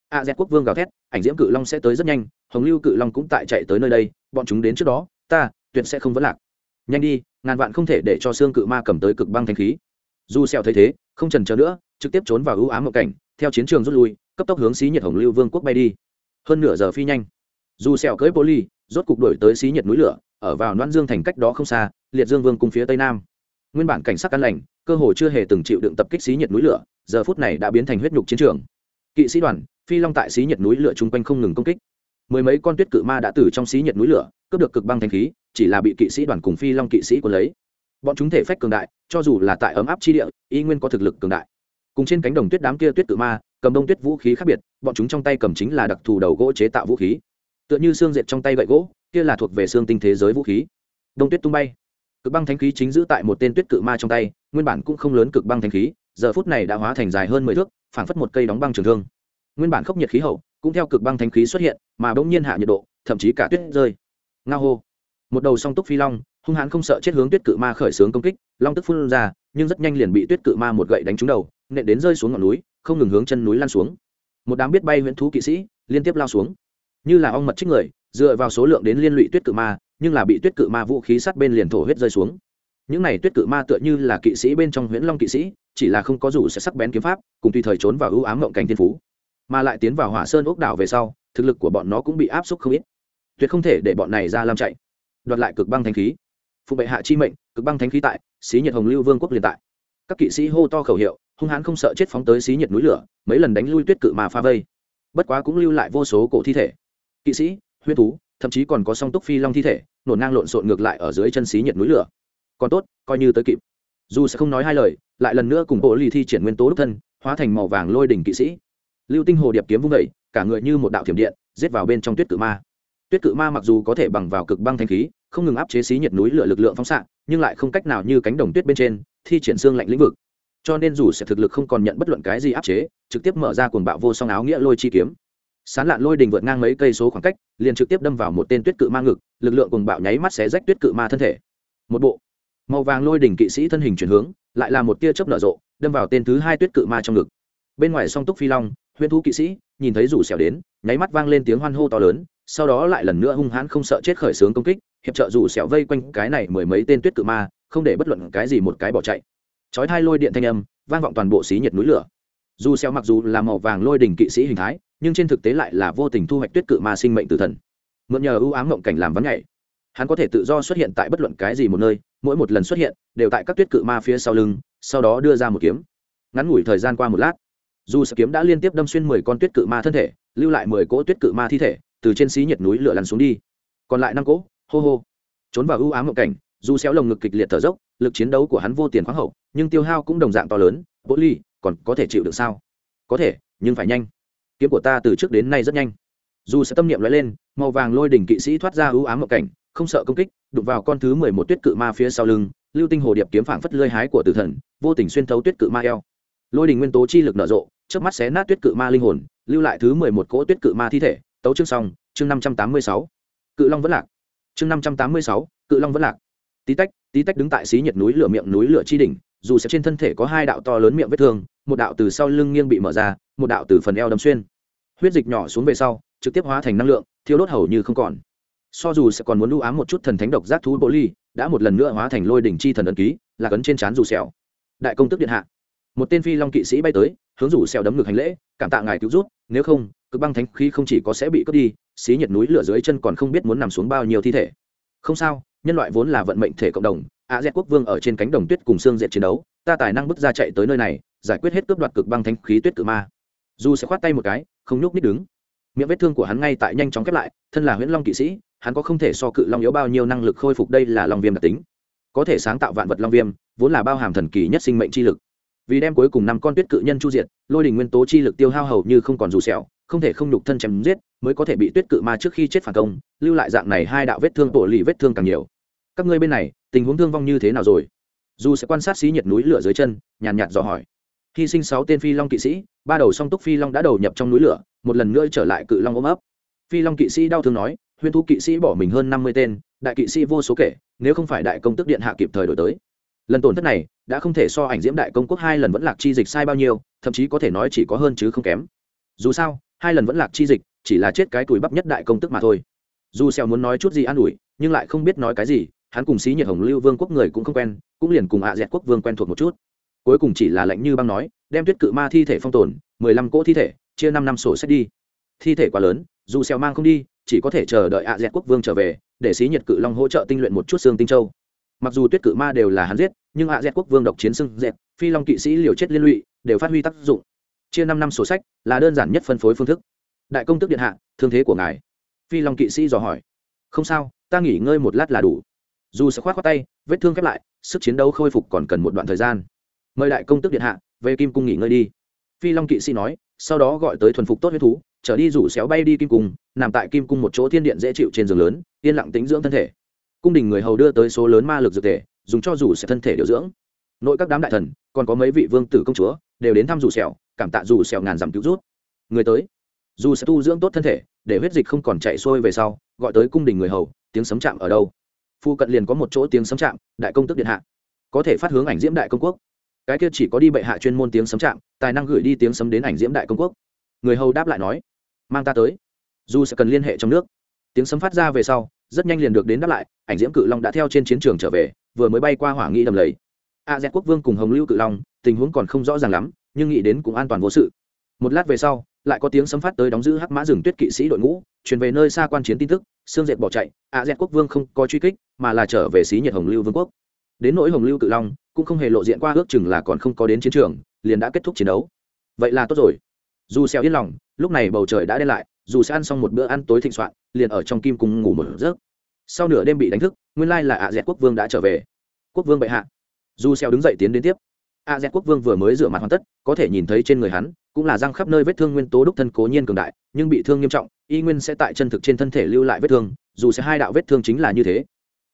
[SPEAKER 1] A z quốc vương gào thét ảnh diễm cự long sẽ tới rất nhanh hồng lưu cự long cũng tại chạy tới nơi đây bọn chúng đến trước đó ta tuyệt sẽ không vấn lạc. Nhanh đi ngàn vạn không thể để cho xương cự ma cầm tới cực băng thanh khí. Dù sẹo thấy thế không trần chờ nữa trực tiếp trốn vào ưu ám một cảnh theo chiến trường rút lui cấp tốc hướng xí nhiệt hồng lưu vương quốc bay đi. Hơn nửa giờ phi nhanh. Dù sẹo cưỡi poly rốt cục đuổi tới xí nhiệt núi lửa ở vào loan dương thành cách đó không xa liệt dương vương cung phía tây nam nguyên bản cảnh sát căn lành, cơ hồ chưa hề từng chịu đựng tập kích xí nhiệt núi lửa, giờ phút này đã biến thành huyết nhục chiến trường. Kỵ sĩ đoàn, phi long tại xí nhiệt núi lửa chung quanh không ngừng công kích. Mười mấy con tuyết cự ma đã từ trong xí nhiệt núi lửa, cướp được cực băng thanh khí, chỉ là bị kỵ sĩ đoàn cùng phi long kỵ sĩ của lấy. Bọn chúng thể phách cường đại, cho dù là tại ấm áp chi địa, y nguyên có thực lực cường đại. Cùng trên cánh đồng tuyết đám kia tuyết cự ma, cầm đông tuyết vũ khí khác biệt, bọn chúng trong tay cầm chính là đặc thù đầu gỗ chế tạo vũ khí. Tựa như xương dệt trong tay gậy gỗ, kia là thuộc về xương tinh thế giới vũ khí. Đông tuyết tung bay cực băng thánh khí chính giữ tại một tên tuyết cự ma trong tay, nguyên bản cũng không lớn cực băng thánh khí, giờ phút này đã hóa thành dài hơn mười thước, phảng phất một cây đóng băng trường thương. Nguyên bản khốc nhiệt khí hậu, cũng theo cực băng thánh khí xuất hiện, mà bỗng nhiên hạ nhiệt độ, thậm chí cả tuyết rơi. Nga hô. Một đầu song túc phi long, hung hãn không sợ chết hướng tuyết cự ma khởi xướng công kích, long tức phun ra, nhưng rất nhanh liền bị tuyết cự ma một gậy đánh trúng đầu, nện đến rơi xuống ngọn núi, không ngừng hướng chân núi lan xuống. Một đám biết bay huyễn thú kỵ sĩ liên tiếp lao xuống. Như là ong mật trích người, dựa vào số lượng đến liên lụy tuyết cự ma nhưng là bị tuyết cự ma vũ khí sát bên liền thổ huyết rơi xuống. Những này tuyết cự ma tựa như là kỵ sĩ bên trong huyễn long kỵ sĩ, chỉ là không có dù sẽ sắc bén kiếm pháp, cùng tùy thời trốn vào ưu ám mộng cảnh thiên phú, mà lại tiến vào hỏa sơn ốc đảo về sau, thực lực của bọn nó cũng bị áp suất không ít. Tuyệt không thể để bọn này ra làm chạy. Đoạt lại cực băng thanh khí. Phụ bệ hạ chi mệnh, cực băng thanh khí tại, xí nhiệt hồng lưu vương quốc liền tại. Các kỵ sĩ hô to khẩu hiệu, hung hãn không sợ chết phóng tới xí nhiệt núi lửa, mấy lần đánh lui tuyết cự mà pha vây. Bất quá cũng lưu lại vô số cổ thi thể. Kỵ sĩ huyết thú thậm chí còn có song túc phi long thi thể, nổ ngang lộn xộn ngược lại ở dưới chân xí nhiệt núi lửa. Còn tốt, coi như tới kịp. Dù sẽ không nói hai lời, lại lần nữa cùng bộ ly thi triển nguyên tố đúc thân, hóa thành màu vàng lôi đỉnh kỵ sĩ. Lưu tinh hồ điệp kiếm vung vẩy cả người như một đạo thiểm điện, giết vào bên trong tuyết cự ma. Tuyết cự ma mặc dù có thể bằng vào cực băng thanh khí, không ngừng áp chế xí nhiệt núi lửa lực lượng phóng xạ, nhưng lại không cách nào như cánh đồng tuyết bên trên, thi triển xương lạnh lĩnh vực. Cho nên dù sẽ thực lực không còn nhận bất luận cái gì áp chế, trực tiếp mở ra cuồng bạo vô song áo nghĩa lôi chi kiếm sán lạn lôi đình vượt ngang mấy cây số khoảng cách, liền trực tiếp đâm vào một tên tuyết cự ma ngực, lực lượng cuồng bạo nháy mắt xé rách tuyết cự ma thân thể. Một bộ. Màu vàng lôi đỉnh kỵ sĩ thân hình chuyển hướng, lại là một tia chớp nở rộ, đâm vào tên thứ hai tuyết cự ma trong ngực. Bên ngoài song túc phi long, huyễn thú kỵ sĩ, nhìn thấy rủ xẻo đến, nháy mắt vang lên tiếng hoan hô to lớn, sau đó lại lần nữa hung hãn không sợ chết khởi xướng công kích, hiệp trợ rủ xẻo vây quanh cái này mười mấy tên tuyết cự ma, không để bất luận cái gì một cái bỏ chạy. Chói thai lôi điện thanh âm, vang vọng toàn bộ xí nhiệt núi lửa. Dù xẻo mặc dù là màu vàng lôi đỉnh kỵ sĩ hình thái nhưng trên thực tế lại là vô tình thu hoạch tuyết cự ma sinh mệnh tử thần. Mượn nhờ ưu ám mộng cảnh làm vắng nhảy. Hắn có thể tự do xuất hiện tại bất luận cái gì một nơi, mỗi một lần xuất hiện, đều tại các tuyết cự ma phía sau lưng, sau đó đưa ra một kiếm. Ngắn ngủi thời gian qua một lát, dù sợ kiếm đã liên tiếp đâm xuyên mười con tuyết cự ma thân thể, lưu lại mười cỗ tuyết cự ma thi thể, từ trên xí nhiệt núi lửa lăn xuống đi. Còn lại năm cỗ, hô hô. Trốn vào ưu ám mộng cảnh, dù xéo lồng ngực kịch liệt thở dốc, lực chiến đấu của hắn vô tiền khoáng hậu, nhưng tiêu hao cũng đồng dạng to lớn. Bố ly, còn có thể chịu được sao? Có thể, nhưng phải nhanh kiếm của ta từ trước đến nay rất nhanh. Dù sẽ tâm niệm lóe lên, màu vàng lôi đỉnh kỵ sĩ thoát ra ưu ám mộng cảnh, không sợ công kích, đụng vào con thứ mười một tuyết cự ma phía sau lưng, lưu tinh hồ điệp kiếm phảng phất lơi hái của tử thần, vô tình xuyên thấu tuyết cự ma eo. Lôi đỉnh nguyên tố chi lực nở rộ trước mắt xé nát tuyết cự ma linh hồn, lưu lại thứ mười một cỗ tuyết cự ma thi thể. Tấu chương xong, chương năm trăm tám mươi sáu. Cự long vẫn lạc. Chương năm trăm tám mươi sáu, cự long vẫn lạc. Tí tách tí tách đứng tại xí nhiệt núi lửa miệng núi lửa chi đỉnh, dù sẽ trên thân thể có hai đạo to lớn miệng vết thương, một đạo từ sau lưng nghiêng bị mở ra, một đạo từ phần eo đâm xuyên huyết dịch nhỏ xuống về sau, trực tiếp hóa thành năng lượng, thiêu đốt hầu như không còn. So dù sẽ còn muốn lưu ám một chút thần thánh độc giác thú bô ly đã một lần nữa hóa thành lôi đỉnh chi thần ấn ký, là cấn trên trán dù sẹo. Đại công tức điện hạ. Một tên phi long kỵ sĩ bay tới, hướng rủ sẹo đấm ngực hành lễ, cảm tạ ngài cứu rút nếu không, cực băng thánh khí không chỉ có sẽ bị cướp đi, xí nhiệt núi lửa dưới chân còn không biết muốn nằm xuống bao nhiêu thi thể. Không sao, nhân loại vốn là vận mệnh thể cộng đồng, a z quốc vương ở trên cánh đồng tuyết cùng xương diện chiến đấu, ta tài năng bước ra chạy tới nơi này, giải quyết hết cướp đoạt cực băng thánh khí tuyết cự ma. Dù sẽ khoát tay một cái không nhúc nít đứng. Miệng vết thương của hắn ngay tại nhanh chóng khép lại, thân là huyễn long kỵ sĩ, hắn có không thể so cự long yếu bao nhiêu năng lực khôi phục đây là long viêm đặc tính. Có thể sáng tạo vạn vật long viêm, vốn là bao hàm thần kỳ nhất sinh mệnh chi lực. Vì đem cuối cùng năm con tuyết cự nhân chu diệt, lôi đình nguyên tố chi lực tiêu hao hầu như không còn dù sẹo, không thể không nhục thân chém giết, mới có thể bị tuyết cự ma trước khi chết phản công, lưu lại dạng này hai đạo vết thương tổ lì vết thương càng nhiều. Các ngươi bên này, tình huống thương vong như thế nào rồi? Dù sẽ quan sát xí nhiệt núi lửa dưới chân, nhàn nhạt dò hỏi hy sinh sáu tên phi long kỵ sĩ, ba đầu song túc phi long đã đầu nhập trong núi lửa, một lần nữa trở lại cự long ôm ấp. Phi long kỵ sĩ đau thương nói, huyên thu kỵ sĩ bỏ mình hơn năm mươi tên, đại kỵ sĩ vô số kể, nếu không phải đại công tức điện hạ kịp thời đổi tới. Lần tổn thất này đã không thể so ảnh diễm đại công quốc hai lần vẫn lạc chi dịch sai bao nhiêu, thậm chí có thể nói chỉ có hơn chứ không kém. Dù sao, hai lần vẫn lạc chi dịch chỉ là chết cái tuổi bắp nhất đại công tức mà thôi. Dù xèo muốn nói chút gì an ủi, nhưng lại không biết nói cái gì, hắn cùng xí nhiệt hồng lưu vương quốc người cũng không quen, cũng liền cùng ạ dẹt quốc vương quen thuộc một chút cuối cùng chỉ là lệnh như băng nói, đem tuyết cự ma thi thể phong tồn, mười lăm cỗ thi thể, chia năm năm sổ sách đi. Thi thể quá lớn, dù xèo mang không đi, chỉ có thể chờ đợi ạ dẹt quốc vương trở về, để xí nhiệt cự long hỗ trợ tinh luyện một chút xương tinh châu. Mặc dù tuyết cự ma đều là hắn giết, nhưng ạ dẹt quốc vương độc chiến xương dẹt, phi long kỵ sĩ liều chết liên lụy, đều phát huy tác dụng. Chia năm năm sổ sách là đơn giản nhất phân phối phương thức. Đại công tức điện hạ, thương thế của ngài. Phi long kỵ sĩ dò hỏi. Không sao, ta nghỉ ngơi một lát là đủ. Dù sẽ khoát khoát tay, vết thương khép lại, sức chiến đấu khôi phục còn cần một đoạn thời gian mời đại công tức điện hạ, về kim cung nghỉ ngơi đi. Phi long kỵ sĩ nói, sau đó gọi tới thuần phục tốt huyết thú trở đi rủ xéo bay đi kim cung, nằm tại kim cung một chỗ thiên điện dễ chịu trên giường lớn, yên lặng tính dưỡng thân thể. Cung đình người hầu đưa tới số lớn ma lực dược thể, dùng cho rủ sẽ thân thể điều dưỡng. Nội các đám đại thần, còn có mấy vị vương tử công chúa, đều đến thăm rủ xẻo, cảm tạ rủ xẻo ngàn dặm cứu rút người tới. Dù sẽ tu dưỡng tốt thân thể, để huyết dịch không còn chạy xuôi về sau, gọi tới cung đình người hầu, tiếng sấm chạm ở đâu? Phu cận liền có một chỗ tiếng sấm chạm, đại công tức điện hạ. Có thể phát hướng ảnh diễm đại công quốc cái kia chỉ có đi bệ hạ chuyên môn tiếng sấm chạm, tài năng gửi đi tiếng sấm đến ảnh diễm đại công quốc. Người hầu đáp lại nói, mang ta tới. Dù sẽ cần liên hệ trong nước. Tiếng sấm phát ra về sau, rất nhanh liền được đến đáp lại, ảnh diễm cự long đã theo trên chiến trường trở về, vừa mới bay qua hỏa nghị đầm lầy. A z quốc vương cùng hồng lưu cự long, tình huống còn không rõ ràng lắm, nhưng nghĩ đến cũng an toàn vô sự. Một lát về sau, lại có tiếng sấm phát tới đóng giữ hắc mã rừng tuyết kỵ sĩ đội ngũ, truyền về nơi xa quan chiến tin tức xương dệt bỏ chạy, a z quốc vương không có truy kích, mà là trở về xí nhiệt hồng lưu vương quốc đến nỗi hồng lưu cự long cũng không hề lộ diện qua ước chừng là còn không có đến chiến trường, liền đã kết thúc chiến đấu. Vậy là tốt rồi. Dù xeo yên lòng, lúc này bầu trời đã đen lại, dù sẽ ăn xong một bữa ăn tối thịnh soạn, liền ở trong kim cung ngủ một giấc. Sau nửa đêm bị đánh thức, nguyên lai là ạ dẹt quốc vương đã trở về. Quốc vương bệ hạ. Dù xeo đứng dậy tiến đến tiếp. Ạ dẹt quốc vương vừa mới rửa mặt hoàn tất, có thể nhìn thấy trên người hắn, cũng là răng khắp nơi vết thương nguyên tố đúc thân cố nhiên cường đại, nhưng bị thương nghiêm trọng, y nguyên sẽ tại chân thực trên thân thể lưu lại vết thương, dù sẽ hai đạo vết thương chính là như thế.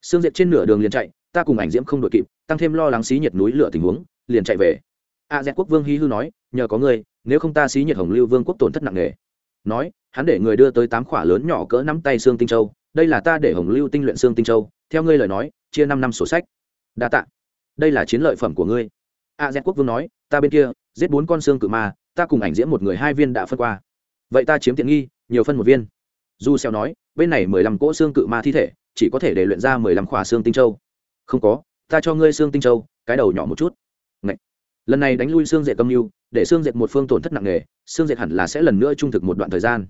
[SPEAKER 1] Xương diệt trên nửa đường liền chạy ta cùng ảnh diễm không đội kịp, tăng thêm lo lắng xí nhiệt núi lửa tình huống, liền chạy về. A dẹt quốc vương hí hư nói, nhờ có ngươi, nếu không ta xí nhiệt hồng lưu vương quốc tổn thất nặng nề. Nói, hắn để người đưa tới tám khỏa lớn nhỏ cỡ nắm tay xương tinh châu, đây là ta để hồng lưu tinh luyện xương tinh châu, theo ngươi lời nói, chia năm năm sổ sách. Đa tạ. Đây là chiến lợi phẩm của ngươi. A z quốc vương nói, ta bên kia, giết bốn con xương cự ma, ta cùng ảnh diễm một người hai viên đã phân qua. Vậy ta chiếm tiện nghi, nhiều phân một viên. Du xeo nói, bên này mười lăm cỗ xương cự ma thi thể, chỉ có thể để luyện ra mười lăm khỏa xương tinh châu không có, ta cho ngươi xương tinh châu, cái đầu nhỏ một chút. Ngậy. lần này đánh lui xương dệt tâm mưu, để xương dệt một phương tổn thất nặng nề, xương dệt hẳn là sẽ lần nữa trung thực một đoạn thời gian.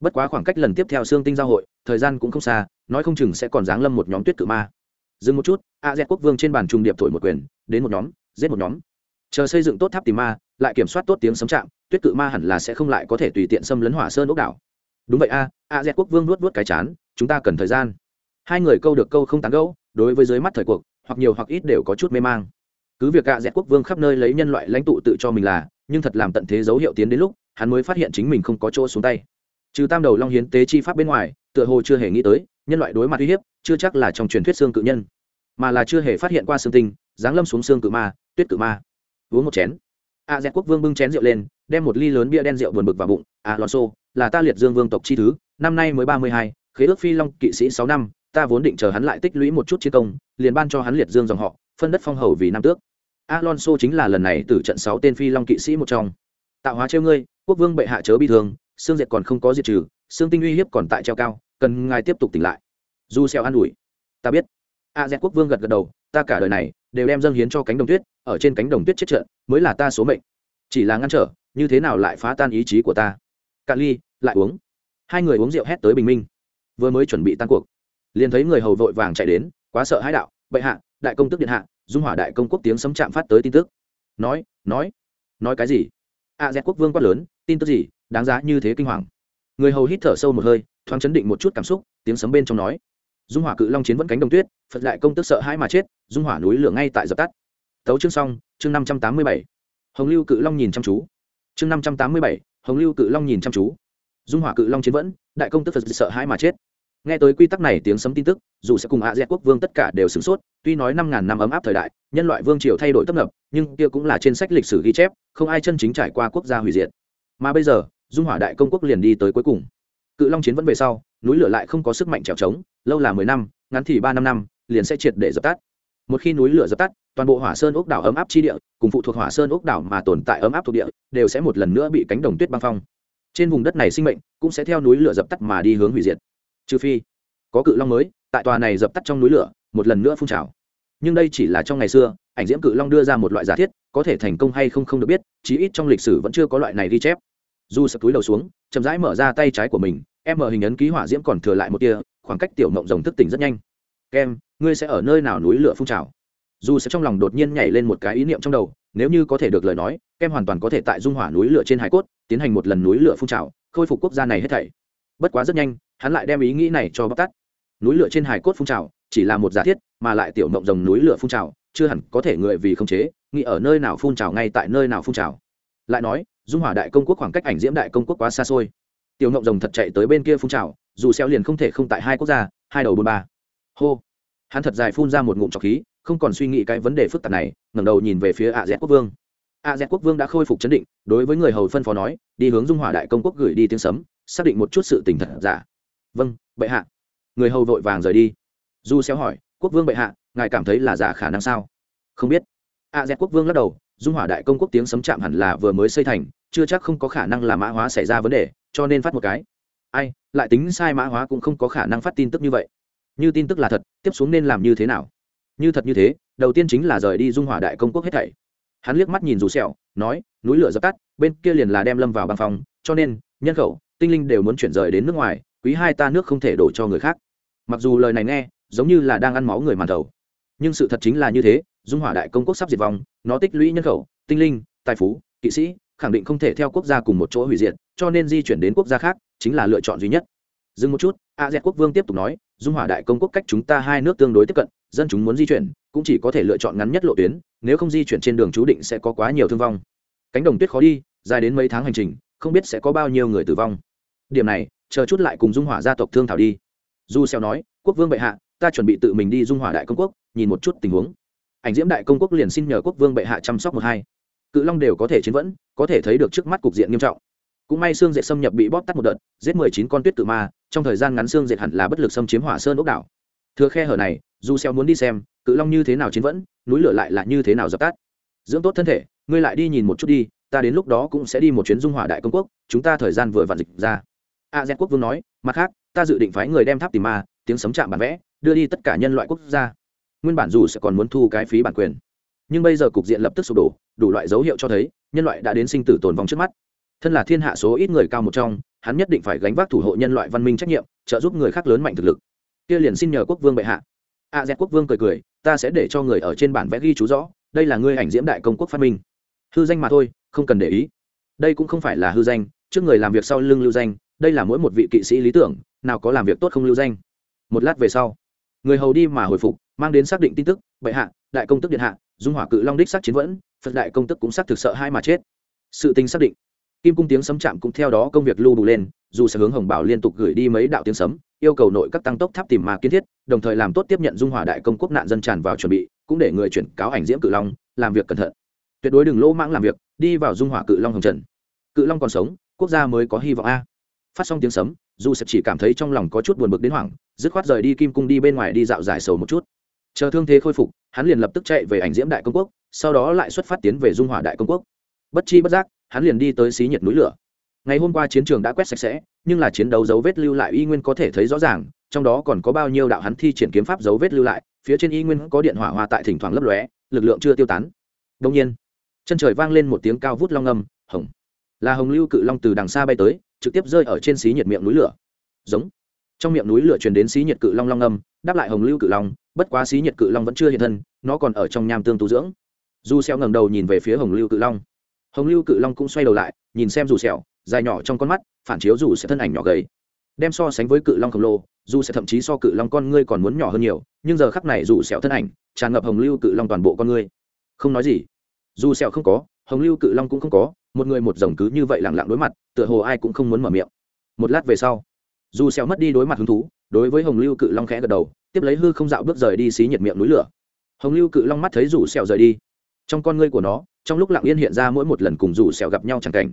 [SPEAKER 1] Bất quá khoảng cách lần tiếp theo xương tinh giao hội, thời gian cũng không xa, nói không chừng sẽ còn giáng lâm một nhóm tuyết cự ma. Dừng một chút, a z quốc vương trên bàn trung điệp thổi một quyền, đến một nhóm, giết một nhóm. Chờ xây dựng tốt tháp tìm ma, lại kiểm soát tốt tiếng sấm chạm, tuyết cự ma hẳn là sẽ không lại có thể tùy tiện xâm lấn hỏa sơn ốc đảo. Đúng vậy a a z quốc vương nuốt nuốt cái chán, chúng ta cần thời gian. Hai người câu được câu không tán gẫu đối với dưới mắt thời cuộc, hoặc nhiều hoặc ít đều có chút mê mang. Cứ việc a dẹt quốc vương khắp nơi lấy nhân loại lãnh tụ tự cho mình là, nhưng thật làm tận thế dấu hiệu tiến đến lúc, hắn mới phát hiện chính mình không có chỗ xuống tay. Trừ tam đầu long hiến tế chi pháp bên ngoài, tựa hồ chưa hề nghĩ tới, nhân loại đối mặt uy hiếp, chưa chắc là trong truyền thuyết xương cự nhân, mà là chưa hề phát hiện qua xương tinh, giáng lâm xuống xương cự ma, tuyết cự ma. Uống một chén. A dẹt quốc vương bưng chén rượu lên, đem một ly lớn bia đen rượu buồn bực vào bụng. Alonso, là ta liệt dương vương tộc chi thứ, năm nay mới ba mươi hai, khế ước phi long kỵ sĩ sáu năm ta vốn định chờ hắn lại tích lũy một chút chiến công, liền ban cho hắn liệt dương dòng họ, phân đất phong hầu vì nam tước. Alonso chính là lần này từ trận sáu tên phi long kỵ sĩ một trong. Tạo hóa treo ngươi, quốc vương bệ hạ chớ bị thương, xương diệt còn không có diệt trừ, xương tinh uy hiếp còn tại treo cao, cần ngài tiếp tục tỉnh lại. Du xeo an ủi. Ta biết. A z quốc vương gật gật đầu, ta cả đời này đều đem dâng hiến cho cánh đồng tuyết, ở trên cánh đồng tuyết chết trận, mới là ta số mệnh. Chỉ là ngăn trở, như thế nào lại phá tan ý chí của ta? Cạn ly, lại uống. Hai người uống rượu hét tới bình minh. Vừa mới chuẩn bị tan cuộc liền thấy người hầu vội vàng chạy đến, quá sợ hãi đạo, bệ hạ, đại công tức điện hạ, dung hỏa đại công quốc tiếng sấm chạm phát tới tin tức. Nói nói nói cái gì? A z quốc vương quát lớn, tin tức gì? Đáng giá như thế kinh hoàng. Người hầu hít thở sâu một hơi, thoáng chấn định một chút cảm xúc, tiếng sấm bên trong nói, dung hỏa cự long chiến vẫn cánh đồng tuyết, phật đại công tức sợ hãi mà chết, dung hỏa núi lửa ngay tại dập tắt. Tấu chương xong, chương năm trăm tám mươi bảy. Hồng lưu cự long nhìn chăm chú. Chương năm trăm tám mươi bảy, hồng lưu cự long nhìn chăm chú. Dung hỏa cự long chiến vẫn, đại công tức phật sợ hãi mà chết nghe tới quy tắc này tiếng sấm tin tức, dù sẽ cùng hạ dẹt quốc vương tất cả đều sửng sốt, tuy nói năm ngàn năm ấm áp thời đại, nhân loại vương triều thay đổi tấp nập, nhưng kia cũng là trên sách lịch sử ghi chép, không ai chân chính trải qua quốc gia hủy diệt. Mà bây giờ, dung hỏa đại công quốc liền đi tới cuối cùng. Cự long chiến vẫn về sau, núi lửa lại không có sức mạnh trèo trống, lâu là mười năm, ngắn thì ba năm năm, liền sẽ triệt để dập tắt. Một khi núi lửa dập tắt, toàn bộ hỏa sơn ốc đảo ấm áp chi địa, cùng phụ thuộc hỏa sơn ốc đảo mà tồn tại ấm áp thuộc địa, đều sẽ một lần nữa bị cánh đồng tuyết băng phong. Trên vùng đất này sinh mệnh, cũng sẽ theo núi lửa dập tắt mà đi hướng hủy diệt trừ phi có cự long mới tại tòa này dập tắt trong núi lửa một lần nữa phun trào. Nhưng đây chỉ là trong ngày xưa ảnh diễm cự long đưa ra một loại giả thiết có thể thành công hay không không được biết chí ít trong lịch sử vẫn chưa có loại này ghi chép. Du sập túi đầu xuống chậm rãi mở ra tay trái của mình em mở hình ấn ký hỏa diễm còn thừa lại một kia, khoảng cách tiểu mộng rồng thức tỉnh rất nhanh. Kem ngươi sẽ ở nơi nào núi lửa phun trào? Dù sẽ trong lòng đột nhiên nhảy lên một cái ý niệm trong đầu nếu như có thể được lời nói kem hoàn toàn có thể tại dung hỏa núi lửa trên hải cốt tiến hành một lần núi lửa phun trào khôi phục quốc gia này hết thảy. Bất quá rất nhanh hắn lại đem ý nghĩ này cho bóc tát. Núi lửa trên hải cốt phun trào, chỉ là một giả thiết, mà lại tiểu mộng rồng núi lửa phun trào, chưa hẳn có thể người vì không chế, nghĩ ở nơi nào phun trào ngay tại nơi nào phun trào. Lại nói, dung hỏa đại công quốc khoảng cách ảnh diễm đại công quốc quá xa xôi. Tiểu ngộng rồng thật chạy tới bên kia phun trào, dù xeo liền không thể không tại hai quốc gia, hai đầu bốn ba. Hô! Hắn thật dài phun ra một ngụm trọc khí, không còn suy nghĩ cái vấn đề phức tạp này, ngẩng đầu nhìn về phía ạ dẹt quốc vương. Ạ dẹt quốc vương đã khôi phục chấn định, đối với người hầu phân phó nói, đi hướng dung hỏa đại công quốc gửi đi tiếng sấm, xác định một chút sự tình thật giả vâng bệ hạ. Người hầu vội vàng rời đi. Du xéo hỏi, quốc vương bệ hạ, ngài cảm thấy là giả khả năng sao? Không biết. A dẹt quốc vương lắc đầu, dung hỏa đại công quốc tiếng sấm chạm hẳn là vừa mới xây thành, chưa chắc không có khả năng là mã hóa xảy ra vấn đề, cho nên phát một cái. Ai, lại tính sai mã hóa cũng không có khả năng phát tin tức như vậy. Như tin tức là thật, tiếp xuống nên làm như thế nào? Như thật như thế, đầu tiên chính là rời đi dung hỏa đại công quốc hết thảy. Hắn liếc mắt nhìn dù sẹo nói, núi lửa dập tắt, bên kia liền là đem lâm vào băng phòng cho nên, nhân khẩu, tinh linh đều muốn chuyển rời đến nước ngoài quý hai ta nước không thể đổ cho người khác. Mặc dù lời này nghe, giống như là đang ăn máu người màn đầu. Nhưng sự thật chính là như thế, dung hỏa đại công quốc sắp diệt vong, nó tích lũy nhân khẩu, tinh linh, tài phú, kỵ sĩ, khẳng định không thể theo quốc gia cùng một chỗ hủy diệt, cho nên di chuyển đến quốc gia khác, chính là lựa chọn duy nhất. Dừng một chút, a dẹt quốc vương tiếp tục nói, dung hỏa đại công quốc cách chúng ta hai nước tương đối tiếp cận, dân chúng muốn di chuyển, cũng chỉ có thể lựa chọn ngắn nhất lộ tuyến, nếu không di chuyển trên đường chú định sẽ có quá nhiều thương vong. Cánh đồng tuyết khó đi, dài đến mấy tháng hành trình, không biết sẽ có bao nhiêu người tử vong. Điểm này chờ chút lại cùng dung hỏa gia tộc thương thảo đi. Du xeo nói, quốc vương bệ hạ, ta chuẩn bị tự mình đi dung hỏa đại công quốc, nhìn một chút tình huống. Ảnh diễm đại công quốc liền xin nhờ quốc vương bệ hạ chăm sóc một hai. Cự long đều có thể chiến vẫn, có thể thấy được trước mắt cục diện nghiêm trọng. Cũng may xương dệt xâm nhập bị bóp tắt một đợt, giết mười chín con tuyết cự ma, trong thời gian ngắn xương dệt hẳn là bất lực xâm chiếm hỏa sơn ốc đảo. Thừa khe hở này Du xeo muốn đi xem, cự long như thế nào chiến vẫn, núi lửa lại là như thế nào dập tắt. Dưỡng tốt thân thể, ngươi lại đi nhìn một chút đi, ta đến lúc đó cũng sẽ đi một chuyến dung hỏa đại công quốc, chúng ta thời gian vừa vặn dịch ra a z quốc vương nói, mặt khác, ta dự định phái người đem tháp tìm ma, tiếng sấm chạm bản vẽ, đưa đi tất cả nhân loại quốc gia. Nguyên bản dù sẽ còn muốn thu cái phí bản quyền, nhưng bây giờ cục diện lập tức sụp đổ, đủ loại dấu hiệu cho thấy, nhân loại đã đến sinh tử tồn vong trước mắt. Thân là thiên hạ số ít người cao một trong, hắn nhất định phải gánh vác thủ hộ nhân loại văn minh trách nhiệm, trợ giúp người khác lớn mạnh thực lực. Kia liền xin nhờ quốc vương bệ hạ. A z quốc vương cười cười, ta sẽ để cho người ở trên bản vẽ ghi chú rõ, đây là ngươi ảnh diễm đại công quốc phát minh. Hư danh mà thôi, không cần để ý. Đây cũng không phải là hư danh, trước người làm việc sau lưng lưu danh đây là mỗi một vị kỵ sĩ lý tưởng, nào có làm việc tốt không lưu danh. Một lát về sau, người hầu đi mà hồi phục, mang đến xác định tin tức, bệ hạ, đại công tức điện hạ, dung hỏa cự long đích xác chiến vẫn, phật đại công tức cũng xác thực sợ hai mà chết. Sự tình xác định, kim cung tiếng sấm chạm cũng theo đó công việc lưu bù lên, dù sẽ hướng hồng bảo liên tục gửi đi mấy đạo tiếng sấm, yêu cầu nội các tăng tốc tháp tìm mà kiến thiết, đồng thời làm tốt tiếp nhận dung hỏa đại công quốc nạn dân tràn vào chuẩn bị, cũng để người chuyển cáo ảnh diễm cự long, làm việc cẩn thận. Tuyệt đối đừng lỗ mãng làm việc, đi vào dung hỏa cự long hồng trần. Cự long còn sống, quốc gia mới có hy vọng a phát xong tiếng sấm dù sẽ chỉ cảm thấy trong lòng có chút buồn bực đến hoảng, dứt khoát rời đi kim cung đi bên ngoài đi dạo giải sầu một chút. Chờ thương thế khôi phục, hắn liền lập tức chạy về ảnh diễm đại công quốc, sau đó lại xuất phát tiến về dung hỏa đại công quốc. Bất chi bất giác, hắn liền đi tới xí nhiệt núi lửa. Ngày hôm qua chiến trường đã quét sạch sẽ, nhưng là chiến đấu dấu vết lưu lại y nguyên có thể thấy rõ ràng, trong đó còn có bao nhiêu đạo hắn thi triển kiếm pháp dấu vết lưu lại, phía trên y nguyên có điện hỏa hoa tại thỉnh thoảng lấp lóe, lực lượng chưa tiêu tán. Đông nhiên, chân trời vang lên một tiếng cao vút long âm, hồng là hồng lưu cự long từ đằng xa bay tới, trực tiếp rơi ở trên xí nhiệt miệng núi lửa. Giống. Trong miệng núi lửa truyền đến xí nhiệt cự long long âm, đáp lại hồng lưu cự long, bất quá xí nhiệt cự long vẫn chưa hiện thân, nó còn ở trong nham tương tu dưỡng. Du xeo ngẩng đầu nhìn về phía hồng lưu cự long. Hồng lưu cự long cũng xoay đầu lại, nhìn xem dù xẻo dài nhỏ trong con mắt, phản chiếu dù sẽ thân ảnh nhỏ gầy. Đem so sánh với cự long khổng lồ, dù sẽ thậm chí so cự long con ngươi còn muốn nhỏ hơn nhiều, nhưng giờ khắc này dù xẻo thân ảnh, tràn ngập hồng lưu cự long toàn bộ con ngươi. Không nói gì. Dù xẻo không có, hồng lưu cự long cũng không có một người một dòng cứ như vậy lặng lặng đối mặt, tựa hồ ai cũng không muốn mở miệng. Một lát về sau, dù xéo mất đi đối mặt hứng thú, đối với hồng lưu cự long khẽ gật đầu, tiếp lấy hư không dạo bước rời đi xí nhiệt miệng núi lửa. Hồng lưu cự long mắt thấy rủ xéo rời đi. Trong con ngươi của nó, trong lúc lặng yên hiện ra mỗi một lần cùng rủ xéo gặp nhau chẳng cảnh.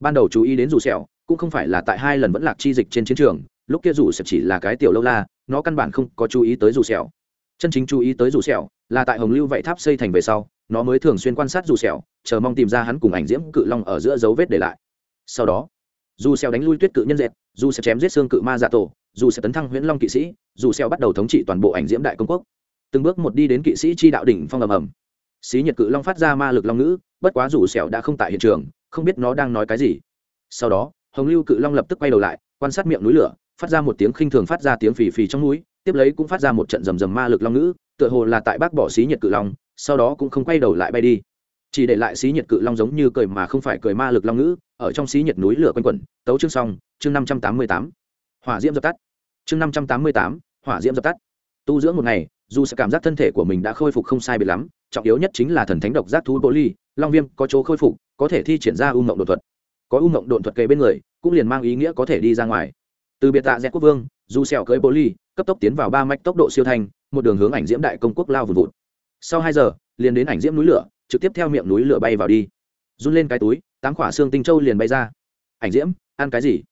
[SPEAKER 1] Ban đầu chú ý đến rủ xéo cũng không phải là tại hai lần vẫn lạc chi dịch trên chiến trường, lúc kia rủ xéo chỉ là cái tiểu lâu la, nó căn bản không có chú ý tới rủ xéo chân chính chú ý tới rủ xéo là tại hồng lưu vậy tháp xây thành về sau nó mới thường xuyên quan sát dù sẹo, chờ mong tìm ra hắn cùng ảnh diễm cự long ở giữa dấu vết để lại. Sau đó dù sẹo đánh lui tuyết cự nhân dẹt dù sẹo chém giết xương cự ma dạ tổ dù sẹo tấn thăng huyễn long kỵ sĩ dù sẹo bắt đầu thống trị toàn bộ ảnh diễm đại công quốc. Từng bước một đi đến kỵ sĩ chi đạo đỉnh phong ầm ầm. Xí nhật cự long phát ra ma lực long ngữ bất quá dù sẹo đã không tại hiện trường không biết nó đang nói cái gì. Sau đó hồng lưu cự long lập tức quay đầu lại quan sát miệng núi lửa phát ra một tiếng khinh thường phát ra tiếng phì phì trong núi tiếp lấy cũng phát ra một trận rầm rầm ma lực long ngữ tựa hồ là tại bác bỏ xí nhật cự long sau đó cũng không quay đầu lại bay đi. Chỉ để lại xí nhiệt cự long giống như cười mà không phải cười ma lực long ngữ, ở trong xí nhiệt núi lửa quanh quẩn. Tấu chương xong, chương năm trăm tám mươi tám. Hỏa diễm dập tắt. Chương năm trăm tám mươi tám, hỏa diễm dập tắt. Tu dưỡng một ngày, dù sẽ cảm giác thân thể của mình đã khôi phục không sai biệt lắm, trọng yếu nhất chính là thần thánh độc giác thú bô ly long viêm có chỗ khôi phục, có thể thi triển ra u mộng đột thuật. Có u mộng đột thuật kề bên người, cũng liền mang ý nghĩa có thể đi ra ngoài. Từ biệt tạ dẹt quốc vương, dù sẹo cưới bô ly cấp tốc tiến vào ba mạch tốc độ siêu thanh, một đường hướng ảnh diễm đại công quốc lao vùn vụt sau hai giờ, liền đến ảnh diễm núi lửa, trực tiếp theo miệng núi lửa bay vào đi. Run lên cái túi, tám khỏa xương tinh châu liền bay ra. Ảnh diễm, ăn cái gì?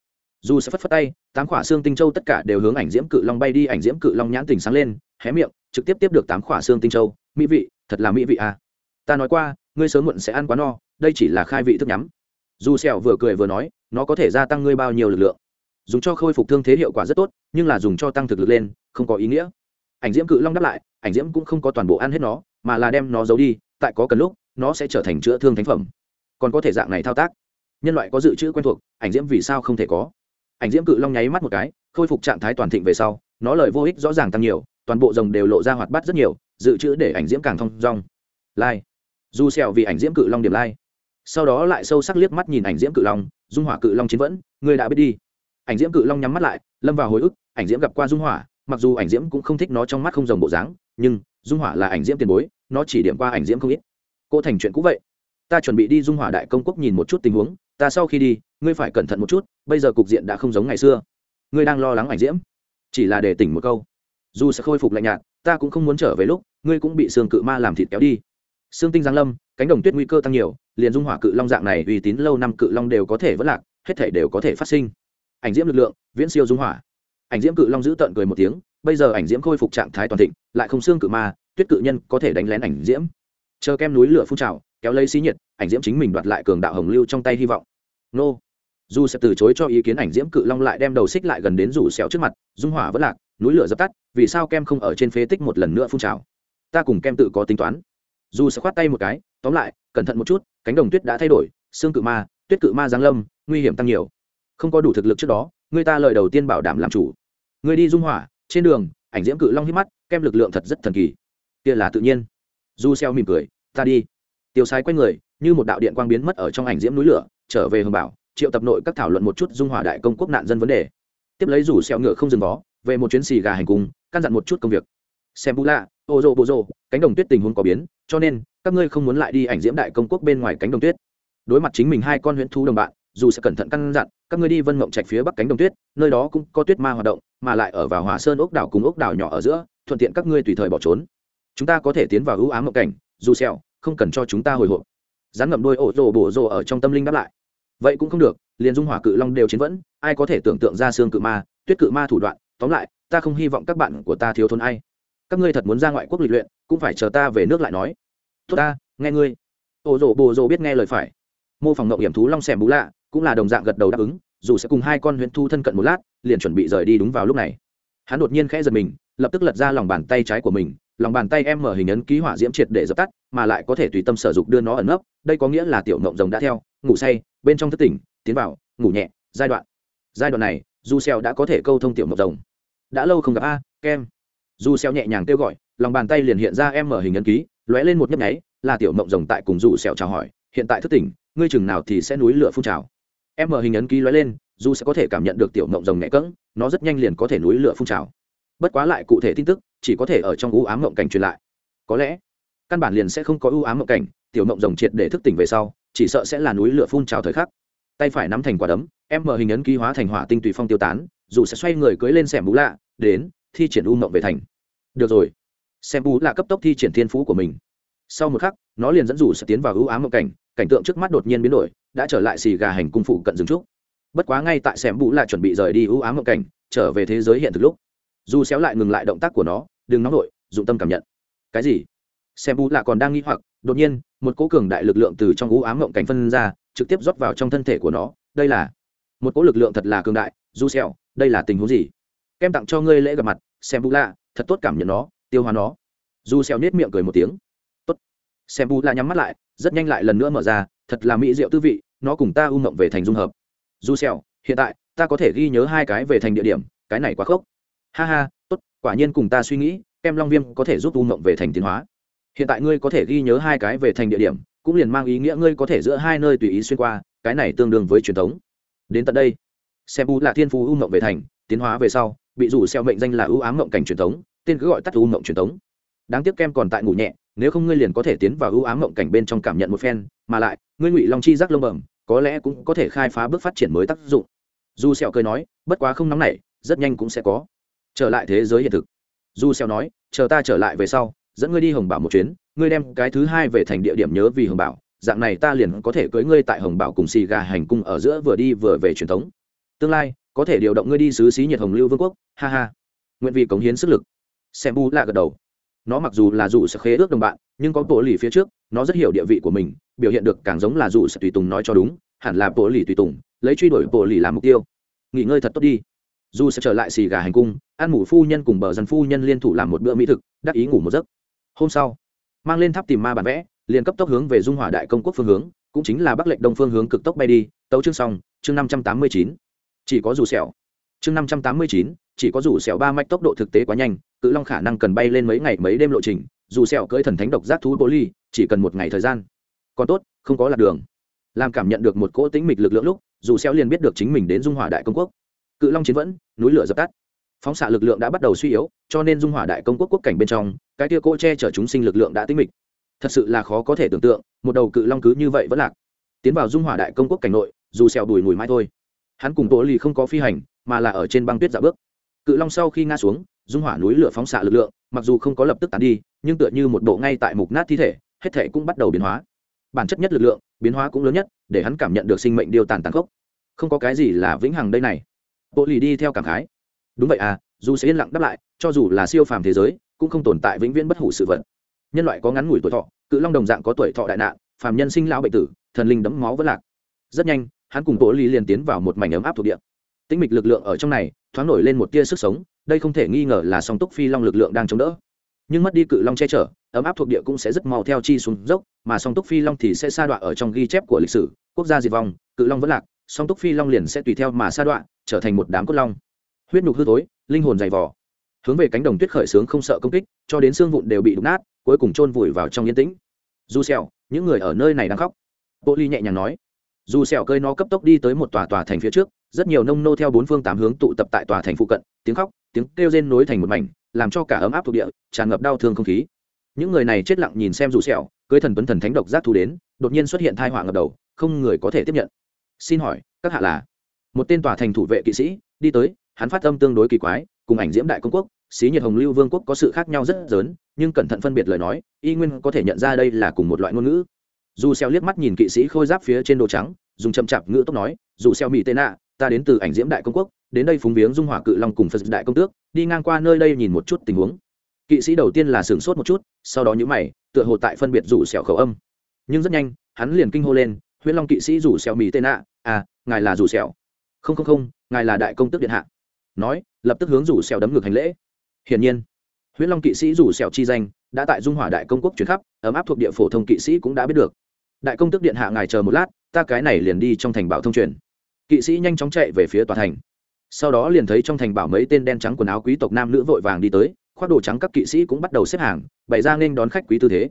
[SPEAKER 1] Dù sẽ phất phất tay, tám khỏa xương tinh châu tất cả đều hướng ảnh diễm cự long bay đi, ảnh diễm cự long nhãn tình sáng lên, hé miệng, trực tiếp tiếp được tám khỏa xương tinh châu. Mỹ vị, thật là mỹ vị à. ta nói qua, ngươi sớm muộn sẽ ăn quá no, đây chỉ là khai vị thức nhắm. Dù sẹo vừa cười vừa nói, nó có thể gia tăng ngươi bao nhiêu lực lượng? Dùng cho khôi phục thương thế hiệu quả rất tốt, nhưng là dùng cho tăng thực lực lên, không có ý nghĩa. Ảnh diễm cự long đáp lại ảnh diễm cũng không có toàn bộ ăn hết nó, mà là đem nó giấu đi, tại có cần lúc, nó sẽ trở thành chữa thương thánh phẩm. Còn có thể dạng này thao tác. Nhân loại có dự trữ quen thuộc, ảnh diễm vì sao không thể có? Ảnh diễm cự long nháy mắt một cái, khôi phục trạng thái toàn thịnh về sau, nó lời vô ích rõ ràng tăng nhiều, toàn bộ rồng đều lộ ra hoạt bát rất nhiều, dự trữ để ảnh diễm càng thông rong lai. Du xèo vì ảnh diễm cự long điểm lai. Sau đó lại sâu sắc liếc mắt nhìn ảnh diễm cự long, dung hỏa cự long chiến vẫn, người đã biết đi. Ảnh diễm cự long nhắm mắt lại, lâm vào hồi ức, ảnh diễm gặp qua dung hỏa, mặc dù ảnh diễm cũng không thích nó trong mắt không rồng bộ dáng nhưng dung hỏa là ảnh diễm tiền bối, nó chỉ điểm qua ảnh diễm không ít. Cô thành chuyện cũ vậy. Ta chuẩn bị đi dung hỏa đại công quốc nhìn một chút tình huống, ta sau khi đi, ngươi phải cẩn thận một chút, bây giờ cục diện đã không giống ngày xưa. Ngươi đang lo lắng ảnh diễm. Chỉ là để tỉnh một câu. Dù sẽ khôi phục lạnh nhạt, ta cũng không muốn trở về lúc, ngươi cũng bị xương cự ma làm thịt kéo đi. Xương tinh giang lâm, cánh đồng tuyết nguy cơ tăng nhiều, liền dung hỏa cự long dạng này uy tín lâu năm cự long đều có thể vất lạc, hết thể đều có thể phát sinh. Ảnh diễm lực lượng, viễn siêu dung hỏa. Ảnh diễm cự long giữ tận cười một tiếng bây giờ ảnh diễm khôi phục trạng thái toàn thịnh, lại không xương cự ma, tuyết cự nhân có thể đánh lén ảnh diễm. Chờ kem núi lửa phun trào, kéo lấy xí nhiệt, ảnh diễm chính mình đoạt lại cường đạo hồng lưu trong tay hy vọng. Nô. Dù sẽ từ chối cho ý kiến ảnh diễm cự long lại đem đầu xích lại gần đến rủ xéo trước mặt, dung hỏa vẫn lạc, núi lửa dập tắt, vì sao kem không ở trên phế tích một lần nữa phun trào? Ta cùng kem tự có tính toán. Dù sẽ khoát tay một cái, tóm lại, cẩn thận một chút, cánh đồng tuyết đã thay đổi, xương cự ma, tuyết cự ma giáng lâm, nguy hiểm tăng nhiều. Không có đủ thực lực trước đó, người ta lời đầu tiên bảo đảm làm chủ. Người đi dung hỏa trên đường, ảnh diễm cự long hít mắt, kem lực lượng thật rất thần kỳ. Kia là tự nhiên. Du xeo mỉm cười, ta đi. Tiêu sái quay người, như một đạo điện quang biến mất ở trong ảnh diễm núi lửa, trở về hồng bảo, triệu tập nội các thảo luận một chút dung hỏa đại công quốc nạn dân vấn đề. Tiếp lấy rủ xeo ngựa không dừng vó, về một chuyến xì gà hành cung, căn dặn một chút công việc. Xem bù lạ, ô rô bô rô, cánh đồng tuyết tình huống có biến, cho nên, các ngươi không muốn lại đi ảnh diễm đại công quốc bên ngoài cánh đồng tuyết. Đối mặt chính mình hai con huyễn thú đồng bạn, dù sẽ cẩn thận căn dặn các ngươi đi vân mộng trạch phía bắc cánh đồng tuyết, nơi đó cũng có tuyết ma hoạt động, mà lại ở vào hòa sơn ốc đảo cùng ốc đảo nhỏ ở giữa, thuận tiện các ngươi tùy thời bỏ trốn. Chúng ta có thể tiến vào ưu ám mộng cảnh, dù sẹo không cần cho chúng ta hồi hộp. Rắn ngậm đôi ổ rồ bổ rồ ở trong tâm linh đáp lại. Vậy cũng không được, liền dung hỏa cự long đều chiến vẫn, ai có thể tưởng tượng ra xương cự ma, tuyết cự ma thủ đoạn. Tóm lại, ta không hy vọng các bạn của ta thiếu thốn ai. Các ngươi thật muốn ra ngoại quốc lịch luyện, cũng phải chờ ta về nước lại nói. Tốt ta, nghe ngươi. Ổ rồ bồ rồ biết nghe lời phải. Mô phỏng ngậu hiểm thú long xẻm bú lạ cũng là đồng dạng gật đầu đáp ứng, dù sẽ cùng hai con huyễn thu thân cận một lát, liền chuẩn bị rời đi đúng vào lúc này. Hắn đột nhiên khẽ giật mình, lập tức lật ra lòng bàn tay trái của mình, lòng bàn tay em mở hình ấn ký hỏa diễm triệt để dập tắt, mà lại có thể tùy tâm sở dục đưa nó ẩn nấp, đây có nghĩa là tiểu ngộng rồng đã theo, ngủ say, bên trong thất tỉnh, tiến vào, ngủ nhẹ, giai đoạn. Giai đoạn này du xeo đã có thể câu thông tiểu ngộng rồng. Đã lâu không gặp a, kem. Du xeo nhẹ nhàng kêu gọi, lòng bàn tay liền hiện ra em mở hình ấn ký, lóe lên một nhấp nháy, là tiểu ngộng rồng tại cùng du xeo chào hỏi, hiện tại thất tỉnh, ngươi chừng nào thì sẽ núi lửa phun trào em mở hình ấn ký lóe lên, dù sẽ có thể cảm nhận được tiểu mộng rồng nhẹ cỡng nó rất nhanh liền có thể núi lửa phun trào. Bất quá lại cụ thể tin tức, chỉ có thể ở trong u ám mộng cảnh truyền lại. Có lẽ, căn bản liền sẽ không có u ám mộng cảnh, tiểu mộng rồng triệt để thức tỉnh về sau, chỉ sợ sẽ là núi lửa phun trào thời khắc. Tay phải nắm thành quả đấm, em mở hình ấn ký hóa thành hỏa tinh tùy phong tiêu tán, dù sẽ xoay người cưới lên xẻm bú lạ, đến, thi triển u mộng về thành. Được rồi. Xem bú lạ cấp tốc thi triển thiên phú của mình. Sau một khắc nó liền dẫn dụ sẽ tiến vào ưu ám một cảnh cảnh tượng trước mắt đột nhiên biến đổi đã trở lại xì gà hành cung phụ cận dừng trúc. Bất quá ngay tại xem bú lạ chuẩn bị rời đi ưu ám một cảnh trở về thế giới hiện thực lúc dù xéo lại ngừng lại động tác của nó đừng nóng nổi dụng tâm cảm nhận. Cái gì? Xem bú lạ còn đang nghi hoặc đột nhiên một cỗ cường đại lực lượng từ trong ưu ám ngộng cảnh phân ra trực tiếp rót vào trong thân thể của nó. Đây là một cỗ lực lượng thật là cường đại du xéo, đây là tình huống gì? Kem tặng cho ngươi lễ gặp mặt xem bù lạ thật tốt cảm nhận nó tiêu hóa nó. Du xéo nết miệng cười một tiếng xem bù lạ nhắm mắt lại, rất nhanh lại lần nữa mở ra, thật là mỹ diệu tư vị, nó cùng ta u mộng về thành dung hợp. Du xèo, hiện tại, ta có thể ghi nhớ hai cái về thành địa điểm, cái này quá khốc. Ha ha, tốt, quả nhiên cùng ta suy nghĩ, kem long viêm có thể giúp u mộng về thành tiến hóa. Hiện tại ngươi có thể ghi nhớ hai cái về thành địa điểm, cũng liền mang ý nghĩa ngươi có thể giữa hai nơi tùy ý xuyên qua, cái này tương đương với truyền thống. Đến tận đây, xem u là thiên phú u mộng về thành, tiến hóa về sau, bị rủ xeo mệnh danh là ưu ám mộng cảnh truyền thống, tên cứ gọi tắt u mộng truyền thống. Đáng tiếc kem còn tại ngủ nhẹ nếu không ngươi liền có thể tiến vào ưu ám mộng cảnh bên trong cảm nhận một phen, mà lại, ngươi ngụy long chi giác lông bẩm, có lẽ cũng có thể khai phá bước phát triển mới tác dụng. Dù sẹo cười nói, bất quá không nóng nảy, rất nhanh cũng sẽ có. Trở lại thế giới hiện thực. Dù sẹo nói, chờ ta trở lại về sau, dẫn ngươi đi hồng bảo một chuyến, ngươi đem cái thứ hai về thành địa điểm nhớ vì hồng bảo, dạng này ta liền có thể cưới ngươi tại hồng bảo cùng xì gà hành cung ở giữa vừa đi vừa về truyền thống. Tương lai, có thể điều động ngươi đi sứ xí nhiệt hồng lưu vương quốc, ha ha. Nguyện vì cống hiến sức lực. Xem bu lạ gật đầu nó mặc dù là dù sẽ khế ước đồng bạn, nhưng có bộ lì phía trước, nó rất hiểu địa vị của mình, biểu hiện được càng giống là dù sẽ tùy tùng nói cho đúng, hẳn là bộ lì tùy tùng, lấy truy đuổi bộ lì làm mục tiêu. Nghỉ ngơi thật tốt đi. Dù sẽ trở lại xì gà hành cung, ăn ngủ phu nhân cùng bờ dân phu nhân liên thủ làm một bữa mỹ thực, đắc ý ngủ một giấc. Hôm sau, mang lên tháp tìm ma bản vẽ, liền cấp tốc hướng về dung hỏa đại công quốc phương hướng, cũng chính là bắc lệnh đông phương hướng cực tốc bay đi, tấu chương xong, chương năm trăm tám mươi chín. Chỉ có dù sẹo. Chương năm trăm tám mươi chín, chỉ có dù sẹo ba mạch tốc độ thực tế quá nhanh cự long khả năng cần bay lên mấy ngày mấy đêm lộ trình, dù sẹo cưỡi thần thánh độc giác thú bố ly chỉ cần một ngày thời gian. Còn tốt, không có lạc đường. Làm cảm nhận được một cỗ tĩnh mịch lực lượng lúc, dù sẹo liền biết được chính mình đến dung hỏa đại công quốc. Cự long chiến vẫn, núi lửa dập tắt. Phóng xạ lực lượng đã bắt đầu suy yếu, cho nên dung hỏa đại công quốc quốc cảnh bên trong, cái tia cỗ che chở chúng sinh lực lượng đã tĩnh mịch. Thật sự là khó có thể tưởng tượng, một đầu cự long cứ như vậy vẫn lạc. Tiến vào dung hỏa đại công quốc cảnh nội, dù sẹo đùi mùi mai thôi. Hắn cùng tổ lì không có phi hành, mà là ở trên băng tuyết dạo bước. Cự long sau khi ngã xuống dung hỏa núi lửa phóng xạ lực lượng, mặc dù không có lập tức tán đi, nhưng tựa như một bộ ngay tại mục nát thi thể, hết thể cũng bắt đầu biến hóa. Bản chất nhất lực lượng, biến hóa cũng lớn nhất, để hắn cảm nhận được sinh mệnh điều tàn tàn khốc. Không có cái gì là vĩnh hằng đây này. Bộ lì đi theo cảm khái. Đúng vậy à dù sẽ yên lặng đáp lại, cho dù là siêu phàm thế giới, cũng không tồn tại vĩnh viễn bất hủ sự vật. Nhân loại có ngắn ngủi tuổi thọ, cự long đồng dạng có tuổi thọ đại nạn, phàm nhân sinh lão bệnh tử, thần linh đấm máu vẫn lạc. Rất nhanh, hắn cùng bộ ly liền tiến vào một mảnh ấm áp thuộc địa. Tĩnh mịch lực lượng ở trong này thoáng nổi lên một tia sức sống, đây không thể nghi ngờ là song túc phi long lực lượng đang chống đỡ. Nhưng mất đi cự long che chở, ấm áp thuộc địa cũng sẽ rất mau theo chi xuống dốc, mà song túc phi long thì sẽ sa đọa ở trong ghi chép của lịch sử, quốc gia diệt vong, cự long vẫn lạc, song túc phi long liền sẽ tùy theo mà sa đọa, trở thành một đám cốt long. Huyết nhục hư tối linh hồn dày vỏ hướng về cánh đồng tuyết khởi sướng không sợ công kích, cho đến xương vụn đều bị đụng nát, cuối cùng chôn vùi vào trong yên tĩnh. Du xèo những người ở nơi này đang khóc. Bộ ly nhẹ nhàng nói. Dù xèo cơi nó cấp tốc đi tới một tòa tòa thành phía trước rất nhiều nông nô theo bốn phương tám hướng tụ tập tại tòa thành phụ cận, tiếng khóc, tiếng kêu rên nối thành một mảnh, làm cho cả ấm áp thuộc địa tràn ngập đau thương không khí. Những người này chết lặng nhìn xem dù sẹo, cưới thần tuấn thần thánh độc giác thu đến, đột nhiên xuất hiện tai họa ngập đầu, không người có thể tiếp nhận. Xin hỏi, các hạ là? Một tên tòa thành thủ vệ kỵ sĩ, đi tới, hắn phát âm tương đối kỳ quái, cùng ảnh diễm đại công quốc, xí nhiệt hồng lưu vương quốc có sự khác nhau rất lớn, nhưng cẩn thận phân biệt lời nói, y nguyên có thể nhận ra đây là cùng một loại ngôn ngữ. Dù xeo liếc mắt nhìn kỵ sĩ khôi giáp phía trên đồ trắng, dùng chậm chạp ngữ tốc nói, dù xeo mỹ tên nạ ta đến từ ảnh diễm đại công quốc, đến đây phúng viếng dung hỏa cự long cùng phật đại công tước, đi ngang qua nơi đây nhìn một chút tình huống. Kỵ sĩ đầu tiên là sửng sốt một chút, sau đó nhữ mày, tựa hồ tại phân biệt rủ xẻo khẩu âm. Nhưng rất nhanh, hắn liền kinh hô lên, huyễn long kỵ sĩ rủ xẻo mỹ tên nạ à ngài là rủ xẻo không không không, ngài là đại công tước điện hạ. Nói, lập tức hướng rủ xẻo đấm ngược hành lễ. Hiển nhiên, huyễn long kỵ sĩ rủ xẻo chi danh đã tại dung hỏa đại công quốc chuyển khắp, ấm áp thuộc địa phổ thông kỵ sĩ cũng đã biết được. Đại công tước điện hạ, ngài chờ một lát, ta cái này liền đi trong thành bảo thông truyền kỵ sĩ nhanh chóng chạy về phía tòa thành. Sau đó liền thấy trong thành bảo mấy tên đen trắng quần áo quý tộc nam nữ vội vàng đi tới, khoác đồ trắng các kỵ sĩ cũng bắt đầu xếp hàng, bày ra nên đón khách quý tư thế.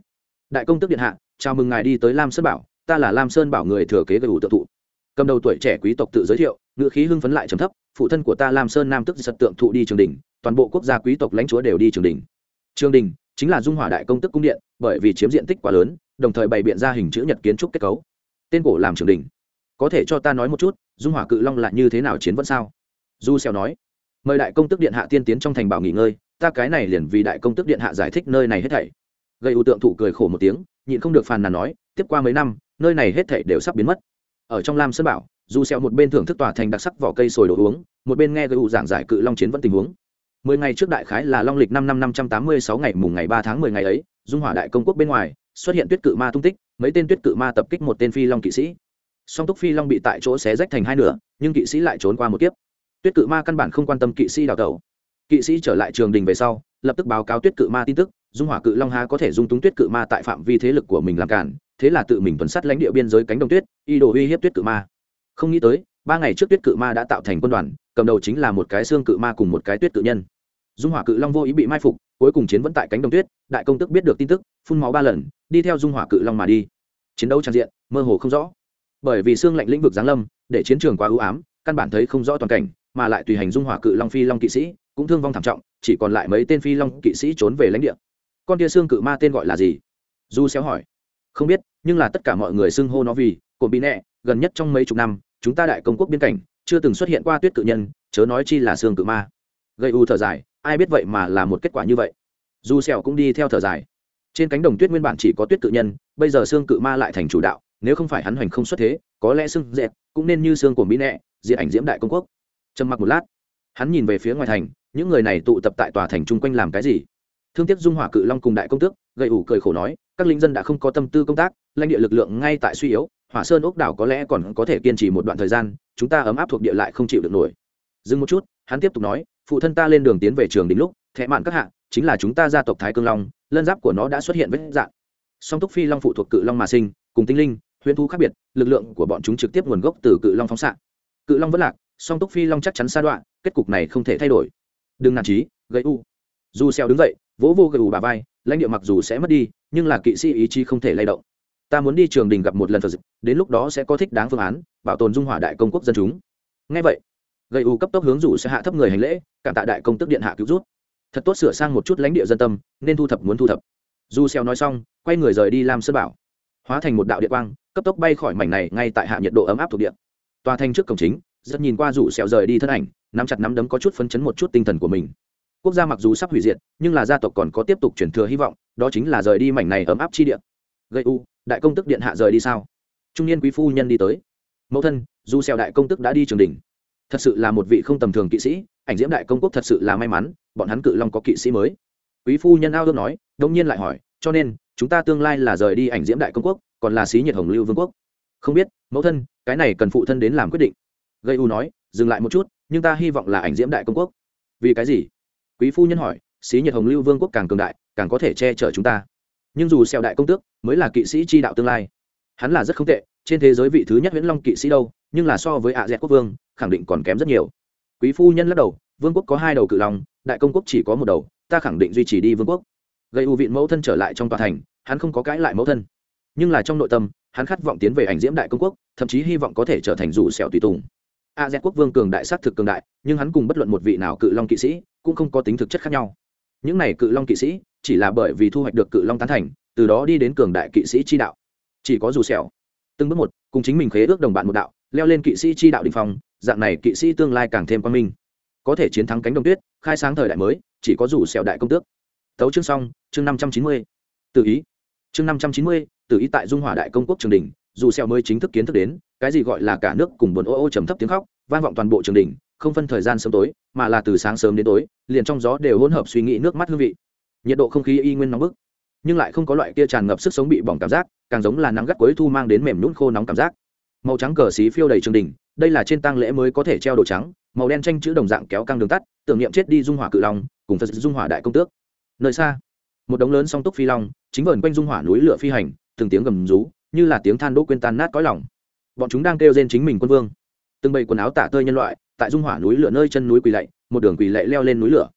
[SPEAKER 1] Đại công tước điện hạ, chào mừng ngài đi tới lam sơn bảo, ta là lam sơn bảo người thừa kế gây ủ tự thụ. Cầm đầu tuổi trẻ quý tộc tự giới thiệu, ngữ khí hưng phấn lại trầm thấp, phụ thân của ta lam sơn nam tức giật tượng thụ đi trường đình toàn bộ quốc gia quý tộc lãnh chúa đều đi trường đình trường đình chính là dung hỏa đại công tức cung điện, bởi vì chiếm diện tích quá lớn, đồng thời bày biện ra hình chữ nhật kiến trúc kết cấu. Tên cổ làm trường đình có thể cho ta nói một chút, dung hỏa cự long là như thế nào chiến vẫn sao? Du xèo nói, mời đại công tức điện hạ tiên tiến trong thành bảo nghỉ ngơi, ta cái này liền vì đại công tức điện hạ giải thích nơi này hết thảy. Gây ưu tượng thụ cười khổ một tiếng, nhịn không được phàn nàn nói, tiếp qua mấy năm, nơi này hết thảy đều sắp biến mất. Ở trong lam sơn bảo du xèo một bên thưởng thức tòa thành đặc sắc vỏ cây sồi đồ uống, một bên nghe gây ưu giảng giải cự long chiến vẫn tình huống. Mười ngày trước đại khái là long lịch năm năm năm trăm tám mươi sáu ngày mùng ngày ba tháng mười ngày ấy, dung hỏa đại công quốc bên ngoài, xuất hiện tuyết cự ma tung tích, mấy tên tuyết cự ma tập kích một tên phi long kỵ sĩ song túc phi long bị tại chỗ xé rách thành hai nửa, nhưng kỵ sĩ lại trốn qua một kiếp. Tuyết cự ma căn bản không quan tâm kỵ sĩ đào tẩu. Kỵ sĩ trở lại trường đình về sau, lập tức báo cáo tuyết cự ma tin tức, dung hỏa cự long há có thể dung túng tuyết cự ma tại phạm vi thế lực của mình làm cản, thế là tự mình tuần sát lãnh địa biên giới cánh đồng tuyết, y đồ uy hiếp tuyết cự ma. Không nghĩ tới, ba ngày trước tuyết cự ma đã tạo thành quân đoàn, cầm đầu chính là một cái xương cự ma cùng một cái tuyết cự nhân. Dung hỏa cự long vô ý bị mai phục, cuối cùng chiến vẫn tại cánh đồng tuyết, đại công tức biết được tin tức, phun máu ba lần, đi theo dung hỏa cự long mà đi. Chiến đấu trang diện, mơ hồ không rõ bởi vì xương lạnh lĩnh vực giáng lâm, để chiến trường quá ưu ám, căn bản thấy không rõ toàn cảnh, mà lại tùy hành dung hỏa cự long phi long kỵ sĩ, cũng thương vong thảm trọng, chỉ còn lại mấy tên phi long kỵ sĩ trốn về lãnh địa. Con tia xương cự ma tên gọi là gì? Du xéo hỏi. Không biết, nhưng là tất cả mọi người xưng hô nó vì cồn bị nẹ gần nhất trong mấy chục năm, chúng ta đại công quốc biên cảnh, chưa từng xuất hiện qua tuyết cự nhân, chớ nói chi là xương cự ma. Gây u thở dài, ai biết vậy mà là một kết quả như vậy. Du xẻo cũng đi theo thở dài. Trên cánh đồng tuyết nguyên bản chỉ có tuyết cự nhân, bây giờ xương cự ma lại thành chủ đạo nếu không phải hắn hoành không xuất thế, có lẽ xương dẹt cũng nên như xương của mỹ nẹ diện ảnh diễm đại công quốc. Trầm mặc một lát, hắn nhìn về phía ngoài thành, những người này tụ tập tại tòa thành chung quanh làm cái gì? Thương tiếc dung hỏa cự long cùng đại công tước gây ủ cười khổ nói, các lính dân đã không có tâm tư công tác, lãnh địa lực lượng ngay tại suy yếu, hỏa sơn ốc đảo có lẽ còn có thể kiên trì một đoạn thời gian, chúng ta ấm áp thuộc địa lại không chịu được nổi. Dừng một chút, hắn tiếp tục nói, phụ thân ta lên đường tiến về trường đến lúc thẹ mạn các hạ, chính là chúng ta gia tộc thái cương long, lân giáp của nó đã xuất hiện vết dạng. Song túc phi long phụ thuộc cự long mà sinh, cùng tinh linh huyễn thu khác biệt, lực lượng của bọn chúng trực tiếp nguồn gốc từ cự long phóng xạ. Cự long vẫn lạc, song túc phi long chắc chắn sa đoạn kết cục này không thể thay đổi. Đừng nản trí gây u. Dù xeo đứng dậy, vỗ vô gầy u bà vai, lãnh địa mặc dù sẽ mất đi, nhưng là kỵ sĩ ý chí không thể lay động. Ta muốn đi trường đình gặp một lần phật đến lúc đó sẽ có thích đáng phương án, bảo tồn dung hỏa đại công quốc dân chúng. Ngay vậy, gầy u cấp tốc hướng rủ sẽ hạ thấp người hành lễ, cảm tạ đại công tức điện hạ cứu rút. Thật tốt sửa sang một chút lãnh địa dân tâm, nên thu thập muốn thu thập. Du xeo nói xong, quay người rời đi làm sơn bảo. Hóa thành một đạo địa quang cấp tốc bay khỏi mảnh này ngay tại hạ nhiệt độ ấm áp thuộc địa. Tòa thành trước cổng chính, rất nhìn qua rủ sẹo rời đi thân ảnh, nắm chặt nắm đấm có chút phấn chấn một chút tinh thần của mình. Quốc gia mặc dù sắp hủy diệt, nhưng là gia tộc còn có tiếp tục chuyển thừa hy vọng, đó chính là rời đi mảnh này ấm áp chi địa. Gây u, đại công tức điện hạ rời đi sao? Trung niên quý phu nhân đi tới. Mẫu thân dù xèo đại công tức đã đi trường đình thật sự là một vị không tầm thường kỵ sĩ, ảnh diễm đại công quốc thật sự là may mắn, bọn hắn cự long có kỵ sĩ mới. Quý phu nhân ao ước nói, đông nhiên lại hỏi, cho nên, chúng ta tương lai là rời đi ảnh diễm đại công quốc còn là xí nhiệt hồng lưu vương quốc. Không biết, mẫu thân, cái này cần phụ thân đến làm quyết định. Gây u nói, dừng lại một chút, nhưng ta hy vọng là ảnh diễm đại công quốc. Vì cái gì? Quý phu nhân hỏi, xí nhiệt hồng lưu vương quốc càng cường đại, càng có thể che chở chúng ta. Nhưng dù xeo đại công tước, mới là kỵ sĩ chi đạo tương lai. Hắn là rất không tệ, trên thế giới vị thứ nhất viễn long kỵ sĩ đâu, nhưng là so với ạ dẹt quốc vương, khẳng định còn kém rất nhiều. Quý phu nhân lắc đầu, vương quốc có hai đầu cự long, đại công quốc chỉ có một đầu, ta khẳng định duy trì đi vương quốc. Gây u viện mẫu thân trở lại trong tòa thành, hắn không có cãi lại mẫu thân nhưng là trong nội tâm, hắn khát vọng tiến về ảnh diễm đại công quốc, thậm chí hy vọng có thể trở thành rủ sẹo tùy tùng. A z quốc vương cường đại, sát thực cường đại, nhưng hắn cùng bất luận một vị nào cự long kỵ sĩ cũng không có tính thực chất khác nhau. Những này cự long kỵ sĩ chỉ là bởi vì thu hoạch được cự long tán thành, từ đó đi đến cường đại kỵ sĩ chi đạo. Chỉ có dù sẹo. Từng bước một, cùng chính mình khế ước đồng bạn một đạo, leo lên kỵ sĩ chi đạo đỉnh phong, dạng này kỵ sĩ tương lai càng thêm quan minh. Có thể chiến thắng cánh đồng tuyết, khai sáng thời đại mới, chỉ có dù sẹo đại công tước. Tấu chương xong, chương năm trăm chín mươi. Tự ý. Chương năm trăm chín mươi tự ý tại dung hỏa đại công quốc trường đình, dù xeo mới chính thức kiến thức đến, cái gì gọi là cả nước cùng buồn ô ô trầm thấp tiếng khóc, vang vọng toàn bộ trường đình, không phân thời gian sớm tối, mà là từ sáng sớm đến tối, liền trong gió đều hỗn hợp suy nghĩ nước mắt hương vị. Nhiệt độ không khí y nguyên nóng bức, nhưng lại không có loại kia tràn ngập sức sống bị bỏng cảm giác, càng giống là nắng gắt cuối thu mang đến mềm nhũn khô nóng cảm giác. Màu trắng cờ xí phiêu đầy trường đình, đây là trên tang lễ mới có thể treo đồ trắng, màu đen tranh chữ đồng dạng kéo căng đường tắt, tưởng niệm chết đi dung hỏa cự long, cùng phật dung hỏa đại công tước. Nơi xa, một đống lớn song túc phi long, chính vờn quanh dung hỏa núi lửa phi hành từng tiếng gầm rú, như là tiếng than đỗ quên tan nát cõi lòng. Bọn chúng đang kêu trên chính mình quân vương. Từng bầy quần áo tả tơi nhân loại, tại dung hỏa núi lửa nơi chân núi quỳ lạy, một đường quỳ lạy leo lên núi lửa.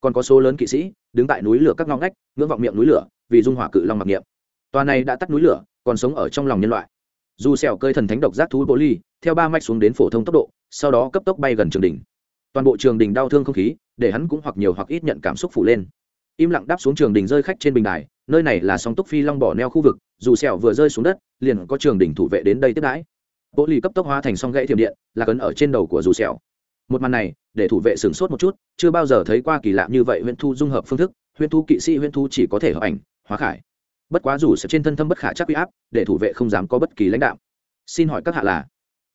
[SPEAKER 1] Còn có số lớn kỵ sĩ, đứng tại núi lửa các ngõ ngách, ngưỡng vọng miệng núi lửa, vì dung hỏa cự long mặc niệm. Tòa này đã tắt núi lửa, còn sống ở trong lòng nhân loại. Dù sẹo cơi thần thánh độc giác thú bố ly, theo ba mạch xuống đến phổ thông tốc độ, sau đó cấp tốc bay gần trường đỉnh. Toàn bộ trường đỉnh đau thương không khí, để hắn cũng hoặc nhiều hoặc ít nhận cảm xúc phủ lên. Im lặng đáp xuống trường đỉnh rơi khách trên bình đài nơi này là song túc phi long bỏ neo khu vực, dù sẹo vừa rơi xuống đất, liền có trường đỉnh thủ vệ đến đây tiếp đãi. Bộ lì cấp tốc hóa thành song gãy thiểm điện là cấn ở trên đầu của dù sẹo. Một màn này, để thủ vệ sửng sốt một chút, chưa bao giờ thấy qua kỳ lạ như vậy huyễn thu dung hợp phương thức, huyễn thu kỵ sĩ, huyễn thu chỉ có thể hợp ảnh, hóa khải. Bất quá dù sẽ trên thân thâm bất khả chắc uy áp, để thủ vệ không dám có bất kỳ lãnh đạo. Xin hỏi các hạ là?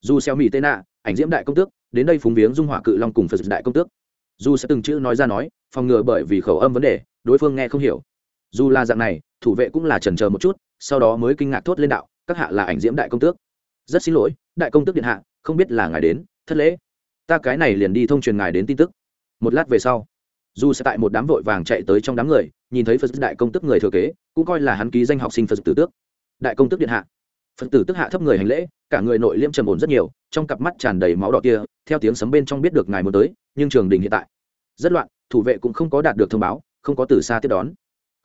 [SPEAKER 1] Dù xeo mỹ tên nạ ảnh diễm đại công tước, đến đây phúng viếng dung hỏa cự long cùng phật đại công tước. Dù sẽ từng chữ nói ra nói, phòng ngừa bởi vì khẩu âm vấn đề, đối phương nghe không hiểu dù là dạng này, thủ vệ cũng là chần chờ một chút, sau đó mới kinh ngạc thốt lên đạo, các hạ là ảnh diễm đại công tước. Rất xin lỗi, đại công tước điện hạ, không biết là ngài đến, thất lễ. Ta cái này liền đi thông truyền ngài đến tin tức. Một lát về sau, dù sẽ tại một đám vội vàng chạy tới trong đám người, nhìn thấy phật đại công tức người thừa kế, cũng coi là hắn ký danh học sinh phật tử tước. Đại công tức điện hạ. Phật tử tức hạ thấp người hành lễ, cả người nội liêm trầm ổn rất nhiều, trong cặp mắt tràn đầy máu đỏ kia, theo tiếng sấm bên trong biết được ngài muốn tới, nhưng trường đình hiện tại rất loạn, thủ vệ cũng không có đạt được thông báo, không có từ xa tiếp đón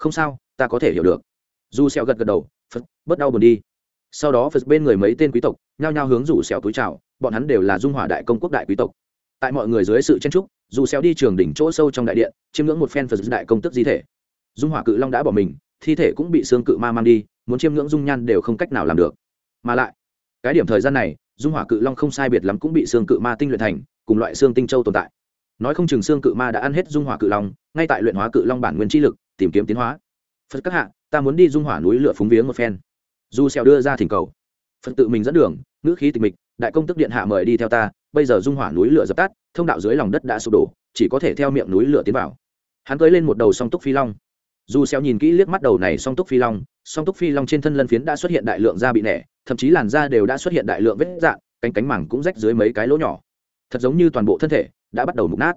[SPEAKER 1] không sao, ta có thể hiểu được. Dù sẹo gật gật đầu, phật, bớt đau buồn đi. Sau đó phật bên người mấy tên quý tộc, nhao nhao hướng rủ sẹo túi chào, bọn hắn đều là dung hỏa đại công quốc đại quý tộc. Tại mọi người dưới sự chen trúc dù sẹo đi trường đỉnh chỗ sâu trong đại điện, chiêm ngưỡng một phen phật đại công tức di thể. Dung hỏa cự long đã bỏ mình, thi thể cũng bị xương cự ma mang đi, muốn chiêm ngưỡng dung nhan đều không cách nào làm được. Mà lại, cái điểm thời gian này, dung hỏa cự long không sai biệt lắm cũng bị xương cự ma tinh luyện thành, cùng loại xương tinh châu tồn tại. Nói không chừng xương cự ma đã ăn hết dung hỏa cự long, ngay tại luyện hóa cự long bản nguyên chi lực tìm kiếm tiến hóa. Phật các hạ, ta muốn đi dung hỏa núi lửa phúng viếng một phen. Du xèo đưa ra thỉnh cầu. Phật tự mình dẫn đường, ngữ khí tịch mịch, đại công tức điện hạ mời đi theo ta, bây giờ dung hỏa núi lửa dập tắt, thông đạo dưới lòng đất đã sụp đổ, chỉ có thể theo miệng núi lửa tiến vào. Hắn cưỡi lên một đầu song túc phi long. Dù xéo nhìn kỹ liếc mắt đầu này song túc phi long, song túc phi long trên thân lân phiến đã xuất hiện đại lượng da bị nẻ, thậm chí làn da đều đã xuất hiện đại lượng vết dạn cánh cánh mảng cũng rách dưới mấy cái lỗ nhỏ. Thật giống như toàn bộ thân thể đã bắt đầu mục nát.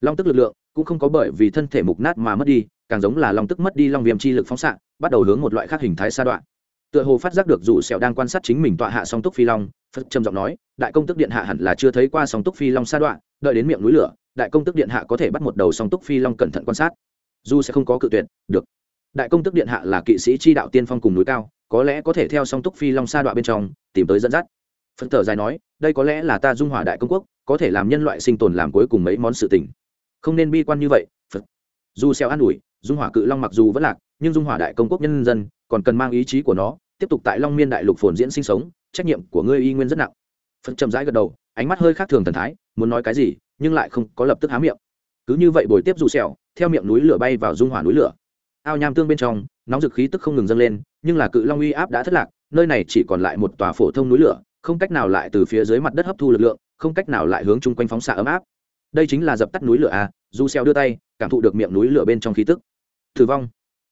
[SPEAKER 1] Long tức lực lượng cũng không có bởi vì thân thể mục nát mà mất đi càng giống là long tức mất đi long viêm chi lực phóng xạ, bắt đầu hướng một loại khác hình thái sa đoạn tựa hồ phát giác được dù sẹo đang quan sát chính mình tọa hạ song túc phi long, phật trầm giọng nói, đại công tức điện hạ hẳn là chưa thấy qua song túc phi long sa đoạn đợi đến miệng núi lửa, đại công tức điện hạ có thể bắt một đầu song túc phi long cẩn thận quan sát. Dù sẽ không có cự tuyệt, được. Đại công tức điện hạ là kỵ sĩ chi đạo tiên phong cùng núi cao, có lẽ có thể theo song túc phi long sa đoạn bên trong, tìm tới dẫn dắt. Phật thở dài nói, đây có lẽ là ta dung hỏa đại công quốc, có thể làm nhân loại sinh tồn làm cuối cùng mấy món sự tình. Không nên bi quan như vậy, phật. Dù xeo an ủi dung hỏa cự long mặc dù vẫn lạc, nhưng dung hỏa đại công quốc nhân dân còn cần mang ý chí của nó, tiếp tục tại long miên đại lục phồn diễn sinh sống, trách nhiệm của ngươi y nguyên rất nặng. Phật chậm rãi gật đầu, ánh mắt hơi khác thường thần thái, muốn nói cái gì, nhưng lại không có lập tức há miệng. Cứ như vậy bồi tiếp dù xẻo theo miệng núi lửa bay vào dung hỏa núi lửa. Ao nham tương bên trong, nóng dực khí tức không ngừng dâng lên, nhưng là cự long uy áp đã thất lạc, nơi này chỉ còn lại một tòa phổ thông núi lửa, không cách nào lại từ phía dưới mặt đất hấp thu lực lượng, không cách nào lại hướng chung quanh phóng xạ ấm áp. Đây chính là dập tắt núi lửa a du xeo đưa tay, cảm thụ được miệng núi lửa bên trong khí tức tử vong.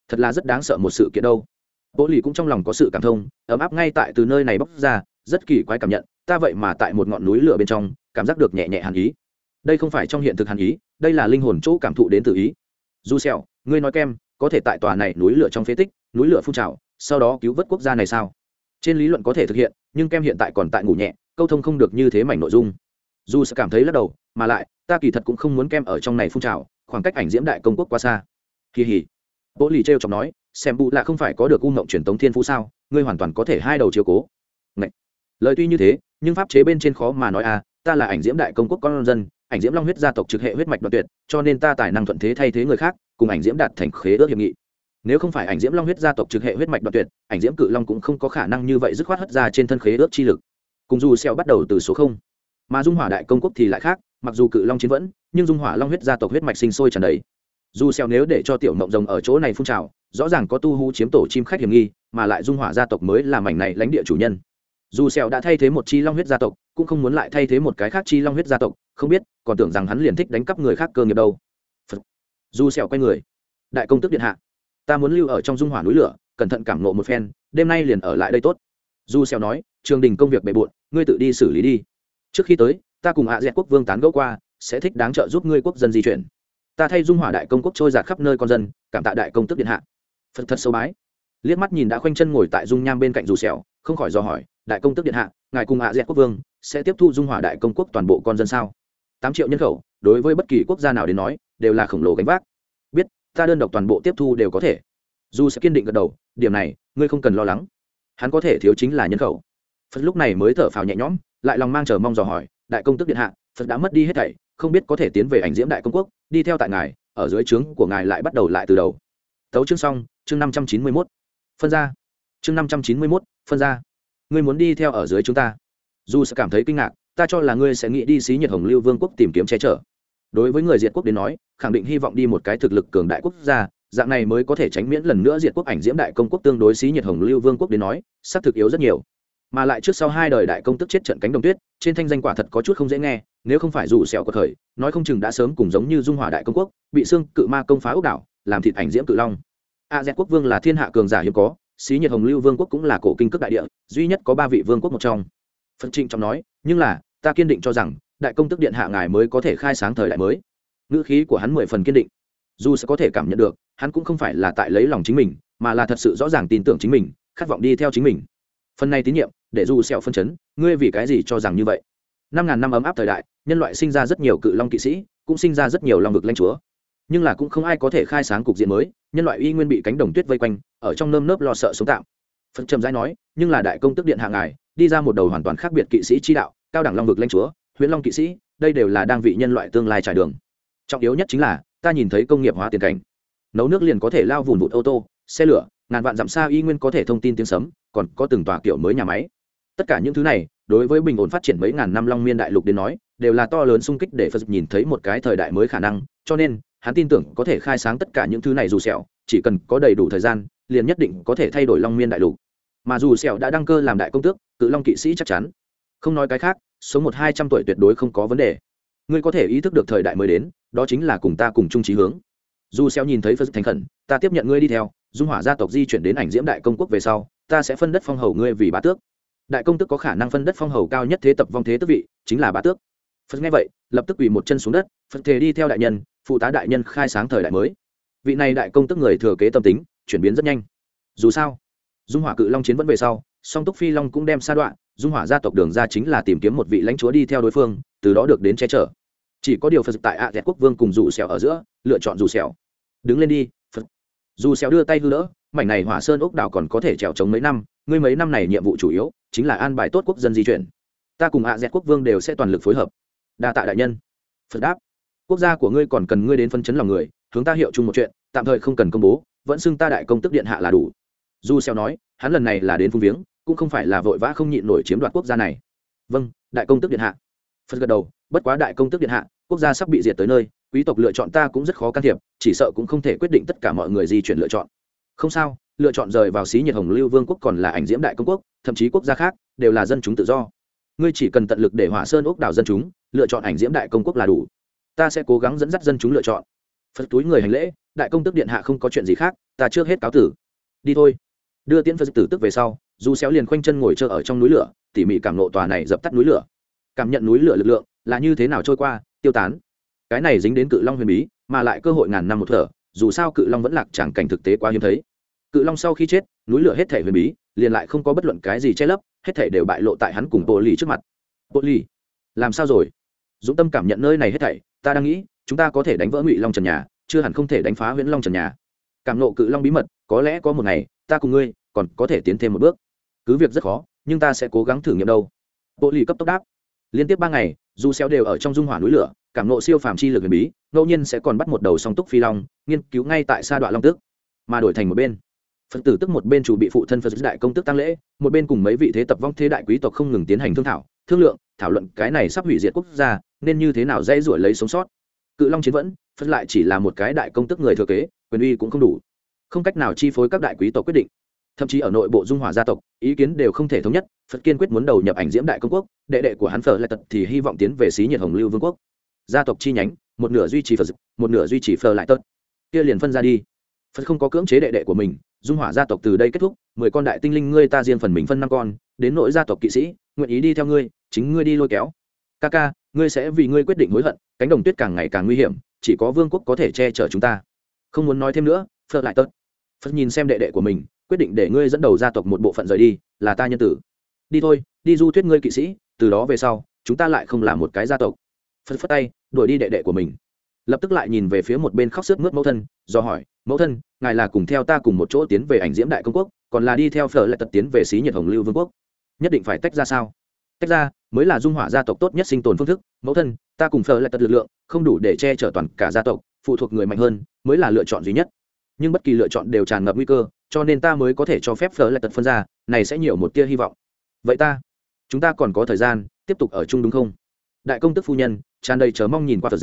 [SPEAKER 1] Thật là rất đáng sợ một sự kiện đâu. Bố lì cũng trong lòng có sự cảm thông, ấm áp ngay tại từ nơi này bốc ra, rất kỳ quái cảm nhận, ta vậy mà tại một ngọn núi lửa bên trong, cảm giác được nhẹ nhẹ hàn ý. Đây không phải trong hiện thực hàn ý, đây là linh hồn chỗ cảm thụ đến từ ý. Du xèo ngươi nói kem, có thể tại tòa này núi lửa trong phế tích, núi lửa phun trào, sau đó cứu vớt quốc gia này sao? Trên lý luận có thể thực hiện, nhưng kem hiện tại còn tại ngủ nhẹ, câu thông không được như thế mảnh nội dung. Dù sẽ cảm thấy lắc đầu, mà lại, ta kỳ thật cũng không muốn kem ở trong này phun trào, khoảng cách ảnh diễm đại công quốc quá xa. Kỳ hỉ bố lì trêu chọc nói, xem bụ là không phải có được u ngộng truyền tống thiên phú sao? Ngươi hoàn toàn có thể hai đầu chiếu cố. Ngậy. lời tuy như thế, nhưng pháp chế bên trên khó mà nói à ta là ảnh diễm đại công quốc con dân, ảnh diễm long huyết gia tộc trực hệ huyết mạch đoạn tuyệt, cho nên ta tài năng thuận thế thay thế người khác, cùng ảnh diễm đạt thành khế ước hiệp nghị. Nếu không phải ảnh diễm long huyết gia tộc trực hệ huyết mạch đoạn tuyệt, ảnh diễm cự long cũng không có khả năng như vậy dứt khoát hất ra trên thân khế ước chi lực. Cùng dù xeo bắt đầu từ số không. Mà dung hỏa đại công quốc thì lại khác, mặc dù cự long chiến vẫn, nhưng dung hỏa long huyết gia tộc huyết mạch sinh sôi tràn đầy dù xeo nếu để cho tiểu mộng rồng ở chỗ này phun trào, rõ ràng có tu hú chiếm tổ chim khách hiểm nghi, mà lại dung hỏa gia tộc mới là mảnh này lãnh địa chủ nhân. Dù xèo đã thay thế một chi long huyết gia tộc, cũng không muốn lại thay thế một cái khác chi long huyết gia tộc, không biết, còn tưởng rằng hắn liền thích đánh cắp người khác cơ nghiệp đâu. Dù xèo quay người. Đại công tước điện hạ. Ta muốn lưu ở trong dung hỏa núi lửa, cẩn thận cảm ngộ một phen, đêm nay liền ở lại đây tốt. Dù xèo nói, trường đình công việc bề bộn, ngươi tự đi xử lý đi. Trước khi tới, ta cùng Hạ à dẹt quốc vương tán gẫu qua, sẽ thích đáng trợ giúp ngươi quốc dân di chuyển ta thay dung hỏa đại công quốc trôi giạt khắp nơi con dân, cảm tạ đại công tước điện hạ. Phật thật sâu bái. Liếc mắt nhìn đã khoanh chân ngồi tại dung nham bên cạnh dù xẻo không khỏi do hỏi, đại công tước điện hạ, ngài cùng hạ dẹt quốc vương sẽ tiếp thu dung hỏa đại công quốc toàn bộ con dân sao? Tám triệu nhân khẩu, đối với bất kỳ quốc gia nào đến nói, đều là khổng lồ gánh vác. Biết, ta đơn độc toàn bộ tiếp thu đều có thể. Dù sẽ kiên định gật đầu, điểm này, ngươi không cần lo lắng. Hắn có thể thiếu chính là nhân khẩu. Phật lúc này mới thở phào nhẹ nhõm, lại lòng mang chờ mong dò hỏi, đại công tước điện hạ, phật đã mất đi hết thảy không biết có thể tiến về ảnh diễm đại công quốc, đi theo tại ngài, ở dưới trướng của ngài lại bắt đầu lại từ đầu. Tấu chương xong, chương năm trăm chín mươi mốt. Phân ra. Chương năm trăm chín mươi mốt, phân ra. Ngươi muốn đi theo ở dưới chúng ta. Dù sẽ cảm thấy kinh ngạc, ta cho là ngươi sẽ nghĩ đi xí nhiệt hồng lưu vương quốc tìm kiếm che chở. Đối với người diệt quốc đến nói, khẳng định hy vọng đi một cái thực lực cường đại quốc gia, dạng này mới có thể tránh miễn lần nữa diệt quốc ảnh diễm đại công quốc tương đối xí nhiệt hồng lưu vương quốc đến nói, xác thực yếu rất nhiều mà lại trước sau hai đời đại công tức chết trận cánh đồng tuyết, trên thanh danh quả thật có chút không dễ nghe, nếu không phải dù sẹo của thời, nói không chừng đã sớm cùng giống như dung hỏa đại công quốc, bị xương cự ma công phá ốc đảo, làm thịt ảnh diễm cự long. A z quốc vương là thiên hạ cường giả hiếm có, xí nhiệt hồng lưu vương quốc cũng là cổ kinh cước đại địa, duy nhất có ba vị vương quốc một trong. Phật trịnh trọng nói, nhưng là, ta kiên định cho rằng, đại công tức điện hạ ngài mới có thể khai sáng thời đại mới. Ngữ khí của hắn mười phần kiên định. Dù sẽ có thể cảm nhận được, hắn cũng không phải là tại lấy lòng chính mình, mà là thật sự rõ ràng tin tưởng chính mình, khát vọng đi theo chính mình. Phần này tín nhiệm để dù sẹo phân chấn, ngươi vì cái gì cho rằng như vậy? Năm ngàn năm ấm áp thời đại, nhân loại sinh ra rất nhiều cự long kỵ sĩ, cũng sinh ra rất nhiều long vực lãnh chúa. Nhưng là cũng không ai có thể khai sáng cục diện mới, nhân loại uy nguyên bị cánh đồng tuyết vây quanh, ở trong nơm nớp lo sợ sống tạm. Phật trầm rãi nói, nhưng là đại công tức điện hạ ngài, đi ra một đầu hoàn toàn khác biệt kỵ sĩ chi đạo, cao đẳng long vực lãnh chúa, huyễn long kỵ sĩ, đây đều là đang vị nhân loại tương lai trải đường. Trọng yếu nhất chính là, ta nhìn thấy công nghiệp hóa tiền cảnh. Nấu nước liền có thể lao vùn vụt ô tô, xe lửa, ngàn vạn dặm xa y nguyên có thể thông tin tiếng sấm, còn có từng tòa kiểu mới nhà máy tất cả những thứ này, đối với bình ổn phát triển mấy ngàn năm long miên đại lục đến nói, đều là to lớn sung kích để phật nhìn thấy một cái thời đại mới khả năng, cho nên, hắn tin tưởng có thể khai sáng tất cả những thứ này dù sẹo, chỉ cần có đầy đủ thời gian, liền nhất định có thể thay đổi long miên đại lục. Mà dù sẹo đã đăng cơ làm đại công tước cự long kỵ sĩ chắc chắn. Không nói cái khác, sống một hai trăm tuổi tuyệt đối không có vấn đề. Ngươi có thể ý thức được thời đại mới đến, đó chính là cùng ta cùng chung trí hướng. Dù sẹo nhìn thấy phật thành khẩn, ta tiếp nhận ngươi đi theo, dung hỏa gia tộc di chuyển đến ảnh diễm đại công quốc về sau, ta sẽ phân đất phong hầu ngươi vì bá tước đại công tức có khả năng phân đất phong hầu cao nhất thế tập vong thế tước vị, chính là bá tước. Phật nghe vậy, lập tức quỳ một chân xuống đất, phật thề đi theo đại nhân, phụ tá đại nhân khai sáng thời đại mới. Vị này đại công tức người thừa kế tâm tính, chuyển biến rất nhanh. Dù sao, dung hỏa cự long chiến vẫn về sau, song túc phi long cũng đem sa đoạn, dung hỏa gia tộc đường ra chính là tìm kiếm một vị lãnh chúa đi theo đối phương, từ đó được đến che chở. Chỉ có điều phật tại ạ à quốc vương cùng dù xẻo ở giữa, lựa chọn dù xẻo. Đứng lên đi, phật. Dù xẻo đưa tay hư đỡ, mảnh này hỏa sơn ốc đảo còn có thể trèo chống mấy năm ngươi mấy năm này nhiệm vụ chủ yếu chính là an bài tốt quốc dân di chuyển. Ta cùng Hạ à quốc vương đều sẽ toàn lực phối hợp. Đa tạ đại nhân. Phật đáp. Quốc gia của ngươi còn cần ngươi đến phân chấn lòng người, hướng ta hiệu chung một chuyện, tạm thời không cần công bố, vẫn xưng ta đại công tức điện hạ là đủ. Du xeo nói, hắn lần này là đến phung viếng, cũng không phải là vội vã không nhịn nổi chiếm đoạt quốc gia này. Vâng đại công tức điện hạ. Phật gật đầu, bất quá đại công tức điện hạ, quốc gia sắp bị diệt tới nơi, quý tộc lựa chọn ta cũng rất khó can thiệp, chỉ sợ cũng không thể quyết định tất cả mọi người di chuyển lựa chọn. Không sao lựa chọn rời vào xí nhiệt hồng lưu vương quốc còn là ảnh diễm đại công quốc, thậm chí quốc gia khác, đều là dân chúng tự do. Ngươi chỉ cần tận lực để hỏa sơn ốc đảo dân chúng, lựa chọn ảnh diễm đại công quốc là đủ. Ta sẽ cố gắng dẫn dắt dân chúng lựa chọn. Phật túi người hành lễ, đại công tức điện hạ không có chuyện gì khác, ta trước hết cáo tử. Đi thôi. Đưa tiễn phật tử tức về sau, du xéo liền khoanh chân ngồi chờ ở trong núi lửa, tỉ mỉ cảm nộ tòa này dập tắt núi lửa. Cảm nhận núi lửa lực lượng, là như thế nào trôi qua, tiêu tán. Cái này dính đến cự long huyền bí, mà lại cơ hội ngàn năm một thở, dù sao cự long vẫn lạc chẳng cảnh thực tế quá hiếm thấy cự long sau khi chết, núi lửa hết thể huyền bí, liền lại không có bất luận cái gì che lấp, hết thể đều bại lộ tại hắn cùng bộ lì trước mặt. Bộ lì, làm sao rồi? Dũng tâm cảm nhận nơi này hết thảy, ta đang nghĩ, chúng ta có thể đánh vỡ ngụy long trần nhà, chưa hẳn không thể đánh phá huyễn long trần nhà. Cảm nộ cự long bí mật, có lẽ có một ngày, ta cùng ngươi, còn có thể tiến thêm một bước. Cứ việc rất khó, nhưng ta sẽ cố gắng thử nghiệm đâu. Bộ lì cấp tốc đáp. Liên tiếp ba ngày, dù xéo đều ở trong dung hỏa núi lửa, cảm nộ siêu phàm chi lực huyền bí, ngẫu nhiên sẽ còn bắt một đầu song túc phi long, nghiên cứu ngay tại sa đoạn long tước, mà đổi thành một bên phật tử tức một bên chủ bị phụ thân phật đại công tức tăng lễ, một bên cùng mấy vị thế tập vong thế đại quý tộc không ngừng tiến hành thương thảo, thương lượng, thảo luận cái này sắp hủy diệt quốc gia, nên như thế nào dễ ruổi lấy sống sót. Cự long chiến vẫn phân lại chỉ là một cái đại công tức người thừa kế, quyền uy cũng không đủ. Không cách nào chi phối các đại quý tộc quyết định. Thậm chí ở nội bộ dung hòa gia tộc, ý kiến đều không thể thống nhất, phật kiên quyết muốn đầu nhập ảnh diễm đại công quốc, đệ đệ của hắn phở lại tật thì hy vọng tiến về xí nhiệt hồng lưu vương quốc. Gia tộc chi nhánh, một nửa duy trì phật một nửa duy trì phở lại tật kia liền phân ra đi phật không có cưỡng chế đệ đệ của mình, dung hỏa gia tộc từ đây kết thúc, mười con đại tinh linh ngươi ta riêng phần mình phân năm con, đến nội gia tộc kỵ sĩ, nguyện ý đi theo ngươi, chính ngươi đi lôi kéo. Ca ca, ngươi sẽ vì ngươi quyết định hối hận, cánh đồng tuyết càng ngày càng nguy hiểm, chỉ có vương quốc có thể che chở chúng ta. Không muốn nói thêm nữa, phật lại tớt. Phật nhìn xem đệ đệ của mình, quyết định để ngươi dẫn đầu gia tộc một bộ phận rời đi, là ta nhân tử. Đi thôi, đi du thuyết ngươi kỵ sĩ, từ đó về sau, chúng ta lại không là một cái gia tộc. Phật phất tay, đuổi đi đệ đệ của mình. Lập tức lại nhìn về phía một bên khóc sức mướt mẫu thân, do hỏi mẫu thân, ngài là cùng theo ta cùng một chỗ tiến về ảnh diễm đại công quốc, còn là đi theo phở lại tật tiến về xí nhiệt hồng lưu vương quốc. Nhất định phải tách ra sao? Tách ra mới là dung hỏa gia tộc tốt nhất sinh tồn phương thức. Mẫu thân, ta cùng phở lại tật lực lượng, không đủ để che chở toàn cả gia tộc, phụ thuộc người mạnh hơn, mới là lựa chọn duy nhất. Nhưng bất kỳ lựa chọn đều tràn ngập nguy cơ, cho nên ta mới có thể cho phép phở lại tật phân ra, này sẽ nhiều một tia hy vọng. Vậy ta, chúng ta còn có thời gian, tiếp tục ở chung đúng không? Đại công tức phu nhân, tràn đầy chờ mong nhìn qua phật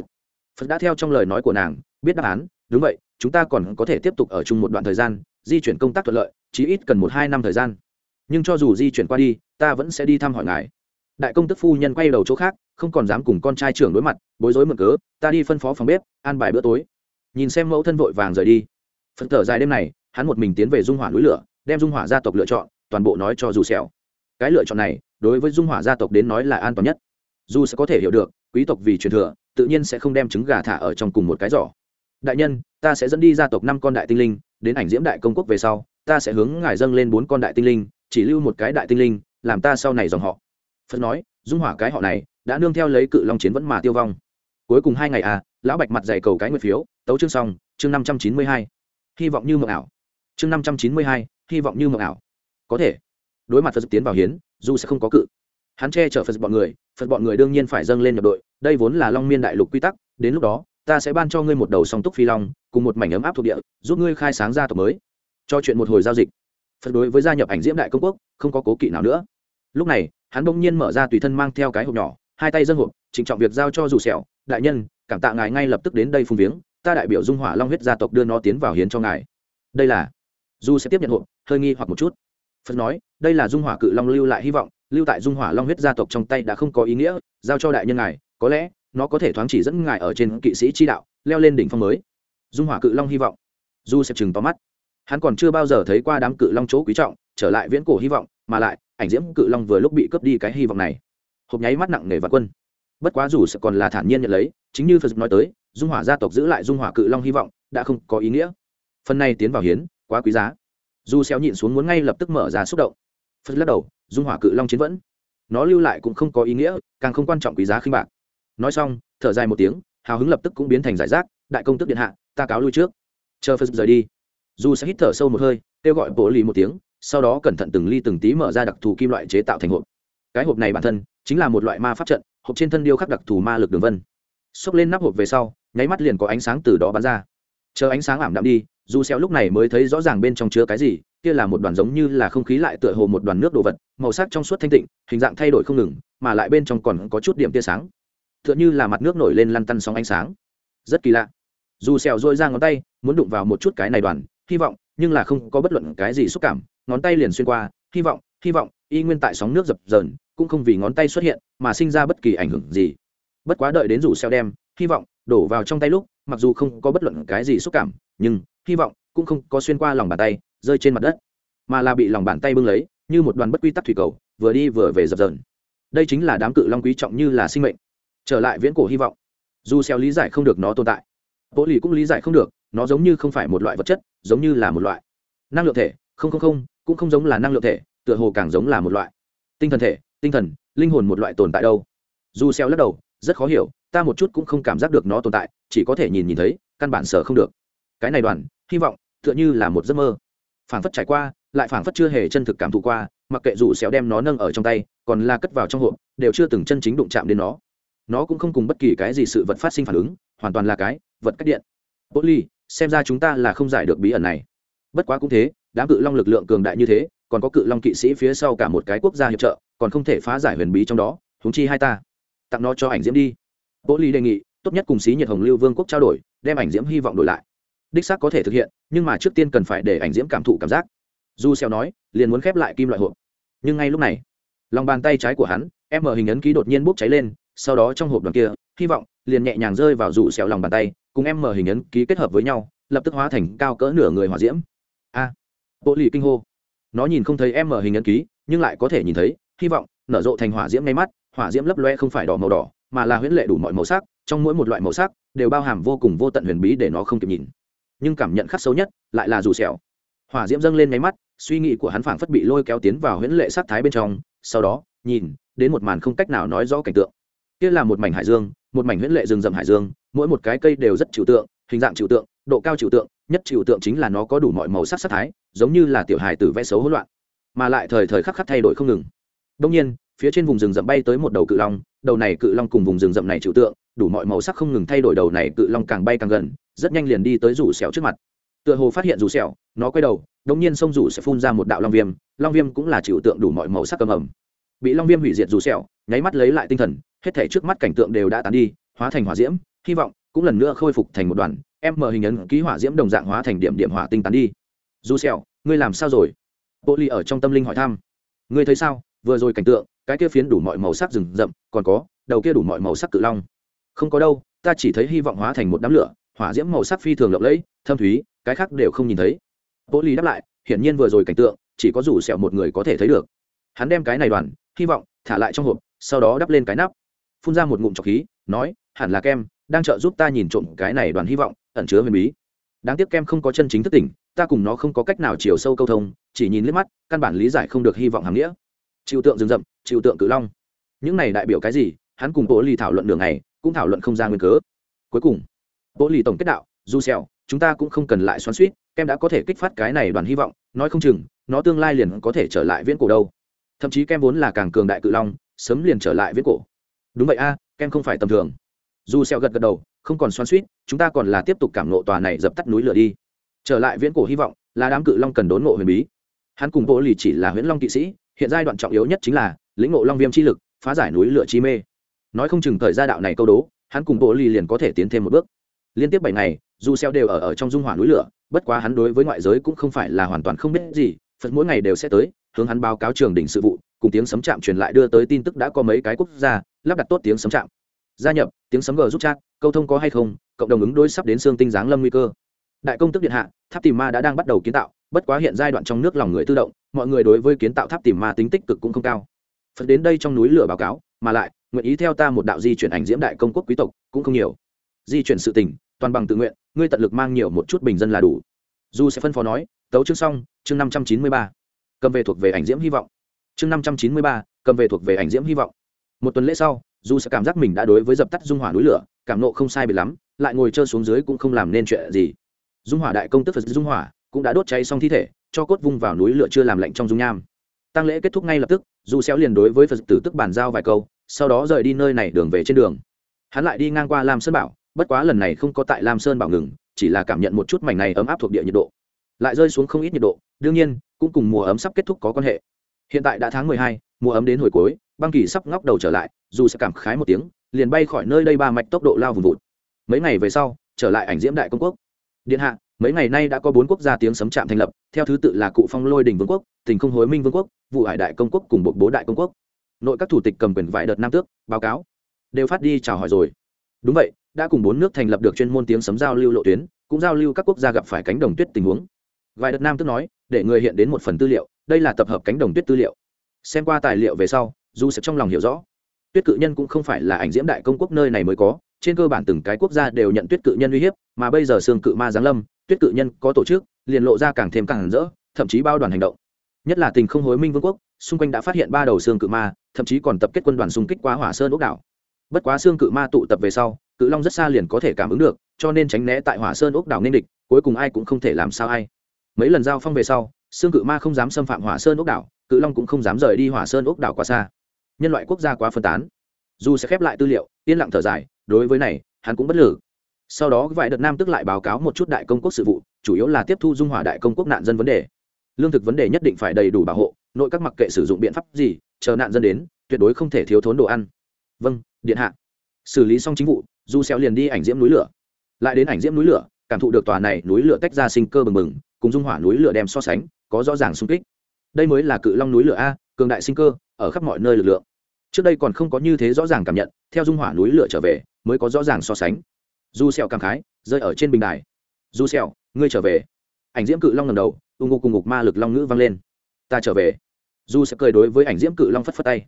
[SPEAKER 1] phật đã theo trong lời nói của nàng, biết đáp án đúng vậy, chúng ta còn có thể tiếp tục ở chung một đoạn thời gian, di chuyển công tác thuận lợi, chí ít cần một hai năm thời gian. Nhưng cho dù di chuyển qua đi, ta vẫn sẽ đi thăm hỏi ngài. Đại công tức phu nhân quay đầu chỗ khác, không còn dám cùng con trai trưởng đối mặt, bối rối mượn cớ, ta đi phân phó phòng bếp an bài bữa tối. Nhìn xem mẫu thân vội vàng rời đi. Phật thở dài đêm này, hắn một mình tiến về dung hỏa núi lửa, đem dung hỏa gia tộc lựa chọn, toàn bộ nói cho dù xẻo cái lựa chọn này, đối với dung hỏa gia tộc đến nói là an toàn nhất. Dù sẽ có thể hiểu được, quý tộc vì truyền thừa, tự nhiên sẽ không đem trứng gà thả ở trong cùng một cái giỏ đại nhân, ta sẽ dẫn đi gia tộc năm con đại tinh linh, đến ảnh diễm đại công quốc về sau, ta sẽ hướng ngài dâng lên bốn con đại tinh linh, chỉ lưu một cái đại tinh linh, làm ta sau này dòng họ. Phật nói, dung hỏa cái họ này đã nương theo lấy cự long chiến vẫn mà tiêu vong. Cuối cùng hai ngày à lão bạch mặt dày cầu cái nguyệt phiếu, tấu chương xong, chương năm trăm chín mươi hai. Hy vọng như mộng ảo. Chương năm trăm chín mươi hai, hy vọng như mộng ảo. Có thể. Đối mặt phật tiến vào hiến, dù sẽ không có cự. Hắn che chở phật bọn người, phật bọn người đương nhiên phải dâng lên nhập đội, đây vốn là long miên đại lục quy tắc, đến lúc đó ta sẽ ban cho ngươi một đầu song túc phi long, cùng một mảnh ấm áp thuộc địa, giúp ngươi khai sáng gia tộc mới. Cho chuyện một hồi giao dịch. Phật đối với gia nhập ảnh diễm đại công quốc, không có cố kỵ nào nữa. Lúc này, hắn bỗng nhiên mở ra tùy thân mang theo cái hộp nhỏ, hai tay dân hộp trịnh trọng việc giao cho dù sẹo, đại nhân, cảm tạ ngài ngay lập tức đến đây phung viếng, ta đại biểu dung hỏa long huyết gia tộc đưa nó tiến vào hiến cho ngài. Đây là du sẽ tiếp nhận hộp, hơi nghi hoặc một chút. Phật nói, đây là dung hỏa cự long lưu lại hy vọng, lưu tại dung hỏa long huyết gia tộc trong tay đã không có ý nghĩa, giao cho đại nhân ngài, có lẽ nó có thể thoáng chỉ dẫn ngài ở trên kỵ sĩ chi đạo, leo lên đỉnh phong mới. Dung hỏa cự long hy vọng. Du sẽ chừng to mắt. Hắn còn chưa bao giờ thấy qua đám cự long chỗ quý trọng, trở lại viễn cổ hy vọng, mà lại, ảnh diễm cự long vừa lúc bị cướp đi cái hy vọng này. Hộp nháy mắt nặng nề và quân. Bất quá dù sẽ còn là thản nhiên nhận lấy, chính như phật nói tới, dung hỏa gia tộc giữ lại dung hỏa cự long hy vọng, đã không có ý nghĩa. Phần này tiến vào hiến, quá quý giá. Dù xéo nhịn xuống muốn ngay lập tức mở ra xúc động. Phật lắc đầu, dung hỏa cự long chiến vẫn. Nó lưu lại cũng không có ý nghĩa, càng không quan trọng quý giá khinh bạc nói xong, thở dài một tiếng, hào hứng lập tức cũng biến thành giải rác, đại công tức điện hạ, ta cáo lui trước. Chờ phật rời đi. Dù sẽ hít thở sâu một hơi, kêu gọi bộ lì một tiếng, sau đó cẩn thận từng ly từng tí mở ra đặc thù kim loại chế tạo thành hộp. Cái hộp này bản thân chính là một loại ma pháp trận, hộp trên thân điêu khắc đặc thù ma lực đường vân. Xốc lên nắp hộp về sau, nháy mắt liền có ánh sáng từ đó bắn ra. Chờ ánh sáng ảm đạm đi, dù xeo lúc này mới thấy rõ ràng bên trong chứa cái gì, kia là một đoàn giống như là không khí lại tựa hồ một đoàn nước đồ vật, màu sắc trong suốt thanh tịnh, hình dạng thay đổi không ngừng, mà lại bên trong còn có chút điểm tia sáng tựa như là mặt nước nổi lên lăn tăn sóng ánh sáng. Rất kỳ lạ. Dù xèo dội ra ngón tay, muốn đụng vào một chút cái này đoàn, hy vọng, nhưng là không có bất luận cái gì xúc cảm. Ngón tay liền xuyên qua, hy vọng hy vọng, y nguyên tại sóng nước dập dờn, cũng không vì ngón tay xuất hiện mà sinh ra bất kỳ ảnh hưởng gì. Bất quá đợi đến rủ xeo đem, hy vọng, đổ vào trong tay lúc, mặc dù không có bất luận cái gì xúc cảm, nhưng, hy vọng, cũng không có xuyên qua lòng bàn tay, rơi trên mặt đất. Mà là bị lòng bàn tay bưng lấy, như một đoàn bất quy tắc thủy cầu, vừa đi vừa về dập dờn. Đây chính là đám cự long quý trọng như là sinh mệnh trở lại viễn cổ hy vọng. Dù xeo lý giải không được nó tồn tại bộ lì cũng lý giải không được, nó giống như không phải một loại vật chất, giống như là một loại năng lượng thể. Không không không, cũng không giống là năng lượng thể, tựa hồ càng giống là một loại tinh thần thể, tinh thần, linh hồn một loại tồn tại đâu. Dù xeo lắc đầu, rất khó hiểu, ta một chút cũng không cảm giác được nó tồn tại, chỉ có thể nhìn nhìn thấy, căn bản sở không được. Cái này đoàn, hy vọng, tựa như là một giấc mơ. Phảng phất trải qua, lại phảng phất chưa hề chân thực cảm thụ qua, mặc kệ dù xéo đem nó nâng ở trong tay, còn là cất vào trong hộp, đều chưa từng chân chính đụng chạm đến nó nó cũng không cùng bất kỳ cái gì sự vật phát sinh phản ứng, hoàn toàn là cái vật cách điện. Bố ly xem ra chúng ta là không giải được bí ẩn này. Bất quá cũng thế, đám cự long lực lượng cường đại như thế, còn có cự long kỵ sĩ phía sau cả một cái quốc gia hiệp trợ, còn không thể phá giải huyền bí trong đó thúng chi hai ta. Tặng nó cho ảnh diễm đi. Bố ly đề nghị, tốt nhất cùng xí nhiệt hồng lưu vương quốc trao đổi, đem ảnh diễm hy vọng đổi lại. Đích xác có thể thực hiện, nhưng mà trước tiên cần phải để ảnh diễm cảm thụ cảm giác. Du xeo nói, liền muốn khép lại kim loại hộp. Nhưng ngay lúc này, lòng bàn tay trái của hắn, em mở hình ấn ký đột nhiên bốc cháy lên sau đó trong hộp đoàn kia, hy vọng, liền nhẹ nhàng rơi vào rủ xẹo lòng bàn tay, cùng em mở hình ấn ký kết hợp với nhau, lập tức hóa thành cao cỡ nửa người hỏa diễm. A. Bộ lì kinh hô. Nó nhìn không thấy em mở hình ấn ký, nhưng lại có thể nhìn thấy, hy vọng, nở rộ thành hỏa diễm ngay mắt, hỏa diễm lấp loe không phải đỏ màu đỏ, mà là huyễn lệ đủ mọi màu sắc, trong mỗi một loại màu sắc, đều bao hàm vô cùng vô tận huyền bí để nó không kịp nhìn. Nhưng cảm nhận khắc sâu nhất, lại là rủ sẹo hỏa diễm dâng lên nháy mắt, suy nghĩ của hắn phảng phất bị lôi kéo tiến vào huyễn lệ sát thái bên trong, sau đó, nhìn, đến một màn không cách nào nói rõ cảnh tượng kia là một mảnh hải dương, một mảnh huyễn lệ rừng rậm hải dương, mỗi một cái cây đều rất trừu tượng, hình dạng trừu tượng, độ cao trừu tượng, nhất trừu tượng chính là nó có đủ mọi màu sắc sắc thái, giống như là tiểu hài tử vẽ xấu hỗn loạn, mà lại thời thời khắc khắc thay đổi không ngừng. Đông nhiên, phía trên vùng rừng rậm bay tới một đầu cự long, đầu này cự long cùng vùng rừng rậm này trừu tượng, đủ mọi màu sắc không ngừng thay đổi đầu này cự long càng bay càng gần, rất nhanh liền đi tới rủ sẹo trước mặt. Tựa hồ phát hiện rủ sẹo, nó quay đầu, đống nhiên sông rủ sẽ phun ra một đạo long viêm long viêm cũng là trừu tượng đủ mọi màu sắc cầm ẩm bị long viêm hủy diệt rủ sẹo, nháy mắt lấy lại tinh thần hết thể trước mắt cảnh tượng đều đã tán đi, hóa thành hỏa diễm, hy vọng cũng lần nữa khôi phục thành một đoàn, em mở hình ấn ký hỏa diễm đồng dạng hóa thành điểm điểm hỏa tinh tán đi. Dù sẹo, ngươi làm sao rồi? Bộ ly ở trong tâm linh hỏi thăm. Ngươi thấy sao? Vừa rồi cảnh tượng, cái kia phiến đủ mọi màu sắc rừng rậm, còn có, đầu kia đủ mọi màu sắc cự long. Không có đâu, ta chỉ thấy hy vọng hóa thành một đám lửa, hỏa diễm màu sắc phi thường lộng lẫy, thâm thúy, cái khác đều không nhìn thấy. Bộ ly đáp lại, hiển nhiên vừa rồi cảnh tượng, chỉ có rủ sẹo một người có thể thấy được. Hắn đem cái này đoàn, hy vọng, thả lại trong hộp, sau đó đắp lên cái nắp phun ra một ngụm trọc khí, nói, hẳn là kem, đang trợ giúp ta nhìn trộm cái này đoàn hy vọng, ẩn chứa huyền bí. Đáng tiếc kem không có chân chính thức tỉnh, ta cùng nó không có cách nào chiều sâu câu thông, chỉ nhìn liếc mắt, căn bản lý giải không được hy vọng hàm nghĩa. Chịu tượng rừng rậm chịu tượng cự long. Những này đại biểu cái gì? Hắn cùng bộ lì thảo luận đường này cũng thảo luận không ra nguyên cớ. Cuối cùng bộ lì tổng kết đạo du xèo chúng ta cũng không cần lại xoắn suýt kem đã có thể kích phát cái này đoàn hy vọng, nói không chừng, nó tương lai liền có thể trở lại viễn cổ đâu. Thậm chí kem vốn là càng cường đại cự long, sớm liền trở lại viễn cổ đúng vậy a, kem không phải tầm thường. Dù xèo gật gật đầu, không còn xoắn suýt chúng ta còn là tiếp tục cảm nộ tòa này dập tắt núi lửa đi. Trở lại viễn cổ hy vọng, là đám cự long cần đốn ngộ huyền bí. Hắn cùng bộ lì chỉ là huyễn long kỵ sĩ, hiện giai đoạn trọng yếu nhất chính là lĩnh ngộ long viêm chi lực, phá giải núi lửa chi mê. Nói không chừng thời gia đạo này câu đố, hắn cùng bộ lì liền có thể tiến thêm một bước. Liên tiếp bảy ngày, dù xeo đều ở ở trong dung hỏa núi lửa, bất quá hắn đối với ngoại giới cũng không phải là hoàn toàn không biết gì, phật mỗi ngày đều sẽ tới, hướng hắn báo cáo trường đỉnh sự vụ cùng tiếng sấm chạm truyền lại đưa tới tin tức đã có mấy cái quốc gia, lắp đặt tốt tiếng sấm chạm. Gia nhập, tiếng sấm g giúp chat, câu thông có hay không, cộng đồng ứng đối sắp đến xương tinh giáng lâm nguy cơ. Đại công tức điện hạ, tháp tìm ma đã đang bắt đầu kiến tạo, bất quá hiện giai đoạn trong nước lòng người tự động, mọi người đối với kiến tạo tháp tìm ma tính tích cực cũng không cao. Phật đến đây trong núi lửa báo cáo, mà lại, nguyện ý theo ta một đạo di chuyển ảnh diễm đại công quốc quý tộc, cũng không nhiều. Di chuyển sự tình, toàn bằng tự nguyện, ngươi tận lực mang nhiều một chút bình dân là đủ. Du sẽ phân phó nói, tấu chương xong, chương năm trăm chín mươi ba. Cầm về thuộc về ảnh diễm hy vọng chương năm trăm chín mươi ba, cầm về thuộc về ảnh diễm hy vọng. Một tuần lễ sau du sẽ cảm giác mình đã đối với dập tắt dung hỏa núi lửa, cảm nộ không sai bị lắm, lại ngồi chơi xuống dưới cũng không làm nên chuyện gì. Dung hỏa đại công tức phật dung hỏa cũng đã đốt cháy xong thi thể, cho cốt vung vào núi lửa chưa làm lạnh trong dung nham. Tăng lễ kết thúc ngay lập tức du xéo liền đối với phật tử tức bàn giao vài câu, sau đó rời đi nơi này đường về trên đường. Hắn lại đi ngang qua lam sơn bảo, bất quá lần này không có tại lam sơn bảo ngừng, chỉ là cảm nhận một chút mảnh này ấm áp thuộc địa nhiệt độ. Lại rơi xuống không ít nhiệt độ, đương nhiên, cũng cùng mùa ấm sắp kết thúc có quan hệ hiện tại đã tháng mười hai, mùa ấm đến hồi cuối, băng kỳ sắp ngóc đầu trở lại, dù sẽ cảm khái một tiếng, liền bay khỏi nơi đây ba mạch tốc độ lao vùng vụt. Mấy ngày về sau, trở lại ảnh diễm đại công quốc. Điện hạ, mấy ngày nay đã có bốn quốc gia tiếng sấm chạm thành lập, theo thứ tự là cụ phong lôi đình vương quốc, tình không hối minh vương quốc, vụ hải đại công quốc cùng bộ bố đại công quốc. Nội các thủ tịch cầm quyền vài đợt nam tước, báo cáo, đều phát đi chào hỏi rồi. Đúng vậy, đã cùng bốn nước thành lập được chuyên môn tiếng sấm giao lưu lộ tuyến, cũng giao lưu các quốc gia gặp phải cánh đồng tuyết tình huống. Vài đợt nam tước nói, để người hiện đến một phần tư liệu đây là tập hợp cánh đồng tuyết tư liệu. Xem qua tài liệu về sau, du sẽ trong lòng hiểu rõ. Tuyết cự nhân cũng không phải là ảnh diễm đại công quốc nơi này mới có, trên cơ bản từng cái quốc gia đều nhận tuyết cự nhân uy hiếp, mà bây giờ xương cự ma giáng lâm, tuyết cự nhân có tổ chức, liền lộ ra càng thêm càng rỡ, thậm chí bao đoàn hành động. Nhất là tình không hối minh vương quốc, xung quanh đã phát hiện ba đầu xương cự ma, thậm chí còn tập kết quân đoàn xung kích qua hỏa sơn ốc đảo. Bất quá xương cự ma tụ tập về sau, cự long rất xa liền có thể cảm ứng được, cho nên tránh né tại hỏa sơn ốc đảo nên địch, cuối cùng ai cũng không thể làm sao ai. Mấy lần giao phong về sau xương cự ma không dám xâm phạm hỏa sơn ốc đảo, cự long cũng không dám rời đi hỏa sơn ốc đảo quá xa. Nhân loại quốc gia quá phân tán. Dù sẽ khép lại tư liệu, yên lặng thở dài, đối với này, hắn cũng bất lử. Sau đó, vài đợt nam tức lại báo cáo một chút đại công quốc sự vụ, chủ yếu là tiếp thu dung hòa đại công quốc nạn dân vấn đề. Lương thực vấn đề nhất định phải đầy đủ bảo hộ, nội các mặc kệ sử dụng biện pháp gì, chờ nạn dân đến, tuyệt đối không thể thiếu thốn đồ ăn. Vâng điện hạ. Xử lý xong chính vụ, du xeo liền đi ảnh diễm núi lửa. Lại đến ảnh diễm núi lửa, cảm thụ được tòa này núi lửa tách ra sinh cơ bừng bừng, cùng dung hỏa núi lửa đem so sánh có rõ ràng xung kích. Đây mới là cự long núi lửa a, cường đại sinh cơ, ở khắp mọi nơi lực lượng. Trước đây còn không có như thế rõ ràng cảm nhận, theo dung hỏa núi lửa trở về, mới có rõ ràng so sánh. Du sẹo cảm khái, rơi ở trên bình đài. Du sẹo, ngươi trở về. Ảnh diễm cự long ngẩng đầu, ung ngục cùng ngục ma lực long ngữ vang lên. Ta trở về. Du sẽ cười đối với ảnh diễm cự long phất phất tay.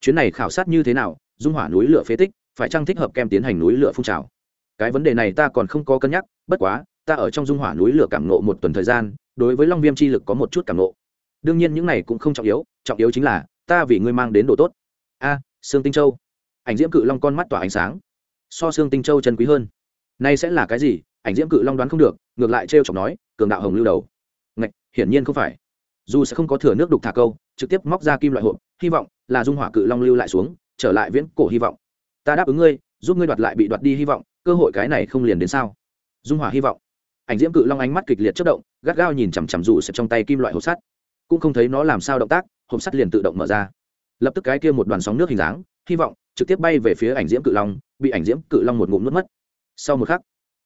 [SPEAKER 1] Chuyến này khảo sát như thế nào, dung hỏa núi lửa phế tích, phải chăng thích hợp kem tiến hành núi lửa phun trào? Cái vấn đề này ta còn không có cân nhắc, bất quá, ta ở trong dung hỏa núi lửa cảm nộ một tuần thời gian đối với long viêm chi lực có một chút cảm nộ. Đương nhiên những này cũng không trọng yếu trọng yếu chính là ta vì ngươi mang đến đồ tốt. A à, sương tinh châu. Ảnh diễm cự long con mắt tỏa ánh sáng. So sương tinh châu chân quý hơn. Nay sẽ là cái gì? Ảnh diễm cự long đoán không được ngược lại trêu chọc nói cường đạo hồng lưu đầu. Ngạch hiển nhiên không phải. Dù sẽ không có thừa nước đục thả câu trực tiếp móc ra kim loại hộp hy vọng là dung hỏa cự long lưu lại xuống trở lại viễn cổ hy vọng. Ta đáp ứng ngươi giúp ngươi đoạt lại bị đoạt đi hy vọng cơ hội cái này không liền đến sao? Dung hỏa hy vọng. Ảnh diễm cự long ánh mắt kịch liệt chất động gắt gao nhìn chằm chằm rủ sẽ trong tay kim loại hộp sắt. Cũng không thấy nó làm sao động tác, hộp sắt liền tự động mở ra. Lập tức cái kia một đoàn sóng nước hình dáng, hy vọng trực tiếp bay về phía ảnh diễm cự long, bị ảnh diễm cự long một ngụm nuốt mất. Sau một khắc,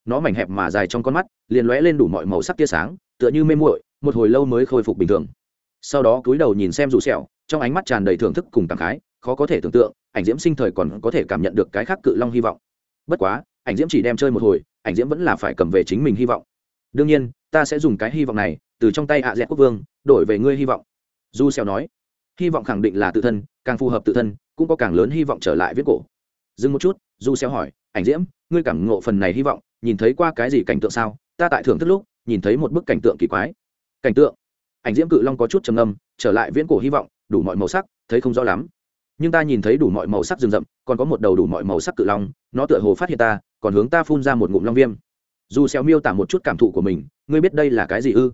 [SPEAKER 1] nó mảnh hẹp mà dài trong con mắt, liền lóe lên đủ mọi màu sắc tia sáng, tựa như mê muội, một hồi lâu mới khôi phục bình thường. Sau đó cúi đầu nhìn xem rủ sẹo, trong ánh mắt tràn đầy thưởng thức cùng cảm khái, khó có thể tưởng tượng, ảnh diễm sinh thời còn có thể cảm nhận được cái khác cự long hy vọng. Bất quá, ảnh diễm chỉ đem chơi một hồi, ảnh diễm vẫn là phải cầm về chính mình hy vọng đương nhiên, ta sẽ dùng cái hy vọng này, từ trong tay ạ à dẹt quốc vương, đổi về ngươi hy vọng. Du xèo nói, hy vọng khẳng định là tự thân, càng phù hợp tự thân, cũng có càng lớn hy vọng trở lại viết cổ. Dừng một chút du xeo hỏi, ảnh diễm, ngươi cảm ngộ phần này hy vọng, nhìn thấy qua cái gì cảnh tượng sao? Ta tại thưởng thức lúc, nhìn thấy một bức cảnh tượng kỳ quái. Cảnh tượng? Ảnh diễm cự long có chút trầm ngâm, trở lại viễn cổ hy vọng, đủ mọi màu sắc, thấy không rõ lắm. Nhưng ta nhìn thấy đủ mọi màu sắc rừng rậm, còn có một đầu đủ mọi màu sắc cự long, nó tựa hồ phát hiện ta, còn hướng ta phun ra một ngụm long viêm dù xéo miêu tả một chút cảm thụ của mình ngươi biết đây là cái gì ư?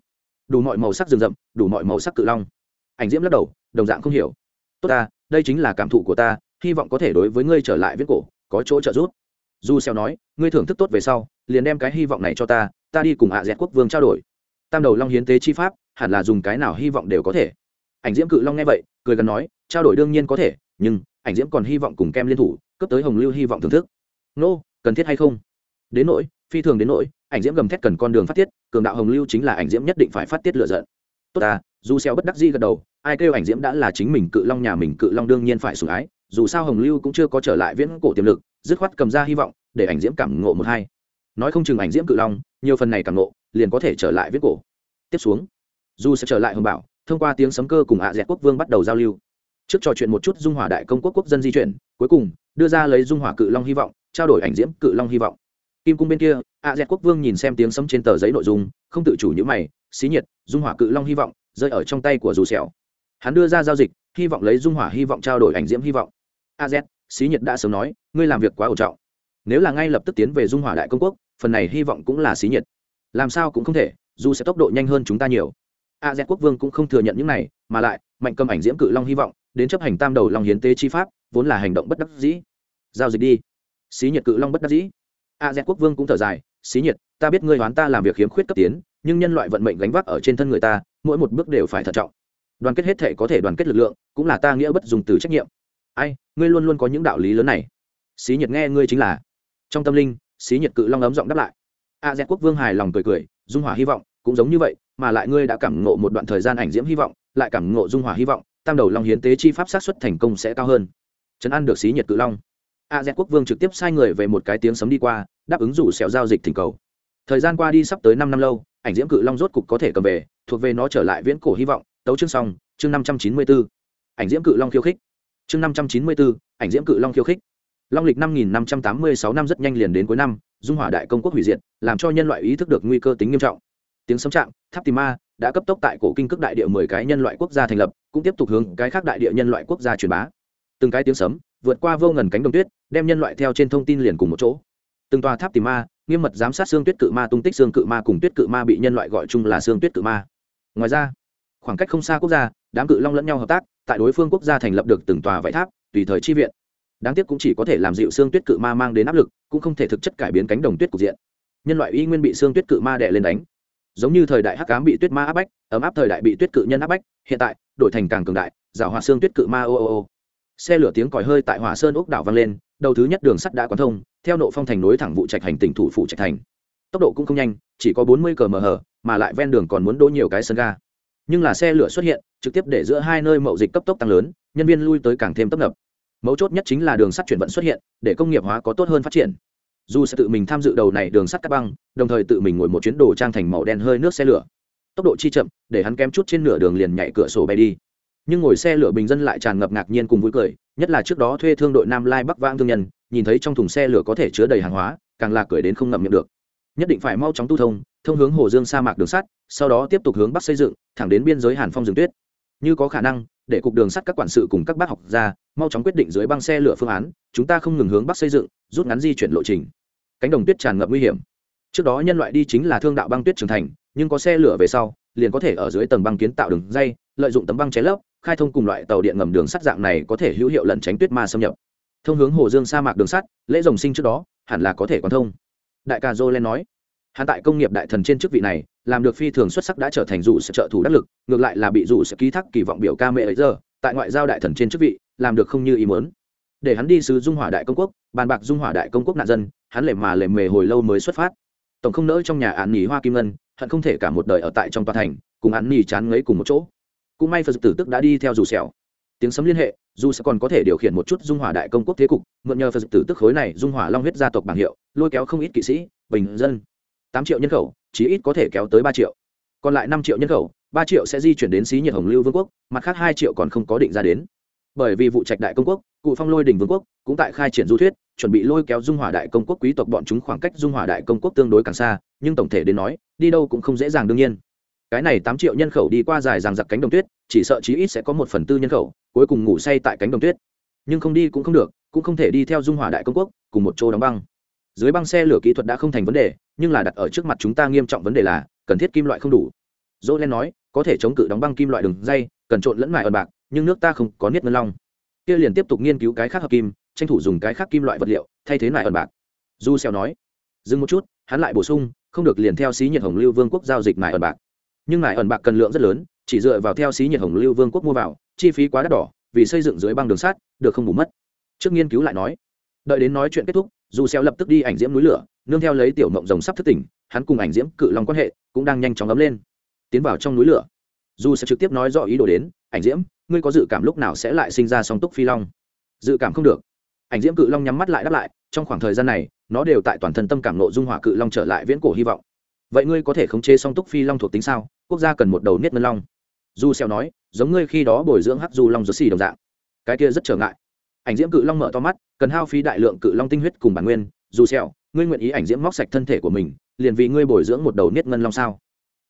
[SPEAKER 1] Đủ mọi màu sắc rừng rậm đủ mọi màu sắc cự long. Ảnh diễm lắc đầu đồng dạng không hiểu. Tốt ta đây chính là cảm thụ của ta hy vọng có thể đối với ngươi trở lại viết cổ có chỗ trợ giúp. Du xéo nói ngươi thưởng thức tốt về sau liền đem cái hy vọng này cho ta ta đi cùng ạ dẹt quốc vương trao đổi. Tam đầu long hiến tế chi pháp hẳn là dùng cái nào hy vọng đều có thể. Ảnh diễm cự long nghe vậy cười gần nói trao đổi đương nhiên có thể nhưng ảnh diễm còn hy vọng cùng kem liên thủ cấp tới hồng lưu hy vọng thưởng thức. Nô、no, cần thiết hay không? Đến nỗi phi thường đến nỗi, ảnh diễm gầm thét cần con đường phát tiết, cường đạo hồng lưu chính là ảnh diễm nhất định phải phát tiết lựa giận. Tốt ta, dù xeo bất đắc dĩ gật đầu, ai kêu ảnh diễm đã là chính mình cự long nhà mình cự long đương nhiên phải sủng ái, dù sao hồng lưu cũng chưa có trở lại viễn cổ tiềm lực, dứt khoát cầm ra hy vọng, để ảnh diễm cảm ngộ một hai. Nói không chừng ảnh diễm cự long, nhiều phần này cảm ngộ, liền có thể trở lại viễn cổ. Tiếp xuống, dù sẽ trở lại hồng bảo, thông qua tiếng sấm cơ cùng ạ dẹt quốc vương bắt đầu giao lưu. Trước trò chuyện một chút dung hỏa đại công quốc quốc dân di chuyển, cuối cùng, đưa ra lấy dung hỏa cự long hy vọng, trao đổi ảnh diễm cự long hy vọng kim cung bên kia ạ dẹt quốc vương nhìn xem tiếng sấm trên tờ giấy nội dung, không tự chủ những mày, xí nhiệt, dung hỏa cự long hy vọng, rơi ở trong tay của dù xẻo hắn đưa ra giao dịch, hy vọng lấy dung hỏa hy vọng trao đổi ảnh diễm hy vọng. A z, xí nhiệt đã sớm nói, ngươi làm việc quá ổn trọng. Nếu là ngay lập tức tiến về dung hỏa đại công quốc, phần này hy vọng cũng là xí nhiệt. Làm sao cũng không thể, dù sẽ tốc độ nhanh hơn chúng ta nhiều. A z quốc vương cũng không thừa nhận những này, mà lại, mạnh cầm ảnh diễm cự long hy vọng, đến chấp hành tam đầu long hiến tế chi pháp, vốn là hành động bất đắc dĩ. Giao dịch đi. Xí nhiệt cự long bất đắc dĩ a z quốc vương cũng thở dài, xí nhiệt, ta biết ngươi đoán ta làm việc hiếm khuyết cấp tiến, nhưng nhân loại vận mệnh gánh vác ở trên thân người ta, mỗi một bước đều phải thận trọng. Đoàn kết hết thể có thể đoàn kết lực lượng, cũng là ta nghĩa bất dùng từ trách nhiệm. Ai, ngươi luôn luôn có những đạo lý lớn này. Xí nhiệt nghe ngươi chính là. Trong tâm linh, xí nhiệt cự long ấm giọng đáp lại. A z quốc vương hài lòng cười cười, dung hỏa hy vọng cũng giống như vậy, mà lại ngươi đã cảm ngộ một đoạn thời gian ảnh diễm hy vọng, lại cảm ngộ dung hỏa hy vọng, tam đầu long hiến tế chi pháp sát xuất thành công sẽ cao hơn. Chấn an được xí nhiệt cự long a z quốc vương trực tiếp sai người về một cái tiếng sấm đi qua đáp ứng rủ sẹo giao dịch thỉnh cầu. Thời gian qua đi sắp tới năm năm lâu ảnh diễm cự long rốt cục có thể cầm về thuộc về nó trở lại viễn cổ hy vọng tấu chương xong chương năm trăm chín mươi bốn ảnh diễm cự long khiêu khích. Chương năm trăm chín mươi bốn ảnh diễm cự long khiêu khích. Long lịch năm nghìn năm trăm tám mươi sáu năm rất nhanh liền đến cuối năm dung hỏa đại công quốc hủy diệt làm cho nhân loại ý thức được nguy cơ tính nghiêm trọng. Tiếng sấm trạng, tháp tìm ma đã cấp tốc tại cổ kinh cước đại địa mười cái nhân loại quốc gia thành lập cũng tiếp tục hướng cái khác đại địa nhân loại quốc gia truyền bá. Từng cái tiếng sấm vượt qua vô ngần cánh đồng tuyết, đem nhân loại theo trên thông tin liền cùng một chỗ. Từng tòa tháp tìm ma, nghiêm mật giám sát xương tuyết cự ma tung tích xương cự ma cùng tuyết cự ma bị nhân loại gọi chung là xương tuyết cự ma. Ngoài ra, khoảng cách không xa quốc gia, đám cự long lẫn nhau hợp tác, tại đối phương quốc gia thành lập được từng tòa vải tháp, tùy thời chi viện. Đáng tiếc cũng chỉ có thể làm dịu xương tuyết cự ma mang đến áp lực, cũng không thể thực chất cải biến cánh đồng tuyết cục diện. Nhân loại y nguyên bị xương tuyết cự ma đè lên đánh. Giống như thời đại hắc cám bị tuyết ma áp bách, ấm áp thời đại bị tuyết cự nhân áp bách, hiện tại, đổi thành càng cường đại rào hòa xương tuyết cự ma ô ô ô xe lửa tiếng còi hơi tại hỏa sơn ốc đảo vang lên, đầu thứ nhất đường sắt đã quán thông, theo nộ phong thành nối thẳng vụ trạch hành tỉnh thủ phủ trạch thành. Tốc độ cũng không nhanh, chỉ có bốn mươi cm hở mà lại ven đường còn muốn đỗ nhiều cái sân ga. Nhưng là xe lửa xuất hiện, trực tiếp để giữa hai nơi mậu dịch cấp tốc tăng lớn, nhân viên lui tới càng thêm tấp nập. Mấu chốt nhất chính là đường sắt chuyển vận xuất hiện, để công nghiệp hóa có tốt hơn phát triển. Dù sẽ tự mình tham dự đầu này đường sắt cắt băng, đồng thời tự mình ngồi một chuyến đồ trang thành màu đen hơi nước xe lửa. Tốc độ chi chậm, để hắn kém chút trên nửa đường liền nhảy cửa sổ bay đi nhưng ngồi xe lửa bình dân lại tràn ngập ngạc nhiên cùng vui cười, nhất là trước đó thuê thương đội nam lai bắc vãng thương nhân, nhìn thấy trong thùng xe lửa có thể chứa đầy hàng hóa, càng là cười đến không ngậm miệng được. Nhất định phải mau chóng tu thông thông hướng hồ dương sa mạc đường sắt, sau đó tiếp tục hướng bắc xây dựng, thẳng đến biên giới hàn phong rừng tuyết. Như có khả năng, để cục đường sắt các quản sự cùng các bác học ra mau chóng quyết định dưới băng xe lửa phương án, chúng ta không ngừng hướng bắc xây dựng, rút ngắn di chuyển lộ trình. Cánh đồng tuyết tràn ngập nguy hiểm. Trước đó nhân loại đi chính là thương đạo băng tuyết trưởng thành, nhưng có xe lửa về sau, liền có thể ở dưới tầng băng kiến tạo đường dây, lợi dụng tấm băng cháy lớp khai thông cùng loại tàu điện ngầm đường sắt dạng này có thể hữu hiệu lẩn tránh tuyết ma xâm nhập. Thông hướng hồ dương sa mạc đường sắt, lễ rồng sinh trước đó, hẳn là có thể quan thông. Đại ca jolen nói, hắn tại công nghiệp đại thần trên chức vị này, làm được phi thường xuất sắc đã trở thành dụ sự trợ thủ đắc lực, ngược lại là bị dụ sự ký thác kỳ vọng biểu ca mẹ ấy giờ, tại ngoại giao đại thần trên chức vị, làm được không như ý muốn. Để hắn đi sứ dung hỏa đại công quốc, bàn bạc dung hỏa đại công quốc nạn dân, hắn lề mà lề mề hồi lâu mới xuất phát. Tổng không nỡ trong nhà án nghỉ hoa kim ngân, hận không thể cả một đời ở tại trong tòa thành, cùng án nghỉ chán ngấy cùng một chỗ cũng may phật tử tức đã đi theo dù sẹo. Tiếng sấm liên hệ, dù sẽ còn có thể điều khiển một chút dung hỏa đại công quốc thế cục, mượn nhờ phật tử tức khối này dung hỏa long huyết gia tộc bảng hiệu, lôi kéo không ít kỵ sĩ, bình dân. Tám triệu nhân khẩu, chí ít có thể kéo tới ba triệu. Còn lại năm triệu nhân khẩu, ba triệu sẽ di chuyển đến xí nhiệt hồng lưu vương quốc, mặt khác hai triệu còn không có định ra đến. Bởi vì vụ trạch đại công quốc, cụ phong lôi đình vương quốc, cũng tại khai triển du thuyết, chuẩn bị lôi kéo dung hòa đại công quốc quý tộc bọn chúng khoảng cách dung hòa đại công quốc tương đối càng xa, nhưng tổng thể đến nói, đi đâu cũng không dễ dàng đương nhiên cái này tám triệu nhân khẩu đi qua dài ràng giặc cánh đồng tuyết, chỉ sợ chí ít sẽ có một phần tư nhân khẩu, cuối cùng ngủ say tại cánh đồng tuyết. Nhưng không đi cũng không được, cũng không thể đi theo dung hòa đại công quốc, cùng một chỗ đóng băng. Dưới băng xe lửa kỹ thuật đã không thành vấn đề, nhưng là đặt ở trước mặt chúng ta nghiêm trọng vấn đề là, cần thiết kim loại không đủ. Dỗ len nói, có thể chống cự đóng băng kim loại đường dây, cần trộn lẫn mài ẩn bạc, nhưng nước ta không có niết ngân long. Kia liền tiếp tục nghiên cứu cái khác hợp kim, tranh thủ dùng cái khác kim loại vật liệu, thay thế mài ẩn bạc. Du xeo nói, dừng một chút, hắn lại bổ sung, không được liền theo xí nhiệt hồng lưu vương quốc giao dịch mài ẩn bạc nhưng ngài ẩn bạc cần lượng rất lớn, chỉ dựa vào theo xí nhiệt hồng lưu vương quốc mua vào, chi phí quá đắt đỏ, vì xây dựng dưới băng đường sắt, được không bù mất. Trước nghiên cứu lại nói. Đợi đến nói chuyện kết thúc, dù xeo lập tức đi ảnh diễm núi lửa, nương theo lấy tiểu mộng rồng sắp thức tỉnh, hắn cùng ảnh diễm cự long quan hệ cũng đang nhanh chóng ấm lên. Tiến vào trong núi lửa. Dù sẽ trực tiếp nói rõ ý đồ đến, ảnh diễm, ngươi có dự cảm lúc nào sẽ lại sinh ra song túc phi long? Dự cảm không được. Ảnh diễm cự long nhắm mắt lại đáp lại, trong khoảng thời gian này, nó đều tại toàn thân tâm cảm nộ dung hỏa cự long trở lại viễn cổ hy vọng. Vậy ngươi có thể khống chế song túc phi long thuộc tính sao? Quốc gia cần một đầu niết ngân long. Du xeo nói, giống ngươi khi đó bồi dưỡng hắc du long rớt xì đồng dạng. Cái kia rất trở ngại. Ảnh diễm cự long mở to mắt, cần hao phí đại lượng cự long tinh huyết cùng bản nguyên. Dù xeo ngươi nguyện ý ảnh diễm móc sạch thân thể của mình, liền vì ngươi bồi dưỡng một đầu niết ngân long sao?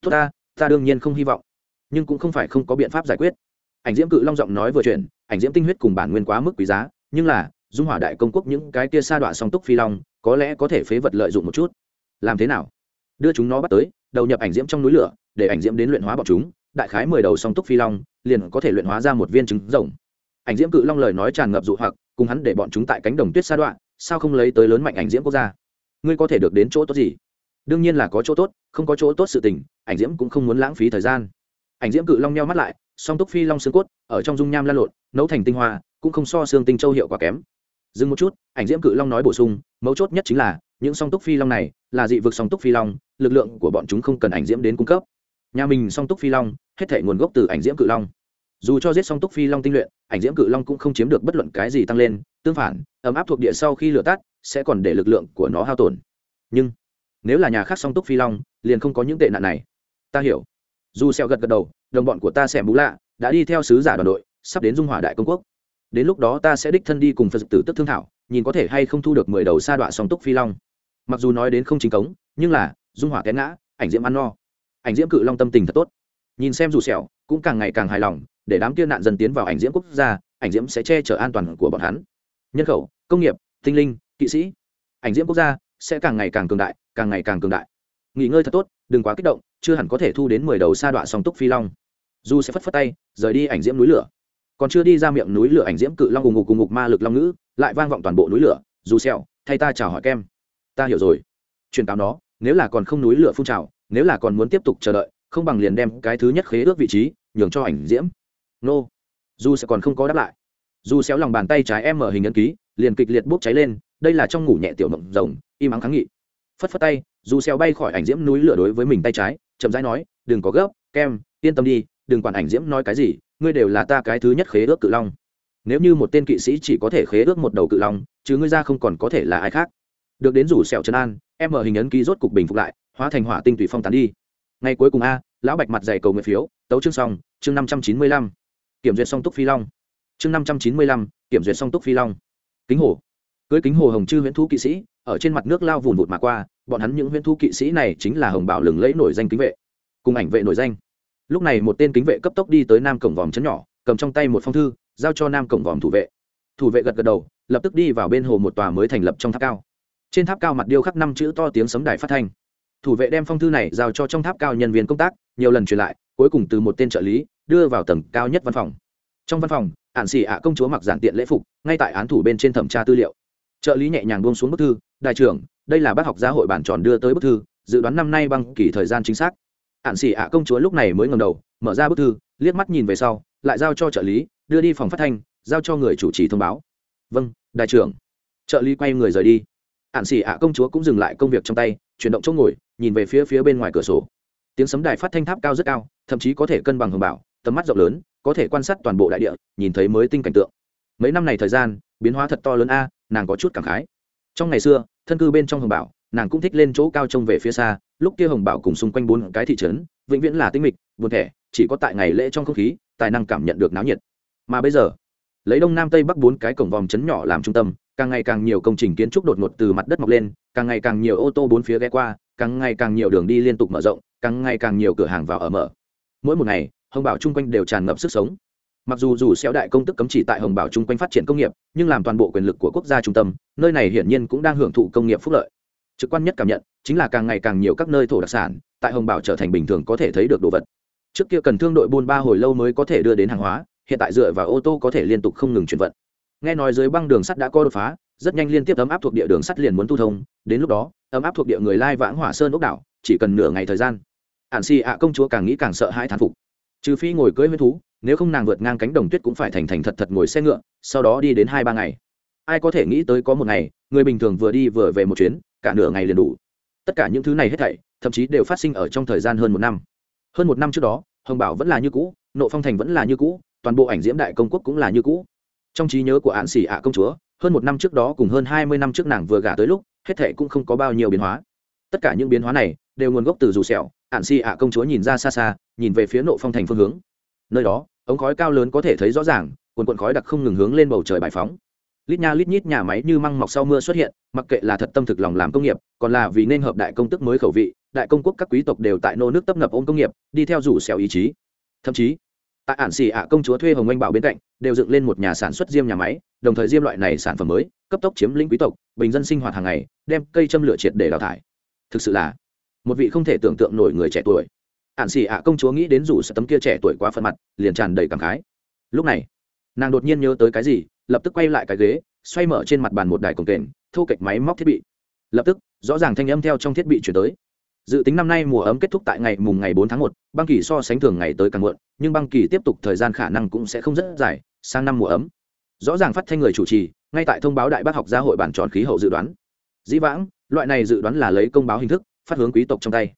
[SPEAKER 1] Tốt ta ta đương nhiên không hy vọng. Nhưng cũng không phải không có biện pháp giải quyết. Ảnh diễm cự long giọng nói vừa chuyển, ảnh diễm tinh huyết cùng bản nguyên quá mức quý giá, nhưng là, dung hỏa đại công quốc những cái kia sa đọa song túc phi long, có lẽ có thể phế vật lợi dụng một chút. Làm thế nào? Đưa chúng nó bắt tới đầu nhập ảnh diễm trong núi lửa, để ảnh diễm đến luyện hóa bọn chúng, đại khái mười đầu song túc phi long, liền có thể luyện hóa ra một viên trứng rồng. Ảnh diễm cự long lời nói tràn ngập dụ hoặc, cùng hắn để bọn chúng tại cánh đồng tuyết sa đoạn sao không lấy tới lớn mạnh ảnh diễm quốc gia? Ngươi có thể được đến chỗ tốt gì? Đương nhiên là có chỗ tốt, không có chỗ tốt sự tình, ảnh diễm cũng không muốn lãng phí thời gian. Ảnh diễm cự long nheo mắt lại, song túc phi long xương cốt, ở trong dung nham lan lộn, nấu thành tinh hoa, cũng không so xương tinh châu hiệu quả kém. Dừng một chút, ảnh diễm cự long nói bổ sung, mấu chốt nhất chính là những song túc phi long này là dị vực song túc phi long, lực lượng của bọn chúng không cần ảnh diễm đến cung cấp. Nhà mình song túc phi long, hết thể nguồn gốc từ ảnh diễm cự long. Dù cho giết song túc phi long tinh luyện, ảnh diễm cự long cũng không chiếm được bất luận cái gì tăng lên, tương phản, ấm áp thuộc địa sau khi lửa tắt, sẽ còn để lực lượng của nó hao tổn. Nhưng, nếu là nhà khác song túc phi long, liền không có những tệ nạn này. Ta hiểu. Dù xẹo gật gật đầu, đồng bọn của ta sẽ bú lạ, đã đi theo sứ giả đoàn đội, sắp đến dung hỏa đại công quốc. Đến lúc đó ta sẽ đích thân đi cùng phật tử tức thương thảo, nhìn có thể hay không thu được mười đầu sa đoạn song túc phi long mặc dù nói đến không chính cống, nhưng là, dung hỏa té ngã, ảnh diễm ăn no. Ảnh diễm cự long tâm tình thật tốt. Nhìn xem dù sẹo, cũng càng ngày càng hài lòng, để đám kia nạn dân tiến vào ảnh diễm quốc gia, ảnh diễm sẽ che chở an toàn của bọn hắn. Nhân khẩu, công nghiệp, tinh linh, kỵ sĩ. Ảnh diễm quốc gia sẽ càng ngày càng cường đại, càng ngày càng cường đại. Nghỉ ngơi thật tốt, đừng quá kích động, chưa hẳn có thể thu đến mười đầu sa đọa song túc phi long. Du sẽ phất phất tay, rời đi ảnh diễm núi lửa. Còn chưa đi ra miệng núi lửa, ảnh diễm cự long cùng ngục cùng ngục ma lực long ngữ, lại vang vọng toàn bộ núi lửa. Dù sẹo, thay ta chào hỏi kem ta hiểu rồi. Truyền cáo nó, nếu là còn không núi lửa phun trào, nếu là còn muốn tiếp tục chờ đợi, không bằng liền đem cái thứ nhất khế ước vị trí, nhường cho ảnh diễm. Nô. Dù sẽ còn không có đáp lại. Dù xéo lòng bàn tay trái em mở hình ấn ký, liền kịch liệt bốc cháy lên, đây là trong ngủ nhẹ tiểu mộng rồng, im ắng kháng nghị. Phất phất tay, dù xéo bay khỏi ảnh diễm núi lửa đối với mình tay trái, chậm rãi nói, đừng có gấp, kem, yên tâm đi, đừng quản ảnh diễm nói cái gì, ngươi đều là ta cái thứ nhất khế ước cự long. Nếu như một tên kỵ sĩ chỉ có thể khế ước một đầu cự long, chứ ngươi ra không còn có thể là ai khác được đến rủ sẹo trấn an, em mở hình ấn ký rốt cục bình phục lại, hóa thành hỏa tinh tùy phong tán đi. Ngày cuối cùng a, lão bạch mặt dày cầu nguyện phiếu, tấu chương xong, chương năm trăm chín mươi lăm. Kiểm duyệt song túc phi long. Chương năm trăm chín mươi lăm, kiểm duyệt song túc phi long. Kính hồ. Cưới kính hồ hồng chư huyễn thu kỵ sĩ, ở trên mặt nước lao vùn vụt mà qua, bọn hắn những huyễn thu kỵ sĩ này chính là hồng bảo lừng lẫy nổi danh kính vệ. Cùng ảnh vệ nổi danh. Lúc này một tên kính vệ cấp tốc đi tới nam cổng vòm chấn nhỏ, cầm trong tay một phong thư, giao cho nam cổng vòm thủ vệ. Thủ vệ gật gật đầu, lập tức đi vào bên hồ một tòa mới thành lập trong tháp cao trên tháp cao mặt điêu khắc năm chữ to tiếng sấm đài phát thanh. Thủ vệ đem phong thư này giao cho trong tháp cao nhân viên công tác, nhiều lần truyền lại, cuối cùng từ một tên trợ lý, đưa vào tầng cao nhất văn phòng. Trong văn phòng ạn xì ạ công chúa mặc giản tiện lễ phục, ngay tại án thủ bên trên thẩm tra tư liệu. Trợ lý nhẹ nhàng buông xuống bức thư đại trưởng, đây là bác học gia hội bản tròn đưa tới bức thư, dự đoán năm nay bằng kỳ thời gian chính xác. Ạn xì ạ công chúa lúc này mới ngầm đầu, mở ra bức thư, liếc mắt nhìn về sau, lại giao cho trợ lý, đưa đi phòng phát thanh, giao cho người chủ trì thông báo. Vâng đại trưởng. Trợ lý quay người rời đi ạn xỉ ạ công chúa cũng dừng lại công việc trong tay, chuyển động chỗ ngồi, nhìn về phía phía bên ngoài cửa sổ. Tiếng sấm đài phát thanh tháp cao rất cao, thậm chí có thể cân bằng hồng bảo tầm mắt rộng lớn, có thể quan sát toàn bộ đại địa, nhìn thấy mới tinh cảnh tượng. Mấy năm này thời gian, biến hóa thật to lớn a, nàng có chút cảm khái. Trong ngày xưa, thân cư bên trong hồng bảo nàng cũng thích lên chỗ cao trông về phía xa, lúc kia hồng bảo cùng xung quanh bốn cái thị trấn, vĩnh viễn là tinh mịch, buồn thẻ, chỉ có tại ngày lễ trong không khí, tài năng cảm nhận được náo nhiệt. Mà bây giờ, lấy đông nam tây bắc bốn cái cổng vòm trấn nhỏ làm trung tâm càng ngày càng nhiều công trình kiến trúc đột ngột từ mặt đất mọc lên, càng ngày càng nhiều ô tô bốn phía ghé qua, càng ngày càng nhiều đường đi liên tục mở rộng, càng ngày càng nhiều cửa hàng vào ở mở. Mỗi một ngày, hồng bảo chung quanh đều tràn ngập sức sống. Mặc dù dù xéo đại công tức cấm chỉ tại hồng bảo chung quanh phát triển công nghiệp, nhưng làm toàn bộ quyền lực của quốc gia trung tâm, nơi này hiển nhiên cũng đang hưởng thụ công nghiệp phúc lợi. Trực quan nhất cảm nhận, chính là càng ngày càng nhiều các nơi thổ đặc sản, tại hồng bảo trở thành bình thường có thể thấy được đồ vật. Trước kia cần thương đội buôn ba hồi lâu mới có thể đưa đến hàng hóa, hiện tại dựa vào ô tô có thể liên tục không ngừng chuyển vận nghe nói dưới băng đường sắt đã có đột phá, rất nhanh liên tiếp ấm áp thuộc địa đường sắt liền muốn tu thông, đến lúc đó, ấm áp thuộc địa người lai vãng hỏa sơn ốc đảo, chỉ cần nửa ngày thời gian. Ạn xì ạ công chúa càng nghĩ càng sợ hãi thán phục. Trừ phi ngồi cưỡi huyết thú, nếu không nàng vượt ngang cánh đồng tuyết cũng phải thành thành thật thật ngồi xe ngựa, sau đó đi đến hai ba ngày. Ai có thể nghĩ tới có một ngày, người bình thường vừa đi vừa về một chuyến, cả nửa ngày liền đủ. Tất cả những thứ này hết thảy, thậm chí đều phát sinh ở trong thời gian hơn một năm. Hơn một năm trước đó, hồng bảo vẫn là như cũ, nộ phong thành vẫn là như cũ, toàn bộ ảnh diễm đại công quốc cũng là như cũ trong trí nhớ của ạn xỉ ạ công chúa, hơn một năm trước đó cùng hơn hai mươi năm trước nàng vừa gả tới lúc, hết thệ cũng không có bao nhiêu biến hóa. Tất cả những biến hóa này đều nguồn gốc từ dù sẹo, ạn xỉ ạ công chúa nhìn ra xa xa, nhìn về phía nộ phong thành phương hướng. Nơi đó, ống khói cao lớn có thể thấy rõ ràng quần quần khói đặc không ngừng hướng lên bầu trời bài phóng. Lít nha lít nhít nhà máy như măng mọc sau mưa xuất hiện, mặc kệ là thật tâm thực lòng làm công nghiệp, còn là vì nên hợp đại công tức mới khẩu vị, đại công quốc các quý tộc đều tại nô nước tấp nập ôm công nghiệp, đi theo rủ xẻo ý chí. Thậm chí tại ản xì ạ công chúa thuê hồng anh bảo bên cạnh, đều dựng lên một nhà sản xuất diêm nhà máy, đồng thời diêm loại này sản phẩm mới, cấp tốc chiếm lĩnh quý tộc, bình dân sinh hoạt hàng ngày, đem cây châm lửa triệt để đào thải. Thực sự là, một vị không thể tưởng tượng nổi người trẻ tuổi. Ản xì ạ công chúa nghĩ đến rủ sợ tấm kia trẻ tuổi quá phần mặt, liền tràn đầy cảm khái. Lúc này, nàng đột nhiên nhớ tới cái gì, lập tức quay lại cái ghế, xoay mở trên mặt bàn một đài cồng kềnh, thu kịch máy móc thiết bị. Lập tức, rõ ràng thanh âm theo trong thiết bị chuyển tới dự tính năm nay mùa ấm kết thúc tại ngày mùng ngày 4 tháng 1, băng kỳ so sánh thường ngày tới càng muộn nhưng băng kỳ tiếp tục thời gian khả năng cũng sẽ không rất dài sang năm mùa ấm. Rõ ràng phát thanh người chủ trì ngay tại thông báo đại bác học gia hội bản tròn khí hậu dự đoán. Dĩ vãng loại này dự đoán là lấy công báo hình thức phát hướng quý tộc trong tay.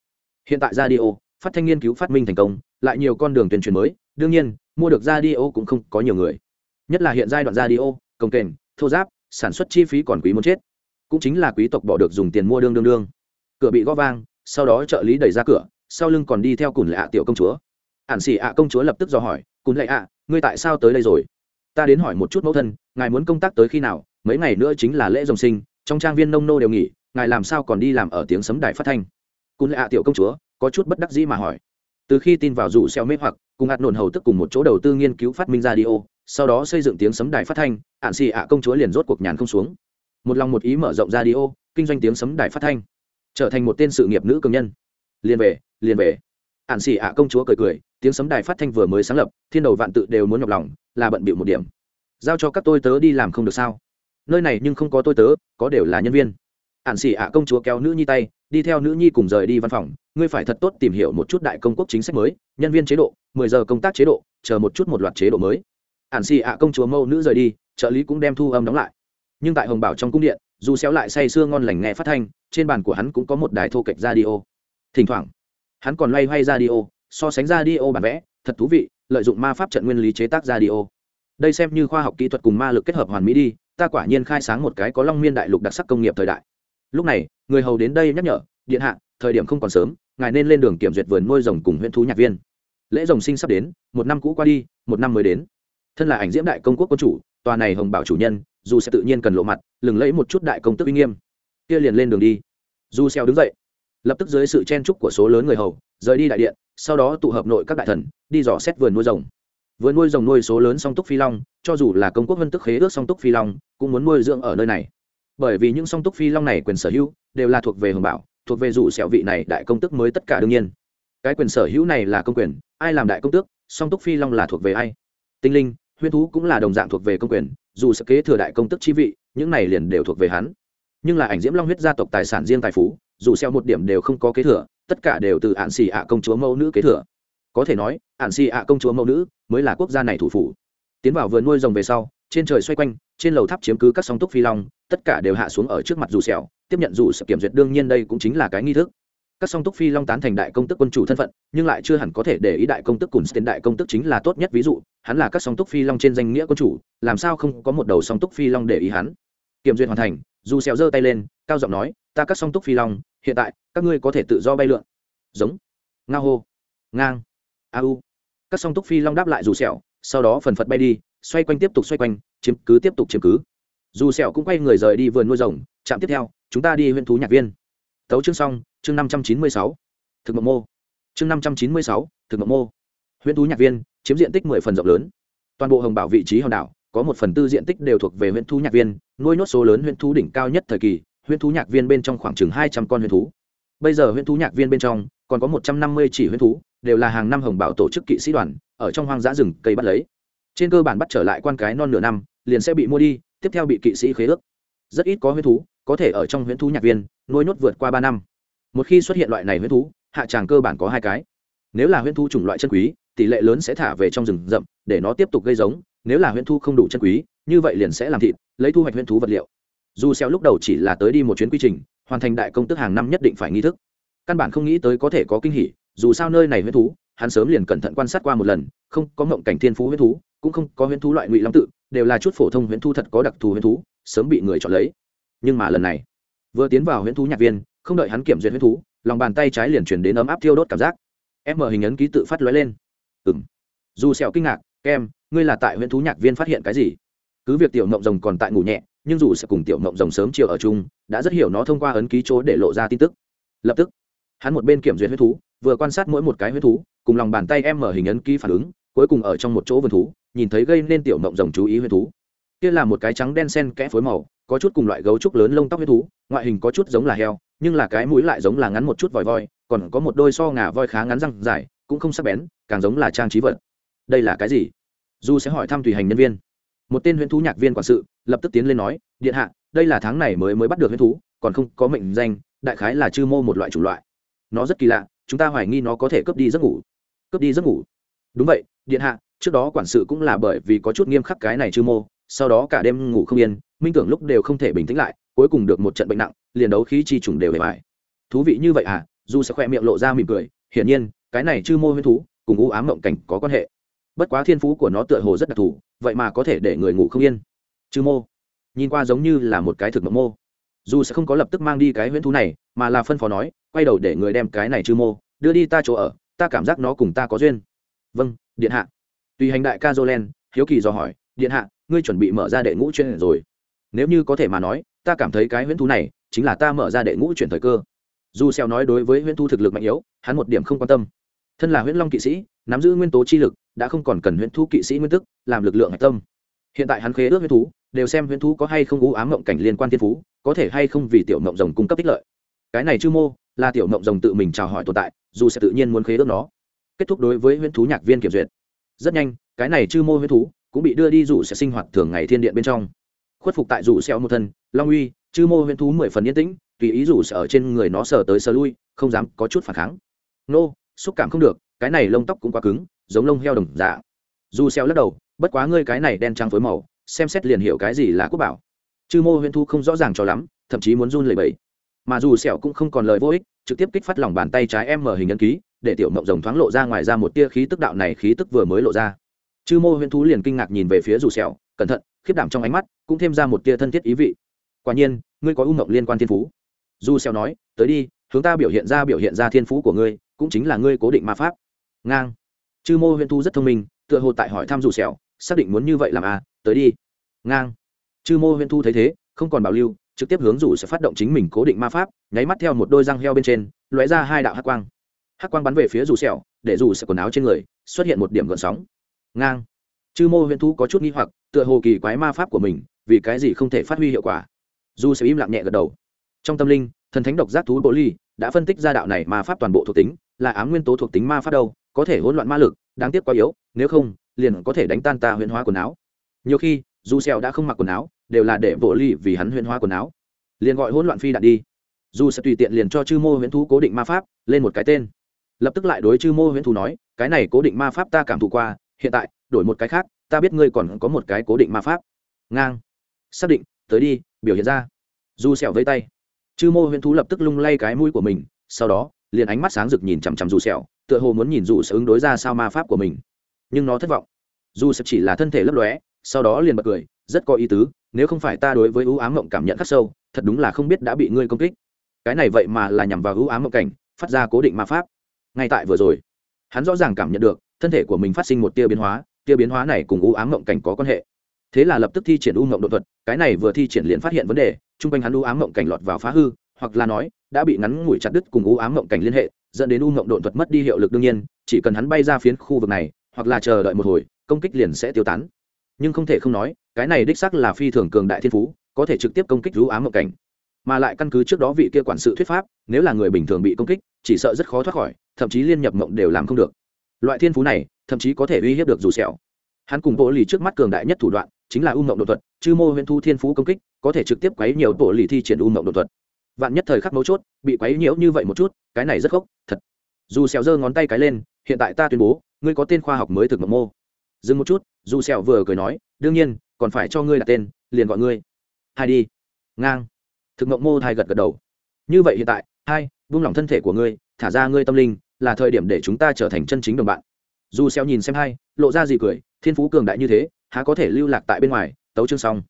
[SPEAKER 1] Hiện tại radio phát thanh nghiên cứu phát minh thành công lại nhiều con đường tuyên truyền mới đương nhiên mua được radio cũng không có nhiều người. Nhất là hiện giai đoạn radio công kềnh thô giáp sản xuất chi phí còn quý muốn chết. Cũng chính là quý tộc bỏ được dùng tiền mua đương đương đương. Cửa bị gõ vang sau đó trợ lý đẩy ra cửa sau lưng còn đi theo cùn lệ ạ tiểu công chúa. Ản xì ạ công chúa lập tức do hỏi cùn lệ ạ ngươi tại sao tới đây rồi? Ta đến hỏi một chút mẫu thân ngài muốn công tác tới khi nào? Mấy ngày nữa chính là lễ dòng sinh trong trang viên nông nô đều nghỉ ngài làm sao còn đi làm ở tiếng sấm đài phát thanh? Cùn lệ ạ tiểu công chúa có chút bất đắc dĩ mà hỏi. Từ khi tin vào rủ xeo mê hoặc cùng hạt nổn hầu tức cùng một chỗ đầu tư nghiên cứu phát minh ra sau đó xây dựng tiếng sấm đài phát thanh ạn xì ạ công chúa liền rốt cuộc nhàn không xuống. Một lòng một ý mở rộng radio, kinh doanh tiếng sấm đài phát thanh trở thành một tên sự nghiệp nữ cường nhân. Liền về liền về. Ạn xỉ ạ công chúa cười cười, tiếng sấm đài phát thanh vừa mới sáng lập, thiên đầu vạn tự đều muốn nhọc lòng, là bận bịu một điểm. Giao cho các tôi tớ đi làm không được sao? Nơi này nhưng không có tôi tớ, có đều là nhân viên. Ạn xỉ ạ công chúa kéo nữ nhi tay, đi theo nữ nhi cùng rời đi văn phòng. Ngươi phải thật tốt tìm hiểu một chút đại công quốc chính sách mới, nhân viên chế độ, mười giờ công tác chế độ, chờ một chút một loạt chế độ mới. Ạn xỉ ạ công chúa mâu nữ rời đi, trợ lý cũng đem thu âm đóng lại. Nhưng tại hồng bảo trong cung điện, dù xéo lại say sưa ngon lành nghe phát thanh trên bàn của hắn cũng có một đài thô kệch radio. Thỉnh thoảng, hắn còn loay hoay radio, so sánh radio bản vẽ, thật thú vị, lợi dụng ma pháp trận nguyên lý chế tác radio. Đây xem như khoa học kỹ thuật cùng ma lực kết hợp hoàn mỹ đi, ta quả nhiên khai sáng một cái có long miên đại lục đặc sắc công nghiệp thời đại. Lúc này, người hầu đến đây nhắc nhở, điện hạ, thời điểm không còn sớm, ngài nên lên đường kiểm duyệt vườn nuôi rồng cùng huyện thú nhạc viên. Lễ rồng sinh sắp đến, một năm cũ qua đi, một năm mới đến. Thân là ảnh diễm đại công quốc quân chủ, tòa này hồng bảo chủ nhân, dù sẽ tự nhiên cần lộ mặt, lừng lẫy một chút đại công tức uy nghiêm kia liền lên đường đi. Du xeo đứng dậy, lập tức dưới sự chen trúc của số lớn người hầu, rời đi đại điện, sau đó tụ hợp nội các đại thần, đi dò xét vườn nuôi rồng. Vườn nuôi rồng nuôi số lớn song túc phi long, cho dù là công quốc vân tức khế ước song túc phi long, cũng muốn nuôi dưỡng ở nơi này. Bởi vì những song túc phi long này quyền sở hữu, đều là thuộc về hồng bảo, thuộc về dù sẹo vị này đại công tức mới tất cả đương nhiên. Cái quyền sở hữu này là công quyền, ai làm đại công tước, song túc phi long là thuộc về ai? Tinh linh huyên thú cũng là đồng dạng thuộc về công quyền, dù sẽ kế thừa đại công tức chi vị, những này liền đều thuộc về hắn nhưng là ảnh diễm long huyết gia tộc tài sản riêng tài phú, dù xeo một điểm đều không có kế thừa, tất cả đều từ ạn xì ạ công chúa mẫu nữ kế thừa. Có thể nói ạn xì ạ công chúa mẫu nữ mới là quốc gia này thủ phủ. Tiến vào vườn nuôi rồng về sau, trên trời xoay quanh, trên lầu tháp chiếm cứ các song túc phi long, tất cả đều hạ xuống ở trước mặt dù xẻo tiếp nhận dù sự kiểm duyệt đương nhiên đây cũng chính là cái nghi thức. Các song túc phi long tán thành đại công tức quân chủ thân phận, nhưng lại chưa hẳn có thể để ý đại công tức cùng tên đại công tức chính là tốt nhất ví dụ, hắn là các song túc phi long trên danh nghĩa quân chủ, làm sao không có một đầu song túc phi long để ý hắn? Kiểm duyệt hoàn thành, dù xèo giơ tay lên, cao giọng nói, ta cắt song túc phi long, hiện tại các ngươi có thể tự do bay lượn. Giống. Nga hô. Ngang. A u. Các song túc phi long đáp lại dù sẹo, sau đó phần phật bay đi, xoay quanh tiếp tục xoay quanh, chiếm cứ tiếp tục chiếm cứ. Dù sẹo cũng quay người rời đi vườn nuôi rồng chạm tiếp theo, chúng ta đi huyện thú nhạc viên. Tấu chương xong, chương năm trăm chín mươi sáu. Thực mộng mô. Chương năm trăm chín mươi sáu, thực mộng mô. Huyện thú nhạc viên, chiếm diện tích mười phần rộng lớn. Toàn bộ hồng bảo vị trí hòn đảo có một phần tư diện tích đều thuộc về huyện thú nhạc viên, nuôi nốt số lớn huyện thú đỉnh cao nhất thời kỳ huyện thú nhạc viên bên trong khoảng chừng hai trăm con huyện thú. Bây giờ huyện thú nhạc viên bên trong, còn có một trăm năm mươi chỉ huyện thú, đều là hàng năm hồng bảo tổ chức kỵ sĩ đoàn, ở trong hoang dã rừng cây bắt lấy. Trên cơ bản bắt trở lại quan cái non nửa năm, liền sẽ bị mua đi, tiếp theo bị kỵ sĩ khế ước. Rất ít có huyễn thú, có thể ở trong huyễn thú nhạc viên, nuôi nhốt vượt qua ba năm. Một khi xuất hiện loại này huyễn thú, hạ tràng cơ bản có hai cái. Nếu là huyễn thú chủng loại chân quý, tỷ lệ lớn sẽ thả về trong rừng rậm, để nó tiếp tục gây giống nếu là huyễn thu không đủ chân quý, như vậy liền sẽ làm thịt, lấy thu hoạch huyễn thú vật liệu. Dù xeo lúc đầu chỉ là tới đi một chuyến quy trình, hoàn thành đại công tức hàng năm nhất định phải nghi thức. Căn bản không nghĩ tới có thể có kinh hỉ, dù sao nơi này huyễn thú, hắn sớm liền cẩn thận quan sát qua một lần, không có ngộng cảnh thiên phú huyễn thú, cũng không có huyễn thú loại ngụy long tự, đều là chút phổ thông huyễn thú thật có đặc thù huyễn thú, sớm bị người chọn lấy. Nhưng mà lần này, vừa tiến vào huyễn thú nhạc viên, không đợi hắn kiểm duyệt huyễn thú, lòng bàn tay trái liền chuyển đến ấm áp thiêu đốt cảm giác. Em mở hình ấn ký tự phát lóe lên. Ừm. Dù sẹo kinh ngạc, kem ngươi là tại huyễn thú nhạc viên phát hiện cái gì? Cứ việc tiểu mộng rồng còn tại ngủ nhẹ, nhưng dù sẽ cùng tiểu mộng rồng sớm chiều ở chung, đã rất hiểu nó thông qua ấn ký chỗ để lộ ra tin tức. Lập tức, hắn một bên kiểm duyệt huyết thú, vừa quan sát mỗi một cái huyết thú, cùng lòng bàn tay em mở hình ấn ký phản ứng, cuối cùng ở trong một chỗ vườn thú, nhìn thấy gây nên tiểu mộng rồng chú ý huyết thú. Kia là một cái trắng đen sen kẽ phối màu, có chút cùng loại gấu trúc lớn lông tóc huyết thú, ngoại hình có chút giống là heo, nhưng là cái mũi lại giống là ngắn một chút vòi voi, còn có một đôi so ngà voi khá ngắn răng dài, cũng không sắc bén, càng giống là trang trí vật. Đây là cái gì? Du sẽ hỏi thăm tùy hành nhân viên. Một tên huyễn thú nhạc viên quản sự lập tức tiến lên nói, điện hạ, đây là tháng này mới mới bắt được huyễn thú, còn không có mệnh danh, đại khái là chư mô một loại chủng loại. Nó rất kỳ lạ, chúng ta hoài nghi nó có thể cướp đi giấc ngủ. Cướp đi giấc ngủ? Đúng vậy, điện hạ, trước đó quản sự cũng là bởi vì có chút nghiêm khắc cái này chư mô, sau đó cả đêm ngủ không yên, minh tưởng lúc đều không thể bình tĩnh lại, cuối cùng được một trận bệnh nặng, liền đấu khí chi trùng đều hề mải thú vị như vậy à? Dù sẽ khoe miệng lộ ra mỉm cười, hiển nhiên, cái này chư mô huyễn thú cùng u ám mộng cảnh có quan hệ bất quá thiên phú của nó tựa hồ rất đặc thù, vậy mà có thể để người ngủ không yên. Chư mô, nhìn qua giống như là một cái thực mộng mô. Dù sẽ không có lập tức mang đi cái huyễn thú này, mà là phân phó nói, quay đầu để người đem cái này chư mô, đưa đi ta chỗ ở, ta cảm giác nó cùng ta có duyên. Vâng điện hạ. Tùy hành đại ca jolen hiếu kỳ dò hỏi, điện hạ, ngươi chuẩn bị mở ra đệ ngũ chuyên rồi. Nếu như có thể mà nói, ta cảm thấy cái huyễn thú này chính là ta mở ra đệ ngũ chuyển thời cơ. Dù xeo nói đối với huyễn thú thực lực mạnh yếu, hắn một điểm không quan tâm thân là huyễn long kỵ sĩ, nắm giữ nguyên tố chi lực, đã không còn cần huyễn thú kỵ sĩ nguyên tức, làm lực lượng hạch tâm. Hiện tại hắn khế ước huyễn thú, đều xem huyễn thú có hay không u ám mộng cảnh liên quan thiên phú, có thể hay không vì tiểu mộng rồng cung cấp ích lợi. Cái này chư mô, là tiểu mộng rồng tự mình chào hỏi tồn tại, dù sẽ tự nhiên muốn khế ước nó. Kết thúc đối với huyễn thú nhạc viên kiểm duyệt. Rất nhanh, cái này chư mô huyễn thú cũng bị đưa đi dù sẽ sinh hoạt thường ngày thiên điện bên trong. Khuất phục tại dù xeo một thân, long uy, chư mô huyễn thú mười phần yên tĩnh, tùy ý dù sẽ ở trên người nó sờ tới sờ lui, không dám có chút phản kháng. Nô xúc cảm không được, cái này lông tóc cũng quá cứng, giống lông heo đồng dạ dù xeo lắc đầu, bất quá ngươi cái này đen trắng phối màu, xem xét liền hiểu cái gì là quốc bảo. Chư mô huyễn Thu không rõ ràng cho lắm, thậm chí muốn run lẩy bẩy. Mà dù sẹo cũng không còn lời vô ích, trực tiếp kích phát lòng bàn tay trái em mở hình ấn ký, để tiểu mộng rồng thoáng lộ ra ngoài ra một tia khí tức đạo này khí tức vừa mới lộ ra. Chư mô huyễn thú liền kinh ngạc nhìn về phía dù sẹo cẩn thận, khiếp đảm trong ánh mắt, cũng thêm ra một tia thân thiết ý vị. Quả nhiên, ngươi có u mộng liên quan thiên phú. Dù sẹo nói, tới đi hướng ta biểu hiện ra biểu hiện ra thiên phú của ngươi, cũng chính là ngươi cố định ma pháp. Ngang. Chư mô huyễn thu rất thông minh, tựa hồ tại hỏi thăm dù sẹo, xác định muốn như vậy làm à tới đi. Ngang. Chư mô huyễn thu thấy thế, không còn bảo lưu, trực tiếp hướng rủ sẽ phát động chính mình cố định ma pháp, nháy mắt theo một đôi răng heo bên trên, lóe ra hai đạo hắc quang. Hắc quang bắn về phía rủ sẹo, để rủ sẽ quần áo trên người, xuất hiện một điểm gợn sóng. Ngang. Chư mô huyễn thu có chút nghi hoặc, tựa hồ kỳ quái ma pháp của mình, vì cái gì không thể phát huy hiệu quả. Dù sẽ im lặng nhẹ gật đầu. Trong tâm linh thần thánh độc giác thú bộ ly đã phân tích ra đạo này ma pháp toàn bộ thuộc tính, là ám nguyên tố thuộc tính ma pháp đâu, có thể hỗn loạn ma lực, đáng tiếc quá yếu, nếu không, liền có thể đánh tan ta huyễn hóa quần áo. Nhiều khi, dù sẹo đã không mặc quần áo, đều là để bộ ly vì hắn huyễn hóa quần áo. Liền gọi hỗn loạn phi đạn đi. Dù sẽ tùy tiện liền cho chư mô huyễn thú cố định ma pháp, lên một cái tên. Lập tức lại đối chư mô huyễn thú nói, cái này cố định ma pháp ta cảm thụ qua, hiện tại, đổi một cái khác, ta biết ngươi còn có một cái cố định ma pháp. Ngang. Xác định, tới đi, biểu hiện ra. Du sẹo với tay chư mô huyễn thú lập tức lung lay cái mũi của mình, sau đó, liền ánh mắt sáng rực nhìn chằm chằm dù sẹo, tựa hồ muốn nhìn dù sẽ ứng đối ra sao ma pháp của mình. Nhưng nó thất vọng. Dù sẽ chỉ là thân thể lấp lóe, sau đó liền bật cười, rất có ý tứ, nếu không phải ta đối với ưu ám mộng cảm nhận khắc sâu, thật đúng là không biết đã bị ngươi công kích. Cái này vậy mà là nhằm vào ưu ám mộng cảnh, phát ra cố định ma pháp. Ngay tại vừa rồi, hắn rõ ràng cảm nhận được, thân thể của mình phát sinh một tia biến hóa, tia biến hóa này cùng ưu ám mộng cảnh có quan hệ thế là lập tức thi triển u mộng đột thuật, cái này vừa thi triển liền phát hiện vấn đề chung quanh hắn u ám mộng cảnh lọt vào phá hư, hoặc là nói, đã bị ngắn ngủi chặt đứt cùng u ám mộng cảnh liên hệ, dẫn đến u mộng đột thuật mất đi hiệu lực đương nhiên, chỉ cần hắn bay ra phiến khu vực này, hoặc là chờ đợi một hồi, công kích liền sẽ tiêu tán. Nhưng không thể không nói, cái này đích sắc là phi thường cường đại thiên phú, có thể trực tiếp công kích u ám mộng cảnh. Mà lại căn cứ trước đó vị kia quản sự thuyết pháp, nếu là người bình thường bị công kích, chỉ sợ rất khó thoát khỏi, thậm chí liên nhập mộng đều làm không được. Loại thiên phú này, thậm chí có thể uy hiếp được dù sẹo. Hắn cùng bộ lì trước mắt cường đại nhất thủ đoạn chính là u mộng đột thuật, chư mô huyện thu thiên phú công kích, có thể trực tiếp quấy nhiều tổ lì thi triển u mộng đột thuật. Vạn nhất thời khắc mấu chốt, bị quấy nhiễu như vậy một chút, cái này rất khốc, thật. Dù sẹo giơ ngón tay cái lên, hiện tại ta tuyên bố, ngươi có tên khoa học mới thực mộng mô. Dừng một chút, dù sẹo vừa cười nói, đương nhiên, còn phải cho ngươi đặt tên, liền gọi ngươi. Hai đi. Ngang. Thực mộng mô thai gật gật đầu. Như vậy hiện tại, hai, buông lỏng thân thể của ngươi, thả ra ngươi tâm linh, là thời điểm để chúng ta trở thành chân chính đồng bạn. Dù xeo nhìn xem hai, lộ ra gì cười, thiên phú cường đại như thế há có thể lưu lạc tại bên ngoài tấu chương xong.